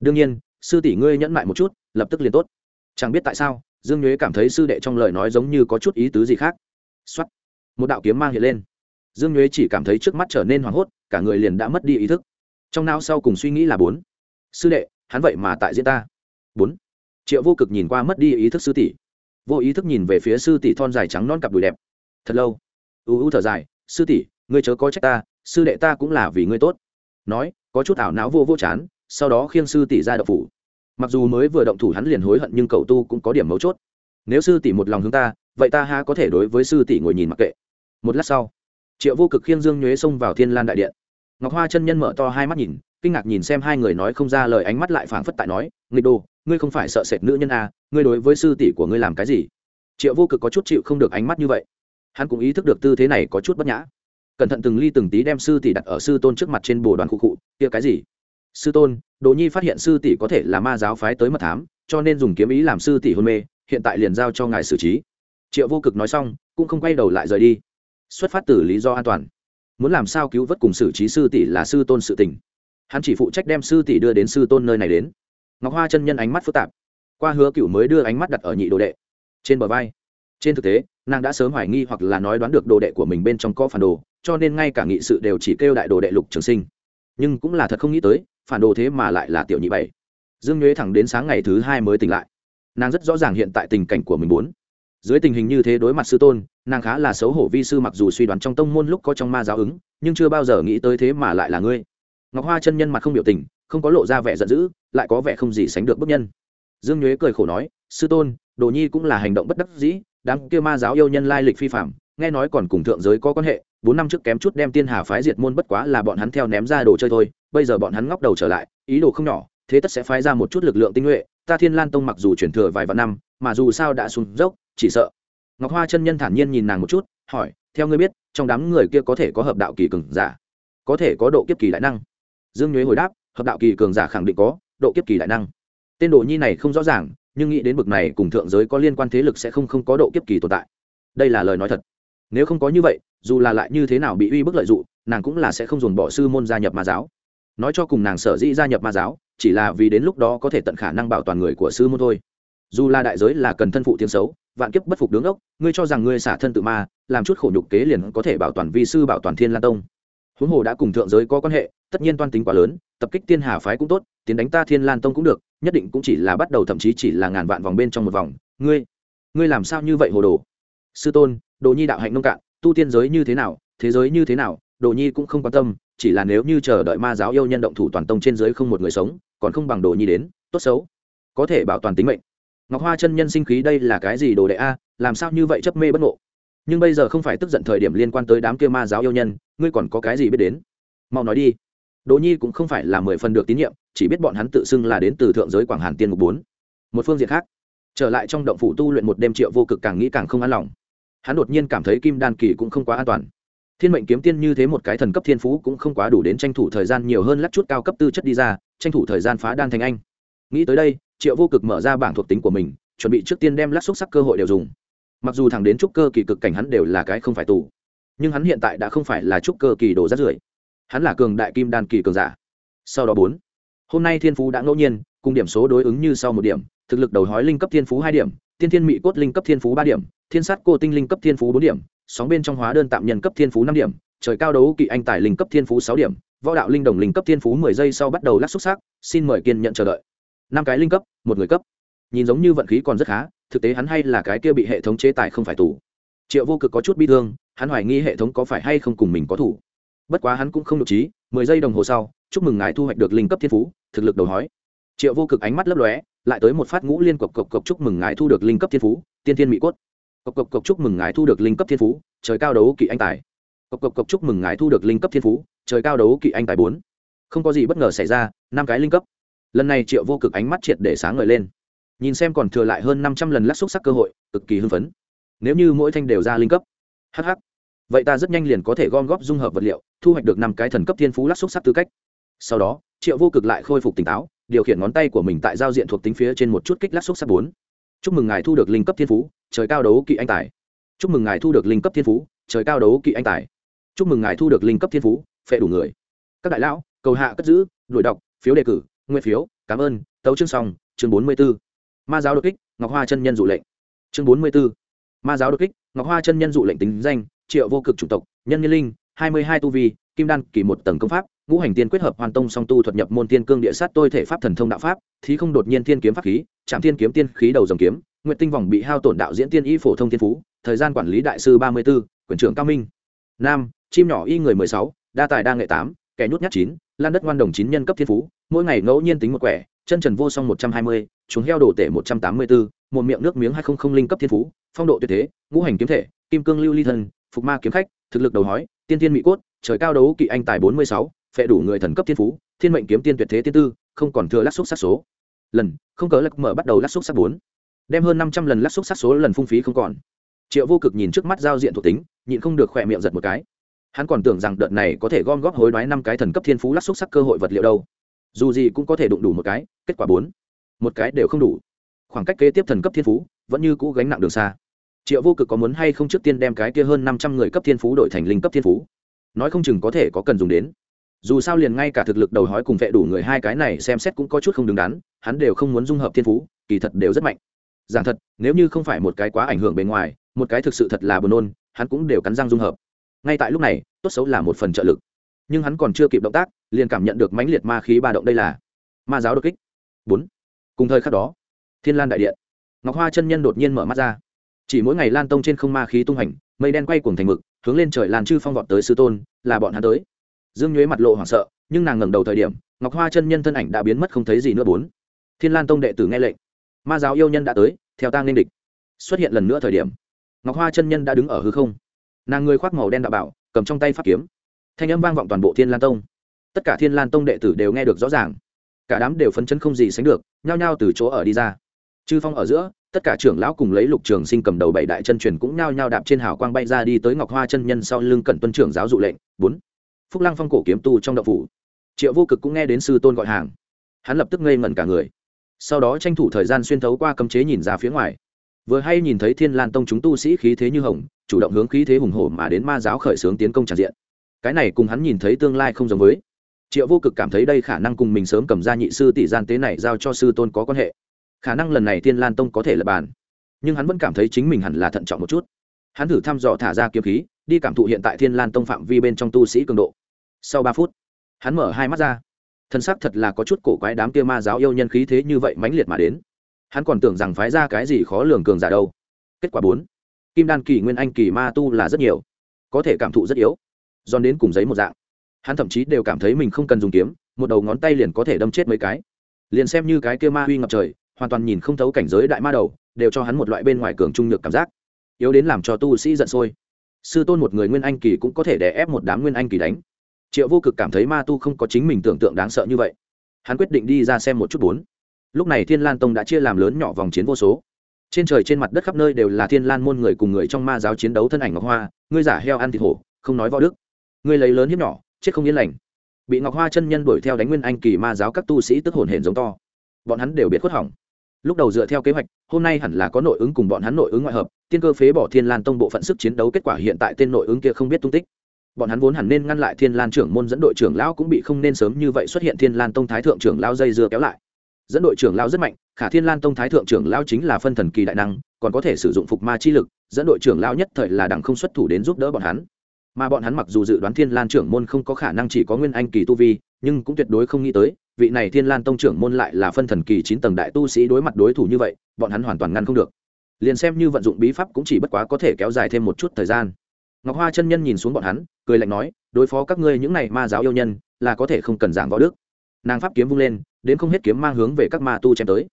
Đương nhiên, sư tỷ ngươi nhẫn mại một chút, lập tức liền tốt. Chẳng biết tại sao, dương nhuế cảm thấy sư đệ trong lời nói giống như có chút ý tứ gì khác. Xuất một đạo kiếm mang hiện lên. Dương nhuế chỉ cảm thấy trước mắt trở nên hoảng hốt, cả người liền đã mất đi ý thức. Trong não sau cùng suy nghĩ là bốn. Sư đệ, hắn vậy mà tại diễn ta. Bốn. Triệu vô cực nhìn qua mất đi ý thức sư tỷ vô ý thức nhìn về phía sư tỷ thon dài trắng non cặp đùi đẹp. Thật lâu. U u thở dài, sư tỷ, ngươi chớ có trách ta, sư đệ ta cũng là vì ngươi tốt. Nói, có chút ảo não vô vô chán, sau đó khiêng sư tỷ ra đậu phủ. Mặc dù mới vừa động thủ hắn liền hối hận nhưng cậu tu cũng có điểm mấu chốt. Nếu sư tỷ một lòng hướng ta, vậy ta ha có thể đối với sư tỷ ngồi nhìn mặc kệ. Một lát sau, triệu vô cực khiêng dương nhuế xông vào thiên lan đại điện. Ngọc hoa chân nhân mở to hai mắt nhìn, kinh ngạc nhìn xem hai người nói không ra lời, ánh mắt lại phảng phất tại nói, nghịch đồ ngươi không phải sợ sệt nữ nhân à, ngươi đối với sư tỷ của ngươi làm cái gì? Triệu vô cực có chút chịu không được ánh mắt như vậy. Hắn cũng ý thức được tư thế này có chút bất nhã. Cẩn thận từng ly từng tí đem sư tỷ đặt ở sư tôn trước mặt trên bồ đoàn khu cụ kia cái gì? Sư tôn đồ nhi phát hiện sư tỷ có thể là ma giáo phái tới mật thám cho nên dùng kiếm ý làm sư tỷ hôn mê hiện tại liền giao cho ngài xử trí. Triệu vô cực nói xong cũng không quay đầu lại rời đi. Xuất phát từ lý do an toàn. Muốn làm sao cứu vớt cùng xử trí sư tỷ là sư tôn sự tình. Hắn chỉ phụ trách đem sư tỷ đưa đến sư tôn nơi này đến ngọc hoa chân nhân ánh mắt phức tạp. Qua hứa cựu mới đưa ánh mắt đặt ở nhị đồ đệ. Trên bờ vai, trên thực tế, nàng đã sớm hoài nghi hoặc là nói đoán được đồ đệ của mình bên trong có phản đồ, cho nên ngay cả nghị sự đều chỉ kêu đại đồ đệ lục trường sinh. Nhưng cũng là thật không nghĩ tới, phản đồ thế mà lại là tiểu nhị bảy. Dương nhuế thẳng đến sáng ngày thứ hai mới tỉnh lại. Nàng rất rõ ràng hiện tại tình cảnh của mình muốn. Dưới tình hình như thế đối mặt sư tôn, nàng khá là xấu hổ vi sư mặc dù suy đoán trong tông môn lúc có trong ma giáo ứng, nhưng chưa bao giờ nghĩ tới thế mà lại là ngươi. Ngọc hoa chân nhân mặt không biểu tình không có lộ ra vẻ giận dữ, lại có vẻ không gì sánh được bức nhân. Dương nhuế cười khổ nói, sư tôn, đồ nhi cũng là hành động bất đắc dĩ, đám kia ma giáo yêu nhân lai lịch phi phạm nghe nói còn cùng thượng giới có quan hệ, bốn năm trước kém chút đem tiên hà phái diệt môn bất quá là bọn hắn theo ném ra đồ chơi thôi, bây giờ bọn hắn ngóc đầu trở lại, ý đồ không nhỏ, thế tất sẽ phái ra một chút lực lượng tinh nhuệ, ta thiên lan tông mặc dù chuyển thừa vài vạn năm, mà dù sao đã sụn dốc, chỉ sợ. Ngọc hoa chân nhân thản nhiên nhìn nàng một chút, hỏi, theo ngươi biết, trong đám người kia có thể có hợp đạo kỳ cường giả, có thể có độ kiếp kỳ đại năng? Dương nhuế hồi đáp hợp đạo kỳ cường giả khẳng định có, độ kiếp kỳ đại năng. Tên đồ nhi này không rõ ràng, nhưng nghĩ đến bực này cùng thượng giới có liên quan thế lực sẽ không không có độ kiếp kỳ tồn tại. Đây là lời nói thật. Nếu không có như vậy, dù là lại như thế nào bị uy bức lợi dụng, nàng cũng là sẽ không dồn bỏ sư môn gia nhập ma giáo. Nói cho cùng nàng sở dĩ gia nhập ma giáo, chỉ là vì đến lúc đó có thể tận khả năng bảo toàn người của sư môn thôi. Dù là đại giới là cần thân phụ tiếng xấu, vạn kiếp bất phục đứng ốc, ngươi cho rằng ngươi xả thân tự ma, làm chút khổ nhục kế liền có thể bảo toàn vi sư, bảo toàn thiên lan tông huống hồ đã cùng thượng giới có quan hệ, tất nhiên toan tính quá lớn, tập kích tiên hà phái cũng tốt, tiến đánh ta thiên lan tông cũng được, nhất định cũng chỉ là bắt đầu thậm chí chỉ là ngàn vạn vòng bên trong một vòng. Ngươi ngươi làm sao như vậy hồ đồ? Sư tôn, đồ nhi đạo hạnh nông cạn, tu tiên giới như thế nào, thế giới như thế nào, đồ nhi cũng không quan tâm, chỉ là nếu như chờ đợi ma giáo yêu nhân động thủ toàn tông trên giới không một người sống, còn không bằng đồ nhi đến, tốt xấu. Có thể bảo toàn tính mệnh. Ngọc hoa chân nhân sinh khí đây là cái gì đồ đệ a, làm sao như vậy chấp mê bất ngộ? Nhưng bây giờ không phải tức giận thời điểm liên quan tới đám kia ma giáo yêu nhân, ngươi còn có cái gì biết đến? Mau nói đi. Đỗ nhi cũng không phải là mười phần được tín nhiệm, chỉ biết bọn hắn tự xưng là đến từ thượng giới quảng hàn tiên mục bốn. Một phương diện khác, trở lại trong động phủ tu luyện một đêm triệu vô cực càng nghĩ càng không an lòng. Hắn đột nhiên cảm thấy kim đan kỳ cũng không quá an toàn. Thiên mệnh kiếm tiên như thế một cái thần cấp thiên phú cũng không quá đủ đến tranh thủ thời gian nhiều hơn lắc chút cao cấp tư chất đi ra, tranh thủ thời gian phá đan thành anh. Nghĩ tới đây, triệu vô cực mở ra bảng thuộc tính của mình, chuẩn bị trước tiên đem lắc xúc sắc cơ hội đều dùng mặc dù thẳng đến trúc cơ kỳ cực cảnh hắn đều là cái không phải tù, nhưng hắn hiện tại đã không phải là trúc cơ kỳ đồ rát rưởi. Hắn là cường đại kim đan kỳ cường giả. Sau đó bốn, hôm nay thiên phú đã ngẫu nhiên, cùng điểm số đối ứng như sau một điểm, thực lực đầu hói linh cấp thiên phú hai điểm, tiên thiên mỹ cốt linh cấp thiên phú ba điểm, thiên sát cô tinh linh cấp thiên phú bốn điểm, sóng bên trong hóa đơn tạm nhân cấp thiên phú năm điểm, trời cao đấu kỵ anh tài linh cấp thiên phú sáu điểm, võ đạo linh đồng linh cấp thiên phú mười giây sau bắt đầu lắc xúc xác, xin mời kiên nhận chờ đợi. Năm cái linh cấp, một người cấp. Nhìn giống như vận khí còn rất khá thực tế hắn hay là cái kia bị hệ thống chế tài không phải tù. Triệu vô cực có chút bi thương, hắn hoài nghi hệ thống có phải hay không cùng mình có thủ. Bất quá hắn cũng không được trí, mười giây đồng hồ sau, chúc mừng ngài thu hoạch được linh cấp thiên phú, thực lực đầu hói. Triệu vô cực ánh mắt lấp lóe, lại tới một phát ngũ liên cộc cộc cộc chúc mừng ngài thu được linh cấp thiên phú, tiên thiên mỹ cốt. Cộc cộc cộc chúc mừng ngài thu được linh cấp thiên phú, trời cao đấu kỵ anh tài. Cộc cộc cộc chúc mừng ngài thu được linh cấp thiên phú, trời cao đấu kỵ anh tài bốn. Không có gì bất ngờ xảy ra, năm cái linh cấp. Lần này triệu vô cực ánh mắt triệt để sáng ngời lên nhìn xem còn thừa lại hơn năm trăm lần lắc xúc sắc cơ hội, cực kỳ hưng phấn. Nếu như mỗi thanh đều ra linh cấp. Hh vậy ta rất nhanh liền có thể gom góp dung hợp vật liệu, thu hoạch được năm cái thần cấp thiên phú lắc xúc sắc tư cách. Sau đó, triệu vô cực lại khôi phục tỉnh táo, điều khiển ngón tay của mình tại giao diện thuộc tính phía trên một chút kích lắc xúc sắc bốn. Chúc mừng ngài thu được linh cấp thiên phú, trời cao đấu kỵ anh tài. Chúc mừng ngài thu được linh cấp thiên phú, trời cao đấu kỵ anh tài. Chúc mừng ngài thu được linh cấp thiên phú, phệ đủ người. Các đại lão, cầu hạ cất giữ, đuổi đọc, phiếu đề cử nguyên phiếu, cảm ơn, tấu chương xong, chương bốn mươi b ma giáo đột kích, ngọc hoa chân nhân dụ lệnh. Chương bốn mươi b ố ma giáo đột kích, ngọc hoa chân nhân dụ lệnh tính danh, triệu vô cực chủng tộc, nhân nhân linh, hai mươi hai tu vi, kim đan, kỳ một tầng công pháp, ngũ hành tiên quyết hợp hoàn tông song tu thuật nhập môn tiên cương địa sát tôi thể pháp thần thông đạo pháp, thí không đột nhiên tiên kiếm pháp khí trạm tiên kiếm tiên khí đầu dòng kiếm nguyện tinh vòng bị hao tổn đạo diễn tiên y phổ thông tiên phú, thời gian quản lý đại sư ba mươi b ố quyển trưởng cao minh. Nam, chim nhỏ y người mười sáu, đa tài đa nghệ tám, kẻ nhút nhát chín, lan đất ngoan đồng chín nhân cấp thiên phú, mỗi ngày ngẫu nhiên tính một quẻ chân trần vô song một trăm hai mươi chúng heo đồ tể một trăm tám mươi bốn một miệng nước miếng hai không không linh cấp thiên phú, phong độ tuyệt thế, ngũ hành kiếm thể, kim cương lưu ly thân phục ma kiếm khách, thực lực đầu hói, tiên tiên mỹ cốt, trời cao đấu kỵ anh tài bốn mươi sáu, phệ đủ người thần cấp thiên phú, thiên mệnh kiếm tiên tuyệt thế tiên tư, không còn thừa lắc xúc sát số. Lần, không cớ lắc mở bắt đầu lắc xúc sát bốn. Đem hơn năm trăm lần lắc xúc sát số lần phung phí không còn. Triệu vô cực nhìn trước mắt giao diện thuộc tính, nhịn không được khỏe miệng giật một cái. Hắn còn tưởng rằng đợt này có thể gom góp hối đoái năm cái thần cấp thiên phú lắc xúc sắc cơ hội vật liệu đâu dù gì cũng có thể đụng đủ một cái, kết quả bốn, một cái đều không đủ. Khoảng cách kế tiếp thần cấp thiên phú vẫn như cũ gánh nặng đường xa. Triệu vô cực có muốn hay không trước tiên đem cái kia hơn năm trăm người cấp thiên phú đổi thành linh cấp thiên phú? Nói không chừng có thể có cần dùng đến. Dù sao liền ngay cả thực lực đầu hói cùng vệ đủ người hai cái này xem xét cũng có chút không đứng đắn, hắn đều không muốn dung hợp thiên phú, kỳ thật đều rất mạnh. Giảng thật, nếu như không phải một cái quá ảnh hưởng bề ngoài, một cái thực sự thật là buồn nôn, hắn cũng đều cắn răng dung hợp. Ngay tại lúc này, tốt xấu là một phần trợ lực nhưng hắn còn chưa kịp động tác, liền cảm nhận được mãnh liệt ma khí ba động đây là ma giáo đột kích. Bốn. Cùng thời khắc đó, thiên lan đại điện, ngọc hoa chân nhân đột nhiên mở mắt ra. Chỉ mỗi ngày lan tông trên không ma khí tung hành, mây đen quay cuồng thành mực, hướng lên trời lan chư phong vọt tới sư tôn, là bọn hắn tới. Dương nhuế mặt lộ hoảng sợ, nhưng nàng ngẩng đầu thời điểm, ngọc hoa chân nhân thân ảnh đã biến mất không thấy gì nữa. Bốn. Thiên lan tông đệ tử nghe lệnh, ma giáo yêu nhân đã tới, theo tang nên địch. Xuất hiện lần nữa thời điểm, ngọc hoa chân nhân đã đứng ở hư không. Nàng người khoác màu đen đạo bảo, cầm trong tay pháp kiếm thanh âm vang vọng toàn bộ thiên lan tông. Tất cả thiên lan tông đệ tử đều nghe được rõ ràng. Cả đám đều phấn chấn không gì sánh được, nhao nhao từ chỗ ở đi ra. Chư phong ở giữa, tất cả trưởng lão cùng lấy lục trường sinh cầm đầu bảy đại chân truyền cũng nhao nhao đạp trên hào quang bay ra đi tới ngọc hoa chân nhân sau lưng cẩn tuân trưởng giáo dụ lệnh, bốn. Phúc lăng phong cổ kiếm tu trong đậu phủ. Triệu vô cực cũng nghe đến sư tôn gọi hàng. Hắn lập tức ngây ngẩn cả người. Sau đó tranh thủ thời gian xuyên thấu qua cấm chế nhìn ra phía ngoài. Vừa hay nhìn thấy thiên lan tông chúng tu sĩ khí thế như hồng, chủ động hướng khí thế hùng hổ mà đến ma giáo khởi xướng tiến công tràn diện cái này cùng hắn nhìn thấy tương lai không giống với. Triệu vô cực cảm thấy đây khả năng cùng mình sớm cầm ra nhị sư tỷ gian tế này giao cho sư tôn có quan hệ. Khả năng lần này thiên lan tông có thể là bàn. Nhưng hắn vẫn cảm thấy chính mình hẳn là thận trọng một chút. Hắn thử thăm dò thả ra kiếm khí, đi cảm thụ hiện tại thiên lan tông phạm vi bên trong tu sĩ cường độ. Sau ba phút, hắn mở hai mắt ra. Thân xác thật là có chút cổ quái đám kia ma giáo yêu nhân khí thế như vậy mãnh liệt mà đến. Hắn còn tưởng rằng phái ra cái gì khó lường cường giả đâu. Kết quả bốn, kim đan kỳ nguyên anh kỳ ma tu là rất nhiều, có thể cảm thụ rất yếu giòn đến cùng giấy một dạng. Hắn thậm chí đều cảm thấy mình không cần dùng kiếm, một đầu ngón tay liền có thể đâm chết mấy cái. Liền xem như cái kia ma huy ngập trời, hoàn toàn nhìn không thấu cảnh giới đại ma đầu, đều cho hắn một loại bên ngoài cường trung nhược cảm giác. Yếu đến làm cho tu sĩ giận sôi. Sư tôn một người nguyên anh kỳ cũng có thể đè ép một đám nguyên anh kỳ đánh. Triệu vô cực cảm thấy ma tu không có chính mình tưởng tượng đáng sợ như vậy. Hắn quyết định đi ra xem một chút bốn. Lúc này thiên lan tông đã chia làm lớn nhỏ vòng chiến vô số. Trên trời trên mặt đất khắp nơi đều là thiên lan môn người cùng người trong ma giáo chiến đấu thân ảnh ngọc hoa, ngươi giả heo ăn thịt hổ, không nói võ đức ngươi lấy lớn hiếp nhỏ, chết không yên lành. Bị ngọc hoa chân nhân đuổi theo đánh nguyên anh kỳ ma giáo các tu sĩ tức hồn hển giống to. Bọn hắn đều biết khuất hỏng. Lúc đầu dựa theo kế hoạch, hôm nay hẳn là có nội ứng cùng bọn hắn nội ứng ngoại hợp, tiên cơ phế bỏ thiên lan tông bộ phận sức chiến đấu kết quả hiện tại tên nội ứng kia không biết tung tích. Bọn hắn vốn hẳn nên ngăn lại thiên lan trưởng môn dẫn đội trưởng lão cũng bị không nên sớm như vậy xuất hiện thiên lan tông thái thượng trưởng lão dây dưa kéo lại. Dẫn đội trưởng lão rất mạnh, khả thiên lan tông thái thượng trưởng lão chính là phân thần kỳ đại năng, còn có thể sử dụng phục ma chi lực, dẫn đội trưởng lão nhất thời là đằng không xuất thủ đến giúp đỡ bọn hắn mà bọn hắn mặc dù dự đoán thiên lan trưởng môn không có khả năng chỉ có nguyên anh kỳ tu vi, nhưng cũng tuyệt đối không nghĩ tới, vị này thiên lan tông trưởng môn lại là phân thần kỳ chín tầng đại tu sĩ đối mặt đối thủ như vậy, bọn hắn hoàn toàn ngăn không được. Liền xem như vận dụng bí pháp cũng chỉ bất quá có thể kéo dài thêm một chút thời gian. Ngọc hoa chân nhân nhìn xuống bọn hắn, cười lạnh nói, đối phó các ngươi những này ma giáo yêu nhân, là có thể không cần giảng võ đức. Nàng pháp kiếm vung lên, đến không hết kiếm mang hướng về các ma tu chém tới.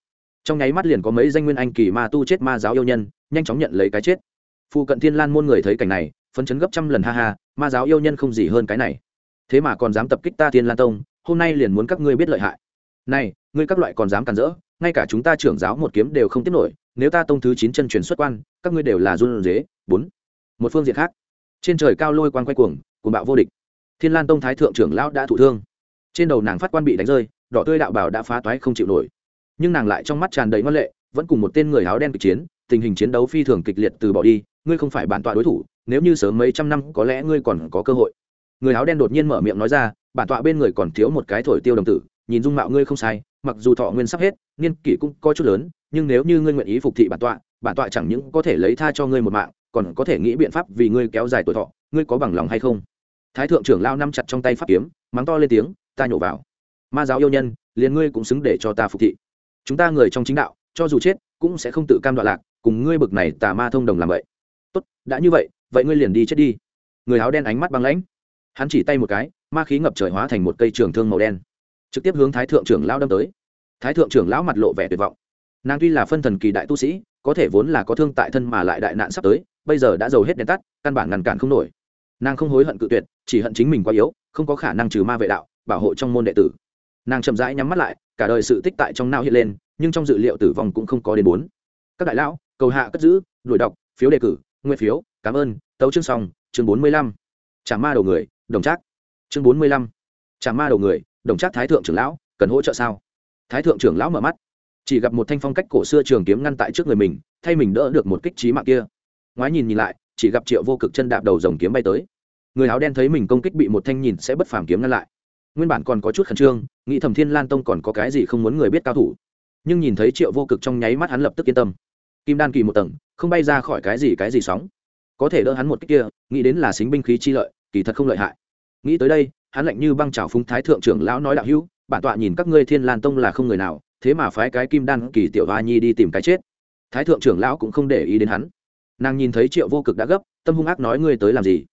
Trong nháy mắt liền có mấy danh nguyên anh kỳ ma tu chết ma giáo yêu nhân, nhanh chóng nhận lấy cái chết. Phụ cận thiên lan môn người thấy cảnh này phấn chấn gấp trăm lần, ha ha, ma giáo yêu nhân không gì hơn cái này. Thế mà còn dám tập kích ta thiên lan tông, hôm nay liền muốn các ngươi biết lợi hại. Này, ngươi các loại còn dám cản rỡ, ngay cả chúng ta trưởng giáo một kiếm đều không tiếp nổi, nếu ta tông thứ chín chân truyền xuất quan, các ngươi đều là run dế bốn, một phương diện khác. Trên trời cao lôi quan quay cuồng cuồng bạo vô địch. Thiên lan tông thái thượng trưởng lão đã thụ thương. Trên đầu nàng phát quan bị đánh rơi, đỏ tươi đạo bảo đã phá toái không chịu nổi. Nhưng nàng lại trong mắt tràn đầy ngoan lệ, vẫn cùng một tên người áo đen kịch chiến, tình hình chiến đấu phi thường kịch liệt từ bỏ đi, ngươi không phải bản tọa đối thủ nếu như sớm mấy trăm năm, có lẽ ngươi còn có cơ hội. Người áo đen đột nhiên mở miệng nói ra, bản tọa bên người còn thiếu một cái thổi tiêu đồng tử, nhìn dung mạo ngươi không sai, mặc dù thọ nguyên sắp hết, niên kỷ cũng có chút lớn, nhưng nếu như ngươi nguyện ý phục thị bản tọa bản tọa chẳng những có thể lấy tha cho ngươi một mạng, còn có thể nghĩ biện pháp vì ngươi kéo dài tuổi thọ, ngươi có bằng lòng hay không? Thái thượng trưởng lao năm chặt trong tay pháp kiếm, mắng to lên tiếng, ta nhổ vào. Ma giáo yêu nhân, liền ngươi cũng xứng để cho ta phục thị. Chúng ta người trong chính đạo, cho dù chết, cũng sẽ không tự cam đoạn lạc, cùng ngươi bực này tà ma thông đồng làm vậy. Tốt, đã như vậy vậy ngươi liền đi chết đi. Người áo đen ánh mắt băng lãnh. Hắn chỉ tay một cái, ma khí ngập trời hóa thành một cây trường thương màu đen. Trực tiếp hướng thái thượng trưởng lão đâm tới. Thái thượng trưởng lão mặt lộ vẻ tuyệt vọng. Nàng tuy là phân thần kỳ đại tu sĩ, có thể vốn là có thương tại thân mà lại đại nạn sắp tới, bây giờ đã giàu hết đèn tắt, căn bản ngăn cản không nổi. Nàng không hối hận cự tuyệt, chỉ hận chính mình quá yếu, không có khả năng trừ ma vệ đạo, bảo hộ trong môn đệ tử. Nàng chậm rãi nhắm mắt lại, cả đời sự tích tại trong não hiện lên, nhưng trong dự liệu tử vong cũng không có đến bốn. Các đại lão, cầu hạ cất giữ, đuổi đọc, phiếu đề cử nguyên phiếu, cảm ơn, tấu chương xong, chương bốn mươi lăm. Trả ma đầu người, đồng trác. Chương bốn mươi lăm. Trả ma đầu người, đồng trác thái thượng trưởng lão, cần hỗ trợ sao? Thái thượng trưởng lão mở mắt. Chỉ gặp một thanh phong cách cổ xưa trường kiếm ngăn tại trước người mình, thay mình đỡ được một kích trí mạng kia. Ngoái nhìn nhìn lại, chỉ gặp triệu vô cực chân đạp đầu dòng kiếm bay tới. Người áo đen thấy mình công kích bị một thanh nhìn sẽ bất phàm kiếm ngăn lại. Nguyên bản còn có chút khẩn trương, nghĩ thầm thiên lan tông còn có cái gì không muốn người biết cao thủ. Nhưng nhìn thấy triệu vô cực trong nháy mắt hắn lập tức yên tâm. Kim đan kỳ một tầng không bay ra khỏi cái gì cái gì sóng. Có thể đỡ hắn một cách kia, nghĩ đến là xính binh khí chi lợi, kỳ thật không lợi hại. Nghĩ tới đây, hắn lạnh như băng trào phúng thái thượng trưởng lão nói đạo hữu, bản tọa nhìn các ngươi thiên lan tông là không người nào, thế mà phái cái kim đan kỳ tiểu hoa nhi đi tìm cái chết. Thái thượng trưởng lão cũng không để ý đến hắn. Nàng nhìn thấy triệu vô cực đã gấp, tâm hung ác nói ngươi tới làm gì?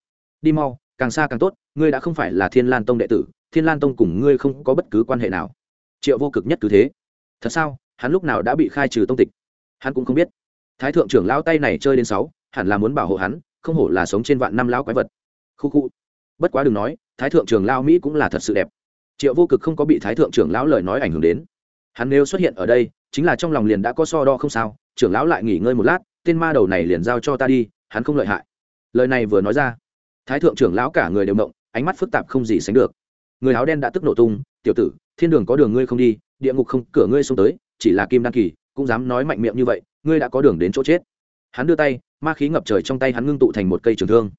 Đi mau, càng xa càng tốt, ngươi đã không phải là thiên lan tông đệ tử, thiên lan tông cùng ngươi không có bất cứ quan hệ nào. Triệu vô cực nhất cứ thế. Thật sao? Hắn lúc nào đã bị khai trừ tông tịch? Hắn cũng không biết thái thượng trưởng lão tay này chơi đến sáu hẳn là muốn bảo hộ hắn không hổ là sống trên vạn năm lão quái vật. Khu khu. Bất quá đừng nói thái thượng trưởng lão mỹ cũng là thật sự đẹp. Triệu vô cực không có bị thái thượng trưởng lão lời nói ảnh hưởng đến. Hắn nếu xuất hiện ở đây chính là trong lòng liền đã có so đo không sao trưởng lão lại nghỉ ngơi một lát tên ma đầu này liền giao cho ta đi hắn không lợi hại. Lời này vừa nói ra thái thượng trưởng lão cả người đều động, ánh mắt phức tạp không gì sánh được. Người áo đen đã tức nổ tung tiểu tử thiên đường có đường ngươi không đi địa ngục không cửa ngươi xuống tới chỉ là kim đăng kỳ cũng dám nói mạnh miệng như vậy, ngươi đã có đường đến chỗ chết. Hắn đưa tay, ma khí ngập trời trong tay hắn ngưng tụ thành một cây trường thương.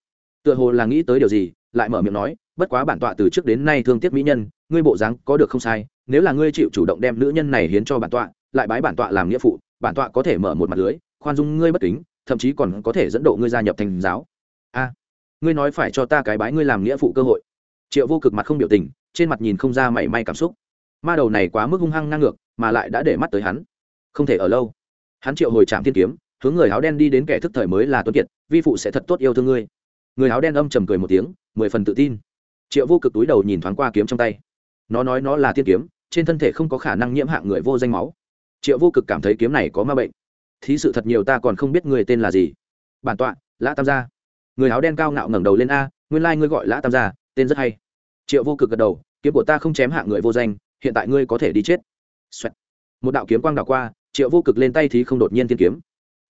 Tựa hồ là nghĩ tới điều gì, lại mở miệng nói, bất quá bản tọa từ trước đến nay thương tiếc mỹ nhân, ngươi bộ dáng có được không sai, nếu là ngươi chịu chủ động đem nữ nhân này hiến cho bản tọa, lại bái bản tọa làm nghĩa phụ, bản tọa có thể mở một mặt lưới, khoan dung ngươi bất kính, thậm chí còn có thể dẫn độ ngươi gia nhập thành giáo. A, ngươi nói phải cho ta cái bái ngươi làm nghĩa phụ cơ hội. Triệu vô cực mặt không biểu tình, trên mặt nhìn không ra mảy may cảm xúc. Ma đầu này quá mức hung hăng ngang ngược, mà lại đã để mắt tới hắn không thể ở lâu. Hắn triệu hồi trạm thiên kiếm, hướng người áo đen đi đến kẻ thức thời mới là tuấn kiệt, vi phụ sẽ thật tốt yêu thương ngươi. Người áo đen âm trầm cười một tiếng, mười phần tự tin. Triệu vô cực túi đầu nhìn thoáng qua kiếm trong tay. Nó nói nó là tiên kiếm, trên thân thể không có khả năng nhiễm hạng người vô danh máu. Triệu vô cực cảm thấy kiếm này có ma bệnh. Thí sự thật nhiều ta còn không biết người tên là gì. Bản tọa, lã tam gia. Người áo đen cao ngạo ngẩng đầu lên a, nguyên lai、like、ngươi gọi lã tam gia, tên rất hay. Triệu vô cực gật đầu, kiếm của ta không chém hạng người vô danh, hiện tại ngươi có thể đi chết、Xoẹt. một đạo kiếm quang đảo qua triệu vô cực lên tay thì không đột nhiên tiên kiếm.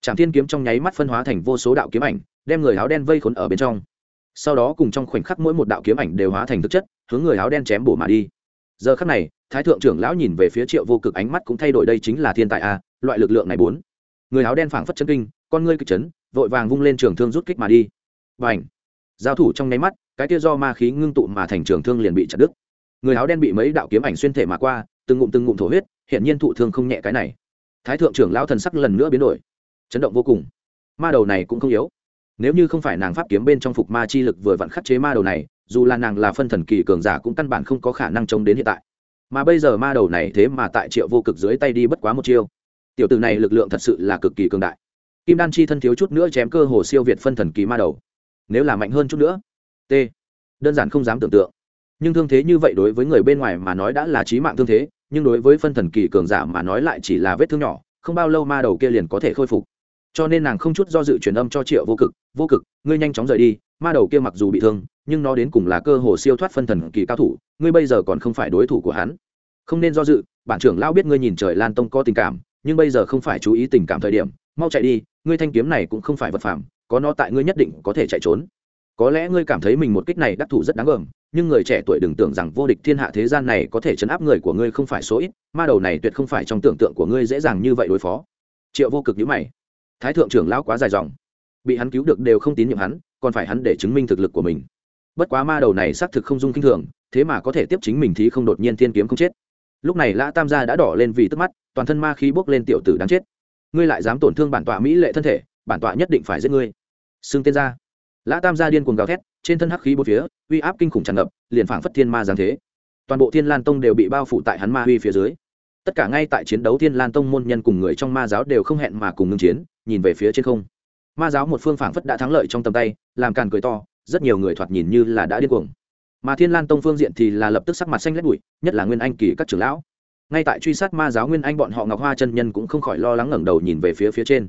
Trạm thiên kiếm trong nháy mắt phân hóa thành vô số đạo kiếm ảnh, đem người áo đen vây khốn ở bên trong. Sau đó cùng trong khoảnh khắc mỗi một đạo kiếm ảnh đều hóa thành thực chất, hướng người áo đen chém bổ mà đi. Giờ khắc này, thái thượng trưởng lão nhìn về phía triệu vô cực ánh mắt cũng thay đổi đây chính là thiên tài a, loại lực lượng này bốn. Người áo đen phảng phất chân kinh, con ngươi kịch chấn, vội vàng vung lên trường thương rút kích mà đi. Và ảnh giao thủ trong nháy mắt, cái kia do ma khí ngưng tụ mà thành trường thương liền bị chặt đứt. Người áo đen bị mấy đạo kiếm ảnh xuyên thể mà qua, từng ngụm từng ngụm thổ huyết hiện nhiên thụ thương không nhẹ cái này thái thượng trưởng lão thần sắc lần nữa biến đổi. Chấn động vô cùng. Ma đầu này cũng không yếu. Nếu như không phải nàng pháp kiếm bên trong phục ma chi lực vừa vặn khắc chế ma đầu này, dù là nàng là phân thần kỳ cường giả cũng căn bản không có khả năng chống đến hiện tại. Mà bây giờ ma đầu này thế mà tại triệu vô cực dưới tay đi bất quá một chiêu. Tiểu tử này lực lượng thật sự là cực kỳ cường đại. Kim đan chi thân thiếu chút nữa chém cơ hồ siêu việt phân thần kỳ ma đầu. Nếu là mạnh hơn chút nữa, t. Đơn giản không dám tưởng tượng nhưng thương thế như vậy đối với người bên ngoài mà nói đã là trí mạng thương thế, nhưng đối với phân thần kỳ cường giả mà nói lại chỉ là vết thương nhỏ, không bao lâu ma đầu kia liền có thể khôi phục. Cho nên nàng không chút do dự truyền âm cho triệu vô cực vô cực, ngươi nhanh chóng rời đi, ma đầu kia mặc dù bị thương, nhưng nó đến cùng là cơ hồ siêu thoát phân thần kỳ cao thủ, ngươi bây giờ còn không phải đối thủ của hắn. Không nên do dự, bản trưởng lão biết ngươi nhìn trời lan tông có tình cảm, nhưng bây giờ không phải chú ý tình cảm thời điểm, mau chạy đi, ngươi thanh kiếm này cũng không phải vật phẩm có nó tại ngươi nhất định có thể chạy trốn. Có lẽ ngươi cảm thấy mình một kích này đắc thủ rất đáng gờm nhưng người trẻ tuổi đừng tưởng rằng vô địch thiên hạ thế gian này có thể chấn áp người của ngươi không phải số ít, ma đầu này tuyệt không phải trong tưởng tượng của ngươi dễ dàng như vậy đối phó. Triệu vô cực nhữ mày. Thái thượng trưởng lão quá dài dòng. Bị hắn cứu được đều không tín nhiệm hắn, còn phải hắn để chứng minh thực lực của mình. Bất quá ma đầu này xác thực không dung kinh thường, thế mà có thể tiếp chính mình thì không đột nhiên thiên kiếm không chết. Lúc này lã tam gia đã đỏ lên vì tức mắt, toàn thân ma khí bốc lên tiểu tử đáng chết. Ngươi lại dám tổn thương bản tọa mỹ lệ thân thể, bản tọa nhất định phải giết ngươi. Xưng tên ra lã tam gia điên cuồng gào thét, trên thân hắc khí bốn phía, uy áp kinh khủng tràn ngập, liền phảng phất thiên ma giáng thế. Toàn bộ thiên lan tông đều bị bao phủ tại hắn ma uy phía dưới. Tất cả ngay tại chiến đấu thiên lan tông môn nhân cùng người trong ma giáo đều không hẹn mà cùng ngưng chiến, nhìn về phía trên không. Ma giáo một phương phảng phất đã thắng lợi trong tầm tay, làm càn cười to, rất nhiều người thoạt nhìn như là đã điên cuồng. Mà thiên lan tông phương diện thì là lập tức sắc mặt xanh lét bụi, nhất là nguyên anh kỳ các trưởng lão. Ngay tại truy sát ma giáo nguyên anh bọn họ ngọc hoa chân nhân cũng không khỏi lo lắng ngẩng đầu nhìn về phía phía trên.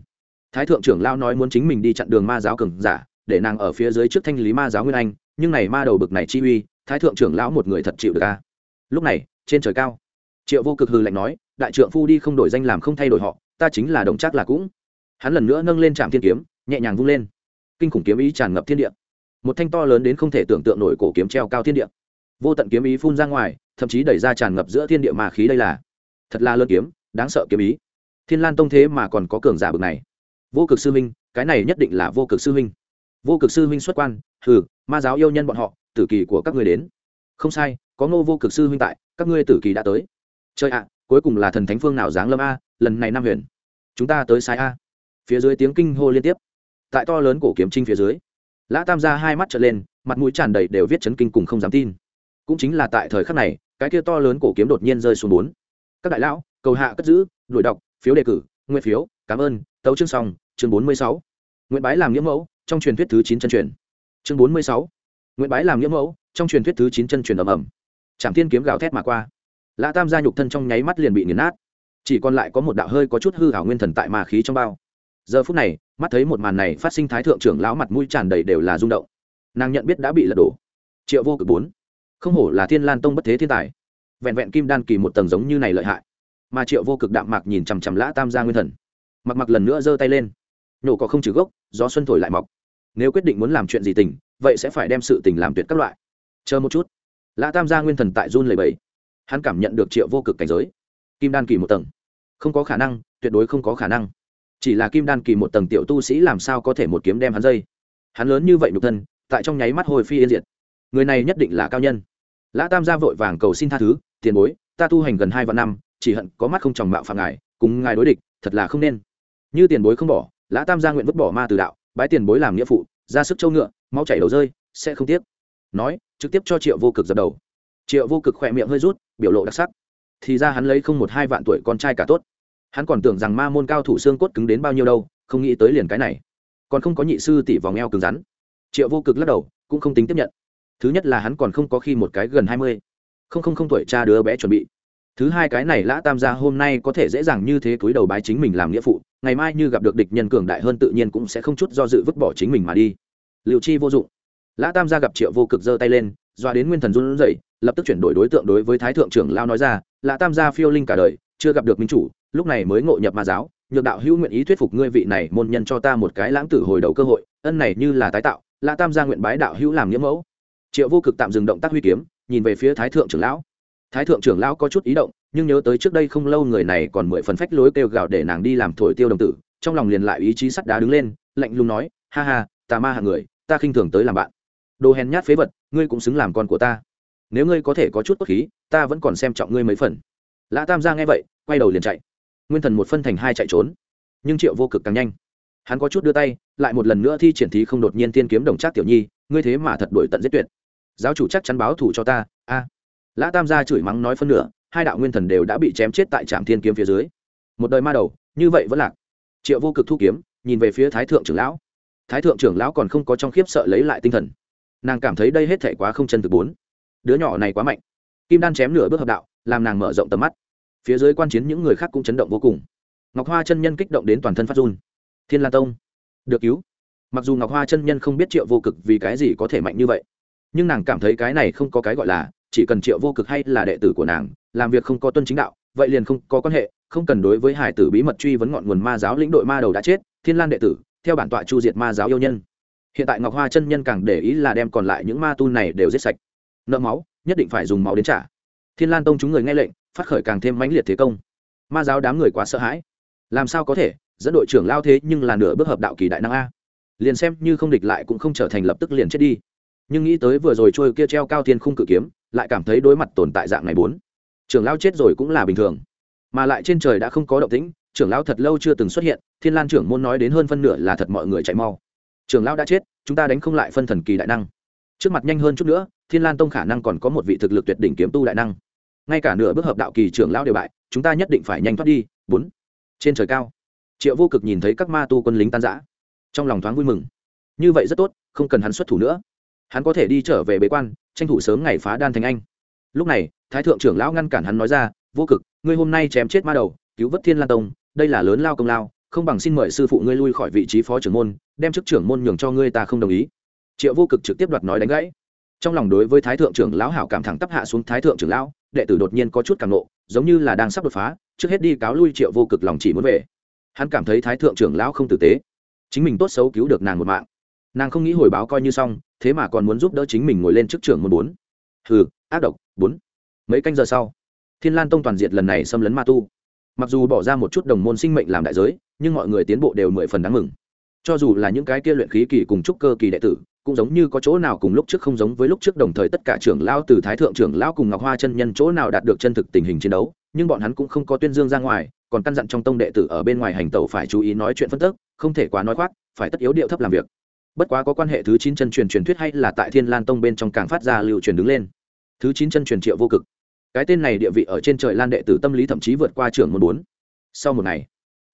Thái thượng trưởng lão nói muốn chính mình đi chặn đường ma giáo cường giả để nàng ở phía dưới trước thanh lý ma giáo nguyên anh, nhưng này ma đầu bực này chi uy, thái thượng trưởng lão một người thật chịu được ca lúc này, trên trời cao, triệu vô cực hư lạnh nói, đại trượng phu đi không đổi danh làm không thay đổi họ, ta chính là đồng chắc là cũng. Hắn lần nữa nâng lên trạm thiên kiếm, nhẹ nhàng vung lên. Kinh khủng kiếm ý tràn ngập thiên địa. Một thanh to lớn đến không thể tưởng tượng nổi cổ kiếm treo cao thiên địa. Vô tận kiếm ý phun ra ngoài, thậm chí đẩy ra tràn ngập giữa thiên địa mà khí đây là thật là lớn kiếm, đáng sợ kiếm ý. Thiên lan tông thế mà còn có cường giả bực này. Vô cực sư minh cái này nhất định là vô cực sư minh vô cực sư huynh xuất quan, hừ, ma giáo yêu nhân bọn họ, tử kỳ của các ngươi đến. Không sai, có ngô vô cực sư huynh tại, các ngươi tử kỳ đã tới. Chơi ạ à, cuối cùng là thần thánh phương nào giáng lâm a, lần này nam huyền. Chúng ta tới sai a. Phía dưới tiếng kinh hô liên tiếp. Tại to lớn cổ kiếm trinh phía dưới, lã tam ra hai mắt trở lên, mặt mũi tràn đầy đều viết chấn kinh cùng không dám tin. Cũng chính là tại thời khắc này, cái kia to lớn cổ kiếm đột nhiên rơi xuống bốn. Các đại lão, cầu hạ cất giữ, đuổi đọc, phiếu đề cử nguyên phiếu, cảm ơn, tấu chương xong, chương bốn mươi sáu. Nguyễn bái làm nghĩa mẫu trong truyền thuyết thứ chín chân truyền. Chương bốn mươi sáu. Nguyễn bái làm nghĩa mẫu, trong truyền thuyết thứ chín chân truyền ầm ầm. Trảm thiên kiếm gào thét mà qua. Lã tam gia nhục thân trong nháy mắt liền bị nghiền nát. Chỉ còn lại có một đạo hơi có chút hư hảo nguyên thần tại mà khí trong bao. Giờ phút này, mắt thấy một màn này phát sinh thái thượng trưởng lão mặt mũi tràn đầy đều là rung động. Nàng nhận biết đã bị lật đổ. Triệu vô cực bốn. Không hổ là thiên lan tông bất thế thiên tài. Vẹn vẹn kim đan kỳ một tầng giống như này lợi hại. Mà triệu vô cực đạm mạc nhìn chằm chằm lã tam gia nguyên thần. Mặc mặc lần nữa giơ tay lên. Nổ có không trừ gốc, gió xuân thổi lại mọc nếu quyết định muốn làm chuyện gì tình, vậy sẽ phải đem sự tình làm tuyệt các loại. Chờ một chút. Lã tam gia nguyên thần tại run lầy bẫy hắn cảm nhận được triệu vô cực cảnh giới. Kim đan kỳ một tầng. Không có khả năng, tuyệt đối không có khả năng. Chỉ là kim đan kỳ một tầng tiểu tu sĩ làm sao có thể một kiếm đem hắn dây? Hắn lớn như vậy nhục thân, tại trong nháy mắt hồi phi yên diệt. Người này nhất định là cao nhân. Lã tam gia vội vàng cầu xin tha thứ, tiền bối, ta tu hành gần hai vạn năm, chỉ hận có mắt không tròng mạo phạm ngài, cùng ngài đối địch, thật là không nên. Như tiền bối không bỏ, lã tam gia nguyện vứt bỏ ma từ đạo bái tiền bối làm nghĩa phụ, ra sức châu ngựa máu chảy đầu rơi, sẽ không tiếc. Nói, trực tiếp cho triệu vô cực dập đầu. Triệu vô cực khỏe miệng hơi rút, biểu lộ đặc sắc. Thì ra hắn lấy không một hai vạn tuổi con trai cả tốt. Hắn còn tưởng rằng ma môn cao thủ xương cốt cứng đến bao nhiêu đâu, không nghĩ tới liền cái này. Còn không có nhị sư tỷ vòng eo cứng rắn. Triệu vô cực lắc đầu, cũng không tính tiếp nhận. Thứ nhất là hắn còn không có khi một cái gần hai mươi. Không không không tuổi cha đứa bé chuẩn bị thứ hai cái này lã tam gia hôm nay có thể dễ dàng như thế túi đầu bái chính mình làm nghĩa phụ, ngày mai như gặp được địch nhân cường đại hơn tự nhiên cũng sẽ không chút do dự vứt bỏ chính mình mà đi. Liệu chi vô dụng. Lã tam gia gặp triệu vô cực giơ tay lên, doa đến nguyên thần run rẩy, lập tức chuyển đổi đối tượng đối với thái thượng trưởng lao nói ra, lã tam gia phiêu linh cả đời, chưa gặp được minh chủ, lúc này mới ngộ nhập ma giáo, nhược đạo hữu nguyện ý thuyết phục ngươi vị này môn nhân cho ta một cái lãng tử hồi đầu cơ hội, ân này như là tái tạo, lã tam gia nguyện bái đạo hữu làm nghĩa mẫu. Triệu vô cực tạm dừng động tác huy kiếm, nhìn về phía thái thượng trưởng lão thái thượng trưởng lão có chút ý động, nhưng nhớ tới trước đây không lâu người này còn mười phần phách lối kêu gào để nàng đi làm thổi tiêu đồng tử, trong lòng liền lại ý chí sắt đá đứng lên, lạnh lùng nói, ha ha, tà ma hạng người, ta khinh thường tới làm bạn. Đồ hèn nhát phế vật, ngươi cũng xứng làm con của ta. Nếu ngươi có thể có chút cốt khí, ta vẫn còn xem trọng ngươi mấy phần. Lã tam gia nghe vậy, quay đầu liền chạy. Nguyên thần một phân thành hai chạy trốn, nhưng triệu vô cực càng nhanh. Hắn có chút đưa tay, lại một lần nữa thi triển thí không đột nhiên tiên kiếm đồng trác tiểu nhi, ngươi thế mà thật đổi tận giết tuyệt. Giáo chủ chắc chắn báo thủ cho ta, a lã tam gia chửi mắng nói phân nửa, hai đạo nguyên thần đều đã bị chém chết tại trạm thiên kiếm phía dưới. Một đời ma đầu, như vậy vẫn lạc. Triệu vô cực thu kiếm, nhìn về phía thái thượng trưởng lão. Thái thượng trưởng lão còn không có trong khiếp sợ lấy lại tinh thần. Nàng cảm thấy đây hết thể quá không chân thực bốn. Đứa nhỏ này quá mạnh. Kim đan chém nửa bước hợp đạo, làm nàng mở rộng tầm mắt. Phía dưới quan chiến những người khác cũng chấn động vô cùng. Ngọc hoa chân nhân kích động đến toàn thân phát run. Thiên La tông, được cứu. Mặc dù ngọc hoa chân nhân không biết triệu vô cực vì cái gì có thể mạnh như vậy, nhưng nàng cảm thấy cái này không có cái gọi là chỉ cần triệu vô cực hay là đệ tử của nàng, làm việc không có tuân chính đạo, vậy liền không có quan hệ, không cần đối với hải tử bí mật truy vấn ngọn nguồn ma giáo lĩnh đội ma đầu đã chết, thiên lan đệ tử, theo bản tọa chu diệt ma giáo yêu nhân. Hiện tại ngọc hoa chân nhân càng để ý là đem còn lại những ma tu này đều giết sạch. Nợ máu, nhất định phải dùng máu đến trả. Thiên lan tông chúng người nghe lệnh, phát khởi càng thêm mãnh liệt thế công. Ma giáo đám người quá sợ hãi. Làm sao có thể, dẫn đội trưởng lao thế nhưng là nửa bước hợp đạo kỳ đại năng a. Liền xem như không địch lại cũng không trở thành lập tức liền chết đi. Nhưng nghĩ tới vừa rồi trôi kia treo cao thiên khung cự kiếm lại cảm thấy đối mặt tồn tại dạng này bốn. Trưởng lao chết rồi cũng là bình thường, mà lại trên trời đã không có động tĩnh, trưởng lao thật lâu chưa từng xuất hiện, thiên lan trưởng môn nói đến hơn phân nửa là thật mọi người chạy mau. Trưởng lao đã chết, chúng ta đánh không lại phân thần kỳ đại năng. Trước mặt nhanh hơn chút nữa, thiên lan tông khả năng còn có một vị thực lực tuyệt đỉnh kiếm tu đại năng. Ngay cả nửa bước hợp đạo kỳ trưởng lao đều bại, chúng ta nhất định phải nhanh thoát đi, bốn. Trên trời cao, triệu vô cực nhìn thấy các ma tu quân lính tan giã trong lòng thoáng vui mừng. Như vậy rất tốt, không cần hắn xuất thủ nữa. Hắn có thể đi trở về bế quan tranh thủ sớm ngày phá đan thành anh. Lúc này, thái thượng trưởng lão ngăn cản hắn nói ra, vô cực, ngươi hôm nay chém chết ma đầu, cứu vớt thiên lan tông, đây là lớn lao công lao, không bằng xin mời sư phụ ngươi lui khỏi vị trí phó trưởng môn, đem chức trưởng môn nhường cho ngươi ta không đồng ý. Triệu vô cực trực tiếp đoạt nói đánh gãy. Trong lòng đối với thái thượng trưởng lão hảo cảm thẳng tắp hạ xuống thái thượng trưởng lão, đệ tử đột nhiên có chút cảm nộ, giống như là đang sắp đột phá, trước hết đi cáo lui triệu vô cực lòng chỉ muốn về. Hắn cảm thấy thái thượng trưởng lão không tử tế. Chính mình tốt xấu cứu được nàng một mạng nàng không nghĩ hồi báo coi như xong, thế mà còn muốn giúp đỡ chính mình ngồi lên chức trưởng môn bốn. Hừ, ác độc, bốn. Mấy canh giờ sau, thiên lan tông toàn diệt lần này xâm lấn ma tu. Mặc dù bỏ ra một chút đồng môn sinh mệnh làm đại giới, nhưng mọi người tiến bộ đều mười phần đáng mừng. Cho dù là những cái kia luyện khí kỳ cùng trúc cơ kỳ đệ tử, cũng giống như có chỗ nào cùng lúc trước không giống với lúc trước đồng thời tất cả trưởng lao từ thái thượng trưởng lao cùng ngọc hoa chân nhân chỗ nào đạt được chân thực tình hình chiến đấu, nhưng bọn hắn cũng không có tuyên dương ra ngoài, còn căn dặn trong tông đệ tử ở bên ngoài hành tẩu phải chú ý nói chuyện phân tức, không thể quá nói khoác, phải tất yếu điệu thấp làm việc bất quá có quan hệ thứ chín chân truyền truyền thuyết hay là tại thiên lan tông bên trong càng phát ra lưu truyền đứng lên. Thứ chín chân truyền triệu vô cực. Cái tên này địa vị ở trên trời lan đệ tử tâm lý thậm chí vượt qua trưởng môn bốn. Sau một ngày,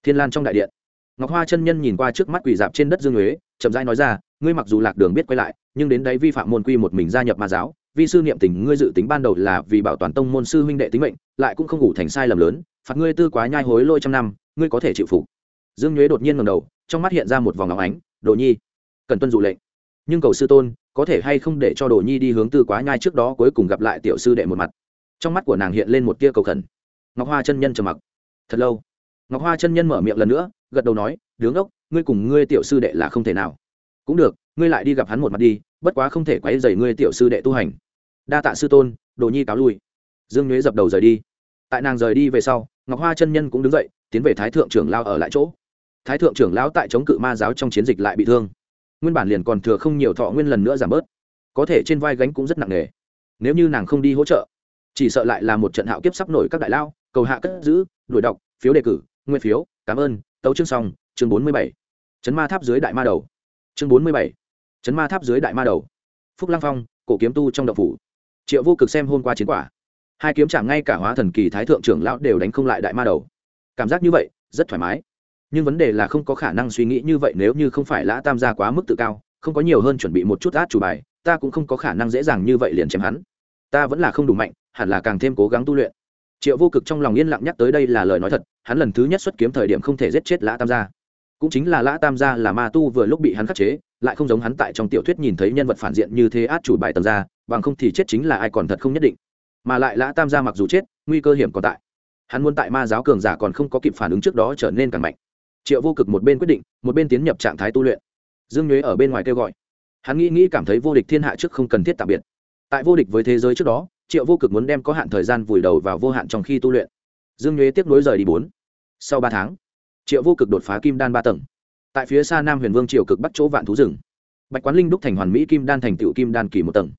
thiên lan trong đại điện, ngọc hoa chân nhân nhìn qua trước mắt quỳ dạp trên đất dương huế chậm rãi nói ra, ngươi mặc dù lạc đường biết quay lại, nhưng đến đấy vi phạm môn quy một mình gia nhập ma giáo, vi sư niệm tình ngươi dự tính ban đầu là vì bảo toàn tông môn sư huynh đệ tính mệnh, lại cũng không ngủ thành sai lầm lớn, phạt ngươi tư quá nhai hối lôi trăm năm, ngươi có thể chịu phục. Dương nhuế đột nhiên ngầm đầu, trong mắt hiện ra một vòng óng ánh, đồ nhi cần tuân dụ lệnh. Nhưng cầu sư tôn, có thể hay không để cho đồ nhi đi hướng tư quá nhai trước đó cuối cùng gặp lại tiểu sư đệ một mặt? Trong mắt của nàng hiện lên một tia cầu khẩn. Ngọc hoa chân nhân trầm mặc. Thật lâu. Ngọc hoa chân nhân mở miệng lần nữa, gật đầu nói, đứng ốc ngươi cùng ngươi tiểu sư đệ là không thể nào. Cũng được, ngươi lại đi gặp hắn một mặt đi, bất quá không thể quấy dày ngươi tiểu sư đệ tu hành. Đa tạ sư tôn, đồ nhi cáo lui. Dương nhuế dập đầu rời đi. Tại nàng rời đi về sau, ngọc hoa chân nhân cũng đứng dậy, tiến về thái thượng trưởng lao ở lại chỗ. Thái thượng trưởng lão tại chống cự ma giáo trong chiến dịch lại bị thương nguyên bản liền còn thừa không nhiều thọ nguyên lần nữa giảm bớt. Có thể trên vai gánh cũng rất nặng nề. Nếu như nàng không đi hỗ trợ, chỉ sợ lại là một trận hạo kiếp sắp nổi các đại lao, cầu hạ cất giữ, đuổi đọc, phiếu đề cử, nguyên phiếu, cảm ơn, tấu chương xong, chương bốn mươi bảy. Chấn ma tháp dưới đại ma đầu. Chương bốn mươi bảy. Chấn ma tháp dưới đại ma đầu. Phúc lang phong, cổ kiếm tu trong đậu phủ. Triệu vô cực xem hôm qua chiến quả. Hai kiếm chạm ngay cả hóa thần kỳ thái thượng trưởng lão đều đánh không lại đại ma đầu. Cảm giác như vậy, rất thoải mái nhưng vấn đề là không có khả năng suy nghĩ như vậy nếu như không phải lã tam gia quá mức tự cao, không có nhiều hơn chuẩn bị một chút át chủ bài, ta cũng không có khả năng dễ dàng như vậy liền chém hắn. Ta vẫn là không đủ mạnh, hẳn là càng thêm cố gắng tu luyện. Triệu vô cực trong lòng yên lặng nhắc tới đây là lời nói thật, hắn lần thứ nhất xuất kiếm thời điểm không thể giết chết lã tam gia. Cũng chính là lã tam gia là ma tu vừa lúc bị hắn khắc chế, lại không giống hắn tại trong tiểu thuyết nhìn thấy nhân vật phản diện như thế át chủ bài tầm ra bằng không thì chết chính là ai còn thật không nhất định. Mà lại lã tam gia mặc dù chết, nguy cơ hiểm còn tại. Hắn muốn tại ma giáo cường giả còn không có kịp phản ứng trước đó trở nên càng mạnh triệu vô cực một bên quyết định, một bên tiến nhập trạng thái tu luyện. Dương nhuế ở bên ngoài kêu gọi. Hắn nghĩ nghĩ cảm thấy vô địch thiên hạ trước không cần thiết tạm biệt. Tại vô địch với thế giới trước đó, triệu vô cực muốn đem có hạn thời gian vùi đầu vào vô hạn trong khi tu luyện. Dương nhuế tiếp nối rời đi bốn. Sau ba tháng, triệu vô cực đột phá kim đan ba tầng. Tại phía xa nam huyền vương triều cực bắt chỗ vạn thú rừng. Bạch quán linh đúc thành hoàn mỹ kim đan thành tựu kim đan kỳ một tầng.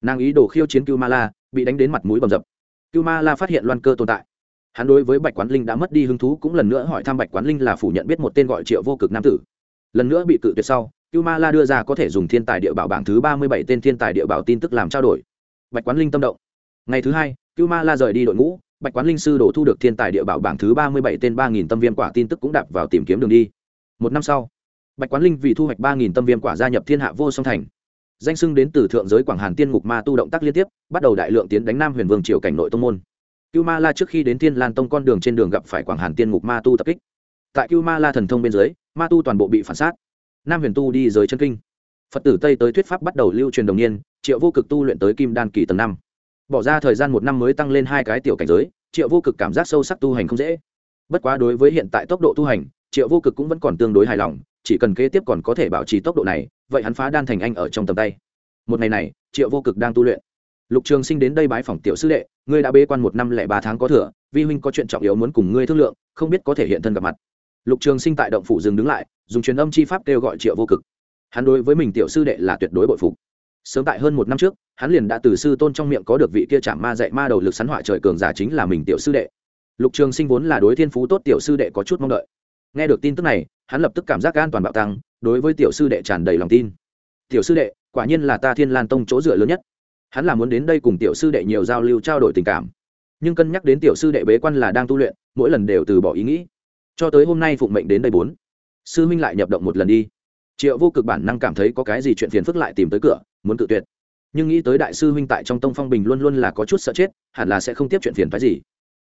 Nàng ý đồ khiêu chiến cưu ma la, bị đánh đến mặt mũi bầm dập. Cưu ma la phát hiện loan cơ tồn tại hắn đối với bạch quán linh đã mất đi hứng thú cũng lần nữa hỏi thăm bạch quán linh là phủ nhận biết một tên gọi triệu vô cực nam tử lần nữa bị cự tuyệt sau cưu ma la đưa ra có thể dùng thiên tài địa bảo bảng thứ ba mươi bảy tên thiên tài địa bảo tin tức làm trao đổi bạch quán linh tâm động ngày thứ hai cưu ma la rời đi đội ngũ bạch quán linh sư đổ thu được thiên tài địa bảo bảng thứ ba mươi bảy tên ba nghìn tâm viêm quả tin tức cũng đạp vào tìm kiếm đường đi một năm sau bạch quán linh vì thu hoạch ba nghìn tâm viêm quả gia nhập thiên hạ vô song thành danh sưng đến từ thượng giới quảng hàn tiên ngục ma tu động tác liên tiếp bắt đầu đại lượng tiến đánh nam huyền vương triều cảnh nội tông môn cưu ma la trước khi đến thiên lan tông con đường trên đường gặp phải quảng hàn tiên ngục ma tu tập kích. Tại cưu ma la thần thông bên dưới, ma tu toàn bộ bị phản sát. Nam huyền tu đi giới chân kinh. Phật tử tây tới thuyết pháp bắt đầu lưu truyền đồng niên, triệu vô cực tu luyện tới kim đan kỳ tầng năm. Bỏ ra thời gian một năm mới tăng lên hai cái tiểu cảnh giới, triệu vô cực cảm giác sâu sắc tu hành không dễ. Bất quá đối với hiện tại tốc độ tu hành, triệu vô cực cũng vẫn còn tương đối hài lòng, chỉ cần kế tiếp còn có thể bảo trì tốc độ này, vậy hắn phá đan thành anh ở trong tầm tay. Một ngày này, triệu vô cực đang tu luyện lục trường sinh đến đây bái phòng tiểu sư đệ, ngươi đã bế quan một năm lẻ ba tháng có thừa, vi huynh có chuyện trọng yếu muốn cùng ngươi thương lượng, không biết có thể hiện thân gặp mặt. Lục trường sinh tại động phủ dừng đứng lại, dùng truyền âm chi pháp kêu gọi triệu vô cực. Hắn đối với mình tiểu sư đệ là tuyệt đối bội phục. Sớm tại hơn một năm trước, hắn liền đã từ sư tôn trong miệng có được vị kia chạm ma dạy ma đầu lực sắn họa trời cường giả chính là mình tiểu sư đệ. Lục trường sinh vốn là đối thiên phú tốt tiểu sư đệ có chút mong đợi. Nghe được tin tức này, hắn lập tức cảm giác an toàn bạo tăng, đối với tiểu sư đệ tràn đầy lòng tin. Tiểu sư đệ, quả nhiên là ta thiên lan tông chỗ dựa lớn nhất hắn là muốn đến đây cùng tiểu sư đệ nhiều giao lưu trao đổi tình cảm. Nhưng cân nhắc đến tiểu sư đệ bế quan là đang tu luyện, mỗi lần đều từ bỏ ý nghĩ. Cho tới hôm nay phụng mệnh đến đây bốn. Sư huynh lại nhập động một lần đi. Triệu vô cực bản năng cảm thấy có cái gì chuyện phiền phức lại tìm tới cửa, muốn cự tuyệt. Nhưng nghĩ tới đại sư huynh tại trong tông phong bình luôn luôn là có chút sợ chết, hẳn là sẽ không tiếp chuyện phiền phái gì.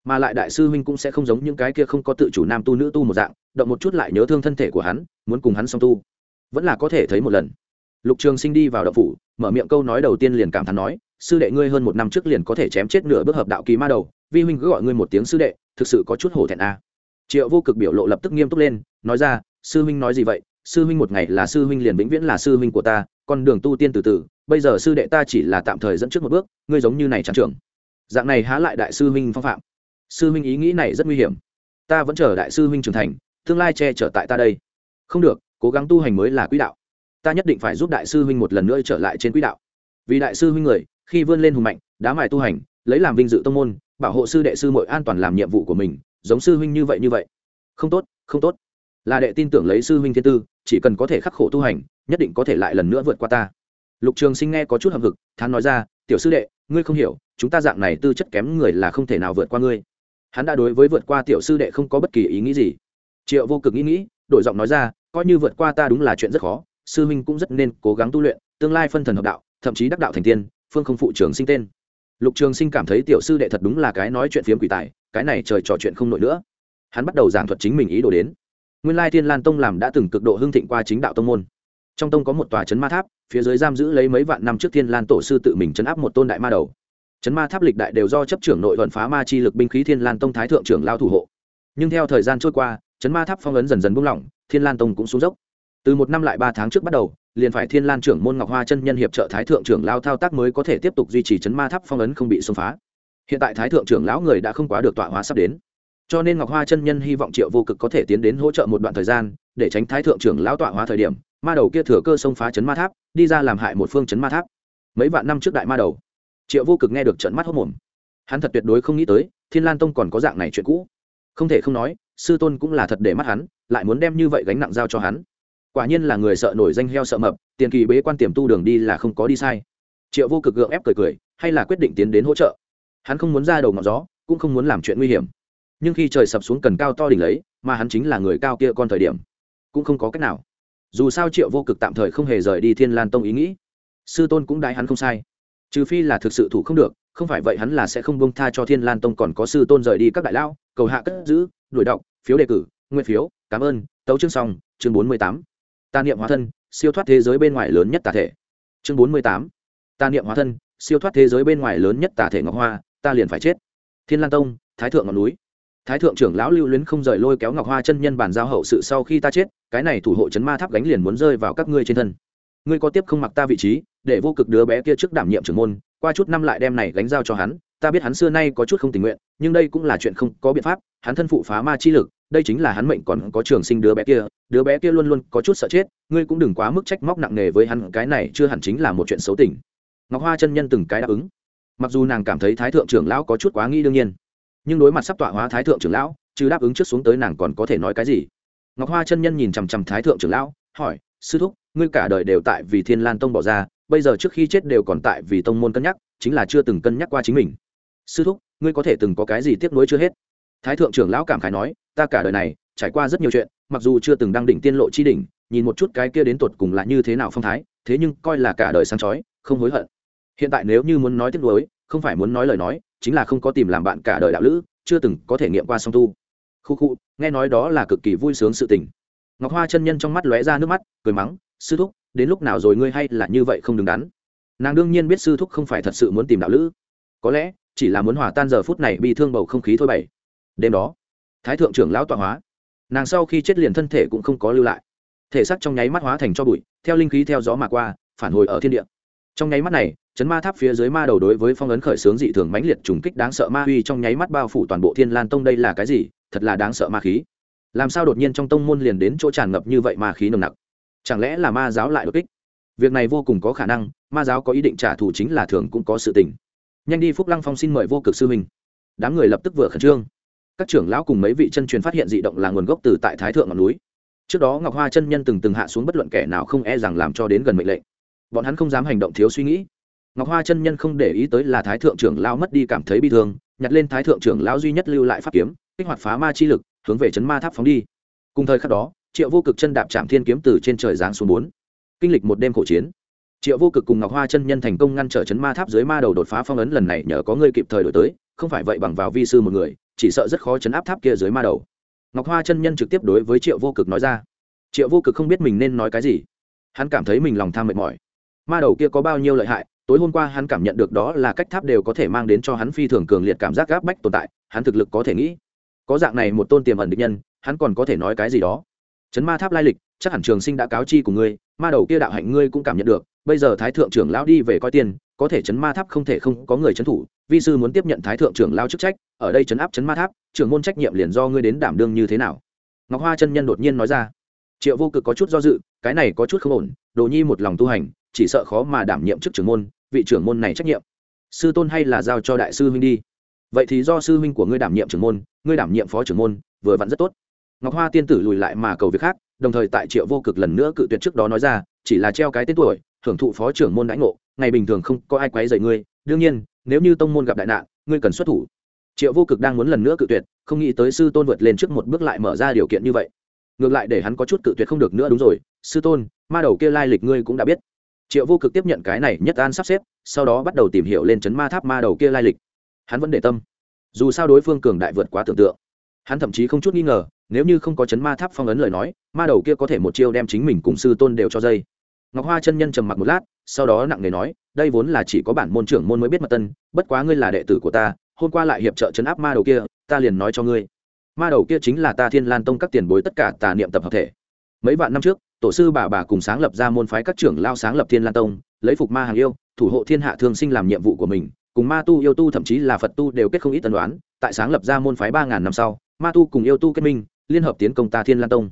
Mà lại đại sư huynh cũng sẽ không giống những cái kia không có tự chủ nam tu nữ tu một dạng, động một chút lại nhớ thương thân thể của hắn, muốn cùng hắn song tu. Vẫn là có thể thấy một lần lục trường sinh đi vào đậu phủ, mở miệng câu nói đầu tiên liền cảm thán nói, sư đệ ngươi hơn một năm trước liền có thể chém chết nửa bước hợp đạo kỳ ma đầu, vi huynh cứ gọi ngươi một tiếng sư đệ, thực sự có chút hổ thẹn a. À. triệu vô cực biểu lộ lập tức nghiêm túc lên, nói ra, sư huynh nói gì vậy? Sư huynh một ngày là sư huynh liền vĩnh viễn là sư huynh của ta, con đường tu tiên từ từ, bây giờ sư đệ ta chỉ là tạm thời dẫn trước một bước, ngươi giống như này trắng trưởng. Dạng này há lại đại sư huynh phong phạm. Sư huynh ý nghĩ này rất nguy hiểm. Ta vẫn chờ đại sư huynh trưởng thành, tương lai che chở tại ta đây. Không được, cố gắng tu hành mới là quỹ đạo ta nhất định phải giúp đại sư huynh một lần nữa trở lại trên quỹ đạo. Vì đại sư huynh người, khi vươn lên hùng mạnh, đá mài tu hành, lấy làm vinh dự tông môn, bảo hộ sư đệ sư mội an toàn làm nhiệm vụ của mình, giống sư huynh như vậy như vậy. Không tốt không tốt. Là đệ tin tưởng lấy sư huynh thiên tư, chỉ cần có thể khắc khổ tu hành, nhất định có thể lại lần nữa vượt qua ta. Lục trường sinh nghe có chút hậm hực, thán nói ra, tiểu sư đệ, ngươi không hiểu, chúng ta dạng này tư chất kém người là không thể nào vượt qua ngươi. Hắn đã đối với vượt qua tiểu sư đệ không có bất kỳ ý nghĩ gì. Triệu vô cực nghĩ nghĩ, đổi giọng nói ra, coi như vượt qua ta đúng là chuyện rất khó sư huynh cũng rất nên cố gắng tu luyện, tương lai phân thần hợp đạo, thậm chí đắc đạo thành tiên, phương không phụ trường sinh tên. Lục trường sinh cảm thấy tiểu sư đệ thật đúng là cái nói chuyện phiếm quỷ tài, cái này trời trò chuyện không nổi nữa. Hắn bắt đầu giảng thuật chính mình ý đồ đến. Nguyên lai thiên lan tông làm đã từng cực độ hưng thịnh qua chính đạo tông môn. Trong tông có một tòa chấn ma tháp, phía dưới giam giữ lấy mấy vạn năm trước thiên lan tổ sư tự mình chấn áp một tôn đại ma đầu. Chấn ma tháp lịch đại đều do chấp trưởng nội thuận phá ma chi lực binh khí thiên lan tông thái thượng trưởng lao thủ hộ. Nhưng theo thời gian trôi qua, chấn ma tháp phong ấn dần dần buông lỏng, thiên lan tông cũng xuống dốc từ một năm lại ba tháng trước bắt đầu, liền phải thiên lan trưởng môn ngọc hoa chân nhân hiệp trợ thái thượng trưởng lao thao tác mới có thể tiếp tục duy trì chấn ma tháp phong ấn không bị xông phá. Hiện tại thái thượng trưởng lão người đã không quá được tọa hóa sắp đến. Cho nên ngọc hoa chân nhân hy vọng triệu vô cực có thể tiến đến hỗ trợ một đoạn thời gian, để tránh thái thượng trưởng lão tọa hóa thời điểm, ma đầu kia thừa cơ xông phá chấn ma tháp, đi ra làm hại một phương chấn ma tháp. Mấy vạn năm trước đại ma đầu, triệu vô cực nghe được trận mắt hốc mồm hắn thật tuyệt đối không nghĩ tới, thiên lan tông còn có dạng này chuyện cũ. Không thể không nói, sư tôn cũng là thật để mắt hắn, lại muốn đem như vậy gánh nặng giao cho hắn quả nhiên là người sợ nổi danh heo sợ mập, tiền kỳ bế quan tiềm tu đường đi là không có đi sai. Triệu vô cực gượng ép cười cười, hay là quyết định tiến đến hỗ trợ. Hắn không muốn ra đầu ngọn gió, cũng không muốn làm chuyện nguy hiểm. Nhưng khi trời sập xuống cần cao to đỉnh lấy, mà hắn chính là người cao kia con thời điểm, cũng không có cách nào. Dù sao triệu vô cực tạm thời không hề rời đi thiên lan tông ý nghĩ. Sư tôn cũng đại hắn không sai. Trừ phi là thực sự thủ không được, không phải vậy hắn là sẽ không bông tha cho thiên lan tông còn có sư tôn rời đi các đại lao cầu hạ cất giữ, đuổi đọc, phiếu đề cử nguyên phiếu, cảm ơn, tấu chương xong, chương bốn mươi tám tà niệm hóa thân, siêu thoát thế giới bên ngoài lớn nhất tà thể. Chương bốn mươi tám. Tà niệm hóa thân, siêu thoát thế giới bên ngoài lớn nhất tà thể ngọc hoa, ta liền phải chết. Thiên lan tông, thái thượng ngọn núi. Thái thượng trưởng lão lưu luyến không rời lôi kéo ngọc hoa chân nhân bàn giao hậu sự sau khi ta chết, cái này thủ hộ chấn ma tháp gánh liền muốn rơi vào các ngươi trên thân. Ngươi có tiếp không mặc ta vị trí, để vô cực đứa bé kia trước đảm nhiệm trưởng môn, qua chút năm lại đem này gánh giao cho hắn ta biết hắn xưa nay có chút không tình nguyện, nhưng đây cũng là chuyện không có biện pháp, hắn thân phụ phá ma chi lực, đây chính là hắn mệnh còn có trường sinh đứa bé kia, đứa bé kia luôn luôn có chút sợ chết, ngươi cũng đừng quá mức trách móc nặng nề với hắn, cái này chưa hẳn chính là một chuyện xấu tình. Ngọc hoa chân nhân từng cái đáp ứng. Mặc dù nàng cảm thấy thái thượng trưởng lão có chút quá nghi đương nhiên, nhưng đối mặt sắp tọa hóa thái thượng trưởng lão chứ đáp ứng trước xuống tới nàng còn có thể nói cái gì? Ngọc hoa chân nhân nhìn chằm chằm thái thượng trưởng lão, hỏi, sư thúc, ngươi cả đời đều tại vì thiên lan tông bỏ ra, bây giờ trước khi chết đều còn tại vì tông môn cân nhắc, chính là chưa từng cân nhắc qua chính mình sư thúc, ngươi có thể từng có cái gì tiếp nối chưa hết? Thái thượng trưởng lão cảm khái nói, ta cả đời này trải qua rất nhiều chuyện, mặc dù chưa từng đăng đỉnh tiên lộ chi đỉnh, nhìn một chút cái kia đến tột cùng là như thế nào phong thái, thế nhưng coi là cả đời sáng chói, không hối hận. Hiện tại nếu như muốn nói tiếp nối không phải muốn nói lời nói, chính là không có tìm làm bạn cả đời đạo lữ, chưa từng có thể nghiệm qua song tu. Khu khu, nghe nói đó là cực kỳ vui sướng sự tình. Ngọc hoa chân nhân trong mắt lóe ra nước mắt, cười mắng, sư thúc, đến lúc nào rồi ngươi hay là như vậy không đứng đắn? Nàng đương nhiên biết sư thúc không phải thật sự muốn tìm đạo lữ. Có lẽ chỉ là muốn hòa tan giờ phút này bị thương bầu không khí thôi bảy đêm đó, thái thượng trưởng lão tọa hóa. Nàng sau khi chết liền thân thể cũng không có lưu lại. Thể xác trong nháy mắt hóa thành cho bụi, theo linh khí theo gió mà qua, phản hồi ở thiên địa. Trong nháy mắt này, chấn ma tháp phía dưới ma đầu đối với phong ấn khởi xướng dị thường mãnh liệt trùng kích đáng sợ ma uy trong nháy mắt bao phủ toàn bộ thiên lan tông đây là cái gì? Thật là đáng sợ ma khí. Làm sao đột nhiên trong tông môn liền đến chỗ tràn ngập như vậy ma khí nồng nặc? Chẳng lẽ là ma giáo lại đột kích? Việc này vô cùng có khả năng, ma giáo có ý định trả thù chính là thường cũng có sự tình nhanh đi, phúc lăng phong xin mời vô cực sư huynh. Đám người lập tức vừa khẩn trương. Các trưởng lão cùng mấy vị chân truyền phát hiện dị động là nguồn gốc từ tại thái thượng ngọn núi. Trước đó ngọc hoa chân nhân từng từng hạ xuống bất luận kẻ nào không e rằng làm cho đến gần mệnh lệnh. Bọn hắn không dám hành động thiếu suy nghĩ. Ngọc hoa chân nhân không để ý tới là thái thượng trưởng lão mất đi cảm thấy bi thương, nhặt lên thái thượng trưởng lão duy nhất lưu lại pháp kiếm, kích hoạt phá ma chi lực, hướng về chấn ma tháp phóng đi. Cùng thời khắc đó, triệu vô cực chân đạp chạm thiên kiếm từ trên trời giáng xuống bốn. Kinh lịch một đêm khổ chiến triệu vô cực cùng ngọc hoa chân nhân thành công ngăn trở chấn ma tháp dưới ma đầu đột phá phong ấn lần này, nhờ có ngươi kịp thời đổi tới, không phải vậy bằng vào vi sư một người, chỉ sợ rất khó chấn áp tháp kia dưới ma đầu. Ngọc hoa chân nhân trực tiếp đối với triệu vô cực nói ra. Triệu vô cực không biết mình nên nói cái gì. Hắn cảm thấy mình lòng tham mệt mỏi. Ma đầu kia có bao nhiêu lợi hại, tối hôm qua hắn cảm nhận được đó là cách tháp đều có thể mang đến cho hắn phi thường cường liệt cảm giác gáp bách tồn tại, hắn thực lực có thể nghĩ. Có dạng này một tôn tiềm ẩn định nhân, hắn còn có thể nói cái gì đó. Chấn ma tháp lai lịch, chắc hẳn trường sinh đã cáo chi của ngươi, ma đầu kia đạo hạnh ngươi cũng cảm nhận được bây giờ thái thượng trưởng lão đi về coi tiền, có thể chấn ma tháp không thể không có người chấn thủ, vi sư muốn tiếp nhận thái thượng trưởng lao chức trách, ở đây chấn áp chấn ma tháp, trưởng môn trách nhiệm liền do ngươi đến đảm đương như thế nào? Ngọc hoa chân nhân đột nhiên nói ra. Triệu vô cực có chút do dự, cái này có chút không ổn, đồ nhi một lòng tu hành, chỉ sợ khó mà đảm nhiệm chức trưởng môn, vị trưởng môn này trách nhiệm. Sư tôn hay là giao cho đại sư huynh đi. Vậy thì do sư huynh của ngươi đảm nhiệm trưởng môn, ngươi đảm nhiệm phó trưởng môn, vừa vặn rất tốt. Ngọc hoa tiên tử lùi lại mà cầu việc khác, đồng thời tại triệu vô cực lần nữa cự tuyệt trước đó nói ra, chỉ là treo cái tên tuổi hưởng thụ phó trưởng môn đãi ngộ, ngày bình thường không có ai quấy dậy ngươi, đương nhiên, nếu như tông môn gặp đại nạn, ngươi cần xuất thủ. Triệu vô cực đang muốn lần nữa cự tuyệt, không nghĩ tới sư tôn vượt lên trước một bước lại mở ra điều kiện như vậy. Ngược lại để hắn có chút cự tuyệt không được nữa đúng rồi, sư tôn, ma đầu kia lai lịch ngươi cũng đã biết. Triệu vô cực tiếp nhận cái này nhất an sắp xếp, sau đó bắt đầu tìm hiểu lên chấn ma tháp ma đầu kia lai lịch. Hắn vẫn để tâm. Dù sao đối phương cường đại vượt quá tưởng tượng. Hắn thậm chí không chút nghi ngờ, nếu như không có chấn ma tháp phong ấn lời nói, ma đầu kia có thể một chiêu đem chính mình cùng sư tôn đều cho dây ngọc hoa chân nhân trầm mặc một lát, sau đó nặng nề nói, đây vốn là chỉ có bản môn trưởng môn mới biết mật tân, bất quá ngươi là đệ tử của ta, hôm qua lại hiệp trợ chấn áp ma đầu kia, ta liền nói cho ngươi. Ma đầu kia chính là ta thiên lan tông các tiền bối tất cả tà niệm tập hợp thể. Mấy vạn năm trước, tổ sư bà bà cùng sáng lập ra môn phái các trưởng lao sáng lập thiên lan tông, lấy phục ma hàng yêu, thủ hộ thiên hạ thương sinh làm nhiệm vụ của mình, cùng ma tu yêu tu thậm chí là phật tu đều kết không ít tần đoán tại sáng lập ra môn phái ba ngàn năm sau, ma tu cùng yêu tu kết minh, liên hợp tiến công ta thiên lan tông.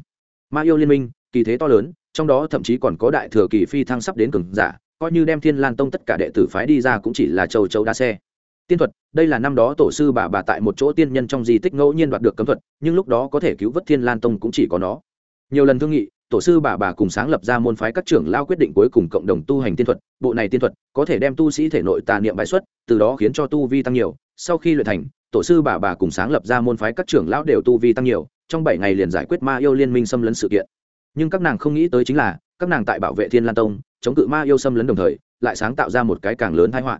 Ma yêu liên minh, kỳ thế to lớn trong đó thậm chí còn có đại thừa kỳ phi thăng sắp đến cường giả, coi như đem thiên lan tông tất cả đệ tử phái đi ra cũng chỉ là châu châu đa xe. Tiên thuật, đây là năm đó tổ sư bà bà tại một chỗ tiên nhân trong di tích ngẫu nhiên đoạt được cấm thuật, nhưng lúc đó có thể cứu vớt thiên lan tông cũng chỉ có nó. Nhiều lần thương nghị, tổ sư bà bà cùng sáng lập ra môn phái các trưởng lao quyết định cuối cùng cộng đồng tu hành tiên thuật, bộ này tiên thuật có thể đem tu sĩ thể nội tà niệm bài xuất, từ đó khiến cho tu vi tăng nhiều. Sau khi luyện thành, tổ sư bà bà cùng sáng lập ra môn phái các trưởng lão đều tu vi tăng nhiều, trong bảy ngày liền giải quyết ma yêu liên minh xâm lấn sự kiện nhưng các nàng không nghĩ tới chính là, các nàng tại bảo vệ thiên lan tông, chống cự ma yêu xâm lấn đồng thời, lại sáng tạo ra một cái càng lớn thái họa.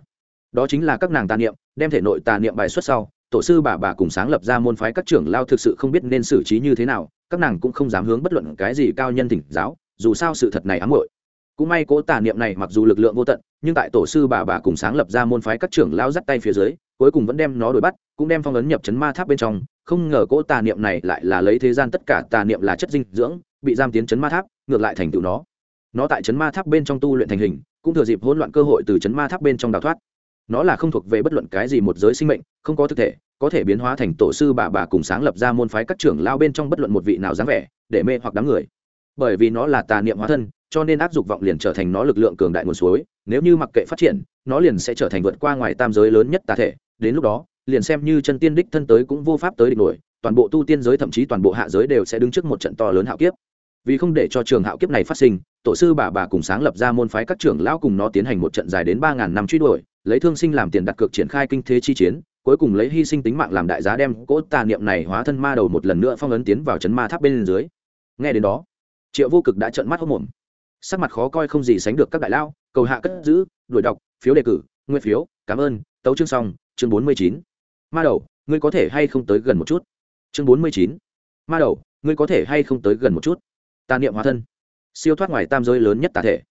Đó chính là các nàng tà niệm, đem thể nội tà niệm bài xuất sau, tổ sư bà bà cùng sáng lập ra môn phái các trưởng lao thực sự không biết nên xử trí như thế nào, các nàng cũng không dám hướng bất luận cái gì cao nhân thỉnh giáo, dù sao sự thật này ám hội cũng may cố tà niệm này mặc dù lực lượng vô tận, nhưng tại tổ sư bà bà cùng sáng lập ra môn phái các trưởng lao dắt tay phía dưới, cuối cùng vẫn đem nó đuổi bắt, cũng đem phong ấn nhập chấn ma tháp bên trong, không ngờ cố tà niệm này lại là lấy thế gian tất cả tà niệm là chất dinh dưỡng bị giam tiến chấn ma tháp, ngược lại thành tựu nó. Nó tại chấn ma tháp bên trong tu luyện thành hình, cũng thừa dịp hỗn loạn cơ hội từ chấn ma tháp bên trong đào thoát. Nó là không thuộc về bất luận cái gì một giới sinh mệnh, không có thực thể, có thể biến hóa thành tổ sư bà bà cùng sáng lập ra môn phái các trưởng lao bên trong bất luận một vị nào dáng vẻ, để mê hoặc đám người. Bởi vì nó là tà niệm hóa thân, cho nên áp dụng vọng liền trở thành nó lực lượng cường đại nguồn suối, nếu như mặc kệ phát triển, nó liền sẽ trở thành vượt qua ngoài tam giới lớn nhất tà thể, đến lúc đó, liền xem như chân tiên đích thân tới cũng vô pháp tới địch nổi, toàn bộ tu tiên giới thậm chí toàn bộ hạ giới đều sẽ đứng trước một trận to lớn hạo kiếp vì không để cho trường hạo kiếp này phát sinh, tổ sư bà bà cùng sáng lập ra môn phái các trưởng lão cùng nó tiến hành một trận dài đến ba ngàn năm truy đuổi, lấy thương sinh làm tiền đặt cược triển khai kinh thế chi chiến, cuối cùng lấy hy sinh tính mạng làm đại giá đem cỗ tà niệm này hóa thân ma đầu một lần nữa phong ấn tiến vào chấn ma tháp bên dưới. Nghe đến đó, triệu vô cực đã trợn mắt hốc mồm sắc mặt khó coi không gì sánh được các đại lao, cầu hạ cất giữ, đuổi đọc, phiếu đề cử nguyên phiếu, cảm ơn, tấu chương xong, chương bốn mươi chín. Ma đầu, ngươi có thể hay không tới gần một chút? Chương bốn mươi chín. Ma đầu, ngươi có thể hay không tới gần một chút? Tà niệm hóa thân. Siêu thoát ngoài tam giới lớn nhất tà thể.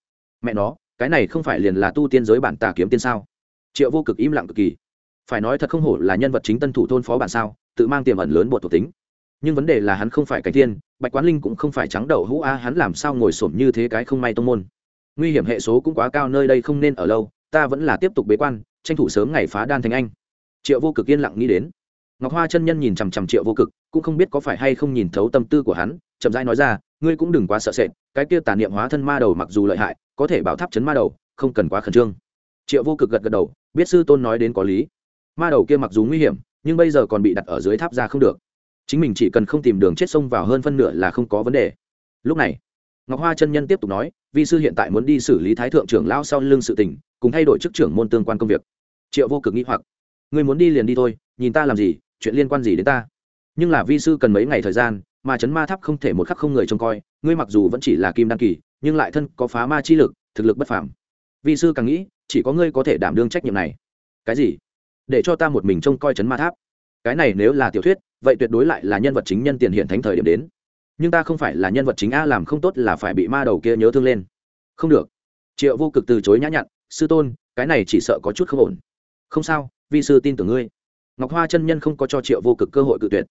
Mẹ nó cái này không phải liền là tu tiên giới bản tà kiếm tiên sao? Triệu vô cực im lặng cực kỳ. Phải nói thật không hổ là nhân vật chính tân thủ thôn phó bản sao tự mang tiềm ẩn lớn bột thuộc tính. Nhưng vấn đề là hắn không phải cảnh tiên, bạch quán linh cũng không phải trắng đầu hũ a hắn làm sao ngồi xổm như thế cái không may tông môn? Nguy hiểm hệ số cũng quá cao nơi đây không nên ở lâu ta vẫn là tiếp tục bế quan tranh thủ sớm ngày phá đan thành anh. Triệu vô cực yên lặng nghĩ đến. Ngọc hoa chân nhân nhìn chằm chằm triệu vô cực cũng không biết có phải hay không nhìn thấu tâm tư của hắn chậm rãi nói ra ngươi cũng đừng quá sợ sệt, cái kia tàn niệm hóa thân ma đầu mặc dù lợi hại, có thể bảo tháp chấn ma đầu, không cần quá khẩn trương. Triệu vô cực gật gật đầu, biết sư tôn nói đến có lý. Ma đầu kia mặc dù nguy hiểm, nhưng bây giờ còn bị đặt ở dưới tháp ra không được. Chính mình chỉ cần không tìm đường chết sông vào hơn phân nửa là không có vấn đề. Lúc này, ngọc hoa chân nhân tiếp tục nói, vi sư hiện tại muốn đi xử lý thái thượng trưởng lao sau lưng sự tình, cùng thay đổi chức trưởng môn tương quan công việc. Triệu vô cực nghĩ hoặc, ngươi muốn đi liền đi thôi, nhìn ta làm gì, chuyện liên quan gì đến ta? Nhưng là vi sư cần mấy ngày thời gian mà chấn ma tháp không thể một khắc không người trông coi, ngươi mặc dù vẫn chỉ là kim đăng kỳ, nhưng lại thân có phá ma chi lực, thực lực bất phàm. Vị sư càng nghĩ, chỉ có ngươi có thể đảm đương trách nhiệm này. Cái gì? Để cho ta một mình trông coi chấn ma tháp. Cái này nếu là tiểu thuyết, vậy tuyệt đối lại là nhân vật chính nhân tiền hiện thánh thời điểm đến. Nhưng ta không phải là nhân vật chính a, làm không tốt là phải bị ma đầu kia nhớ thương lên. Không được. Triệu vô cực từ chối nhã nhặn, sư tôn, cái này chỉ sợ có chút không ổn. Không sao, vi sư tin tưởng ngươi. Ngọc hoa chân nhân không có cho triệu vô cực cơ hội cự tuyệt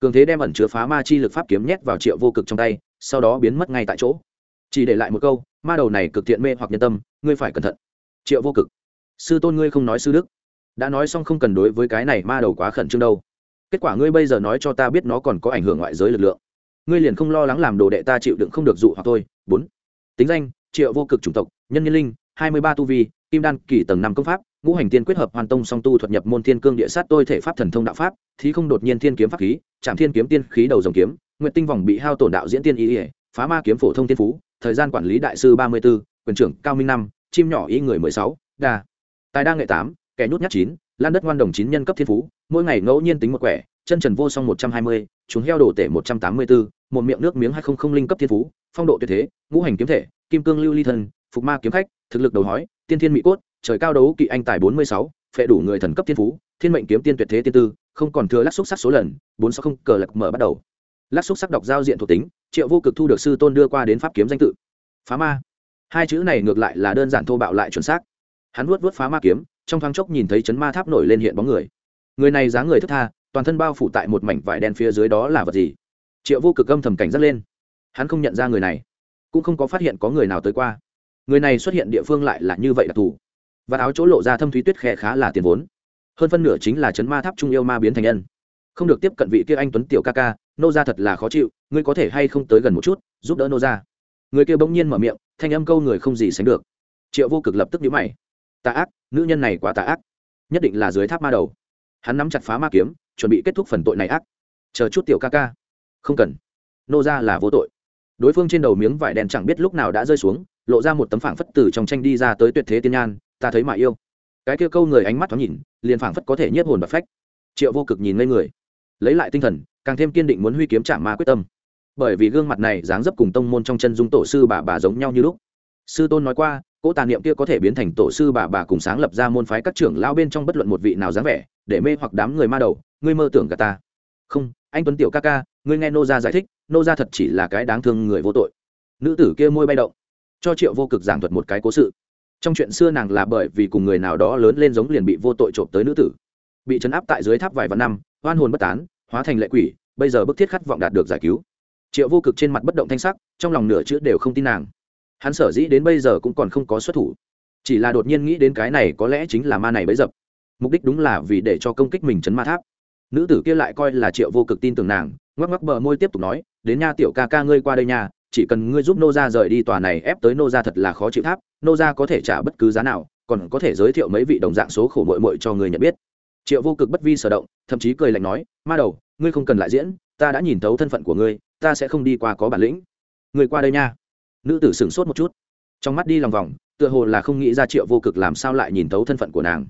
cường thế đem ẩn chứa phá ma chi lực pháp kiếm nhét vào triệu vô cực trong tay, sau đó biến mất ngay tại chỗ. Chỉ để lại một câu, ma đầu này cực thiện mê hoặc nhân tâm, ngươi phải cẩn thận. Triệu vô cực, sư tôn ngươi không nói sư đức. Đã nói xong không cần đối với cái này ma đầu quá khẩn trương đâu. Kết quả ngươi bây giờ nói cho ta biết nó còn có ảnh hưởng ngoại giới lực lượng. Ngươi liền không lo lắng làm đồ đệ ta chịu đựng không được dụ hoặc thôi. Bốn, tính danh, triệu vô cực chủng tộc, nhân nhân linh, hai mươi ba tu vi, kim đan kỳ tầng năm công pháp ngũ hành tiên quyết hợp hoàn tông song tu thuật nhập môn thiên cương địa sát tôi thể pháp thần thông đạo pháp thì không đột nhiên thiên kiếm pháp khí, chạm thiên kiếm tiên khí đầu dòng kiếm nguyện tinh vòng bị hao tổn đạo diễn tiên ý ỉa phá ma kiếm phổ thông tiên phú, thời gian quản lý đại sư ba mươi b ố quyền trưởng cao minh năm, chim nhỏ ý người mười sáu, đa. Tài đa nghệ tám, kẻ nhút nhát chín, lan đất ngoan đồng chín nhân cấp thiên phú, mỗi ngày ngẫu nhiên tính một quẻ, chân trần vô song một trăm hai mươi, chúng heo đổ tể một trăm tám mươi bốn một miệng nước miếng hai không không linh cấp thiên phú, phong độ tuyệt thế, ngũ hành kiếm thể, kim cương lưu ly thân, phục ma kiếm khách, thực lực đầu hói, tiên thiên mỹ cốt trời cao đấu kỵ anh tài bốn mươi sáu, phệ đủ người thần cấp thiên phú, thiên mệnh kiếm tiên tuyệt thế tiên tư, không còn thừa lắc xúc sắc số lần, bốn sáu không cờ lạc mở bắt đầu. Lắc xúc sắc đọc giao diện thuộc tính, triệu vô cực thu được sư tôn đưa qua đến pháp kiếm danh tự. Phá ma. Hai chữ này ngược lại là đơn giản thô bạo lại chuẩn xác. Hắn vuốt vuốt phá ma kiếm, trong thoáng chốc nhìn thấy chấn ma tháp nổi lên hiện bóng người. Người này dáng người thức tha, toàn thân bao phủ tại một mảnh vải đen phía dưới đó là vật gì? Triệu vô cực âm thầm cảnh giác lên. Hắn không nhận ra người này, cũng không có phát hiện có người nào tới qua. Người này xuất hiện địa phương lại là như vậy đặc thù và áo chỗ lộ ra thâm thúy tuyết khe khá là tiền vốn. Hơn phân nửa chính là chấn ma tháp trung yêu ma biến thành nhân. Không được tiếp cận vị kia anh tuấn tiểu ca ca, nô ra thật là khó chịu, ngươi có thể hay không tới gần một chút, giúp đỡ nô ra người kia bỗng nhiên mở miệng, thanh âm câu người không gì sánh được. Triệu vô cực lập tức nhíu mày. Tà ác, nữ nhân này quá tà ác. Nhất định là dưới tháp ma đầu. Hắn nắm chặt phá ma kiếm, chuẩn bị kết thúc phần tội này ác. Chờ chút tiểu ca ca. Không cần. Nô ra là vô tội. Đối phương trên đầu miếng vải đen chẳng biết lúc nào đã rơi xuống, lộ ra một tấm phảng phất tử trong tranh đi ra tới tuyệt thế tiên nhan ta thấy mà yêu. Cái kia câu người ánh mắt thoáng nhìn, liền phảng phất có thể nhiếp hồn và phách. Triệu vô cực nhìn ngây người. Lấy lại tinh thần, càng thêm kiên định muốn huy kiếm chạm ma quyết tâm. Bởi vì gương mặt này dáng dấp cùng tông môn trong chân dung tổ sư bà bà giống nhau như lúc. Sư tôn nói qua, cỗ tà niệm kia có thể biến thành tổ sư bà bà cùng sáng lập ra môn phái các trưởng lao bên trong bất luận một vị nào dáng vẻ, để mê hoặc đám người ma đầu, ngươi mơ tưởng cả ta. Không, anh tuấn tiểu ca ca, ngươi nghe nô gia giải thích, nô gia thật chỉ là cái đáng thương người vô tội. Nữ tử kia môi bay động, cho triệu vô cực giảng thuật một cái cố sự trong chuyện xưa nàng là bởi vì cùng người nào đó lớn lên giống liền bị vô tội trộm tới nữ tử. Bị chấn áp tại dưới tháp vài vạn năm, oan hồn bất tán, hóa thành lệ quỷ, bây giờ bức thiết khát vọng đạt được giải cứu. Triệu vô cực trên mặt bất động thanh sắc, trong lòng nửa chữ đều không tin nàng. Hắn sở dĩ đến bây giờ cũng còn không có xuất thủ. Chỉ là đột nhiên nghĩ đến cái này có lẽ chính là ma này bấy dập. Mục đích đúng là vì để cho công kích mình chấn ma tháp. Nữ tử kia lại coi là triệu vô cực tin tưởng nàng, ngoắc ngoắc bờ môi tiếp tục nói, đến nha tiểu ca ca ngươi qua đây nha chỉ cần ngươi giúp nô gia rời đi tòa này ép tới nô gia thật là khó chịu tháp nô gia có thể trả bất cứ giá nào, còn có thể giới thiệu mấy vị đồng dạng số khổ mội mội cho người nhận biết. Triệu vô cực bất vi sở động, thậm chí cười lạnh nói, ma đầu, ngươi không cần lại diễn, ta đã nhìn thấu thân phận của ngươi, ta sẽ không đi qua có bản lĩnh. Người qua đây nha. Nữ tử sửng sốt một chút. Trong mắt đi lòng vòng, tựa hồ là không nghĩ ra triệu vô cực làm sao lại nhìn thấu thân phận của nàng.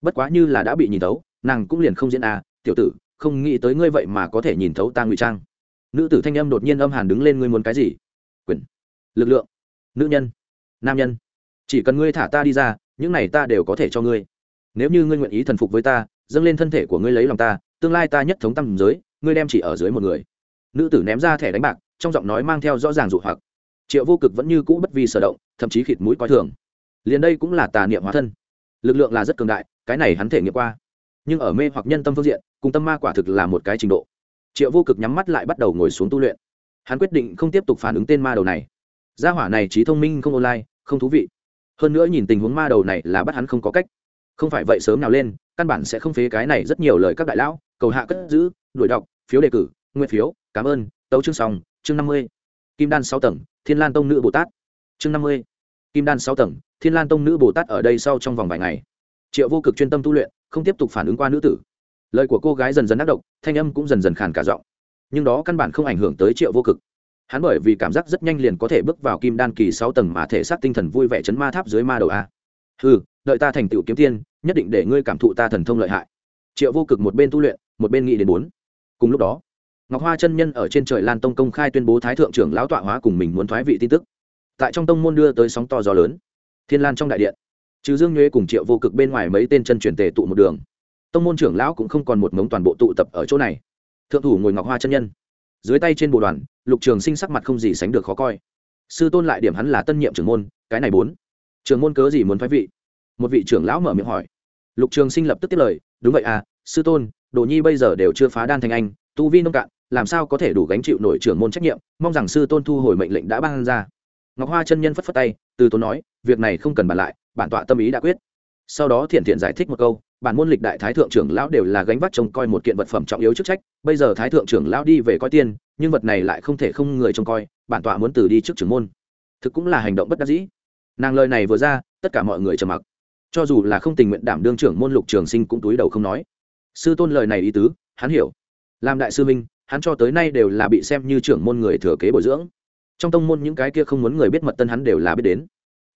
Bất quá như là đã bị nhìn thấu, nàng cũng liền không diễn à tiểu tử, không nghĩ tới ngươi vậy mà có thể nhìn thấu ta ngụy trang. Nữ tử thanh âm đột nhiên âm hàn đứng lên, ngươi muốn cái gì? Quyền. Lực lượng. Nữ nhân. Nam nhân. Chỉ cần ngươi thả ta đi ra, những này ta đều có thể cho ngươi. Nếu như ngươi nguyện ý thần phục với ta, dâng lên thân thể của ngươi lấy lòng ta, tương lai ta nhất thống tâm giới, ngươi đem chỉ ở dưới một người. Nữ tử ném ra thẻ đánh bạc, trong giọng nói mang theo rõ ràng dụ hoặc. Triệu vô cực vẫn như cũ bất vi sở động, thậm chí khịt mũi coi thường. Liền đây cũng là tà niệm hóa thân. Lực lượng là rất cường đại, cái này hắn thể nghiệm qua. Nhưng ở mê hoặc nhân tâm phương diện, cùng tâm ma quả thực là một cái trình độ. Triệu vô cực nhắm mắt lại bắt đầu ngồi xuống tu luyện hắn quyết định không tiếp tục phản ứng tên ma đầu này. Gia hỏa này trí thông minh không online không thú vị. Hơn nữa nhìn tình huống ma đầu này là bắt hắn không có cách. Không phải vậy sớm nào lên căn bản sẽ không phế cái này rất nhiều lời các đại lão cầu hạ cất giữ đuổi đọc phiếu đề cử nguyên phiếu cảm ơn tấu chương sòng, chương năm mươi. Kim đan sáu tầng thiên lan tông nữ bồ tát. Chương năm mươi. Kim đan sáu tầng thiên lan tông nữ bồ tát ở đây sau trong vòng vài ngày. Triệu vô cực chuyên tâm tu luyện không tiếp tục phản ứng qua nữ tử. Lời của cô gái dần dần ác động thanh âm cũng dần dần khàn cả giọng nhưng đó căn bản không ảnh hưởng tới triệu vô cực. Hắn bởi vì cảm giác rất nhanh liền có thể bước vào kim đan kỳ sáu tầng mà thể xác tinh thần vui vẻ chấn ma tháp dưới ma đầu a. Ừ đợi ta thành tựu kiếm tiên, nhất định để ngươi cảm thụ ta thần thông lợi hại. Triệu vô cực một bên tu luyện, một bên nghĩ đến bốn. Cùng lúc đó, ngọc hoa chân nhân ở trên trời lan tông công khai tuyên bố thái thượng trưởng lão tọa hóa cùng mình muốn thoái vị tin tức. Tại trong tông môn đưa tới sóng to gió lớn. Thiên lan trong đại điện, trừ dương nhuế cùng triệu vô cực bên ngoài mấy tên chân truyền tề tụ một đường. Tông môn trưởng lão cũng không còn một mống toàn bộ tụ tập ở chỗ này thượng thủ ngồi ngọc hoa chân nhân. Dưới tay trên bộ đoàn, lục trường sinh sắc mặt không gì sánh được khó coi. Sư tôn lại điểm hắn là tân nhiệm trưởng môn, cái này bốn. Trưởng môn cớ gì muốn thoái vị? Một vị trưởng lão mở miệng hỏi. Lục trường sinh lập tức tiếp lời, đúng vậy à sư tôn, đồ nhi bây giờ đều chưa phá đan thành anh, tu vi nông cạn, làm sao có thể đủ gánh chịu nổi trưởng môn trách nhiệm? Mong rằng sư tôn thu hồi mệnh lệnh đã ban ra. Ngọc hoa chân nhân phất phất tay, từ tốn nói, việc này không cần bàn lại, bản tọa tâm ý đã quyết. Sau đó thiện thiện giải thích một câu bản môn lịch đại thái thượng trưởng lão đều là gánh vác trông coi một kiện vật phẩm trọng yếu chức trách, bây giờ thái thượng trưởng lão đi về coi tiên, nhưng vật này lại không thể không người trông coi, bản tọa muốn từ đi trước trưởng môn. Thực cũng là hành động bất đắc dĩ. Nàng lời này vừa ra, tất cả mọi người trầm mặc. Cho dù là không tình nguyện đảm đương trưởng môn lục trường sinh cũng túi đầu không nói. Sư tôn lời này ý tứ, hắn hiểu. Làm đại sư minh, hắn cho tới nay đều là bị xem như trưởng môn người thừa kế bồi dưỡng. Trong tông môn những cái kia không muốn người biết mật tân hắn đều là biết đến.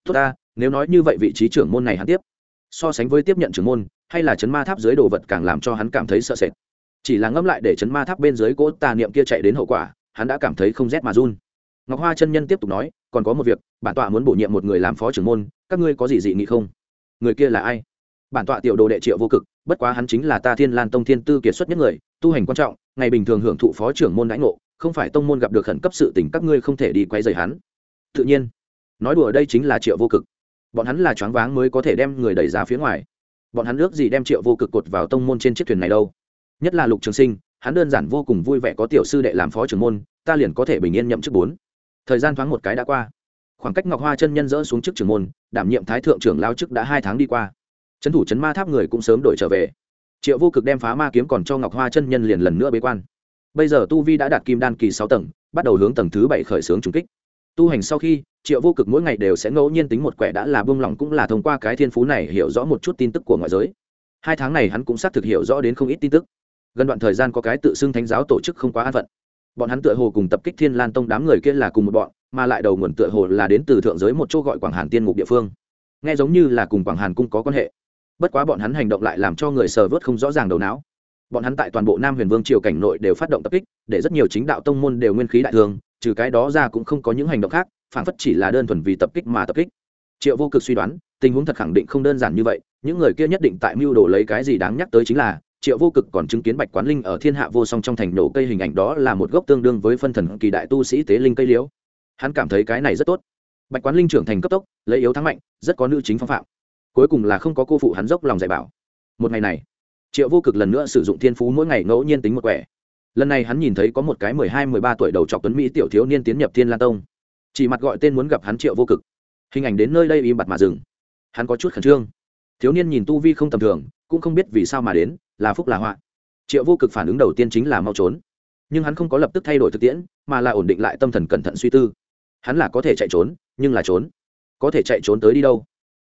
Tốt ta, nếu nói như vậy vị trí trưởng môn này hắn tiếp. So sánh với tiếp nhận trưởng môn hay là chấn ma tháp dưới đồ vật càng làm cho hắn cảm thấy sợ sệt. Chỉ là ngẫm lại để chấn ma tháp bên dưới cỗ tà niệm kia chạy đến hậu quả, hắn đã cảm thấy không rét mà run. Ngọc hoa chân nhân tiếp tục nói, còn có một việc, bản tọa muốn bổ nhiệm một người làm phó trưởng môn, các ngươi có gì dị nghị không? Người kia là ai? Bản tọa tiểu đồ đệ triệu vô cực, bất quá hắn chính là ta thiên lan tông thiên tư kiệt xuất nhất người, tu hành quan trọng, ngày bình thường hưởng thụ phó trưởng môn đãi ngộ, không phải tông môn gặp được khẩn cấp sự tình các ngươi không thể đi quay rời hắn. Tự nhiên, nói đùa đây chính là triệu vô cực. Bọn hắn là choáng váng mới có thể đem người đẩy ra phía ngoài bọn hắn ước gì đem triệu vô cực cột vào tông môn trên chiếc thuyền này đâu. Nhất là lục trường sinh, hắn đơn giản vô cùng vui vẻ có tiểu sư đệ làm phó trưởng môn, ta liền có thể bình yên nhậm chức bốn. Thời gian thoáng một cái đã qua. Khoảng cách ngọc hoa chân nhân dỡ xuống chức trưởng môn, đảm nhiệm thái thượng trưởng lao chức đã hai tháng đi qua. Trấn thủ trấn ma tháp người cũng sớm đổi trở về. Triệu vô cực đem phá ma kiếm còn cho ngọc hoa chân nhân liền lần nữa bế quan. Bây giờ tu vi đã đạt kim đan kỳ sáu tầng, bắt đầu hướng tầng thứ bảy khởi xướng trùng kích. Tu hành sau khi triệu vô cực mỗi ngày đều sẽ ngẫu nhiên tính một quẻ đã là buông lỏng cũng là thông qua cái thiên phú này hiểu rõ một chút tin tức của ngoại giới. Hai tháng này hắn cũng xác thực hiểu rõ đến không ít tin tức. Gần đoạn thời gian có cái tự xưng thánh giáo tổ chức không quá an phận. Bọn hắn tựa hồ cùng tập kích thiên lan tông đám người kia là cùng một bọn, mà lại đầu nguồn tựa hồ là đến từ thượng giới một chỗ gọi quảng hàn tiên ngục địa phương. Nghe giống như là cùng quảng hàn cung có quan hệ. Bất quá bọn hắn hành động lại làm cho người sờ vớt không rõ ràng đầu não. Bọn hắn tại toàn bộ nam huyền vương triều cảnh nội đều phát động tập kích, để rất nhiều chính đạo tông môn đều nguyên khí đại thương trừ cái đó ra cũng không có những hành động khác phản phất chỉ là đơn thuần vì tập kích mà tập kích. Triệu vô cực suy đoán, tình huống thật khẳng định không đơn giản như vậy, những người kia nhất định tại mưu đồ lấy cái gì đáng nhắc tới chính là, triệu vô cực còn chứng kiến bạch quán linh ở thiên hạ vô song trong thành nổ cây hình ảnh đó là một gốc tương đương với phân thần kỳ đại tu sĩ tế linh cây liễu. Hắn cảm thấy cái này rất tốt. Bạch quán linh trưởng thành cấp tốc, lấy yếu thắng mạnh, rất có nữ chính phong phạm. Cuối cùng là không có cô phụ hắn dốc lòng dạy bảo. Một ngày này, triệu vô cực lần nữa sử dụng thiên phú mỗi ngày ngẫu nhiên tính một quẻ. Lần này hắn nhìn thấy có một cái mười hai, mười ba tuổi đầu trọc tuấn mỹ tiểu thiếu niên tiến nhập thiên lan tông chỉ mặt gọi tên muốn gặp hắn triệu vô cực. Hình ảnh đến nơi đây im bặt mà dừng. Hắn có chút khẩn trương. Thiếu niên nhìn tu vi không tầm thường, cũng không biết vì sao mà đến, là phúc là họa. Triệu vô cực phản ứng đầu tiên chính là mau trốn. Nhưng hắn không có lập tức thay đổi thực tiễn, mà là ổn định lại tâm thần cẩn thận suy tư. Hắn là có thể chạy trốn, nhưng là trốn. Có thể chạy trốn tới đi đâu?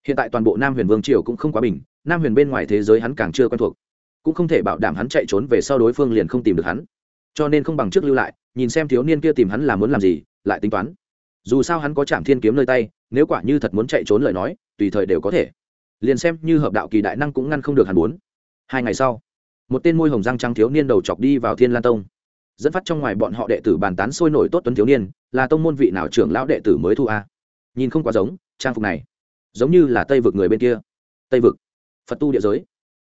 Hiện tại toàn bộ nam huyền vương triều cũng không quá bình, nam huyền bên ngoài thế giới hắn càng chưa quen thuộc. Cũng không thể bảo đảm hắn chạy trốn về sau đối phương liền không tìm được hắn. Cho nên không bằng trước lưu lại, nhìn xem thiếu niên kia tìm hắn là muốn làm gì, lại tính toán dù sao hắn có chạm thiên kiếm nơi tay, nếu quả như thật muốn chạy trốn lời nói, tùy thời đều có thể. Liền xem như hợp đạo kỳ đại năng cũng ngăn không được hắn muốn. Hai ngày sau, một tên môi hồng răng trắng thiếu niên đầu chọc đi vào thiên lan tông. Dẫn phát trong ngoài bọn họ đệ tử bàn tán sôi nổi tốt tuấn thiếu niên, là tông môn vị nào trưởng lão đệ tử mới thu a? Nhìn không quá giống, trang phục này, giống như là tây vực người bên kia. Tây vực, phật tu địa giới.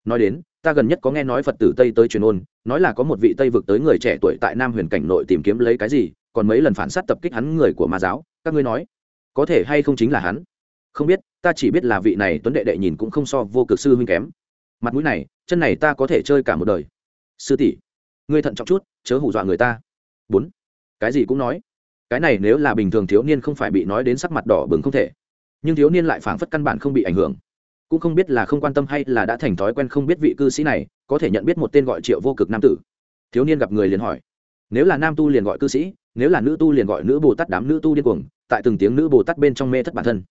Nói đến, ta gần nhất có nghe nói phật tử tây tới truyền ôn, nói là có một vị tây vực tới người trẻ tuổi tại nam huyền cảnh nội tìm kiếm lấy cái gì còn mấy lần phản sát tập kích hắn người của ma giáo, các ngươi nói, có thể hay không chính là hắn? Không biết, ta chỉ biết là vị này tuấn đệ đệ nhìn cũng không so vô cực sư huynh kém. Mặt mũi này, chân này ta có thể chơi cả một đời. Sư tỷ, ngươi thận trọng chút, chớ hù dọa người ta. Bốn, cái gì cũng nói. Cái này nếu là bình thường thiếu niên không phải bị nói đến sắc mặt đỏ bừng không thể. Nhưng thiếu niên lại phảng phất căn bản không bị ảnh hưởng. Cũng không biết là không quan tâm hay là đã thành thói quen không biết vị cư sĩ này có thể nhận biết một tên gọi triệu vô cực nam tử. Thiếu niên gặp người liền hỏi nếu là nam tu liền gọi cư sĩ, nếu là nữ tu liền gọi nữ bồ tát đám nữ tu điên cuồng, tại từng tiếng nữ bồ tát bên trong mê thất bản thân.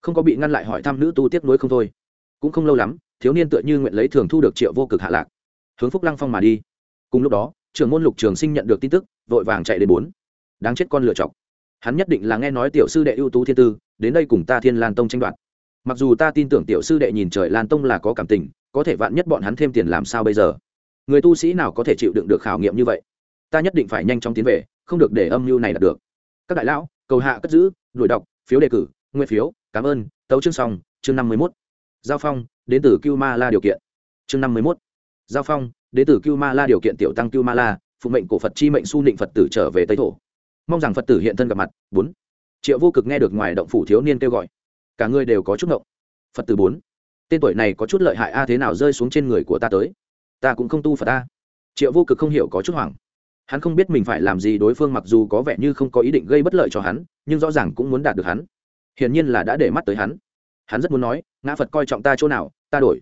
Không có bị ngăn lại hỏi thăm nữ tu tiếp nối không thôi. Cũng không lâu lắm, thiếu niên tựa như nguyện lấy thường thu được triệu vô cực hạ lạc, hướng phúc lăng phong mà đi. Cùng lúc đó, trưởng môn lục trường sinh nhận được tin tức, vội vàng chạy đến bốn. Đáng chết con lựa chọc. Hắn nhất định là nghe nói tiểu sư đệ ưu tú thiên tư, đến đây cùng ta thiên lan tông tranh đoạt. Mặc dù ta tin tưởng tiểu sư đệ nhìn trời lan tông là có cảm tình, có thể vạn nhất bọn hắn thêm tiền làm sao bây giờ? Người tu sĩ nào có thể chịu đựng được khảo nghiệm như vậy? Ta nhất định phải nhanh chóng tiến về, không được để âm mưu này đạt được. Các đại lão, cầu hạ cất giữ, đuổi đọc, phiếu đề cử nguyên phiếu, cảm ơn, tấu chương xong, chương năm mươi mốt. Giao phong, đến từ cưu ma la điều kiện. Chương năm mươi mốt. Giao phong, đến từ cưu ma la điều kiện tiểu tăng cưu ma la, phụ mệnh cổ phật chi mệnh su nịnh phật tử trở về tây thổ. Mong rằng phật tử hiện thân gặp mặt. Bốn. Triệu vô cực nghe được ngoài động phủ thiếu niên kêu gọi. Cả người đều có chút ngộng. Phật tử bốn. Tên tuổi này có chút lợi hại a, thế nào rơi xuống trên người của ta tới? Ta cũng không tu phật ta triệu vô cực không hiểu có chút hoảng hắn không biết mình phải làm gì, đối phương mặc dù có vẻ như không có ý định gây bất lợi cho hắn, nhưng rõ ràng cũng muốn đạt được hắn. Hiển nhiên là đã để mắt tới hắn. Hắn rất muốn nói, ngã phật coi trọng ta chỗ nào, ta đổi.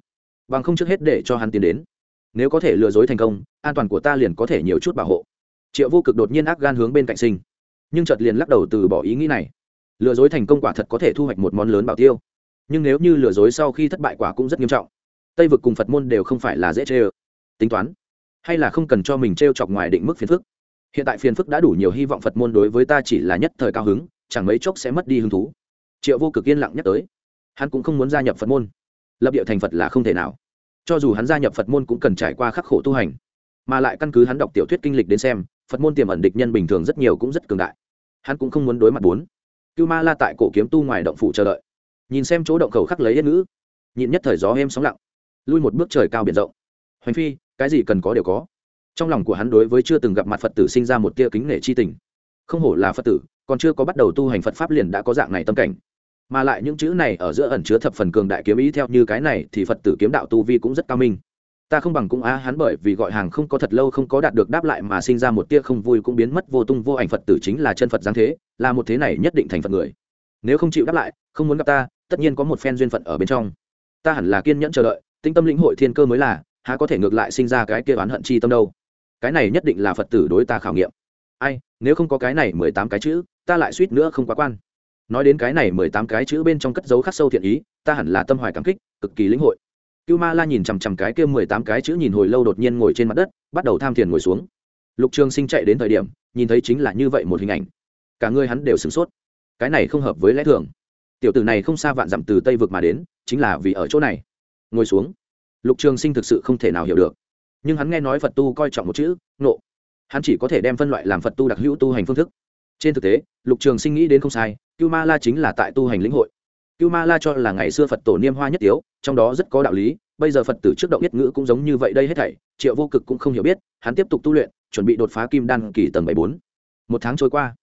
Bằng không trước hết để cho hắn tiến đến. Nếu có thể lừa dối thành công, an toàn của ta liền có thể nhiều chút bảo hộ. Triệu vô cực đột nhiên ác gan hướng bên cạnh sinh. Nhưng chợt liền lắc đầu từ bỏ ý nghĩ này. Lừa dối thành công quả thật có thể thu hoạch một món lớn bảo tiêu. Nhưng nếu như lừa dối sau khi thất bại quả cũng rất nghiêm trọng. Tây vực cùng phật môn đều không phải là dễ chê ơ. Tính toán hay là không cần cho mình t r e o chọc ngoài định mức phiền phức? Hiện tại phiền phức đã đủ nhiều, hy vọng phật môn đối với ta chỉ là nhất thời cao hứng, chẳng mấy chốc sẽ mất đi hứng thú. Triệu vô cực yên lặng nhắc tới. Hắn cũng không muốn gia nhập phật môn. Lập địa thành phật là không thể nào. Cho dù hắn gia nhập phật môn cũng cần trải qua khắc khổ tu hành. Mà lại căn cứ hắn đọc tiểu thuyết kinh lịch đến xem, phật môn tiềm ẩn địch nhân bình thường rất nhiều cũng rất cường đại. Hắn cũng không muốn đối mặt bốn. Cưu ma la tại cổ kiếm tu ngoài động phủ chờ đợi. Nhìn xem chỗ động khẩu khắc lấy yên ngữ. Nhịn nhất thời gió êm sóng lặng. Lui một bước trời cao biển rộng. Hoành phi cái gì cần có đều có. Trong lòng của hắn đối với chưa từng gặp mặt phật tử sinh ra một tia kính nể chi tình. Không hổ là phật tử, còn chưa có bắt đầu tu hành phật pháp liền đã có dạng này tâm cảnh. Mà lại những chữ này ở giữa ẩn chứa thập phần cường đại kiếm ý theo như cái này thì phật tử kiếm đạo tu vi cũng rất cao minh. Ta không bằng cũng á hắn bởi vì gọi hàng không có thật lâu không có đạt được đáp lại mà sinh ra một tia không vui cũng biến mất vô tung vô ảnh phật tử chính là chân phật giáng thế, là một thế này nhất định thành phật người. Nếu không chịu đáp lại, không muốn gặp ta, tất nhiên có một phen duyên phận ở bên trong. Ta hẳn là kiên nhẫn chờ đợi tinh tâm lĩnh hội thiên cơ mới là há có thể ngược lại sinh ra cái kia oán hận chi tâm đâu. Cái này nhất định là phật tử đối ta khảo nghiệm. Ai, nếu không có cái này mười tám cái chữ, ta lại suýt nữa không quá quan. Nói đến cái này mười tám cái chữ bên trong cất dấu khắc sâu thiện ý, ta hẳn là tâm hoài cảm kích, cực kỳ lĩnh hội. Cưu ma la nhìn chằm chằm cái kia mười tám cái chữ nhìn hồi lâu đột nhiên ngồi trên mặt đất, bắt đầu tham thiền ngồi xuống. Lục trường sinh chạy đến thời điểm, nhìn thấy chính là như vậy một hình ảnh. Cả người hắn đều sửng sốt. Cái này không hợp với lẽ thường. Tiểu tử này không xa vạn dặm từ tây vực mà đến, chính là vì ở chỗ này. Ngồi xuống lục trường sinh thực sự không thể nào hiểu được. Nhưng hắn nghe nói phật tu coi trọng một chữ nộ hắn chỉ có thể đem phân loại làm phật tu đặc hữu tu hành phương thức. Trên thực tế, lục trường sinh nghĩ đến không sai, cưu ma la chính là tại tu hành lĩnh hội. Cưu ma la cho là ngày xưa phật tổ niêm hoa nhất tiếu trong đó rất có đạo lý, bây giờ phật tử trước động nhất ngữ cũng giống như vậy đây hết thảy, triệu vô cực cũng không hiểu biết, hắn tiếp tục tu luyện, chuẩn bị đột phá kim đan kỳ tầng bảy bốn. Một tháng trôi qua,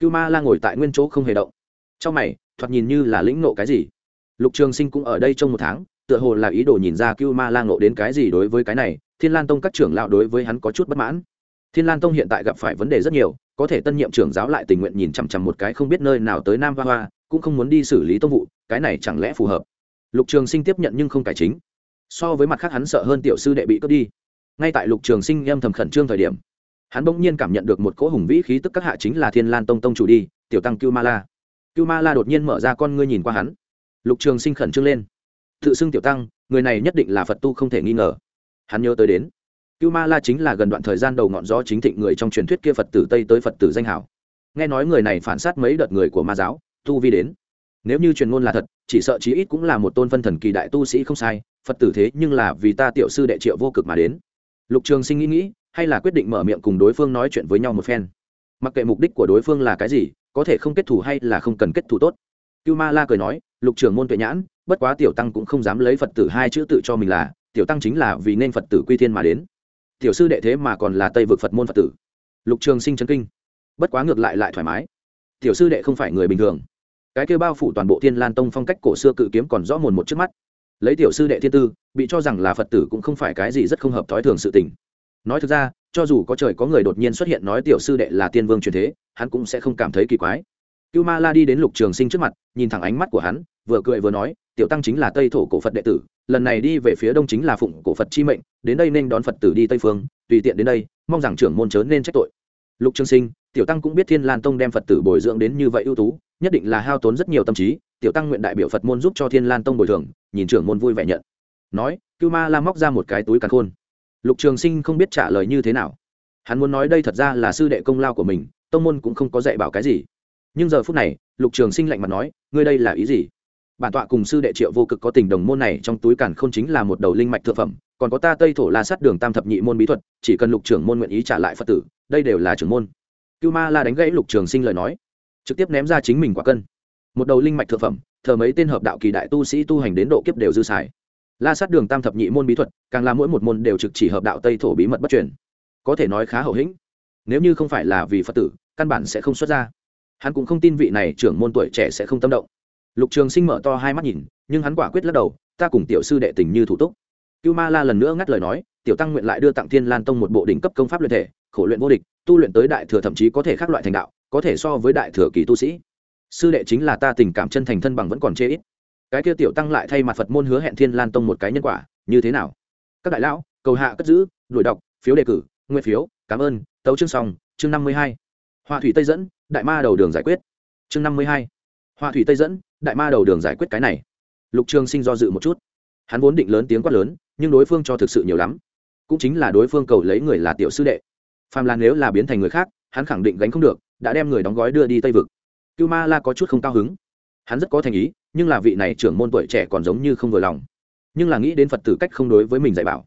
cưu ma la ngồi tại nguyên chỗ không hề động. Trong mày, thoạt nhìn như là lĩnh nộ cái gì. Lục trường sinh cũng ở đây trong một tháng tựa hồ là ý đồ nhìn ra cưu ma la ngộ đến cái gì đối với cái này, thiên lan tông các trưởng lão đối với hắn có chút bất mãn. Thiên lan tông hiện tại gặp phải vấn đề rất nhiều, có thể tân nhiệm trưởng giáo lại tình nguyện nhìn chằm chằm một cái không biết nơi nào tới nam hoa hoa, cũng không muốn đi xử lý tông vụ, cái này chẳng lẽ phù hợp? Lục trường sinh tiếp nhận nhưng không cải chính. So với mặt khác hắn sợ hơn tiểu sư đệ bị cướp đi. Ngay tại lục trường sinh âm thầm khẩn trương thời điểm, hắn bỗng nhiên cảm nhận được một cỗ hùng vĩ khí tức các hạ chính là thiên lan tông tông chủ đi, tiểu tăng cưu ma la. Cưu ma la đột nhiên mở ra con ngươi nhìn qua hắn. Lục trường sinh khẩn trương lên tự xưng tiểu tăng, người này nhất định là phật tu không thể nghi ngờ. Hắn nhớ tới đến, cưu ma la chính là gần đoạn thời gian đầu ngọn gió chính thịnh người trong truyền thuyết kia phật tử tây tới phật tử danh hảo. Nghe nói người này phản sát mấy đợt người của ma giáo, tu vi đến. Nếu như truyền ngôn là thật, chỉ sợ chí ít cũng là một tôn phân thần kỳ đại tu sĩ không sai, phật tử thế nhưng là vì ta tiểu sư đệ triệu vô cực mà đến. Lục trường sinh nghĩ nghĩ, hay là quyết định mở miệng cùng đối phương nói chuyện với nhau một phen. Mặc kệ mục đích của đối phương là cái gì, có thể không kết thù hay là không cần kết thù tốt. Cưu ma la cười nói, lục trường môn tuệ nhãn bất quá tiểu tăng cũng không dám lấy phật tử hai chữ tự cho mình là, tiểu tăng chính là vì nên phật tử quy thiên mà đến. Tiểu sư đệ thế mà còn là tây vực phật môn phật tử. Lục trường sinh chấn kinh. Bất quá ngược lại lại thoải mái. Tiểu sư đệ không phải người bình thường. Cái kêu bao phủ toàn bộ thiên lan tông phong cách cổ xưa cự kiếm còn rõ mồn một trước mắt. Lấy tiểu sư đệ thiên tư, bị cho rằng là phật tử cũng không phải cái gì rất không hợp thói thường sự tình. Nói thực ra, cho dù có trời có người đột nhiên xuất hiện nói tiểu sư đệ là tiên vương truyền thế, hắn cũng sẽ không cảm thấy kỳ quái cưu ma la đi đến lục trường sinh trước mặt, nhìn thẳng ánh mắt của hắn, vừa cười vừa nói, tiểu tăng chính là tây thổ cổ phật đệ tử, lần này đi về phía đông chính là phụng cổ phật chi mệnh, đến đây nên đón phật tử đi tây phương, tùy tiện đến đây, mong rằng trưởng môn chớ nên trách tội. Lục trường sinh, tiểu tăng cũng biết thiên lan tông đem phật tử bồi dưỡng đến như vậy ưu tú, nhất định là hao tốn rất nhiều tâm trí, tiểu tăng nguyện đại biểu phật môn giúp cho thiên lan tông bồi thường, nhìn trưởng môn vui vẻ nhận. Nói, cưu ma la móc ra một cái túi càn khôn. Lục trường sinh không biết trả lời như thế nào. Hắn muốn nói đây thật ra là sư đệ công lao của mình, tông môn cũng không có dạy bảo cái gì nhưng giờ phút này, lục trường sinh lạnh mặt nói, ngươi đây là ý gì? Bản tọa cùng sư đệ triệu vô cực có tình đồng môn này trong túi càn k h ô n chính là một đầu linh mạch thượng phẩm, còn có ta tây thổ la sát đường tam thập nhị môn bí thuật, chỉ cần lục trưởng môn nguyện ý trả lại phật tử, đây đều là trưởng môn. Cưu ma la đánh gãy lục trường sinh lời nói, trực tiếp ném ra chính mình quả cân. Một đầu linh mạch thượng phẩm, thờ mấy tên hợp đạo kỳ đại tu sĩ tu hành đến độ kiếp đều dư xài. La sát đường tam thập nhị môn bí thuật, càng là mỗi một môn đều trực chỉ hợp đạo tây thổ bí mật bất truyền. Có thể nói khá hậu hĩnh. Nếu như không phải là vì phật tử, căn bản sẽ không xuất ra hắn cũng không tin vị này trưởng môn tuổi trẻ sẽ không tâm động. Lục trường sinh mở to hai mắt nhìn, nhưng hắn quả quyết lắc đầu, ta cùng tiểu sư đệ tình như thủ túc. Cưu ma la lần nữa ngắt lời nói, tiểu tăng nguyện lại đưa tặng thiên lan tông một bộ đỉnh cấp công pháp luyện thể, khổ luyện vô địch, tu luyện tới đại thừa thậm chí có thể khác loại thành đạo, có thể so với đại thừa kỳ tu sĩ. Sư đệ chính là ta tình cảm chân thành thân bằng vẫn còn chê ít. Cái kia tiểu tăng lại thay mặt phật môn hứa hẹn thiên lan tông một cái nhân quả, như thế nào? Các đại lão, cầu hạ cất giữ, đuổi đọc, phiếu đề cử nguyên phiếu, cảm ơn, tấu chương xong, chương năm mươi hai hoa thủy tây dẫn, đại ma đầu đường giải quyết. Chương năm mươi hai. Hoa thủy tây dẫn, đại ma đầu đường giải quyết cái này. Lục trường sinh do dự một chút. Hắn vốn định lớn tiếng quát lớn, nhưng đối phương cho thực sự nhiều lắm. Cũng chính là đối phương cầu lấy người là tiểu sư đệ. Phàm là nếu là biến thành người khác, hắn khẳng định gánh không được, đã đem người đóng gói đưa đi tây vực. Cưu ma la có chút không cao hứng. Hắn rất có thành ý, nhưng là vị này trưởng môn tuổi trẻ còn giống như không vừa lòng. Nhưng là nghĩ đến phật tử cách không đối với mình dạy bảo.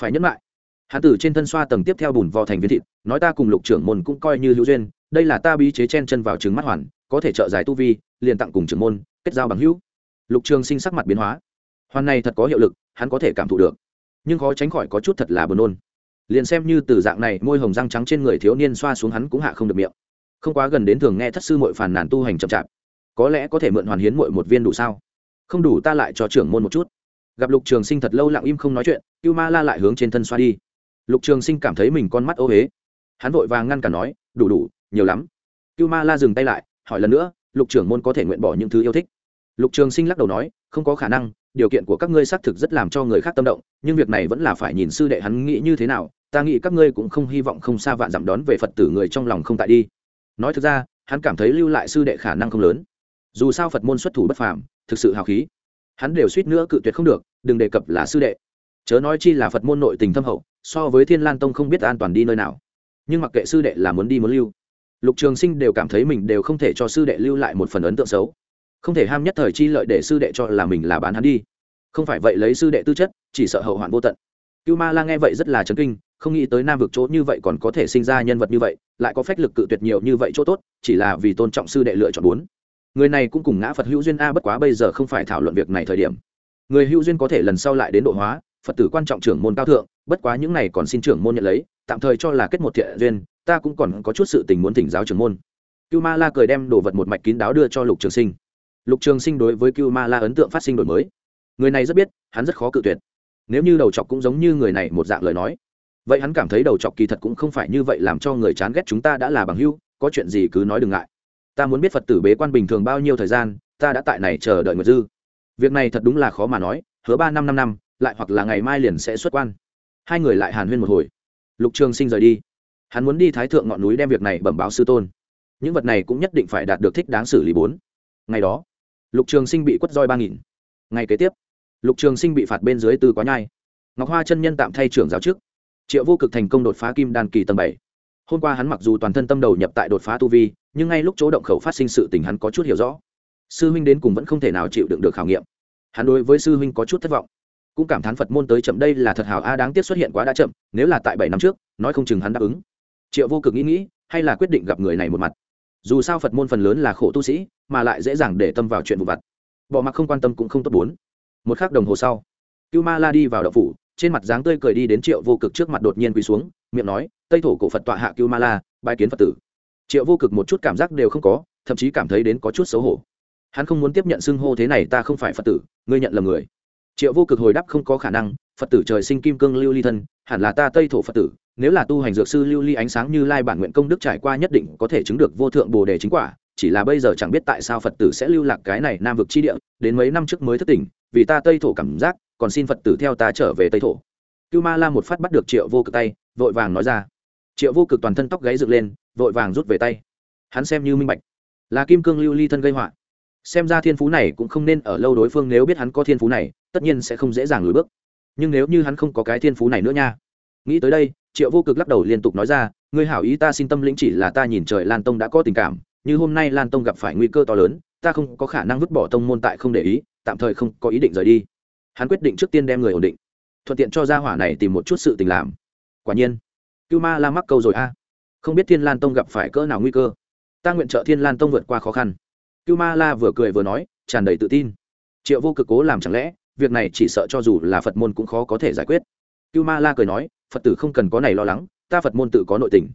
Phải nhẫn lại. Hắn tử trên thân xoa tầng tiếp theo bùn vò thành viên thịt, nói ta cùng lục trưởng môn cũng coi như hữu duyên đây là ta bí chế chen chân vào trứng mắt hoàn, có thể trợ giải tu vi, liền tặng cùng trưởng môn, kết giao bằng hữu. Lục trường sinh sắc mặt biến hóa. Hoàn này thật có hiệu lực, hắn có thể cảm thụ được. Nhưng khó tránh khỏi có chút thật là buồn nôn. Liền xem như từ dạng này, môi hồng răng trắng trên người thiếu niên xoa xuống hắn cũng hạ không được miệng. Không quá gần đến thường nghe thất sư mội phàn nàn tu hành chậm chạp. Có lẽ có thể mượn hoàn hiến mội một viên đủ sao? Không đủ ta lại cho trưởng môn một chút. Gặp lục trường sinh thật lâu lặng im không nói chuyện cưu ma la lại hướng trên thân xoa đi. Lục trường sinh cảm thấy mình con mắt ô huế hắn vội vàng ngăn cả nói, đủ đủ nhiều lắm. Cưu ma la dừng tay lại, hỏi lần nữa, lục trưởng môn có thể nguyện bỏ những thứ yêu thích? Lục trường sinh lắc đầu nói, không có khả năng, điều kiện của các ngươi xác thực rất làm cho người khác tâm động, nhưng việc này vẫn là phải nhìn sư đệ hắn nghĩ như thế nào, ta nghĩ các ngươi cũng không hy vọng không xa vạn dặm đón về phật tử người trong lòng không tại đi. Nói thực ra, hắn cảm thấy lưu lại sư đệ khả năng không lớn. Dù sao phật môn xuất thủ bất phàm, thực sự hào khí. Hắn đều suýt nữa cự tuyệt không được, đừng đề cập là sư đệ. Chớ nói chi là phật môn nội tình thâm hậu, so với thiên lan tông không biết an toàn đi nơi nào. Nhưng mặc kệ sư đệ là muốn đi muốn lưu lục trường sinh đều cảm thấy mình đều không thể cho sư đệ lưu lại một phần ấn tượng xấu. Không thể ham nhất thời chi lợi để sư đệ cho là mình là bán hắn đi. Không phải vậy lấy sư đệ tư chất, chỉ sợ hậu hoạn vô tận. Cưu ma la nghe vậy rất là chấn kinh, không nghĩ tới nam vực chỗ như vậy còn có thể sinh ra nhân vật như vậy, lại có phách lực cự tuyệt nhiều như vậy chỗ tốt, chỉ là vì tôn trọng sư đệ lựa chọn bốn. Người này cũng cùng ngã phật hữu duyên a bất quá bây giờ không phải thảo luận việc này thời điểm. Người hữu duyên có thể lần sau lại đến độ hóa, phật tử quan trọng trưởng môn cao thượng, bất quá những này còn xin trưởng môn nhận lấy, tạm thời cho là kết một thiện duyên ta cũng còn có chút sự tình muốn thỉnh giáo trưởng môn. Cưu ma la cười đem đồ vật một mạch kín đáo đưa cho lục trường sinh. Lục trường sinh đối với cưu ma la ấn tượng phát sinh đổi mới. Người này rất biết, hắn rất khó cự tuyệt. Nếu như đầu chọc cũng giống như người này một dạng lời nói, vậy hắn cảm thấy đầu chọc kỳ thật cũng không phải như vậy làm cho người chán ghét chúng ta đã là bằng hữu, có chuyện gì cứ nói đừng ngại. Ta muốn biết phật tử bế quan bình thường bao nhiêu thời gian, ta đã tại này chờ đợi nguyệt dư. Việc này thật đúng là khó mà nói, hứa ba năm năm năm, lại hoặc là ngày mai liền sẽ xuất quan. Hai người lại hàn huyên một hồi. Lục trường sinh rời đi hắn muốn đi thái thượng ngọn núi đem việc này bẩm báo sư tôn. Những vật này cũng nhất định phải đạt được thích đáng xử lý bốn. Ngày đó, lục trường sinh bị quất roi ba nghìn. Ngày kế tiếp, lục trường sinh bị phạt bên dưới từ quá nhai. Ngọc hoa chân nhân tạm thay trưởng giáo trước. Triệu vô cực thành công đột phá kim đan kỳ tầng bảy. Hôm qua hắn mặc dù toàn thân tâm đầu nhập tại đột phá tu vi, nhưng ngay lúc chỗ động khẩu phát sinh sự tình hắn có chút hiểu rõ. Sư huynh đến cùng vẫn không thể nào chịu đựng được khảo nghiệm. Hắn đối với sư huynh có chút thất vọng. Cũng cảm thán phật môn tới chậm đây là thật hảo a, đáng tiếc xuất hiện quá đã chậm, nếu là tại bảy năm trước, nói không chừng hắn đáp ứng triệu vô cực nghĩ nghĩ, hay là quyết định gặp người này một mặt. Dù sao phật môn phần lớn là khổ tu sĩ, mà lại dễ dàng để tâm vào chuyện vụ vặt. Bỏ mặc không quan tâm cũng không tốt bốn. Một k h ắ c đồng hồ sau, cưu ma la đi vào đậu phủ, trên mặt dáng tươi cười đi đến triệu vô cực trước mặt đột nhiên quỳ xuống, miệng nói, tây thổ cổ phật tọa hạ cưu ma la bài kiến phật tử. Triệu vô cực một chút cảm giác đều không có, thậm chí cảm thấy đến có chút xấu hổ. Hắn không muốn tiếp nhận xưng hô thế này ta không phải phật tử, ngươi nhận lầm người. Triệu vô cực hồi đáp không có khả năng, phật tử trời sinh kim cương lưu ly thân, hẳn là ta tây thổ phật tử nếu là tu hành dược sư lưu ly ánh sáng như lai bản nguyện công đức trải qua nhất định có thể chứng được vô thượng bồ đề chính quả, chỉ là bây giờ chẳng biết tại sao phật tử sẽ lưu lạc cái này nam vực chi địa, đến mấy năm trước mới thất tỉnh, vì ta tây thổ cảm giác, còn xin phật tử theo ta trở về tây thổ. Cưu ma la một phát bắt được triệu vô cực tay, vội vàng nói ra. Triệu vô cực toàn thân tóc gáy dựng lên, vội vàng rút về tay. Hắn xem như minh bạch. Là kim cương lưu ly thân gây họa. Xem ra thiên phú này cũng không nên ở lâu đối phương nếu biết hắn có thiên phú này, tất nhiên sẽ không dễ dàng lùi bước. Nhưng nếu như hắn không có cái thiên phú này nữa nha. Nghĩ tới đây triệu vô cực lắc đầu liên tục nói ra, ngươi hảo ý ta xin tâm lĩnh chỉ là ta nhìn trời lan tông đã có tình cảm, như hôm nay lan tông gặp phải nguy cơ to lớn, ta không có khả năng vứt bỏ tông môn tại không để ý, tạm thời không có ý định rời đi. Hắn quyết định trước tiên đem người ổn định, thuận tiện cho gia hỏa này tìm một chút sự tình làm. Quả nhiên, cưu ma la mắc câu rồi a. Không biết thiên lan tông gặp phải cỡ nào nguy cơ. Ta nguyện trợ thiên lan tông vượt qua khó khăn. Cưu ma la vừa cười vừa nói, tràn đầy tự tin. Triệu vô cực cố làm chẳng lẽ, việc này chỉ sợ cho dù là phật môn cũng khó có thể giải quyết. Cưu ma la cười nói phật tử không cần có này lo lắng, ta phật môn tự có nội tình.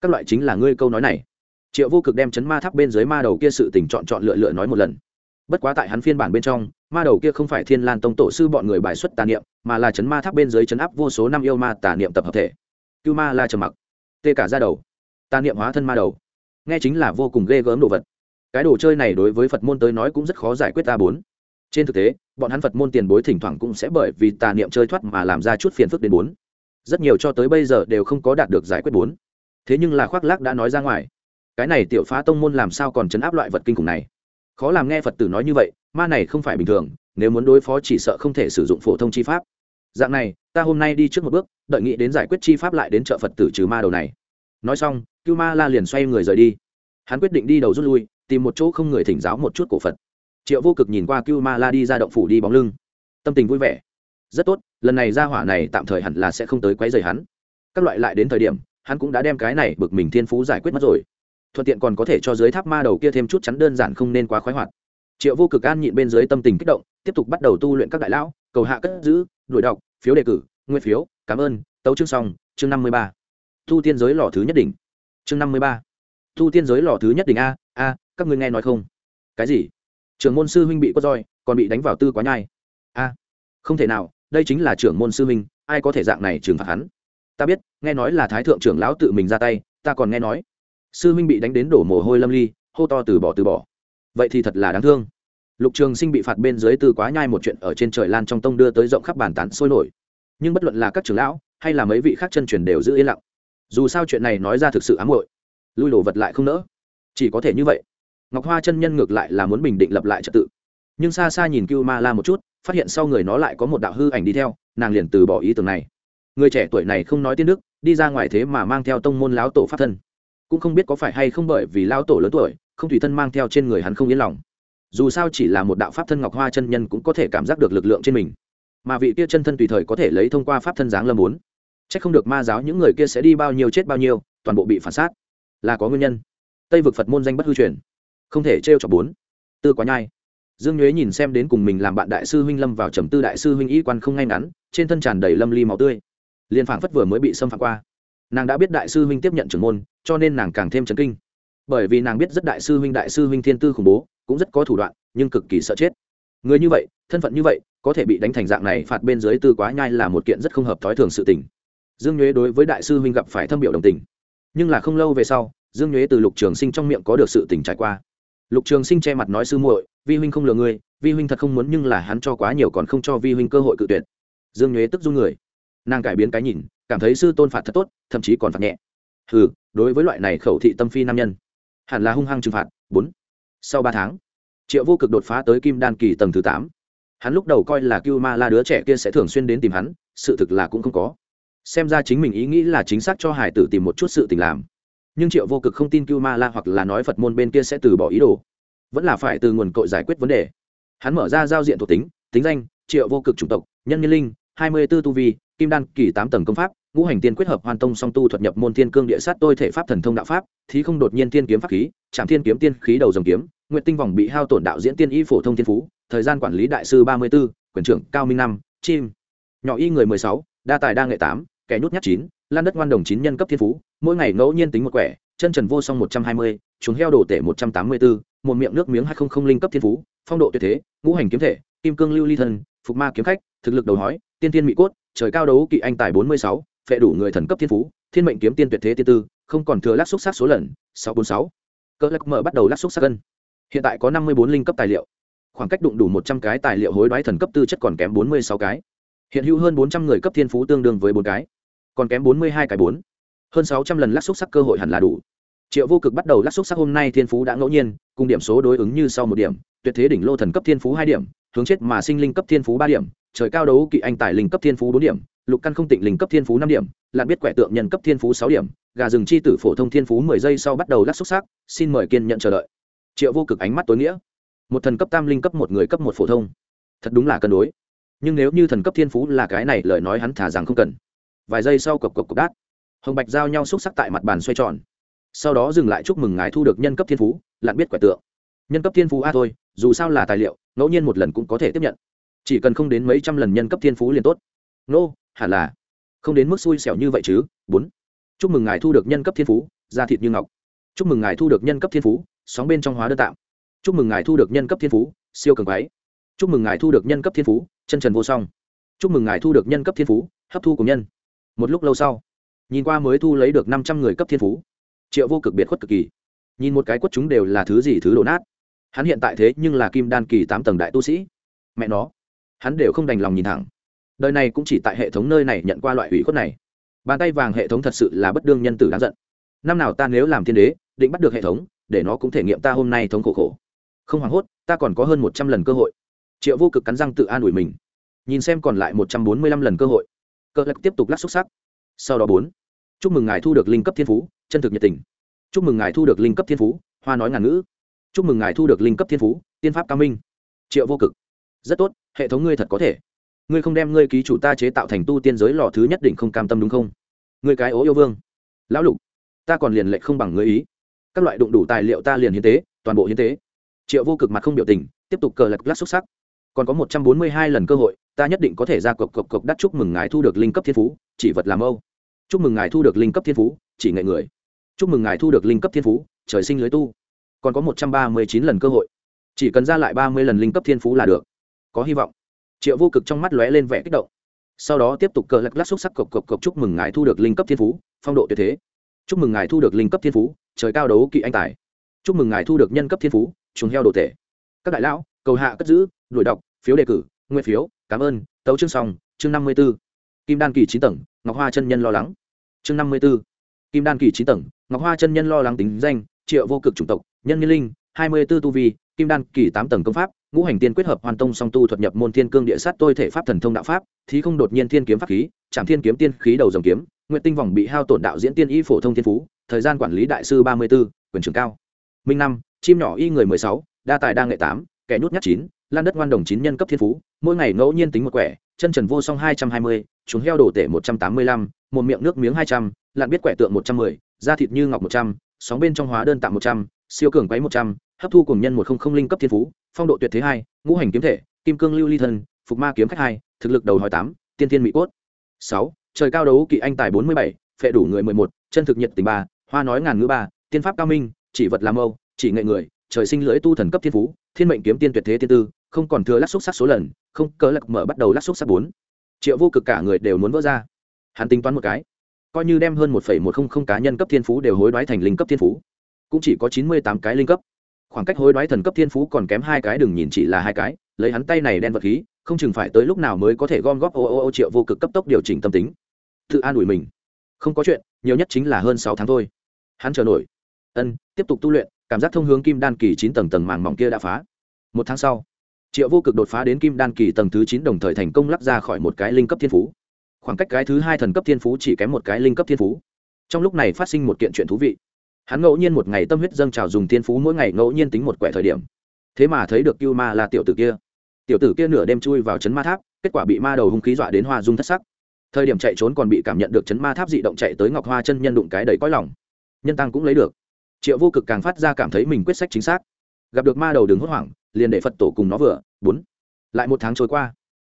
Các loại chính là ngươi câu nói này. Triệu vô cực đem chấn ma tháp bên dưới ma đầu kia sự tình chọn chọn lựa lựa nói một lần. Bất quá tại hắn phiên bản bên trong, ma đầu kia không phải thiên lan tông tổ sư bọn người bài xuất tà niệm, mà là chấn ma tháp bên dưới chấn áp vô số năm yêu ma tà niệm tập hợp thể. Cưu ma la trầm mặc. Tê cả ra đầu. Tà niệm hóa thân ma đầu. Nghe chính là vô cùng ghê gớm đồ vật. Cái đồ chơi này đối với phật môn tới nói cũng rất khó giải quyết ta bốn. Trên thực tế, bọn hắn phật môn tiền bối thỉnh thoảng cũng sẽ bởi vì tà niệm chơi thoát mà làm ra chút phiền phức đến bốn rất nhiều cho tới bây giờ đều không có đạt được giải quyết bốn. Thế nhưng là khoác lác đã nói ra ngoài. Cái này tiểu phá tông môn làm sao còn chấn áp loại vật kinh khủng này? Khó làm nghe phật tử nói như vậy, ma này không phải bình thường, nếu muốn đối phó chỉ sợ không thể sử dụng phổ thông chi pháp. Dạng này, ta hôm nay đi trước một bước, đợi nghĩ đến giải quyết chi pháp lại đến chợ phật tử trừ ma đầu này. Nói xong, cưu ma la liền xoay người rời đi. Hắn quyết định đi đầu rút lui, tìm một chỗ không người thỉnh giáo một chút cổ phật. Triệu vô cực nhìn qua cưu ma la đi ra động phủ đi bóng lưng. Tâm tình vui vẻ rất tốt, lần này ra hỏa này tạm thời hẳn là sẽ không tới quấy rầy hắn. Các loại lại đến thời điểm, hắn cũng đã đem cái này bực mình thiên phú giải quyết mất rồi. Thuận tiện còn có thể cho dưới tháp ma đầu kia thêm chút chắn đơn giản không nên quá khoái hoạt. Triệu vô cực an nhịn bên dưới tâm tình kích động, tiếp tục bắt đầu tu luyện các đại lão, cầu hạ cất giữ, đuổi đọc, phiếu đề cử, nguyên phiếu, cảm ơn, tấu chương xong, chương năm mươi ba. Thu tiên giới lò thứ nhất đỉnh. Chương năm mươi ba. Thu tiên giới lò thứ nhất đỉnh a a, các ngươi nghe nói không? Cái gì? Trưởng môn sư huynh bị quất roi, còn bị đánh vào tư quá nhai. A, không thể nào đây chính là trưởng môn sư Minh, ai có thể dạng này trừng phạt hắn? Ta biết nghe nói là thái thượng trưởng lão tự mình ra tay ta còn nghe nói. Sư Minh bị đánh đến đổ mồ hôi lâm ly hô to từ bỏ từ bỏ. Vậy thì thật là đáng thương. Lục trường sinh bị phạt bên dưới từ quá nhai một chuyện ở trên trời lan trong tông đưa tới rộng khắp bàn tán sôi nổi. Nhưng bất luận là các trưởng lão hay là mấy vị khác chân truyền đều giữ yên lặng. Dù sao chuyện này nói ra thực sự ám hội lui đổ vật lại không nỡ. Chỉ có thể như vậy. Ngọc hoa chân nhân ngược lại là muốn bình định lập lại trật tự. Nhưng xa xa nhìn cưu ma la một chút phát hiện sau người nó lại có một đạo hư ảnh đi theo, nàng liền từ bỏ ý tưởng này. Người trẻ tuổi này không nói tiên đức, đi ra ngoài thế mà mang theo tông môn lão tổ pháp thân. Cũng không biết có phải hay không bởi vì lão tổ lớn tuổi, không thủy thân mang theo trên người hắn không yên lòng. Dù sao chỉ là một đạo pháp thân ngọc hoa chân nhân cũng có thể cảm giác được lực lượng trên mình. Mà vị kia chân thân tùy thời có thể lấy thông qua pháp thân dáng lâm bốn. C h ắ c không được ma giáo những người kia sẽ đi bao nhiêu chết bao nhiêu, toàn bộ bị phản sát. Là có nguyên nhân. Tây vực phật môn danh bất hư truyền. Không thể trêu chọc bốn. Tư quá nhai dương nhuế nhìn xem đến cùng mình làm bạn đại sư huynh lâm vào trầm tư đại sư huynh y quan không ngay ngắn, trên thân tràn đầy lâm ly máu tươi. Liên phảng phất vừa mới bị xâm phạm qua. Nàng đã biết đại sư huynh tiếp nhận trưởng môn, cho nên nàng càng thêm chấn kinh. Bởi vì nàng biết rất đại sư huynh đại sư huynh thiên tư khủng bố, cũng rất có thủ đoạn, nhưng cực kỳ sợ chết. Người như vậy, thân phận như vậy, có thể bị đánh thành dạng này phạt bên dưới tư quá nhai là một kiện rất không hợp thói thường sự tình. Dương nhuế đối với đại sư huynh gặp phải thâm biểu đồng tình. Nhưng là không lâu về sau, dương nhuế từ lục trường sinh trong miệng có được sự tình trải qua. Lục trường sinh che mặt nói sư muội vi huynh không lừa ngươi, vi huynh thật không muốn, nhưng là hắn cho quá nhiều còn không cho vi huynh cơ hội cự tuyệt. Dương nhuế tức run người. Nàng cải biến cái nhìn, cảm thấy sư tôn phạt thật tốt, thậm chí còn phạt nhẹ. Ừ đối với loại này khẩu thị tâm phi nam nhân, hẳn là hung hăng trừng phạt, bốn. Sau ba tháng, triệu vô cực đột phá tới kim đan kỳ tầng thứ tám. Hắn lúc đầu coi là cưu ma la đứa trẻ kia sẽ thường xuyên đến tìm hắn, sự thực là cũng không có. Xem ra chính mình ý nghĩ là chính xác cho hải tử tìm một chút sự tình làm. Nhưng triệu vô cực không tin cưu ma la hoặc là nói phật môn bên kia sẽ từ bỏ ý đồ vẫn là phải từ nguồn cội giải quyết vấn đề. Hắn mở ra giao diện thuộc tính tính danh, triệu vô cực chủng tộc, nhân nhân linh, hai mươi b ố tu vi, kim đan kỳ tám tầng công pháp, ngũ hành tiên quyết hợp hoàn tông song tu thuật nhập môn thiên cương địa sát tôi thể pháp thần thông đạo pháp, thí không đột nhiên tiên kiếm pháp khí trạm thiên kiếm tiên khí đầu dòng kiếm nguyện tinh vòng bị hao tổn đạo diễn tiên y phổ thông thiên phú, thời gian quản lý đại sư ba mươi b ố quyền trưởng cao minh năm, chim. Nhỏ y người mười sáu, đa tài đa nghệ tám, kẻ nhút nhát chín, lan đất ngoan đồng chín nhân cấp thiên phú, mỗi ngày ngẫu nhiên tính một quẻ chân trần vô song một trăm hai mươi chúng heo đổ tể một trăm tám mươi bốn một miệng nước miếng hai không không linh cấp thiên phú, phong độ tuyệt thế, ngũ hành kiếm thể, kim cương lưu ly thân, phục ma kiếm khách, thực lực đầu hói, tiên tiên mỹ cốt, trời cao đấu kỵ anh tài bốn mươi sáu, phệ đủ người thần cấp thiên phú, thiên mệnh kiếm tiên tuyệt thế tiên tư, không còn thừa lắc xúc sát số lần, sáu bốn sáu. Cơ lắc mở bắt đầu lắc xúc sát cân. Hiện tại có năm mươi bốn linh cấp tài liệu. Khoảng cách đụng đủ một trăm cái tài liệu hối đoái thần cấp tư chất còn kém bốn mươi sáu cái. Hiện hữu hơn bốn trăm người cấp thiên phú tương đương với bốn cái. Còn kém bốn mươi hai cái bốn hơn sáu trăm lần lắc xúc sắc cơ hội hẳn là đủ. Triệu vô cực bắt đầu lắc xúc sắc hôm nay thiên phú đã ngẫu nhiên, cùng điểm số đối ứng như sau một điểm, tuyệt thế đỉnh lô thần cấp thiên phú hai điểm, hướng chết mà sinh linh cấp thiên phú ba điểm, trời cao đấu kỵ anh tài linh cấp thiên phú bốn điểm, lục căn không tịnh linh cấp thiên phú năm điểm, lạc biết quẻ tượng nhân cấp thiên phú sáu điểm, gà rừng chi tử phổ thông thiên phú mười giây sau bắt đầu lắc xúc sắc, xin mời kiên nhận chờ đợi. Triệu vô cực ánh mắt tối nghĩa. Một thần cấp tam linh cấp một người cấp một phổ thông. Thật đúng là cân đối. Nhưng nếu như thần cấp thiên phú là cái này, lời nói hắn thả rằng không cần. Vài giây sau cộc cộc cộc đát hồng bạch giao nhau xúc sắc tại mặt bàn xoay tròn sau đó dừng lại chúc mừng ngài thu được nhân cấp thiên phú lặn biết quẻ tượng nhân cấp thiên phú a thôi dù sao là tài liệu ngẫu nhiên một lần cũng có thể tiếp nhận chỉ cần không đến mấy trăm lần nhân cấp thiên phú liền tốt nô、no, hẳn là không đến mức xui xẻo như vậy chứ bốn chúc mừng ngài thu được nhân cấp thiên phú da thịt như ngọc chúc mừng ngài thu được nhân cấp thiên phú sóng bên trong hóa đơn tạm chúc mừng ngài thu được nhân cấp thiên phú siêu cường váy chúc mừng ngài thu được nhân cấp thiên phú chân trần vô song chúc mừng ngài thu được nhân cấp thiên phú hấp thu của nhân một lúc lâu sau nhìn qua mới thu lấy được năm trăm người cấp thiên phú. Triệu vô cực biệt khuất cực kỳ. Nhìn một cái quất chúng đều là thứ gì thứ đổ nát. Hắn hiện tại thế nhưng là kim đan kỳ tám tầng đại tu sĩ. Mẹ nó. Hắn đều không đành lòng nhìn thẳng. Đời này cũng chỉ tại hệ thống nơi này nhận qua loại ủy khuất này. Bàn tay vàng hệ thống thật sự là bất đương nhân tử đáng giận. Năm nào ta nếu làm thiên đế, định bắt được hệ thống, để nó cũng thể nghiệm ta hôm nay thống khổ khổ. Không hoảng hốt, ta còn có hơn một trăm lần cơ hội. Triệu vô cực cắn răng tự an ủi mình. Nhìn xem còn lại một trăm bốn mươi lăm lần cơ hội. Cơ lạc tiếp tục lắc xúc sắc sau đó bốn. Chúc mừng ngài thu được linh cấp thiên phú, chân thực nhiệt tình. Chúc mừng ngài thu được linh cấp thiên phú, hoa nói ngàn ngữ. Chúc mừng ngài thu được linh cấp thiên phú, tiên pháp cao minh. Triệu vô cực. Rất tốt, hệ thống ngươi thật có thể. Ngươi không đem ngươi ký chủ ta chế tạo thành tu tiên giới lò thứ nhất định không cam tâm đúng không? Ngươi cái ố yêu vương. Lão lục, ta còn liền lệnh không bằng ngươi ý. Các loại đụng đủ tài liệu ta liền hiến tế, toàn bộ hiến tế. Triệu vô cực mặt không biểu tình, tiếp tục cờ lật lát xuất sắc. Còn có một trăm bốn mươi hai lần cơ hội, ta nhất định có thể ra cộc cộc cộc đắt chúc mừng ngài thu được linh cấp thiên phú, chỉ vật làm âu chúc mừng ngài thu được linh cấp thiên phú, chỉ nghệ người. Chúc mừng ngài thu được linh cấp thiên phú, trời sinh lưới tu. Còn có một trăm ba mươi chín lần cơ hội. Chỉ cần ra lại ba mươi lần linh cấp thiên phú là được. Có hy vọng. Triệu vô cực trong mắt lóe lên vẻ kích động. Sau đó tiếp tục cờ lắc lắc xúc sắc cộc cộc cộc chúc mừng ngài thu được linh cấp thiên phú, phong độ tuyệt thế. Chúc mừng ngài thu được linh cấp thiên phú, trời cao đấu kỵ anh tài. Chúc mừng ngài thu được nhân cấp thiên phú, trùng heo đồ tể. Các đại lão, cầu hạ cất giữ, đuổi đọc, phiếu đề cử nguyên phiếu, cảm ơn, tấu chương xong, chương năm mươi b ố kim đan kỳ chín tầng ngọc hoa chân nhân lo lắng. Chương năm mươi b ố kim đan kỳ chín tầng, ngọc hoa chân nhân lo lắng tính danh, triệu vô cực chủng tộc, nhân nhân linh, hai mươi b ố tu vi, kim đan kỳ tám tầng công pháp, ngũ hành tiên quyết hợp hoàn tông song tu thuật nhập môn thiên cương địa sát tôi thể pháp thần thông đạo pháp, thí không đột nhiên thiên kiếm pháp khí trạm thiên kiếm tiên khí đầu dòng kiếm nguyện tinh vòng bị hao tổn đạo diễn tiên y phổ thông thiên phú, thời gian quản lý đại sư ba mươi b ố quyền trưởng cao. Minh năm, chim nhỏ y người mười sáu, đa tài đa nghệ tám, kẻ nhút nhát chín, lan đất ngoan đồng chín nhân cấp thiên phú, mỗi ngày ngẫu nhiên tính một quẻ chân trần vô song hai trăm hai mươi, chúng heo đổ tể một trăm tám mươi lăm, một miệng nước miếng hai trăm lặn biết quẻ tượng một trăm mười, da thịt như ngọc một trăm, sóng bên trong hóa đơn tạm một trăm, siêu cường quấy một trăm, hấp thu cùng nhân một không không linh cấp thiên phú, phong độ tuyệt thế hai, ngũ hành kiếm thể, kim cương lưu ly thân, phục ma kiếm khách hai, thực lực đầu hỏi tám, tiên thiên mỹ cốt. Sáu, trời cao đấu kỵ anh tài bốn mươi bảy, phệ đủ người mười một, chân thực nhiệt tình ba, hoa nói ngàn ngữ ba, tiên pháp cao minh, chỉ vật làm âu, chỉ nghệ người, trời sinh lưỡi tu thần cấp thiên phú, thiên mệnh kiếm tiên tuyệt thế tiên tư, không còn thừa lắc xúc sắc số lần không cớ lạc mở bắt đầu lắc xúc sắc bốn. Triệu vô cực cả người đều muốn vỡ ra. Hắn tính toán một cái. Coi như đem hơn một một không không cá nhân cấp thiên phú đều hối đoái thành linh cấp thiên phú. Cũng chỉ có chín mươi tám cái linh cấp. Khoảng cách hối đoái thần cấp thiên phú còn kém hai cái, đừng nhìn chỉ là hai cái. Lấy hắn tay này đen vật khí, không chừng phải tới lúc nào mới có thể gom góp ô ô ô triệu vô cực cấp tốc điều chỉnh tâm tính. Tự an ủi mình. Không có chuyện, nhiều nhất chính là hơn sáu tháng thôi. Hắn chờ nổi. Ân, tiếp tục tu luyện, cảm giác thông hướng kim đan kỳ chín tầng tầng màng mỏng kia đã phá. Một tháng sau triệu vô cực đột phá đến kim đan kỳ tầng thứ chín đồng thời thành công lắp ra khỏi một cái linh cấp thiên phú. Khoảng cách cái thứ hai thần cấp thiên phú chỉ kém một cái linh cấp thiên phú. Trong lúc này phát sinh một kiện chuyện thú vị. Hắn ngẫu nhiên một ngày tâm huyết dâng trào dùng thiên phú mỗi ngày ngẫu nhiên tính một quẻ thời điểm. Thế mà thấy được cưu ma là tiểu tử kia. Tiểu tử kia nửa đêm chui vào chấn ma tháp, kết quả bị ma đầu hung khí dọa đến hoa dung thất sắc. Thời điểm chạy trốn còn bị cảm nhận được chấn ma tháp dị động chạy tới ngọc hoa chân nhân đụng cái đầy cõi lòng. Nhân tăng cũng lấy được. Triệu vô cực càng phát ra cảm thấy mình quyết sách chính xác. Gặp được ma đầu đường hốt hoảng liền để phật tổ cùng nó vừa, bốn. Lại một tháng trôi qua,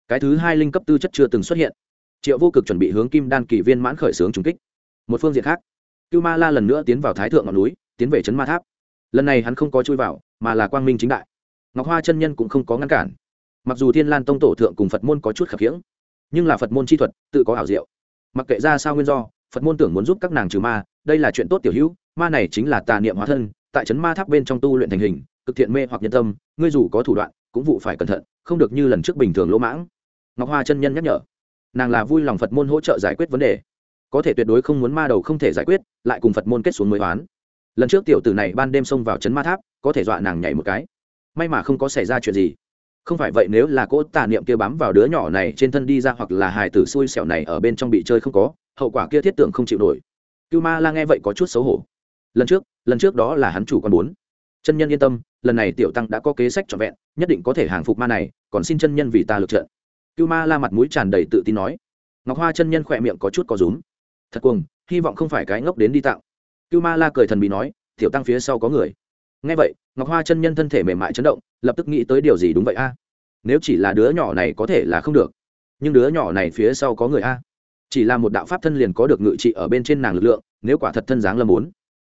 cái thứ hai linh cấp tư chất chưa từng xuất hiện. Triệu vô cực chuẩn bị hướng kim đan kỳ viên mãn khởi xướng trùng kích. Một phương diện khác, cưu ma la lần nữa tiến vào thái thượng ngọn núi, tiến về trấn ma tháp. Lần này hắn không có chui vào, mà là quang minh chính đại. Ngọc hoa chân nhân cũng không có ngăn cản. Mặc dù thiên lan tông tổ thượng cùng phật môn có chút khập khiễng, nhưng là phật môn chi thuật, tự có ảo diệu. Mặc kệ ra sao nguyên do, phật môn tưởng muốn giúp các nàng trừ ma, đây là chuyện tốt tiểu hữu, ma này chính là tà niệm hóa thân, tại trấn ma tháp bên trong tu luyện thành hình cực thiện mê hoặc nhân tâm, ngươi dù có thủ đoạn, cũng vụ phải cẩn thận, không được như lần trước bình thường lỗ mãng. Ngọc hoa chân nhân nhắc nhở. Nàng là vui lòng phật môn hỗ trợ giải quyết vấn đề. Có thể tuyệt đối không muốn ma đầu không thể giải quyết, lại cùng phật môn kết xuống mới toán lần trước tiểu tử này ban đêm xông vào trấn ma tháp, có thể dọa nàng nhảy một cái. May mà không có xảy ra chuyện gì. Không phải vậy nếu là cỗ tà niệm kia bám vào đứa nhỏ này trên thân đi ra hoặc là hài tử xui xẻo này ở bên trong bị chơi không có, hậu quả kia thiết tưởng không chịu nổi. Cưu ma la nghe vậy có chút xấu hổ. Lần trước lần trước đó là hắn chủ con bốn chân nhân yên tâm, lần này tiểu tăng đã có kế sách trọn vẹn, nhất định có thể hàng phục ma này, còn xin chân nhân vì ta lực trận. Cưu ma la mặt mũi tràn đầy tự tin nói. Ngọc hoa chân nhân khỏe miệng có chút có rúm. Thật cuồng, hy vọng không phải cái ngốc đến đi tạo. Cưu ma la cười thần bí nói, tiểu tăng phía sau có người. Ngay vậy, ngọc hoa chân nhân thân thể mềm mại chấn động, lập tức nghĩ tới điều gì đúng vậy a? À? Nếu chỉ là đứa nhỏ này có thể là không được. Nhưng đứa nhỏ này phía sau có người a? À? Chỉ là một đạo pháp thân liền có được ngự trị ở bên trên nàng lực lượng, nếu quả thật thân dáng lâm bốn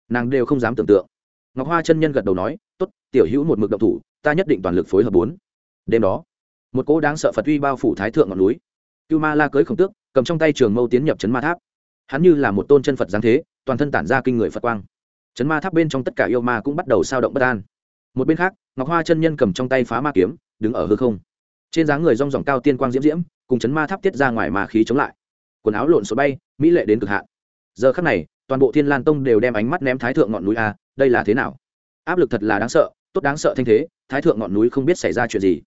nàng đều không dám tưởng tượng ngọc hoa chân nhân gật đầu nói, tốt, tiểu hữu một mực động thủ, ta nhất định toàn lực phối hợp bốn. Đêm đó, một cỗ đáng sợ phật uy bao phủ thái thượng ngọn núi. Cưu ma la cưới khổng tước, cầm trong tay trường mâu tiến nhập trấn ma tháp. Hắn như là một tôn chân phật giáng thế, toàn thân tản ra kinh người phật quang. Trấn ma tháp bên trong tất cả yêu ma cũng bắt đầu sao động bất an. Một bên khác, ngọc hoa chân nhân cầm trong tay phá ma kiếm, đứng ở hư không. Trên dáng người rong ròng cao tiên quang diễm diễm, cùng chấn ma tháp tiết ra ngoài ma khí chống lại. Quần áo lộn số bay, mỹ lệ đến cực hạn. Giờ khắc này, toàn bộ thiên lan tông đều đem ánh mắt ném thái thượng ngọn núi a đây là thế nào? Áp lực thật là đáng sợ, tốt đáng sợ thanh thế, thái thượng ngọn núi không biết xảy ra chuyện gì.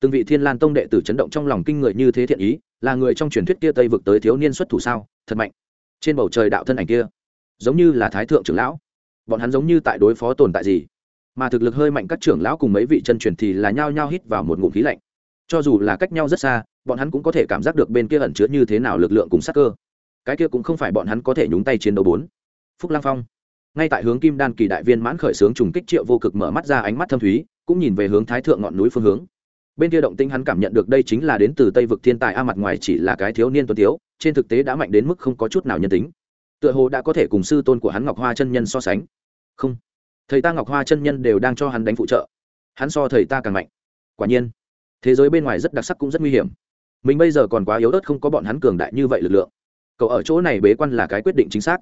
Từng vị thiên lan tông đệ tử chấn động trong lòng kinh người như thế thiện ý, là người trong truyền thuyết kia tây vực tới thiếu niên xuất thủ sao? Thật mạnh. Trên bầu trời đạo thân ảnh kia, giống như là thái thượng trưởng lão. Bọn hắn giống như tại đối phó tồn tại gì? Mà thực lực hơi mạnh các trưởng lão cùng mấy vị chân truyền thì là nhao nhao hít vào một ngụm khí lạnh. Cho dù là cách nhau rất xa, bọn hắn cũng có thể cảm giác được bên kia ẩn chứa như thế nào lực lượng cùng sắc cơ. Cái kia cũng không phải bọn hắn có thể nhúng tay chiến đấu bốn. Phúc lang phong ngay tại hướng kim đan kỳ đại viên mãn khởi sướng trùng kích triệu vô cực mở mắt ra ánh mắt thâm thúy, cũng nhìn về hướng thái thượng ngọn núi phương hướng. Bên kia động tinh hắn cảm nhận được đây chính là đến từ tây vực thiên tài a mặt ngoài chỉ là cái thiếu niên tuấn tiếu, trên thực tế đã mạnh đến mức không có chút nào nhân tính. Tựa hồ đã có thể cùng sư tôn của hắn ngọc hoa chân nhân so sánh. Không, thầy ta ngọc hoa chân nhân đều đang cho hắn đánh phụ trợ. Hắn so thầy ta càng mạnh. Quả nhiên, thế giới bên ngoài rất đặc sắc cũng rất nguy hiểm. Mình bây giờ còn quá yếu ớt không có bọn hắn cường đại như vậy lực lượng. Cậu ở chỗ này bế quan là cái quyết định chính xác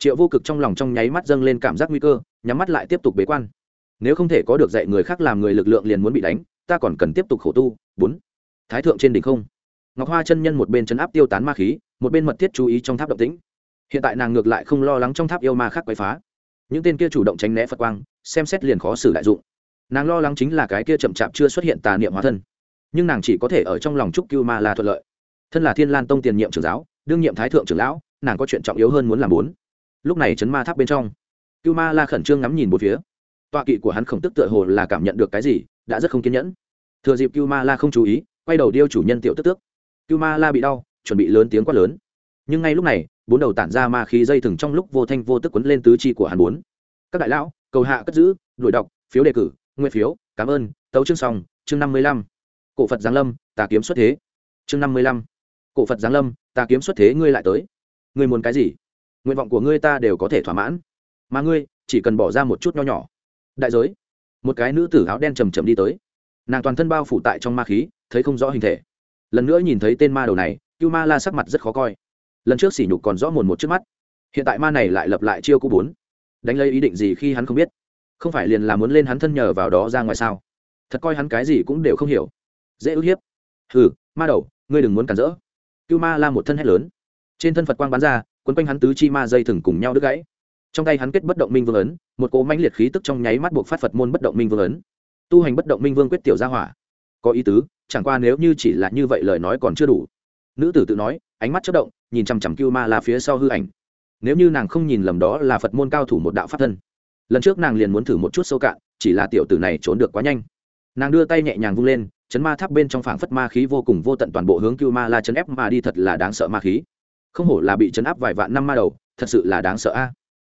triệu vô cực trong lòng trong nháy mắt dâng lên cảm giác nguy cơ, nhắm mắt lại tiếp tục bế quan. Nếu không thể có được dạy người khác làm người lực lượng liền muốn bị đánh, ta còn cần tiếp tục khổ tu. Bốn. Thái thượng trên đỉnh không. Ngọc hoa chân nhân một bên chấn áp tiêu tán ma khí, một bên mật thiết chú ý trong tháp động tĩnh. Hiện tại nàng ngược lại không lo lắng trong tháp yêu ma khác quấy phá. Những tên kia chủ động tránh né phật quang, xem xét liền khó xử đại dụng. Nàng lo lắng chính là cái kia chậm chạp chưa xuất hiện tà niệm hóa thân. Nhưng nàng chỉ có thể ở trong lòng trúc cưu ma là thuận lợi. Thân là thiên lan tông tiền nhiệm trưởng giáo, đương nhiệm thái thượng trưởng lão, nàng có chuyện trọng yếu hơn muốn làm bốn lúc này chấn ma tháp bên trong cưu ma la khẩn trương ngắm nhìn một phía. Tọa kỵ của hắn khổng tức tựa hồ là cảm nhận được cái gì đã rất không kiên nhẫn. Thừa dịp cưu ma la không chú ý quay đầu điêu chủ nhân tiểu tức tước. Cưu ma la bị đau chuẩn bị lớn tiếng quát lớn. Nhưng ngay lúc này bốn đầu tản ra ma khí dây thừng trong lúc vô thanh vô tức quấn lên tứ chi của hắn bốn. Các đại lão cầu hạ cất giữ đuổi đọc phiếu đề cử nguyên phiếu cảm ơn tấu chương song, chương năm mươi lăm. Cổ phật giáng lâm tà kiếm xuất thế. Chương năm mươi lăm. Cổ phật giáng lâm tà kiếm xuất thế ngươi lại tới. Ngươi muốn cái gì? Nguyện vọng của ngươi ta đều có thể thỏa mãn. Mà ngươi, chỉ cần bỏ ra một chút nho nhỏ. Đại giới. Một cái nữ tử áo đen trầm trầm đi tới. Nàng toàn thân bao phủ tại trong ma khí, thấy không rõ hình thể. Lần nữa nhìn thấy tên ma đầu này, cưu ma la sắc mặt rất khó coi. Lần trước sỉ nhục còn rõ mồn một trước mắt. Hiện tại ma này lại lập lại chiêu cũ bốn. Đánh lấy ý định gì khi hắn không biết? Không phải liền là muốn lên hắn thân nhờ vào đó ra ngoài sao? Thật coi hắn cái gì cũng đều không hiểu. Dễ ức hiếp. Hừ, ma đầu, ngươi đừng muốn cản rỡ. Cưu ma la một thân hét lớn. Trên thân phật quang bắn ra quấn quanh hắn tứ chi ma dây thừng cùng nhau đứt gãy. Trong tay hắn kết bất động minh vương ấn, một cỗ mãnh liệt khí tức trong nháy mắt buộc phát phật môn bất động minh vương ấn. Tu hành bất động minh vương quyết tiểu gia hỏa. Có ý tứ, chẳng qua nếu như chỉ là như vậy lời nói còn chưa đủ. Nữ tử tự nói, ánh mắt chất động, nhìn chằm chằm cưu ma la phía sau hư ảnh. Nếu như nàng không nhìn lầm đó là phật môn cao thủ một đạo pháp thân. Lần trước nàng liền muốn thử một chút sâu cạn, chỉ là tiểu tử này trốn được quá nhanh. Nàng đưa tay nhẹ nhàng vung lên, chấn ma tháp bên trong phảng phất ma khí vô cùng vô tận toàn bộ hướng cưu ma la chấn ép mà đi thật là đáng sợ ma khí không hổ là bị chấn áp vài vạn năm ma đầu, thật sự là đáng sợ a. À.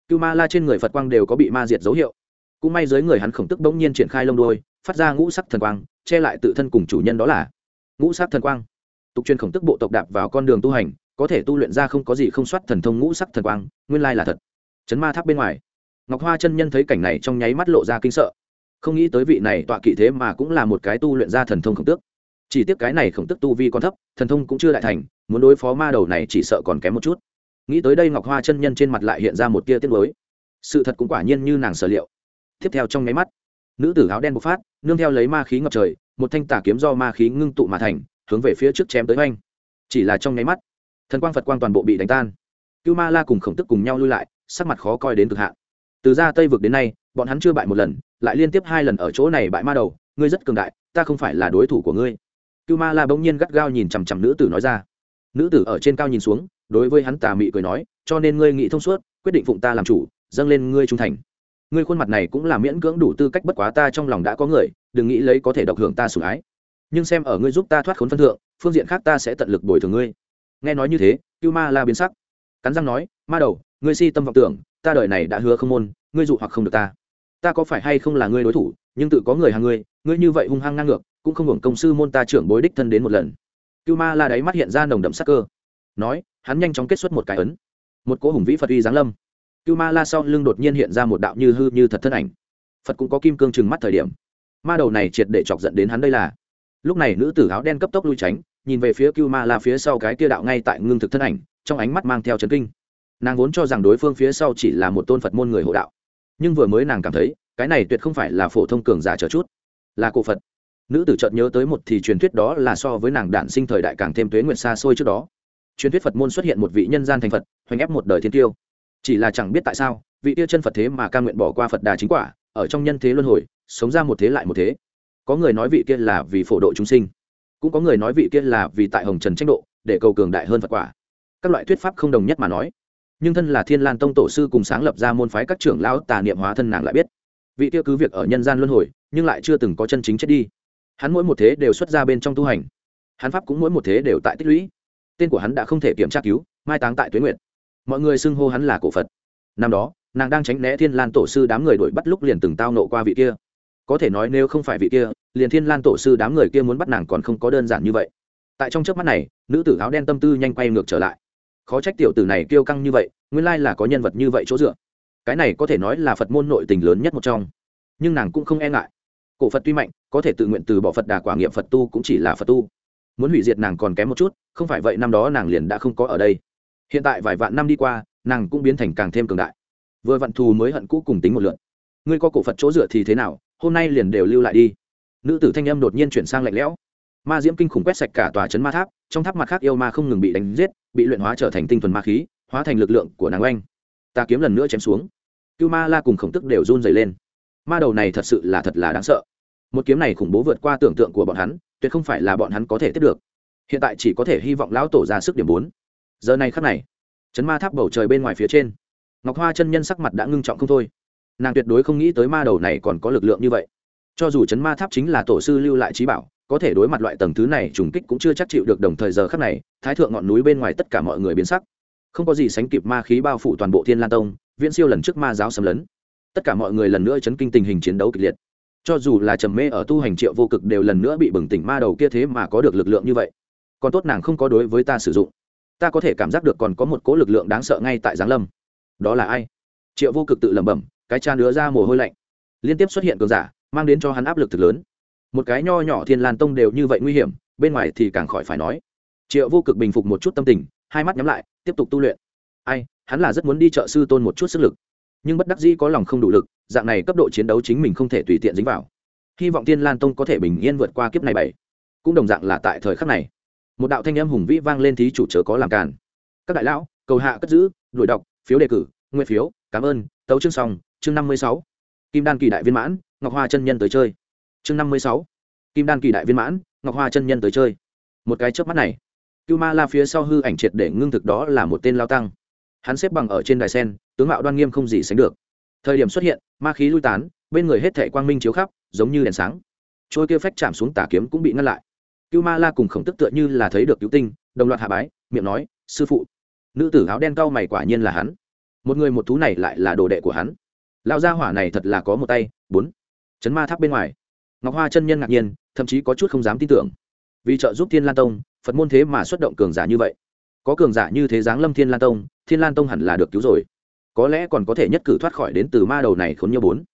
cưu ma la trên người phật quang đều có bị ma diệt dấu hiệu. Cũng may dưới người hắn khổng tức bỗng nhiên triển khai lông đôi phát ra ngũ sắc thần quang, che lại tự thân cùng chủ nhân đó là ngũ sắc thần quang. Tục truyền khổng tức bộ tộc đạp vào con đường tu hành, có thể tu luyện ra không có gì không soát thần thông ngũ sắc thần quang, nguyên lai là thật. Chấn ma tháp bên ngoài, ngọc hoa chân nhân thấy cảnh này trong nháy mắt lộ ra kinh sợ. Không nghĩ tới vị này tọa kỵ thế mà cũng là một cái tu luyện ra thần thông khổng tước. Chỉ tiếc cái này khổng tức tu vi còn thấp, thần thông cũng chưa đại thành muốn đối phó ma đầu này chỉ sợ còn kém một chút. Nghĩ tới đây ngọc hoa chân nhân trên mặt lại hiện ra một tia tiết mới sự thật cũng quả nhiên như nàng sở liệu. Tiếp theo trong nháy mắt, nữ tử áo đen bộc phát, nương theo lấy ma khí ngập trời, một thanh tà kiếm do ma khí ngưng tụ mà thành, hướng về phía trước chém tới oanh. Chỉ là trong nháy mắt, thần quang phật quang toàn bộ bị đánh tan. Cưu ma la cùng khổng tức cùng nhau lui lại, sắc mặt khó coi đến cực hạn. Từ ra tây vực đến nay, bọn hắn chưa bại một lần, lại liên tiếp hai lần ở chỗ này bại ma đầu, ngươi rất cường đại, ta không phải là đối thủ của ngươi. Cưu ma la bỗng nhiên gắt gao nhìn chằm chằm nữ tử nói ra nữ tử ở trên cao nhìn xuống, đối với hắn tà mị cười nói, cho nên ngươi nghĩ thông suốt, quyết định phụng ta làm chủ, dâng lên ngươi trung thành. Ngươi khuôn mặt này cũng là miễn cưỡng đủ tư cách bất quá ta trong lòng đã có người, đừng nghĩ lấy có thể độc hưởng ta sủng ái. Nhưng xem ở ngươi giúp ta thoát khốn phân thượng, phương diện khác ta sẽ tận lực bồi thường ngươi. Nghe nói như thế, cưu ma la biến sắc. Cắn răng nói, ma đầu, ngươi si tâm vọng tưởng, ta đời này đã hứa không môn, ngươi dụ hoặc không được ta. Ta có phải hay không là ngươi đối thủ, nhưng tự có người hàng ngươi ngươi như vậy hung hăng ngang ngược, cũng không hưởng công sư môn ta trưởng bối đích thân đến một lần cưu ma la đáy mắt hiện ra nồng đậm sắc cơ. Nói, hắn nhanh chóng kết xuất một cái ấn. Một cỗ hùng vĩ phật uy giáng lâm. Cưu ma la sau lưng đột nhiên hiện ra một đạo như hư như thật thân ảnh. Phật cũng có kim cương chừng mắt thời điểm. Ma đầu này triệt để chọc giận đến hắn đây là. Lúc này nữ tử áo đen cấp tốc lui tránh, nhìn về phía cưu ma la phía sau cái kia đạo ngay tại ngưng thực thân ảnh, trong ánh mắt mang theo trấn kinh. Nàng vốn cho rằng đối phương phía sau chỉ là một tôn phật môn người hộ đạo. Nhưng vừa mới nàng cảm thấy, cái này tuyệt không phải là phổ thông cường giả trở chút, là cổ phật nữ tử chợt nhớ tới một thì truyền thuyết đó là so với nàng đản sinh thời đại càng thêm tuế nguyện xa xôi trước đó. Truyền thuyết phật môn xuất hiện một vị nhân gian thành phật, hoành ép một đời thiên tiêu. Chỉ là chẳng biết tại sao, vị tiêu chân phật thế mà ca nguyện bỏ qua phật đà chính quả, ở trong nhân thế luân hồi, sống ra một thế lại một thế. Có người nói vị kia là vì phổ độ chúng sinh, cũng có người nói vị kia là vì tại hồng trần tranh độ, để cầu cường đại hơn phật quả. Các loại thuyết pháp không đồng nhất mà nói. Nhưng thân là thiên lan tông tổ sư cùng sáng lập ra môn phái các trưởng lão tà niệm hóa thân nàng lại biết. Vị kia cứ việc ở nhân gian luân hồi, nhưng lại chưa từng có chân chính chết đi hắn mỗi một thế đều xuất ra bên trong tu hành. Hắn pháp cũng mỗi một thế đều tại tích lũy. Tên của hắn đã không thể kiểm tra cứu, mai táng tại tuyến nguyện mọi người xưng hô hắn là cổ phật. Năm đó, nàng đang tránh né thiên lan tổ sư đám người đuổi bắt lúc liền từng tao nộ qua vị kia. Có thể nói nếu không phải vị kia, liền thiên lan tổ sư đám người kia muốn bắt nàng còn không có đơn giản như vậy. Tại trong trước mắt này, nữ tử áo đen tâm tư nhanh quay ngược trở lại. Khó trách tiểu tử này kêu căng như vậy, nguyên lai là có nhân vật như vậy chỗ dựa. Cái này có thể nói là phật môn nội tình lớn nhất một trong. Nhưng nàng cũng không e ngại. Cổ phật tuy mạnh có thể tự nguyện từ bỏ phật đà quả nghiệm phật tu cũng chỉ là phật tu. Muốn hủy diệt nàng còn kém một chút, không phải vậy năm đó nàng liền đã không có ở đây. Hiện tại vài vạn năm đi qua, nàng cũng biến thành càng thêm cường đại. Vừa vặn thù mới hận cũ cùng tính một lượn ngươi có cổ phật chỗ dựa thì thế nào, hôm nay liền đều lưu lại đi. Nữ tử thanh âm đột nhiên chuyển sang lạnh lẽo. Ma diễm kinh khủng quét sạch cả tòa trấn ma tháp, trong tháp mặt khác yêu ma không ngừng bị đánh giết, bị luyện hóa trở thành tinh thuần ma khí, hóa thành lực lượng của nàng oanh. Ta kiếm lần nữa chém xuống. Cưu ma la cùng khổng tức đều run dày lên. Ma đầu này thật sự là thật là đáng sợ một kiếm này khủng bố vượt qua tưởng tượng của bọn hắn, tuyệt không phải là bọn hắn có thể tiếp được. Hiện tại chỉ có thể hy vọng lão tổ ra sức điểm bốn. Giờ này khắc này, chấn ma tháp bầu trời bên ngoài phía trên, ngọc hoa chân nhân sắc mặt đã ngưng trọng không thôi. Nàng tuyệt đối không nghĩ tới ma đầu này còn có lực lượng như vậy. Cho dù chấn ma tháp chính là tổ sư lưu lại trí bảo, có thể đối mặt loại tầng thứ này trùng kích cũng chưa chắc chịu được đồng thời giờ khắc này, thái thượng ngọn núi bên ngoài tất cả mọi người biến sắc. Không có gì sánh kịp ma khí bao phủ toàn bộ thiên lan tông, viễn siêu lần trước ma giáo xâm lấn. Tất cả mọi người lần nữa chấn kinh tình hình chiến đấu kịch liệt cho dù là trầm mê ở tu hành triệu vô cực đều lần nữa bị bừng tỉnh ma đầu kia thế mà có được lực lượng như vậy. Còn tốt nàng không có đối với ta sử dụng. Ta có thể cảm giác được còn có một cố lực lượng đáng sợ ngay tại giáng lâm. Đó là ai? Triệu vô cực tự lẩm bẩm, cái cha nữa ra mồ hôi lạnh. Liên tiếp xuất hiện cường giả, mang đến cho hắn áp lực thực lớn. Một cái nho nhỏ thiên lan tông đều như vậy nguy hiểm, bên ngoài thì càng khỏi phải nói. Triệu vô cực bình phục một chút tâm tình, hai mắt nhắm lại, tiếp tục tu luyện. Ai, hắn là rất muốn đi trợ sư tôn một chút sức lực nhưng bất đắc dĩ có lòng không đủ lực, dạng này cấp độ chiến đấu chính mình không thể tùy tiện dính vào. Hy vọng tiên lan tông có thể bình yên vượt qua kiếp này bảy. Cũng đồng dạng là tại thời khắc này, một đạo thanh âm hùng vĩ vang lên thí chủ chớ có làm càn. Các đại lão, cầu hạ cất giữ, đuổi đọc, phiếu đề cử nguyên phiếu, cảm ơn, tấu chương xong, chương năm mươi sáu. Kim đan kỳ đại viên mãn, ngọc hoa chân nhân tới chơi. Chương năm mươi sáu. Kim đan kỳ đại viên mãn, ngọc hoa chân nhân tới chơi. Một cái chớp mắt này, cưu ma la phía sau hư ảnh triệt để ngưng thực đó là một tên lao tăng hắn xếp bằng ở trên đài sen, tướng mạo đoan nghiêm không gì sánh được. Thời điểm xuất hiện, ma khí lui tán, bên người hết thệ quang minh chiếu khắp, giống như đèn sáng. Trôi kia phách chạm xuống tà kiếm cũng bị ngăn lại. Cưu ma la cùng khổng tức tựa như là thấy được cứu tinh, đồng loạt hạ bái, miệng nói, sư phụ. Nữ tử áo đen cau mày quả nhiên là hắn. Một người một thú này lại là đồ đệ của hắn. Lao gia hỏa này thật là có một tay. Bốn. Chấn ma tháp bên ngoài. Ngọc hoa chân nhân ngạc nhiên, thậm chí có chút không dám tin tưởng. Vì trợ giúp thiên lan tông, phật môn thế mà xuất động cường giả như vậy có cường giả như thế giáng lâm thiên lan tông, thiên lan tông hẳn là được cứu rồi. Có lẽ còn có thể nhất cử thoát khỏi đến từ ma đầu này khốn nhiều bốn.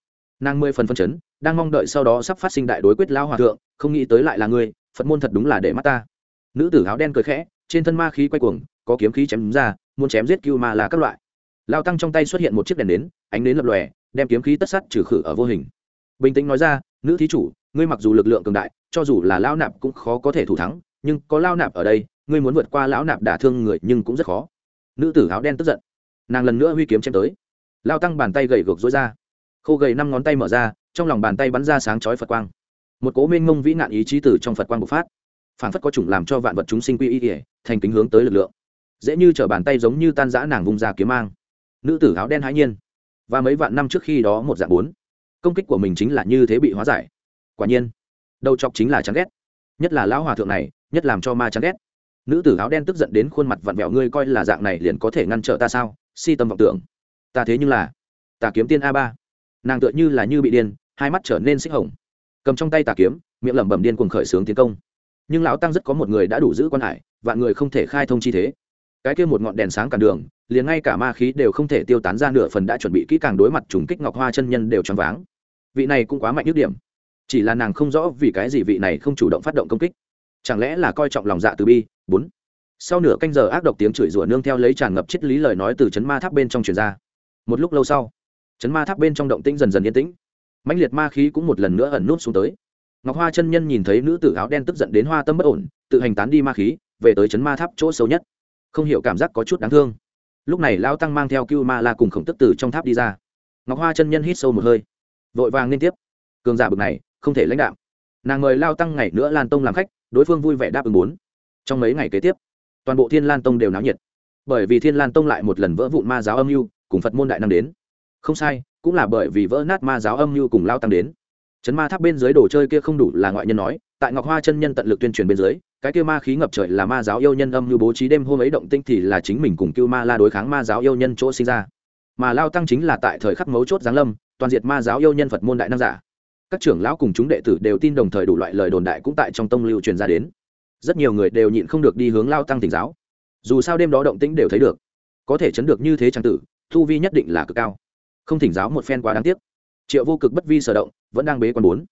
Nàng mười phần phân chấn, đang mong đợi sau đó sắp phát sinh đại đối quyết lao hòa thượng, không nghĩ tới lại là ngươi, phật môn thật đúng là để mắt ta. Nữ tử áo đen cười khẽ, trên thân ma khí quay cuồng, có kiếm khí chém ra, muốn chém giết cưu ma là các loại. Lao tăng trong tay xuất hiện một chiếc đèn nến, ánh nến lập lòe, đem kiếm khí tất sắt trừ khử ở vô hình. Bình tĩnh nói ra, nữ thí chủ, ngươi mặc dù lực lượng cường đại, cho dù là lao nạp cũng khó có thể thủ thắng, nhưng có lao nạp ở đây ngươi muốn vượt qua lão nạp đả thương người nhưng cũng rất khó. Nữ tử áo đen tức giận. Nàng lần nữa huy kiếm chém tới. Lao tăng bàn tay gầy gộc dối ra. Khô gầy năm ngón tay mở ra, trong lòng bàn tay bắn ra sáng chói phật quang. Một cố mênh mông vĩ nạn ý chí tử trong phật quang bộc phát. Phản phất có chủng làm cho vạn vật chúng sinh quy y ỉa thành kính hướng tới lực lượng. Dễ như t bàn tay giống như tan giã nàng vung ra kiếm mang. Nữ tử áo đen hãi nhiên. Và mấy vạn năm trước khi đó một dạng bốn. Công kích của mình chính là như thế bị hóa giải. Quả nhiên, đầu chọc chính là chán ghét. Nhất là lão hòa thượng này, nhất làm cho ma chán ghét nữ tử áo đen tức giận đến khuôn mặt vặn vẹo, ngươi coi là dạng này liền có thể ngăn trở ta sao? Si tâm vọng tưởng. Ta thế nhưng là, tà kiếm tiên a ba. Nàng tựa như là như bị điên, hai mắt trở nên xích hồng. Cầm trong tay tà kiếm, miệng lẩm bẩm điên cuồng khởi xướng tiến công. Nhưng lão tăng rất có một người đã đủ giữ quan hải, vạn người không thể khai thông chi thế. Cái kia một ngọn đèn sáng cản đường, liền ngay cả ma khí đều không thể tiêu tán ra, nửa phần đã chuẩn bị kỹ càng đối mặt trùng kích ngọc hoa chân nhân đều choáng váng. Vị này cũng quá mạnh nhức điểm. Chỉ là nàng không rõ vì cái gì vị này không chủ động phát động công kích. Chẳng lẽ là coi trọng lòng dạ từ bi? Bốn. Sau nửa canh giờ ác độc tiếng chửi rủa nương theo lấy tràn ngập triết lý lời nói từ chấn ma tháp bên trong truyền ra. Một lúc lâu sau, chấn ma tháp bên trong động tĩnh dần dần yên tĩnh. Mãnh liệt ma khí cũng một lần nữa ẩn nút xuống tới. Ngọc hoa chân nhân nhìn thấy nữ tử áo đen tức giận đến hoa tâm bất ổn, tự hành tán đi ma khí, về tới chấn ma tháp chỗ sâu nhất. Không hiểu cảm giác có chút đáng thương. Lúc này lao tăng mang theo cưu ma la cùng khổng tức tử trong tháp đi ra. Ngọc hoa chân nhân hít sâu một hơi, vội vàng liên tiếp. Cường giả bực này, không thể lãnh đạo nàng mời lao tăng ngày nữa lan tông làm khách, đối phương vui vẻ đáp ứng bốn trong mấy ngày kế tiếp, toàn bộ thiên lan tông đều náo nhiệt. Bởi vì thiên lan tông lại một lần vỡ vụn ma giáo âm mưu, cùng phật môn đại năng đến. Không sai, cũng là bởi vì vỡ nát ma giáo âm mưu cùng lao tăng đến. Chấn ma tháp bên dưới đồ chơi kia không đủ là ngoại nhân nói, tại ngọc hoa chân nhân tận lực tuyên truyền bên dưới, cái kia ma khí ngập trời là ma giáo yêu nhân âm mưu bố trí đêm hôm ấy động tinh thì là chính mình cùng cưu ma la đối kháng ma giáo yêu nhân chỗ sinh ra. Mà lao tăng chính là tại thời khắc mấu chốt giáng lâm, toàn diệt ma giáo yêu nhân phật môn đại nam giả. Các trưởng lão cùng chúng đệ tử đều tin đồng thời đủ loại lời đồn đại cũng tại trong tông lưu truyền ra đến rất nhiều người đều nhịn không được đi hướng lao tăng tỉnh giáo. Dù sao đêm đó động tĩnh đều thấy được. Có thể chấn được như thế trang tử, thu vi nhất định là cực cao. Không thỉnh giáo một phen quá đáng tiếc. Triệu vô cực bất vi sở động, vẫn đang bế quan bốn.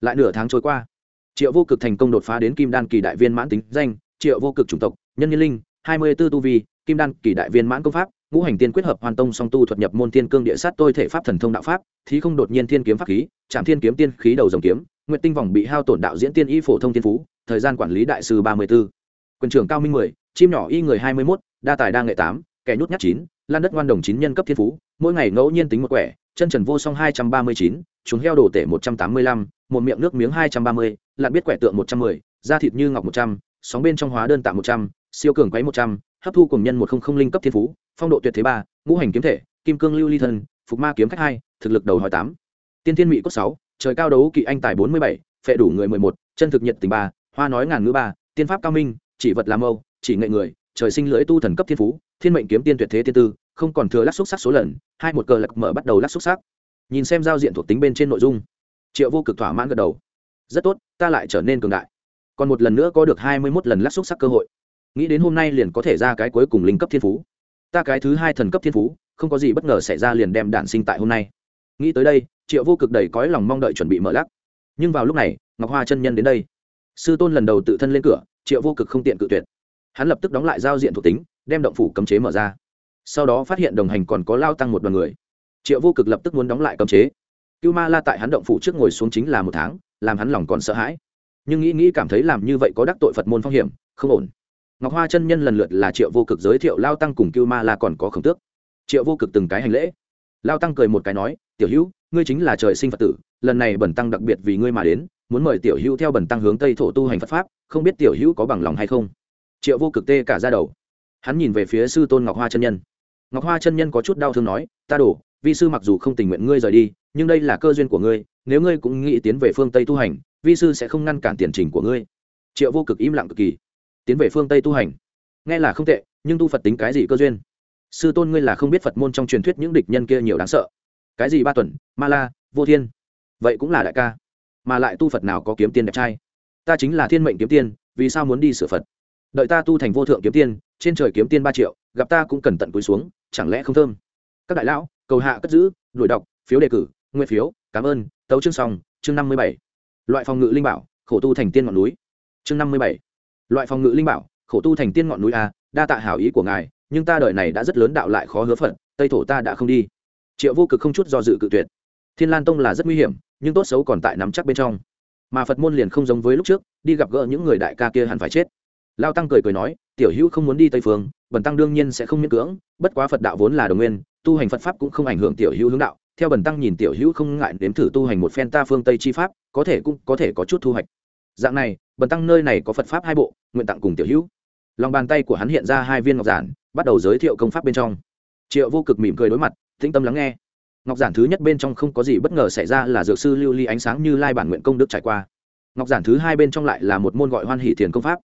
Lại nửa tháng trôi qua. Triệu vô cực thành công đột phá đến kim đan kỳ đại viên mãn tính danh, triệu vô cực chủng tộc, nhân nhân linh, hai mươi b ố tu vi, kim đan kỳ đại viên mãn công pháp, ngũ hành tiên quyết hợp hoàn tông song tu thuật nhập môn tiên cương địa sát tôi thể pháp thần thông đạo pháp thì không đột nhiên thiên kiếm pháp khí trạm thiên kiếm tiên khí đầu dòng kiếm nguyện tinh vòng bị hao tổn đạo diễn tiên y phổ thông tiên phú thời gian quản lý đại sư ba mươi b quyền trưởng cao minh mười, chim nhỏ y người hai mươi mốt, đa tài đa nghệ tám, kẻ nhút nhát chín, lan đất ngoan đồng chín nhân cấp thiên phú, mỗi ngày ngẫu nhiên tính một quẻ, chân trần vô song hai trăm ba mươi chín, chúng heo đồ tể một trăm tám mươi lăm, một miệng nước miếng hai trăm ba mươi, lặn biết quẻ tượng một trăm mười, da thịt như ngọc một trăm, sóng bên trong hóa đơn tạm một trăm, siêu cường quấy một trăm, hấp thu cùng nhân một không không linh cấp thiên phú, phong độ tuyệt thế ba, ngũ hành kiếm thể, kim cương lưu ly thân, phục ma kiếm khách hai, thực lực đầu hỏi tám. Tiên thiên mỹ cốt sáu, trời cao đấu kỵ anh tài bốn mươi bảy, phệ đủ người mười một, chân thực nhiệt tình ba hoa nói ngàn ngữ ba, tiên pháp cao minh, chỉ vật làm mâu, chỉ nghệ người, trời sinh lưỡi tu thần cấp thiên phú, thiên mệnh kiếm tiên tuyệt thế tiên tư, không còn thừa lắc xúc sắc số lần, hai một cờ lật mở bắt đầu lắc xúc sắc. Nhìn xem giao diện thuộc tính bên trên nội dung, triệu vô cực thỏa mãn gật đầu. Rất tốt, ta lại trở nên cường đại. Còn một lần nữa có được hai mươi mốt lần lắc xúc sắc cơ hội. Nghĩ đến hôm nay liền có thể ra cái cuối cùng linh cấp thiên phú. Ta cái thứ hai thần cấp thiên phú, không có gì bất ngờ xảy ra liền đem đạn sinh tại hôm nay. Nghĩ tới đây, triệu vô cực đầy cõi lòng mong đợi chuẩn bị mở lắc. Nhưng vào lúc này, ngọc hoa chân nhân đến đây sư tôn lần đầu tự thân lên cửa, triệu vô cực không tiện cự tuyệt. Hắn lập tức đóng lại giao diện thuộc tính, đem động phủ cấm chế mở ra. Sau đó phát hiện đồng hành còn có lao tăng một đoàn người. Triệu vô cực lập tức muốn đóng lại cấm chế. Cưu ma la tại hắn động phủ trước ngồi xuống chính là một tháng, làm hắn lòng còn sợ hãi. Nhưng nghĩ nghĩ cảm thấy làm như vậy có đắc tội phật môn phong hiểm, không ổn. Ngọc hoa chân nhân lần lượt là triệu vô cực giới thiệu, lao tăng cùng cưu ma la còn có khổng tước. Triệu vô cực từng cái hành lễ. Lao tăng cười một cái nói, tiểu hữu, ngươi chính là trời sinh phật tử, lần này bẩn tăng đặc biệt vì ngươi mà đến muốn mời tiểu hữu theo bần tăng hướng tây thổ tu hành phật pháp, không biết tiểu hữu có bằng lòng hay không? Triệu vô cực tê cả ra đầu. Hắn nhìn về phía sư tôn ngọc hoa chân nhân. Ngọc hoa chân nhân có chút đau thương nói, ta đổ, vi sư mặc dù không tình nguyện ngươi rời đi, nhưng đây là cơ duyên của ngươi, nếu ngươi cũng nghĩ tiến về phương tây tu hành, vi sư sẽ không ngăn cản tiền trình của ngươi. Triệu vô cực im lặng cực kỳ. Tiến về phương tây tu hành? Nghe là không tệ, nhưng tu phật tính cái gì cơ duyên? Sư tôn ngươi là không biết phật môn trong truyền thuyết những địch nhân kia nhiều đáng sợ. Cái gì ba tuần, ma la, vô thiên? Vậy cũng là đại ca mà lại tu phật nào có kiếm tiên đẹp trai? Ta chính là thiên mệnh kiếm tiên, vì sao muốn đi sửa phật? Đợi ta tu thành vô thượng kiếm tiên, trên trời kiếm tiên ba triệu, gặp ta cũng cần tận cúi xuống, chẳng lẽ không thơm? Các đại lão, cầu hạ cất giữ, đuổi đọc, phiếu đề cử nguyên phiếu, cảm ơn, tấu chương xong, chương năm mươi bảy. Loại phòng ngự linh bảo, khổ tu thành tiên ngọn núi. Chương năm mươi bảy. Loại phòng ngự linh bảo, khổ tu thành tiên ngọn núi a, đa tạ hảo ý của ngài, nhưng ta đời này đã rất lớn đạo lại khó hứa phận tây thổ ta đã không đi. Triệu vô cực không chút do dự cự tuyệt. Thiên lan tông là rất nguy hiểm nhưng tốt xấu còn tại nắm chắc bên trong. Mà phật môn liền không giống với lúc trước, đi gặp gỡ những người đại ca kia hẳn phải chết. Lao tăng cười cười nói, tiểu hữu không muốn đi tây phương, bần tăng đương nhiên sẽ không miễn cưỡng, bất quá phật đạo vốn là đồng nguyên, tu hành phật pháp cũng không ảnh hưởng tiểu hữu hướng đạo. Theo bần tăng nhìn tiểu hữu không ngại nếm thử tu hành một phen ta phương tây chi pháp, có thể cũng có thể có chút thu hoạch. Dạng này, bần tăng nơi này có phật pháp hai bộ, nguyện tặng cùng tiểu hữu. Lòng bàn tay của hắn hiện ra hai viên ngọc giản, bắt đầu giới thiệu công pháp bên trong. Triệu vô cực mỉm cười đối mặt, tĩnh tâm lắng nghe ngọc giản thứ nhất bên trong không có gì bất ngờ xảy ra là dược sư lưu ly ánh sáng như lai bản nguyện công đức trải qua. Ngọc giản thứ hai bên trong lại là một môn gọi hoan hỷ thiền công pháp.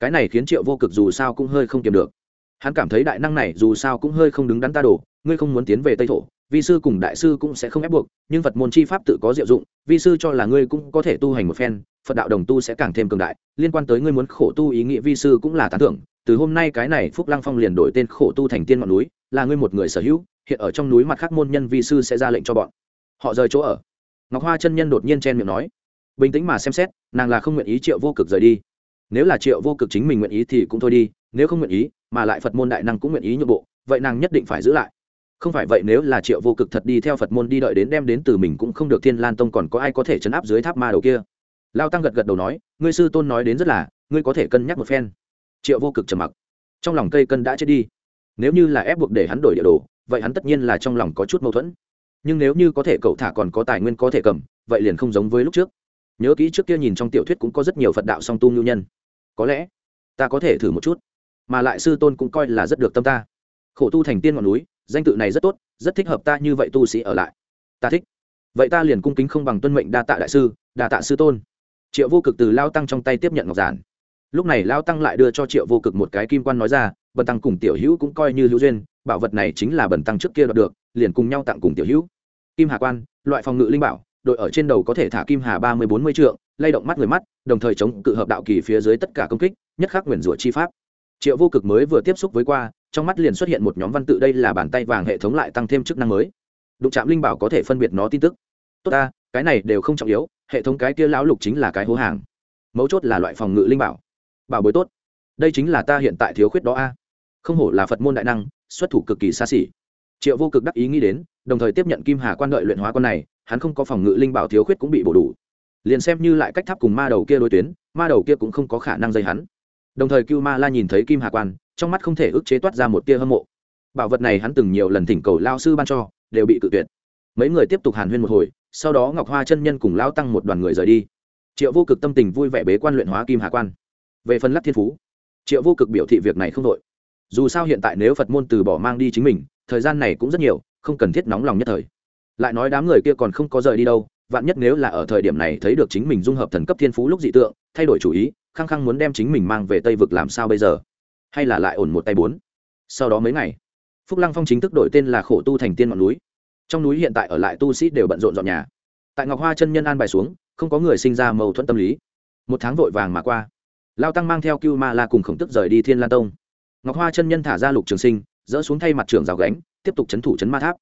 Cái này khiến triệu vô cực dù sao cũng hơi không kiềm được. Hắn cảm thấy đại năng này dù sao cũng hơi không đứng đắn ta đổ ngươi không muốn tiến về tây thổ, vi sư cùng đại sư cũng sẽ không ép buộc, nhưng phật môn chi pháp tự có diệu dụng, vi sư cho là ngươi cũng có thể tu hành một phen, phật đạo đồng tu sẽ càng thêm cường đại, liên quan tới ngươi muốn khổ tu ý nghĩa vi sư cũng là tán thưởng từ hôm nay cái này phúc lăng phong liền đổi tên khổ tu thành tiên ngọn núi, là ngươi một người sở hữu, hiện ở trong núi mặt khác môn nhân vi sư sẽ ra lệnh cho bọn. Họ rời chỗ ở. Ngọc hoa chân nhân đột nhiên chen miệng nói. Bình tĩnh mà xem xét, nàng là không nguyện ý triệu vô cực rời đi. Nếu là triệu vô cực chính mình nguyện ý thì cũng thôi đi, nếu không nguyện ý, mà lại phật môn đại năng cũng nguyện ý nhượng bộ, vậy nàng nhất định phải giữ lại. Không phải vậy nếu là triệu vô cực thật đi theo phật môn đi đợi đến đem đến từ mình cũng không được thiên lan tông còn có ai có thể chấn áp dưới tháp ma đầu kia. Lao tăng gật gật đầu nói, ngươi sư tôn nói đến rất là, ngươi có thể cân nhắc một phen triệu vô cực trầm mặc. Trong lòng cây cân đã chết đi. Nếu như là ép buộc để hắn đổi địa đồ, vậy hắn tất nhiên là trong lòng có chút mâu thuẫn. Nhưng nếu như có thể cậu thả còn có tài nguyên có thể cầm, vậy liền không giống với lúc trước. Nhớ kỹ trước kia nhìn trong tiểu thuyết cũng có rất nhiều phật đạo song tu ngưu nhân. Có lẽ, ta có thể thử một chút. Mà lại sư tôn cũng coi là rất được tâm ta. Khổ tu thành tiên ngọn núi, danh tự này rất tốt, rất thích hợp ta như vậy tu sĩ ở lại. Ta thích. Vậy ta liền cung kính không bằng tuân mệnh đa tạ đại sư, đa tạ sư tôn. Triệu vô cực từ lao tăng trong tay tiếp nhận ngọc giản lúc này lao tăng lại đưa cho triệu vô cực một cái kim quan nói ra, bần tăng cùng tiểu hữu cũng coi như hữu duyên, bảo vật này chính là bần tăng trước kia đoạt được, liền cùng nhau tặng cùng tiểu hữu. Kim hà quan, loại phòng ngự linh bảo, đội ở trên đầu có thể thả kim hà ba mươi bốn mươi trượng, lay động mắt người mắt, đồng thời chống cự hợp đạo kỳ phía dưới tất cả công kích, nhất khắc nguyền rủa chi pháp. Triệu vô cực mới vừa tiếp xúc với qua, trong mắt liền xuất hiện một nhóm văn tự đây là bàn tay vàng hệ thống lại tăng thêm chức năng mới. Đụng chạm linh bảo có thể phân biệt nó tin tức. Tốt ta, cái này đều không trọng yếu, hệ thống cái kia lão lục chính là cái hố hàng. Mấu chốt là loại phòng ngự linh bảo bảo bối tốt. Đây chính là ta hiện tại thiếu khuyết đó a. Không hổ là phật môn đại năng, xuất thủ cực kỳ xa xỉ. Triệu vô cực đắc ý nghĩ đến, đồng thời tiếp nhận kim hà quan đợi luyện hóa con này, hắn không có phòng ngự linh bảo thiếu khuyết cũng bị bổ đủ. Liền xem như lại cách tháp cùng ma đầu kia đối tuyến, ma đầu kia cũng không có khả năng dây hắn. Đồng thời cưu ma la nhìn thấy kim hà quan, trong mắt không thể ức chế toát ra một tia hâm mộ. Bảo vật này hắn từng nhiều lần thỉnh cầu lao sư ban cho, đều bị cự tuyệt. Mấy người tiếp tục hàn huyên một hồi, sau đó ngọc hoa chân nhân cùng lao tăng một đoàn người rời đi. Triệu vô cực tâm tình vui vẻ bế quan luyện hóa kim hà quan về phần lắc thiên phú, triệu vô cực biểu thị việc này không đội dù sao hiện tại nếu phật môn từ bỏ mang đi chính mình, thời gian này cũng rất nhiều, không cần thiết nóng lòng nhất thời. Lại nói đám người kia còn không có rời đi đâu, vạn nhất nếu là ở thời điểm này thấy được chính mình dung hợp thần cấp thiên phú lúc dị tượng, thay đổi chủ ý, khăng khăng muốn đem chính mình mang về tây vực làm sao bây giờ? Hay là lại ổn một tay bốn? Sau đó mấy ngày, phúc lăng phong chính thức đổi tên là khổ tu thành tiên ngọn núi. Trong núi hiện tại ở lại tu sĩ đều bận rộn dọn nhà. Tại ngọc hoa chân nhân an bài xuống, không có người sinh ra mâu thuẫn tâm lý. Một tháng vội vàng mà qua lao tăng mang theo cưu ma la cùng khổng tức rời đi thiên lan tông. Ngọc hoa chân nhân thả ra lục trường sinh dỡ xuống thay mặt trường rào gánh tiếp tục chấn thủ chấn ma tháp.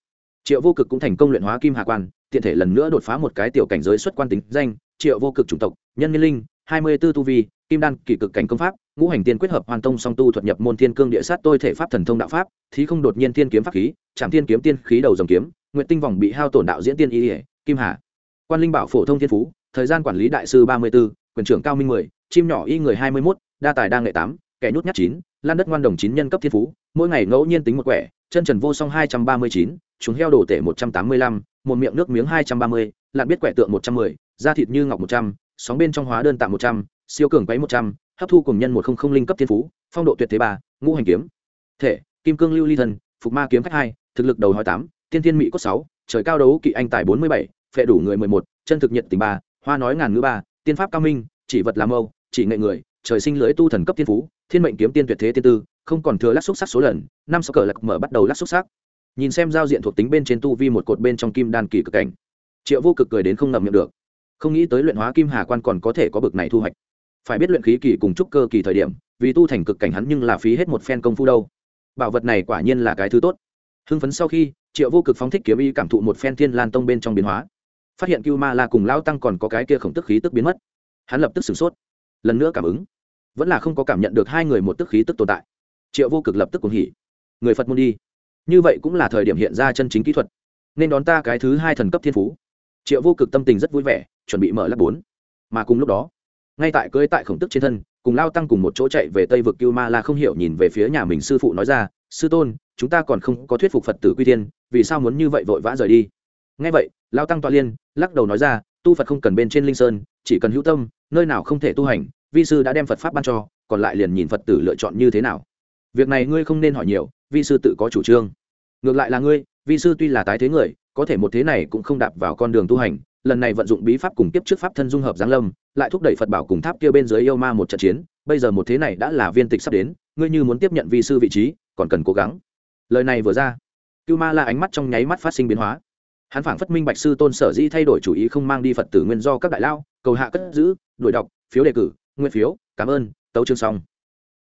Triệu vô cực cũng thành công luyện hóa kim hà quan tiện thể lần nữa đột phá một cái tiểu cảnh giới xuất quan tính danh triệu vô cực chủng tộc nhân nhân linh hai mươi 24 tu vi kim đan kỳ cực cảnh công pháp ngũ hành tiên quyết hợp hoàn tông song tu thuật nhập môn thiên cương địa sát tôi thể pháp thần thông đạo pháp thí không đột nhiên thiên kiếm pháp khí trạm thiên kiếm tiên khí đầu dòng kiếm nguyện tinh vòng bị hao tổn đạo diễn tiên y kim hà. Quan linh bảo phổ thông thiên phú thời gian quản lý đại sư ba mươi 34, quyền trưởng cao minh mười chim nhỏ y người hai mươi 21, đa tài đa nghệ tám kẻ nhút nhát chín lan đất ngoan đồng chín nhân cấp thiên phú mỗi ngày ngẫu nhiên tính một quẻ chân trần vô song hai trăm ba mươi chín chúng heo đổ tể một trăm tám mươi lăm một miệng nước miếng hai trăm ba mươi lặn biết quẻ tượng một trăm mười da thịt như ngọc một trăm sóng bên trong hóa đơn tạm một trăm siêu cường quấy một trăm hấp thu cùng nhân một không không linh cấp thiên phú phong độ tuyệt thế ba ngũ hành kiếm. Thể kim cương lưu ly thần phục ma kiếm khách hai thực lực đầu hỏi tám tiên thiên mỹ cốt sáu trời cao đấu kỵ anh tài bốn mươi bảy phệ đủ người mười một chân thực nhiệt tình ba hoa nói ngàn ngữ ba tiên pháp cao minh chỉ vật làm mâu chỉ nghệ người, trời sinh lưỡi tu thần cấp tiên phú, thiên mệnh kiếm tiên tuyệt thế tiên tư, không còn thừa lắc xúc sắc số lần, năm sáu cờ lạc mở bắt đầu lắc xúc sắc. Nhìn xem giao diện thuộc tính bên trên tu vi một cột bên trong kim đan kỳ cực cảnh, triệu vô cực cười đến không ngậm miệng được. Không nghĩ tới luyện hóa kim hà quan còn có thể có bực này thu hoạch. Phải biết luyện khí kỳ cùng trúc cơ kỳ thời điểm, vì tu thành cực cảnh hắn nhưng là phí hết một phen công phu đâu. Bảo vật này quả nhiên là cái thứ tốt. Hưng phấn sau khi, triệu vô cực phóng thích kiếm y cảm thụ một phen thiên lan tông bên trong biến hóa. Phát hiện cưu ma la cùng lao tăng còn có cái kia khổng tức khí tức biến mất. Hắn lập tức sửng sốt lần nữa cảm ứng. Vẫn là không có cảm nhận được hai người một tức khí tức tồn tại. Triệu vô cực lập tức cùng hỉ. Người phật môn đi. Như vậy cũng là thời điểm hiện ra chân chính kỹ thuật. Nên đón ta cái thứ hai thần cấp thiên phú. Triệu vô cực tâm tình rất vui vẻ, chuẩn bị mở lớp bốn. Mà cùng lúc đó, ngay tại cưới tại khổng tức trên thân, cùng lao tăng cùng một chỗ chạy về tây vực cưu ma la không hiểu nhìn về phía nhà mình sư phụ nói ra, sư tôn, chúng ta còn không có thuyết phục phật tử quy tiên vì sao muốn như vậy vội vã rời đi? Ngay vậy, lao tăng toa liên, lắc đầu nói ra, tu phật không cần bên trên linh sơn, chỉ cần hữu tâm, nơi nào không thể tu hành vi sư đã đem phật pháp ban cho, còn lại liền nhìn phật tử lựa chọn như thế nào. Việc này ngươi không nên hỏi nhiều, vi sư tự có chủ trương. Ngược lại là ngươi, vi sư tuy là tái thế người, có thể một thế này cũng không đạp vào con đường tu hành, lần này vận dụng bí pháp cùng tiếp trước pháp thân dung hợp giáng lâm, lại thúc đẩy phật bảo cùng tháp kia bên dưới yêu ma một trận chiến, bây giờ một thế này đã là viên tịch sắp đến, ngươi như muốn tiếp nhận vi sư vị trí, còn cần cố gắng. Lời này vừa ra, cưu ma la ánh mắt trong nháy mắt phát sinh biến hóa. Hắn phảng phất minh bạch sư tôn sở di thay đổi chủ ý không mang đi phật tử nguyên do các đại lao, cầu hạ cất giữ đổi đọc, phiếu đề cử nguyên phiếu cảm ơn tấu chương xong.